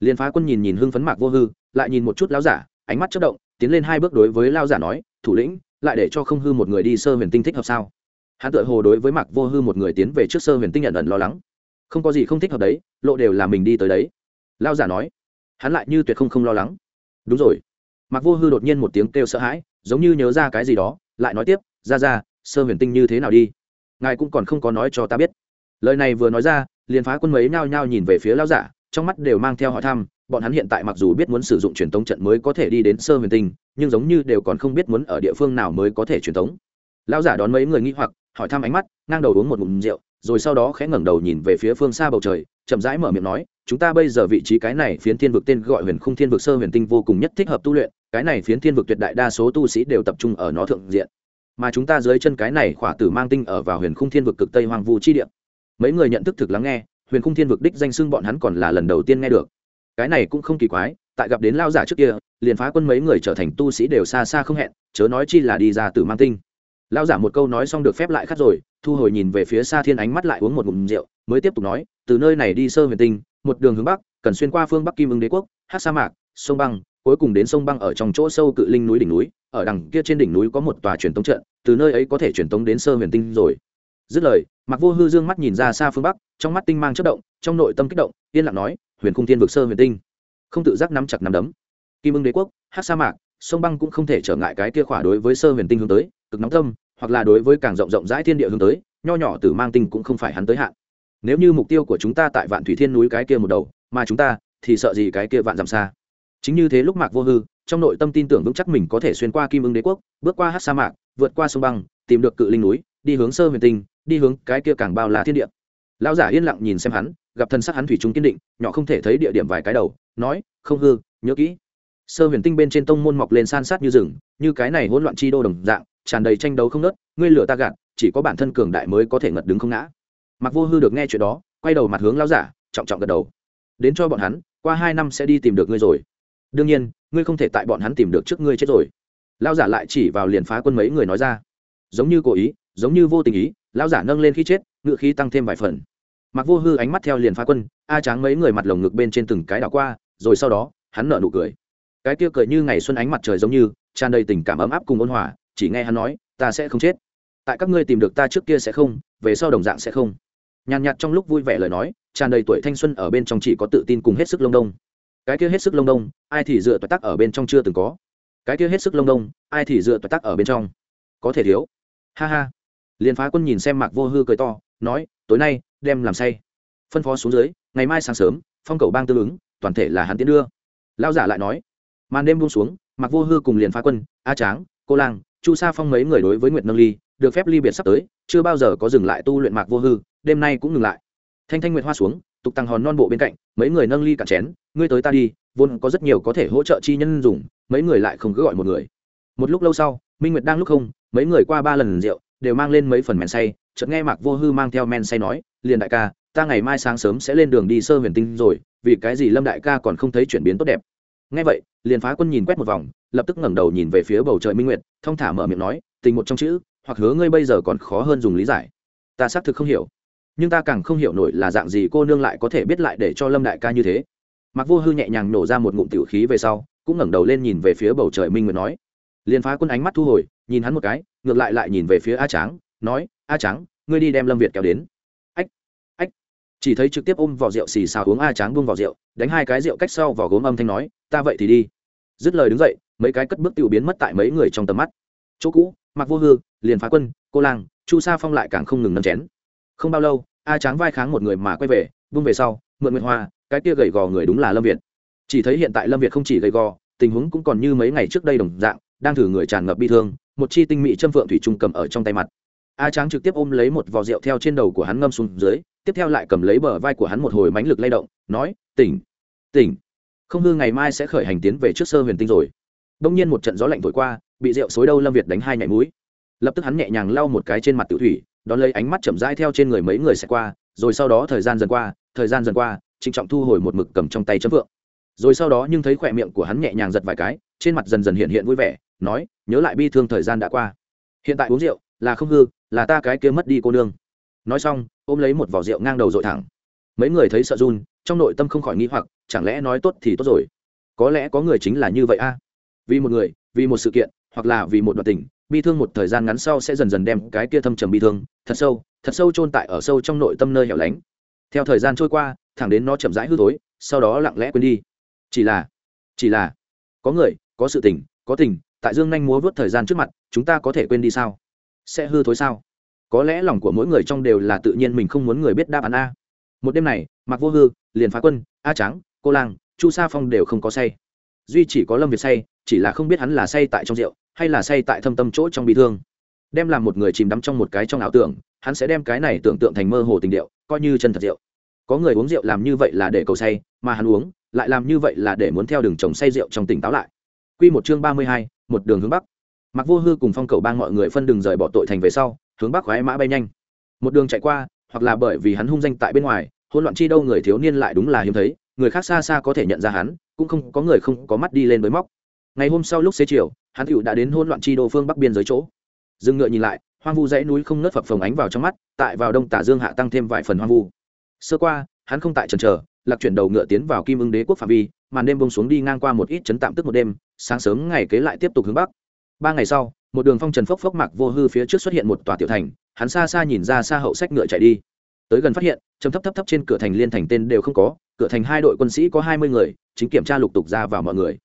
Liền phá quân nhìn nhìn hưng phấn mạc vô hư, lại nhìn một chút lao giả, ánh mắt chất động, tiến lên hai bước đối với lao giả nói, thủ lĩnh lại để cho không hư một người đi sơ huyền tinh thích hợp sao? Hắn tự hồ đối với Mặc vô hư một người tiến về trước sơ huyền tinh nhận ẩn lo lắng. Không có gì không thích hợp đấy, lộ đều là mình đi tới đấy. Lao giả nói. Hắn lại như tuyệt không không lo lắng. Đúng rồi. Mặc vô hư đột nhiên một tiếng kêu sợ hãi, giống như nhớ ra cái gì đó, lại nói tiếp, ra ra, sơ huyền tinh như thế nào đi? Ngài cũng còn không có nói cho ta biết. Lời này vừa nói ra, liền phá quân mấy nhao nhao nhìn về phía lao giả, trong mắt đều mang theo hỏi thăm bọn hắn hiện tại mặc dù biết muốn sử dụng truyền tống trận mới có thể đi đến sơ huyền tinh, nhưng giống như đều còn không biết muốn ở địa phương nào mới có thể truyền tống. Lão giả đón mấy người nghĩ hoặc, hỏi thăm ánh mắt, ngang đầu uống một ngụm rượu, rồi sau đó khẽ ngẩng đầu nhìn về phía phương xa bầu trời, chậm rãi mở miệng nói, chúng ta bây giờ vị trí cái này phiến thiên vực tên gọi huyền khung thiên vực sơ huyền tinh vô cùng nhất thích hợp tu luyện, cái này phiến thiên vực tuyệt đại đa số tu sĩ đều tập trung ở nó thượng diện. Mà chúng ta dưới chân cái này khỏa tử mang tinh ở vào huyền khung thiên vực cực tây hoàng vu chi địa. Mấy người nhận thức thực lắng nghe, huyền khung thiên vực đích danh xưng bọn hắn còn là lần đầu tiên nghe được cái này cũng không kỳ quái, tại gặp đến lao giả trước kia, liền phá quân mấy người trở thành tu sĩ đều xa xa không hẹn, chớ nói chi là đi ra từ mang tinh. Lao giả một câu nói xong được phép lại khắt rồi, thu hồi nhìn về phía xa thiên ánh mắt lại uống một ngụm rượu, mới tiếp tục nói, từ nơi này đi sơ huyền tinh, một đường hướng bắc, cần xuyên qua phương bắc kim ứng đế quốc hát sa mạc, sông băng, cuối cùng đến sông băng ở trong chỗ sâu cự linh núi đỉnh núi, ở đằng kia trên đỉnh núi có một tòa truyền tống trận, từ nơi ấy có thể truyền tống đến sơ huyền tinh rồi. Dứt lời mặc vô hư dương mắt nhìn ra xa phương bắc, trong mắt tinh mang chất động, trong nội tâm kích động, yên lặng nói huyền cung thiên vực sơ huyền tinh. Không tự giác nắm chặt nắm đấm. Kim ưng đế quốc hát sa mạc, sông băng cũng không thể trở ngại cái kia khỏa đối với sơ huyền tinh hướng tới, cực nóng tâm hoặc là đối với càng rộng rộng rãi thiên địa hướng tới, nho nhỏ từ mang tinh cũng không phải hắn tới hạn. Nếu như mục tiêu của chúng ta tại vạn thủy thiên núi cái kia một đầu, mà chúng ta thì sợ gì cái kia vạn dặm xa? Chính như thế lúc mạc vô hư, trong nội tâm tin tưởng vững chắc mình có thể xuyên qua kim ưng đế quốc, bước qua hát sa mạc, vượt qua sông băng, tìm được cự linh núi, đi hướng sơ huyền tinh, đi hướng cái kia càng bao la thiên địa. Lão giả yên lặng nhìn xem hắn gặp thân sắc hắn thủy trung kiên định, nhỏ không thể thấy địa điểm vài cái đầu, nói, không hư, nhớ kỹ. Sơ huyền tinh bên trên tông môn mọc lên san sát như rừng, như cái này hỗn loạn chi đô đồng dạng, tràn đầy tranh đấu không nớt ngươi lửa ta gạt, chỉ có bản thân cường đại mới có thể ngật đứng không ngã. Mặc vô hư được nghe chuyện đó, quay đầu mặt hướng lão giả, trọng trọng gật đầu. Đến cho bọn hắn, qua hai năm sẽ đi tìm được ngươi rồi. Đương nhiên, ngươi không thể tại bọn hắn tìm được trước ngươi chết rồi. Lão giả lại chỉ vào liền phá quân mấy người nói ra. Giống như cố ý, giống như vô tình ý, lão giả nâng lên khi chết, ngự khí tăng thêm vài phần mặc vô hư ánh mắt theo liền phá quân, a tráng mấy người mặt lồng ngực bên trên từng cái đảo qua, rồi sau đó, hắn nở nụ cười. Cái kia cười như ngày xuân ánh mặt trời giống như, tràn đầy tình cảm ấm áp cùng ôn hòa, chỉ nghe hắn nói, ta sẽ không chết. Tại các ngươi tìm được ta trước kia sẽ không, về sau đồng dạng sẽ không. Nhàn nhạt trong lúc vui vẻ lời nói, tràn đầy tuổi thanh xuân ở bên trong chỉ có tự tin cùng hết sức lông đông. Cái kia hết sức lông đông, ai thì dựa toại tắc ở bên trong chưa từng có. Cái kia hết sức lông đông, ai thì dựa toại tắc ở bên trong. Có thể thiếu. Ha ha. Liền phá quân nhìn xem mạc vô hư cười to, nói, tối nay đem làm say. Phân phó xuống dưới, ngày mai sáng sớm, phong cầu bang tương ứng, toàn thể là hắn tiến đưa. Lao giả lại nói, màn đêm buông xuống, mạc vô hư cùng liền phá quân, a tráng, cô lang, chu sa phong mấy người đối với nguyệt nâng ly, được phép ly biệt sắp tới, chưa bao giờ có dừng lại tu luyện mạc vô hư, đêm nay cũng ngừng lại. Thanh thanh nguyệt hoa xuống, tục tăng hòn non bộ bên cạnh, mấy người nâng ly cạn chén, ngươi tới ta đi, vốn có rất nhiều có thể hỗ trợ chi nhân dùng, mấy người lại không cứ gọi một người. Một lúc lâu sau, minh nguyệt đang lúc không, mấy người qua ba lần rượu, đều mang lên mấy phần mèn say chợt nghe mạc vô hư mang theo men say nói, liền đại ca, ta ngày mai sáng sớm sẽ lên đường đi sơ huyền tinh rồi, vì cái gì lâm đại ca còn không thấy chuyển biến tốt đẹp? Nghe vậy, liền phá quân nhìn quét một vòng, lập tức ngẩng đầu nhìn về phía bầu trời minh nguyệt, thong thả mở miệng nói, tình một trong chữ, hoặc hứa ngươi bây giờ còn khó hơn dùng lý giải. Ta xác thực không hiểu. Nhưng ta càng không hiểu nổi là dạng gì cô nương lại có thể biết lại để cho lâm đại ca như thế. Mặc vô hư nhẹ nhàng nổ ra một ngụm tiểu khí về sau, cũng ngẩng đầu lên nhìn về phía bầu trời minh nguyệt nói. Liền phá quân ánh mắt thu hồi, nhìn hắn một cái, ngược lại lại nhìn về phía a tráng, nói a Trắng, ngươi đi đem lâm việt kéo đến. Ách ách. Chỉ thấy trực tiếp ôm vỏ rượu xì xào uống a Trắng buông vỏ rượu đánh hai cái rượu cách sau vỏ gốm âm thanh nói ta vậy thì đi. Dứt lời đứng dậy mấy cái cất bước tiêu biến mất tại mấy người trong tầm mắt. Chỗ cũ mặc vô hư liền phá quân cô lang chu sa phong lại càng không ngừng nâng chén. Không bao lâu a tráng vai kháng một người mà quay về buông về sau mượn nguyệt hoa cái kia gầy gò người đúng là lâm việt. Chỉ thấy hiện tại lâm việt không chỉ gầy gò tình huống cũng còn như mấy ngày trước đây đồng dạng đang thử người tràn ngập bi thương một chi tinh mỹ châm phượng thủy trung cầm ở trong tay mặt a tráng trực tiếp ôm lấy một vò rượu theo trên đầu của hắn ngâm xuống dưới, tiếp theo lại cầm lấy bờ vai của hắn một hồi mánh lực lay động, nói, tỉnh tỉnh. Không hư ngày mai sẽ khởi hành tiến về trước sơ huyền tinh rồi. Đông nhiên một trận gió lạnh thổi qua, bị rượu xối đâu lâm việt đánh hai nhảy mũi. Lập tức hắn nhẹ nhàng lau một cái trên mặt tự thủy, đón lấy ánh mắt chậm rãi theo trên người mấy người sẽ qua, rồi sau đó thời gian dần qua, thời gian dần qua, trịnh trọng thu hồi một mực cầm trong tay chấm vượng. Rồi sau đó nhưng thấy khỏe miệng của hắn nhẹ nhàng giật vài cái, trên mặt dần dần hiện hiện vui vẻ, nói, nhớ lại bi thương thời gian đã qua. Hiện tại uống rượu là không hư là ta cái kia mất đi cô nương. Nói xong, ôm lấy một vỏ rượu ngang đầu dội thẳng. Mấy người thấy sợ run, trong nội tâm không khỏi nghĩ hoặc, chẳng lẽ nói tốt thì tốt rồi? Có lẽ có người chính là như vậy a. Vì một người, vì một sự kiện, hoặc là vì một đoạn tình, bi thương một thời gian ngắn sau sẽ dần dần đem cái kia thâm trầm bi thương, thật sâu thật sâu chôn tại ở sâu trong nội tâm nơi hẻo lánh. Theo thời gian trôi qua, thẳng đến nó chậm rãi hư tối sau đó lặng lẽ quên đi. Chỉ là chỉ là, có người, có sự tình, có tình, tại dương nhanh múa vớt thời gian trước mặt, chúng ta có thể quên đi sao? Sẽ hư thối sao? Có lẽ lòng của mỗi người trong đều là tự nhiên mình không muốn người biết đáp án a. Một đêm này mặc vô hư liền phá quân a trắng cô lang chu sa phong đều không có say. Duy chỉ có lâm việt say chỉ là không biết hắn là say tại trong rượu hay là say tại thâm tâm chỗ trong bị thương. Đem làm một người chìm đắm trong một cái trong ảo tưởng hắn sẽ đem cái này tưởng tượng thành mơ hồ tình điệu coi như chân thật rượu. Có người uống rượu làm như vậy là để cầu say mà hắn uống lại làm như vậy là để muốn theo đường chồng say rượu trong tỉnh táo lại. Quy một chương ba mươi hai, một đường hướng bắc. Mặc Vô Hư cùng Phong Cầu Bang mọi người phân đường rời bỏ tội thành về sau, hướng bắc khoái mã bay nhanh. Một đường chạy qua, hoặc là bởi vì hắn hung danh tại bên ngoài, hỗn loạn chi đâu người thiếu niên lại đúng là hiếm thấy, người khác xa xa có thể nhận ra hắn, cũng không có người không có mắt đi lên với móc. Ngày hôm sau lúc xế chiều, hắn tựu đã đến hỗn loạn chi đô phương bắc biên giới chỗ. Dừng ngựa nhìn lại, hoang vu dãy núi không nớt phập phồng ánh vào trong mắt, tại vào đông tả dương hạ tăng thêm vài phần hoang vu. Sơ qua, hắn không tại trần trờ lạc chuyển đầu ngựa tiến vào kim ưng đế quốc phạm vi màn đêm bông xuống đi ngang qua một ít chấn tạm tức một đêm sáng sớm ngày kế lại tiếp tục hướng bắc ba ngày sau, một đường phong trần phốc phốc mạc vô hư phía trước xuất hiện một tòa tiểu thành, hắn xa xa nhìn ra xa hậu sách ngựa chạy đi. Tới gần phát hiện, trầm thấp thấp thấp trên cửa thành liên thành tên đều không có, cửa thành hai đội quân sĩ có hai mươi người, chính kiểm tra lục tục ra vào mọi người.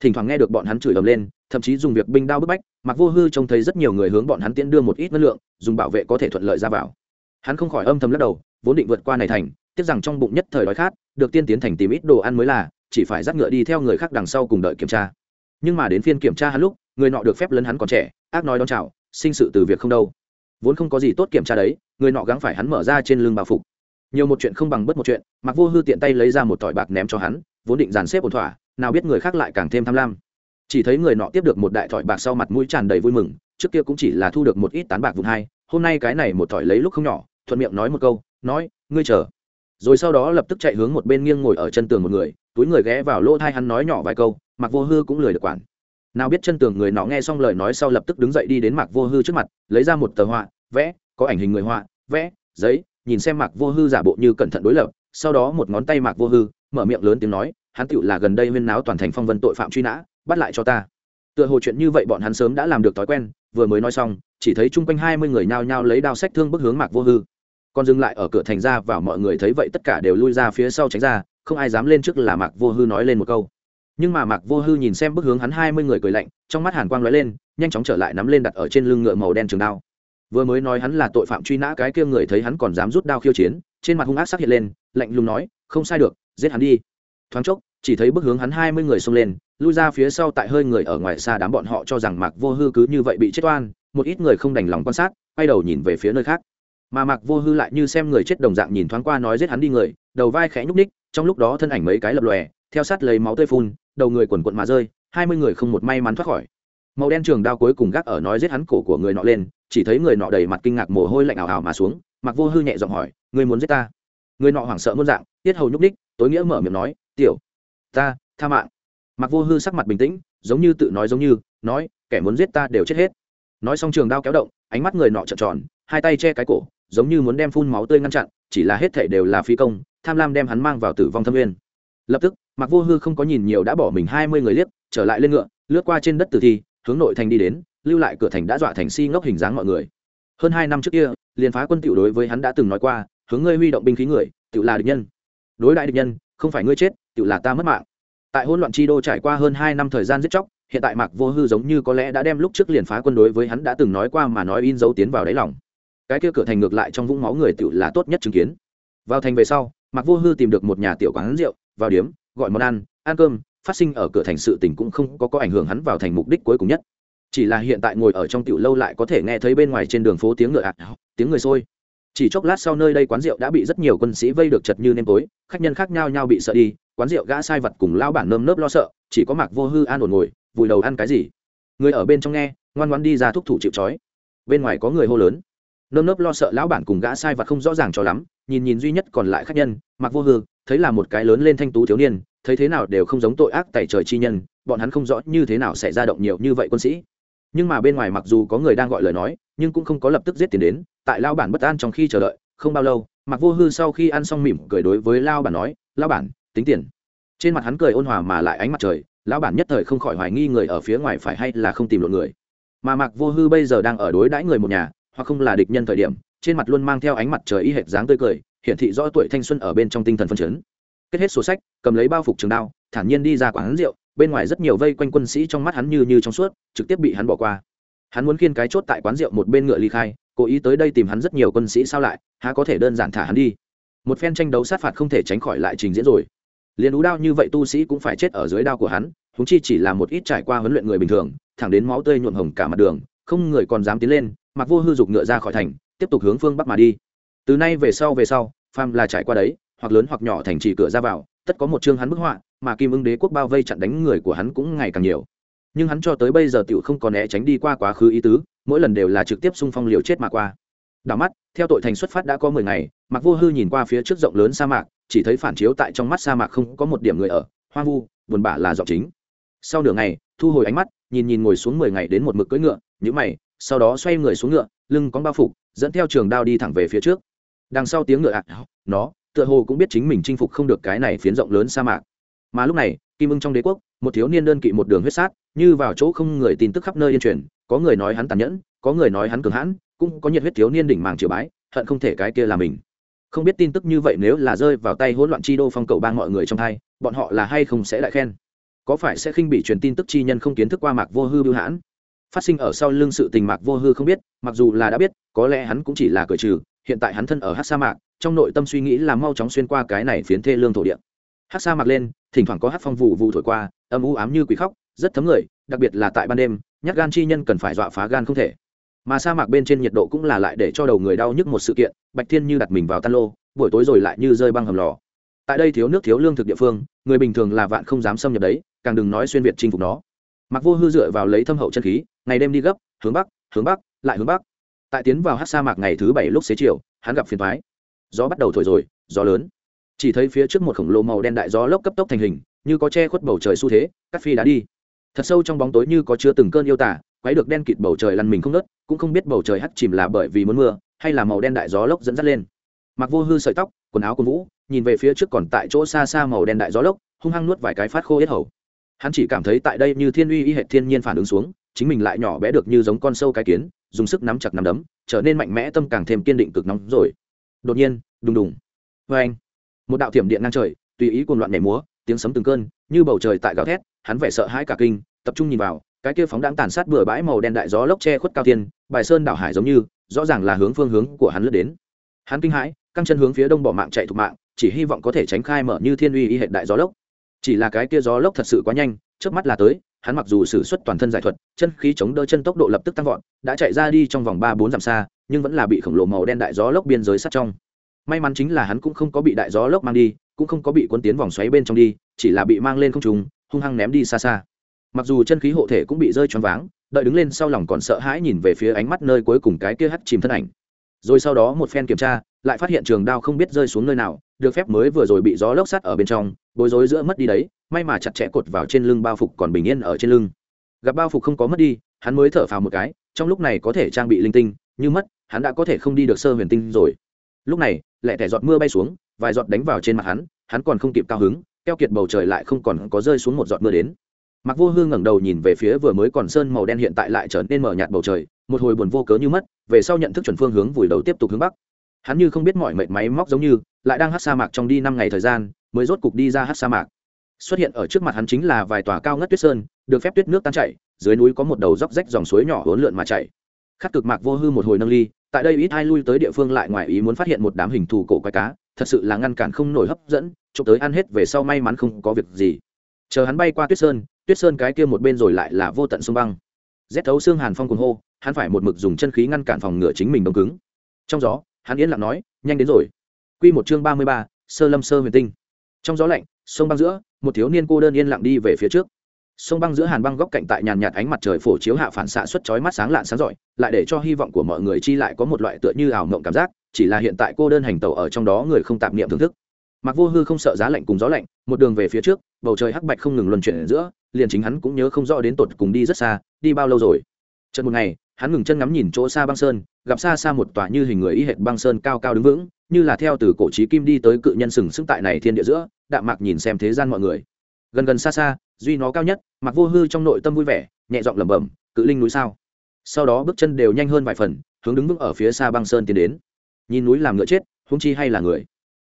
Thỉnh thoảng nghe được bọn hắn chửi ầm lên, thậm chí dùng việc binh đao bức bách mặc vô hư trông thấy rất nhiều người hướng bọn hắn tiễn đưa một ít năng lượng, dùng bảo vệ có thể thuận lợi ra vào. Hắn không khỏi âm thầm lắc đầu, vốn định vượt qua này thành, tiếc rằng trong bụng nhất thời đói khát, được tiên tiến thành tìm ít đồ ăn mới là, chỉ phải dắt ngựa đi theo người khác đằng sau cùng đợi kiểm tra. Nhưng mà đến phiên kiểm tra hắn lúc người nọ được phép lấn hắn còn trẻ, ác nói đón chào, sinh sự từ việc không đâu. Vốn không có gì tốt kiểm tra đấy, người nọ gắng phải hắn mở ra trên lưng bao phục. Nhiều một chuyện không bằng bất một chuyện, mặc vô hư tiện tay lấy ra một tỏi bạc ném cho hắn, vốn định dàn xếp ổn thỏa, nào biết người khác lại càng thêm tham lam. Chỉ thấy người nọ tiếp được một đại thỏi bạc sau mặt mũi tràn đầy vui mừng, trước kia cũng chỉ là thu được một ít tán bạc vụn hai, hôm nay cái này một thỏi lấy lúc không nhỏ, thuận miệng nói một câu, nói, ngươi chờ. Rồi sau đó lập tức chạy hướng một bên nghiêng ngồi ở chân tường một người, túi người ghé vào lỗ thai hắn nói nhỏ vài câu, mặc vô hư cũng lười được quản nào biết chân tường người nọ nghe xong lời nói sau lập tức đứng dậy đi đến mạc vô hư trước mặt, lấy ra một tờ họa, vẽ, có ảnh hình người họa, vẽ, giấy, nhìn xem mạc vô hư giả bộ như cẩn thận đối lập, sau đó một ngón tay mạc vô hư, mở miệng lớn tiếng nói, hắn tựu là gần đây huyên náo toàn thành phong vân tội phạm truy nã, bắt lại cho ta. Tựa hồ chuyện như vậy bọn hắn sớm đã làm được thói quen, vừa mới nói xong, chỉ thấy chung quanh hai mươi người nhao nhao lấy đao sách thương bức hướng mạc vô hư. Còn dừng lại ở cửa thành ra vào mọi người thấy vậy tất cả đều lui ra phía sau tránh ra, không ai dám lên trước là mạc vô hư nói lên một câu nhưng mà mạc vô hư nhìn xem bức hướng hắn hai mươi người cười lạnh, trong mắt hàn quang lóe lên, nhanh chóng trở lại nắm lên đặt ở trên lưng ngựa màu đen trường đao. Vừa mới nói hắn là tội phạm truy nã cái kia người thấy hắn còn dám rút đao khiêu chiến, trên mặt hung ác sắc hiện lên, lạnh lùng nói, không sai được, giết hắn đi. Thoáng chốc, chỉ thấy bức hướng hắn hai mươi người xông lên, lui ra phía sau tại hơi người ở ngoài xa đám bọn họ cho rằng mạc vô hư cứ như vậy bị chết oan, một ít người không đành lòng quan sát, quay đầu nhìn về phía nơi khác. Mà mạc vô hư lại như xem người chết đồng dạng nhìn thoáng qua nói giết hắn đi người, đầu vai khẽ nhúc ních trong lúc đó thân ảnh mấy cái lập lòe, theo sát lấy máu tươi phun đầu người quần quận mà rơi, hai mươi người không một may mắn thoát khỏi. Màu đen trường đao cuối cùng gác ở nói giết hắn cổ của người nọ lên, chỉ thấy người nọ đầy mặt kinh ngạc mồ hôi lạnh ảo ảo mà xuống, mặc vô hư nhẹ giọng hỏi người muốn giết ta? Người nọ hoảng sợ muôn dạng, tiết hầu nhúc ních tối nghĩa mở miệng nói, tiểu, ta, tha mạng. Mặc vô hư sắc mặt bình tĩnh, giống như tự nói giống như, nói, kẻ muốn giết ta đều chết hết. Nói xong trường đao kéo động, ánh mắt người nọ trợn tròn, hai tay che cái cổ, giống như muốn đem phun máu tươi ngăn chặn, chỉ là hết thể đều là phi công, tham lam đem hắn mang vào tử vong thâm nguyên lập tức mặc vô hư không có nhìn nhiều đã bỏ mình hai mươi người liếc, trở lại lên ngựa, lướt qua trên đất tử thi, hướng nội thành đi đến, lưu lại cửa thành đã dọa thành si ngốc hình dáng mọi người. Hơn hai năm trước kia, liền phá quân tiểu đối với hắn đã từng nói qua, hướng ngươi huy động binh khí người, tiểu là địch nhân. Đối đại địch nhân, không phải ngươi chết, tiểu là ta mất mạng. Tại hỗn loạn chi đô trải qua hơn hai năm thời gian giết chóc, hiện tại mạc vô hư giống như có lẽ đã đem lúc trước liền phá quân đối với hắn đã từng nói qua mà nói in dấu tiến vào đáy lòng. Cái kia cửa thành ngược lại trong vũng máu người tiểu là tốt nhất chứng kiến. Vào thành về sau, mạc vô hư tìm được một nhà tiểu quán rượu, vào điếm gọi món ăn ăn cơm, phát sinh ở cửa thành sự tình cũng không có có ảnh hưởng hắn vào thành mục đích cuối cùng nhất. Chỉ là hiện tại ngồi ở trong tiểu lâu lại có thể nghe thấy bên ngoài trên đường phố tiếng ngựa ạt tiếng người sôi chỉ chốc lát sau nơi đây quán rượu đã bị rất nhiều quân sĩ vây được chật như nêm tối, khách nhân khác nhau nhau bị sợ đi, quán rượu gã sai vật cùng lao bản nơm nớp lo sợ, chỉ có mạc vô hư an ổn ngồi, vùi đầu ăn cái gì. Người ở bên trong nghe, ngoan ngoan đi ra thúc thủ chịu trói. Bên ngoài có người hô lớn. Nơm nớp lo sợ lão bản cùng gã sai vật không rõ ràng cho lắm, nhìn nhìn duy nhất còn lại khách nhân, mạc vô hư thấy là một cái lớn lên thanh tú thiếu niên, thấy thế nào đều không giống tội ác tại trời chi nhân, bọn hắn không rõ như thế nào sẽ ra động nhiều như vậy quân sĩ. Nhưng mà bên ngoài mặc dù có người đang gọi lời nói, nhưng cũng không có lập tức giết tiền đến, tại lao bản bất an trong khi chờ đợi, không bao lâu mặc vô hư sau khi ăn xong mỉm cười đối với lao bản nói lao bản, tính tiền. Trên mặt hắn cười ôn hòa mà lại ánh mặt trời, lão bản nhất thời không khỏi hoài nghi người ở phía ngoài phải hay là không tìm lộn người. Mà mặc vô hư bây giờ đang ở đối đãi người một nhà, hoặc không là địch nhân thời điểm, trên mặt luôn mang theo ánh mặt trời y hệt dáng tươi cười hiển thị rõ tuổi thanh xuân ở bên trong tinh thần phân chấn. Kết hết sổ sách, cầm lấy bao phục trường đao, thản nhiên đi ra quán rượu, bên ngoài rất nhiều vây quanh quân sĩ trong mắt hắn như như trong suốt, trực tiếp bị hắn bỏ qua. Hắn muốn khiên cái chốt tại quán rượu một bên ngựa ly khai, cố ý tới đây tìm hắn rất nhiều quân sĩ sao lại, há có thể đơn giản thả hắn đi. Một phen tranh đấu sát phạt không thể tránh khỏi lại trình diễn rồi. Liền ú đao như vậy tu sĩ cũng phải chết ở dưới đao của hắn húng chi chỉ là một ít trải qua huấn luyện người bình thường, thẳng đến máu tươi nhuộm hồng cả mặt đường, không người còn dám tiến lên, mặc vô hư dục ngựa ra khỏi thành, tiếp tục hướng phương bắc mà đi từ nay về sau về sau pham là trải qua đấy, hoặc lớn hoặc nhỏ thành trì cửa ra vào, tất có một chương hắn bức họa, mà kim ưng đế quốc bao vây chặn đánh người của hắn cũng ngày càng nhiều. Nhưng hắn cho tới bây giờ tựu không còn né tránh đi qua quá khứ ý tứ, mỗi lần đều là trực tiếp xung phong liều chết mà qua. Đảo mắt, theo tội thành xuất phát đã có mười ngày mặc vô hư nhìn qua phía trước rộng lớn sa mạc, chỉ thấy phản chiếu tại trong mắt sa mạc không có một điểm người ở, hoang vu, buồn bã là giọng chính. Sau nửa ngày, thu hồi ánh mắt, nhìn nhìn ngồi xuống mười ngày đến một mực cưỡi ngựa nhữ mày, sau đó xoay người xuống ngựa, lưng có bao phục, dẫn theo trường đao đi thẳng về phía trước đằng sau tiếng ngựa ạ, nó, tựa hồ cũng biết chính mình chinh phục không được cái này phiến rộng lớn sa mạc. Mà lúc này, kim ưng trong đế quốc, một thiếu niên đơn kỵ một đường huyết sát, như vào chỗ không người tin tức khắp nơi yên truyền, có người nói hắn tàn nhẫn, có người nói hắn cường hãn, cũng có nhiệt huyết thiếu niên đỉnh màng triều bái, hận không thể cái kia là mình. Không biết tin tức như vậy nếu là rơi vào tay hỗn loạn chi đô phong cầu bang mọi người trong hai, bọn họ là hay không sẽ lại khen? Có phải sẽ khinh bị truyền tin tức chi nhân không kiến thức qua mạc vô hư bưu hãn? Phát sinh ở sau lưng sự tình mạc vô hư không biết, mặc dù là đã biết, có lẽ hắn cũng chỉ là cởi trừ hiện tại hắn thân ở hát sa mạc, trong nội tâm suy nghĩ là mau chóng xuyên qua cái này phiến thê lương thổ địa. Hát sa mạc lên, thỉnh thoảng có hát phong vụ vụ thổi qua, âm u ám như quỷ khóc, rất thấm người, đặc biệt là tại ban đêm, nhát gan chi nhân cần phải dọa phá gan không thể. Mà sa mạc bên trên nhiệt độ cũng là lại để cho đầu người đau nhức một sự kiện, bạch thiên như đặt mình vào tan lô, buổi tối rồi lại như rơi băng hầm lò. Tại đây thiếu nước thiếu lương thực địa phương, người bình thường là vạn không dám xâm nhập đấy, càng đừng nói xuyên việt chinh phục nó. Mặc vô hư dựa vào lấy thâm hậu chân khí, ngày đêm đi gấp, hướng bắc hướng bắc, lại hướng bắc tại tiến vào hát sa mạc ngày thứ bảy lúc xế chiều, hắn gặp phiền thoái gió bắt đầu thổi rồi, gió lớn. Chỉ thấy phía trước một khổng lồ màu đen đại gió lốc cấp tốc thành hình, như có che khuất bầu trời xu thế, cắt phi đã đi. Thật sâu trong bóng tối như có chứa từng cơn yêu tả quấy được đen kịt bầu trời lăn mình không nớt cũng không biết bầu trời hắt chìm là bởi vì muốn mưa, hay là màu đen đại gió lốc dẫn dắt lên. Mặc vô hư sợi tóc, quần áo quần vũ, nhìn về phía trước còn tại chỗ xa xa màu đen đại gió lốc, hung hăng nuốt vài cái phát khô hết hầu. Hắn chỉ cảm thấy tại đây như thiên uy y hệ thiên nhiên phản ứng xuống chính mình lại nhỏ bé được như giống con sâu cái kiến, dùng sức nắm chặt nắm đấm, trở nên mạnh mẽ, tâm càng thêm kiên định cực nóng rồi. Đột nhiên, đùng đùng. Vê anh, một đạo thiểm điện ngang trời, tùy ý cuồng loạn nhảy múa, tiếng sấm từng cơn, như bầu trời tại gào thét, hắn vẻ sợ hãi cả kinh, tập trung nhìn vào, cái kia phóng đãng tàn sát bừa bãi màu đen đại gió lốc che khuất cao thiên, bài sơn đảo hải giống như, rõ ràng là hướng phương hướng của hắn lướt đến. Hắn kinh hãi, căng chân hướng phía đông bỏ mạng chạy thục mạng, chỉ hy vọng có thể tránh khai mở như thiên uy y hệ đại gió lốc. Chỉ là cái kia gió lốc thật sự quá nhanh trước mắt là tới hắn mặc dù sử xuất toàn thân giải thuật chân khí chống đỡ chân tốc độ lập tức tăng vọt đã chạy ra đi trong vòng ba bốn dặm xa nhưng vẫn là bị khổng lồ màu đen đại gió lốc biên giới sát trong. May mắn chính là hắn cũng không có bị đại gió lốc mang đi cũng không có bị quân tiến vòng xoáy bên trong đi chỉ là bị mang lên không trung, hung hăng ném đi xa xa. Mặc dù chân khí hộ thể cũng bị rơi choáng váng đợi đứng lên sau lòng còn sợ hãi nhìn về phía ánh mắt nơi cuối cùng cái kia hắt chìm thân ảnh. Rồi sau đó một phen kiểm tra lại phát hiện trường đao không biết rơi xuống nơi nào được phép mới vừa rồi bị gió lốc sắt ở bên trong bối rối giữa mất đi đấy may mà chặt chẽ cột vào trên lưng bao phục còn bình yên ở trên lưng. Gặp bao phục không có mất đi, hắn mới thở phào một cái, trong lúc này có thể trang bị linh tinh, như mất, hắn đã có thể không đi được sơ huyền tinh rồi. Lúc này, lẹ tẻ giọt mưa bay xuống, vài giọt đánh vào trên mặt hắn hắn còn không kịp cao hứng, keo kiệt bầu trời lại không còn có rơi xuống một giọt mưa đến. Mặc vô hương ngẩng đầu nhìn về phía vừa mới còn sơn màu đen hiện tại lại trở nên mở nhạt bầu trời, một hồi buồn vô cớ như mất, về sau nhận thức chuẩn phương hướng vùi đầu tiếp tục hướng bắc. Hắn như không biết mọi mệnh máy móc giống như, lại đang hát sa mạc trong đi năm ngày thời gian, mới rốt cục đi ra hát sa mạc xuất hiện ở trước mặt hắn chính là vài tòa cao ngất tuyết sơn, được phép tuyết nước tan chảy, dưới núi có một đầu dốc rách dòng suối nhỏ hỗn lượn mà chảy. Khắc cực mạc vô hư một hồi nâng ly, tại đây ít ai lui tới địa phương lại ngoài ý muốn phát hiện một đám hình thù cổ quái cá, thật sự là ngăn cản không nổi hấp dẫn, chụp tới ăn hết về sau may mắn không có việc gì. Chờ hắn bay qua tuyết sơn tuyết sơn cái kia một bên rồi lại là vô tận sông băng. Rét thấu xương hàn phong cuồng hô, hắn phải một mực dùng chân khí ngăn cản phòng ngựa chính mình đông cứng. Trong gió, hắn yên lặng nói, nhanh đến rồi. Quy một chương ba mươi ba, sơ lâm sơ huyền tinh. Trong gió lạnh, sông băng giữa một thiếu niên cô đơn yên lặng đi về phía trước. Sông băng giữa hàn băng góc cạnh tại nhàn nhạt ánh mặt trời phổ chiếu hạ phản xạ xuất chói mắt sáng lạn sáng rọi, lại để cho hy vọng của mọi người chi lại có một loại tựa như ảo mộng cảm giác, chỉ là hiện tại cô đơn hành tẩu ở trong đó người không tạp niệm thưởng thức. Mặc vô hư không sợ giá lạnh cùng gió lạnh, một đường về phía trước, bầu trời hắc bạch không ngừng luân chuyển ở giữa, liền chính hắn cũng nhớ không rõ đến tột cùng đi rất xa, đi bao lâu rồi. Chợt một ngày, hắn ngừng chân ngắm nhìn chỗ xa băng sơn, gặp xa xa một tòa như hình người y hệt băng sơn cao cao đứng vững, như là theo từ cổ trí kim đi tới cự nhân sừng sững tại này thiên địa giữa đạm mạc nhìn xem thế gian mọi người. Gần gần xa xa, duy nó cao nhất mặc vô hư trong nội tâm vui vẻ, nhẹ giọng lẩm bẩm, cự linh núi sao? Sau đó bước chân đều nhanh hơn vài phần, hướng đứng vững ở phía xa băng sơn tiến đến. Nhìn núi làm ngựa chết húng chi hay là người.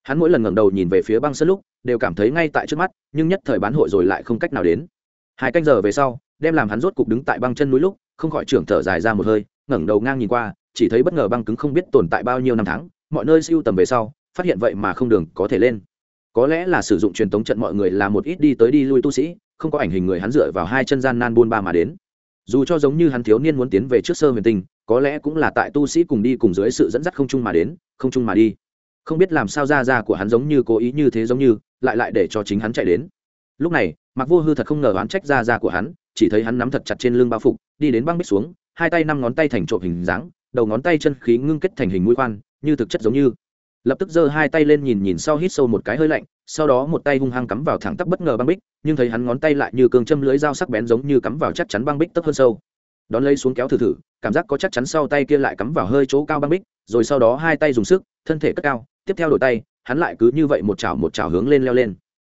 Hắn mỗi lần ngẩng đầu nhìn về phía băng sơn lúc, đều cảm thấy ngay tại trước mắt, nhưng nhất thời bán hội rồi lại không cách nào đến. Hai canh giờ về sau, đem làm hắn rốt cục đứng tại băng chân núi lúc, không khỏi trưởng thở dài ra một hơi, ngẩng đầu ngang nhìn qua, chỉ thấy bất ngờ băng cứng không biết tồn tại bao nhiêu năm tháng, mọi nơi siêu tầm về sau, phát hiện vậy mà không đường có thể lên có lẽ là sử dụng truyền tống trận mọi người là một ít đi tới đi lui tu sĩ, không có ảnh hình người hắn dựa vào hai chân gian nan buôn ba mà đến. Dù cho giống như hắn thiếu niên muốn tiến về trước sơ huyền tinh, có lẽ cũng là tại tu sĩ cùng đi cùng dưới sự dẫn dắt không chung mà đến, không chung mà đi. Không biết làm sao ra ra của hắn giống như cố ý như thế giống như, lại lại để cho chính hắn chạy đến. Lúc này mặc vô hư thật không ngờ oán trách ra ra của hắn, chỉ thấy hắn nắm thật chặt trên lưng bao phục, đi đến băng bích xuống, hai tay năm ngón tay thành trộm hình dáng, đầu ngón tay chân khí ngưng kết thành hình mũi khoan, như thực chất giống như lập tức giơ hai tay lên nhìn nhìn sau hít sâu một cái hơi lạnh, sau đó một tay hung hăng cắm vào thẳng tắp bất ngờ băng bích, nhưng thấy hắn ngón tay lại như cường châm lưới dao sắc bén giống như cắm vào chắc chắn băng bích tấp hơn sâu. Đón lấy xuống kéo thử thử, cảm giác có chắc chắn sau tay kia lại cắm vào hơi chỗ cao băng bích, rồi sau đó hai tay dùng sức, thân thể cất cao, tiếp theo đổi tay, hắn lại cứ như vậy một chảo một chảo hướng lên leo lên.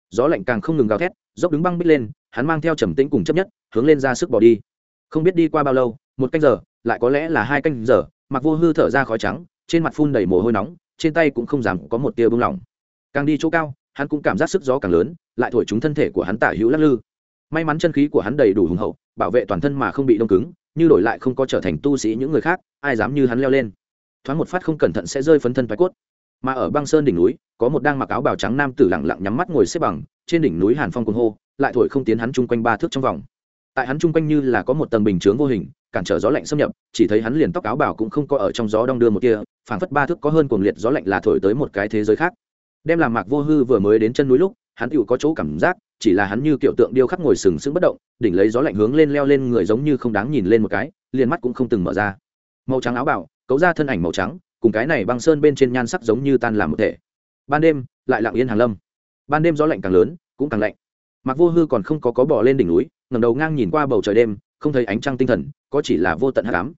Gió lạnh càng không ngừng gào thét, dốc đứng băng bích lên, hắn mang theo trầm tĩnh cùng chấp nhất, hướng lên ra sức bỏ đi. Không biết đi qua bao lâu, một canh giờ, lại có lẽ là hai canh giờ, mặc vô hư thở ra khói trắng, trên mặt phun đầy mồ hôi nóng trên tay cũng không dám có một tia bưng lỏng. Càng đi chỗ cao, hắn cũng cảm giác sức gió càng lớn, lại thổi trúng thân thể của hắn tả hữu lắc lư. May mắn chân khí của hắn đầy đủ hùng hậu, bảo vệ toàn thân mà không bị đông cứng, như đổi lại không có trở thành tu sĩ những người khác, ai dám như hắn leo lên. Thoáng một phát không cẩn thận sẽ rơi phấn thân thoái cốt. Mà ở băng sơn đỉnh núi, có một đang mặc áo bào trắng nam tử lặng lặng nhắm mắt ngồi xếp bằng, trên đỉnh núi hàn phong cuồng hô, lại thổi không tiến hắn chung quanh ba thước trong vòng. Tại hắn chung quanh như là có một tầng bình chướng vô hình cản trở gió lạnh xâm nhập, chỉ thấy hắn liền tóc áo bào cũng không có ở trong gió đong đưa một kia, phảng phất ba thước có hơn cuồng liệt gió lạnh là thổi tới một cái thế giới khác. Đem làm mạc vô hư vừa mới đến chân núi lúc, hắn tựu có chỗ cảm giác, chỉ là hắn như kiểu tượng điêu khắc ngồi sừng sững bất động, đỉnh lấy gió lạnh hướng lên leo lên người giống như không đáng nhìn lên một cái, liền mắt cũng không từng mở ra. Màu trắng áo bào, cấu ra thân ảnh màu trắng, cùng cái này băng sơn bên trên nhan sắc giống như tan làm một thể. Ban đêm, lại lặng yên hàng lâm. Ban đêm gió lạnh càng lớn, cũng càng lạnh. Mặc vô hư còn không có có bỏ lên đỉnh núi ngầm đầu ngang nhìn qua bầu trời đêm không thấy ánh trăng tinh thần, có chỉ là vô tận hát cám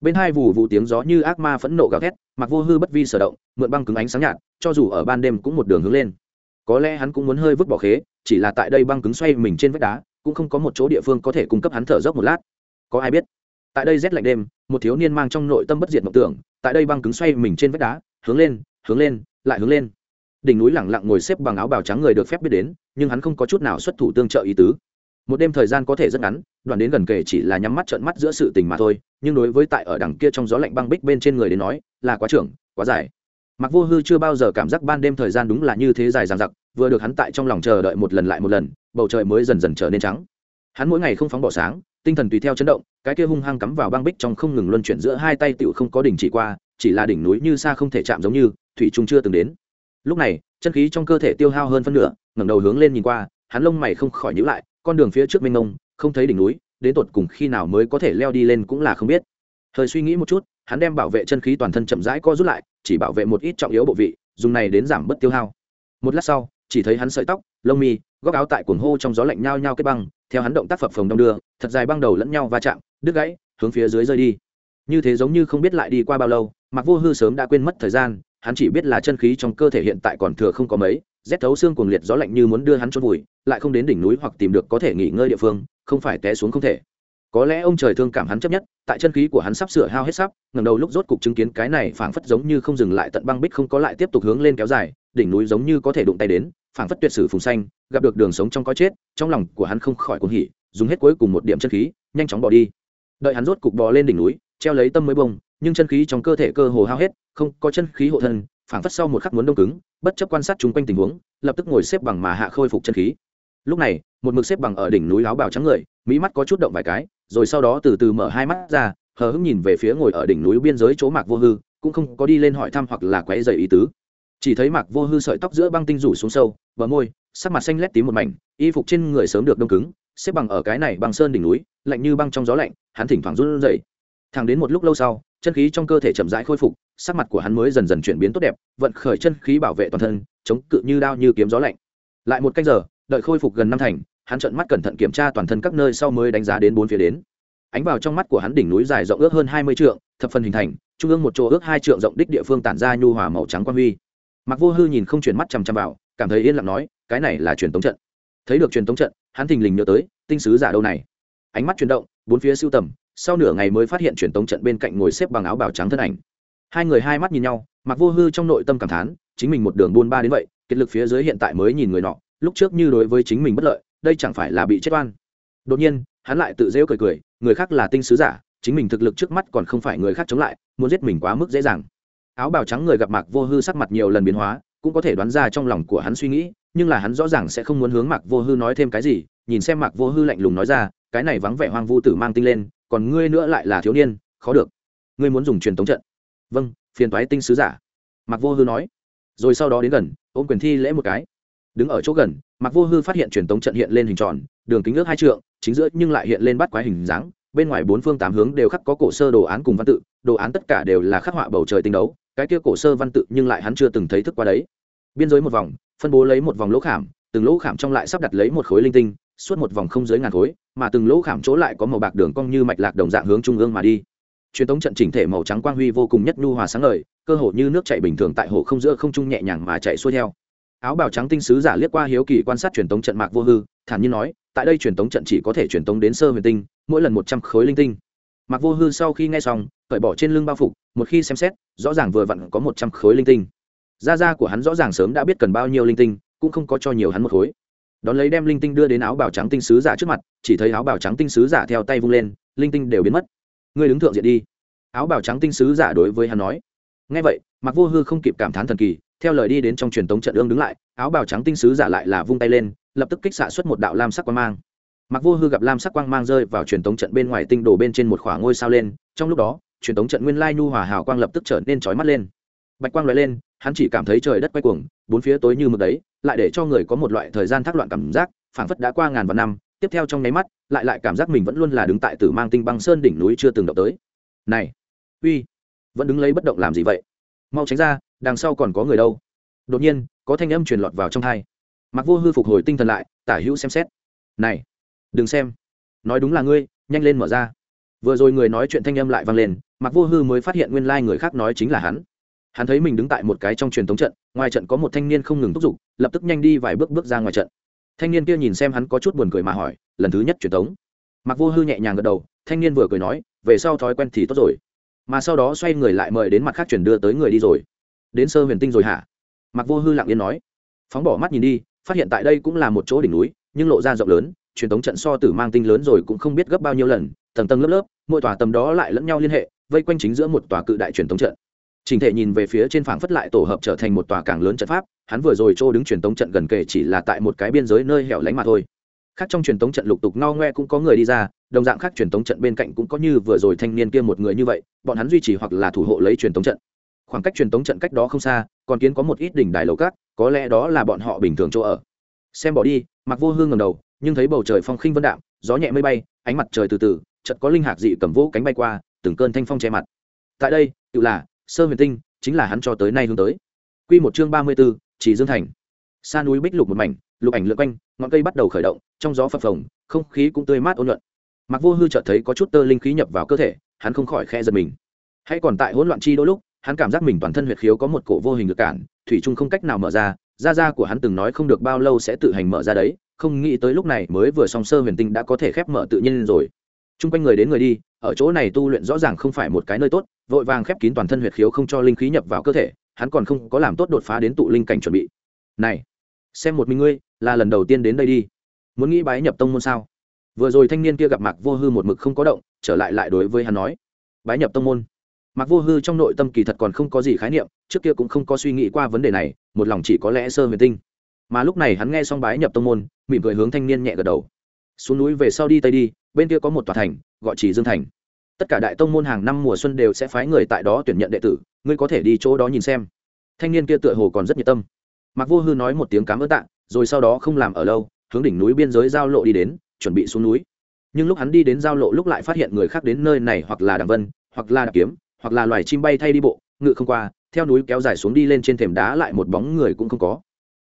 bên hai vụ vụ tiếng gió như ác ma phẫn nộ gào thét, mặc vô hư bất vi sở động, mượn băng cứng ánh sáng nhạt, cho dù ở ban đêm cũng một đường hướng lên. Có lẽ hắn cũng muốn hơi vứt bỏ khế, chỉ là tại đây băng cứng xoay mình trên vách đá, cũng không có một chỗ địa phương có thể cung cấp hắn thở dốc một lát. Có ai biết? Tại đây rét lạnh đêm, một thiếu niên mang trong nội tâm bất diệt mộng tưởng, tại đây băng cứng xoay mình trên vách đá, hướng lên hướng lên, lại hướng lên. Đỉnh núi lẳng lặng ngồi xếp bằng áo bào trắng người được phép biết đến, nhưng hắn không có chút nào xuất thủ tương trợ ý tứ một đêm thời gian có thể rất ngắn, đoạn đến gần kể chỉ là nhắm mắt trợn mắt giữa sự tình mà thôi, nhưng đối với tại ở đằng kia trong gió lạnh băng bích bên trên người đến nói, là quá trưởng, quá dài. Mặc vô hư chưa bao giờ cảm giác ban đêm thời gian đúng là như thế dài dằng dặc, vừa được hắn tại trong lòng chờ đợi một lần lại một lần, bầu trời mới dần dần trở nên trắng. Hắn mỗi ngày không phóng bỏ sáng, tinh thần tùy theo chấn động, cái kia hung hăng cắm vào băng bích trong không ngừng luân chuyển giữa hai tay tựu không có đỉnh chỉ qua, chỉ là đỉnh núi như xa không thể chạm giống như, thủy trung chưa từng đến. Lúc này, chân khí trong cơ thể tiêu hao hơn phân nửa, ngẩng đầu hướng lên nhìn qua, hắn lông mày không khỏi nhữ lại con đường phía trước mênh mông, không thấy đỉnh núi, đến tột cùng khi nào mới có thể leo đi lên cũng là không biết. Thời suy nghĩ một chút, hắn đem bảo vệ chân khí toàn thân chậm rãi co rút lại, chỉ bảo vệ một ít trọng yếu bộ vị, dùng này đến giảm bớt tiêu hao. Một lát sau, chỉ thấy hắn sợi tóc, lông mi, góc áo tại cuồng hô trong gió lạnh nhao nhao kết băng, theo hắn động tác phập phồng đông đưa, thật dài băng đầu lẫn nhau va chạm, đứt gãy, hướng phía dưới rơi đi. Như thế giống như không biết lại đi qua bao lâu, mặc vô hư sớm đã quên mất thời gian hắn chỉ biết là chân khí trong cơ thể hiện tại còn thừa không có mấy, rét thấu xương cuồng liệt gió lạnh như muốn đưa hắn trôn vùi, lại không đến đỉnh núi hoặc tìm được có thể nghỉ ngơi địa phương, không phải té xuống không thể. Có lẽ ông trời thương cảm hắn chấp nhất, tại chân khí của hắn sắp sửa hao hết sắp ngầm đầu lúc rốt cục chứng kiến cái này phảng phất giống như không dừng lại tận băng bích không có lại tiếp tục hướng lên kéo dài, đỉnh núi giống như có thể đụng tay đến, phảng phất tuyệt sử phùng xanh, gặp được đường sống trong có chết, trong lòng của hắn không khỏi cuồng hỉ, dùng hết cuối cùng một điểm chân khí, nhanh chóng bỏ đi. Đợi hắn rốt cục bò lên đỉnh núi treo lấy tâm mới bông, nhưng chân khí trong cơ thể cơ hồ hao hết, không có chân khí hộ thân, phảng phất sau một khắc muốn đông cứng, bất chấp quan sát chung quanh tình huống, lập tức ngồi xếp bằng mà hạ khôi phục chân khí. Lúc này, một mực xếp bằng ở đỉnh núi áo bào trắng người, mỹ mắt có chút động vài cái, rồi sau đó từ từ mở hai mắt ra, hờ hững nhìn về phía ngồi ở đỉnh núi biên giới chỗ mạc vô hư, cũng không có đi lên hỏi thăm hoặc là quấy dày ý tứ. Chỉ thấy mạc vô hư sợi tóc giữa băng tinh rủ xuống sâu, bờ môi, sắc mặt xanh lét tím một mảnh, y phục trên người sớm được đông cứng, xếp bằng ở cái này bằng sơn đỉnh núi, lạnh như băng trong gió lạnh, hắn thỉnh thoảng run rẩy thẳng đến một lúc lâu sau, chân khí trong cơ thể chậm rãi khôi phục, sắc mặt của hắn mới dần dần chuyển biến tốt đẹp, vận khởi chân khí bảo vệ toàn thân, chống cự như đao như kiếm gió lạnh. Lại một canh giờ, đợi khôi phục gần năm thành, hắn trợn mắt cẩn thận kiểm tra toàn thân các nơi sau mới đánh giá đến bốn phía đến. Ánh vào trong mắt của hắn đỉnh núi dài rộng ước hơn hai mươi trượng, thập phần hình thành, trung ương một chỗ ước hai trượng rộng đích địa phương tản ra nhu hòa màu trắng quan huy. Mặc vô hư nhìn không chuyển mắt chằm chằm vào, cảm thấy yên lặng nói, cái này là truyền tống trận. Thấy được truyền tống trận, hắn thình lình nhớ tới, tinh sứ giả đâu này? Ánh mắt chuyển động, bốn phía siêu tầm sau nửa ngày mới phát hiện truyền tống trận bên cạnh ngồi xếp bằng áo bào trắng thân ảnh. Hai người hai mắt nhìn nhau, mặc vô hư trong nội tâm cảm thán, chính mình một đường buôn ba đến vậy kiệt lực phía dưới hiện tại mới nhìn người nọ, lúc trước như đối với chính mình bất lợi, đây chẳng phải là bị chết oan. Đột nhiên, hắn lại tự rêu cười cười, người khác là tinh sứ giả, chính mình thực lực trước mắt còn không phải người khác chống lại, muốn giết mình quá mức dễ dàng. Áo bào trắng người gặp mạc vô hư sắc mặt nhiều lần biến hóa, cũng có thể đoán ra trong lòng của hắn suy nghĩ, nhưng là hắn rõ ràng sẽ không muốn hướng mạc vô hư nói thêm cái gì, nhìn xem mạc vô hư lạnh lùng nói ra cái này vắng vẻ hoang vu tử mang tinh lên, còn ngươi nữa lại là thiếu niên, khó được. Ngươi muốn dùng truyền tống trận. Vâng phiền toái tinh sứ giả. Mặc vô hư nói. Rồi sau đó đến gần, ôm quyền thi lễ một cái. Đứng ở chỗ gần mặc vô hư phát hiện truyền tống trận hiện lên hình tròn, đường kính ước hai trượng, chính giữa nhưng lại hiện lên bắt quái hình dáng, bên ngoài bốn phương tám hướng đều khắc có cổ sơ đồ án cùng văn tự, đồ án tất cả đều là khắc họa bầu trời tinh đấu, cái kia cổ sơ văn tự nhưng lại hắn chưa từng thấy thức qua đấy. Biên giới một vòng, phân bố lấy một vòng lỗ khảm, từng lỗ khảm trong lại sắp đặt lấy một khối linh tinh, suốt một vòng không dưới ngàn khối mà từng lỗ khảm chỗ lại có màu bạc đường cong như mạch lạc đồng dạng hướng trung ương mà đi. Truyền thống trận chỉnh thể màu trắng quang huy vô cùng nhất nhu hòa sáng ngời, cơ hồ như nước chảy bình thường tại hồ không giữa không trung nhẹ nhàng mà chạy xuôi theo. Áo bào trắng tinh sứ giả liếc qua hiếu kỳ quan sát truyền tống trận mạc vô hư, thản nhiên nói, tại đây truyền tống trận chỉ có thể truyền tống đến sơ huyền tinh, mỗi lần một trăm khối linh tinh. Mạc vô hư sau khi nghe xong, cởi bỏ trên lưng bao phục, một khi xem xét, rõ ràng vừa vặn có một trăm khối linh tinh. Gia gia của hắn rõ ràng sớm đã biết cần bao nhiêu linh tinh, cũng không có cho nhiều hắn một khối đón lấy đem linh tinh đưa đến áo bào trắng tinh sứ giả trước mặt, chỉ thấy áo bào trắng tinh sứ giả theo tay vung lên, linh tinh đều biến mất. Ngươi đứng thượng diện đi. Áo bào trắng tinh sứ giả đối với hắn nói. Ngay vậy mặc vô hư không kịp cảm thán thần kỳ, theo lời đi đến trong truyền tống trận ương đứng lại, áo bào trắng tinh sứ giả lại là vung tay lên, lập tức kích xạ xuất một đạo lam sắc quang mang. Mặc vô hư gặp lam sắc quang mang rơi vào truyền tống trận bên ngoài tinh đổ bên trên một khoảng ngôi sao lên, trong lúc đó, truyền tống trận nguyên lai nhu hòa hào quang lập tức trở nên trói mắt lên. Bạch quang loại lên, hắn chỉ cảm thấy trời đất quay cuồng, bốn phía tối như mực đấy lại để cho người có một loại thời gian thác loạn cảm giác, phảng phất đã qua ngàn vạn năm, tiếp theo trong nháy mắt, lại lại cảm giác mình vẫn luôn là đứng tại tử mang tinh băng sơn đỉnh núi chưa từng động tới. Này, uy, vẫn đứng lấy bất động làm gì vậy? Mau tránh ra, đằng sau còn có người đâu? Đột nhiên, có thanh âm truyền lọt vào trong thai mặc vô hư phục hồi tinh thần lại, tả hữu xem xét. Này, đừng xem. Nói đúng là ngươi, nhanh lên mở ra. Vừa rồi người nói chuyện thanh âm lại vang lên mặc vô hư mới phát hiện nguyên lai người khác nói chính là hắn hắn thấy mình đứng tại một cái trong truyền thống trận, ngoài trận có một thanh niên không ngừng thúc giục, lập tức nhanh đi vài bước bước ra ngoài trận. Thanh niên kia nhìn xem hắn có chút buồn cười mà hỏi, lần thứ nhất truyền thống? Mặc vô hư nhẹ nhàng gật đầu, thanh niên vừa cười nói, về sau thói quen thì tốt rồi. Mà sau đó xoay người lại mời đến mặt khác chuyển đưa tới người đi rồi. Đến sơ huyền tinh rồi hả? Mặc vô hư lặng yên nói. Phóng bỏ mắt nhìn đi, phát hiện tại đây cũng là một chỗ đỉnh núi, nhưng lộ ra rộng lớn, truyền thống trận so tử mang tinh lớn rồi cũng không biết gấp bao nhiêu lần, tầng tầng lớp lớp, mỗi tòa tầm đó lại lẫn nhau liên hệ, vây quanh chính giữa một tòa cự đại truyền thống trận trình thể nhìn về phía trên phảng phất lại tổ hợp trở thành một tòa càng lớn trận pháp, hắn vừa rồi trô đứng truyền tống trận gần kề chỉ là tại một cái biên giới nơi hẻo lánh mà thôi. Khác trong truyền tống trận lục tục no ngoe cũng có người đi ra, đồng dạng khác truyền tống trận bên cạnh cũng có như vừa rồi thanh niên kia một người như vậy, bọn hắn duy trì hoặc là thủ hộ lấy truyền tống trận. Khoảng cách truyền tống trận cách đó không xa, còn kiến có một ít đỉnh đài lầu cát, có lẽ đó là bọn họ bình thường chỗ ở. Xem bỏ đi, mặc vô hương ngẩng đầu, nhưng thấy bầu trời phong khinh vân đạm, gió nhẹ mây bay, ánh mặt trời từ từ, chợt có linh hạc dị cầm vỗ cánh bay qua, từng cơn thanh phong che mặt. Tại đây, tự là sơ huyền tinh chính là hắn cho tới nay hướng tới. Quy một chương ba mươi 34, chỉ dương thành. Xa núi bích lục một mảnh lục ảnh lượn quanh ngọn cây bắt đầu khởi động trong gió phập phồng không khí cũng tươi mát ôn nhuận. Mặc vô hư chợt thấy có chút tơ linh khí nhập vào cơ thể hắn không khỏi khe giật mình. Hay còn tại hỗn loạn chi đôi lúc hắn cảm giác mình toàn thân huyệt khiếu có một cổ vô hình lực cản thủy chung không cách nào mở ra da da của hắn từng nói không được bao lâu sẽ tự hành mở ra đấy không nghĩ tới lúc này mới vừa song sơ huyền tinh đã có thể khép mở tự nhiên rồi. Chung quanh người đến người đi ở chỗ này tu luyện rõ ràng không phải một cái nơi tốt, vội vàng khép kín toàn thân huyệt khiếu không cho linh khí nhập vào cơ thể, hắn còn không có làm tốt đột phá đến tụ linh cảnh chuẩn bị. Này, xem một mình ngươi, là lần đầu tiên đến đây đi. Muốn nghĩ bái nhập tông môn sao? Vừa rồi thanh niên kia gặp mạc vô hư một mực không có động, trở lại lại đối với hắn nói. Bái nhập tông môn. Mạc vô hư trong nội tâm kỳ thật còn không có gì khái niệm, trước kia cũng không có suy nghĩ qua vấn đề này, một lòng chỉ có lẽ sơ huyền tinh. Mà lúc này hắn nghe xong bái nhập tông môn, mỉm cười hướng thanh niên nhẹ gật đầu. Xuống núi về sau đi tây đi, bên kia có một tòa thành gọi chỉ dương thành. Tất cả đại tông môn hàng năm mùa xuân đều sẽ phái người tại đó tuyển nhận đệ tử, ngươi có thể đi chỗ đó nhìn xem. Thanh niên kia tựa hồ còn rất nhiệt tâm. Mặc vô hư nói một tiếng cám ơn tạ, rồi sau đó không làm ở lâu, hướng đỉnh núi biên giới giao lộ đi đến, chuẩn bị xuống núi. Nhưng lúc hắn đi đến giao lộ lúc lại phát hiện người khác đến nơi này hoặc là đàm vân, hoặc là đạp kiếm, hoặc là loài chim bay thay đi bộ, ngự không qua, theo núi kéo dài xuống đi lên trên thềm đá lại một bóng người cũng không có.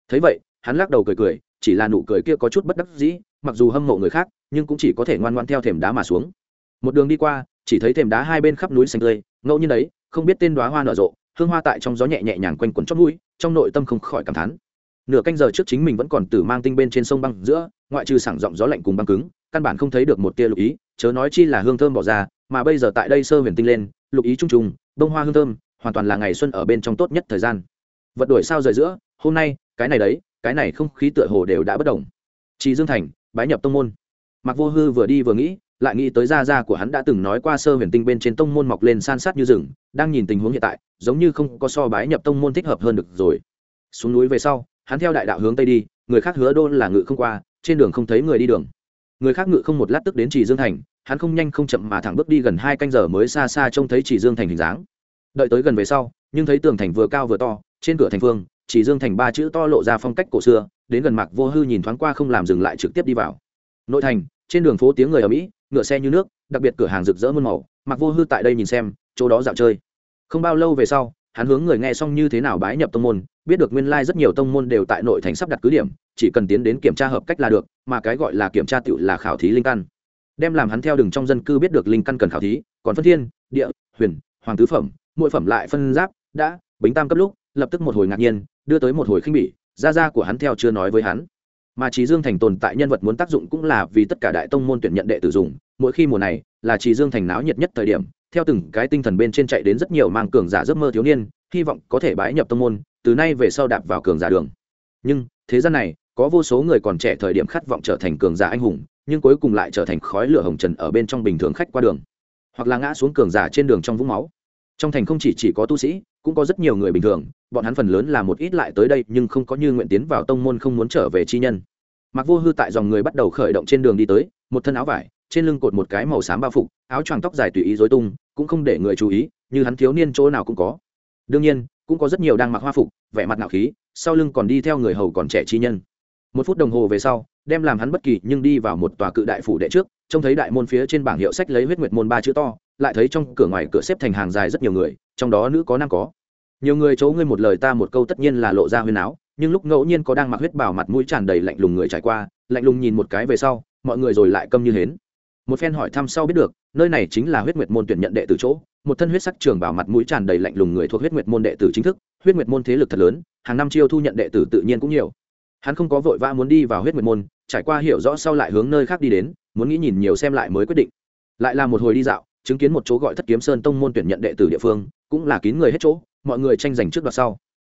Thấy vậy, hắn lắc đầu cười cười, chỉ là nụ cười kia có chút bất đắc dĩ, mặc dù hâm mộ người khác, nhưng cũng chỉ có thể ngoan ngoan theo thềm đá mà xuống một đường đi qua, chỉ thấy thềm đá hai bên khắp núi xanh tươi, ngẫu nhiên đấy, không biết tên đoá hoa nở rộ, hương hoa tại trong gió nhẹ nhẹ nhàng quanh quẩn chót mũi, trong nội tâm không khỏi cảm thán. Nửa canh giờ trước chính mình vẫn còn tử mang tinh bên trên sông băng giữa, ngoại trừ sảng giọng gió lạnh cùng băng cứng, căn bản không thấy được một tia lục ý, chớ nói chi là hương thơm bỏ ra, mà bây giờ tại đây sơ huyền tinh lên, lục ý trung trùng, bông hoa hương thơm, hoàn toàn là ngày xuân ở bên trong tốt nhất thời gian. Vật đổi sao rời giữa, hôm nay, cái này đấy, cái này không khí tựa hồ đều đã bất đồng chị dương thành, bái nhập tông môn. Mặc vô hư vừa đi vừa nghĩ lại nghĩ tới gia gia của hắn đã từng nói qua sơ huyền tinh bên trên tông môn mọc lên san sát như rừng, đang nhìn tình huống hiện tại, giống như không có so bái nhập tông môn thích hợp hơn được rồi. Xuống núi về sau, hắn theo đại đạo hướng tây đi, người khác hứa đôn là ngự không qua, trên đường không thấy người đi đường. Người khác ngự không một lát tức đến chỉ dương thành, hắn không nhanh không chậm mà thẳng bước đi gần hai canh giờ mới xa xa trông thấy chỉ dương thành hình dáng. Đợi tới gần về sau, nhưng thấy tường thành vừa cao vừa to, trên cửa thành phương, chỉ dương thành ba chữ to lộ ra phong cách cổ xưa, đến gần mạc vô hư nhìn thoáng qua không làm dừng lại trực tiếp đi vào. Nội thành, trên đường phố tiếng người ở mỹ ngựa xe như nước, đặc biệt cửa hàng rực rỡ muôn màu. Mặc vô hư tại đây nhìn xem, chỗ đó dạo chơi. Không bao lâu về sau, hắn hướng người nghe xong như thế nào bái nhập tông môn, biết được nguyên lai rất nhiều tông môn đều tại nội thành sắp đặt cứ điểm, chỉ cần tiến đến kiểm tra hợp cách là được, mà cái gọi là kiểm tra tựu là khảo thí linh căn. Đem làm hắn theo đường trong dân cư biết được linh căn cần khảo thí, còn phân thiên, địa, huyền, hoàng tứ phẩm, mỗi phẩm lại phân giáp, đã, bính tam cấp lúc, lập tức một hồi ngạc nhiên, đưa tới một hồi khinh bỉ, gia gia của hắn theo chưa nói với hắn mà trí dương thành tồn tại nhân vật muốn tác dụng cũng là vì tất cả đại tông môn tuyển nhận đệ tử dùng. Mỗi khi mùa này là trí dương thành náo nhiệt nhất thời điểm, theo từng cái tinh thần bên trên chạy đến rất nhiều mang cường giả giấc mơ thiếu niên, hy vọng có thể bái nhập tông môn, từ nay về sau đạp vào cường giả đường. Nhưng, thế gian này, có vô số người còn trẻ thời điểm khát vọng trở thành cường giả anh hùng, nhưng cuối cùng lại trở thành khói lửa hồng trần ở bên trong bình thường khách qua đường. Hoặc là ngã xuống cường giả trên đường trong vũng máu. Trong thành không chỉ chỉ có tu sĩ cũng có rất nhiều người bình thường, bọn hắn phần lớn là một ít lại tới đây nhưng không có như nguyện tiến vào tông môn không muốn trở về chi nhân. Mặc vô hư tại dòng người bắt đầu khởi động trên đường đi tới, một thân áo vải, trên lưng cột một cái màu xám bao phục, áo choàng tóc dài tùy ý dối tung, cũng không để người chú ý, như hắn thiếu niên chỗ nào cũng có. Đương nhiên, cũng có rất nhiều đang mặc hoa phục, vẻ mặt nạo khí, sau lưng còn đi theo người hầu còn trẻ chi nhân. Một phút đồng hồ về sau, đem làm hắn bất kỳ nhưng đi vào một tòa cự đại phủ đệ trước, trông thấy đại môn phía trên bảng hiệu sách lấy huyết nguyệt môn ba chữ to lại thấy trong cửa ngoài cửa xếp thành hàng dài rất nhiều người, trong đó nữ có nam có. Nhiều người chấu ngươi một lời ta một câu tất nhiên là lộ ra huyền áo, nhưng lúc ngẫu nhiên có đang mặc huyết bảo mặt mũi tràn đầy lạnh lùng người trải qua, lạnh lùng nhìn một cái về sau, mọi người rồi lại câm như hến. Một phen hỏi thăm sau biết được, nơi này chính là huyết nguyệt môn tuyển nhận đệ từ chỗ, một thân huyết sắc trường bảo mặt mũi tràn đầy lạnh lùng người thuộc huyết nguyệt môn đệ tử chính thức, huyết nguyệt môn thế lực thật lớn, hàng năm chiêu thu nhận đệ tử tự nhiên cũng nhiều. Hắn không có vội vã muốn đi vào huyết nguyệt môn, trải qua hiểu rõ sau lại hướng nơi khác đi đến, muốn nghĩ nhìn nhiều xem lại mới quyết định. Lại là một hồi đi dạo chứng kiến một chỗ gọi thất kiếm sơn tông môn tuyển nhận đệ tử địa phương, cũng là kín người hết chỗ, mọi người tranh giành trước và sau.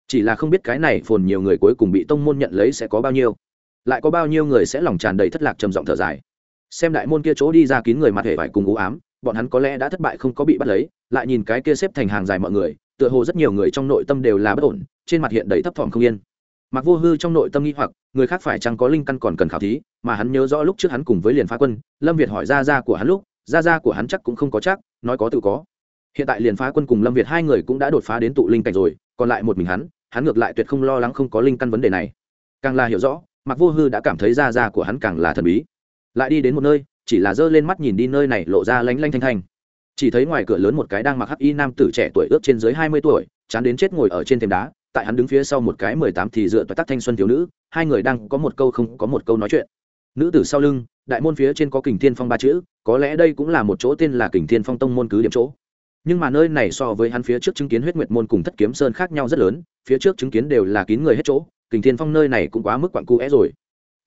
Chỉ là không biết cái này phồn nhiều người cuối cùng bị tông môn nhận lấy sẽ có bao nhiêu. Lại có bao nhiêu người sẽ lòng tràn đầy thất lạc trầm giọng thở dài. Xem đại môn kia chỗ đi ra kín người mặt hề vải cùng u ám, bọn hắn có lẽ đã thất bại không có bị bắt lấy, lại nhìn cái kia xếp thành hàng dài mọi người, tựa hồ rất nhiều người trong nội tâm đều là bất ổn, trên mặt hiện đầy thấp thỏm không yên. Mặc vô hư trong nội tâm nghi hoặc, người khác phải chăng có linh căn còn cần khảo thí, mà hắn nhớ rõ lúc trước hắn cùng với liền phá quân, lâm việt hỏi ra ra của hắn lúc gia gia của hắn chắc cũng không có chắc, nói có tự có. Hiện tại liền phá quân cùng lâm việt hai người cũng đã đột phá đến tụ linh cảnh rồi, còn lại một mình hắn hắn ngược lại tuyệt không lo lắng không có linh căn vấn đề này. Càng là hiểu rõ mặc vô hư đã cảm thấy gia gia của hắn càng là thần bí. Lại đi đến một nơi, chỉ là giơ lên mắt nhìn đi nơi này lộ ra lánh lanh thanh thanh. Chỉ thấy ngoài cửa lớn một cái đang mặc hắc y nam tử trẻ tuổi ước trên dưới hai mươi tuổi, chán đến chết ngồi ở trên thềm đá, tại hắn đứng phía sau một cái mười tám thì dựa toại tắc thanh xuân thiếu nữ, hai người đang có một câu không có một câu nói chuyện. Nữ tử sau lưng, đại môn phía trên có kình thiên phong ba chữ có lẽ đây cũng là một chỗ tên là kình thiên phong tông môn cứ điểm chỗ. Nhưng mà nơi này so với hắn phía trước chứng kiến huyết nguyệt môn cùng thất kiếm sơn khác nhau rất lớn, phía trước chứng kiến đều là kín người hết chỗ, kình thiên phong nơi này cũng quá mức quặn cu é rồi.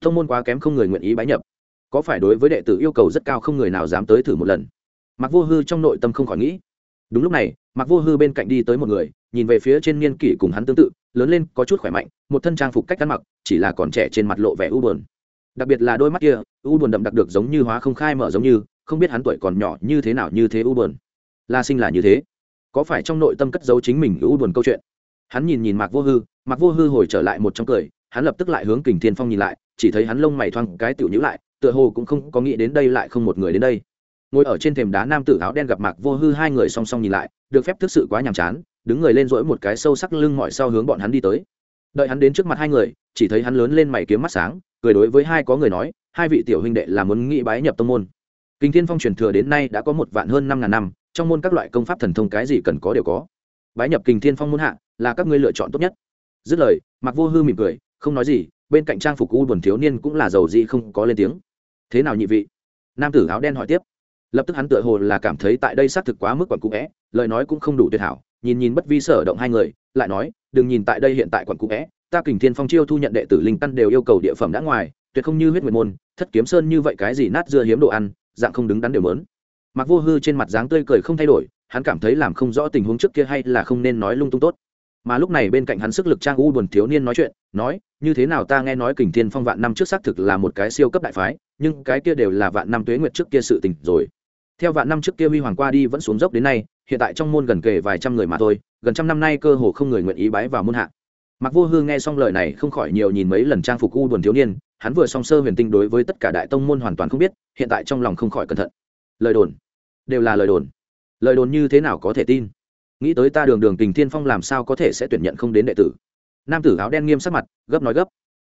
Thông môn quá kém không người nguyện ý bái nhập. Có phải đối với đệ tử yêu cầu rất cao không người nào dám tới thử một lần? Mặc vô hư trong nội tâm không khỏi nghĩ. Đúng lúc này mặc vô hư bên cạnh đi tới một người, nhìn về phía trên niên kỷ cùng hắn tương tự, lớn lên, có chút khỏe mạnh, một thân trang phục cách ăn mặc, chỉ là còn trẻ trên mặt lộ vẻ u buồn đặc biệt là đôi mắt kia, u buồn đậm đặc được giống như hóa không khai mở giống như, không biết hắn tuổi còn nhỏ như thế nào như thế u buồn. La sinh là như thế. Có phải trong nội tâm cất giấu chính mình u buồn câu chuyện? Hắn nhìn nhìn mạc vô hư, mạc vô hư hồi trở lại một trong cười, hắn lập tức lại hướng kình thiên phong nhìn lại, chỉ thấy hắn lông mày thoang cái tiểu nhữ lại, tựa hồ cũng không có nghĩ đến đây lại không một người đến đây. Ngồi ở trên thềm đá nam tử áo đen gặp mạc vô hư hai người song song nhìn lại, được phép thực sự quá nhàm chán, đứng người lên rỗi một cái sâu sắc lưng mọi sau hướng bọn hắn đi tới đợi hắn đến trước mặt hai người, chỉ thấy hắn lớn lên mày kiếm mắt sáng, cười đối với hai có người nói, hai vị tiểu huynh đệ là muốn nghĩ bái nhập tông môn. Kinh thiên phong truyền thừa đến nay đã có một vạn hơn năm ngàn năm, trong môn các loại công pháp thần thông cái gì cần có đều có. Bái nhập kinh thiên phong môn hạ là các ngươi lựa chọn tốt nhất. Dứt lời mặc vô hư mỉm cười, không nói gì, bên cạnh trang phục u buồn thiếu niên cũng là giàu gì không có lên tiếng. Thế nào nhị vị? Nam tử áo đen hỏi tiếp. Lập tức hắn tựa hồ là cảm thấy tại đây xác thực quá mức quặn cụ vẽ, lời nói cũng không đủ tuyệt hảo, nhìn nhìn bất vi sở động hai người, lại nói đừng nhìn tại đây hiện tại quận cũ vẽ ta kình thiên phong chiêu thu nhận đệ tử linh căn đều yêu cầu địa phẩm đã ngoài, tuyệt không như huyết nguyệt môn, thất kiếm sơn như vậy cái gì nát dưa hiếm đồ ăn, dạng không đứng đắn đều mớn mặc vô hư trên mặt dáng tươi cười không thay đổi, hắn cảm thấy làm không rõ tình huống trước kia hay là không nên nói lung tung tốt. Mà lúc này bên cạnh hắn sức lực trang u buồn thiếu niên nói chuyện, nói, như thế nào ta nghe nói kình thiên phong vạn năm trước xác thực là một cái siêu cấp đại phái, nhưng cái kia đều là vạn năm tuế nguyệt trước kia sự tình rồi theo vạn năm trước kia huy hoàng qua đi vẫn xuống dốc đến nay, hiện tại trong môn gần kề vài trăm người mà thôi, gần trăm năm nay cơ hồ không người nguyện ý bái vào môn hạ. Mặc vô hư nghe xong lời này không khỏi nhiều nhìn mấy lần trang phục u buồn thiếu niên, hắn vừa song sơ huyền tinh đối với tất cả đại tông môn hoàn toàn không biết, hiện tại trong lòng không khỏi cẩn thận. Lời đồn. Đều là lời đồn. Lời đồn như thế nào có thể tin? Nghĩ tới ta đường đường tình thiên phong làm sao có thể sẽ tuyển nhận không đến đệ tử? Nam tử áo đen nghiêm sắc mặt, gấp nói gấp.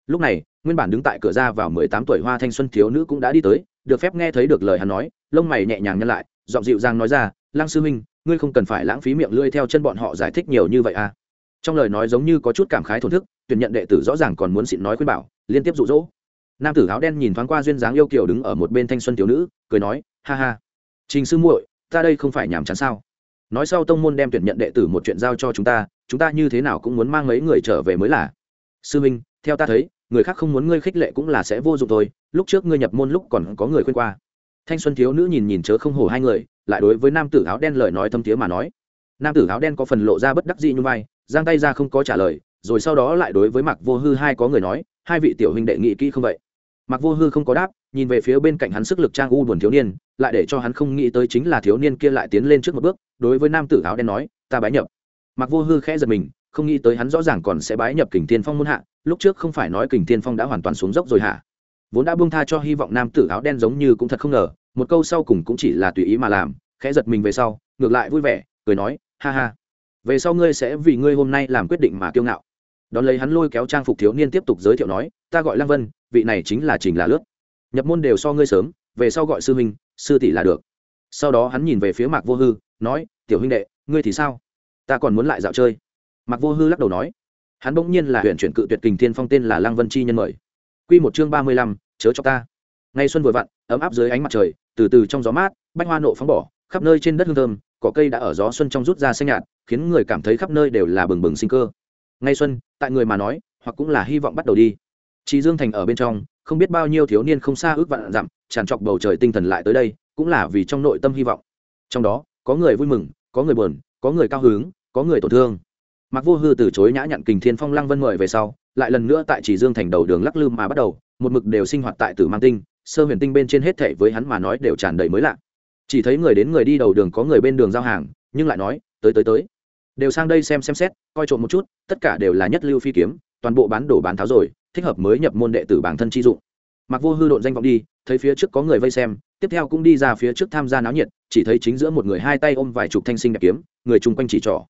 Lúc này, nguyên bản đứng tại cửa ra vào mười tám tuổi hoa thanh xuân thiếu nữ cũng đã đi tới, được phép nghe thấy được lời hắn nói lông mày nhẹ nhàng nhăn lại, giọng dịu dàng nói ra, lăng sư huynh, ngươi không cần phải lãng phí miệng lưỡi theo chân bọn họ giải thích nhiều như vậy à? Trong lời nói giống như có chút cảm khái thổn thức, tuyển nhận đệ tử rõ ràng còn muốn xịn nói khuyên bảo, liên tiếp rụ rỗ nam tử áo đen nhìn thoáng qua duyên dáng yêu kiều đứng ở một bên thanh xuân thiếu nữ, cười nói, ha ha, trình sư muội, ta đây không phải nhàm chán sao? Nói sau tông môn đem tuyển nhận đệ tử một chuyện giao cho chúng ta chúng ta như thế nào cũng muốn mang mấy người trở về mới là. Sư minh theo ta thấy, người khác không muốn ngươi khích lệ cũng là sẽ vô dụng thôi, lúc trước ngươi nhập môn lúc còn có người khuyên qua thanh xuân thiếu nữ nhìn nhìn chớ không hổ hai người, lại đối với nam tử áo đen lời nói thâm thiế mà nói. Nam tử áo đen có phần lộ ra bất đắc dĩ như vai, giang tay ra không có trả lời, rồi sau đó lại đối với mặc vô hư hai có người nói, hai vị tiểu huynh đệ nghị kỹ không vậy? Mặc vô hư không có đáp, nhìn về phía bên cạnh hắn sức lực trang u buồn thiếu niên, lại để cho hắn không nghĩ tới chính là thiếu niên kia lại tiến lên trước một bước, đối với nam tử áo đen nói, ta bái nhập. Mặc vô hư khẽ giật mình, không nghĩ tới hắn rõ ràng còn sẽ bái nhập kình tiên phong muôn hạ, lúc trước không phải nói kình tiên phong đã hoàn toàn xuống dốc rồi hả? Vốn đã buông tha cho hy vọng nam tử áo đen giống như cũng thật không ngờ, một câu sau cùng cũng chỉ là tùy ý mà làm, khẽ giật mình về sau, ngược lại vui vẻ, cười nói, ha ha, về sau ngươi sẽ vì ngươi hôm nay làm quyết định mà kiêu ngạo. Đón lấy hắn lôi kéo trang phục thiếu niên tiếp tục giới thiệu nói, ta gọi lăng vân, vị này chính là trình là lướt nhập môn đều so ngươi sớm, về sau gọi sư huynh, sư tỷ là được. Sau đó hắn nhìn về phía mạc vô hư, nói, tiểu huynh đệ, ngươi thì sao? Ta còn muốn lại dạo chơi. Mạc vô hư lắc đầu nói, hắn bỗng nhiên là huyện chuyển cự tuyệt kình thiên phong tên là lăng vân chi nhân mời. Q một chương ba mươi lăm chớ cho ta. Ngay xuân vừa vặn, ấm áp dưới ánh mặt trời, từ từ trong gió mát, bách hoa nộ phóng bỏ, khắp nơi trên đất hương thơm, cỏ cây đã ở gió xuân trong rút ra xanh nhạt, khiến người cảm thấy khắp nơi đều là bừng bừng sinh cơ. Ngay xuân, tại người mà nói, hoặc cũng là hy vọng bắt đầu đi. Chị dương thành ở bên trong, không biết bao nhiêu thiếu niên không xa ước vạn dặm, tràn trọc bầu trời tinh thần lại tới đây, cũng là vì trong nội tâm hy vọng. Trong đó, có người vui mừng, có người buồn, có người cao hứng, có người tổn thương. Mặc vô hư từ chối nhã nhặn kình thiên phong lăng vân mời về sau lại lần nữa tại chỉ dương thành đầu đường lắc lư mà bắt đầu, một mực đều sinh hoạt tại tử mang tinh, sơ huyền tinh bên trên hết thể với hắn mà nói đều tràn đầy mới lạ. Chỉ thấy người đến người đi đầu đường có người bên đường giao hàng, nhưng lại nói, tới tới tới. Đều sang đây xem xem xét, coi trộm một chút, tất cả đều là nhất lưu phi kiếm, toàn bộ bán đổ bán tháo rồi, thích hợp mới nhập môn đệ tử bản thân chi dụng. Mặc vô hư độn danh vọng đi, thấy phía trước có người vây xem, tiếp theo cũng đi ra phía trước tham gia náo nhiệt, chỉ thấy chính giữa một người hai tay ôm vài chục thanh sinh đẹp kiếm, người chung quanh chỉ trỏ.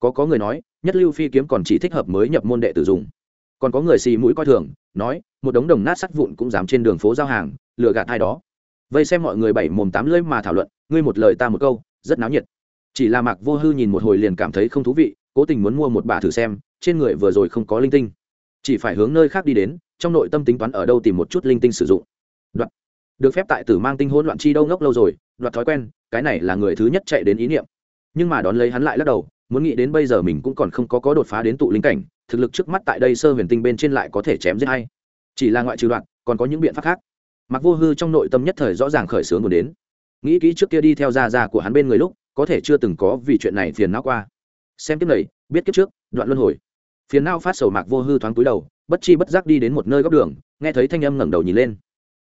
Có có người nói, nhất lưu phi kiếm còn chỉ thích hợp mới nhập môn đệ tử dùng còn có người xì mũi coi thường, nói, một đống đồng nát sắt vụn cũng dám trên đường phố giao hàng, lừa gạt ai đó. Vây xem mọi người bảy mồm tám lưỡi mà thảo luận, ngươi một lời ta một câu, rất náo nhiệt. Chỉ là mạc vô hư nhìn một hồi liền cảm thấy không thú vị, cố tình muốn mua một bà thử xem, trên người vừa rồi không có linh tinh. Chỉ phải hướng nơi khác đi đến, trong nội tâm tính toán ở đâu tìm một chút linh tinh sử dụng. Đoạn. Được phép tại tử mang tinh hỗn loạn chi đâu ngốc lâu rồi đoạt thói quen, cái này là người thứ nhất chạy đến ý niệm. Nhưng mà đón lấy hắn lại lắc đầu, muốn nghĩ đến bây giờ mình cũng còn không có có đột phá đến tụ linh cảnh thực lực trước mắt tại đây sơ huyền tinh bên trên lại có thể chém giết hay? Chỉ là ngoại trừ đoạn, còn có những biện pháp khác. Mặc vô hư trong nội tâm nhất thời rõ ràng khởi xướng muốn đến. Nghĩ kỹ trước kia đi theo gia gia của hắn bên người lúc, có thể chưa từng có vì chuyện này phiền não qua. Xem kiếp này, biết kiếp trước, đoạn luân hồi. Phiền não phát sầu mạc vô hư thoáng túi đầu, bất chi bất giác đi đến một nơi góc đường, nghe thấy thanh âm ngẩng đầu nhìn lên.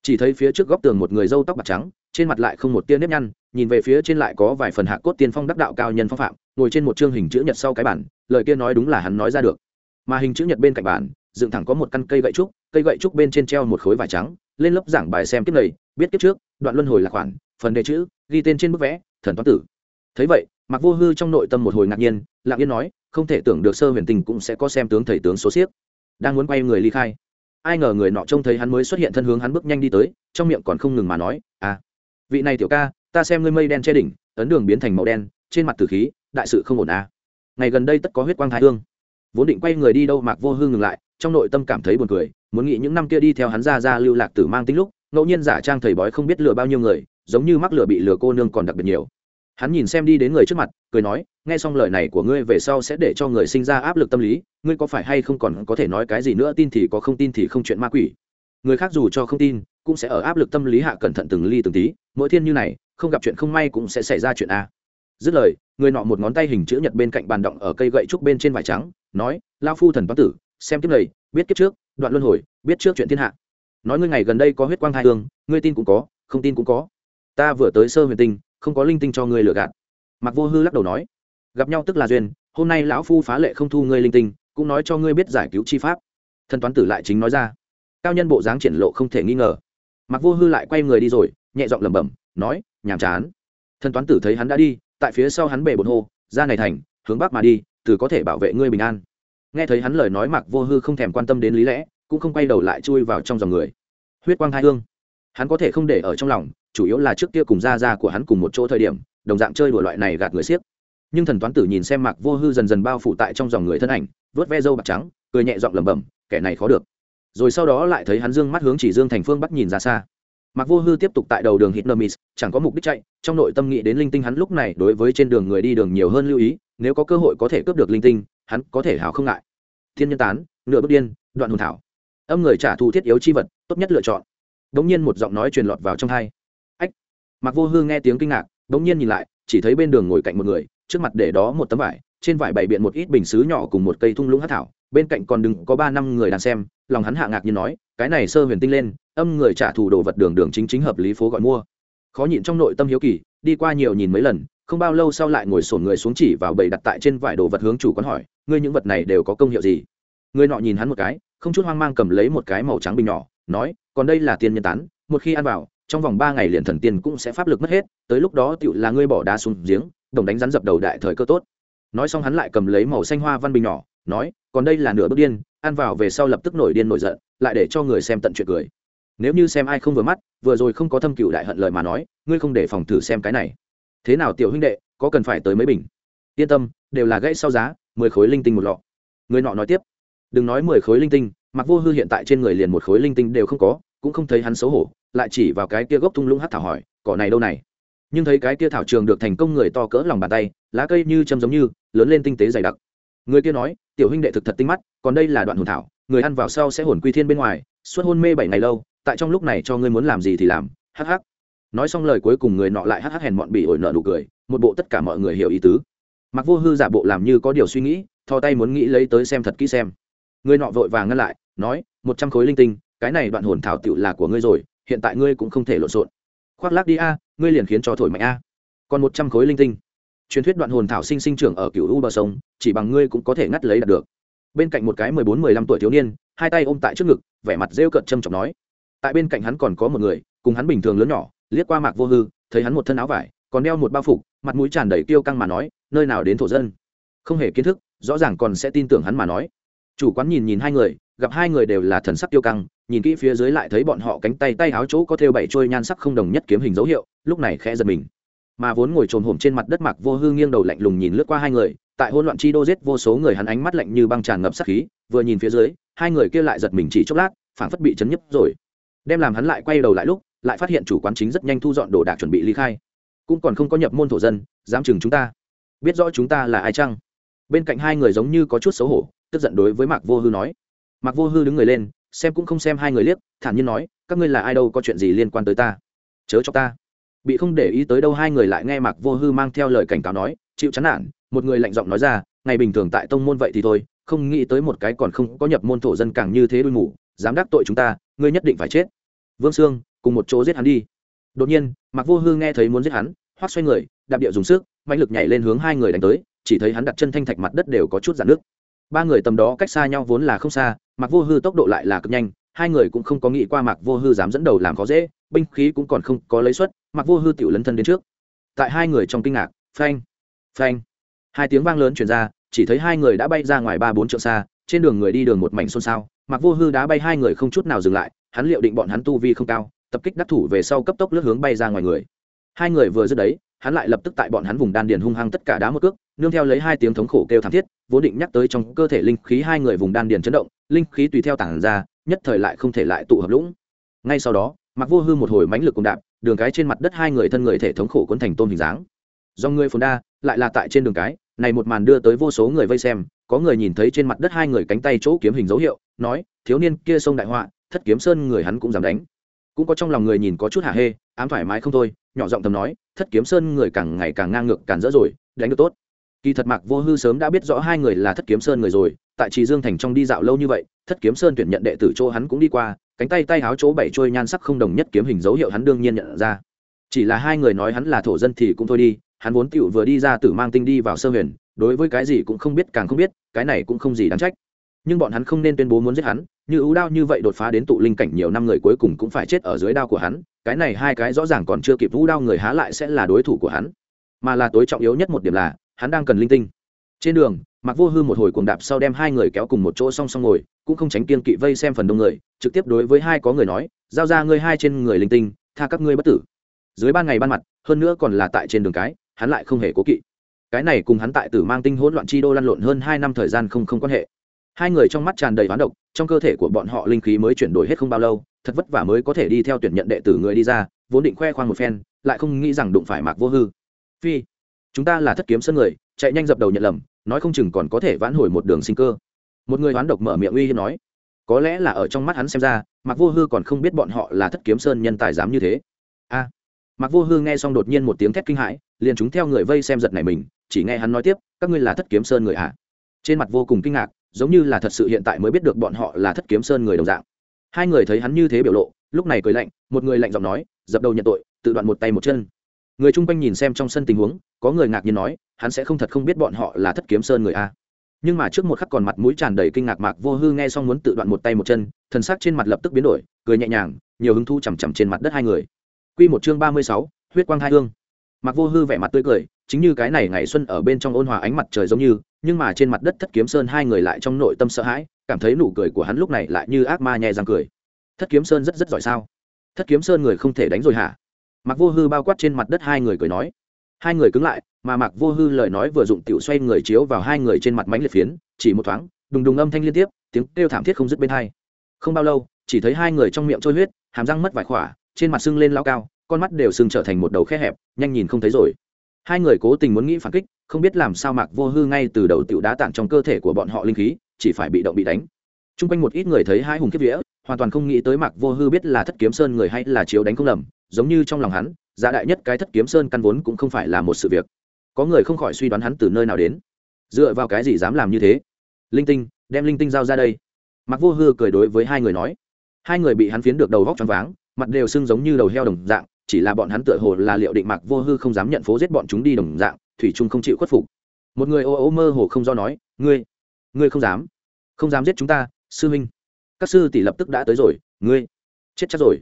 Chỉ thấy phía trước góc tường một người râu tóc bạc trắng, trên mặt lại không một tia nếp nhăn, nhìn về phía trên lại có vài phần hạ cốt tiên phong đắc đạo cao nhân phong phạm, ngồi trên một chương hình chữ nhật sau cái bản, lời kia nói đúng là hắn nói ra được mà hình chữ nhật bên cạnh bàn, dựng thẳng có một căn cây gậy trúc cây gậy trúc bên trên treo một khối vải trắng lên lớp giảng bài xem kiếp này biết kiếp trước đoạn luân hồi là khoản phần đề chữ ghi tên trên bức vẽ thần toán tử. Thấy vậy mặc vô hư trong nội tâm một hồi ngạc nhiên lặng yên nói không thể tưởng được sơ huyền tình cũng sẽ có xem tướng thầy tướng số xiếc đang muốn quay người ly khai ai ngờ người nọ trông thấy hắn mới xuất hiện thân hướng hắn bước nhanh đi tới trong miệng còn không ngừng mà nói à vị này tiểu ca ta xem ngươi mây đen che đỉnh ấn đường biến thành màu đen trên mặt tử khí đại sự không ổn à. Ngày gần đây tất có huyết quang thái hương vốn định quay người đi đâu mạc vô hư ngừng lại, trong nội tâm cảm thấy buồn cười, muốn nghĩ những năm kia đi theo hắn ra ra lưu lạc tử mang tính lúc, ngẫu nhiên giả trang thầy bói không biết lừa bao nhiêu người, giống như mắc lừa bị lừa cô nương còn đặc biệt nhiều. Hắn nhìn xem đi đến người trước mặt, cười nói, nghe xong lời này của ngươi về sau sẽ để cho người sinh ra áp lực tâm lý, ngươi có phải hay không còn có thể nói cái gì nữa, tin thì có không tin thì không chuyện ma quỷ. Người khác dù cho không tin, cũng sẽ ở áp lực tâm lý hạ cẩn thận từng ly từng tí, mỗi thiên như này, không gặp chuyện không may cũng sẽ xảy ra chuyện a dứt lời, người nọ một ngón tay hình chữ nhật bên cạnh bàn động ở cây gậy trúc bên trên vải trắng, nói lao phu thần toán tử, xem kiếp này, biết kiếp trước, đoạn luân hồi, biết trước chuyện thiên hạ. Nói ngươi ngày gần đây có huyết quang hai hương, ngươi tin cũng có, không tin cũng có. Ta vừa tới sơ huyền tinh, không có linh tinh cho ngươi lừa gạt. Mặc vô hư lắc đầu nói, gặp nhau tức là duyên, hôm nay lão phu phá lệ không thu ngươi linh tinh, cũng nói cho ngươi biết giải cứu chi pháp. Thần toán tử lại chính nói ra, cao nhân bộ dáng triển lộ không thể nghi ngờ. Mặc vô hư lại quay người đi rồi, nhẹ giọng lẩm bẩm, nói, nhàm chán. Thần toán tử thấy hắn đã đi tại phía sau hắn bể bồn hô, ra này thành, hướng bắc mà đi, từ có thể bảo vệ ngươi bình an. Nghe thấy hắn lời nói mặc vô hư không thèm quan tâm đến lý lẽ, cũng không quay đầu lại chui vào trong dòng người. Huyết quang thai hương. Hắn có thể không để ở trong lòng, chủ yếu là trước kia cùng gia gia của hắn cùng một chỗ thời điểm, đồng dạng chơi đùa loại này gạt người xiếc. nhưng thần toán tử nhìn xem mạc vô hư dần dần bao phủ tại trong dòng người thân ảnh vớt ve râu bạc trắng, cười nhẹ giọng lẩm bẩm, kẻ này khó được. Rồi sau đó lại thấy hắn dương mắt hướng chỉ dương thành phương bắc nhìn ra xa mạc vô hư tiếp tục tại đầu đường hitnermis chẳng có mục đích chạy, trong nội tâm nghĩ đến linh tinh hắn lúc này đối với trên đường người đi đường nhiều hơn lưu ý, nếu có cơ hội có thể cướp được linh tinh, hắn có thể hào không ngại. Thiên nhân tán, nửa bước điên, đoạn hồn thảo. Âm người trả thù thiết yếu chi vật, tốt nhất lựa chọn. Đống nhiên một giọng nói truyền lọt vào trong tai ách! Mạc vô hư nghe tiếng kinh ngạc, đống nhiên nhìn lại, chỉ thấy bên đường ngồi cạnh một người, trước mặt để đó một tấm vải trên vải bày biện một ít bình xứ nhỏ cùng một cây thung lũng hát thảo, bên cạnh còn đừng có ba năm người đang xem, lòng hắn hạ ngạc như nói, cái này sơ huyền tinh lên, âm người trả thù đồ vật đường đường chính chính hợp lý phố gọi mua. Khó nhịn trong nội tâm hiếu kỳ, đi qua nhiều nhìn mấy lần, không bao lâu sau lại ngồi sổn người xuống chỉ vào bầy đặt tại trên vải đồ vật hướng chủ quán hỏi, ngươi những vật này đều có công hiệu gì? Người nọ nhìn hắn một cái, không chút hoang mang cầm lấy một cái màu trắng bình nhỏ, nói, còn đây là tiên nhân tán, một khi ăn vào, trong vòng ba ngày liền thần tiên cũng sẽ pháp lực mất hết, tới lúc đó tựu là ngươi bỏ đá xuống giếng, đồng đánh rắn dập đầu đại thời cơ tốt nói xong hắn lại cầm lấy màu xanh hoa văn bình nhỏ, nói, còn đây là nửa bước điên, ăn vào về sau lập tức nổi điên nổi giận, lại để cho người xem tận chuyện cười. Nếu như xem ai không vừa mắt, vừa rồi không có thâm cựu đại hận lời mà nói, ngươi không để phòng thử xem cái này. Thế nào tiểu huynh đệ, có cần phải tới mấy bình? Yên tâm, đều là gãy sau giá, mười khối linh tinh một lọ. Người nọ nói tiếp, đừng nói mười khối linh tinh mặc vô hư hiện tại trên người liền một khối linh tinh đều không có, cũng không thấy hắn xấu hổ, lại chỉ vào cái kia gốc thung lũng hát thảo hỏi, cỏ này đâu này? Nhưng thấy cái kia thảo trường được thành công người to cỡ lòng bàn tay lá cây như châm giống như, lớn lên tinh tế dày đặc. Người kia nói, tiểu huynh đệ thực thật tinh mắt, còn đây là đoạn hồn thảo, người ăn vào sau sẽ hồn quy thiên bên ngoài, suốt hôn mê bảy ngày lâu, tại trong lúc này cho ngươi muốn làm gì thì làm, hắc hắc. Nói xong lời cuối cùng người nọ lại hắc hắc hèn mọn bị ổi nợ nụ cười, một bộ tất cả mọi người hiểu ý tứ. Mặc vô hư giả bộ làm như có điều suy nghĩ, thò tay muốn nghĩ lấy tới xem thật kỹ xem. Người nọ vội vàng ngăn lại, nói, một trăm khối linh tinh, cái này đoạn hồn thảo tựu là của ngươi rồi, hiện tại ngươi cũng không thể lộn xộn. Khoác lác đi a, ngươi liền khiến cho thổi mạnh a. Còn một trăm khối linh tinh truyền thuyết đoạn hồn thảo sinh sinh trưởng ở cựu u bờ sông, chỉ bằng ngươi cũng có thể ngắt lấy đạt được. Bên cạnh một cái mười bốn, mười lăm tuổi thiếu niên, hai tay ôm tại trước ngực, vẻ mặt rêu cợt trâm trọng nói. Tại bên cạnh hắn còn có một người, cùng hắn bình thường lớn nhỏ, liếc qua mạc vô hư, thấy hắn một thân áo vải, còn đeo một bao phục, mặt mũi tràn đầy tiêu căng mà nói, nơi nào đến thổ dân? Không hề kiến thức, rõ ràng còn sẽ tin tưởng hắn mà nói. Chủ quán nhìn nhìn hai người, gặp hai người đều là thần sắc tiêu căng, nhìn kỹ phía dưới lại thấy bọn họ cánh tay tay áo chỗ có thêu bảy trôi nhan sắc không đồng nhất kiếm hình dấu hiệu, lúc này khẽ giật mình mà vốn ngồi trồn hổm trên mặt đất mặc vô hư nghiêng đầu lạnh lùng nhìn lướt qua hai người, tại hỗn loạn chi đô giết vô số người hắn ánh mắt lạnh như băng tràn ngập sắc khí, vừa nhìn phía dưới, hai người kia lại giật mình chỉ chốc lát, phảng phất bị chấn nhấp rồi. Đem làm hắn lại quay đầu lại lúc, lại phát hiện chủ quán chính rất nhanh thu dọn đồ đạc chuẩn bị ly khai. Cũng còn không có nhập môn thổ dân, dám chừng chúng ta. Biết rõ chúng ta là ai chăng? Bên cạnh hai người giống như có chút xấu hổ, tức giận đối với mạc vô hư nói. Mạc vô hư đứng người lên, xem cũng không xem hai người liếc, thản nhiên nói, các ngươi là ai đâu, có chuyện gì liên quan tới ta? Chớ cho ta bị không để ý tới đâu, hai người lại nghe mạc vô hư mang theo lời cảnh cáo nói, chịu chán nản. Một người lạnh giọng nói ra, ngày bình thường tại tông môn vậy thì thôi, không nghĩ tới một cái còn không có nhập môn thổ dân càng như thế đuôi ngủ dám đắc tội chúng ta, ngươi nhất định phải chết. Vương sương, cùng một chỗ giết hắn đi. Đột nhiên, mạc vô hư nghe thấy muốn giết hắn hoắt xoay người, đạp điệu dùng sức mạnh lực nhảy lên hướng hai người đánh tới, chỉ thấy hắn đặt chân thanh thạch mặt đất đều có chút giãn nước ba người tầm đó cách xa nhau vốn là không xa mặc vô hư tốc độ lại là cực nhanh hai người cũng không có nghĩ qua mạc vô hư dám dẫn đầu làm khó dễ, binh khí cũng còn không có lấy suất mạc vô hư tự lấn thân đến trước. Tại hai người trong kinh ngạc, phanh phanh. Hai tiếng vang lớn chuyển ra, chỉ thấy hai người đã bay ra ngoài ba bốn trượng xa, trên đường người đi đường một mảnh xôn xao. Mạc vô hư đã bay hai người không chút nào dừng lại, hắn liệu định bọn hắn tu vi không cao, tập kích đắc thủ về sau cấp tốc lướt hướng bay ra ngoài người. Hai người vừa dứt đấy, hắn lại lập tức tại bọn hắn vùng đan điền hung hăng tất cả đá một cước, nương theo lấy hai tiếng thống khổ kêu thảm thiết, vốn định nhắc tới trong cơ thể linh khí hai người vùng đan điền chấn động linh khí tùy theo tản ra, nhất thời lại không thể lại tụ hợp lũng. Ngay sau đó mặc vô hư một hồi mãnh lực cùng đạp, đường cái trên mặt đất hai người thân người thể thống khổ cuốn thành tôm hình dáng. Do người phồn đa, lại là tại trên đường cái, này một màn đưa tới vô số người vây xem, có người nhìn thấy trên mặt đất hai người cánh tay chỗ kiếm hình dấu hiệu, nói, thiếu niên kia sông đại họa, thất kiếm sơn người hắn cũng dám đánh. Cũng có trong lòng người nhìn có chút hạ hê, ám thoải mái không thôi, nhỏ giọng thầm nói, thất kiếm sơn người càng ngày càng ngang ngược, càng dỡ rồi, đánh được tốt. Kỳ thật mạc vô hư sớm đã biết rõ hai người là thất kiếm sơn người rồi tại trì dương thành trong đi dạo lâu như vậy, thất kiếm sơn tuyển nhận đệ tử chỗ hắn cũng đi qua, cánh tay tay háo chỗ bảy trôi nhan sắc không đồng nhất kiếm hình dấu hiệu hắn đương nhiên nhận ra. Chỉ là hai người nói hắn là thổ dân thì cũng thôi đi, hắn vốn tựu vừa đi ra tử mang tinh đi vào sơ huyền, đối với cái gì cũng không biết, càng không biết, cái này cũng không gì đáng trách. Nhưng bọn hắn không nên tuyên bố muốn giết hắn, như ưu đao như vậy đột phá đến tụ linh cảnh nhiều năm người cuối cùng cũng phải chết ở dưới đao của hắn, cái này hai cái rõ ràng còn chưa kịp ưu đao người há lại sẽ là đối thủ của hắn. Mà là tối trọng yếu nhất một điểm là, hắn đang cần linh tinh. Trên đường mặc vô hư một hồi cuồng đạp sau đem hai người kéo cùng một chỗ song song ngồi, cũng không tránh kiên kỵ vây xem phần đông người, trực tiếp đối với hai có người nói, giao ra ngươi hai trên người linh tinh, tha các ngươi bất tử. Dưới ban ngày ban mặt, hơn nữa còn là tại trên đường cái, hắn lại không hề cố kỵ. Cái này cùng hắn tại tử mang tinh hỗn loạn chi đô lăn lộn hơn hai năm thời gian không không quan hệ. Hai người trong mắt tràn đầy hoán độc, trong cơ thể của bọn họ linh khí mới chuyển đổi hết không bao lâu, thật vất vả mới có thể đi theo tuyển nhận đệ tử người đi ra, vốn định khoe khoang một phen, lại không nghĩ rằng đụng phải mạc vô hư. Phi, chúng ta là thất kiếm sơn người chạy nhanh dập đầu nhận lầm nói không chừng còn có thể vãn hồi một đường sinh cơ. Một người hoán độc mở miệng uy hiếp nói có lẽ là ở trong mắt hắn xem ra Mặc vô hư còn không biết bọn họ là thất kiếm sơn nhân tài dám như thế. A à, mạc vô hư nghe xong đột nhiên một tiếng thét kinh hãi liền chúng theo người vây xem giật này mình chỉ nghe hắn nói tiếp các ngươi là thất kiếm sơn người ạ à. trên mặt vô cùng kinh ngạc giống như là thật sự hiện tại mới biết được bọn họ là thất kiếm sơn người đồng dạng. Hai người thấy hắn như thế biểu lộ lúc này cười lạnh một người lạnh giọng nói dập đầu nhận tội tự đoạn một tay một chân người chung quanh nhìn xem trong sân tình huống, có người ngạc nhiên nói, hắn sẽ không thật không biết bọn họ là thất kiếm sơn người a. Nhưng mà trước một khắc còn mặt mũi tràn đầy kinh ngạc mạc vô hư nghe xong muốn tự đoạn một tay một chân, thần sắc trên mặt lập tức biến đổi, cười nhẹ nhàng, nhiều hứng thu chằm chằm trên mặt đất hai người. Q một chương ba mươi sáu, huyết quang hai hương. Mạc vô hư vẻ mặt tươi cười, chính như cái này ngày xuân ở bên trong ôn hòa ánh mặt trời giống như, nhưng mà trên mặt đất thất kiếm sơn hai người lại trong nội tâm sợ hãi, cảm thấy nụ cười của hắn lúc này lại như ác ma nhẹ răng cười. Thất kiếm sơn rất rất giỏi sao? Thất kiếm sơn người không thể đánh rồi hả? Mặc vô hư bao quát trên mặt đất hai người cười nói. Hai người cứng lại, mà mặc vô hư lời nói vừa dụng tiểu xoay người chiếu vào hai người trên mặt mánh liệt phiến, chỉ một thoáng, đùng đùng âm thanh liên tiếp, tiếng kêu thảm thiết không dứt bên hai. Không bao lâu, chỉ thấy hai người trong miệng trôi huyết, hàm răng mất vài khỏa, trên mặt sưng lên lao cao, con mắt đều sưng trở thành một đầu khe hẹp, nhanh nhìn không thấy rồi. Hai người cố tình muốn nghĩ phản kích, không biết làm sao mạc vô hư ngay từ đầu tiểu đá tặng trong cơ thể của bọn họ linh khí, chỉ phải bị động bị đánh. T r u n g quanh một ít người thấy hai hùng kiếp vía, hoàn toàn không nghĩ tới mạc vô hư biết là thất kiếm sơn người hay là chiếu đánh không lầm giống như trong lòng hắn giá đại nhất cái thất kiếm sơn căn vốn cũng không phải là một sự việc. Có người không khỏi suy đoán hắn từ nơi nào đến. Dựa vào cái gì dám làm như thế? Linh tinh, đem linh tinh giao ra đây. Mặc vô hư cười đối với hai người nói. Hai người bị hắn phiến được đầu vóc t váng, mặt đều sưng giống như đầu heo đồng dạng, chỉ là bọn hắn tựa hồ là liệu định mặc vô hư không dám nhận phố giết bọn chúng đi đồng dạng, thủy trung không chịu khuất phục. Một người ô ô mơ hồ không do nói, ngươi ngươi không dám. Không dám giết chúng ta, sư huynh. Các sư tỷ lập tức đã tới rồi, ngươi, chết chắc rồi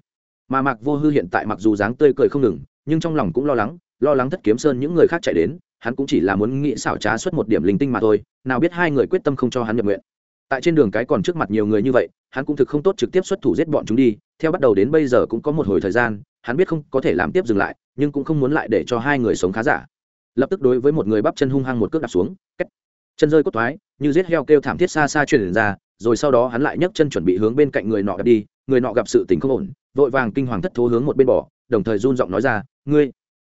mà mạc vô hư hiện tại mặc dù dáng tươi cười không ngừng, nhưng trong lòng cũng lo lắng lo lắng thất kiếm sơn những người khác chạy đến, hắn cũng chỉ là muốn nghĩ xảo trá xuất một điểm linh tinh mà thôi, nào biết hai người quyết tâm không cho hắn nhập nguyện. Tại trên đường cái còn trước mặt nhiều người như vậy, hắn cũng thực không tốt trực tiếp xuất thủ giết bọn chúng đi, theo bắt đầu đến bây giờ cũng có một hồi thời gian, hắn biết không có thể làm tiếp dừng lại, nhưng cũng không muốn lại để cho hai người sống khá giả. Lập tức đối với một người bắp chân hung hăng một cước đạp xuống cách chân rơi cốt thoái, như giết heo kêu thảm thiết xa xa truyền ra rồi sau đó hắn lại nhấc chân chuẩn bị hướng bên cạnh người nọ gặp đi, người nọ gặp sự tình không ổn, vội vàng kinh hoàng thất thố hướng một bên bỏ, đồng thời run giọng nói ra, ngươi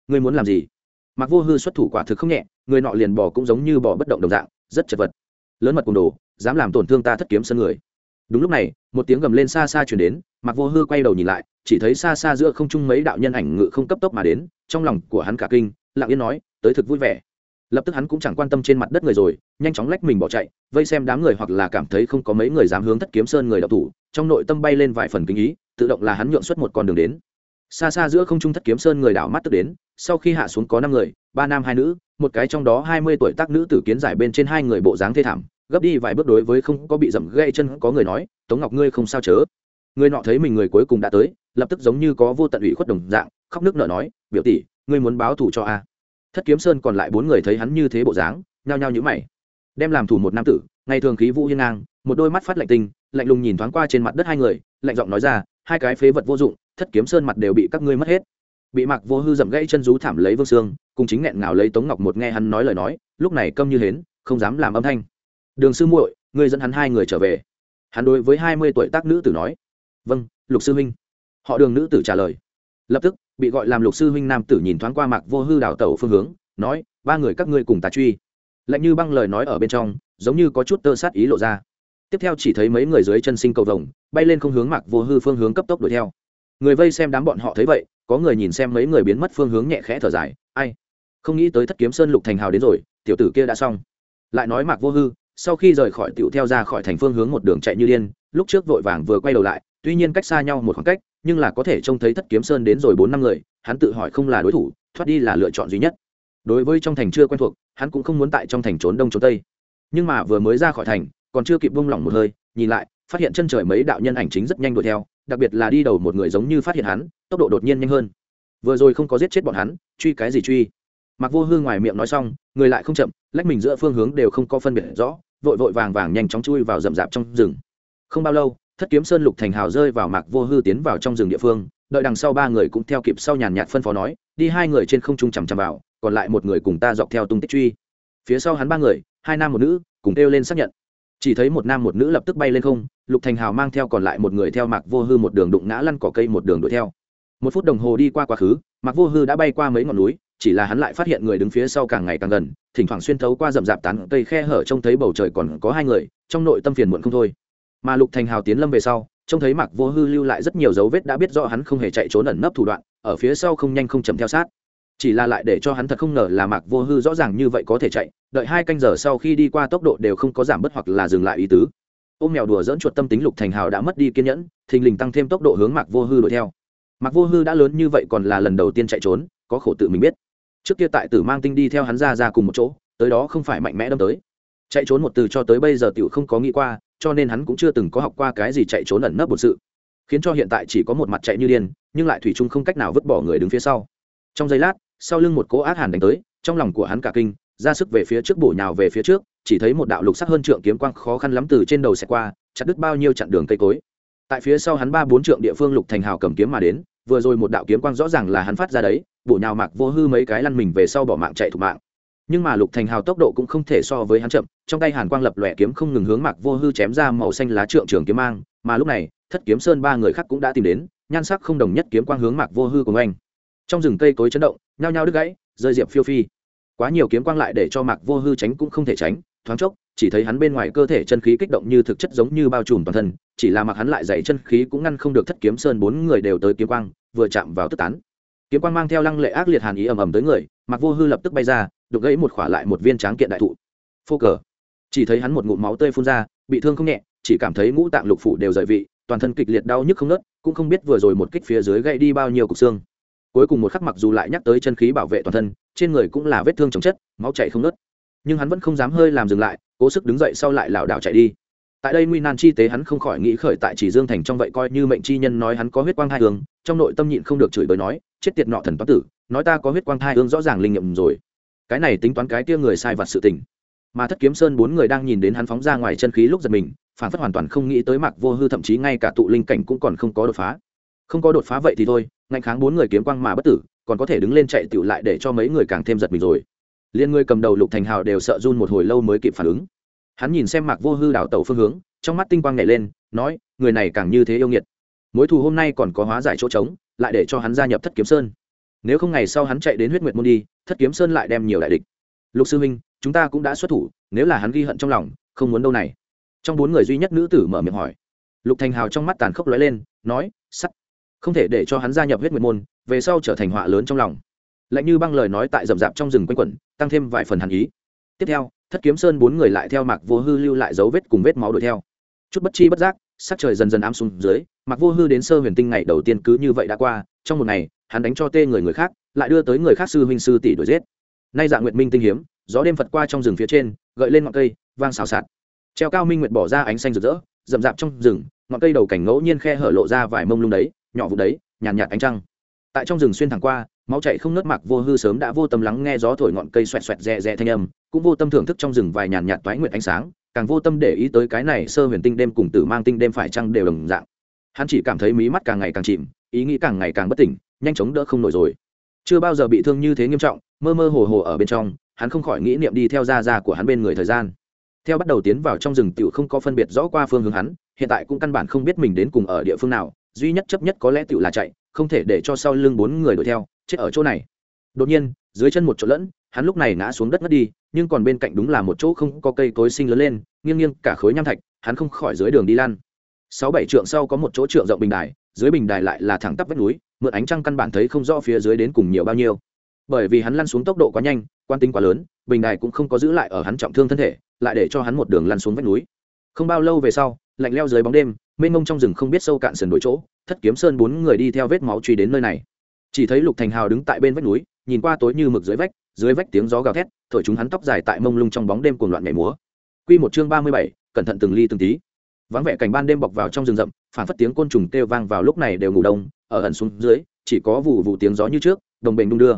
ngươi muốn làm gì? Mặc vô hư xuất thủ quả thực không nhẹ, người nọ liền bỏ cũng giống như bỏ bất động đồng dạng, rất chật vật. Lớn mật cùng đồ, dám làm tổn thương ta thất kiếm sân người. Đúng lúc này, một tiếng gầm lên xa xa chuyển đến mặc vô hư quay đầu nhìn lại, chỉ thấy xa xa giữa không trung mấy đạo nhân ảnh ngự không cấp tốc mà đến, trong lòng của hắn cả kinh, lặng yên nói, tới thực vui vẻ lập tức hắn cũng chẳng quan tâm trên mặt đất người rồi, nhanh chóng lách mình bỏ chạy, vây xem đám người hoặc là cảm thấy không có mấy người dám hướng thất kiếm sơn người đọc thủ, trong nội tâm bay lên vài phần kinh ý, tự động là hắn nhượng xuất một con đường đến. Xa xa giữa không trung thất kiếm sơn người đảo mắt tức đến, sau khi hạ xuống có năm người, ba nam hai nữ, một cái trong đó hai mươi tuổi tác nữ tử kiến giải bên trên hai người bộ dáng thê thảm, gấp đi vài bước đối với không có bị dậm gây chân có người nói, tống ngọc ngươi không sao chớ. Người nọ thấy mình người cuối cùng đã tới, lập tức giống như có vô tận ủy khuất đồng dạng, khóc nước nợ nói, biểu tỷ, ngươi muốn báo thù cho a? Thất kiếm sơn còn lại bốn người thấy hắn như thế bộ dáng, nhao nhao nhữ mày. Đem làm thủ một nam tử, ngày thường khí vũ hiên ngang, một đôi mắt phát lạnh tinh, lạnh lùng nhìn thoáng qua trên mặt đất hai người, lạnh giọng nói ra, hai cái phế vật vô dụng, thất kiếm sơn mặt đều bị các ngươi mất hết. Bị mặc vô hư dậm gãy chân rú thảm lấy vương xương, cùng chính nghẹn ngào lấy tống ngọc một nghe hắn nói lời nói, lúc này câm như hến, không dám làm âm thanh. Đường sư muội, ngươi dẫn hắn hai người trở về. Hắn đối với hai mươi tuổi tác nữ tử nói. Vâng lục sư huynh. Họ đường nữ tử trả lời lập tức, bị gọi làm lục sư huynh nam tử nhìn thoáng qua mạc vô hư đào tẩu phương hướng, nói, ba người các ngươi cùng tà truy. Lạnh như băng lời nói ở bên trong, giống như có chút tơ sát ý lộ ra. Tiếp theo chỉ thấy mấy người dưới chân sinh cầu vồng, bay lên không hướng mạc vô hư phương hướng cấp tốc đuổi theo. Người vây xem đám bọn họ thấy vậy, có người nhìn xem mấy người biến mất phương hướng nhẹ khẽ thở dài, ai? Không nghĩ tới thất kiếm sơn lục thành hào đến rồi, tiểu tử kia đã xong. Lại nói mạc vô hư, sau khi rời khỏi tiểu theo ra khỏi thành phương hướng một đường chạy như điên, lúc trước vội vàng vừa quay đầu lại, tuy nhiên cách xa nhau một khoảng cách nhưng là có thể trông thấy thất kiếm sơn đến rồi bốn năm người, hắn tự hỏi không là đối thủ, thoát đi là lựa chọn duy nhất. Đối với trong thành chưa quen thuộc, hắn cũng không muốn tại trong thành trốn đông trốn tây. Nhưng mà vừa mới ra khỏi thành, còn chưa kịp buông lỏng một hơi, nhìn lại, phát hiện chân trời mấy đạo nhân ảnh chính rất nhanh đuổi theo, đặc biệt là đi đầu một người giống như phát hiện hắn, tốc độ đột nhiên nhanh hơn. Vừa rồi không có giết chết bọn hắn, truy cái gì truy? Mặc vô hương ngoài miệng nói xong, người lại không chậm, lách mình giữa phương hướng đều không có phân biệt rõ, vội vội vàng vàng nhanh chóng chui vào rậm rạp trong rừng. Không bao lâu thất kiếm sơn lục thành hào rơi vào mạc vô hư tiến vào trong rừng địa phương, đợi đằng sau ba người cũng theo kịp sau nhàn nhạt phân phó nói, đi hai người trên không trung chằm chằm vào, còn lại một người cùng ta dọc theo tung tích truy. Phía sau hắn ba người, hai nam một nữ, cùng kêu lên xác nhận. Chỉ thấy một nam một nữ lập tức bay lên không, lục thành hào mang theo còn lại một người theo mạc vô hư một đường đụng ngã lăn cỏ cây một đường đuổi theo. Một phút đồng hồ đi qua quá khứ, mạc vô hư đã bay qua mấy ngọn núi, chỉ là hắn lại phát hiện người đứng phía sau càng ngày càng gần, thỉnh thoảng xuyên thấu qua rậm rạp tán cây khe hở trông thấy bầu trời còn có hai người, trong nội tâm phiền muộn không thôi mà lục thành hào tiến lâm về sau, trông thấy mạc vô hư lưu lại rất nhiều dấu vết đã biết rõ hắn không hề chạy trốn ẩn nấp thủ đoạn, ở phía sau không nhanh không chậm theo sát. Chỉ là lại để cho hắn thật không ngờ là mạc vô hư rõ ràng như vậy có thể chạy, đợi hai canh giờ sau khi đi qua tốc độ đều không có giảm bớt hoặc là dừng lại ý tứ. Ôm mèo đùa dỡn chuột tâm tính lục thành hào đã mất đi kiên nhẫn, thình lình tăng thêm tốc độ hướng mạc vô hư đuổi theo. Mạc vô hư đã lớn như vậy còn là lần đầu tiên chạy trốn, có khổ tự mình biết. Trước kia tại tử mang tinh đi theo hắn ra ra cùng một chỗ, tới đó không phải mạnh mẽ đâm tới. Chạy trốn một từ cho tới bây giờ tiểu không có nghĩ qua cho nên hắn cũng chưa từng có học qua cái gì chạy trốn ẩn nấp một sự. Khiến cho hiện tại chỉ có một mặt chạy như điên, nhưng lại thủy chung không cách nào vứt bỏ người đứng phía sau. Trong giây lát, sau lưng một cỗ ác hàn đánh tới, trong lòng của hắn cả kinh, ra sức về phía trước bổ nhào về phía trước, chỉ thấy một đạo lục sắc hơn trượng kiếm quang khó khăn lắm từ trên đầu xẹt qua, chặt đứt bao nhiêu chặn đường cây cối. Tại phía sau hắn ba bốn trượng địa phương lục thành hào cầm kiếm mà đến, vừa rồi một đạo kiếm quang rõ ràng là hắn phát ra đấy, bổ nhào mạc vô hư mấy cái lăn mình về sau bỏ mạng chạy thục mạng. Nhưng mà lục thành hào tốc độ cũng không thể so với hắn chậm trong tay hàn quang lập lòe kiếm không ngừng hướng mạc vô hư chém ra màu xanh lá trượng trường kiếm mang, mà lúc này, thất kiếm sơn ba người khác cũng đã tìm đến, nhan sắc không đồng nhất kiếm quang hướng mạc vô hư của anh. Trong rừng cây cối chấn động, nhao nhao đứt gãy, rơi diệp phiêu phi. Quá nhiều kiếm quang lại để cho mạc vô hư tránh cũng không thể tránh, thoáng chốc, chỉ thấy hắn bên ngoài cơ thể chân khí kích động như thực chất giống như bao trùm toàn thân, chỉ là mặc hắn lại dày chân khí cũng ngăn không được thất kiếm sơn bốn người đều tới kiếm quang, vừa chạm vào tức tán. Kiếm quang mang theo lăng lệ ác liệt hàn ý ầm ầm tới người, mạc vô hư lập tức bay ra, đục gãy một khỏa lại một viên tráng kiện đại thụ. Phô cờ chỉ thấy hắn một ngụm máu tươi phun ra, bị thương không nhẹ, chỉ cảm thấy ngũ tạng lục phủ đều rời vị, toàn thân kịch liệt đau nhức không nớt cũng không biết vừa rồi một kích phía dưới gãy đi bao nhiêu cục xương. Cuối cùng một khắc mặc dù lại nhắc tới chân khí bảo vệ toàn thân, trên người cũng là vết thương chồng chất, máu chảy không nớt nhưng hắn vẫn không dám hơi làm dừng lại, cố sức đứng dậy sau lại lảo đảo chạy đi. Tại đây nguy nan chi tế hắn không khỏi nghĩ khởi tại chỉ dương thành trong vậy coi như mệnh chi nhân nói hắn có huyết quang hai hương, trong nội tâm nhịn không được chửi bới nói, chết tiệt nọ thần toán tử, nói ta có huyết quang hai hương rõ ràng linh nghiệm rồi. Cái này tính toán cái kia người sai vặt sự tình mà thất kiếm sơn bốn người đang nhìn đến hắn phóng ra ngoài chân khí lúc giật mình, phản phất hoàn toàn không nghĩ tới mặc vô hư thậm chí ngay cả tụ linh cảnh cũng còn không có đột phá. Không có đột phá vậy thì thôi, ngạnh kháng bốn người kiếm quang mà bất tử, còn có thể đứng lên chạy tựu lại để cho mấy người càng thêm giật mình rồi. Liên người cầm đầu lục thành hào đều sợ run một hồi lâu mới kịp phản ứng. Hắn nhìn xem mạc vô hư đảo tàu phương hướng, trong mắt tinh quang nhảy lên, nói, người này càng như thế yêu nghiệt. Mối thù hôm nay còn có hóa giải chỗ trống, lại để cho hắn gia nhập thất kiếm sơn. Nếu không ngày sau hắn chạy đến huyết nguyệt môn đi, thất kiếm sơn lại đem nhiều đại địch. Lục sư huynh chúng ta cũng đã xuất thủ, nếu là hắn ghi hận trong lòng, không muốn đâu này. Trong bốn người duy nhất nữ tử mở miệng hỏi. Lục thành hào trong mắt tàn khốc lóe lên, nói, sắt, không thể để cho hắn gia nhập huyết nguyệt môn, về sau trở thành họa lớn trong lòng. Lạnh như băng lời nói tại rậm rạp trong rừng quanh quẩn, tăng thêm vài phần hàn ý. Tiếp theo, thất kiếm sơn bốn người lại theo mạc vô hư lưu lại dấu vết cùng vết máu đuổi theo. Chút bất chi bất giác, sắc trời dần dần ám xuống dưới, mạc vô hư đến sơ huyền tinh ngày đầu tiên cứ như vậy đã qua, trong một ngày, hắn đánh cho tê người người khác, lại đưa tới người khác sư huynh sư tỷ đuổi giết. Nay dạng nguyệt minh tinh hiếm gió đêm phật qua trong rừng phía trên gợi lên ngọn cây vang xào xạc. Treo cao minh nguyệt bỏ ra ánh xanh rực rỡ rậm rạp trong rừng ngọn cây đầu cảnh ngẫu nhiên khe hở lộ ra vài mông lung đấy nhỏ vụ đấy nhàn nhạt, nhạt ánh trăng. Tại trong rừng xuyên thẳng qua máu chạy không nớt mặc vô hư sớm đã vô tâm lắng nghe gió thổi ngọn cây xoẹt xoẹt rè rè thanh âm cũng vô tâm thưởng thức trong rừng vài nhàn nhạt toái nguyệt ánh sáng càng vô tâm để ý tới cái này sơ huyền tinh đêm cùng tử mang tinh đêm phải chăng đều đồng dạng. Hắn chỉ cảm thấy mí mắt càng ngày càng chìm ý nghĩ càng ngày càng bất tỉnh nhanh chóng đỡ không nổi rồi. Chưa bao giờ bị thương như thế nghiêm trọng mơ mơ hồ hồ ở bên trong hắn không khỏi nghĩ niệm đi theo gia gia của hắn bên người thời gian. Theo bắt đầu tiến vào trong rừng tiểu không có phân biệt rõ qua phương hướng hắn, hiện tại cũng căn bản không biết mình đến cùng ở địa phương nào, duy nhất chấp nhất có lẽ tiểu là chạy, không thể để cho sau lưng bốn người đuổi theo, chết ở chỗ này. Đột nhiên, dưới chân một chỗ lẫn, hắn lúc này ngã xuống đất ngất đi, nhưng còn bên cạnh đúng là một chỗ không có cây cối sinh lớn lên, nghiêng nghiêng cả khối nham thạch, hắn không khỏi dưới đường đi lan sáu bảy trượng sau có một chỗ trượng rộng bình đài, dưới bình đài lại là thẳng tắp vách núi, mượn ánh trăng căn bản thấy không rõ phía dưới đến cùng nhiều bao nhiêu bởi vì hắn lăn xuống tốc độ quá nhanh quan tính quá lớn, bình đài cũng không có giữ lại ở hắn trọng thương thân thể, lại để cho hắn một đường lăn xuống vách núi. Không bao lâu về sau, lạnh leo dưới bóng đêm, mênh mông trong rừng không biết sâu cạn sườn đổi chỗ, thất kiếm sơn bốn người đi theo vết máu truy đến nơi này. Chỉ thấy lục thành hào đứng tại bên vách núi, nhìn qua tối như mực dưới vách dưới vách tiếng gió gào thét, thổi chúng hắn tóc dài tại mông lung trong bóng đêm cuồng loạn nhảy múa. Quy một chương ba mươi bảy, cẩn thận từng ly từng tí. Vắng vẻ cảnh ban đêm bọc vào trong rừng rậm, phản phất tiếng côn trùng kêu vang vào lúc này đều ngủ đông, ở ẩn xuống dưới, chỉ có vụ vụ tiếng gió như trước, đồng bình đung đưa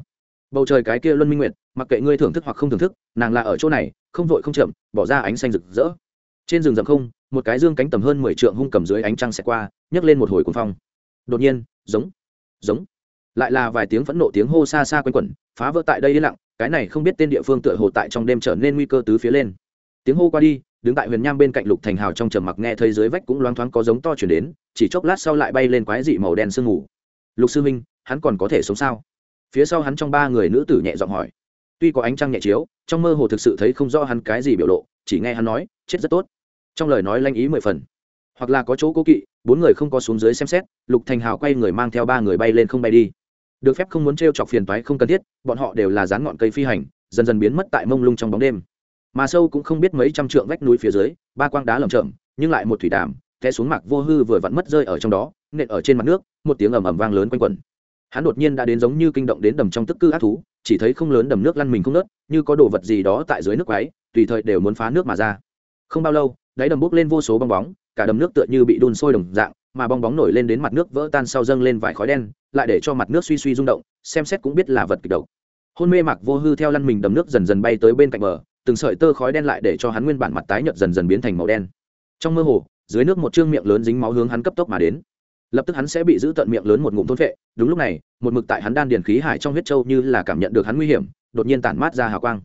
bầu trời cái kia luân minh nguyệt, mặc kệ ngươi thưởng thức hoặc không thưởng thức, nàng là ở chỗ này, không vội không chậm, bỏ ra ánh xanh rực rỡ. Trên rừng rậm không, một cái dương cánh tầm hơn mười trượng hung cầm dưới ánh trăng xẹt qua, nhấc lên một hồi cuồng phong. Đột nhiên, giống giống, lại là vài tiếng phẫn nộ tiếng hô xa xa quanh quẩn, phá vỡ tại đây yên lặng, cái này không biết tên địa phương tựa hồ tại trong đêm trở nên nguy cơ tứ phía lên. Tiếng hô qua đi, đứng tại huyền nham bên cạnh lục thành hào trong trầm mặc nghe thấy dưới vách cũng loáng thoáng có giống to chuyển đến, chỉ chốc lát sau lại bay lên quái dị màu đen sương mù. Lục sư minh hắn còn có thể sống sao? Phía sau hắn trong ba người nữ tử nhẹ giọng hỏi. Tuy có ánh trăng nhẹ chiếu, trong mơ hồ thực sự thấy không rõ hắn cái gì biểu lộ, chỉ nghe hắn nói, chết rất tốt. Trong lời nói lanh ý mười phần. Hoặc là có chỗ cố kỵ, bốn người không có xuống dưới xem xét, lục thành hào quay người mang theo ba người bay lên không bay đi. Được phép không muốn t r e o chọc phiền toái không cần thiết, bọn họ đều là dán ngọn cây phi hành, dần dần biến mất tại mông lung trong bóng đêm. Mà sâu cũng không biết mấy trăm trượng vách núi phía dưới, ba quang đá lầm chậm nhưng lại một thủy đàm, té xuống mạc vô hư vừa vặn mất rơi ở trong đó, nện ở trên mặt nước, một tiếng ầm ầm vang lớn quanh quẩn hắn đột nhiên đã đến giống như kinh động đến đầm trong tức cư ác thú, chỉ thấy không lớn đầm nước lăn mình không nớt, như có đồ vật gì đó tại dưới nước quáy tùy thời đều muốn phá nước mà ra. Không bao lâu, đáy đầm bốc lên vô số bong bóng, cả đầm nước tựa như bị đun sôi đồng dạng, mà bong bóng nổi lên đến mặt nước vỡ tan sau dâng lên vài khói đen, lại để cho mặt nước suy suy rung động, xem xét cũng biết là vật kịch độc. Hôn mê mặc vô hư theo lăn mình đầm nước dần dần bay tới bên cạnh bờ, từng sợi tơ khói đen lại để cho hắn nguyên bản mặt tái nhợt dần dần biến thành màu đen. Trong mơ hồ, dưới nước một trương miệng lớn dính máu hướng hắn cấp tốc mà đến lập tức hắn sẽ bị giữ tận miệng lớn một ngụm thôn vệ đúng lúc này, một mực tại hắn đan điền khí hải trong huyết châu như là cảm nhận được hắn nguy hiểm, đột nhiên tản mát ra hào quang.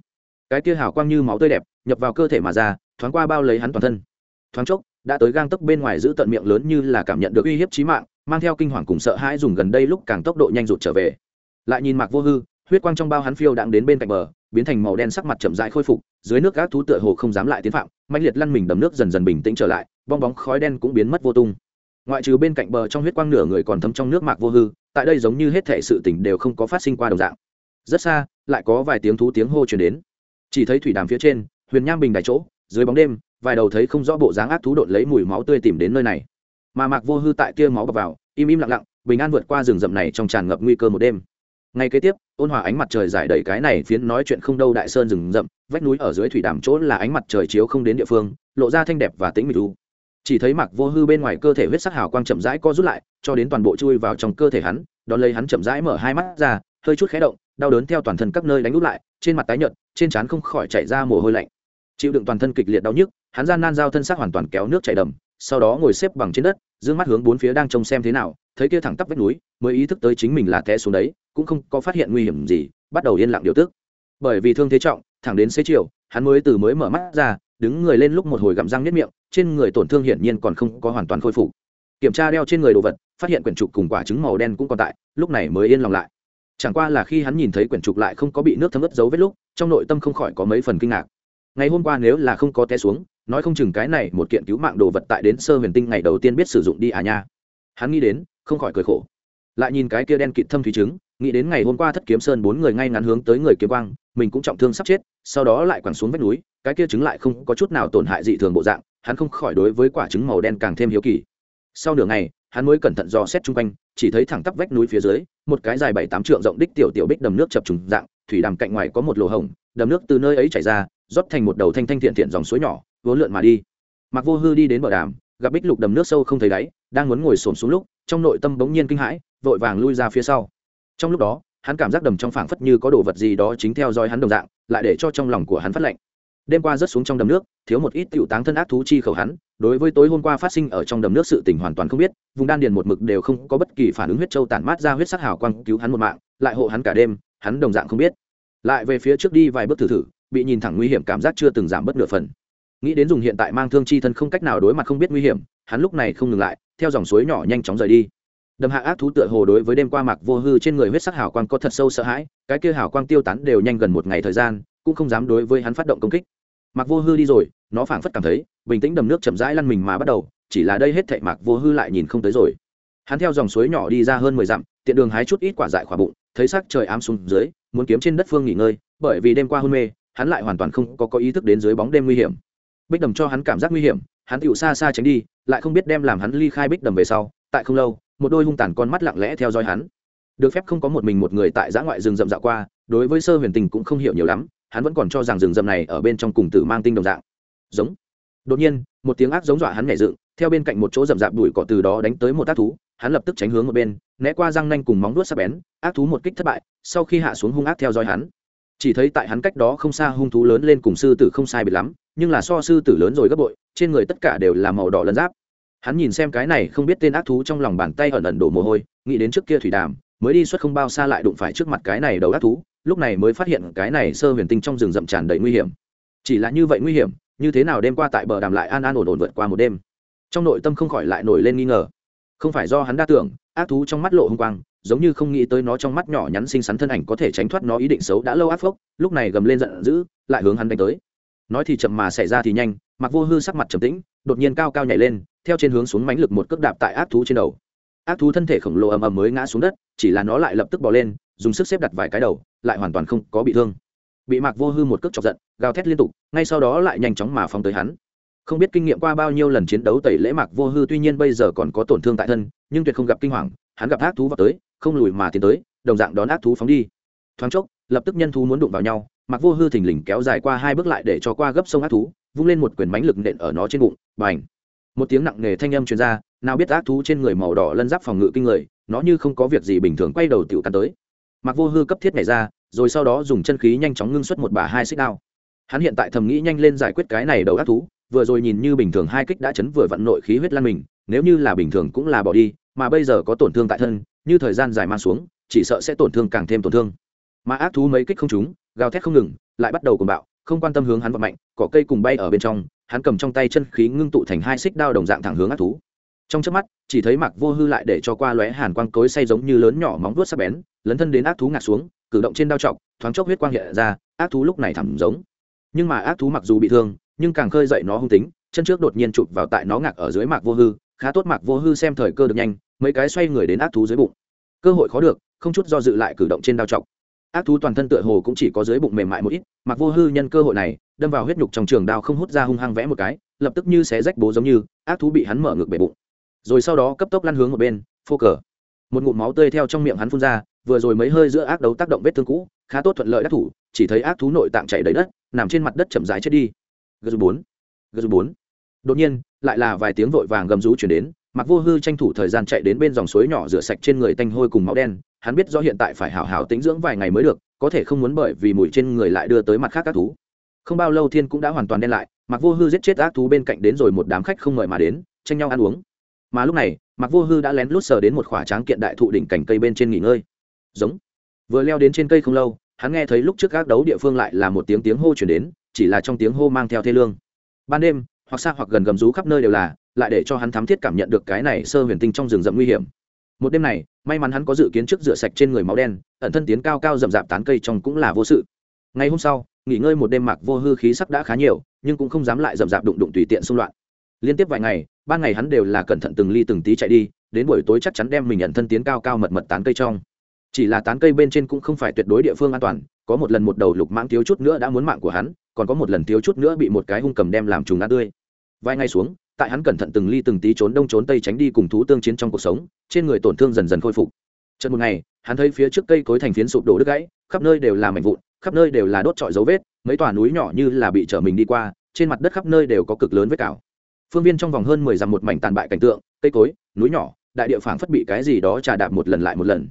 Cái kia hào quang như máu tươi đẹp, nhập vào cơ thể mà ra, thoáng qua bao lấy hắn toàn thân. Thoáng chốc, đã tới gang tấc bên ngoài giữ tận miệng lớn như là cảm nhận được uy hiếp chí mạng, mang theo kinh hoàng cùng sợ hãi dùng gần đây lúc càng tốc độ nhanh rụt trở về. Lại nhìn mạc vô hư, huyết quang trong bao hắn phiêu đang đến bên cạnh bờ, biến thành màu đen sắc mặt chậm rãi khôi phục, dưới nước gác thú tựa hồ không dám lại tiến phạm mạnh liệt lăn mình đầm nước dần dần bình tĩnh trở lại, bong bóng khói đen cũng biến mất vô tung ngoại trừ bên cạnh bờ trong huyết quang nửa người còn thấm trong nước mạc vô hư, tại đây giống như hết thể sự tình đều không có phát sinh qua đồng dạng. Rất xa, lại có vài tiếng thú tiếng hô truyền đến. Chỉ thấy thủy đàm phía trên, huyền nham bình đại chỗ, dưới bóng đêm, vài đầu thấy không rõ bộ dáng ác thú đột lấy mùi máu tươi tìm đến nơi này. Mà mạc vô hư tại kia máu bọc vào, im im lặng lặng, bình an vượt qua rừng rậm này trong tràn ngập nguy cơ một đêm. Ngay kế tiếp, ôn hòa ánh mặt trời giải đầy cái này phiến nói chuyện không đâu đại sơn rừng rậm, vách núi ở dưới thủy đàm chỗ là ánh mặt trời chiếu không đến địa phương, lộ ra thanh đẹp và tĩnh mịch u chỉ thấy mặc vô hư bên ngoài cơ thể huyết sắc hào quang chậm rãi co rút lại, cho đến toàn bộ chui vào trong cơ thể hắn, đón lấy hắn chậm rãi mở hai mắt ra, hơi chút khé động, đau đớn theo toàn thân các nơi đánh út lại, trên mặt tái nhợt, trên trán không khỏi chảy ra mồ hôi lạnh. Chịu đựng toàn thân kịch liệt đau nhức, hắn gian nan giao thân xác hoàn toàn kéo nước chảy đầm, sau đó ngồi xếp bằng trên đất d mắt hướng bốn phía đang trông xem thế nào, thấy kia thẳng tắp vách núi, mới ý thức tới chính mình là té xuống đấy, cũng không có phát hiện nguy hiểm gì, bắt đầu yên lặng điều tức. Bởi vì thương thế trọng, thẳng đến xế chiều, hắn mới từ mới mở mắt ra đứng người lên lúc một hồi gặm răng nhất miệng, trên người tổn thương hiển nhiên còn không có hoàn toàn khôi phục. Kiểm tra đeo trên người đồ vật, phát hiện quyển trục cùng quả trứng màu đen cũng còn tại, lúc này mới yên lòng lại. Chẳng qua là khi hắn nhìn thấy quyển trục lại không có bị nước thấm ướt dấu vết lúc, trong nội tâm không khỏi có mấy phần kinh ngạc. Ngày hôm qua nếu là không có té xuống, nói không chừng cái này một kiện cứu mạng đồ vật tại đến sơ huyền tinh ngày đầu tiên biết sử dụng đi à nha. Hắn nghĩ đến, không khỏi cười khổ lại nhìn cái kia đen kịt thâm thủy trứng, nghĩ đến ngày hôm qua thất kiếm sơn bốn người ngay ngắn hướng tới người kiếm quang, mình cũng trọng thương sắp chết, sau đó lại quẳng xuống vách núi, cái kia trứng lại không có chút nào tổn hại dị thường bộ dạng, hắn không khỏi đối với quả trứng màu đen càng thêm hiếu kỳ. Sau nửa ngày, hắn mới cẩn thận dò xét chung quanh, chỉ thấy thẳng tắp vách núi phía dưới, một cái dài bảy tám trượng rộng đích tiểu tiểu bích đầm nước chập trùng dạng, thủy đàm cạnh ngoài có một lỗ hổng, đầm nước từ nơi ấy chảy ra, rót thành một đầu thanh thanh thiện thiện dòng suối nhỏ, vốn lượn mà đi. Mặc vô hư đi đến bờ đàm, gặp bích lục đầm nước sâu không thấy đáy, đang muốn ngồi xổm xuống lúc trong nội tâm bỗng nhiên kinh hãi, vội vàng lui ra phía sau. Trong lúc đó, hắn cảm giác đầm trong phảng phất như có đồ vật gì đó chính theo dõi hắn đồng dạng, lại để cho trong lòng của hắn phát lạnh. Đêm qua rớt xuống trong đầm nước, thiếu một ít tiểu táng thân ác thú chi khẩu hắn, đối với tối hôm qua phát sinh ở trong đầm nước sự tình hoàn toàn không biết, vùng đan điền một mực đều không có bất kỳ phản ứng huyết châu tản mát ra huyết sắc hào quang cứu hắn một mạng, lại hộ hắn cả đêm, hắn đồng dạng không biết. Lại về phía trước đi vài bước thử thử, bị nhìn thẳng nguy hiểm cảm giác chưa từng giảm bất nửa phần nghĩ đến dùng hiện tại mang thương chi thân không cách nào đối mặt không biết nguy hiểm, hắn lúc này không ngừng lại, theo dòng suối nhỏ nhanh chóng rời đi. Đầm hạ ác thú tựa hồ đối với đêm qua mặc vô hư trên người huyết sắc hảo quang có thật sâu sợ hãi, cái kia hảo quang tiêu tán đều nhanh gần một ngày thời gian, cũng không dám đối với hắn phát động công kích. Mặc vô hư đi rồi, nó phảng phất cảm thấy, bình tĩnh đầm nước chậm rãi lăn mình mà bắt đầu, chỉ là đây hết thệ mặc vô hư lại nhìn không tới rồi. Hắn theo dòng suối nhỏ đi ra hơn mười dặm, tiện đường hái chút ít quả dại khỏa bụng, thấy sắc trời ám xuống dưới, muốn kiếm trên đất phương nghỉ ngơi, bởi vì đêm qua hôn mê, hắn lại hoàn toàn không có có ý thức đến dưới bóng đêm nguy hiểm bích đầm cho hắn cảm giác nguy hiểm, hắn tựu xa xa tránh đi, lại không biết đem làm hắn ly khai bích đầm về sau, tại không lâu, một đôi hung tàn con mắt lặng lẽ theo dõi hắn. Được phép không có một mình một người tại giã ngoại rừng rậm dạo qua, đối với sơ huyền tình cũng không hiểu nhiều lắm, hắn vẫn còn cho rằng rừng rậm này ở bên trong cùng tử mang tinh đồng dạng. Giống. Đột nhiên, một tiếng ác giống dọa hắn nhảy dựng, theo bên cạnh một chỗ rậm rạp đuổi cỏ từ đó đánh tới một ác thú, hắn lập tức tránh hướng một bên, né qua răng nanh cùng móng đuốt sắc bén, ác thú một kích thất bại, sau khi hạ xuống hung ác theo dõi hắn. Chỉ thấy tại hắn cách đó không xa hung thú lớn lên cùng sư tử không sai biệt lắm nhưng là so sư tử lớn rồi gấp bội, trên người tất cả đều là màu đỏ lân giáp. Hắn nhìn xem cái này không biết tên ác thú trong lòng bàn tay ẩn ẩn đổ mồ hôi, nghĩ đến trước kia thủy đàm, mới đi suốt không bao xa lại đụng phải trước mặt cái này đầu ác thú, lúc này mới phát hiện cái này sơ huyền tinh trong rừng rậm tràn đầy nguy hiểm. Chỉ là như vậy nguy hiểm, như thế nào đêm qua tại bờ đàm lại an an ổn ổn vượt qua một đêm. Trong nội tâm không khỏi lại nổi lên nghi ngờ. Không phải do hắn đa tưởng, ác thú trong mắt lộ hung quang, giống như không nghĩ tới nó trong mắt nhỏ nhắn xinh xắn thân ảnh có thể tránh thoát nó ý định xấu đã lâu ác phốc, lúc này gầm lên giận dữ, lại hướng hắn đánh tới nói thì chậm mà xảy ra thì nhanh mặc vô hư sắc mặt trầm tĩnh, đột nhiên cao cao nhảy lên, theo trên hướng xuống mánh lực một cước đạp tại ác thú trên đầu. Ác thú thân thể khổng lồ ầm ầm mới ngã xuống đất, chỉ là nó lại lập tức bỏ lên, dùng sức xếp đặt vài cái đầu, lại hoàn toàn không có bị thương. Bị mạc vô hư một cước chọc giận, gào thét liên tục, ngay sau đó lại nhanh chóng mà phóng tới hắn. Không biết kinh nghiệm qua bao nhiêu lần chiến đấu tẩy lễ mạc vô hư tuy nhiên bây giờ còn có tổn thương tại thân, nhưng tuyệt không gặp kinh hoàng, hắn gặp ác thú vào tới, không lùi mà tiến tới, đồng dạng đón ác thú phóng đi. Thoáng chốc, lập tức nhân thú muốn đụng vào nhau mặc vô hư thình lình kéo dài qua hai bước lại để cho qua gấp sông ác thú, vung lên một quyền mánh lực nện ở nó trên bụng, bành! Một tiếng nặng nề thanh âm truyền ra, nào biết ác thú trên người màu đỏ lân giáp phòng ngự kinh người, nó như không có việc gì bình thường quay đầu tiểu cắn tới. Mặc vô hư cấp thiết nhảy ra, rồi sau đó dùng chân khí nhanh chóng ngưng xuất một bà hai xích đao. Hắn hiện tại thầm nghĩ nhanh lên giải quyết cái này đầu ác thú, vừa rồi nhìn như bình thường hai kích đã chấn vừa vặn nội khí huyết lan mình, nếu như là bình thường cũng là bỏ đi, mà bây giờ có tổn thương tại thân, như thời gian dài mang xuống, chỉ sợ sẽ tổn thương càng thêm tổn thương. Mà ác thú mấy kích không trúng gào thét không ngừng, lại bắt đầu cùng bạo, không quan tâm hướng hắn vận mạnh, cỏ cây cùng bay ở bên trong, hắn cầm trong tay chân khí ngưng tụ thành hai xích đao đồng dạng thẳng hướng ác thú. Trong trước mắt, chỉ thấy mặc vô hư lại để cho qua lóe hàn quang cối say giống như lớn nhỏ móng vuốt sắc bén, lấn thân đến ác thú ngạt xuống, cử động trên đao trọc, thoáng chốc huyết quang hiện ra, ác thú lúc này thẳm giống. Nhưng mà ác thú mặc dù bị thương, nhưng càng khơi dậy nó hung tính, chân trước đột nhiên chụp vào tại nó ngạc ở dưới mạc vô hư, khá tốt mạc vô hư xem thời cơ được nhanh, mấy cái xoay người đến ác thú dưới bụng. Cơ hội khó được, không chút do dự lại cử động trên đao trọc ác thú toàn thân tựa hồ cũng chỉ có dưới bụng mềm mại một ít, mặc vô hư nhân cơ hội này, đâm vào huyết nhục trong trường đao không hút ra hung hăng vẽ một cái, lập tức như xé rách bố giống như, ác thú bị hắn mở ngược bể bụng. Rồi sau đó cấp tốc lăn hướng một bên, phô cờ. Một ngụm máu tươi theo trong miệng hắn phun ra, vừa rồi mấy hơi giữa ác đấu tác động vết thương cũ, khá tốt thuận lợi đắc thủ, chỉ thấy ác thú nội tạng chảy đầy đất, nằm trên mặt đất chậm rãi chết đi. Gờ bốn gờ bốn. Đột nhiên, lại là vài tiếng vội vàng gầm rú chuyển đến, mặc vô hư tranh thủ thời gian chạy đến bên dòng suối nhỏ rửa sạch trên người tanh hôi cùng máu đen hắn biết do hiện tại phải hảo hảo tĩnh dưỡng vài ngày mới được, có thể không muốn bởi vì mùi trên người lại đưa tới mặt khác các thú. Không bao lâu thiên cũng đã hoàn toàn đen lại mặc vô hư giết chết ác thú bên cạnh đến rồi một đám khách không mời mà đến, tranh nhau ăn uống. Mà lúc này mặc vô hư đã lén lút sờ đến một khỏa tráng kiện đại thụ đỉnh cành cây bên trên nghỉ ngơi. Giống. Vừa leo đến trên cây không lâu, hắn nghe thấy lúc trước các đấu địa phương lại là một tiếng tiếng hô chuyển đến, chỉ là trong tiếng hô mang theo thê lương. Ban đêm, hoặc xa hoặc gần gầm rú khắp nơi đều là, lại để cho hắn thám thiết cảm nhận được cái này sơ huyền tinh trong rừng rậm nguy hiểm một đêm này, may mắn hắn có dự kiến trước rửa sạch trên người máu đen, ẩn thân tiến cao cao rậm rạp tán cây trong cũng là vô sự. Ngày hôm sau, nghỉ ngơi một đêm mặc vô hư khí sắc đã khá nhiều, nhưng cũng không dám lại rậm rạp đụng đụng tùy tiện xung loạn. Liên tiếp vài ngày, ban ngày hắn đều là cẩn thận từng ly từng tí chạy đi, đến buổi tối chắc chắn đem mình ẩn thân tiến cao cao mật mật tán cây trong. Chỉ là tán cây bên trên cũng không phải tuyệt đối địa phương an toàn, có một lần một đầu lục mãng thiếu chút nữa đã muốn mạng của hắn, còn có một lần thiếu chút nữa bị một cái hung cầm đem làm trùng ăn tươi. Vài ngày xuống tại hắn cẩn thận từng ly từng tí trốn đông trốn tây tránh đi cùng thú tương chiến trong cuộc sống, trên người tổn thương dần dần khôi phục. Trận một ngày, hắn thấy phía trước cây cối thành phiến sụp đổ đứt gãy, khắp nơi đều là mảnh vụn, khắp nơi đều là đốt trọi dấu vết, mấy tòa núi nhỏ như là bị trở mình đi qua, trên mặt đất khắp nơi đều có cực lớn vết cào. Phương viên trong vòng hơn mười dặm một mảnh tàn bại cảnh tượng, cây cối, núi nhỏ, đại địa phảng phất bị cái gì đó trà đạp một lần lại một lần.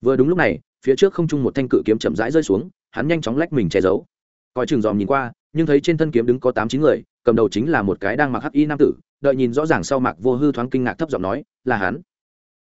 Vừa đúng lúc này, phía trước không trung một thanh cự kiếm chậm rãi rơi xuống, hắn nhanh chóng lách mình che giấu. Coi chừng dòm nhìn qua nhưng thấy trên thân kiếm đứng có tám chín người, cầm đầu chính là một cái đang mặc hắc y nam tử, đợi nhìn rõ ràng sau mạc vô hư thoáng kinh ngạc thấp giọng nói, là hắn?